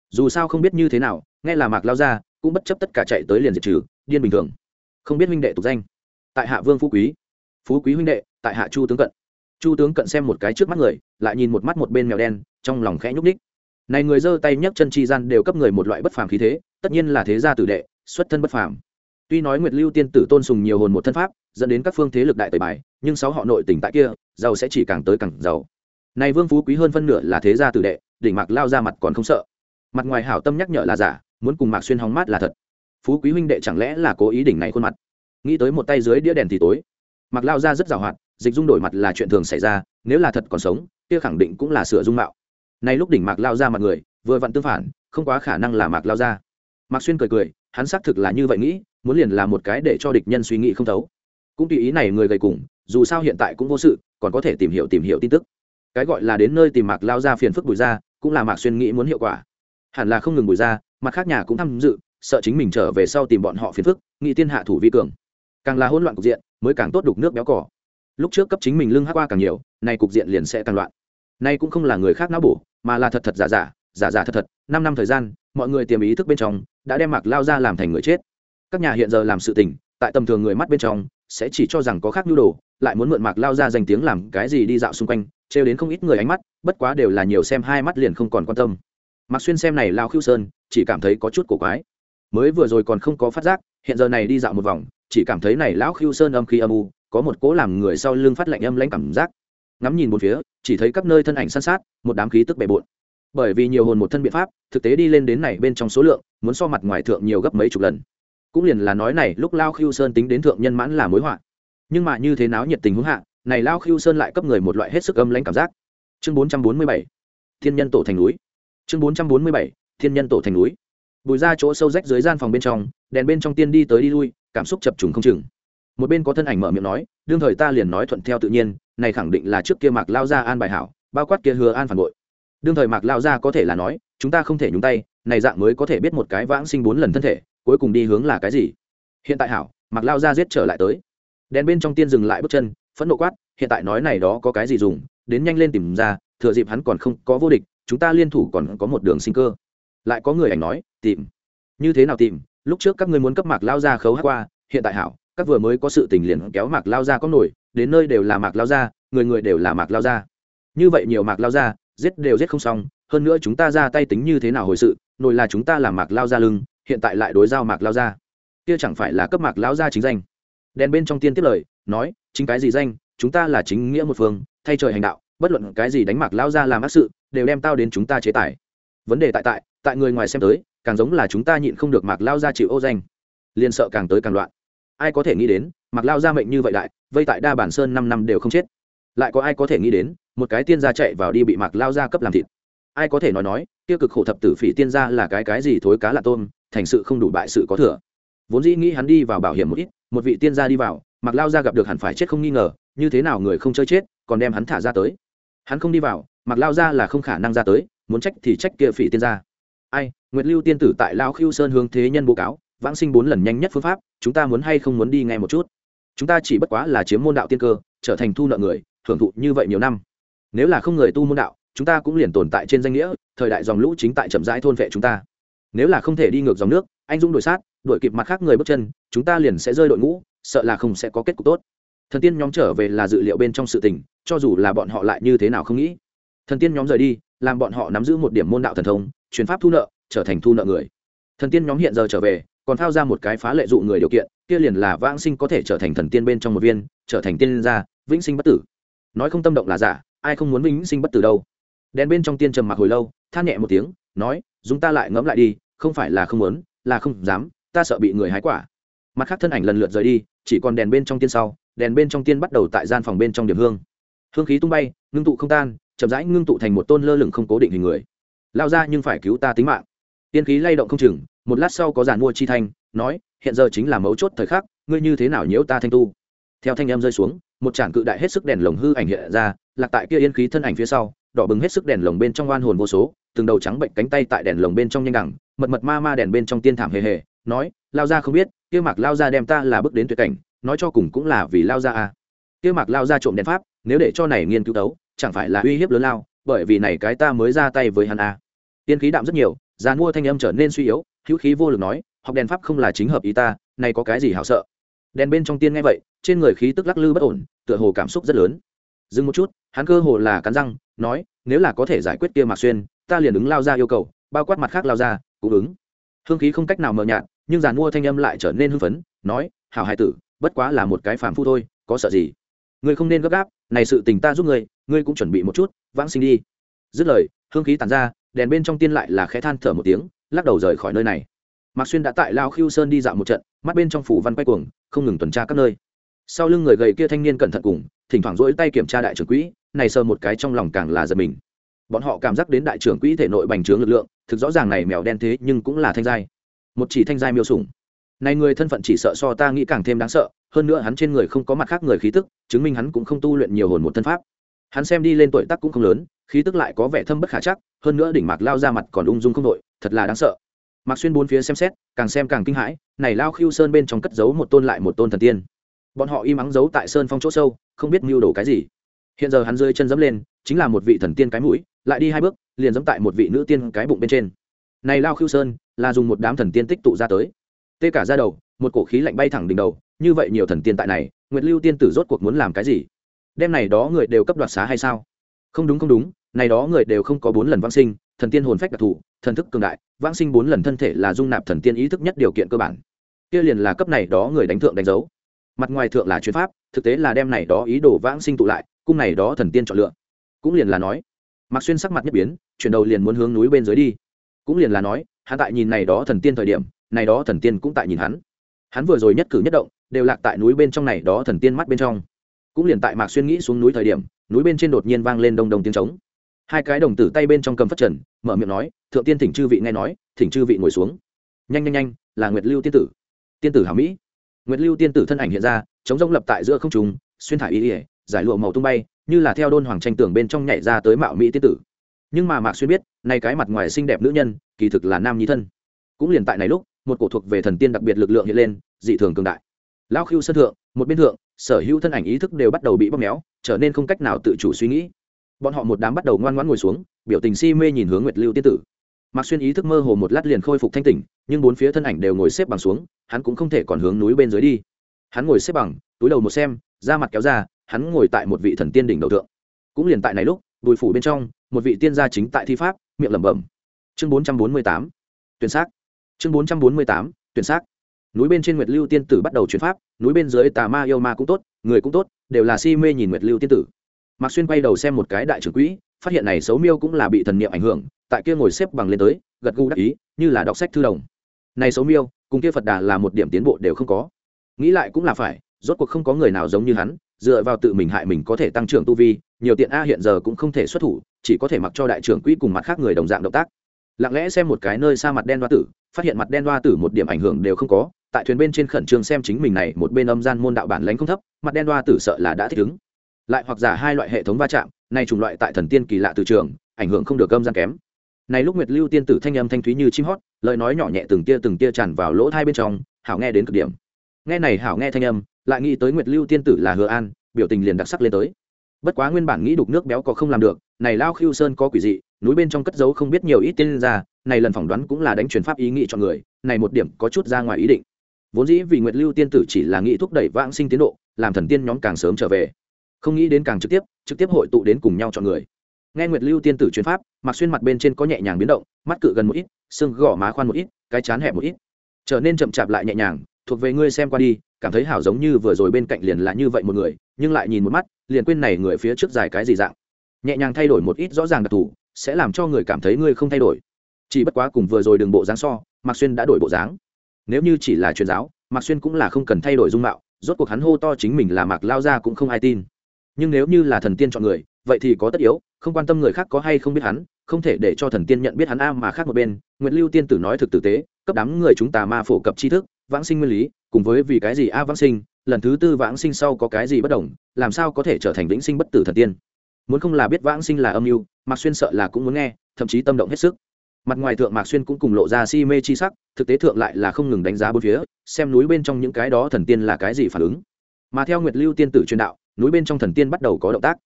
Dù sao không biết như thế nào, nghe là mạc lao ra, cũng bất chấp tất cả chạy tới liền diệt trừ, điên bình thường. Không biết huynh đệ tục danh. Tại hạ vương phú quý. Phú quý huynh đệ, tại hạ chu tướng cận. Chu tướng cận xem một cái trước mắt người, lại nhìn một mắt một bên mèo đen, trong lòng khẽ nhúc ních này người giơ tay nhấc chân chi gian đều cấp người một loại bất phàm khí thế, tất nhiên là thế gia tử đệ xuất thân bất phàm. Tuy nói nguyệt lưu tiên tử tôn sùng nhiều hồn một thân pháp, dẫn đến các phương thế lực đại tẩy bài, nhưng sáu họ nội tỉnh tại kia, giàu sẽ chỉ càng tới càng giàu. Này vương phú quý hơn phân nửa là thế gia tử đệ, đỉnh mạc lao ra mặt còn không sợ. Mặt ngoài hảo tâm nhắc nhở là giả, muốn cùng mạc xuyên hóng mát là thật. Phú quý huynh đệ chẳng lẽ là cố ý đỉnh này khuôn mặt? Nghĩ tới một tay dưới đĩa đèn thì tối. Mạc lao ra rất giàu hoạt, dịch dung đổi mặt là chuyện thường xảy ra, nếu là thật còn sống, kia khẳng định cũng là sửa dung mạo. Nay lúc đỉnh mạc lao ra mặt người, vừa vặn tương phản, không quá khả năng là mạc lao ra. Mạc xuyên cười cười hắn xác thực là như vậy nghĩ, muốn liền là một cái để cho địch nhân suy nghĩ không thấu. Cũng tùy ý này người gầy cùng, dù sao hiện tại cũng vô sự, còn có thể tìm hiểu tìm hiểu tin tức. Cái gọi là đến nơi tìm mạc lao ra phiền phức bùi ra, cũng là mạc xuyên nghĩ muốn hiệu quả. Hẳn là không ngừng bùi ra, mặt khác nhà cũng tham dự, sợ chính mình trở về sau tìm bọn họ phiền phức, nghĩ tiên hạ thủ vi cường. Càng là hỗn loạn cục diện, mới càng tốt đục nước béo cỏ. Lúc trước cấp chính mình lưng hắc qua càng nhiều, nay cục diện liền sẽ càng loạn. Nay cũng không là người khác não bổ, mà là thật thật giả giả giả giả thật thật. Năm năm thời gian, mọi người tiềm ý thức bên trong đã đem mạc lao ra làm thành người chết các nhà hiện giờ làm sự tình tại tầm thường người mắt bên trong sẽ chỉ cho rằng có khác nhu đồ lại muốn mượn mạc lao ra danh tiếng làm cái gì đi dạo xung quanh trêu đến không ít người ánh mắt bất quá đều là nhiều xem hai mắt liền không còn quan tâm mạc xuyên xem này lao khiêu sơn chỉ cảm thấy có chút cổ quái mới vừa rồi còn không có phát giác hiện giờ này đi dạo một vòng chỉ cảm thấy này lão khiêu sơn âm khí âm u có một cố làm người sau lưng phát lạnh âm lãnh cảm giác ngắm nhìn một phía chỉ thấy các nơi thân ảnh san sát một đám khí tức bề bộn bởi vì nhiều hồn một thân biện pháp thực tế đi lên đến này bên trong số lượng muốn so mặt ngoài thượng nhiều gấp mấy chục lần. Cũng liền là nói này, lúc lao khiêu sơn tính đến thượng nhân mãn là mối họa. Nhưng mà như thế nào nhiệt tình hướng hạ, này lao khiêu sơn lại cấp người một loại hết sức âm lãnh cảm giác. Chương bốn trăm bốn mươi bảy, thiên nhân tổ thành núi. Chương bốn trăm bốn mươi bảy, thiên nhân tổ thành núi. Bùi ra chỗ sâu rách dưới gian phòng bên trong, đèn bên trong tiên đi tới đi lui, cảm xúc chập trùng không chừng. Một bên có thân ảnh mở miệng nói, đương thời ta liền nói thuận theo tự nhiên, này khẳng định là trước kia mạc lao ra an bài hảo, bao quát kia hứa an phản bội. Đương thời mạc lao ra có thể là nói, chúng ta không thể nhúng tay này dạng mới có thể biết một cái vãng sinh bốn lần thân thể, cuối cùng đi hướng là cái gì. Hiện tại hảo mặc lao ra giết trở lại tới. Đèn bên trong tiên dừng lại bước chân, phẫn nộ quát, hiện tại nói này đó có cái gì dùng, đến nhanh lên tìm ra, thừa dịp hắn còn không có vô địch, chúng ta liên thủ còn có một đường sinh cơ. Lại có người ảnh nói, tìm. Như thế nào tìm? Lúc trước các ngươi muốn cấp mạc lao ra khấu hát qua, hiện tại hảo, các vừa mới có sự tình liền kéo mạc lao ra có nổi, đến nơi đều là mạc lao ra, người người đều là mạc lao ra. Như vậy nhiều mạc lao ra giết đều giết không xong, hơn nữa chúng ta ra tay tính như thế nào hồi sự nổi là chúng ta làm mạc lao ra lưng, hiện tại lại đối giao mạc lao ra. Kia chẳng phải là cấp mạc lao ra chính danh. Đèn bên trong tiên tiếp lời, nói, chính cái gì danh, chúng ta là chính nghĩa một phương, thay trời hành đạo, bất luận cái gì đánh mạc lao ra làm ác sự, đều đem tao đến chúng ta chế tài. Vấn đề tại tại tại người ngoài xem tới, càng giống là chúng ta nhịn không được mạc lao ra chịu ô danh. Liền sợ càng tới càng loạn. Ai có thể nghĩ đến, mạc lao ra mệnh như vậy đại, vây tại đa bản sơn năm năm đều không chết lại có ai có thể nghĩ đến, một cái tiên gia chạy vào đi bị mạc lao gia cấp làm thịt. Ai có thể nói nói tiêu cực khổ thập tử phỉ tiên gia là cái cái gì thối cá lạ tôm, thành sự không đủ bại sự có thừa. Vốn dĩ nghĩ hắn đi vào bảo hiểm một ít, một vị tiên gia đi vào, mạc lao gia gặp được hẳn phải chết không nghi ngờ, như thế nào người không chơi chết, còn đem hắn thả ra tới. Hắn không đi vào, mạc lao gia là không khả năng ra tới, muốn trách thì trách kia phỉ tiên gia. Ai, nguyệt lưu tiên tử tại lao khiêu sơn hướng thế nhân bố cáo, vãng sinh bốn lần nhanh nhất phương pháp, chúng ta muốn hay không muốn đi ngay một chút? Chúng ta chỉ bất quá là chiếm môn đạo tiên cơ, trở thành thu nợ người thưởng thụ như vậy nhiều năm. Nếu là không người tu môn đạo, chúng ta cũng liền tồn tại trên danh nghĩa, thời đại dòng lũ chính tại chậm rãi thôn vệ chúng ta. Nếu là không thể đi ngược dòng nước, anh dũng đổi sát, đổi kịp mặt khác người bước chân, chúng ta liền sẽ rơi đội ngũ, sợ là không sẽ có kết cục tốt. Thần tiên nhóm trở về là dự liệu bên trong sự tình, cho dù là bọn họ lại như thế nào không nghĩ. Thần tiên nhóm rời đi, làm bọn họ nắm giữ một điểm môn đạo thần thông chuyến pháp thu nợ, trở thành thu nợ người. Thần tiên nhóm hiện giờ trở về, còn thao ra một cái phá lệ dụ người điều kiện, kia liền là vãng sinh có thể trở thành thần tiên bên trong một viên, trở thành tiên gia, vĩnh sinh bất tử nói không tâm động là giả, ai không muốn vĩnh sinh bất tử đâu. Đèn bên trong tiên trầm mặc hồi lâu, than nhẹ một tiếng, nói chúng ta lại ngẫm lại đi, không phải là không muốn, là không dám, ta sợ bị người hái quả. Mặt khác thân ảnh lần lượt rời đi, chỉ còn đèn bên trong tiên sau, đèn bên trong tiên bắt đầu tại gian phòng bên trong điểm hương. Hương khí tung bay, ngưng tụ không tan, chậm rãi ngưng tụ thành một tôn lơ lửng không cố định hình người. Lao ra nhưng phải cứu ta tính mạng. Tiên khí lay động không chừng, một lát sau có giàn mua chi thanh, nói, hiện giờ chính là mấu chốt thời khắc, ngươi như thế nào nhiễu ta thanh tu? Theo thanh em rơi xuống, một tràn cự đại hết sức đèn lồng hư ảnh hiện ra, lạc tại kia yên khí thân ảnh phía sau, đỏ bừng hết sức đèn lồng bên trong oan hồn vô số, từng đầu trắng bệnh cánh tay tại đèn lồng bên trong nhanh đẳng mật mật ma ma đèn bên trong tiên thảm hề hề, nói, lao ra không biết, kia mạc lao ra đem ta là bước đến tuyệt cảnh, nói cho cùng cũng là vì lao ra à kia mạc lao ra trộm đèn pháp, nếu để cho này nghiên cứu đấu, chẳng phải là uy hiếp lớn lao, bởi vì này cái ta mới ra tay với hắn à tiên khí đạm rất nhiều, già mua thanh âm trở nên suy yếu, hữu khí vô lực nói, học đèn pháp không là chính hợp ý ta, này có cái gì hảo sợ? Đèn bên trong tiên nghe vậy, trên người khí tức lắc lư bất ổn, tựa hồ cảm xúc rất lớn. Dừng một chút, hắn cơ hồ là cắn răng, nói, nếu là có thể giải quyết kia mạc xuyên, ta liền ứng lao ra yêu cầu, bao quát mặt khác lao ra, cũng ứng. Hương khí không cách nào mờ nhạt, nhưng giàn mua thanh âm lại trở nên hưng phấn, nói, hảo hai tử, bất quá là một cái phàm phu thôi, có sợ gì? Ngươi không nên gấp gáp, này sự tình ta giúp ngươi ngươi cũng chuẩn bị một chút, vãng sinh đi. Dứt lời, hương khí tàn ra, đèn bên trong tiên lại là khẽ than thở một tiếng, lắc đầu rời khỏi nơi này mạc xuyên đã tại lao khiêu sơn đi dạo một trận mắt bên trong phủ văn quay cuồng không ngừng tuần tra các nơi sau lưng người gầy kia thanh niên cẩn thận cùng thỉnh thoảng rỗi tay kiểm tra đại trưởng quỹ này sờ một cái trong lòng càng là giật mình bọn họ cảm giác đến đại trưởng quỹ thể nội bành trướng lực lượng thực rõ ràng này mèo đen thế nhưng cũng là thanh giai một chỉ thanh giai miêu sủng này người thân phận chỉ sợ so ta nghĩ càng thêm đáng sợ hơn nữa hắn trên người không có mặt khác người khí tức chứng minh hắn cũng không tu luyện nhiều hồn một thân pháp hắn xem đi lên tuổi tác cũng không lớn khí tức lại có vẻ thâm bất khả chắc hơn nữa đỉnh mạc lao ra mặt còn ung dung không đội thật là đáng sợ mạc xuyên bốn phía xem xét, càng xem càng kinh hãi, này lao khiêu sơn bên trong cất giấu một tôn lại một tôn thần tiên. Bọn họ im ắng giấu tại sơn phong chỗ sâu, không biết mưu đồ cái gì. Hiện giờ hắn rơi chân dẫm lên, chính là một vị thần tiên cái mũi, lại đi hai bước, liền dẫm tại một vị nữ tiên cái bụng bên trên. Này lao khiêu sơn, là dùng một đám thần tiên tích tụ ra tới. Tê cả ra đầu, một cổ khí lạnh bay thẳng đỉnh đầu, như vậy nhiều thần tiên tại này, nguyệt lưu tiên tử rốt cuộc muốn làm cái gì? Đem này đó người đều cấp đoạt xá hay sao? Không đúng không đúng, này đó người đều không có bốn lần vãng sinh, thần tiên hồn phách đặc thù, thần thức cường đại vãng sinh bốn lần thân thể là dung nạp thần tiên ý thức nhất điều kiện cơ bản. Kia liền là cấp này đó người đánh thượng đánh dấu. Mặt ngoài thượng là chuyến pháp, thực tế là đem này đó ý đồ vãng sinh tụ lại, cung này đó thần tiên chọn lựa. Cũng liền là nói Mặc xuyên sắc mặt nhất biến, chuyển đầu liền muốn hướng núi bên dưới đi. Cũng liền là nói, hắn tại nhìn này đó thần tiên thời điểm, này đó thần tiên cũng tại nhìn hắn. Hắn vừa rồi nhất cử nhất động, đều lạc tại núi bên trong này đó thần tiên mắt bên trong. Cũng liền tại mạc xuyên nghĩ xuống núi thời điểm, núi bên trên đột nhiên vang lên đông đông tiếng trống hai cái đồng tử tay bên trong cầm phát trần, mở miệng nói, thượng tiên thỉnh chư vị nghe nói, thỉnh chư vị ngồi xuống. Nhanh nhanh nhanh, là nguyệt lưu tiên tử. Tiên tử hảo mỹ. Nguyệt lưu tiên tử thân ảnh hiện ra, chống rông lập tại giữa không trùng xuyên thải y ỉa giải lụa màu tung bay, như là theo đôn hoàng tranh tưởng bên trong nhảy ra tới mạo mỹ tiên tử. Nhưng mà mạc xuyên biết, nay cái mặt ngoài xinh đẹp nữ nhân, kỳ thực là nam nhi thân. Cũng liền tại này lúc, một cổ thuộc về thần tiên đặc biệt lực lượng hiện lên, dị thường cường đại. Lao khiêu sân thượng, một bên thượng, sở hữu thân ảnh ý thức đều bắt đầu bị bóp méo, trở nên không cách nào tự chủ suy nghĩ bọn họ một đám bắt đầu ngoan ngoãn ngồi xuống, biểu tình si mê nhìn hướng nguyệt lưu tiên tử. Mạc xuyên ý thức mơ hồ một lát liền khôi phục thanh tỉnh, nhưng bốn phía thân ảnh đều ngồi xếp bằng xuống, hắn cũng không thể còn hướng núi bên dưới đi. Hắn ngồi xếp bằng, túi đầu một xem, da mặt kéo ra, hắn ngồi tại một vị thần tiên đỉnh đầu tượng. cũng liền tại này lúc, bùi phủ bên trong, một vị tiên gia chính tại thi pháp, miệng lẩm bẩm. Chương bốn trăm bốn mươi tám, tuyển xác. Chương bốn trăm bốn mươi tám, tuyển xác. Núi bên trên nguyệt lưu tiên tử bắt đầu chuyển pháp, núi bên dưới tà ma yêu ma cũng tốt, người cũng tốt, đều là si mê nhìn nguyệt lưu tiên tử mạc xuyên quay đầu xem một cái đại trưởng quỹ, phát hiện này xấu miêu cũng là bị thần niệm ảnh hưởng, tại kia ngồi xếp bằng lên tới, gật gù đắc ý, như là đọc sách thư đồng. Này xấu miêu, cùng kia phật đà là một điểm tiến bộ đều không có. Nghĩ lại cũng là phải, rốt cuộc không có người nào giống như hắn, dựa vào tự mình hại mình có thể tăng trưởng tu vi, nhiều tiện a hiện giờ cũng không thể xuất thủ, chỉ có thể mặc cho đại trưởng quỹ cùng mặt khác người đồng dạng động tác. Lặng lẽ xem một cái nơi xa mặt đen đoa tử, phát hiện mặt đen đoa tử một điểm ảnh hưởng đều không có, tại thuyền bên trên khẩn trương xem chính mình này, một bên âm gian môn đạo bản lãnh không thấp, mặt đen đoa tử sợ là đã thích ứng lại hoặc giả hai loại hệ thống va chạm, nay chủng loại tại thần tiên kỳ lạ từ trường, ảnh hưởng không được âm gian kém. Này lúc nguyệt lưu tiên tử thanh âm thanh thúy như chim hót, lời nói nhỏ nhẹ từng tia từng tia tràn vào lỗ thai bên trong, hảo nghe đến cực điểm. Nghe này hảo nghe thanh âm, lại nghĩ tới nguyệt lưu tiên tử là hứa an, biểu tình liền đặc sắc lên tới. Bất quá nguyên bản nghĩ đục nước béo có không làm được, này lao khiêu sơn có quỷ dị, núi bên trong cất giấu không biết nhiều ít tiên ra này lần phỏng đoán cũng là đánh truyền pháp ý nghĩ cho người, này một điểm có chút ra ngoài ý định. Vốn dĩ vì nguyệt lưu tiên tử chỉ là nghĩ thúc đẩy vãng sinh tiến độ, làm thần tiên nhóm càng sớm trở về không nghĩ đến càng trực tiếp trực tiếp hội tụ đến cùng nhau chọn người. Nghe nguyệt lưu tiên tử chuyến pháp mặc xuyên mặt bên trên có nhẹ nhàng biến động, mắt cự gần một ít, xương gõ má khoan một ít, cái chán hẹp một ít. Trở nên chậm chạp lại nhẹ nhàng, thuộc về ngươi xem qua đi, cảm thấy hảo giống như vừa rồi bên cạnh liền là như vậy một người, nhưng lại nhìn một mắt, liền quên này người phía trước dài cái gì dạng. Nhẹ nhàng thay đổi một ít rõ ràng đặc thù, sẽ làm cho người cảm thấy ngươi không thay đổi. Chỉ bất quá cùng vừa rồi đường bộ dáng so, mạc xuyên đã đổi bộ dáng. Nếu như chỉ là truyền giáo, mạc xuyên cũng là không cần thay đổi dung mạo, rốt cuộc hắn hô to chính mình là mạc lao ra cũng không ai tin nhưng nếu như là thần tiên chọn người, vậy thì có tất yếu, không quan tâm người khác có hay không biết hắn, không thể để cho thần tiên nhận biết hắn a mà khác một bên. Nguyễn lưu tiên tử nói thực tử tế, cấp đám người chúng ta ma phổ cập tri thức, vãng sinh nguyên lý, cùng với vì cái gì a vãng sinh, lần thứ tư vãng sinh sau có cái gì bất đồng, làm sao có thể trở thành vĩnh sinh bất tử thần tiên? Muốn không là biết vãng sinh là âm mưu, mạc xuyên sợ là cũng muốn nghe, thậm chí tâm động hết sức. Mặt ngoài thượng mạc xuyên cũng cùng lộ ra si mê chi sắc, thực tế thượng lại là không ngừng đánh giá bốn phía, xem núi bên trong những cái đó thần tiên là cái gì phản ứng. Mà theo nguyệt lưu tiên tử truyền đạo núi bên trong thần tiên bắt đầu có động tác.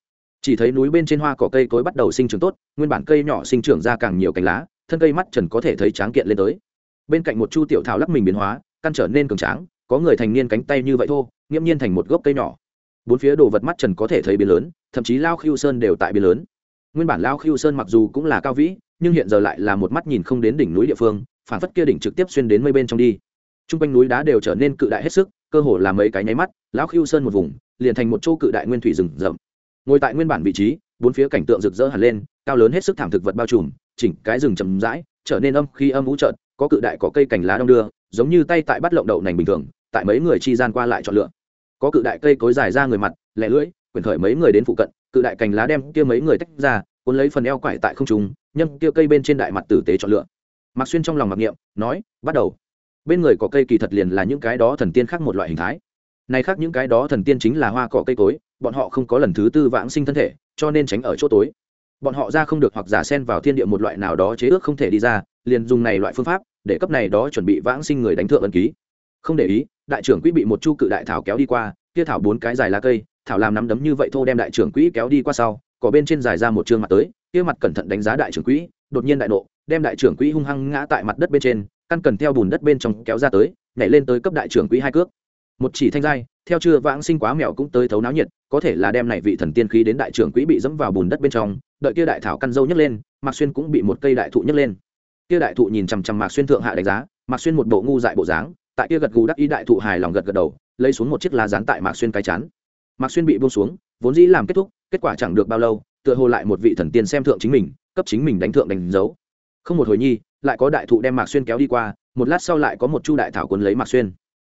Chỉ thấy núi bên trên hoa cỏ cây cối bắt đầu sinh trưởng tốt, nguyên bản cây nhỏ sinh trưởng ra càng nhiều cành lá, thân cây mắt trần có thể thấy tráng kiện lên tới. Bên cạnh một chu tiểu thảo lắc mình biến hóa, căn trở nên cường tráng, có người thành niên cánh tay như vậy thô, nghiễm nhiên thành một gốc cây nhỏ. Bốn phía đồ vật mắt trần có thể thấy biến lớn, thậm chí lao khiêu sơn đều tại biến lớn. Nguyên bản lao khiêu sơn mặc dù cũng là cao vĩ, nhưng hiện giờ lại là một mắt nhìn không đến đỉnh núi địa phương phản phất kia đỉnh trực tiếp xuyên đến mây bên trong đi. T r u n g quanh núi đá đều trở nên cự đại hết sức, cơ hồ là mấy cái nháy mắt lão khiêu sơn một vùng liền thành một chỗ cự đại nguyên thủy rừng rậm. Ngồi tại nguyên bản vị trí, bốn phía cảnh tượng rực rỡ hẳn lên, cao lớn hết sức thảm thực vật bao trùm, chỉnh cái rừng chầm rãi, trở nên âm khi âm vũ trợn có cự đại có cây cành lá đông đưa, giống như tay tại bắt lộng đậu nành bình thường, tại mấy người chi gian qua lại chọn lựa. Có cự đại cây cối dài ra người mặt, lẻ lưỡi quyển khởi mấy người đến phụ cận, cự đại cành lá đem kia mấy người tách ra, cuốn lấy phần eo quải tại không trung nhâm kia cây bên trên đại mặt tử tế chọn lựa. Mặc xuyên trong lòng mặc niệm, nói, bắt đầu. Bên người có cây kỳ thật liền là những cái đó thần tiên khác một loại hình thái này khác những cái đó thần tiên chính là hoa cỏ cây cối, bọn họ không có lần thứ tư vãng sinh thân thể, cho nên tránh ở chỗ tối. Bọn họ ra không được hoặc giả sen vào thiên địa một loại nào đó chế ước không thể đi ra, liền dùng này loại phương pháp, để cấp này đó chuẩn bị vãng sinh người đánh thượng ân ký. Không để ý, đại trưởng quỹ bị một chu cự đại thảo kéo đi qua, kia thảo bốn cái dài lá cây, thảo làm nắm đấm như vậy thô đem đại trưởng quỹ kéo đi qua sau có bên trên dài ra một chương mặt tới, kia mặt cẩn thận đánh giá đại trưởng quỹ, đột nhiên đại nộ, đem đại trưởng quỹ hung hăng ngã tại mặt đất bên trên, căn cần theo bùn đất bên trong kéo ra tới, nhảy lên tới cấp đại trưởng quỹ hai cước một chỉ thanh giai, theo chưa vãng sinh quá mèo cũng tới thấu náo nhiệt, có thể là đem này vị thần tiên khí đến đại trưởng quỹ bị dẫm vào bùn đất bên trong, đợi kia đại thảo căn dâu nhấc lên, mạc xuyên cũng bị một cây đại thụ nhấc lên. Kia đại thụ nhìn chằm chằm mạc xuyên thượng hạ đánh giá, mạc xuyên một bộ ngu dại bộ dáng, tại kia gật gù đắc ý đại thụ hài lòng gật gật đầu, lấy xuống một chiếc lá dán tại mạc xuyên cái chán. Mạc xuyên bị buông xuống, vốn dĩ làm kết thúc, kết quả chẳng được bao lâu, tựa hồ lại một vị thần tiên xem thượng chính mình, cấp chính mình đánh thượng đánh dấu. Không một hồi nhi, lại có đại thụ đem mạc xuyên kéo đi qua, một lát sau lại có một chu đại thảo quấn lấy mạc xuyên.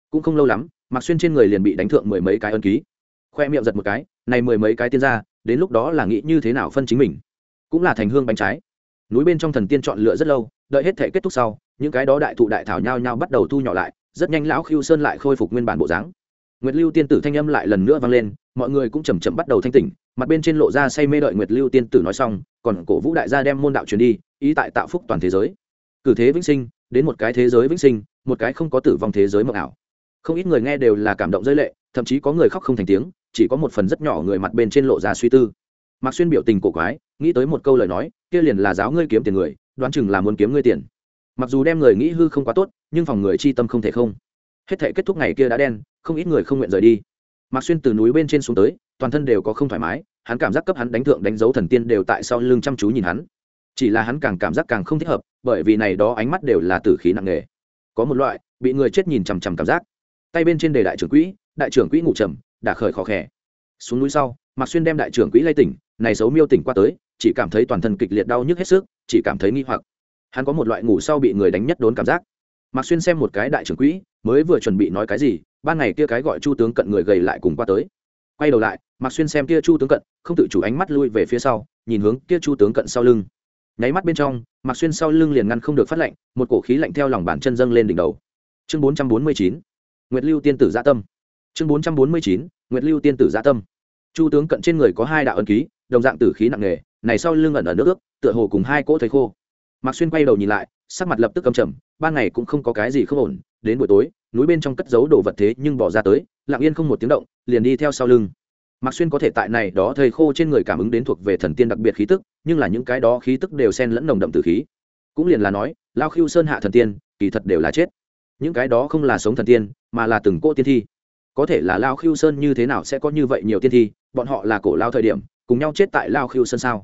Cũng không lâu lắm mặc xuyên trên người liền bị đánh thượng mười mấy cái ân ký. Khoe miệng giật một cái, này mười mấy cái tiên ra đến lúc đó là nghĩ như thế nào phân chính mình? Cũng là thành hương bánh trái. Núi bên trong thần tiên chọn lựa rất lâu, đợi hết thể kết thúc sau, những cái đó đại thụ đại thảo nhao nhao bắt đầu thu nhỏ lại, rất nhanh lão khiêu sơn lại khôi phục nguyên bản bộ dáng. Nguyệt lưu tiên tử thanh âm lại lần nữa vang lên, mọi người cũng chầm chậm bắt đầu thanh tỉnh, mặt bên trên lộ ra say mê đợi nguyệt lưu tiên tử nói xong, còn cổ vũ đại gia đem môn đạo truyền đi, ý tại tạo phúc toàn thế giới. Cử thế vĩnh sinh, đến một cái thế giới vĩnh sinh, một cái không có tử vong thế giới mộng ảo không ít người nghe đều là cảm động rơi lệ, thậm chí có người khóc không thành tiếng, chỉ có một phần rất nhỏ người mặt bên trên lộ ra suy tư. Mạc xuyên biểu tình cổ quái, nghĩ tới một câu lời nói, kia liền là giáo ngươi kiếm tiền người, đoán chừng là muốn kiếm ngươi tiền. Mặc dù đem người nghĩ hư không quá tốt, nhưng phòng người chi tâm không thể không. Hết thể kết thúc ngày kia đã đen, không ít người không nguyện rời đi. Mạc xuyên từ núi bên trên xuống tới, toàn thân đều có không thoải mái, hắn cảm giác cấp hắn đánh thượng đánh dấu thần tiên đều tại sau lưng chăm chú nhìn hắn. Chỉ là hắn càng cảm giác càng không thích hợp, bởi vì này đó ánh mắt đều là tử khí nặng nề. Có một loại, bị người chết nhìn chằm chằm cảm giác tay bên trên đề đại trưởng quỹ, đại trưởng quỹ ngủ trầm đã khởi khó khẽ xuống núi sau, mạc xuyên đem đại trưởng quỹ lay tỉnh, này xấu miêu tỉnh qua tới, chỉ cảm thấy toàn thân kịch liệt đau nhức hết sức, chỉ cảm thấy nghi hoặc. Hắn có một loại ngủ sau bị người đánh nhất đốn cảm giác. Mạc xuyên xem một cái đại trưởng quỹ, mới vừa chuẩn bị nói cái gì, ban ngày kia cái gọi chu tướng cận người gầy lại cùng qua tới. Quay đầu lại, mạc xuyên xem kia chu tướng cận, không tự chủ ánh mắt lui về phía sau, nhìn hướng kia chu tướng cận sau lưng. Nháy mắt bên trong, mạc xuyên sau lưng liền ngăn không được phát lạnh một cổ khí lạnh theo lòng bàn chân dâng lên đỉnh đầu. Chương bốn trăm bốn mươi chín nguyệt lưu tiên tử gia tâm. Chương bốn trăm bốn mươi chín, nguyệt lưu tiên tử gia tâm. Chu tướng cận trên người có hai đạo ân ký, đồng dạng tử khí nặng nề, này sau lưng ẩn ở nước ước, tựa hồ cùng hai cỗ thấy khô. Mạc xuyên quay đầu nhìn lại, sắc mặt lập tức cầm trầm, ban ngày cũng không có cái gì không ổn, đến buổi tối, núi bên trong cất giấu đồ vật thế nhưng bỏ ra tới, lặng yên không một tiếng động, liền đi theo sau lưng. Mạc xuyên có thể tại này đó thầy khô trên người cảm ứng đến thuộc về thần tiên đặc biệt khí tức, nhưng là những cái đó khí tức đều xen lẫn nồng đậm tử khí. Cũng liền là nói, lao khiêu sơn hạ thần tiên, kỳ thật đều là chết những cái đó không là sống thần tiên, mà là từng cỗ tiên thi. Có thể là lao khiêu sơn như thế nào sẽ có như vậy nhiều tiên thi, bọn họ là cổ lao thời điểm, cùng nhau chết tại lao khiêu sơn sao?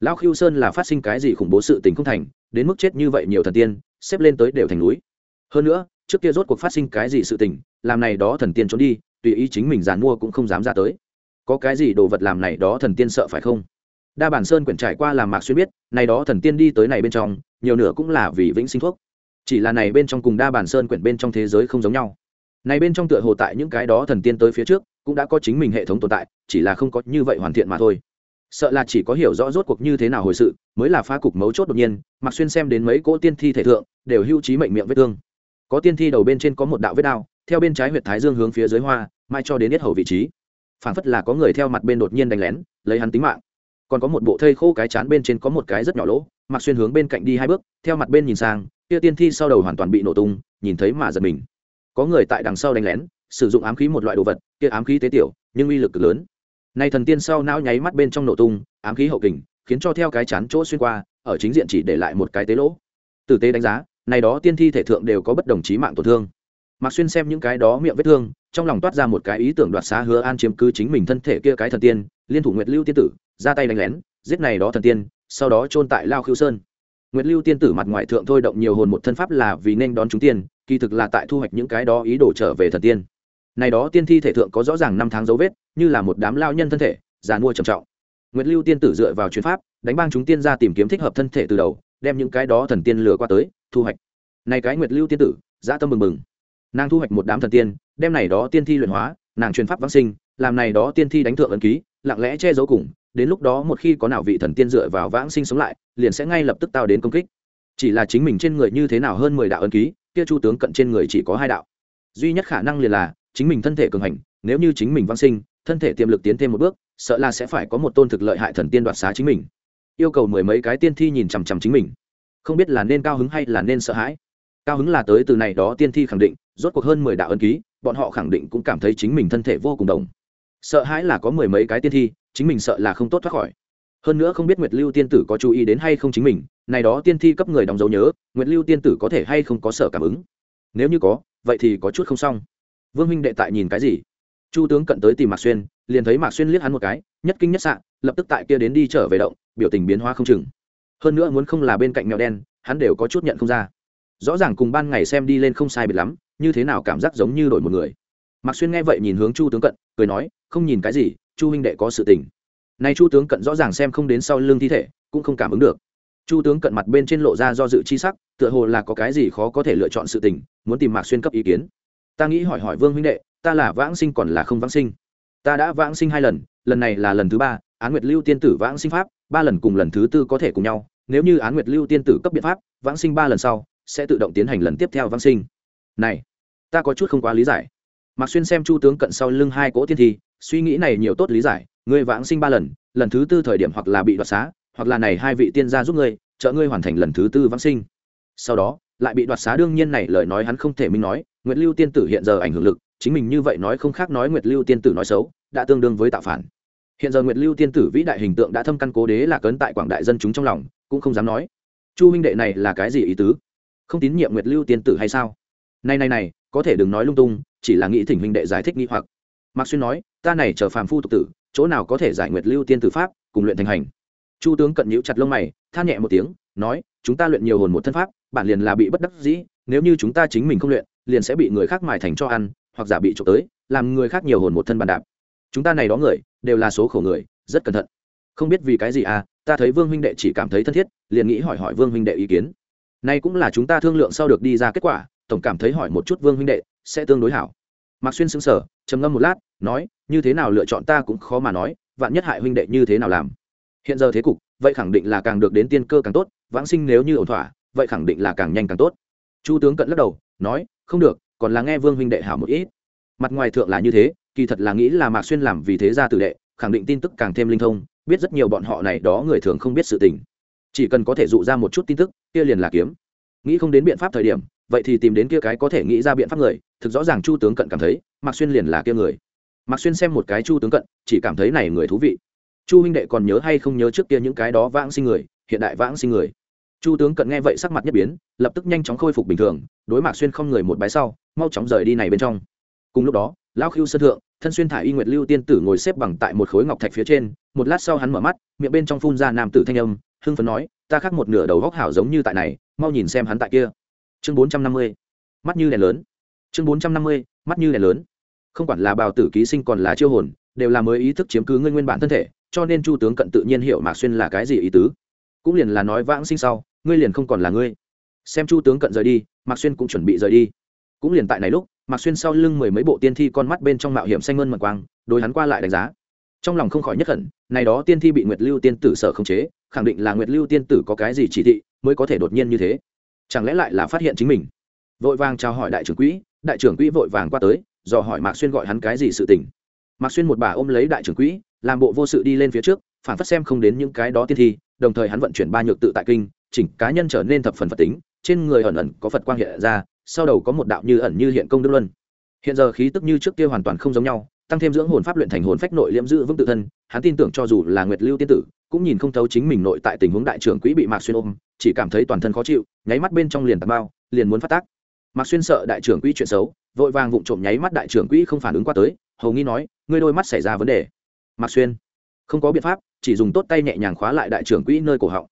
Lao khiêu sơn là phát sinh cái gì khủng bố sự tình không thành, đến mức chết như vậy nhiều thần tiên, xếp lên tới đều thành núi. Hơn nữa, trước kia rốt cuộc phát sinh cái gì sự tình, làm này đó thần tiên trốn đi, tùy ý chính mình dàn mua cũng không dám ra tới. Có cái gì đồ vật làm này đó thần tiên sợ phải không? Đa bản sơn quyển trải qua làm mạc xuyên biết, này đó thần tiên đi tới này bên trong, nhiều nửa cũng là vì vĩnh sinh thuốc chỉ là này bên trong cùng đa bản sơn quyển bên trong thế giới không giống nhau. Này bên trong tựa hồ tại những cái đó thần tiên tới phía trước, cũng đã có chính mình hệ thống tồn tại, chỉ là không có như vậy hoàn thiện mà thôi. Sợ là chỉ có hiểu rõ rốt cuộc như thế nào hồi sự, mới là phá cục mấu chốt đột nhiên mặc xuyên xem đến mấy cỗ tiên thi thể thượng, đều hưu trí mệnh miệng vết thương. Có tiên thi đầu bên trên có một đạo vết đao, theo bên trái huyệt thái dương hướng phía dưới hoa mai cho đến yết hầu vị trí. Phản phất là có người theo mặt bên đột nhiên đánh lén, lấy hắn tính mạng. Còn có một bộ thây khô cái chán bên trên có một cái rất nhỏ lỗ mặc xuyên hướng bên cạnh đi hai bước, theo mặt bên nhìn sang kia tiên thi sau đầu hoàn toàn bị nổ tung, nhìn thấy mà giật mình. Có người tại đằng sau đánh lén, sử dụng ám khí một loại đồ vật, kia ám khí tế tiểu, nhưng uy lực cực lớn. Nay thần tiên sau não nháy mắt bên trong nổ tung, ám khí hậu kình, khiến cho theo cái chán chỗ xuyên qua, ở chính diện chỉ để lại một cái tế lỗ. Tử tế đánh giá này đó tiên thi thể thượng đều có bất đồng chí mạng tổn thương. Mạc xuyên xem những cái đó miệng vết thương, trong lòng toát ra một cái ý tưởng đoạt xá hứa an chiếm cứ chính mình thân thể kia cái thần tiên, liên thủ nguyệt lưu tiên tử, ra tay đánh lén, giết này đó thần tiên, sau đó chôn tại lao khiêu sơn nguyệt lưu tiên tử mặt ngoài thượng thôi động nhiều hồn một thân pháp là vì nên đón chúng tiên, kỳ thực là tại thu hoạch những cái đó ý đồ trở về thần tiên. Này đó tiên thi thể thượng có rõ ràng năm tháng dấu vết, như là một đám lao nhân thân thể, già mua trầm trọng. Nguyệt lưu tiên tử dựa vào chuyên pháp, đánh bang chúng tiên ra tìm kiếm thích hợp thân thể từ đầu, đem những cái đó thần tiên lừa qua tới, thu hoạch. Này cái nguyệt lưu tiên tử dạ tâm mừng mừng. Nàng thu hoạch một đám thần tiên, đem này đó tiên thi luyện hóa, nàng truyền pháp vãng sinh, làm này đó tiên thi đánh thượng ấn ký, lặng lẽ che giấu cùng đến lúc đó một khi có nào vị thần tiên dựa vào vãng sinh sống lại, liền sẽ ngay lập tức tao đến công kích. Chỉ là chính mình trên người như thế nào hơn mười đạo ấn ký, kia chu tướng cận trên người chỉ có hai đạo. Duy nhất khả năng liền là, chính mình thân thể cường hành, nếu như chính mình vãng sinh, thân thể tiềm lực tiến thêm một bước, sợ là sẽ phải có một tôn thực lợi hại thần tiên đoạt xá chính mình. Yêu cầu mười mấy cái tiên thi nhìn chằm chằm chính mình. Không biết là nên cao hứng hay là nên sợ hãi. Cao hứng là tới từ này đó tiên thi khẳng định, rốt cuộc hơn mười đạo ân ký, bọn họ khẳng định cũng cảm thấy chính mình thân thể vô cùng đồng. Sợ hãi là có mười mấy cái tiên thi chính mình sợ là không tốt thoát khỏi. Hơn nữa không biết nguyệt lưu tiên tử có chú ý đến hay không chính mình, này đó tiên thi cấp người đóng dấu nhớ, nguyệt lưu tiên tử có thể hay không có sở cảm ứng? Nếu như có, vậy thì có chút không xong. Vương huynh đệ tại nhìn cái gì? Chu tướng cận tới tìm mạc xuyên, liền thấy mạc xuyên liếc hắn một cái, nhất kinh nhất sạn lập tức tại kia đến đi trở về động, biểu tình biến hóa không chừng. Hơn nữa muốn không là bên cạnh mèo đen, hắn đều có chút nhận không ra. Rõ ràng cùng ban ngày xem đi lên không sai biệt lắm, như thế nào cảm giác giống như đổi một người. Mạc xuyên nghe vậy nhìn hướng chu tướng cận, cười nói, không nhìn cái gì chu huynh đệ có sự tình. Nay chu tướng cận rõ ràng xem không đến sau lưng thi thể, cũng không cảm ứng được. Chu tướng cận mặt bên trên lộ ra do dự chi sắc, tựa hồ là có cái gì khó có thể lựa chọn sự tình, muốn tìm mạc xuyên cấp ý kiến. Ta nghĩ hỏi hỏi vương huynh đệ, ta là vãng sinh còn là không vãng sinh? Ta đã vãng sinh hai lần lần này là lần thứ ba, án nguyệt lưu tiên tử vãng sinh pháp, ba lần cùng lần thứ tư có thể cùng nhau. Nếu như án nguyệt lưu tiên tử cấp biện pháp, vãng sinh ba lần sau, sẽ tự động tiến hành lần tiếp theo vãng sinh. Này, ta có chút không quá lý giải. Mạc xuyên xem chu tướng cận sau lưng hai cỗ tiên thi suy nghĩ này nhiều tốt lý giải, ngươi vãng sinh ba lần lần thứ tư thời điểm hoặc là bị đoạt xá, hoặc là này hai vị tiên gia giúp ngươi, trợ ngươi hoàn thành lần thứ tư vãng sinh. Sau đó, lại bị đoạt xá đương nhiên này lời nói hắn không thể minh nói, nguyệt lưu tiên tử hiện giờ ảnh hưởng lực, chính mình như vậy nói không khác nói nguyệt lưu tiên tử nói xấu, đã tương đương với tạo phản. Hiện giờ nguyệt lưu tiên tử vĩ đại hình tượng đã thâm căn cố đế là cấn tại quảng đại dân chúng trong lòng, cũng không dám nói. Chu huynh đệ này là cái gì ý tứ? Không tín nhiệm nguyệt lưu tiên tử hay sao? Này này này, có thể đừng nói lung tung, chỉ là nghĩ thỉnh huynh đệ giải thích nghi hoặc mạc xuyên nói, ta này chờ phàm phu tục tử, chỗ nào có thể giải nguyệt lưu tiên tử pháp, cùng luyện thành hành? Chu tướng cận nhíu chặt lông mày, than nhẹ một tiếng, nói, chúng ta luyện nhiều hồn một thân pháp, bản liền là bị bất đắc dĩ, nếu như chúng ta chính mình không luyện, liền sẽ bị người khác mài thành cho ăn, hoặc giả bị trộm tới, làm người khác nhiều hồn một thân bàn đạp. Chúng ta này đó người, đều là số khổ người, rất cẩn thận. Không biết vì cái gì à ta thấy vương huynh đệ chỉ cảm thấy thân thiết, liền nghĩ hỏi hỏi vương huynh đệ ý kiến. Nay cũng là chúng ta thương lượng sau được đi ra kết quả, tổng cảm thấy hỏi một chút vương huynh đệ, sẽ tương đối hảo mạc xuyên xứng sở trầm ngâm một lát, nói, như thế nào lựa chọn ta cũng khó mà nói, vạn nhất hại huynh đệ như thế nào làm? Hiện giờ thế cục, vậy khẳng định là càng được đến tiên cơ càng tốt, vãng sinh nếu như ổn thỏa, vậy khẳng định là càng nhanh càng tốt. Chu tướng cận lắc đầu, nói, không được, còn là nghe vương huynh đệ hảo một ít. Mặt ngoài thượng là như thế, kỳ thật là nghĩ là mạc xuyên làm vì thế ra tử đệ, khẳng định tin tức càng thêm linh thông, biết rất nhiều bọn họ này đó người thường không biết sự tình. Chỉ cần có thể dụ ra một chút tin tức, kia liền là kiếm. Nghĩ không đến biện pháp thời điểm vậy thì tìm đến kia cái có thể nghĩ ra biện pháp người, thực rõ ràng chu tướng cận cảm thấy, mạc xuyên liền là kia người. Mạc xuyên xem một cái chu tướng cận, chỉ cảm thấy này người thú vị. Chu huynh đệ còn nhớ hay không nhớ trước kia những cái đó vãng sinh người, hiện đại vãng sinh người. Chu tướng cận nghe vậy sắc mặt nhất biến, lập tức nhanh chóng khôi phục bình thường, đối mạc xuyên không người một bái sau, mau chóng rời đi này bên trong. Cùng lúc đó, lão khiêu sân thượng, thân xuyên thải y nguyệt lưu tiên tử ngồi xếp bằng tại một khối ngọc thạch phía trên, một lát sau hắn mở mắt, miệng bên trong phun ra nam tử thanh âm, hưng phấn nói, ta khác một nửa đầu góc hảo giống như tại này, mau nhìn xem hắn tại kia chương bốn trăm năm mươi, mắt như đèn lớn. Chương bốn trăm năm mươi, mắt như đèn lớn. Không quản là bào tử ký sinh còn là chiêu hồn, đều là mới ý thức chiếm cứ ngươi nguyên bản thân thể, cho nên chu tướng cận tự nhiên hiểu mạc xuyên là cái gì ý tứ. Cũng liền là nói vãng sinh sau, ngươi liền không còn là ngươi. Xem chu tướng cận rời đi, mạc xuyên cũng chuẩn bị rời đi. Cũng liền tại này lúc, mạc xuyên sau lưng mười mấy bộ tiên thi con mắt bên trong mạo hiểm xanh ngân mật quang đôi hắn qua lại đánh giá. Trong lòng không khỏi nhất khẩn này đó tiên thi bị nguyệt lưu tiên tử sở khống chế, khẳng định là nguyệt lưu tiên tử có cái gì chỉ thị, mới có thể đột nhiên như thế chẳng lẽ lại là phát hiện chính mình? Vội vàng chào hỏi đại trưởng quỹ, đại trưởng quỹ vội vàng qua tới, dò hỏi mạc xuyên gọi hắn cái gì sự tình. Mạc xuyên một bà ôm lấy đại trưởng quỹ, làm bộ vô sự đi lên phía trước, phản phất xem không đến những cái đó tiên thi, đồng thời hắn vận chuyển ba nhược tự tại kinh, chỉnh cá nhân trở nên thập phần phật tính, trên người ẩn ẩn có phật quang hiện ra, sau đầu có một đạo như ẩn như hiện công đức luân. Hiện giờ khí tức như trước kia hoàn toàn không giống nhau, tăng thêm dưỡng hồn pháp luyện thành hồn phách nội liễm giữ vững tự thân, hắn tin tưởng cho dù là nguyệt lưu tiên tử, cũng nhìn không thấu chính mình nội tại tình huống đại trưởng quỹ bị mạc xuyên ôm chỉ cảm thấy toàn thân khó chịu, nháy mắt bên trong liền tạt bao, liền muốn phát tác. Mạc xuyên sợ đại trưởng quỹ chuyện xấu, vội vàng vụng trộm nháy mắt đại trưởng quỹ không phản ứng qua tới, hầu nghi nói, ngươi đôi mắt xảy ra vấn đề. Mạc xuyên, không có biện pháp, chỉ dùng tốt tay nhẹ nhàng khóa lại đại trưởng quỹ nơi cổ họng.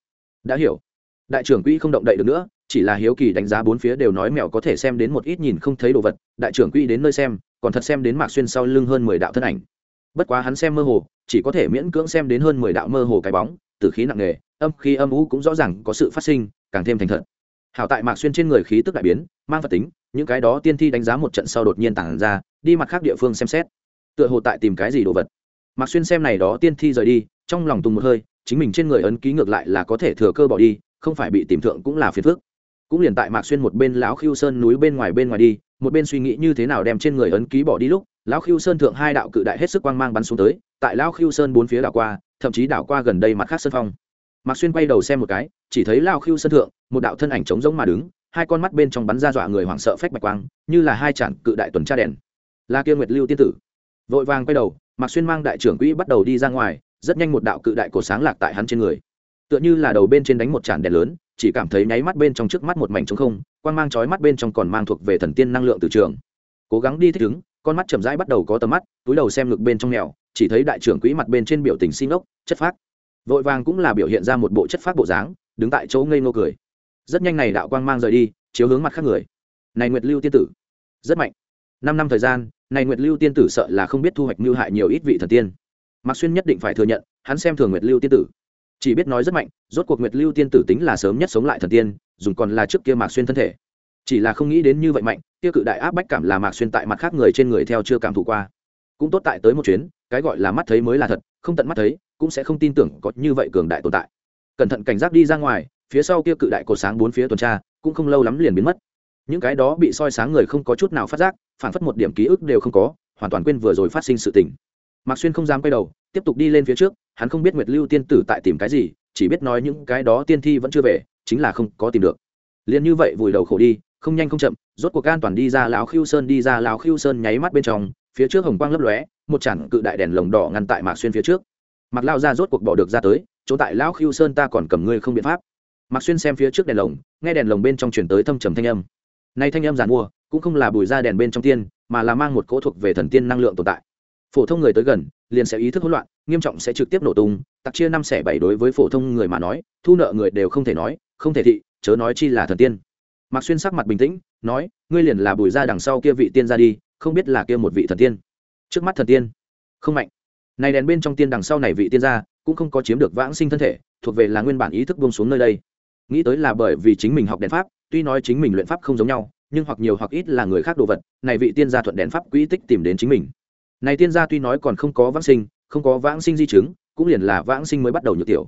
Đã hiểu. Đại trưởng quỹ không động đậy được nữa, chỉ là hiếu kỳ đánh giá bốn phía đều nói mèo có thể xem đến một ít nhìn không thấy đồ vật, đại trưởng quỹ đến nơi xem, còn thật xem đến mạc xuyên sau lưng hơn mười đạo thân ảnh. Bất quá hắn xem mơ hồ, chỉ có thể miễn cưỡng xem đến hơn mười đạo mơ hồ cái bóng từ khí nặng nề âm khí âm u cũng rõ ràng có sự phát sinh, càng thêm thành thật. Hảo tại mạc xuyên trên người khí tức đại biến, mang vật tính, những cái đó tiên thi đánh giá một trận sau đột nhiên tản ra, đi mặt khác địa phương xem xét. Tựa hồ tại tìm cái gì đồ vật. Mạc xuyên xem này đó tiên thi rời đi, trong lòng tùng một hơi, chính mình trên người ấn ký ngược lại là có thể thừa cơ bỏ đi, không phải bị tìm thượng cũng là phiền phức. Cũng liền tại mạc xuyên một bên lão khiêu sơn núi bên ngoài bên ngoài đi, một bên suy nghĩ như thế nào đem trên người ấn ký bỏ đi lúc, lão khiêu sơn thượng hai đạo cự đại hết sức quang mang bắn xuống tới, tại lão khiêu sơn bốn phía đảo qua, thậm chí đảo qua gần đây mặt khác sân phong mạc xuyên quay đầu xem một cái, chỉ thấy lão khiêu sân thượng, một đạo thân ảnh trống rỗng mà đứng, hai con mắt bên trong bắn ra dọa người hoảng sợ phách bạch quang, như là hai chản cự đại tuần tra đèn. La kia nguyệt lưu tiên tử. Vội vàng quay đầu, mạc xuyên mang đại trưởng quỹ bắt đầu đi ra ngoài, rất nhanh một đạo cự đại cổ sáng lạc tại hắn trên người. Tựa như là đầu bên trên đánh một tràn đèn lớn, chỉ cảm thấy nháy mắt bên trong trước mắt một mảnh trống không quan mang chói mắt bên trong còn mang thuộc về thần tiên năng lượng từ trường. Cố gắng đi thích ứng, con mắt chậm rãi bắt đầu có tầm mắt, túi đầu xem ngực bên trong mèo, chỉ thấy đại trưởng quỹ mặt bên trên biểu tình xin ốc chất phác vội vàng cũng là biểu hiện ra một bộ chất phát bộ dáng, đứng tại chỗ ngây ngô cười. Rất nhanh này đạo quang mang rời đi, chiếu hướng mặt khác người. Này nguyệt lưu tiên tử. Rất mạnh. Năm năm thời gian, này nguyệt lưu tiên tử sợ là không biết thu hoạch mưu hại nhiều ít vị thần tiên. Mạc xuyên nhất định phải thừa nhận, hắn xem thường nguyệt lưu tiên tử. Chỉ biết nói rất mạnh, rốt cuộc nguyệt lưu tiên tử tính là sớm nhất sống lại thần tiên, dùng còn là trước kia mạc xuyên thân thể. Chỉ là không nghĩ đến như vậy mạnh, kia cự đại áp bách cảm là mạc xuyên tại mặt khác người trên người theo chưa cảm thụ qua. Cũng tốt tại tới một chuyến, cái gọi là mắt thấy mới là thật, không tận mắt thấy cũng sẽ không tin tưởng có như vậy cường đại tồn tại. Cẩn thận cảnh giác đi ra ngoài, phía sau kia cự đại cột sáng bốn phía tuần tra, cũng không lâu lắm liền biến mất. Những cái đó bị soi sáng người không có chút nào phát giác, phản phất một điểm ký ức đều không có, hoàn toàn quên vừa rồi phát sinh sự tình. Mạc xuyên không dám quay đầu, tiếp tục đi lên phía trước, hắn không biết nguyệt lưu tiên tử tại tìm cái gì, chỉ biết nói những cái đó tiên thi vẫn chưa về, chính là không có tìm được. Liền như vậy vùi đầu khổ đi, không nhanh không chậm, rốt cuộc an toàn đi ra lão khiêu sơn đi ra lão khiêu sơn nháy mắt bên trong, phía trước hồng quang lấp lóe, một chản cự đại đèn lồng đỏ ngăn tại mạc xuyên phía trước mặc lao ra rốt cuộc bỏ được ra tới, chỗ tại lão khiêu sơn ta còn cầm ngươi không biện pháp. Mặc xuyên xem phía trước đèn lồng, nghe đèn lồng bên trong chuyển tới thâm trầm thanh âm. Nay thanh âm giàn mua, cũng không là bùi ra đèn bên trong tiên, mà là mang một cỗ thuộc về thần tiên năng lượng tồn tại. Phổ thông người tới gần, liền sẽ ý thức hỗn loạn, nghiêm trọng sẽ trực tiếp nổ tung, tặc chia năm xẻ bảy đối với phổ thông người mà nói, thu nợ người đều không thể nói, không thể thị, chớ nói chi là thần tiên. Mạc xuyên sắc mặt bình tĩnh, nói, ngươi liền là bùi ra đằng sau kia vị tiên ra đi, không biết là kia một vị thần tiên. Trước mắt thần tiên, không mạnh này đèn bên trong tiên đằng sau này vị tiên gia, cũng không có chiếm được vãng sinh thân thể, thuộc về là nguyên bản ý thức buông xuống nơi đây. Nghĩ tới là bởi vì chính mình học đèn pháp, tuy nói chính mình luyện pháp không giống nhau, nhưng hoặc nhiều hoặc ít là người khác đồ vật, này vị tiên gia thuận đèn pháp quỹ tích tìm đến chính mình. Này tiên gia tuy nói còn không có vãng sinh, không có vãng sinh di chứng, cũng liền là vãng sinh mới bắt đầu nhược tiểu.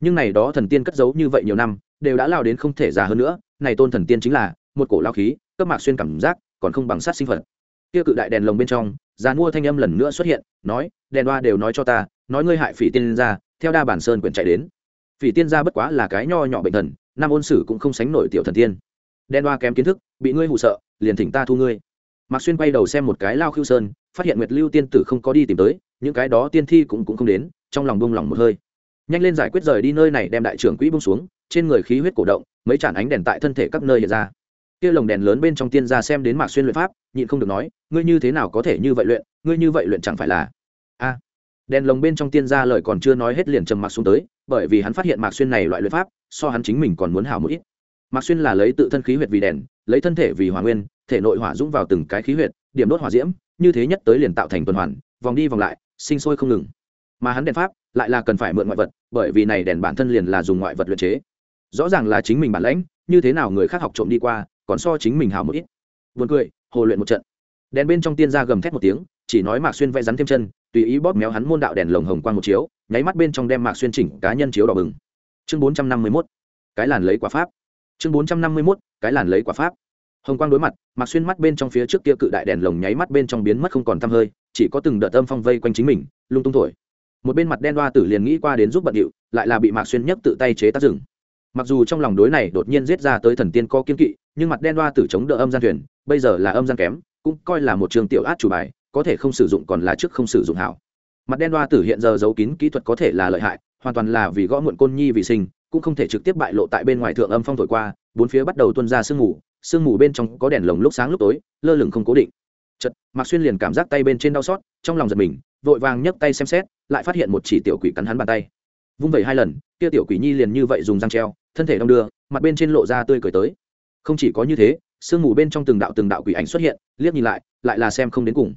Nhưng này đó thần tiên cất giấu như vậy nhiều năm, đều đã lao đến không thể già hơn nữa, này tôn thần tiên chính là một cổ lao khí, cấp mạc xuyên cảm giác, còn không bằng sát sinh vật kia cự đại đèn lồng bên trong giàn mua thanh âm lần nữa xuất hiện, nói, đèn đoa đều nói cho ta, nói ngươi hại phỉ tiên gia, theo đa bản sơn quyển chạy đến. Phỉ tiên gia bất quá là cái nho nhỏ bệnh thần, nam ôn sử cũng không sánh nổi tiểu thần tiên. Đen đoa kém kiến thức, bị ngươi hụ sợ, liền thỉnh ta thu ngươi. Mạc xuyên quay đầu xem một cái lao khiêu sơn, phát hiện nguyệt lưu tiên tử không có đi tìm tới, những cái đó tiên thi cũng cũng không đến, trong lòng bông lòng một hơi. Nhanh lên giải quyết rời đi nơi này, đem đại trưởng quỹ bông xuống, trên người khí huyết cổ động, mấy chản ánh đèn tại thân thể các nơi hiện ra kia lồng đèn lớn bên trong tiên gia xem đến mạc xuyên luyện pháp, nhịn không được nói, ngươi như thế nào có thể như vậy luyện? Ngươi như vậy luyện chẳng phải là a. Đèn lồng bên trong tiên gia lời còn chưa nói hết liền trầm mặc xuống tới, bởi vì hắn phát hiện mạc xuyên này loại luyện pháp, so hắn chính mình còn muốn hảo một ít. Mạc xuyên là lấy tự thân khí huyết vì đèn, lấy thân thể vì hỏa nguyên, thể nội hỏa dũng vào từng cái khí huyết điểm đốt hỏa diễm, như thế nhất tới liền tạo thành tuần hoàn, vòng đi vòng lại, sinh sôi không ngừng. Mà hắn đèn pháp lại là cần phải mượn ngoại vật, bởi vì này đèn bản thân liền là dùng ngoại vật luyện chế. Rõ ràng là chính mình bản lãnh, như thế nào người khác học trộm đi qua còn so chính mình hào một ít. Buồn cười, hồ luyện một trận. Đèn bên trong tiên ra gầm thét một tiếng, chỉ nói mạc xuyên vẽ rắn thêm chân, tùy ý bóp méo hắn môn đạo đèn lồng hồng quang một chiếu, nháy mắt bên trong đem mạc xuyên chỉnh cá nhân chiếu đỏ bừng. Chương bốn trăm năm mươi mốt. Cái làn lấy quả pháp. Chương bốn trăm năm mươi mốt. Cái làn lấy quả pháp. Hồng quang đối mặt, mạc xuyên mắt bên trong phía trước kia cự đại đèn lồng nháy mắt bên trong biến mất không còn tăm hơi, chỉ có từng đợt âm phong vây quanh chính mình, lung tung thổi. Một bên mặt đen đoa tử liền nghĩ qua đến giúp bận điệu, lại là bị mạc xuyên nhấc tự tay chế tác rừng mặc dù trong lòng đối này đột nhiên giết ra tới thần tiên có kiên kỵ nhưng mặt đen đoa tử chống đỡ âm gian thuyền, bây giờ là âm gian kém, cũng coi là một trường tiểu át chủ bài, có thể không sử dụng còn là trước không sử dụng hảo. Mặt đen đoa tử hiện giờ giấu kín kỹ thuật có thể là lợi hại, hoàn toàn là vì gõ muộn côn nhi vì sinh, cũng không thể trực tiếp bại lộ tại bên ngoài thượng âm phong thổi qua, bốn phía bắt đầu tuân ra sương mù sương mù bên trong có đèn lồng lúc sáng lúc tối, lơ lửng không cố định. Chật mạc xuyên liền cảm giác tay bên trên đau xót, trong lòng giật mình, vội vàng nhấc tay xem xét, lại phát hiện một chỉ tiểu quỷ cắn hắn bàn tay. Vung vẩy hai lần, kia tiểu quỷ nhi liền như vậy dùng răng treo, thân thể đong đưa, mặt bên trên lộ ra tươi cười tới không chỉ có như thế, sương mù bên trong từng đạo từng đạo quỷ ảnh xuất hiện, liếc nhìn lại lại là xem không đến cùng.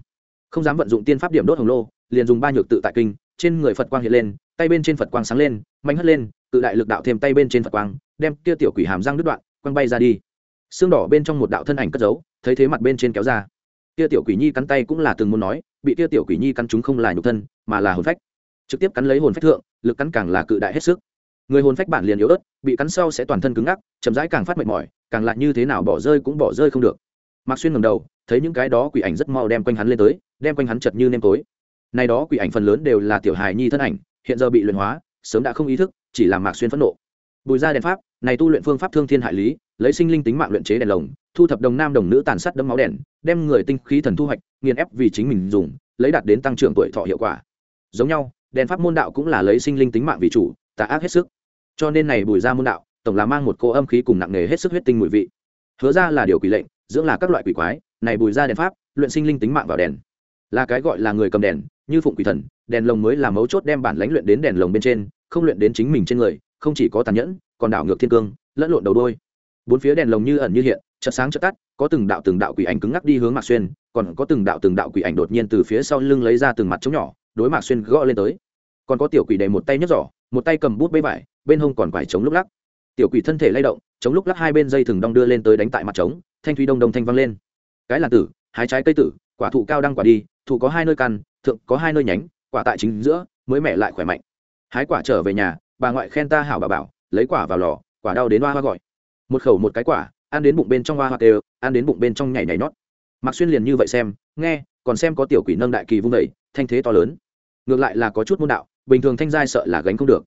Không dám vận dụng tiên pháp điểm đốt hồng lô, liền dùng ba nhược tự tại kinh, trên người phật quang hiện lên, tay bên trên phật quang sáng lên, mạnh hất lên tự đại lực đạo thêm tay bên trên phật quang, đem kia tiểu quỷ hàm răng đứt đoạn, quăng bay ra đi. Xương đỏ bên trong một đạo thân ảnh cất giấu, thấy thế mặt bên trên kéo ra. Kia tiểu quỷ nhi cắn tay cũng là từng muốn nói, bị kia tiểu quỷ nhi cắn chúng không là nhục thân, mà là hồn phách. Trực tiếp cắn lấy hồn phách thượng, lực cắn càng là cự đại hết sức người hồn phách bản liền yếu ớt, bị cắn sau sẽ toàn thân cứng ngắc, chậm rãi càng phát mệt mỏi, càng lại như thế nào bỏ rơi cũng bỏ rơi không được. Mạc xuyên ngầm đầu, thấy những cái đó quỷ ảnh rất mau đem quanh hắn lên tới, đem quanh hắn chật như nêm tối. Nay đó quỷ ảnh phần lớn đều là tiểu hài nhi thân ảnh, hiện giờ bị luyện hóa, sớm đã không ý thức, chỉ làm mạc xuyên phẫn nộ. Bùi ra đèn pháp, này tu luyện phương pháp thương thiên hại lý, lấy sinh linh tính mạng luyện chế đèn lồng, thu thập đồng nam đồng nữ tàn sát đấm máu đèn, đem người tinh khí thần thu hoạch, nghiền ép vì chính mình dùng, lấy đạt đến tăng trưởng tuổi thọ hiệu quả. Giống nhau, đèn pháp môn đạo cũng là lấy sinh linh tính mạng vì chủ tà ác hết sức. Cho nên này bùi ra môn đạo, tổng là mang một cô âm khí cùng nặng nề hết sức huyết tinh mùi vị. Hứa ra là điều quỷ lệnh, dưỡng là các loại quỷ quái, này bùi ra đèn pháp, luyện sinh linh tính mạng vào đèn. Là cái gọi là người cầm đèn, như phụng quỷ thần, đèn lồng mới là mấu chốt đem bản lãnh luyện đến đèn lồng bên trên, không luyện đến chính mình trên người, không chỉ có tàn nhẫn, còn đảo ngược thiên cương, lẫn lộn đầu đôi. Bốn phía đèn lồng như ẩn như hiện, chợt sáng chợt tắt, có từng đạo từng đạo quỷ ảnh cứng ngắc đi hướng mạc xuyên, còn có từng đạo từng đạo quỷ ảnh đột nhiên từ phía sau lưng lấy ra từng mặt trống nhỏ, đối mạc xuyên gõ lên tới. Còn có tiểu quỷ đầy một tay nhấc giỏ một tay cầm bút bê vải, bên hông còn quải chống lúc lắc. Tiểu quỷ thân thể lay động chống lúc lắc hai bên dây thừng đong đưa lên tới đánh tại mặt trống, thanh thủy đông đông thanh văng lên. Cái là tử hái trái cây tử, quả thụ cao đăng quả đi, thụ có hai nơi căn, thượng có hai nơi nhánh, quả tại chính giữa, mới mẹ lại khỏe mạnh. Hái quả trở về nhà, bà ngoại khen ta hảo bà bảo, lấy quả vào lò, quả đau đến hoa hoa gọi. Một khẩu một cái quả, ăn đến bụng bên trong hoa hoa đều ăn đến bụng bên trong nhảy nhảy nhót. Mặc xuyên liền như vậy xem, nghe, còn xem có tiểu quỷ nâng đại kỳ vung đầy thanh thế to lớn. Ngược lại là có chút môn đạo bình thường thanh giai sợ là gánh không được.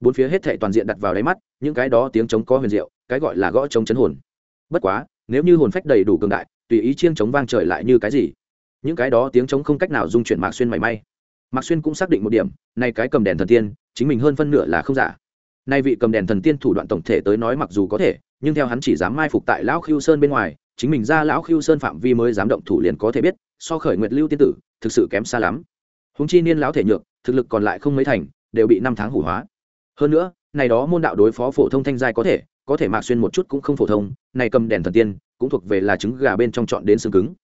Bốn phía hết thệ toàn diện đặt vào đáy mắt, những cái đó tiếng trống có huyền diệu, cái gọi là gõ trống chấn hồn. Bất quá, nếu như hồn phách đầy đủ cường đại, tùy ý chiêng trống vang trời lại như cái gì? Những cái đó tiếng trống không cách nào dung chuyển mạc xuyên mảy may. Mạc xuyên cũng xác định một điểm, nay cái cầm đèn thần tiên, chính mình hơn phân nửa là không giả. Nay vị cầm đèn thần tiên thủ đoạn tổng thể tới nói mặc dù có thể, nhưng theo hắn chỉ dám mai phục tại lão khiêu sơn bên ngoài, chính mình ra lão khiêu sơn phạm vi mới dám động thủ liền có thể biết, so khởi nguyệt lưu tiên tử, thực sự kém xa lắm húng chi niên lão thể nhược, thực lực còn lại không mấy thành, đều bị năm tháng hủ hóa. Hơn nữa, này đó môn đạo đối phó phổ thông thanh giai có thể có thể mạc xuyên một chút cũng không phổ thông, này cầm đèn thần tiên, cũng thuộc về là trứng gà bên trong chọn đến xương cứng.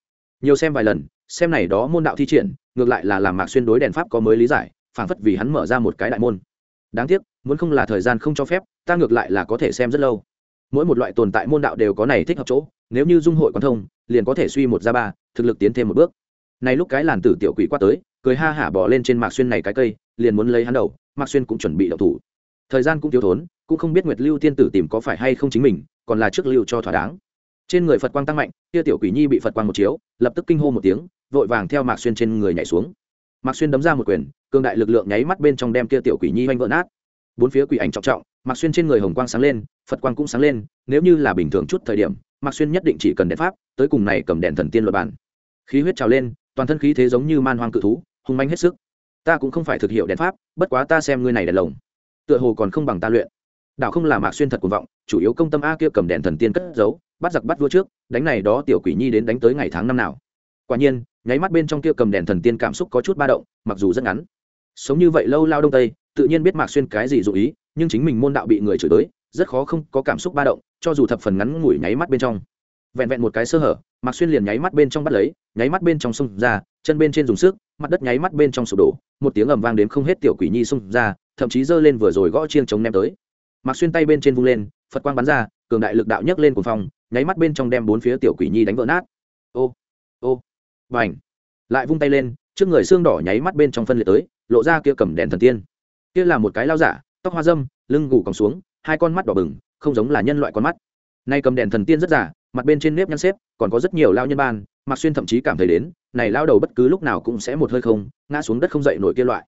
Nhiều xem vài lần, xem này đó môn đạo thi triển, ngược lại là làm mạc xuyên đối đèn pháp có mới lý giải, phảng phất vì hắn mở ra một cái đại môn. Đáng tiếc, muốn không là thời gian không cho phép, ta ngược lại là có thể xem rất lâu. Mỗi một loại tồn tại môn đạo đều có này thích hợp chỗ, nếu như dung hội quan thông, liền có thể suy một ra ba, thực lực tiến thêm một bước. Này lúc cái làn tử tiểu quỷ qua tới cười ha hả bỏ lên trên mạc xuyên này cái cây, liền muốn lấy hắn đầu, mạc xuyên cũng chuẩn bị đậu thủ. Thời gian cũng thiếu thốn, cũng không biết nguyệt lưu tiên tử tìm có phải hay không chính mình, còn là trước lưu cho thỏa đáng. Trên người phật quang tăng mạnh, kia tiểu quỷ nhi bị phật quang một chiếu, lập tức kinh hô một tiếng, vội vàng theo mạc xuyên trên người nhảy xuống. Mạc xuyên đấm ra một quyền, cường đại lực lượng nháy mắt bên trong đem kia tiểu quỷ nhi oanh vỡ nát. Bốn phía quỷ ảnh trọng trọng, mạc xuyên trên người hồng quang sáng lên, phật quang cũng sáng lên, nếu như là bình thường chút thời điểm, mạc xuyên nhất định chỉ cần đèn pháp, tới cùng này cầm đèn thần tiên luật bản. Khí huyết trào lên toàn thân khí thế giống như man hoang cự thú, hung manh hết sức. Ta cũng không phải thực hiệu đèn pháp, bất quá ta xem ngươi này đèn lồng. Tựa hồ còn không bằng ta luyện. Đạo không là mạc xuyên thật cuồng vọng, chủ yếu công tâm a kia cầm đèn thần tiên cất giấu, bắt giặc bắt vua trước, đánh này đó tiểu quỷ nhi đến đánh tới ngày tháng năm nào. Quả nhiên, nháy mắt bên trong kia cầm đèn thần tiên cảm xúc có chút ba động, mặc dù rất ngắn. Sống như vậy lâu lao đông tây, tự nhiên biết mạc xuyên cái gì dụ ý, nhưng chính mình môn đạo bị người chửi tới rất khó không có cảm xúc ba động, cho dù thập phần ngắn ngủi nháy mắt bên trong vẹn vẹn một cái sơ hở, mạc xuyên liền nháy mắt bên trong bắt lấy, nháy mắt bên trong sông ra, chân bên trên dùng sức, mặt đất nháy mắt bên trong sụp đổ, một tiếng ầm vang đến không hết tiểu quỷ nhi xông ra, thậm chí giơ lên vừa rồi gõ chiêng chống ném tới. Mạc xuyên tay bên trên vung lên, phật quang bắn ra, cường đại lực đạo nhấc lên cuồng phong, nháy mắt bên trong đem bốn phía tiểu quỷ nhi đánh vỡ nát. Ô ô và ảnh lại vung tay lên, trước người xương đỏ nháy mắt bên trong phân liệt tới, lộ ra kia cầm đèn thần tiên. Kia là một cái lao giả, tóc hoa dâm, lưng gù còng xuống, hai con mắt đỏ bừng, không giống là nhân loại con mắt. Nay cầm đèn thần tiên rất giả mặt bên trên nếp nhăn xếp, còn có rất nhiều lao nhân ban, mạc xuyên thậm chí cảm thấy đến, này lao đầu bất cứ lúc nào cũng sẽ một hơi không, ngã xuống đất không dậy nổi kia loại.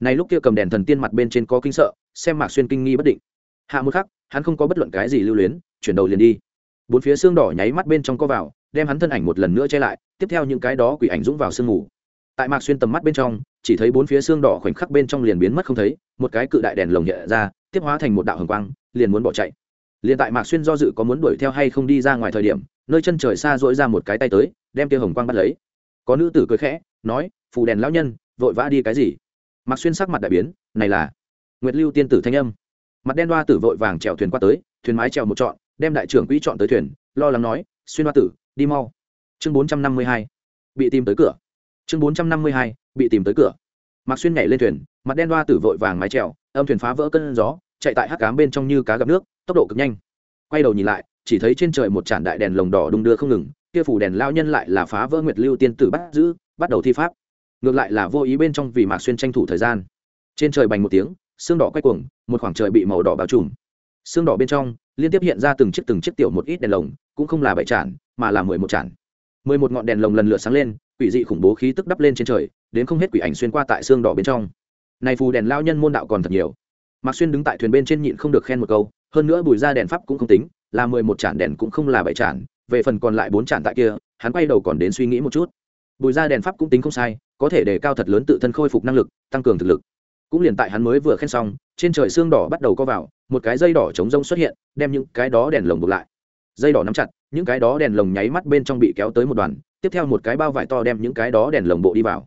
Này lúc kia cầm đèn thần tiên mặt bên trên có kinh sợ, xem mạc xuyên kinh nghi bất định. Hạ một khắc, hắn không có bất luận cái gì lưu luyến, chuyển đầu liền đi. Bốn phía xương đỏ nháy mắt bên trong co vào, đem hắn thân ảnh một lần nữa che lại, tiếp theo những cái đó quỷ ảnh dũng vào sương ngủ. tại mạc xuyên tầm mắt bên trong, chỉ thấy bốn phía xương đỏ khoảnh khắc bên trong liền biến mất không thấy, một cái cự đại đèn lồng nhẹ ra, tiếp hóa thành một đạo hồng quang, liền muốn bỏ chạy liền tại mạc xuyên do dự có muốn đuổi theo hay không đi ra ngoài thời điểm, nơi chân trời xa dỗi ra một cái tay tới, đem kia hồng quang bắt lấy. Có nữ tử cười khẽ, nói, phù đèn lão nhân, vội vã đi cái gì? Mạc xuyên sắc mặt đại biến, này là nguyệt lưu tiên tử thanh âm. Mặt đen đoa tử vội vàng chèo thuyền qua tới, thuyền mái chèo một trọn, đem đại trưởng quỹ chọn tới thuyền, lo lắng nói, xuyên đoa tử, đi mau. Chương bốn trăm năm mươi hai, bị tìm tới cửa. Chương bốn trăm năm mươi hai, bị tìm tới cửa. Mạc xuyên nhảy lên thuyền, mặt đen đoa tử vội vàng mái chèo, âm thuyền phá vỡ cơn gió, chạy tại hắc cám bên trong như cá gặp nước tốc độ cực nhanh. Quay đầu nhìn lại, chỉ thấy trên trời một tràn đại đèn lồng đỏ đung đưa không ngừng, kia phủ đèn lao nhân lại là phá vỡ nguyệt lưu tiên tử bắt giữ, bắt đầu thi pháp. Ngược lại là vô ý bên trong vì mạc xuyên tranh thủ thời gian. Trên trời bành một tiếng xương đỏ quay cuồng, một khoảng trời bị màu đỏ bao trùm. Xương đỏ bên trong, liên tiếp hiện ra từng chiếc từng chiếc tiểu một ít đèn lồng, cũng không là bảy tràn mà là mười một tràn mười một ngọn đèn lồng lần lượt sáng lên, quỷ dị khủng bố khí tức đắp lên trên trời, đến không hết quỷ ảnh xuyên qua tại xương đỏ bên trong. Này phù đèn lao nhân môn đạo còn thật nhiều mạc xuyên đứng tại thuyền bên trên nhịn không được khen một câu, hơn nữa bùi ra đèn pháp cũng không tính, là mười một tràn đèn cũng không là bảy tràn về phần còn lại bốn tràn tại kia, hắn quay đầu còn đến suy nghĩ một chút. Bùi ra đèn pháp cũng tính không sai, có thể đề cao thật lớn tự thân khôi phục năng lực, tăng cường thực lực. Cũng liền tại hắn mới vừa khen xong, trên trời xương đỏ bắt đầu co vào, một cái dây đỏ chống rông xuất hiện, đem những cái đó đèn lồng buộc lại. Dây đỏ nắm chặt, những cái đó đèn lồng nháy mắt bên trong bị kéo tới một đoàn, tiếp theo một cái bao vải to đem những cái đó đèn lồng bộ đi vào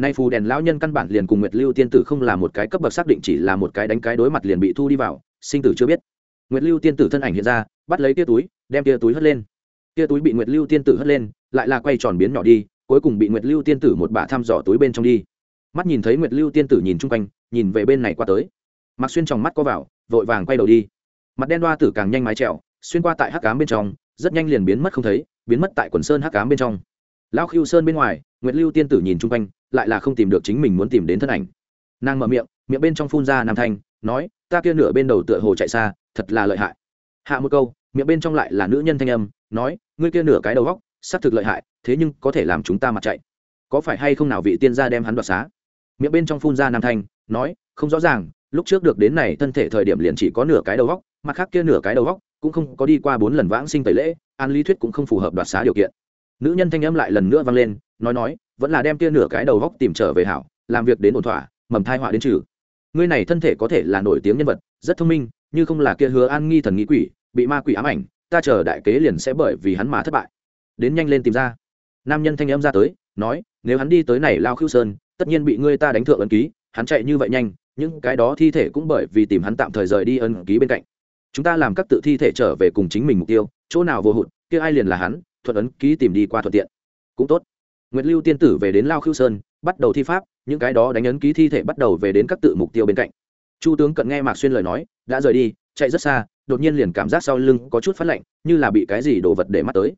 nay phù đèn lão nhân căn bản liền cùng nguyệt lưu tiên tử không là một cái cấp bậc xác định chỉ là một cái đánh cái đối mặt liền bị thu đi vào, sinh tử chưa biết. Nguyệt lưu tiên tử thân ảnh hiện ra, bắt lấy tia túi, đem tia túi hất lên. Tia túi bị nguyệt lưu tiên tử hất lên, lại là quay tròn biến nhỏ đi, cuối cùng bị nguyệt lưu tiên tử một bà thăm dò túi bên trong đi. Mắt nhìn thấy nguyệt lưu tiên tử nhìn chung quanh, nhìn về bên này qua tới. Mặc xuyên tròng mắt có vào, vội vàng quay đầu đi. Mặt đen đoa tử càng nhanh mái trèo, xuyên qua tại hắc cám bên trong, rất nhanh liền biến mất không thấy, biến mất tại quần sơn hắc cám bên trong. Lão khiêu sơn bên ngoài nguyệt lưu tiên tử nhìn chung quanh, lại là không tìm được chính mình muốn tìm đến thân ảnh. Nàng mở miệng miệng bên trong phun ra nam thanh, nói, ta kia nửa bên đầu tựa hồ chạy xa, thật là lợi hại. Hạ một câu, miệng bên trong lại là nữ nhân thanh âm, nói, ngươi kia nửa cái đầu góc, xác thực lợi hại, thế nhưng có thể làm chúng ta mặt chạy. Có phải hay không nào vị tiên gia đem hắn đoạt xá? Miệng bên trong phun ra nam thanh, nói, không rõ ràng, lúc trước được đến này thân thể thời điểm liền chỉ có nửa cái đầu góc, mặt khác kia nửa cái đầu góc cũng không có đi qua bốn lần vãng sinh tẩy lễ, an lý thuyết cũng không phù hợp đoạt xá điều kiện nữ nhân thanh âm lại lần nữa vang lên, nói nói, vẫn là đem kia nửa cái đầu góc tìm trở về hảo, làm việc đến ổn thỏa, mầm thai họa đến trừ. Ngươi này thân thể có thể là nổi tiếng nhân vật, rất thông minh, như không là kia hứa an nghi thần nghĩ quỷ, bị ma quỷ ám ảnh, ta chờ đại kế liền sẽ bởi vì hắn mà thất bại. Đến nhanh lên tìm ra. Nam nhân thanh âm ra tới, nói, nếu hắn đi tới này lao khưu sơn, tất nhiên bị ngươi ta đánh thượng ấn ký, hắn chạy như vậy nhanh, những cái đó thi thể cũng bởi vì tìm hắn tạm thời rời đi ấn ký bên cạnh. Chúng ta làm các tự thi thể trở về cùng chính mình mục tiêu, chỗ nào vô hụt, kia ai liền là hắn thuận ấn ký tìm đi qua thuận tiện. Cũng tốt. Nguyệt lưu tiên tử về đến lao khưu sơn, bắt đầu thi pháp, những cái đó đánh ấn ký thi thể bắt đầu về đến các tự mục tiêu bên cạnh. Chu tướng cận nghe mạc xuyên lời nói, đã rời đi, chạy rất xa, đột nhiên liền cảm giác sau lưng có chút phát lạnh, như là bị cái gì đồ vật để mắt tới.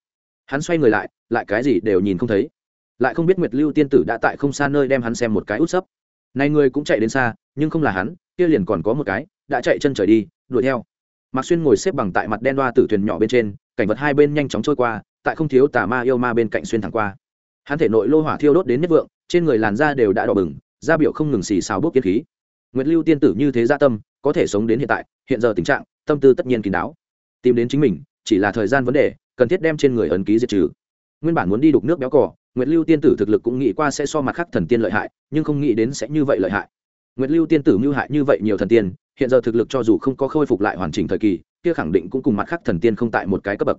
Hắn xoay người lại lại cái gì đều nhìn không thấy. Lại không biết nguyệt lưu tiên tử đã tại không xa nơi đem hắn xem một cái út sấp. Này người cũng chạy đến xa, nhưng không là hắn, kia liền còn có một cái, đã chạy chân trời đi, đuổi theo. Mạc xuyên ngồi xếp bằng tại mặt đen đoa tử thuyền nhỏ bên trên, cảnh vật hai bên nhanh chóng trôi qua tại không thiếu tà ma yêu ma bên cạnh xuyên thẳng qua. Hắn thể nội lô hỏa thiêu đốt đến nhất vượng, trên người làn da đều đã đỏ bừng, da biểu không ngừng xì xào bốc kiến khí. Nguyệt lưu tiên tử như thế gia tâm, có thể sống đến hiện tại, hiện giờ tình trạng, tâm tư tất nhiên kín đáo. Tìm đến chính mình, chỉ là thời gian vấn đề, cần thiết đem trên người ấn ký diệt trừ. Nguyên bản muốn đi đục nước béo cỏ nguyệt lưu tiên tử thực lực cũng nghĩ qua sẽ so mặt khác thần tiên lợi hại, nhưng không nghĩ đến sẽ như vậy lợi hại. Nguyệt lưu tiên tử mưu hại như vậy nhiều thần tiên, hiện giờ thực lực cho dù không có khôi phục lại hoàn chỉnh thời kỳ, kia khẳng định cũng cùng mặt khác thần tiên không tại một cái cấp bậc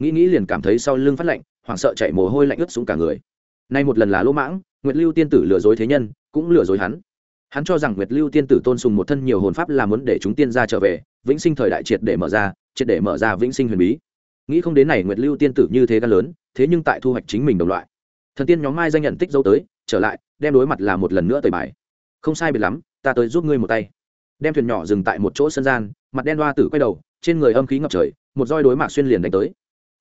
nghĩ nghĩ liền cảm thấy sau lưng phát lạnh, hoảng sợ chạy mồ hôi lạnh ướt xuống cả người. Nay một lần là lỗ mãng, nguyệt lưu tiên tử lừa dối thế nhân, cũng lừa dối hắn. Hắn cho rằng nguyệt lưu tiên tử tôn sùng một thân nhiều hồn pháp là muốn để chúng tiên ra trở về, vĩnh sinh thời đại triệt để mở ra, triệt để mở ra vĩnh sinh huyền bí. Nghĩ không đến này nguyệt lưu tiên tử như thế gan lớn, thế nhưng tại thu hoạch chính mình đồng loại. Thần tiên nhóm mai danh nhận tích dấu tới, trở lại, đem đối mặt là một lần nữa tời bài. Không sai biệt lắm, ta tới giúp ngươi một tay. Đem thuyền nhỏ dừng tại một chỗ sân gian, mặt đen đoa tử quay đầu, trên người âm khí ngập trời, một roi đối mạc xuyên liền đánh tới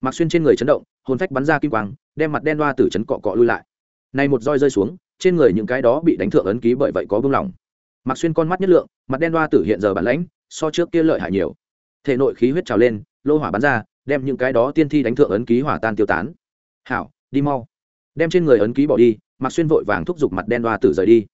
mạc xuyên trên người chấn động, hồn phách bắn ra kim quang, đem mặt đen đoa tử chấn cọ cọ lui lại. Này một roi rơi xuống, trên người những cái đó bị đánh thượng ấn ký bởi vậy có vương lòng. Mạc xuyên con mắt nhất lượng, mặt đen đoa tử hiện giờ bản lãnh, so trước kia lợi hại nhiều. Thể nội khí huyết trào lên, lô hỏa bắn ra, đem những cái đó tiên thi đánh thượng ấn ký hỏa tan tiêu tán. Hảo, đi mau. Đem trên người ấn ký bỏ đi, mạc xuyên vội vàng thúc giục mặt đen đoa tử rời đi.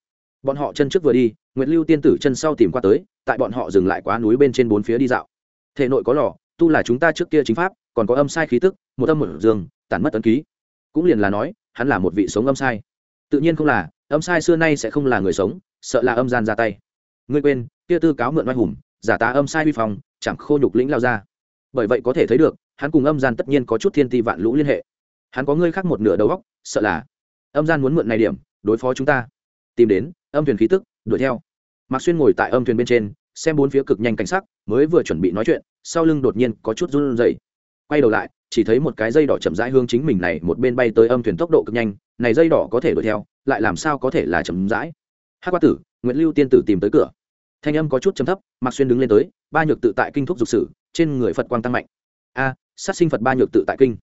Bọn họ chân trước vừa đi nguyễn lưu tiên tử chân sau tìm qua tới, tại bọn họ dừng lại quá núi bên trên bốn phía đi dạo. Thể nội có lò, tu là chúng ta trước kia chính pháp còn có âm sai khí tức, một âm một dương, tản mất ấn ký. Cũng liền là nói, hắn là một vị sống âm sai. Tự nhiên không là, âm sai xưa nay sẽ không là người sống, sợ là âm gian ra tay. Ngươi quên, kia tư cáo mượn oai hùng, giả tá âm sai vi phòng chẳng khô nhục lĩnh lao ra. Bởi vậy có thể thấy được, hắn cùng âm gian tất nhiên có chút thiên ti vạn lũ liên hệ. Hắn có ngươi khác một nửa đầu góc sợ là âm gian muốn mượn này điểm, đối phó chúng ta. Tìm đến, âm thuyền khí tức, đuổi theo. Mạc xuyên ngồi tại âm thuyền bên trên, xem bốn phía cực nhanh cảnh sắc, mới vừa chuẩn bị nói chuyện, sau lưng đột nhiên có chút run rẩy quay đầu lại, chỉ thấy một cái dây đỏ chậm rãi hướng chính mình này một bên bay tới âm thuyền tốc độ cực nhanh, này dây đỏ có thể đuổi theo, lại làm sao có thể là chậm rãi? Hát qua tử nguyễn lưu tiên tử tìm tới cửa. Thanh âm có chút chấm thấp, mạc xuyên đứng lên tới, ba nhược tự tại kinh thuốc dục sử, trên người phật quang tăng mạnh. A, sát sinh phật ba nhược tự tại kinh.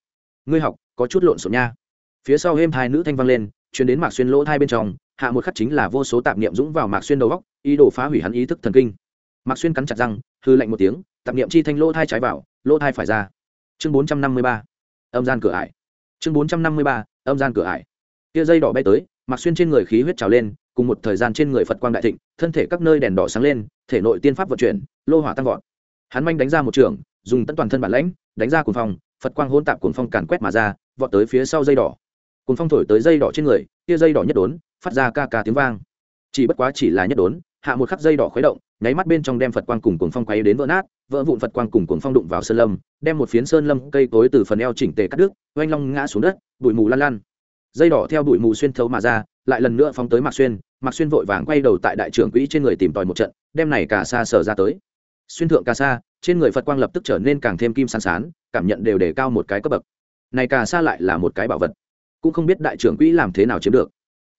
Ngươi học, có chút lộn xộn nha. Phía sau êm hai nữ thanh vang lên chuyến đến mạc xuyên lỗ thai bên trong, hạ một khắc chính là vô số tạp niệm dũng vào mạc xuyên đầu góc, ý đồ phá hủy hắn ý thức thần kinh. Mạc xuyên cắn chặt răng hư lạnh một tiếng, tạp niệm chi thanh lỗ thai trái vào, lỗ thai phải ra chương bốn trăm năm mươi ba, âm gian cửa ải. Chương bốn trăm năm mươi ba, âm gian cửa ải. Kia dây đỏ bay tới mạc xuyên trên người khí huyết trào lên, cùng một thời gian trên người phật quang đại thịnh, thân thể các nơi đèn đỏ sáng lên, thể nội tiên pháp vận chuyển, lô hỏa tăng vọt. Hắn manh đánh ra một trường, dùng tận toàn thân bản lãnh, đánh ra cuồng phong, phật quang hôn tạp cuồng phong càn quét mà ra, vọt tới phía sau dây đỏ. Cuồng phong thổi tới dây đỏ trên người, kia dây đỏ nhất đốn, phát ra ca ca tiếng vang. Chỉ bất quá chỉ là nhất đốn, hạ một khắc dây đỏ khuấy động, nháy mắt bên trong đem phật quang cùng cuồng phong quấy đến vỡ nát vỡ vụn phật quang cùng cuồng phong đụng vào sơn lâm, đem một phiến sơn lâm cây cối từ phần eo chỉnh tề cắt đứt, oanh long ngã xuống đất, bụi mù lan lan. Dây đỏ theo bụi mù xuyên thấu mà ra, lại lần nữa phóng tới mạc xuyên mạc xuyên vội vàng quay đầu tại đại trưởng quỹ trên người tìm tòi một trận, đem này cả xa sở ra tới. Xuyên thượng ca sa, trên người phật quang lập tức trở nên càng thêm kim sán sán, cảm nhận đều đề cao một cái cấp bậc. Này cả sa lại là một cái bảo vật, cũng không biết đại trưởng quỹ làm thế nào chiếm được.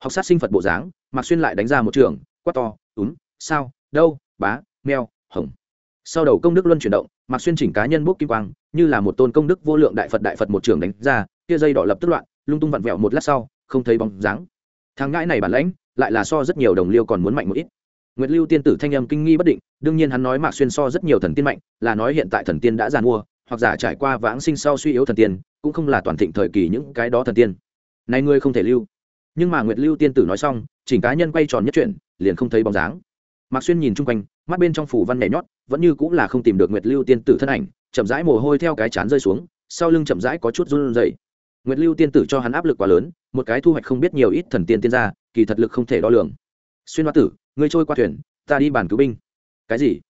Học sát sinh phật bộ dáng, mạc xuyên lại đánh ra một trường, quát to, úm, sao, đâu, bá, meo hồng sau đầu công đức luân chuyển động mạc xuyên chỉnh cá nhân bốc kim quang, như là một tôn công đức vô lượng đại phật đại phật một trường đánh ra, kia dây đỏ lập tức loạn, lung tung vặn vẹo một lát sau, không thấy bóng dáng. Thằng ngãi này bản lãnh, lại là so rất nhiều đồng liêu còn muốn mạnh một ít. Nguyệt lưu tiên tử thanh âm kinh nghi bất định, đương nhiên hắn nói mạc xuyên so rất nhiều thần tiên mạnh, là nói hiện tại thần tiên đã giàn mua hoặc giả trải qua vãng sinh sau suy yếu thần tiên, cũng không là toàn thịnh thời kỳ những cái đó thần tiên. Này ngươi không thể lưu. Nhưng mà nguyệt lưu tiên tử nói xong, chỉnh cá nhân quay tròn nhất chuyển, liền không thấy bóng dáng. Mạc xuyên nhìn chung quanh, mắt bên trong phủ văn nhảy nhót vẫn như cũng là không tìm được nguyệt lưu tiên tử thân ảnh, chậm rãi mồ hôi theo cái chán rơi xuống, sau lưng chậm rãi có chút run rẩy. Nguyệt lưu tiên tử cho hắn áp lực quá lớn, một cái thu hoạch không biết nhiều ít thần tiên tiên ra kỳ thật lực không thể đo lường. Xuyên hoa tử, ngươi trôi qua thuyền, ta đi bàn cứu binh. Cái gì?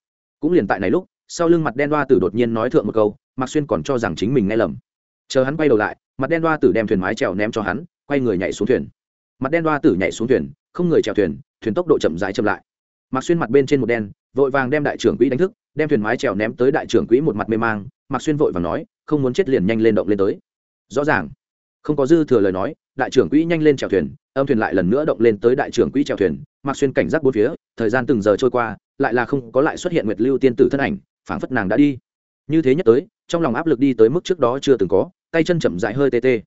Cũng liền tại này lúc, sau lưng mặt đen đoa tử đột nhiên nói thượng một câu, mạc xuyên còn cho rằng chính mình nghe lầm. Chờ hắn quay đầu lại, mặt đen đoa tử đem thuyền mái trèo ném cho hắn, quay người nhảy xuống thuyền. Mặt đen đoa tử nhảy xuống thuyền, không người chèo thuyền thuyền tốc độ chậm rãi chậm lại mạc xuyên mặt bên trên một đen, vội vàng đem đại trưởng quỹ đánh thức, đem thuyền mái trèo ném tới đại trưởng quỹ một mặt mê mang mạc xuyên vội vàng nói, không muốn chết liền nhanh lên động lên tới. Rõ ràng. Không có dư thừa lời nói, đại trưởng quỹ nhanh lên chèo thuyền, âm thuyền lại lần nữa động lên tới đại trưởng quỹ chèo thuyền mạc xuyên cảnh giác bốn phía, thời gian từng giờ trôi qua, lại là không có lại xuất hiện nguyệt lưu tiên tử thân ảnh, phảng phất nàng đã đi. Như thế nhất tới, trong lòng áp lực đi tới mức trước đó chưa từng có, tay chân chậm rãi hơi tê tê.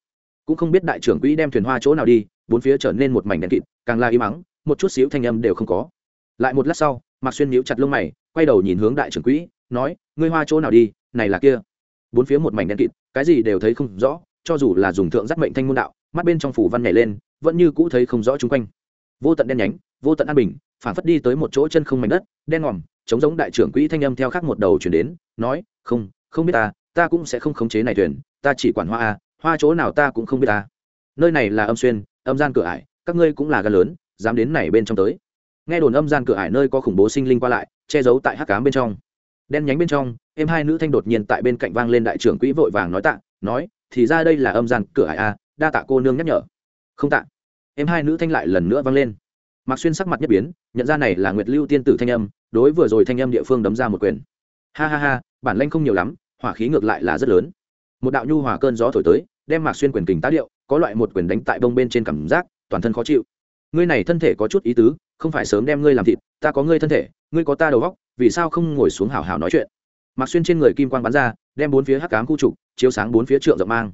Cũng không biết đại trưởng quỹ đem thuyền hoa chỗ nào đi, bốn phía trở nên một mảnh đèn kịt, càng la im mắng một chút xíu thanh âm đều không có lại một lát sau, mạc xuyên nhíu chặt lông mày, quay đầu nhìn hướng đại trưởng quỹ, nói, ngươi hoa chỗ nào đi, này là kia. Bốn phía một mảnh đen kịt, cái gì đều thấy không rõ, cho dù là dùng thượng giác mệnh thanh môn đạo, mắt bên trong phủ văn nhảy lên, vẫn như cũ thấy không rõ chung quanh. Vô tận đen nhánh, vô tận an bình, phản phất đi tới một chỗ chân không mảnh đất, đen ngòm chống giống đại trưởng quỹ thanh âm theo khác một đầu chuyển đến, nói, không không biết ta ta cũng sẽ không khống chế này thuyền, ta chỉ quản hoa a, hoa chỗ nào ta cũng không biết ta. Nơi này là âm xuyên, âm gian cửa ải, các ngươi cũng là gan lớn, dám đến này bên trong tới nghe đồn âm gian cửa ải nơi có khủng bố sinh linh qua lại, che giấu tại hắc cám bên trong. Đen nhánh bên trong em hai nữ thanh đột nhiên tại bên cạnh vang lên đại trưởng quỹ vội vàng nói tạ, nói, thì ra đây là âm gian cửa ải a, đa tạ cô nương nhắc nhở. Không tạ. Em hai nữ thanh lại lần nữa vang lên. Mạc xuyên sắc mặt nhất biến, nhận ra này là nguyệt lưu tiên tử thanh âm, đối vừa rồi thanh âm địa phương đấm ra một quyền. Ha ha ha, bản lanh không nhiều lắm, hỏa khí ngược lại là rất lớn. Một đạo nhu hòa cơn gió thổi tới, đem mạc xuyên quyền kình tá điệu, có loại một quyền đánh tại bông bên trên cảm giác, toàn thân khó chịu ngươi này thân thể có chút ý tứ, không phải sớm đem ngươi làm thịt, ta có ngươi thân thể, ngươi có ta đầu góc vì sao không ngồi xuống hào hào nói chuyện? Mặc xuyên trên người kim quan g bắn ra, đem bốn phía hắc cám khu trục, chiếu sáng bốn phía trượng rộng mang.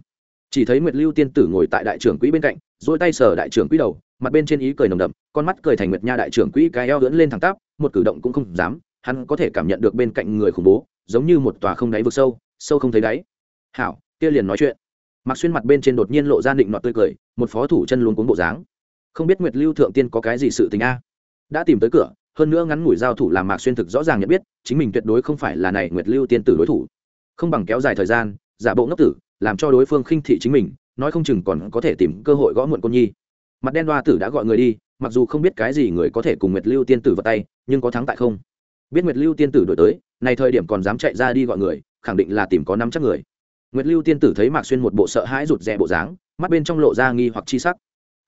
Chỉ thấy nguyệt lưu tiên tử ngồi tại đại trưởng quỹ bên cạnh dỗi tay sờ đại trưởng quỹ đầu, mặt bên trên ý cười nồng đậm, con mắt cười thành nguyệt nha đại trưởng quỹ cái eo lưỡn lên thẳng tắp, một cử động cũng không dám, hắn có thể cảm nhận được bên cạnh người khủng bố, giống như một tòa không đáy vực sâu sâu không thấy đáy. Hảo, kia liền nói chuyện. Mặc xuyên mặt bên trên đột nhiên lộ ra định nọ tươi cười, một phó thủ chân luôn cuống bộ dáng không biết nguyệt lưu thượng tiên có cái gì sự tình a? Đã tìm tới cửa, hơn nữa ngắn ngủi giao thủ làm mạc xuyên thực rõ ràng nhận biết, chính mình tuyệt đối không phải là này nguyệt lưu tiên tử đối thủ. Không bằng kéo dài thời gian, giả bộ ngốc tử, làm cho đối phương khinh thị chính mình, nói không chừng còn có thể tìm cơ hội gõ muộn côn nhi. Mặt đen đoa tử đã gọi người đi, mặc dù không biết cái gì người có thể cùng nguyệt lưu tiên tử vào tay, nhưng có thắng tại không? Biết nguyệt lưu tiên tử đổi tới, này thời điểm còn dám chạy ra đi gọi người, khẳng định là tìm có năm chắc người. Nguyệt lưu tiên tử thấy mạc xuyên một bộ sợ hãi rụt rè bộ dáng, mắt bên trong lộ ra nghi hoặc chi sắc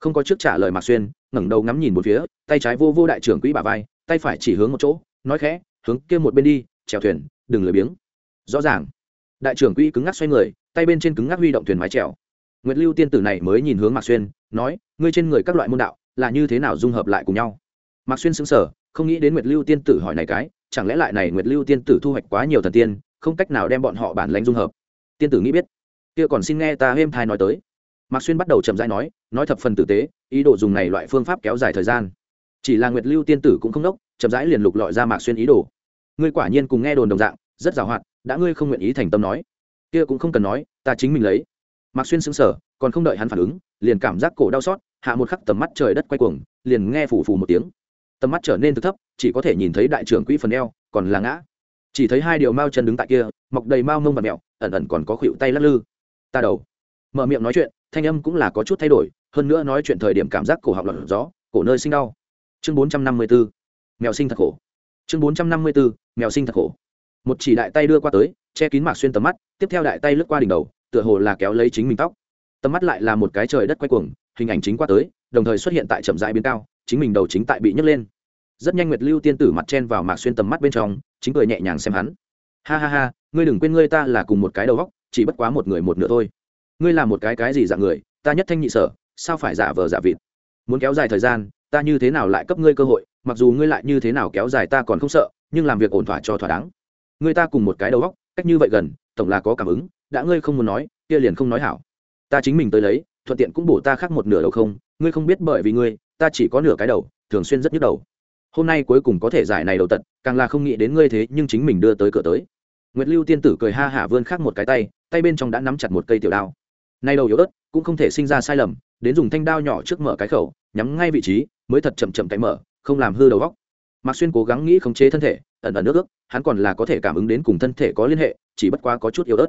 không có trước trả lời mạc xuyên, ngẩng đầu ngắm nhìn một phía, tay trái vô vô đại trưởng quỹ bà vai, tay phải chỉ hướng một chỗ, nói khẽ, hướng kia một bên đi, chèo thuyền, đừng lười biếng. Rõ ràng, đại trưởng quỹ cứng ngắc xoay người, tay bên trên cứng ngắc huy động thuyền mái chèo. Nguyệt lưu tiên tử này mới nhìn hướng mạc xuyên, nói, ngươi trên người các loại môn đạo, là như thế nào dung hợp lại cùng nhau? Mạc xuyên sững sờ, không nghĩ đến nguyệt lưu tiên tử hỏi này cái, chẳng lẽ lại này nguyệt lưu tiên tử thu hoạch quá nhiều thần tiên, không cách nào đem bọn họ bản lãnh dung hợp. Tiên tử nghĩ biết, kia còn xin nghe ta êm thai nói tới mạc xuyên bắt đầu chậm rãi nói nói thập phần tử tế, ý đồ dùng này loại phương pháp kéo dài thời gian. Chỉ là nguyệt lưu tiên tử cũng không đốc, chậm rãi liền lục lọi ra mạc xuyên ý đồ. Ngươi quả nhiên cùng nghe đồn đồng dạng, rất giàu hoạt, đã ngươi không nguyện ý thành tâm nói. Kia cũng không cần nói, ta chính mình lấy. Mạc xuyên sững sờ, còn không đợi hắn phản ứng, liền cảm giác cổ đau xót, hạ một khắc tầm mắt trời đất quay cuồng, liền nghe phủ phủ một tiếng. Tầm mắt trở nên thực thấp, chỉ có thể nhìn thấy đại trưởng quỹ phần eo, còn là ngã. Chỉ thấy hai điều mao chân đứng tại kia, mọc đầy mao mông và mẹo, ẩn ẩn còn có khuỵu tay lắc lư. Ta đầu. Mở miệng nói chuyện thanh âm cũng là có chút thay đổi, hơn nữa nói chuyện thời điểm cảm giác cổ họng lọt gió, cổ nơi sinh đau. Chương bốn trăm năm mươi 454 mèo sinh thật khổ. Chương bốn trăm năm mươi 454 mèo sinh thật khổ. Một chỉ đại tay đưa qua tới, che kín mạc xuyên tầm mắt, tiếp theo đại tay lướt qua đỉnh đầu, tựa hồ là kéo lấy chính mình tóc. Tầm mắt lại là một cái trời đất quay cuồng, hình ảnh chính qua tới, đồng thời xuất hiện tại chậm rãi biến cao, chính mình đầu chính tại bị nhấc lên. Rất nhanh nguyệt lưu tiên tử mặt chen vào mạc xuyên tầm mắt bên trong, chính cười nhẹ nhàng xem hắn. Ha ha ha, ngươi đừng quên ngươi ta là cùng một cái đầu góc chỉ bất quá một người một nửa thôi ngươi là một cái cái gì dạng người, ta nhất thanh nhị sở, sao phải giả vờ giả vịt? Muốn kéo dài thời gian, ta như thế nào lại cấp ngươi cơ hội, mặc dù ngươi lại như thế nào kéo dài ta còn không sợ, nhưng làm việc ổn thỏa cho thỏa đáng. Ngươi ta cùng một cái đầu góc cách như vậy gần, tổng là có cảm ứng, đã ngươi không muốn nói, kia liền không nói hảo. Ta chính mình tới lấy, thuận tiện cũng bổ ta khác một nửa đầu không, ngươi không biết bởi vì ngươi, ta chỉ có nửa cái đầu, thường xuyên rất nhức đầu. Hôm nay cuối cùng có thể giải này đầu tật, càng là không nghĩ đến ngươi thế, nhưng chính mình đưa tới cửa tới. Nguyệt lưu tiên tử cười ha hả vươn khác một cái tay tay bên trong đã nắm chặt một cây tiểu đao nay đầu yếu ớt cũng không thể sinh ra sai lầm, đến dùng thanh đao nhỏ trước mở cái khẩu, nhắm ngay vị trí, mới thật chậm chậm cái mở, không làm hư đầu góc. Mạc xuyên cố gắng nghĩ khống chế thân thể, ẩn ẩn nước ước, hắn còn là có thể cảm ứng đến cùng thân thể có liên hệ, chỉ bất quá có chút yếu ớt.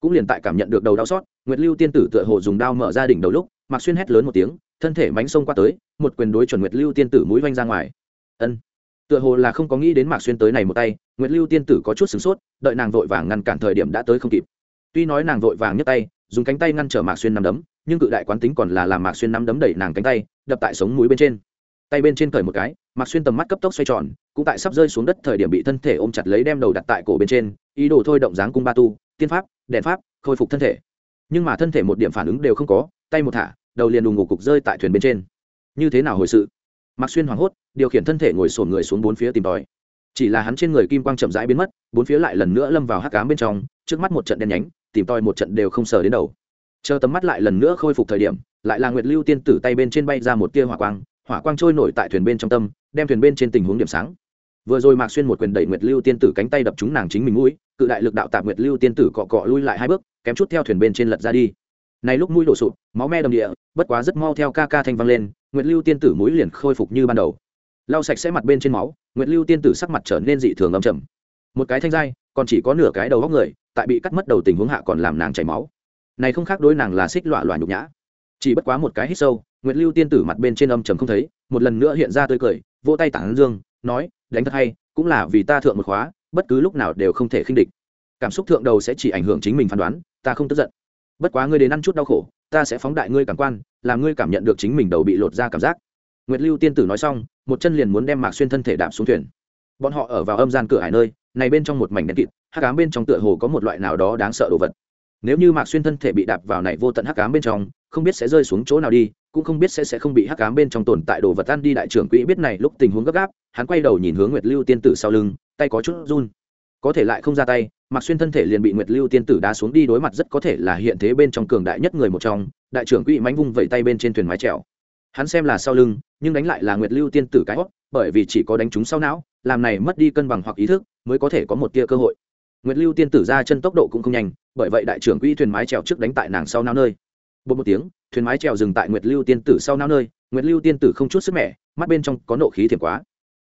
Cũng liền tại cảm nhận được đầu đau xót, nguyệt lưu tiên tử tựa hồ dùng đao mở ra đỉnh đầu lúc, mạc xuyên hét lớn một tiếng, thân thể mánh xông qua tới, một quyền đối chuẩn nguyệt lưu tiên tử mũi vanh ra ngoài. Ân. Tựa hồ là không có nghĩ đến mạc xuyên tới này một tay, nguyệt lưu tiên tử có chút sửng sốt, đợi nàng vội vàng ngăn cản thời điểm đã tới không kịp. Tuy nói nàng vội vàng nhấc tay dùng cánh tay ngăn trở mạc xuyên nắm đấm, nhưng cự đại quán tính còn là làm mạc xuyên nắm đấm đẩy nàng cánh tay, đập tại sống mũi bên trên. Tay bên trên cởi một cái, mạc xuyên tầm mắt cấp tốc xoay tròn, cũng tại sắp rơi xuống đất thời điểm bị thân thể ôm chặt lấy đem đầu đặt tại cổ bên trên, ý đồ thôi động dáng cung ba tu, tiên pháp, đèn pháp, khôi phục thân thể. Nhưng mà thân thể một điểm phản ứng đều không có, tay một thả, đầu liền đùng ngủ cục rơi tại thuyền bên trên. Như thế nào hồi sự? Mạc xuyên hoảng hốt, điều khiển thân thể ngồi sổn người xuống bốn phía tìm tòi. Chỉ là hắn trên người kim quang chậm rãi biến mất, bốn phía lại lần nữa lâm vào hắc cám bên trong, trước mắt một trận đen nhánh tìm tòi một trận đều không sờ đến đầu. Chờ tầm mắt lại lần nữa khôi phục thời điểm, lại là nguyệt lưu tiên tử tay bên trên bay ra một tia hỏa quang hỏa quang trôi nổi tại thuyền bên trong tâm, đem thuyền bên trên tình huống điểm sáng. Vừa rồi mạc xuyên một quyền đẩy nguyệt lưu tiên tử cánh tay đập chúng nàng chính mình mũi, cự đại lực đạo tạp nguyệt lưu tiên tử cọ cọ lui lại hai bước, kém chút theo thuyền bên trên lật ra đi. Này lúc mũi đổ sụp, máu me đầm địa, bất quá rất mau theo ca ca thanh văng lên, nguyệt lưu tiên tử mũi liền khôi phục như ban đầu. Lau sạch sẽ mặt bên trên máu, nguyệt lưu tiên tử sắc mặt trở nên dị thường âm trầm. Một cái thanh dai còn chỉ có nửa cái đầu góc người, tại bị cắt mất đầu tình huống hạ còn làm nàng chảy máu. Này không khác đối nàng là xích loạ loạ nhục nhã. Chỉ bất quá một cái hít sâu, nguyệt lưu tiên tử mặt bên trên âm trầm không thấy, một lần nữa hiện ra tươi cười, vỗ tay tản dương, nói, đánh thật hay, cũng là vì ta thượng một khóa, bất cứ lúc nào đều không thể khinh địch. Cảm xúc thượng đầu sẽ chỉ ảnh hưởng chính mình phán đoán, ta không tức giận. Bất quá ngươi đến ăn chút đau khổ, ta sẽ phóng đại ngươi cảm quan, làm ngươi cảm nhận được chính mình đầu bị lột ra cảm giác. Nguyệt lưu tiên tử nói xong, một chân liền muốn đem mạc xuyên thân thể đạp xuống thuyền. Bọn họ ở vào âm gian cửa hải nơi này bên trong một mảnh đen kịt, hắc ám bên trong tựa hồ có một loại nào đó đáng sợ đồ vật. Nếu như mạc xuyên thân thể bị đạp vào này vô tận hắc ám bên trong, không biết sẽ rơi xuống chỗ nào đi, cũng không biết sẽ sẽ không bị hắc ám bên trong tồn tại đồ vật ăn đi đại trưởng quỹ biết này lúc tình huống gấp gáp, hắn quay đầu nhìn hướng nguyệt lưu tiên tử sau lưng, tay có chút run. Có thể lại không ra tay, mạc xuyên thân thể liền bị nguyệt lưu tiên tử đá xuống đi đối mặt rất có thể là hiện thế bên trong cường đại nhất người một trong, đại trưởng quỹ mánh vung vẩy tay bên trên thuyền mái trèo hắn xem là sau lưng, nhưng đánh lại là nguyệt lưu tiên tử cái hót bởi vì chỉ có đánh trúng sau não, làm này mất đi cân bằng hoặc ý thức mới có thể có một tia cơ hội. Nguyệt lưu tiên tử ra chân tốc độ cũng không nhanh, bởi vậy đại trưởng quỹ thuyền mái trèo trước đánh tại nàng sau nao nơi. Bột một tiếng, thuyền mái trèo dừng tại nguyệt lưu tiên tử sau nao nơi, nguyệt lưu tiên tử không chút sức mẻ, mắt bên trong có nộ khí thiểm quá.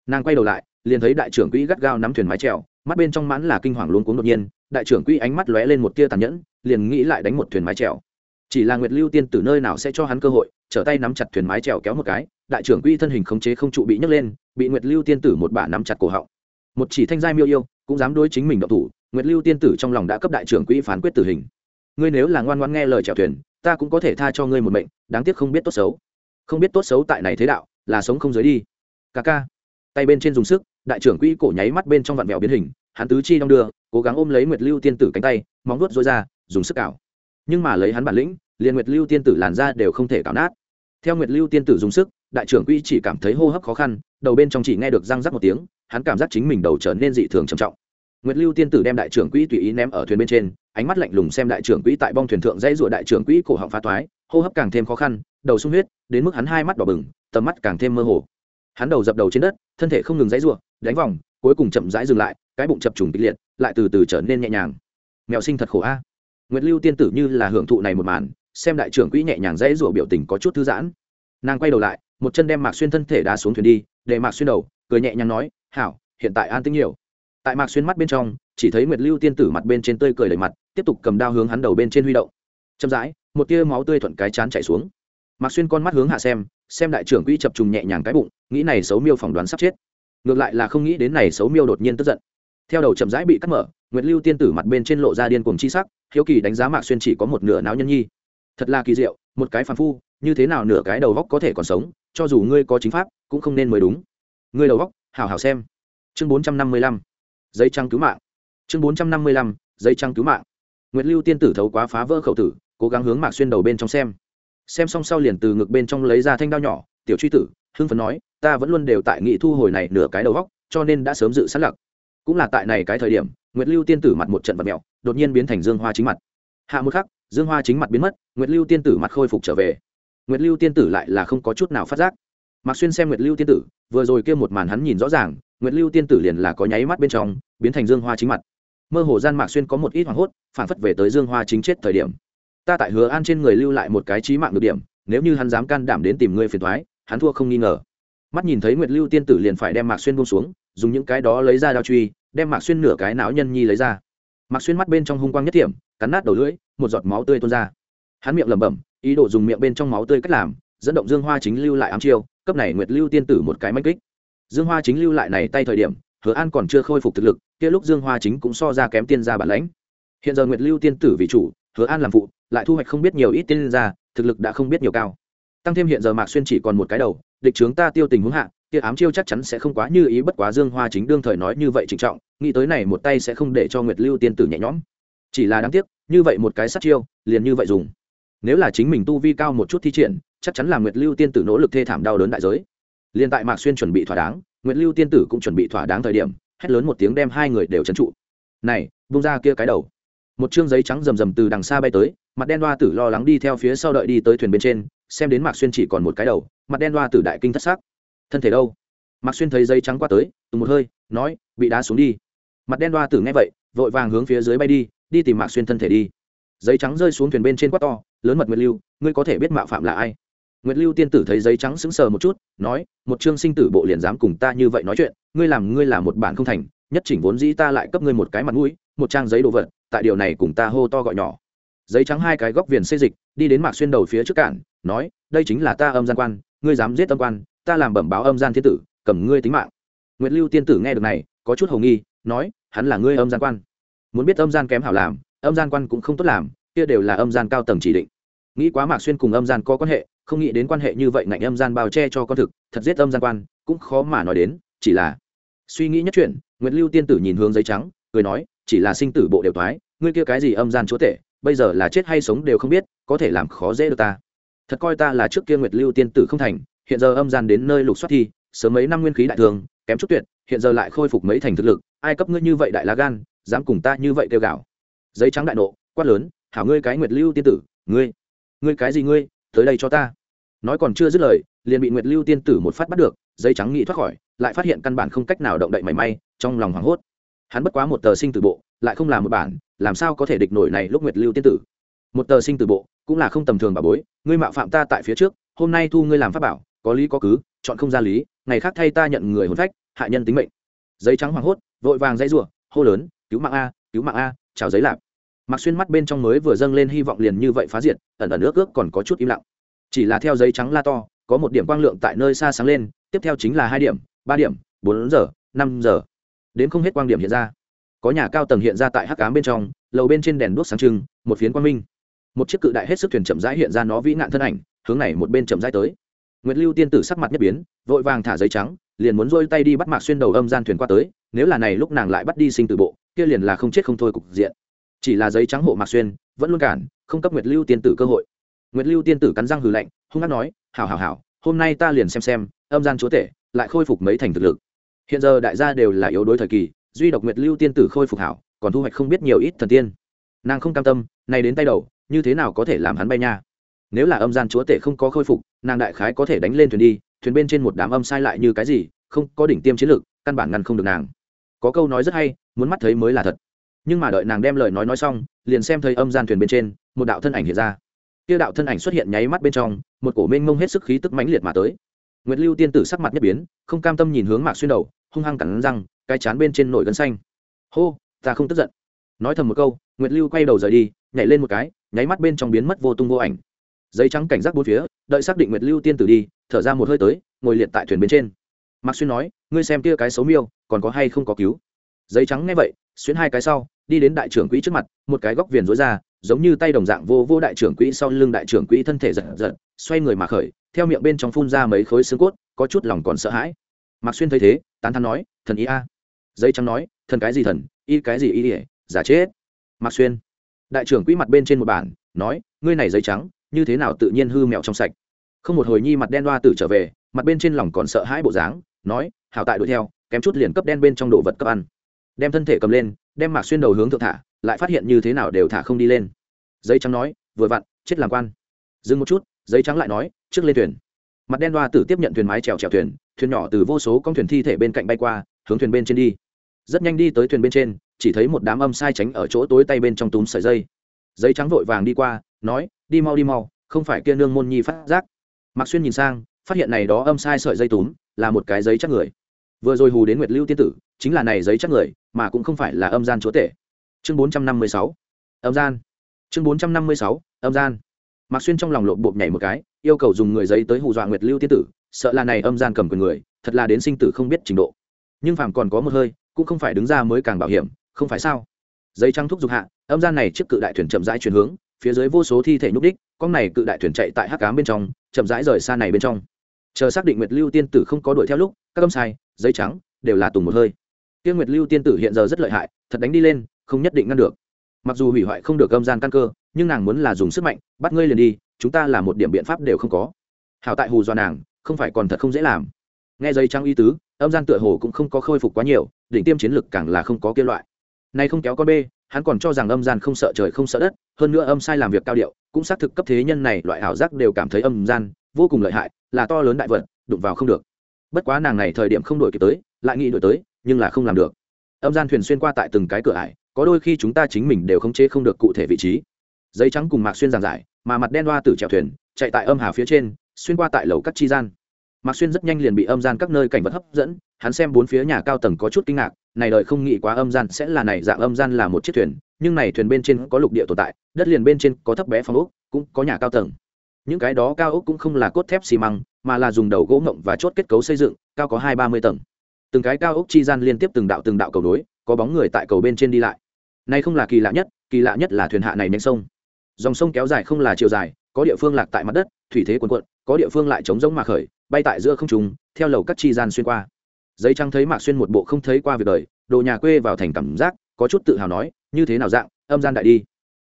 Nàng quay đầu lại, liền thấy đại trưởng quỹ gắt gao nắm thuyền mái trèo mắt bên trong mãn là kinh hoàng luôn cuống đột nhiên, đại trưởng quỹ ánh mắt lóe lên một tia tàn nhẫn, liền nghĩ lại đánh một thuyền mái trèo chỉ là nguyệt lưu tiên tử nơi nào sẽ cho hắn cơ hội, trở tay nắm chặt thuyền mái trèo kéo một cái, đại trưởng quỹ thân hình khống chế không trụ bị nhấc lên, bị nguyệt lưu tiên tử một bả nắm chặt cổ họng một chỉ thanh giai miêu yêu, cũng dám đối chính mình động thủ, nguyệt lưu tiên tử trong lòng đã cấp đại trưởng quỹ phán quyết tử hình. Ngươi nếu là ngoan ngoan nghe lời chèo thuyền, ta cũng có thể tha cho ngươi một mệnh, đáng tiếc không biết tốt xấu. Không biết tốt xấu tại này thế đạo, là sống không giới đi. Ca ca. Tay bên trên dùng sức, đại trưởng quỹ cổ nháy mắt bên trong vạn vẹo biến hình, hắn tứ chi đong đưa, cố gắng ôm lấy nguyệt lưu tiên tử cánh tay, móng vuốt dối ra, dùng sức cào. Nhưng mà lấy hắn bản lĩnh, liền nguyệt lưu tiên tử làn ra đều không thể cào nát. Theo nguyệt lưu tiên tử dùng sức, đại trưởng quỹ chỉ cảm thấy hô hấp khó khăn, đầu bên trong chỉ nghe được răng rắc một tiếng hắn cảm giác chính mình đầu trở nên dị thường trầm trọng. Nguyệt lưu tiên tử đem đại trưởng quỹ tùy ý ném ở thuyền bên trên, ánh mắt lạnh lùng xem đại trưởng quỹ tại bong thuyền thượng dãy rụa đại trưởng quỹ cổ họng phá toái, hô hấp càng thêm khó khăn, đầu sung huyết, đến mức hắn hai mắt đỏ bừng, tầm mắt càng thêm mơ hồ. Hắn đầu dập đầu trên đất, thân thể không ngừng dãy rụa đánh vòng, cuối cùng chậm rãi dừng lại, cái bụng chập trùng kịch liệt, lại từ từ trở nên nhẹ nhàng. Mèo sinh thật khổ a. Nguyệt lưu tiên tử như là hưởng thụ này một màn, xem đại trưởng quỹ nhẹ nhàng dãy rụa biểu tình có chút thư giãn. Nàng quay đầu lại, một chân đem mạc xuyên thân thể đá xuống thuyền đi, để mạc xuyên đầu cười nhẹ nhàng nói, hảo, hiện tại an tĩnh nhiều. Tại mạc xuyên mắt bên trong, chỉ thấy nguyệt lưu tiên tử mặt bên trên tươi cười đầy mặt, tiếp tục cầm đao hướng hắn đầu bên trên huy động. Chậm rãi, một tia máu tươi thuận cái chán chảy xuống. Mạc xuyên con mắt hướng hạ xem xem đại trưởng quỹ chập trùng nhẹ nhàng cái bụng, nghĩ này xấu miêu phỏng đoán sắp chết. Ngược lại là không nghĩ đến này xấu miêu đột nhiên tức giận. Theo đầu chậm rãi bị cắt mở, nguyệt lưu tiên tử mặt bên trên lộ ra điên cuồng chi sắc, hiếu kỳ đánh giá mạc xuyên chỉ có một nửa não nhân nhi. Thật là kỳ diệu, một cái phàm phu, như thế nào nửa cái đầu góc có thể còn sống, cho dù ngươi có chính pháp, cũng không nên mới đúng người đầu góc hào hào xem. Chương bốn trăm năm mươi lăm, giấy trăng cứu mạng. Chương bốn trăm năm mươi lăm, giấy trăng cứu mạng. Nguyệt lưu tiên tử thấu quá phá vỡ khẩu tử, cố gắng hướng mạc xuyên đầu bên trong xem. Xem xong sau liền từ ngực bên trong lấy ra thanh đao nhỏ, tiểu truy tử, hưng phấn nói, ta vẫn luôn đều tại nghị thu hồi này nửa cái đầu góc, cho nên đã sớm dự sát lặc. Cũng là tại này cái thời điểm, nguyệt lưu tiên tử mặt một trận vật mẹo, đột nhiên biến thành dương hoa chính mặt. Hạ một khắc, dương hoa chính mặt biến mất, nguyệt lưu tiên tử mặt khôi phục trở về. Nguyệt lưu tiên tử lại là không có chút nào phát giác mạc xuyên xem nguyệt lưu tiên tử, vừa rồi kia một màn hắn nhìn rõ ràng, nguyệt lưu tiên tử liền là có nháy mắt bên trong, biến thành dương hoa chính mặt. Mơ hồ gian mạc xuyên có một ít hoảng hốt, phản phất về tới dương hoa chính chết thời điểm. Ta tại hứa an trên người lưu lại một cái trí mạng được điểm, nếu như hắn dám can đảm đến tìm ngươi phiền thoái hắn thua không nghi ngờ. Mắt nhìn thấy nguyệt lưu tiên tử liền phải đem mạc xuyên buông xuống, dùng những cái đó lấy ra đao truy, đem mạc xuyên nửa cái não nhân nhi lấy ra. Mạc xuyên mắt bên trong hung quang nhất điểm cắn nát đầu lưỡi, một giọt máu tươi tuôn ra. Hắn miệng lẩm bẩm, ý đồ dùng miệng bên trong máu tươi cách làm, dẫn động dương hoa chính lưu lại ám chiêu cấp này nguyệt lưu tiên tử một cái manh kích. Dương hoa chính lưu lại này tay thời điểm, hứa an còn chưa khôi phục thực lực, kia lúc dương hoa chính cũng so ra kém tiên gia bản lãnh. Hiện giờ nguyệt lưu tiên tử vì chủ, hứa an làm phụ, lại thu hoạch không biết nhiều ít tiên gia, thực lực đã không biết nhiều cao. Tăng thêm hiện giờ mạc xuyên chỉ còn một cái đầu, địch trướng ta tiêu tình huống hạ, kia ám chiêu chắc chắn sẽ không quá như ý, bất quá dương hoa chính đương thời nói như vậy trịnh trọng, nghĩ tới này một tay sẽ không để cho nguyệt lưu tiên tử nhẹ nhõm. Chỉ là đáng tiếc, như vậy một cái sát chiêu, liền như vậy dùng. Nếu là chính mình tu vi cao một chút thi triển chắc chắn là nguyệt lưu tiên tử nỗ lực thê thảm đau đớn đại giới liền tại mạc xuyên chuẩn bị thỏa đáng nguyệt lưu tiên tử cũng chuẩn bị thỏa đáng thời điểm hét lớn một tiếng đem hai người đều trấn trụ này bung ra kia cái đầu một chương giấy trắng rầm rầm từ đằng xa bay tới mặt đen đoa tử lo lắng đi theo phía sau đợi đi tới thuyền bên trên xem đến mạc xuyên chỉ còn một cái đầu mặt đen đoa tử đại kinh thất xác thân thể đâu mạc xuyên thấy giấy trắng qua tới tùng một hơi nói bị đá xuống đi mặt đen đoa tử nghe vậy vội vàng hướng phía dưới bay đi đi tìm mạc xuyên thân thể đi giấy trắng rơi xuống thuyền bên trên quát to lớn mật nguyệt lưu ngươi có thể biết mạo phạm là ai nguyệt lưu tiên tử thấy giấy trắng sững sờ một chút, nói, một chương sinh tử bộ liền dám cùng ta như vậy nói chuyện, ngươi làm, ngươi là một bản không thành, nhất chỉnh vốn dĩ ta lại cấp ngươi một cái mặt mũi, một trang giấy đồ vật, tại điều này cùng ta hô to gọi nhỏ. Giấy trắng hai cái góc viền xê dịch, đi đến mạc xuyên đầu phía trước cản, nói, đây chính là ta âm gian quan, ngươi dám giết âm quan, ta làm bẩm báo âm gian thiên tử, cầm ngươi tính mạng. Nguyệt lưu tiên tử nghe được này, có chút hồ nghi, nói, hắn là ngươi âm gian quan. Muốn biết âm gian kém hảo làm, âm gian quan cũng không tốt làm, kia đều là âm gian cao tầng chỉ định. Nghĩ quá mạc xuyên cùng âm gian có quan hệ không nghĩ đến quan hệ như vậy ngạnh âm gian bao che cho con thực, thật giết âm gian quan, cũng khó mà nói đến, chỉ là suy nghĩ nhất chuyện nguyễn lưu tiên tử nhìn hướng giấy trắng, cười nói, chỉ là sinh tử bộ đều thoái ngươi kia cái gì âm gian chúa tể, bây giờ là chết hay sống đều không biết, có thể làm khó dễ được ta. Thật coi ta là trước kia nguyệt lưu tiên tử không thành, hiện giờ âm gian đến nơi lục soát thi, sớm mấy năm nguyên khí đại thường, kém chút tuyệt, hiện giờ lại khôi phục mấy thành thực lực, ai cấp ngươi như vậy đại lá gan, dám cùng ta như vậy kêu gạo giấy trắng đại nộ, quát lớn, hảo ngươi cái nguyệt lưu tiên tử, ngươi ngươi cái gì ngươi, tới đây cho ta nói còn chưa dứt lời, liền bị nguyệt lưu tiên tử một phát bắt được, giấy trắng nghĩ thoát khỏi, lại phát hiện căn bản không cách nào động đậy mảy may, trong lòng hoảng hốt. Hắn bất quá một tờ sinh tử bộ, lại không làm một bản, làm sao có thể địch nổi này lúc nguyệt lưu tiên tử? Một tờ sinh tử bộ, cũng là không tầm thường bà bối, ngươi mạo phạm ta tại phía trước, hôm nay thu ngươi làm pháp bảo, có lý có cứ, chọn không ra lý, ngày khác thay ta nhận người hồn phách, hạ nhân tính mệnh. Giấy trắng hoảng hốt, vội vàng dãy rủa, hô lớn, cứu mạng a, cứu mạng a, chào giấy lạp. Mặc xuyên mắt bên trong mới vừa dâng lên hy vọng liền như vậy phá diệt, ẩn ẩn ước ước còn có chút im lặng chỉ là theo giấy trắng la to, có một điểm quang lượng tại nơi xa sáng lên, tiếp theo chính là hai điểm, ba điểm, bốn giờ, năm giờ. Đến không hết quang điểm hiện ra. Có nhà cao tầng hiện ra tại hắc cám bên trong, lầu bên trên đèn đuốc sáng trưng, một phiến quang minh. Một chiếc cự đại hết sức thuyền chậm rãi hiện ra nó vĩ nạn thân ảnh, hướng này một bên chậm rãi tới. Nguyệt lưu tiên tử sắc mặt nhất biến, vội vàng thả giấy trắng, liền muốn rôi tay đi bắt mạc xuyên đầu âm gian thuyền qua tới, nếu là này lúc nàng lại bắt đi sinh từ bộ, kia liền là không chết không thôi cục diện. Chỉ là giấy trắng hộ mạc xuyên, vẫn luôn cản, không cấp nguyệt lưu tiên tử cơ hội nguyệt lưu tiên tử cắn răng hừ lạnh, hung hát nói, hảo hảo hảo, hôm nay ta liền xem xem, âm gian chúa tể lại khôi phục mấy thành thực lực. Hiện giờ đại gia đều là yếu đối thời kỳ, duy độc nguyệt lưu tiên tử khôi phục hảo, còn thu hoạch không biết nhiều ít thần tiên. Nàng không cam tâm, nay đến tay đầu, như thế nào có thể làm hắn bay nha? Nếu là âm gian chúa tể không có khôi phục, nàng đại khái có thể đánh lên thuyền đi, thuyền bên trên một đám âm sai lại như cái gì, không có đỉnh tiêm chiến lược, căn bản ngăn không được nàng. Có câu nói rất hay, muốn mắt thấy mới là thật. Nhưng mà đợi nàng đem lời nói nói xong, liền xem thấy âm gian thuyền bên trên, một đạo thân ảnh hiện ra kia đạo thân ảnh xuất hiện nháy mắt bên trong, một cổ mênh mông hết sức khí tức mãnh liệt mà tới. Nguyệt lưu tiên tử sắc mặt nhất biến, không cam tâm nhìn hướng mạc xuyên đầu, hung hăng cắn răng, cái chán bên trên nổi gân xanh. Hô, ta không tức giận. Nói thầm một câu, nguyệt lưu quay đầu rời đi, nhảy lên một cái, nháy mắt bên trong biến mất vô tung vô ảnh. Giấy trắng cảnh giác bốn phía, đợi xác định nguyệt lưu tiên tử đi, thở ra một hơi tới, ngồi liệt tại thuyền bên trên. Mạc xuyên nói, ngươi xem kia cái xấu miêu, còn có hay không có cứu? Giấy trắng nghe vậy xuyên hai cái sau, đi đến đại trưởng quỹ trước mặt, một cái góc viền rối ra giống như tay đồng dạng vô vô đại trưởng quỹ sau lưng đại trưởng quỹ thân thể giật giật, xoay người mà khởi, theo miệng bên trong phun ra mấy khối xương cốt, có chút lòng còn sợ hãi. Mạc xuyên thấy thế, tán thắn nói, thần ý a. Dây trắng nói, thần cái gì thần, y cái gì y ỉa giả chết. Mạc xuyên, đại trưởng quỹ mặt bên trên một bản, nói, ngươi này dây trắng, như thế nào tự nhiên hư mẹo trong sạch? Không một hồi nhi mặt đen đoa tử trở về, mặt bên trên lòng còn sợ hãi bộ dáng, nói, hảo tại đuổi theo, kém chút liền cấp đen bên trong đồ vật cấp ăn. Đem thân thể cầm lên đem mạc xuyên đầu hướng thượng thả, lại phát hiện như thế nào đều thả không đi lên. Giấy trắng nói, vừa vặn, chết làm quan. Dừng một chút, giấy trắng lại nói, trước lên thuyền. Mặt đen đoa tử tiếp nhận thuyền mái trèo trèo thuyền thuyền nhỏ từ vô số con thuyền thi thể bên cạnh bay qua, hướng thuyền bên trên đi. Rất nhanh đi tới thuyền bên trên, chỉ thấy một đám âm sai tránh ở chỗ tối tay bên trong túm sợi dây. Giấy trắng vội vàng đi qua, nói, đi mau đi mau, không phải kia nương môn nhi phát giác. Mạc xuyên nhìn sang, phát hiện này đó âm sai sợi dây túm, là một cái giấy chắc người. Vừa rồi hù đến nguyệt lưu tiên tử chính là này giấy chắc người, mà cũng không phải là âm gian chúa tể. Chương bốn trăm năm mươi sáu. Âm gian. Chương bốn trăm năm mươi sáu, âm gian. Mạc xuyên trong lòng lộn bộp nhảy một cái, yêu cầu dùng người giấy tới hù dọa nguyệt lưu tiên tử, sợ là này âm gian cầm quyền người, thật là đến sinh tử không biết trình độ. Nhưng phàm còn có một hơi, cũng không phải đứng ra mới càng bảo hiểm, không phải sao? Giấy trắng thúc giục hạ, âm gian này trước cự đại thuyền chậm rãi chuyển hướng, phía dưới vô số thi thể nhúc đích, con này cự đại thuyền chạy tại hắc cám bên trong, chậm rãi rời xa này bên trong. Chờ xác định nguyệt lưu tiên tử không có đuổi theo lúc, các âm sai, giấy trắng, đều là tùng một hơi tiên nguyệt lưu tiên tử hiện giờ rất lợi hại, thật đánh đi lên, không nhất định ngăn được. Mặc dù hủy hoại không được âm gian căn cơ, nhưng nàng muốn là dùng sức mạnh, bắt ngươi liền đi, chúng ta là một điểm biện pháp đều không có. Hảo tại hù do nàng, không phải còn thật không dễ làm. Nghe giấy trắng y tứ, âm gian tựa hồ cũng không có khôi phục quá nhiều, đỉnh tiêm chiến lực càng là không có kia loại. Nay không kéo con bê, hắn còn cho rằng âm gian không sợ trời không sợ đất, hơn nữa âm sai làm việc cao điệu, cũng xác thực cấp thế nhân này loại ảo giác đều cảm thấy âm gian, vô cùng lợi hại, là to lớn đại vật, đụng vào không được. Bất quá nàng này thời điểm không đổi kịp tới, lại nghĩ đổi tới nhưng là không làm được. Âm gian thuyền xuyên qua tại từng cái cửa ải, có đôi khi chúng ta chính mình đều không chế không được cụ thể vị trí. Giấy trắng cùng mạc xuyên giảng giải, mà mặt đen đoa từ chèo thuyền, chạy tại âm hà phía trên, xuyên qua tại lầu các chi gian. Mạc xuyên rất nhanh liền bị âm gian các nơi cảnh vật hấp dẫn, hắn xem bốn phía nhà cao tầng có chút kinh ngạc, này đợi không nghĩ quá âm gian sẽ là này dạng âm gian là một chiếc thuyền, nhưng này thuyền bên trên có lục địa tồn tại, đất liền bên trên có thấp bé phong ốc, cũng có nhà cao tầng. Những cái đó cao ốc cũng không là cốt thép xi măng, mà là dùng đầu gỗ ngộng và chốt kết cấu xây dựng, cao có hai ba mươi tầng từng cái cao ốc chi gian liên tiếp từng đạo từng đạo cầu nối, có bóng người tại cầu bên trên đi lại. Này không là kỳ lạ nhất, kỳ lạ nhất là thuyền hạ này nhanh sông. Dòng sông kéo dài không là chiều dài, có địa phương lạc tại mặt đất, thủy thế cuồn cuộn, có địa phương lại chống giống mà khởi, bay tại giữa không trung, theo lầu các chi gian xuyên qua. Giấy trăng thấy mạc xuyên một bộ không thấy qua việc đời, đồ nhà quê vào thành cảm giác, có chút tự hào nói, như thế nào dạng, âm gian đại đi.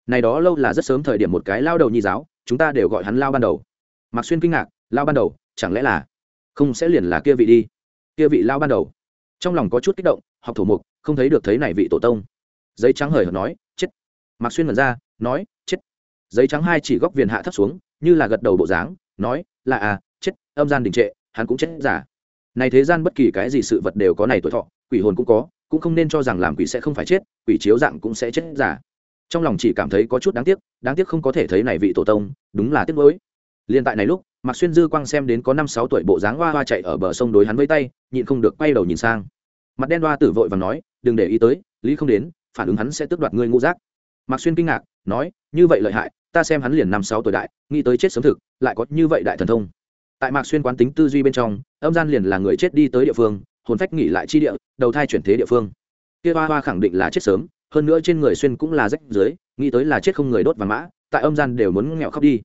Này đó lâu là rất sớm thời điểm một cái lao đầu nhi giáo, chúng ta đều gọi hắn lao ban đầu. Mạc xuyên kinh ngạc, lao ban đầu, chẳng lẽ là không sẽ liền là kia vị đi? Kia vị lao ban đầu. Trong lòng có chút kích động, học thủ mục, không thấy được thấy này vị tổ tông. Giấy trắng hời hợt nói, chết. Mạc xuyên mật ra, nói, chết. Giấy trắng hai chỉ góc viền hạ thấp xuống, như là gật đầu bộ dáng, nói, là à chết, âm gian đình trệ, hắn cũng chết giả. Này thế gian bất kỳ cái gì sự vật đều có này tuổi thọ, quỷ hồn cũng có, cũng không nên cho rằng làm quỷ sẽ không phải chết, quỷ chiếu dạng cũng sẽ chết giả. Trong lòng chỉ cảm thấy có chút đáng tiếc đáng tiếc không có thể thấy này vị tổ tông, đúng là tiếc mới liên tại này lúc mạc xuyên dư quang xem đến có năm sáu tuổi bộ dáng hoa hoa chạy ở bờ sông đối hắn với tay, nhịn không được quay đầu nhìn sang. Mặt đen hoa tử vội và nói, đừng để ý tới, lý không đến, phản ứng hắn sẽ tước đoạt ngươi ngũ giác. Mạc xuyên kinh ngạc, nói, như vậy lợi hại, ta xem hắn liền năm sáu tuổi đại, nghĩ tới chết sớm thực, lại có như vậy đại thần thông. Tại mạc xuyên quán tính tư duy bên trong, âm gian liền là người chết đi tới địa phương, hồn phách nghỉ lại chi địa, đầu thai chuyển thế địa phương. Kia hoa hoa khẳng định là chết sớm, hơn nữa trên người xuyên cũng là rách dưới, nghĩ tới là chết không người đốt và mã, tại âm gian đều muốn nghèo khóc đi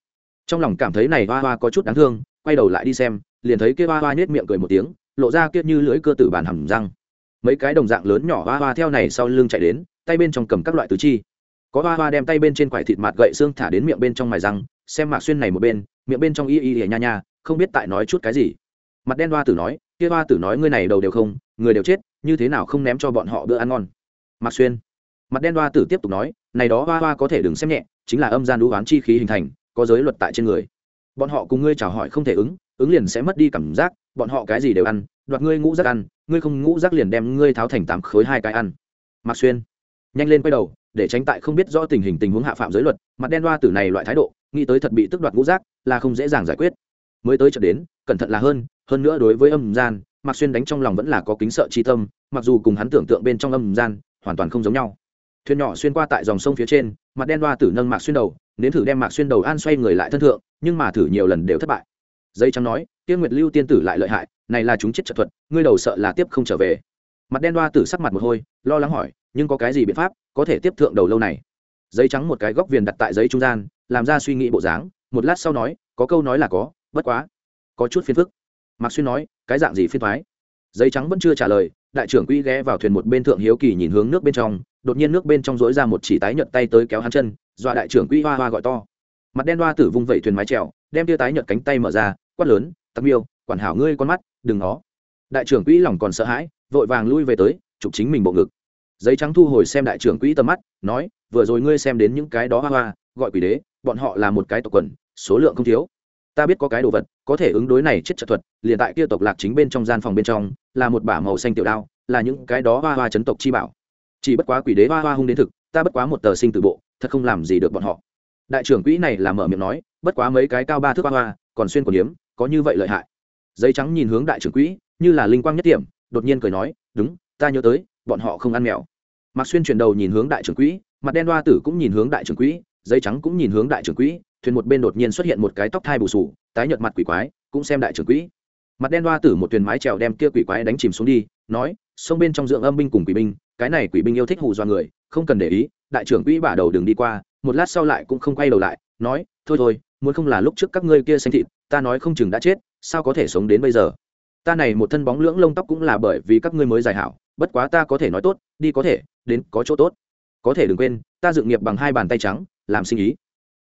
trong lòng cảm thấy này hoa hoa có chút đáng thương, quay đầu lại đi xem, liền thấy kia hoa hoa nhếch miệng cười một tiếng, lộ ra kia như lưỡi cơ tử bàn hầm răng. Mấy cái đồng dạng lớn nhỏ hoa hoa theo này sau lưng chạy đến, tay bên trong cầm các loại tứ chi. Có hoa hoa đem tay bên trên quải thịt mặt gậy xương thả đến miệng bên trong mài răng, xem mạc xuyên này một bên, miệng bên trong y y hề nha nha, không biết tại nói chút cái gì. Mặt đen hoa tử nói, kia hoa tử nói ngươi này đầu đều không, người đều chết, như thế nào không ném cho bọn họ bữa ăn ngon? Mạc xuyên. Mặt đen hoa tử tiếp tục nói, này đó hoa hoa có thể đừng xem nhẹ, chính là âm gian đũ oán chi khí hình thành có giới luật tại trên người. Bọn họ cùng ngươi chào hỏi không thể ứng ứng liền sẽ mất đi cảm giác, bọn họ cái gì đều ăn, đoạt ngươi ngũ rác ăn, ngươi không ngũ rác liền đem ngươi tháo thành tám khối hai cái ăn. Mạc xuyên, nhanh lên quay đầu, để tránh tại không biết rõ tình hình tình huống hạ phạm giới luật, mặt đen đoa tử này loại thái độ, nghĩ tới thật bị tức đoạt ngũ rác là không dễ dàng giải quyết. Mới tới chợ đến, cẩn thận là hơn hơn nữa đối với âm gian, mạc xuyên đánh trong lòng vẫn là có kính sợ chi tâm, mặc dù cùng hắn tưởng tượng bên trong âm gian hoàn toàn không giống nhau. Thuyền nhỏ xuyên qua tại dòng sông phía trên, mặt đen đoa tử nâng mạc xuyên đầu nếm thử đem mạc xuyên đầu an xoay người lại thân thượng, nhưng mà thử nhiều lần đều thất bại. Dây trắng nói tiên nguyệt lưu tiên tử lại lợi hại, này là chúng chết trật thuật, ngươi đầu sợ là tiếp không trở về. Mặt đen đoa tử sắc mặt một hôi, lo lắng hỏi, nhưng có cái gì biện pháp có thể tiếp thượng đầu lâu này? Giấy trắng một cái góc viền đặt tại giấy trung gian, làm ra suy nghĩ bộ dáng, một lát sau nói, có câu nói là có, bất quá, có chút phiền phức. Mạc xuyên nói, cái dạng gì phiền thoái giấy trắng vẫn chưa trả lời, đại trưởng quỹ ghé vào thuyền một bên thượng hiếu kỳ nhìn hướng nước bên trong, đột nhiên nước bên trong dối ra một chỉ tái nhợt tay tới kéo hắn chân dọa đại trưởng quỹ hoa hoa gọi to. Mặt đen hoa tử vung vẩy thuyền mái trèo đem tia tái nhợt cánh tay mở ra, quát lớn, tặc miêu, quản hảo ngươi con mắt, đừng nó đại trưởng quỹ lòng còn sợ hãi, vội vàng lui về tới, chụp chính mình bộ ngực. Giấy trắng thu hồi xem đại trưởng quỹ tầm mắt, nói, vừa rồi ngươi xem đến những cái đó hoa hoa, gọi quỷ đế, bọn họ là một cái tộc quần, số lượng không thiếu. Ta biết có cái đồ vật, có thể ứng đối này chết trợ thuật, liền tại kia tộc lạc chính bên trong gian phòng bên trong, là một bả màu xanh tiểu đao, là những cái đó hoa hoa chấn tộc chi bảo. Chỉ bất quá quỷ đế hoa hoa hung đến thực, ta bất quá một tờ sinh từ bộ thật không làm gì được bọn họ. Đại trưởng quỹ này là mở miệng nói, bất quá mấy cái cao ba thước ba hoa, còn xuyên còn điếm có như vậy lợi hại. Giấy trắng nhìn hướng đại trưởng quỹ, như là linh quang nhất điểm đột nhiên cười nói, đúng, ta nhớ tới, bọn họ không ăn mèo. Mạc xuyên chuyển đầu nhìn hướng đại trưởng quỹ, mặt đen đoa tử cũng nhìn hướng đại trưởng quỹ, giấy trắng cũng nhìn hướng đại trưởng quỹ, thuyền một bên đột nhiên xuất hiện một cái tóc thai bù sù, tái nhợt mặt quỷ quái, cũng xem đại trưởng quỹ. Mặt đen đoa tử một thuyền mái trèo đem kia quỷ quái đánh chìm xuống đi, nói, sông bên trong dưỡng âm binh cùng quỷ binh, cái này quỷ binh yêu thích hù do người, không cần để ý đại trưởng quỹ bả đầu đường đi qua, một lát sau lại cũng không quay đầu lại, nói, thôi thôi, muốn không là lúc trước các ngươi kia xanh thịt, ta nói không chừng đã chết, sao có thể sống đến bây giờ? Ta này một thân bóng lưỡng lông tóc cũng là bởi vì các ngươi mới giải hảo, bất quá ta có thể nói tốt, đi có thể, đến có chỗ tốt. Có thể đừng quên, ta dự nghiệp bằng hai bàn tay trắng, làm sinh ý.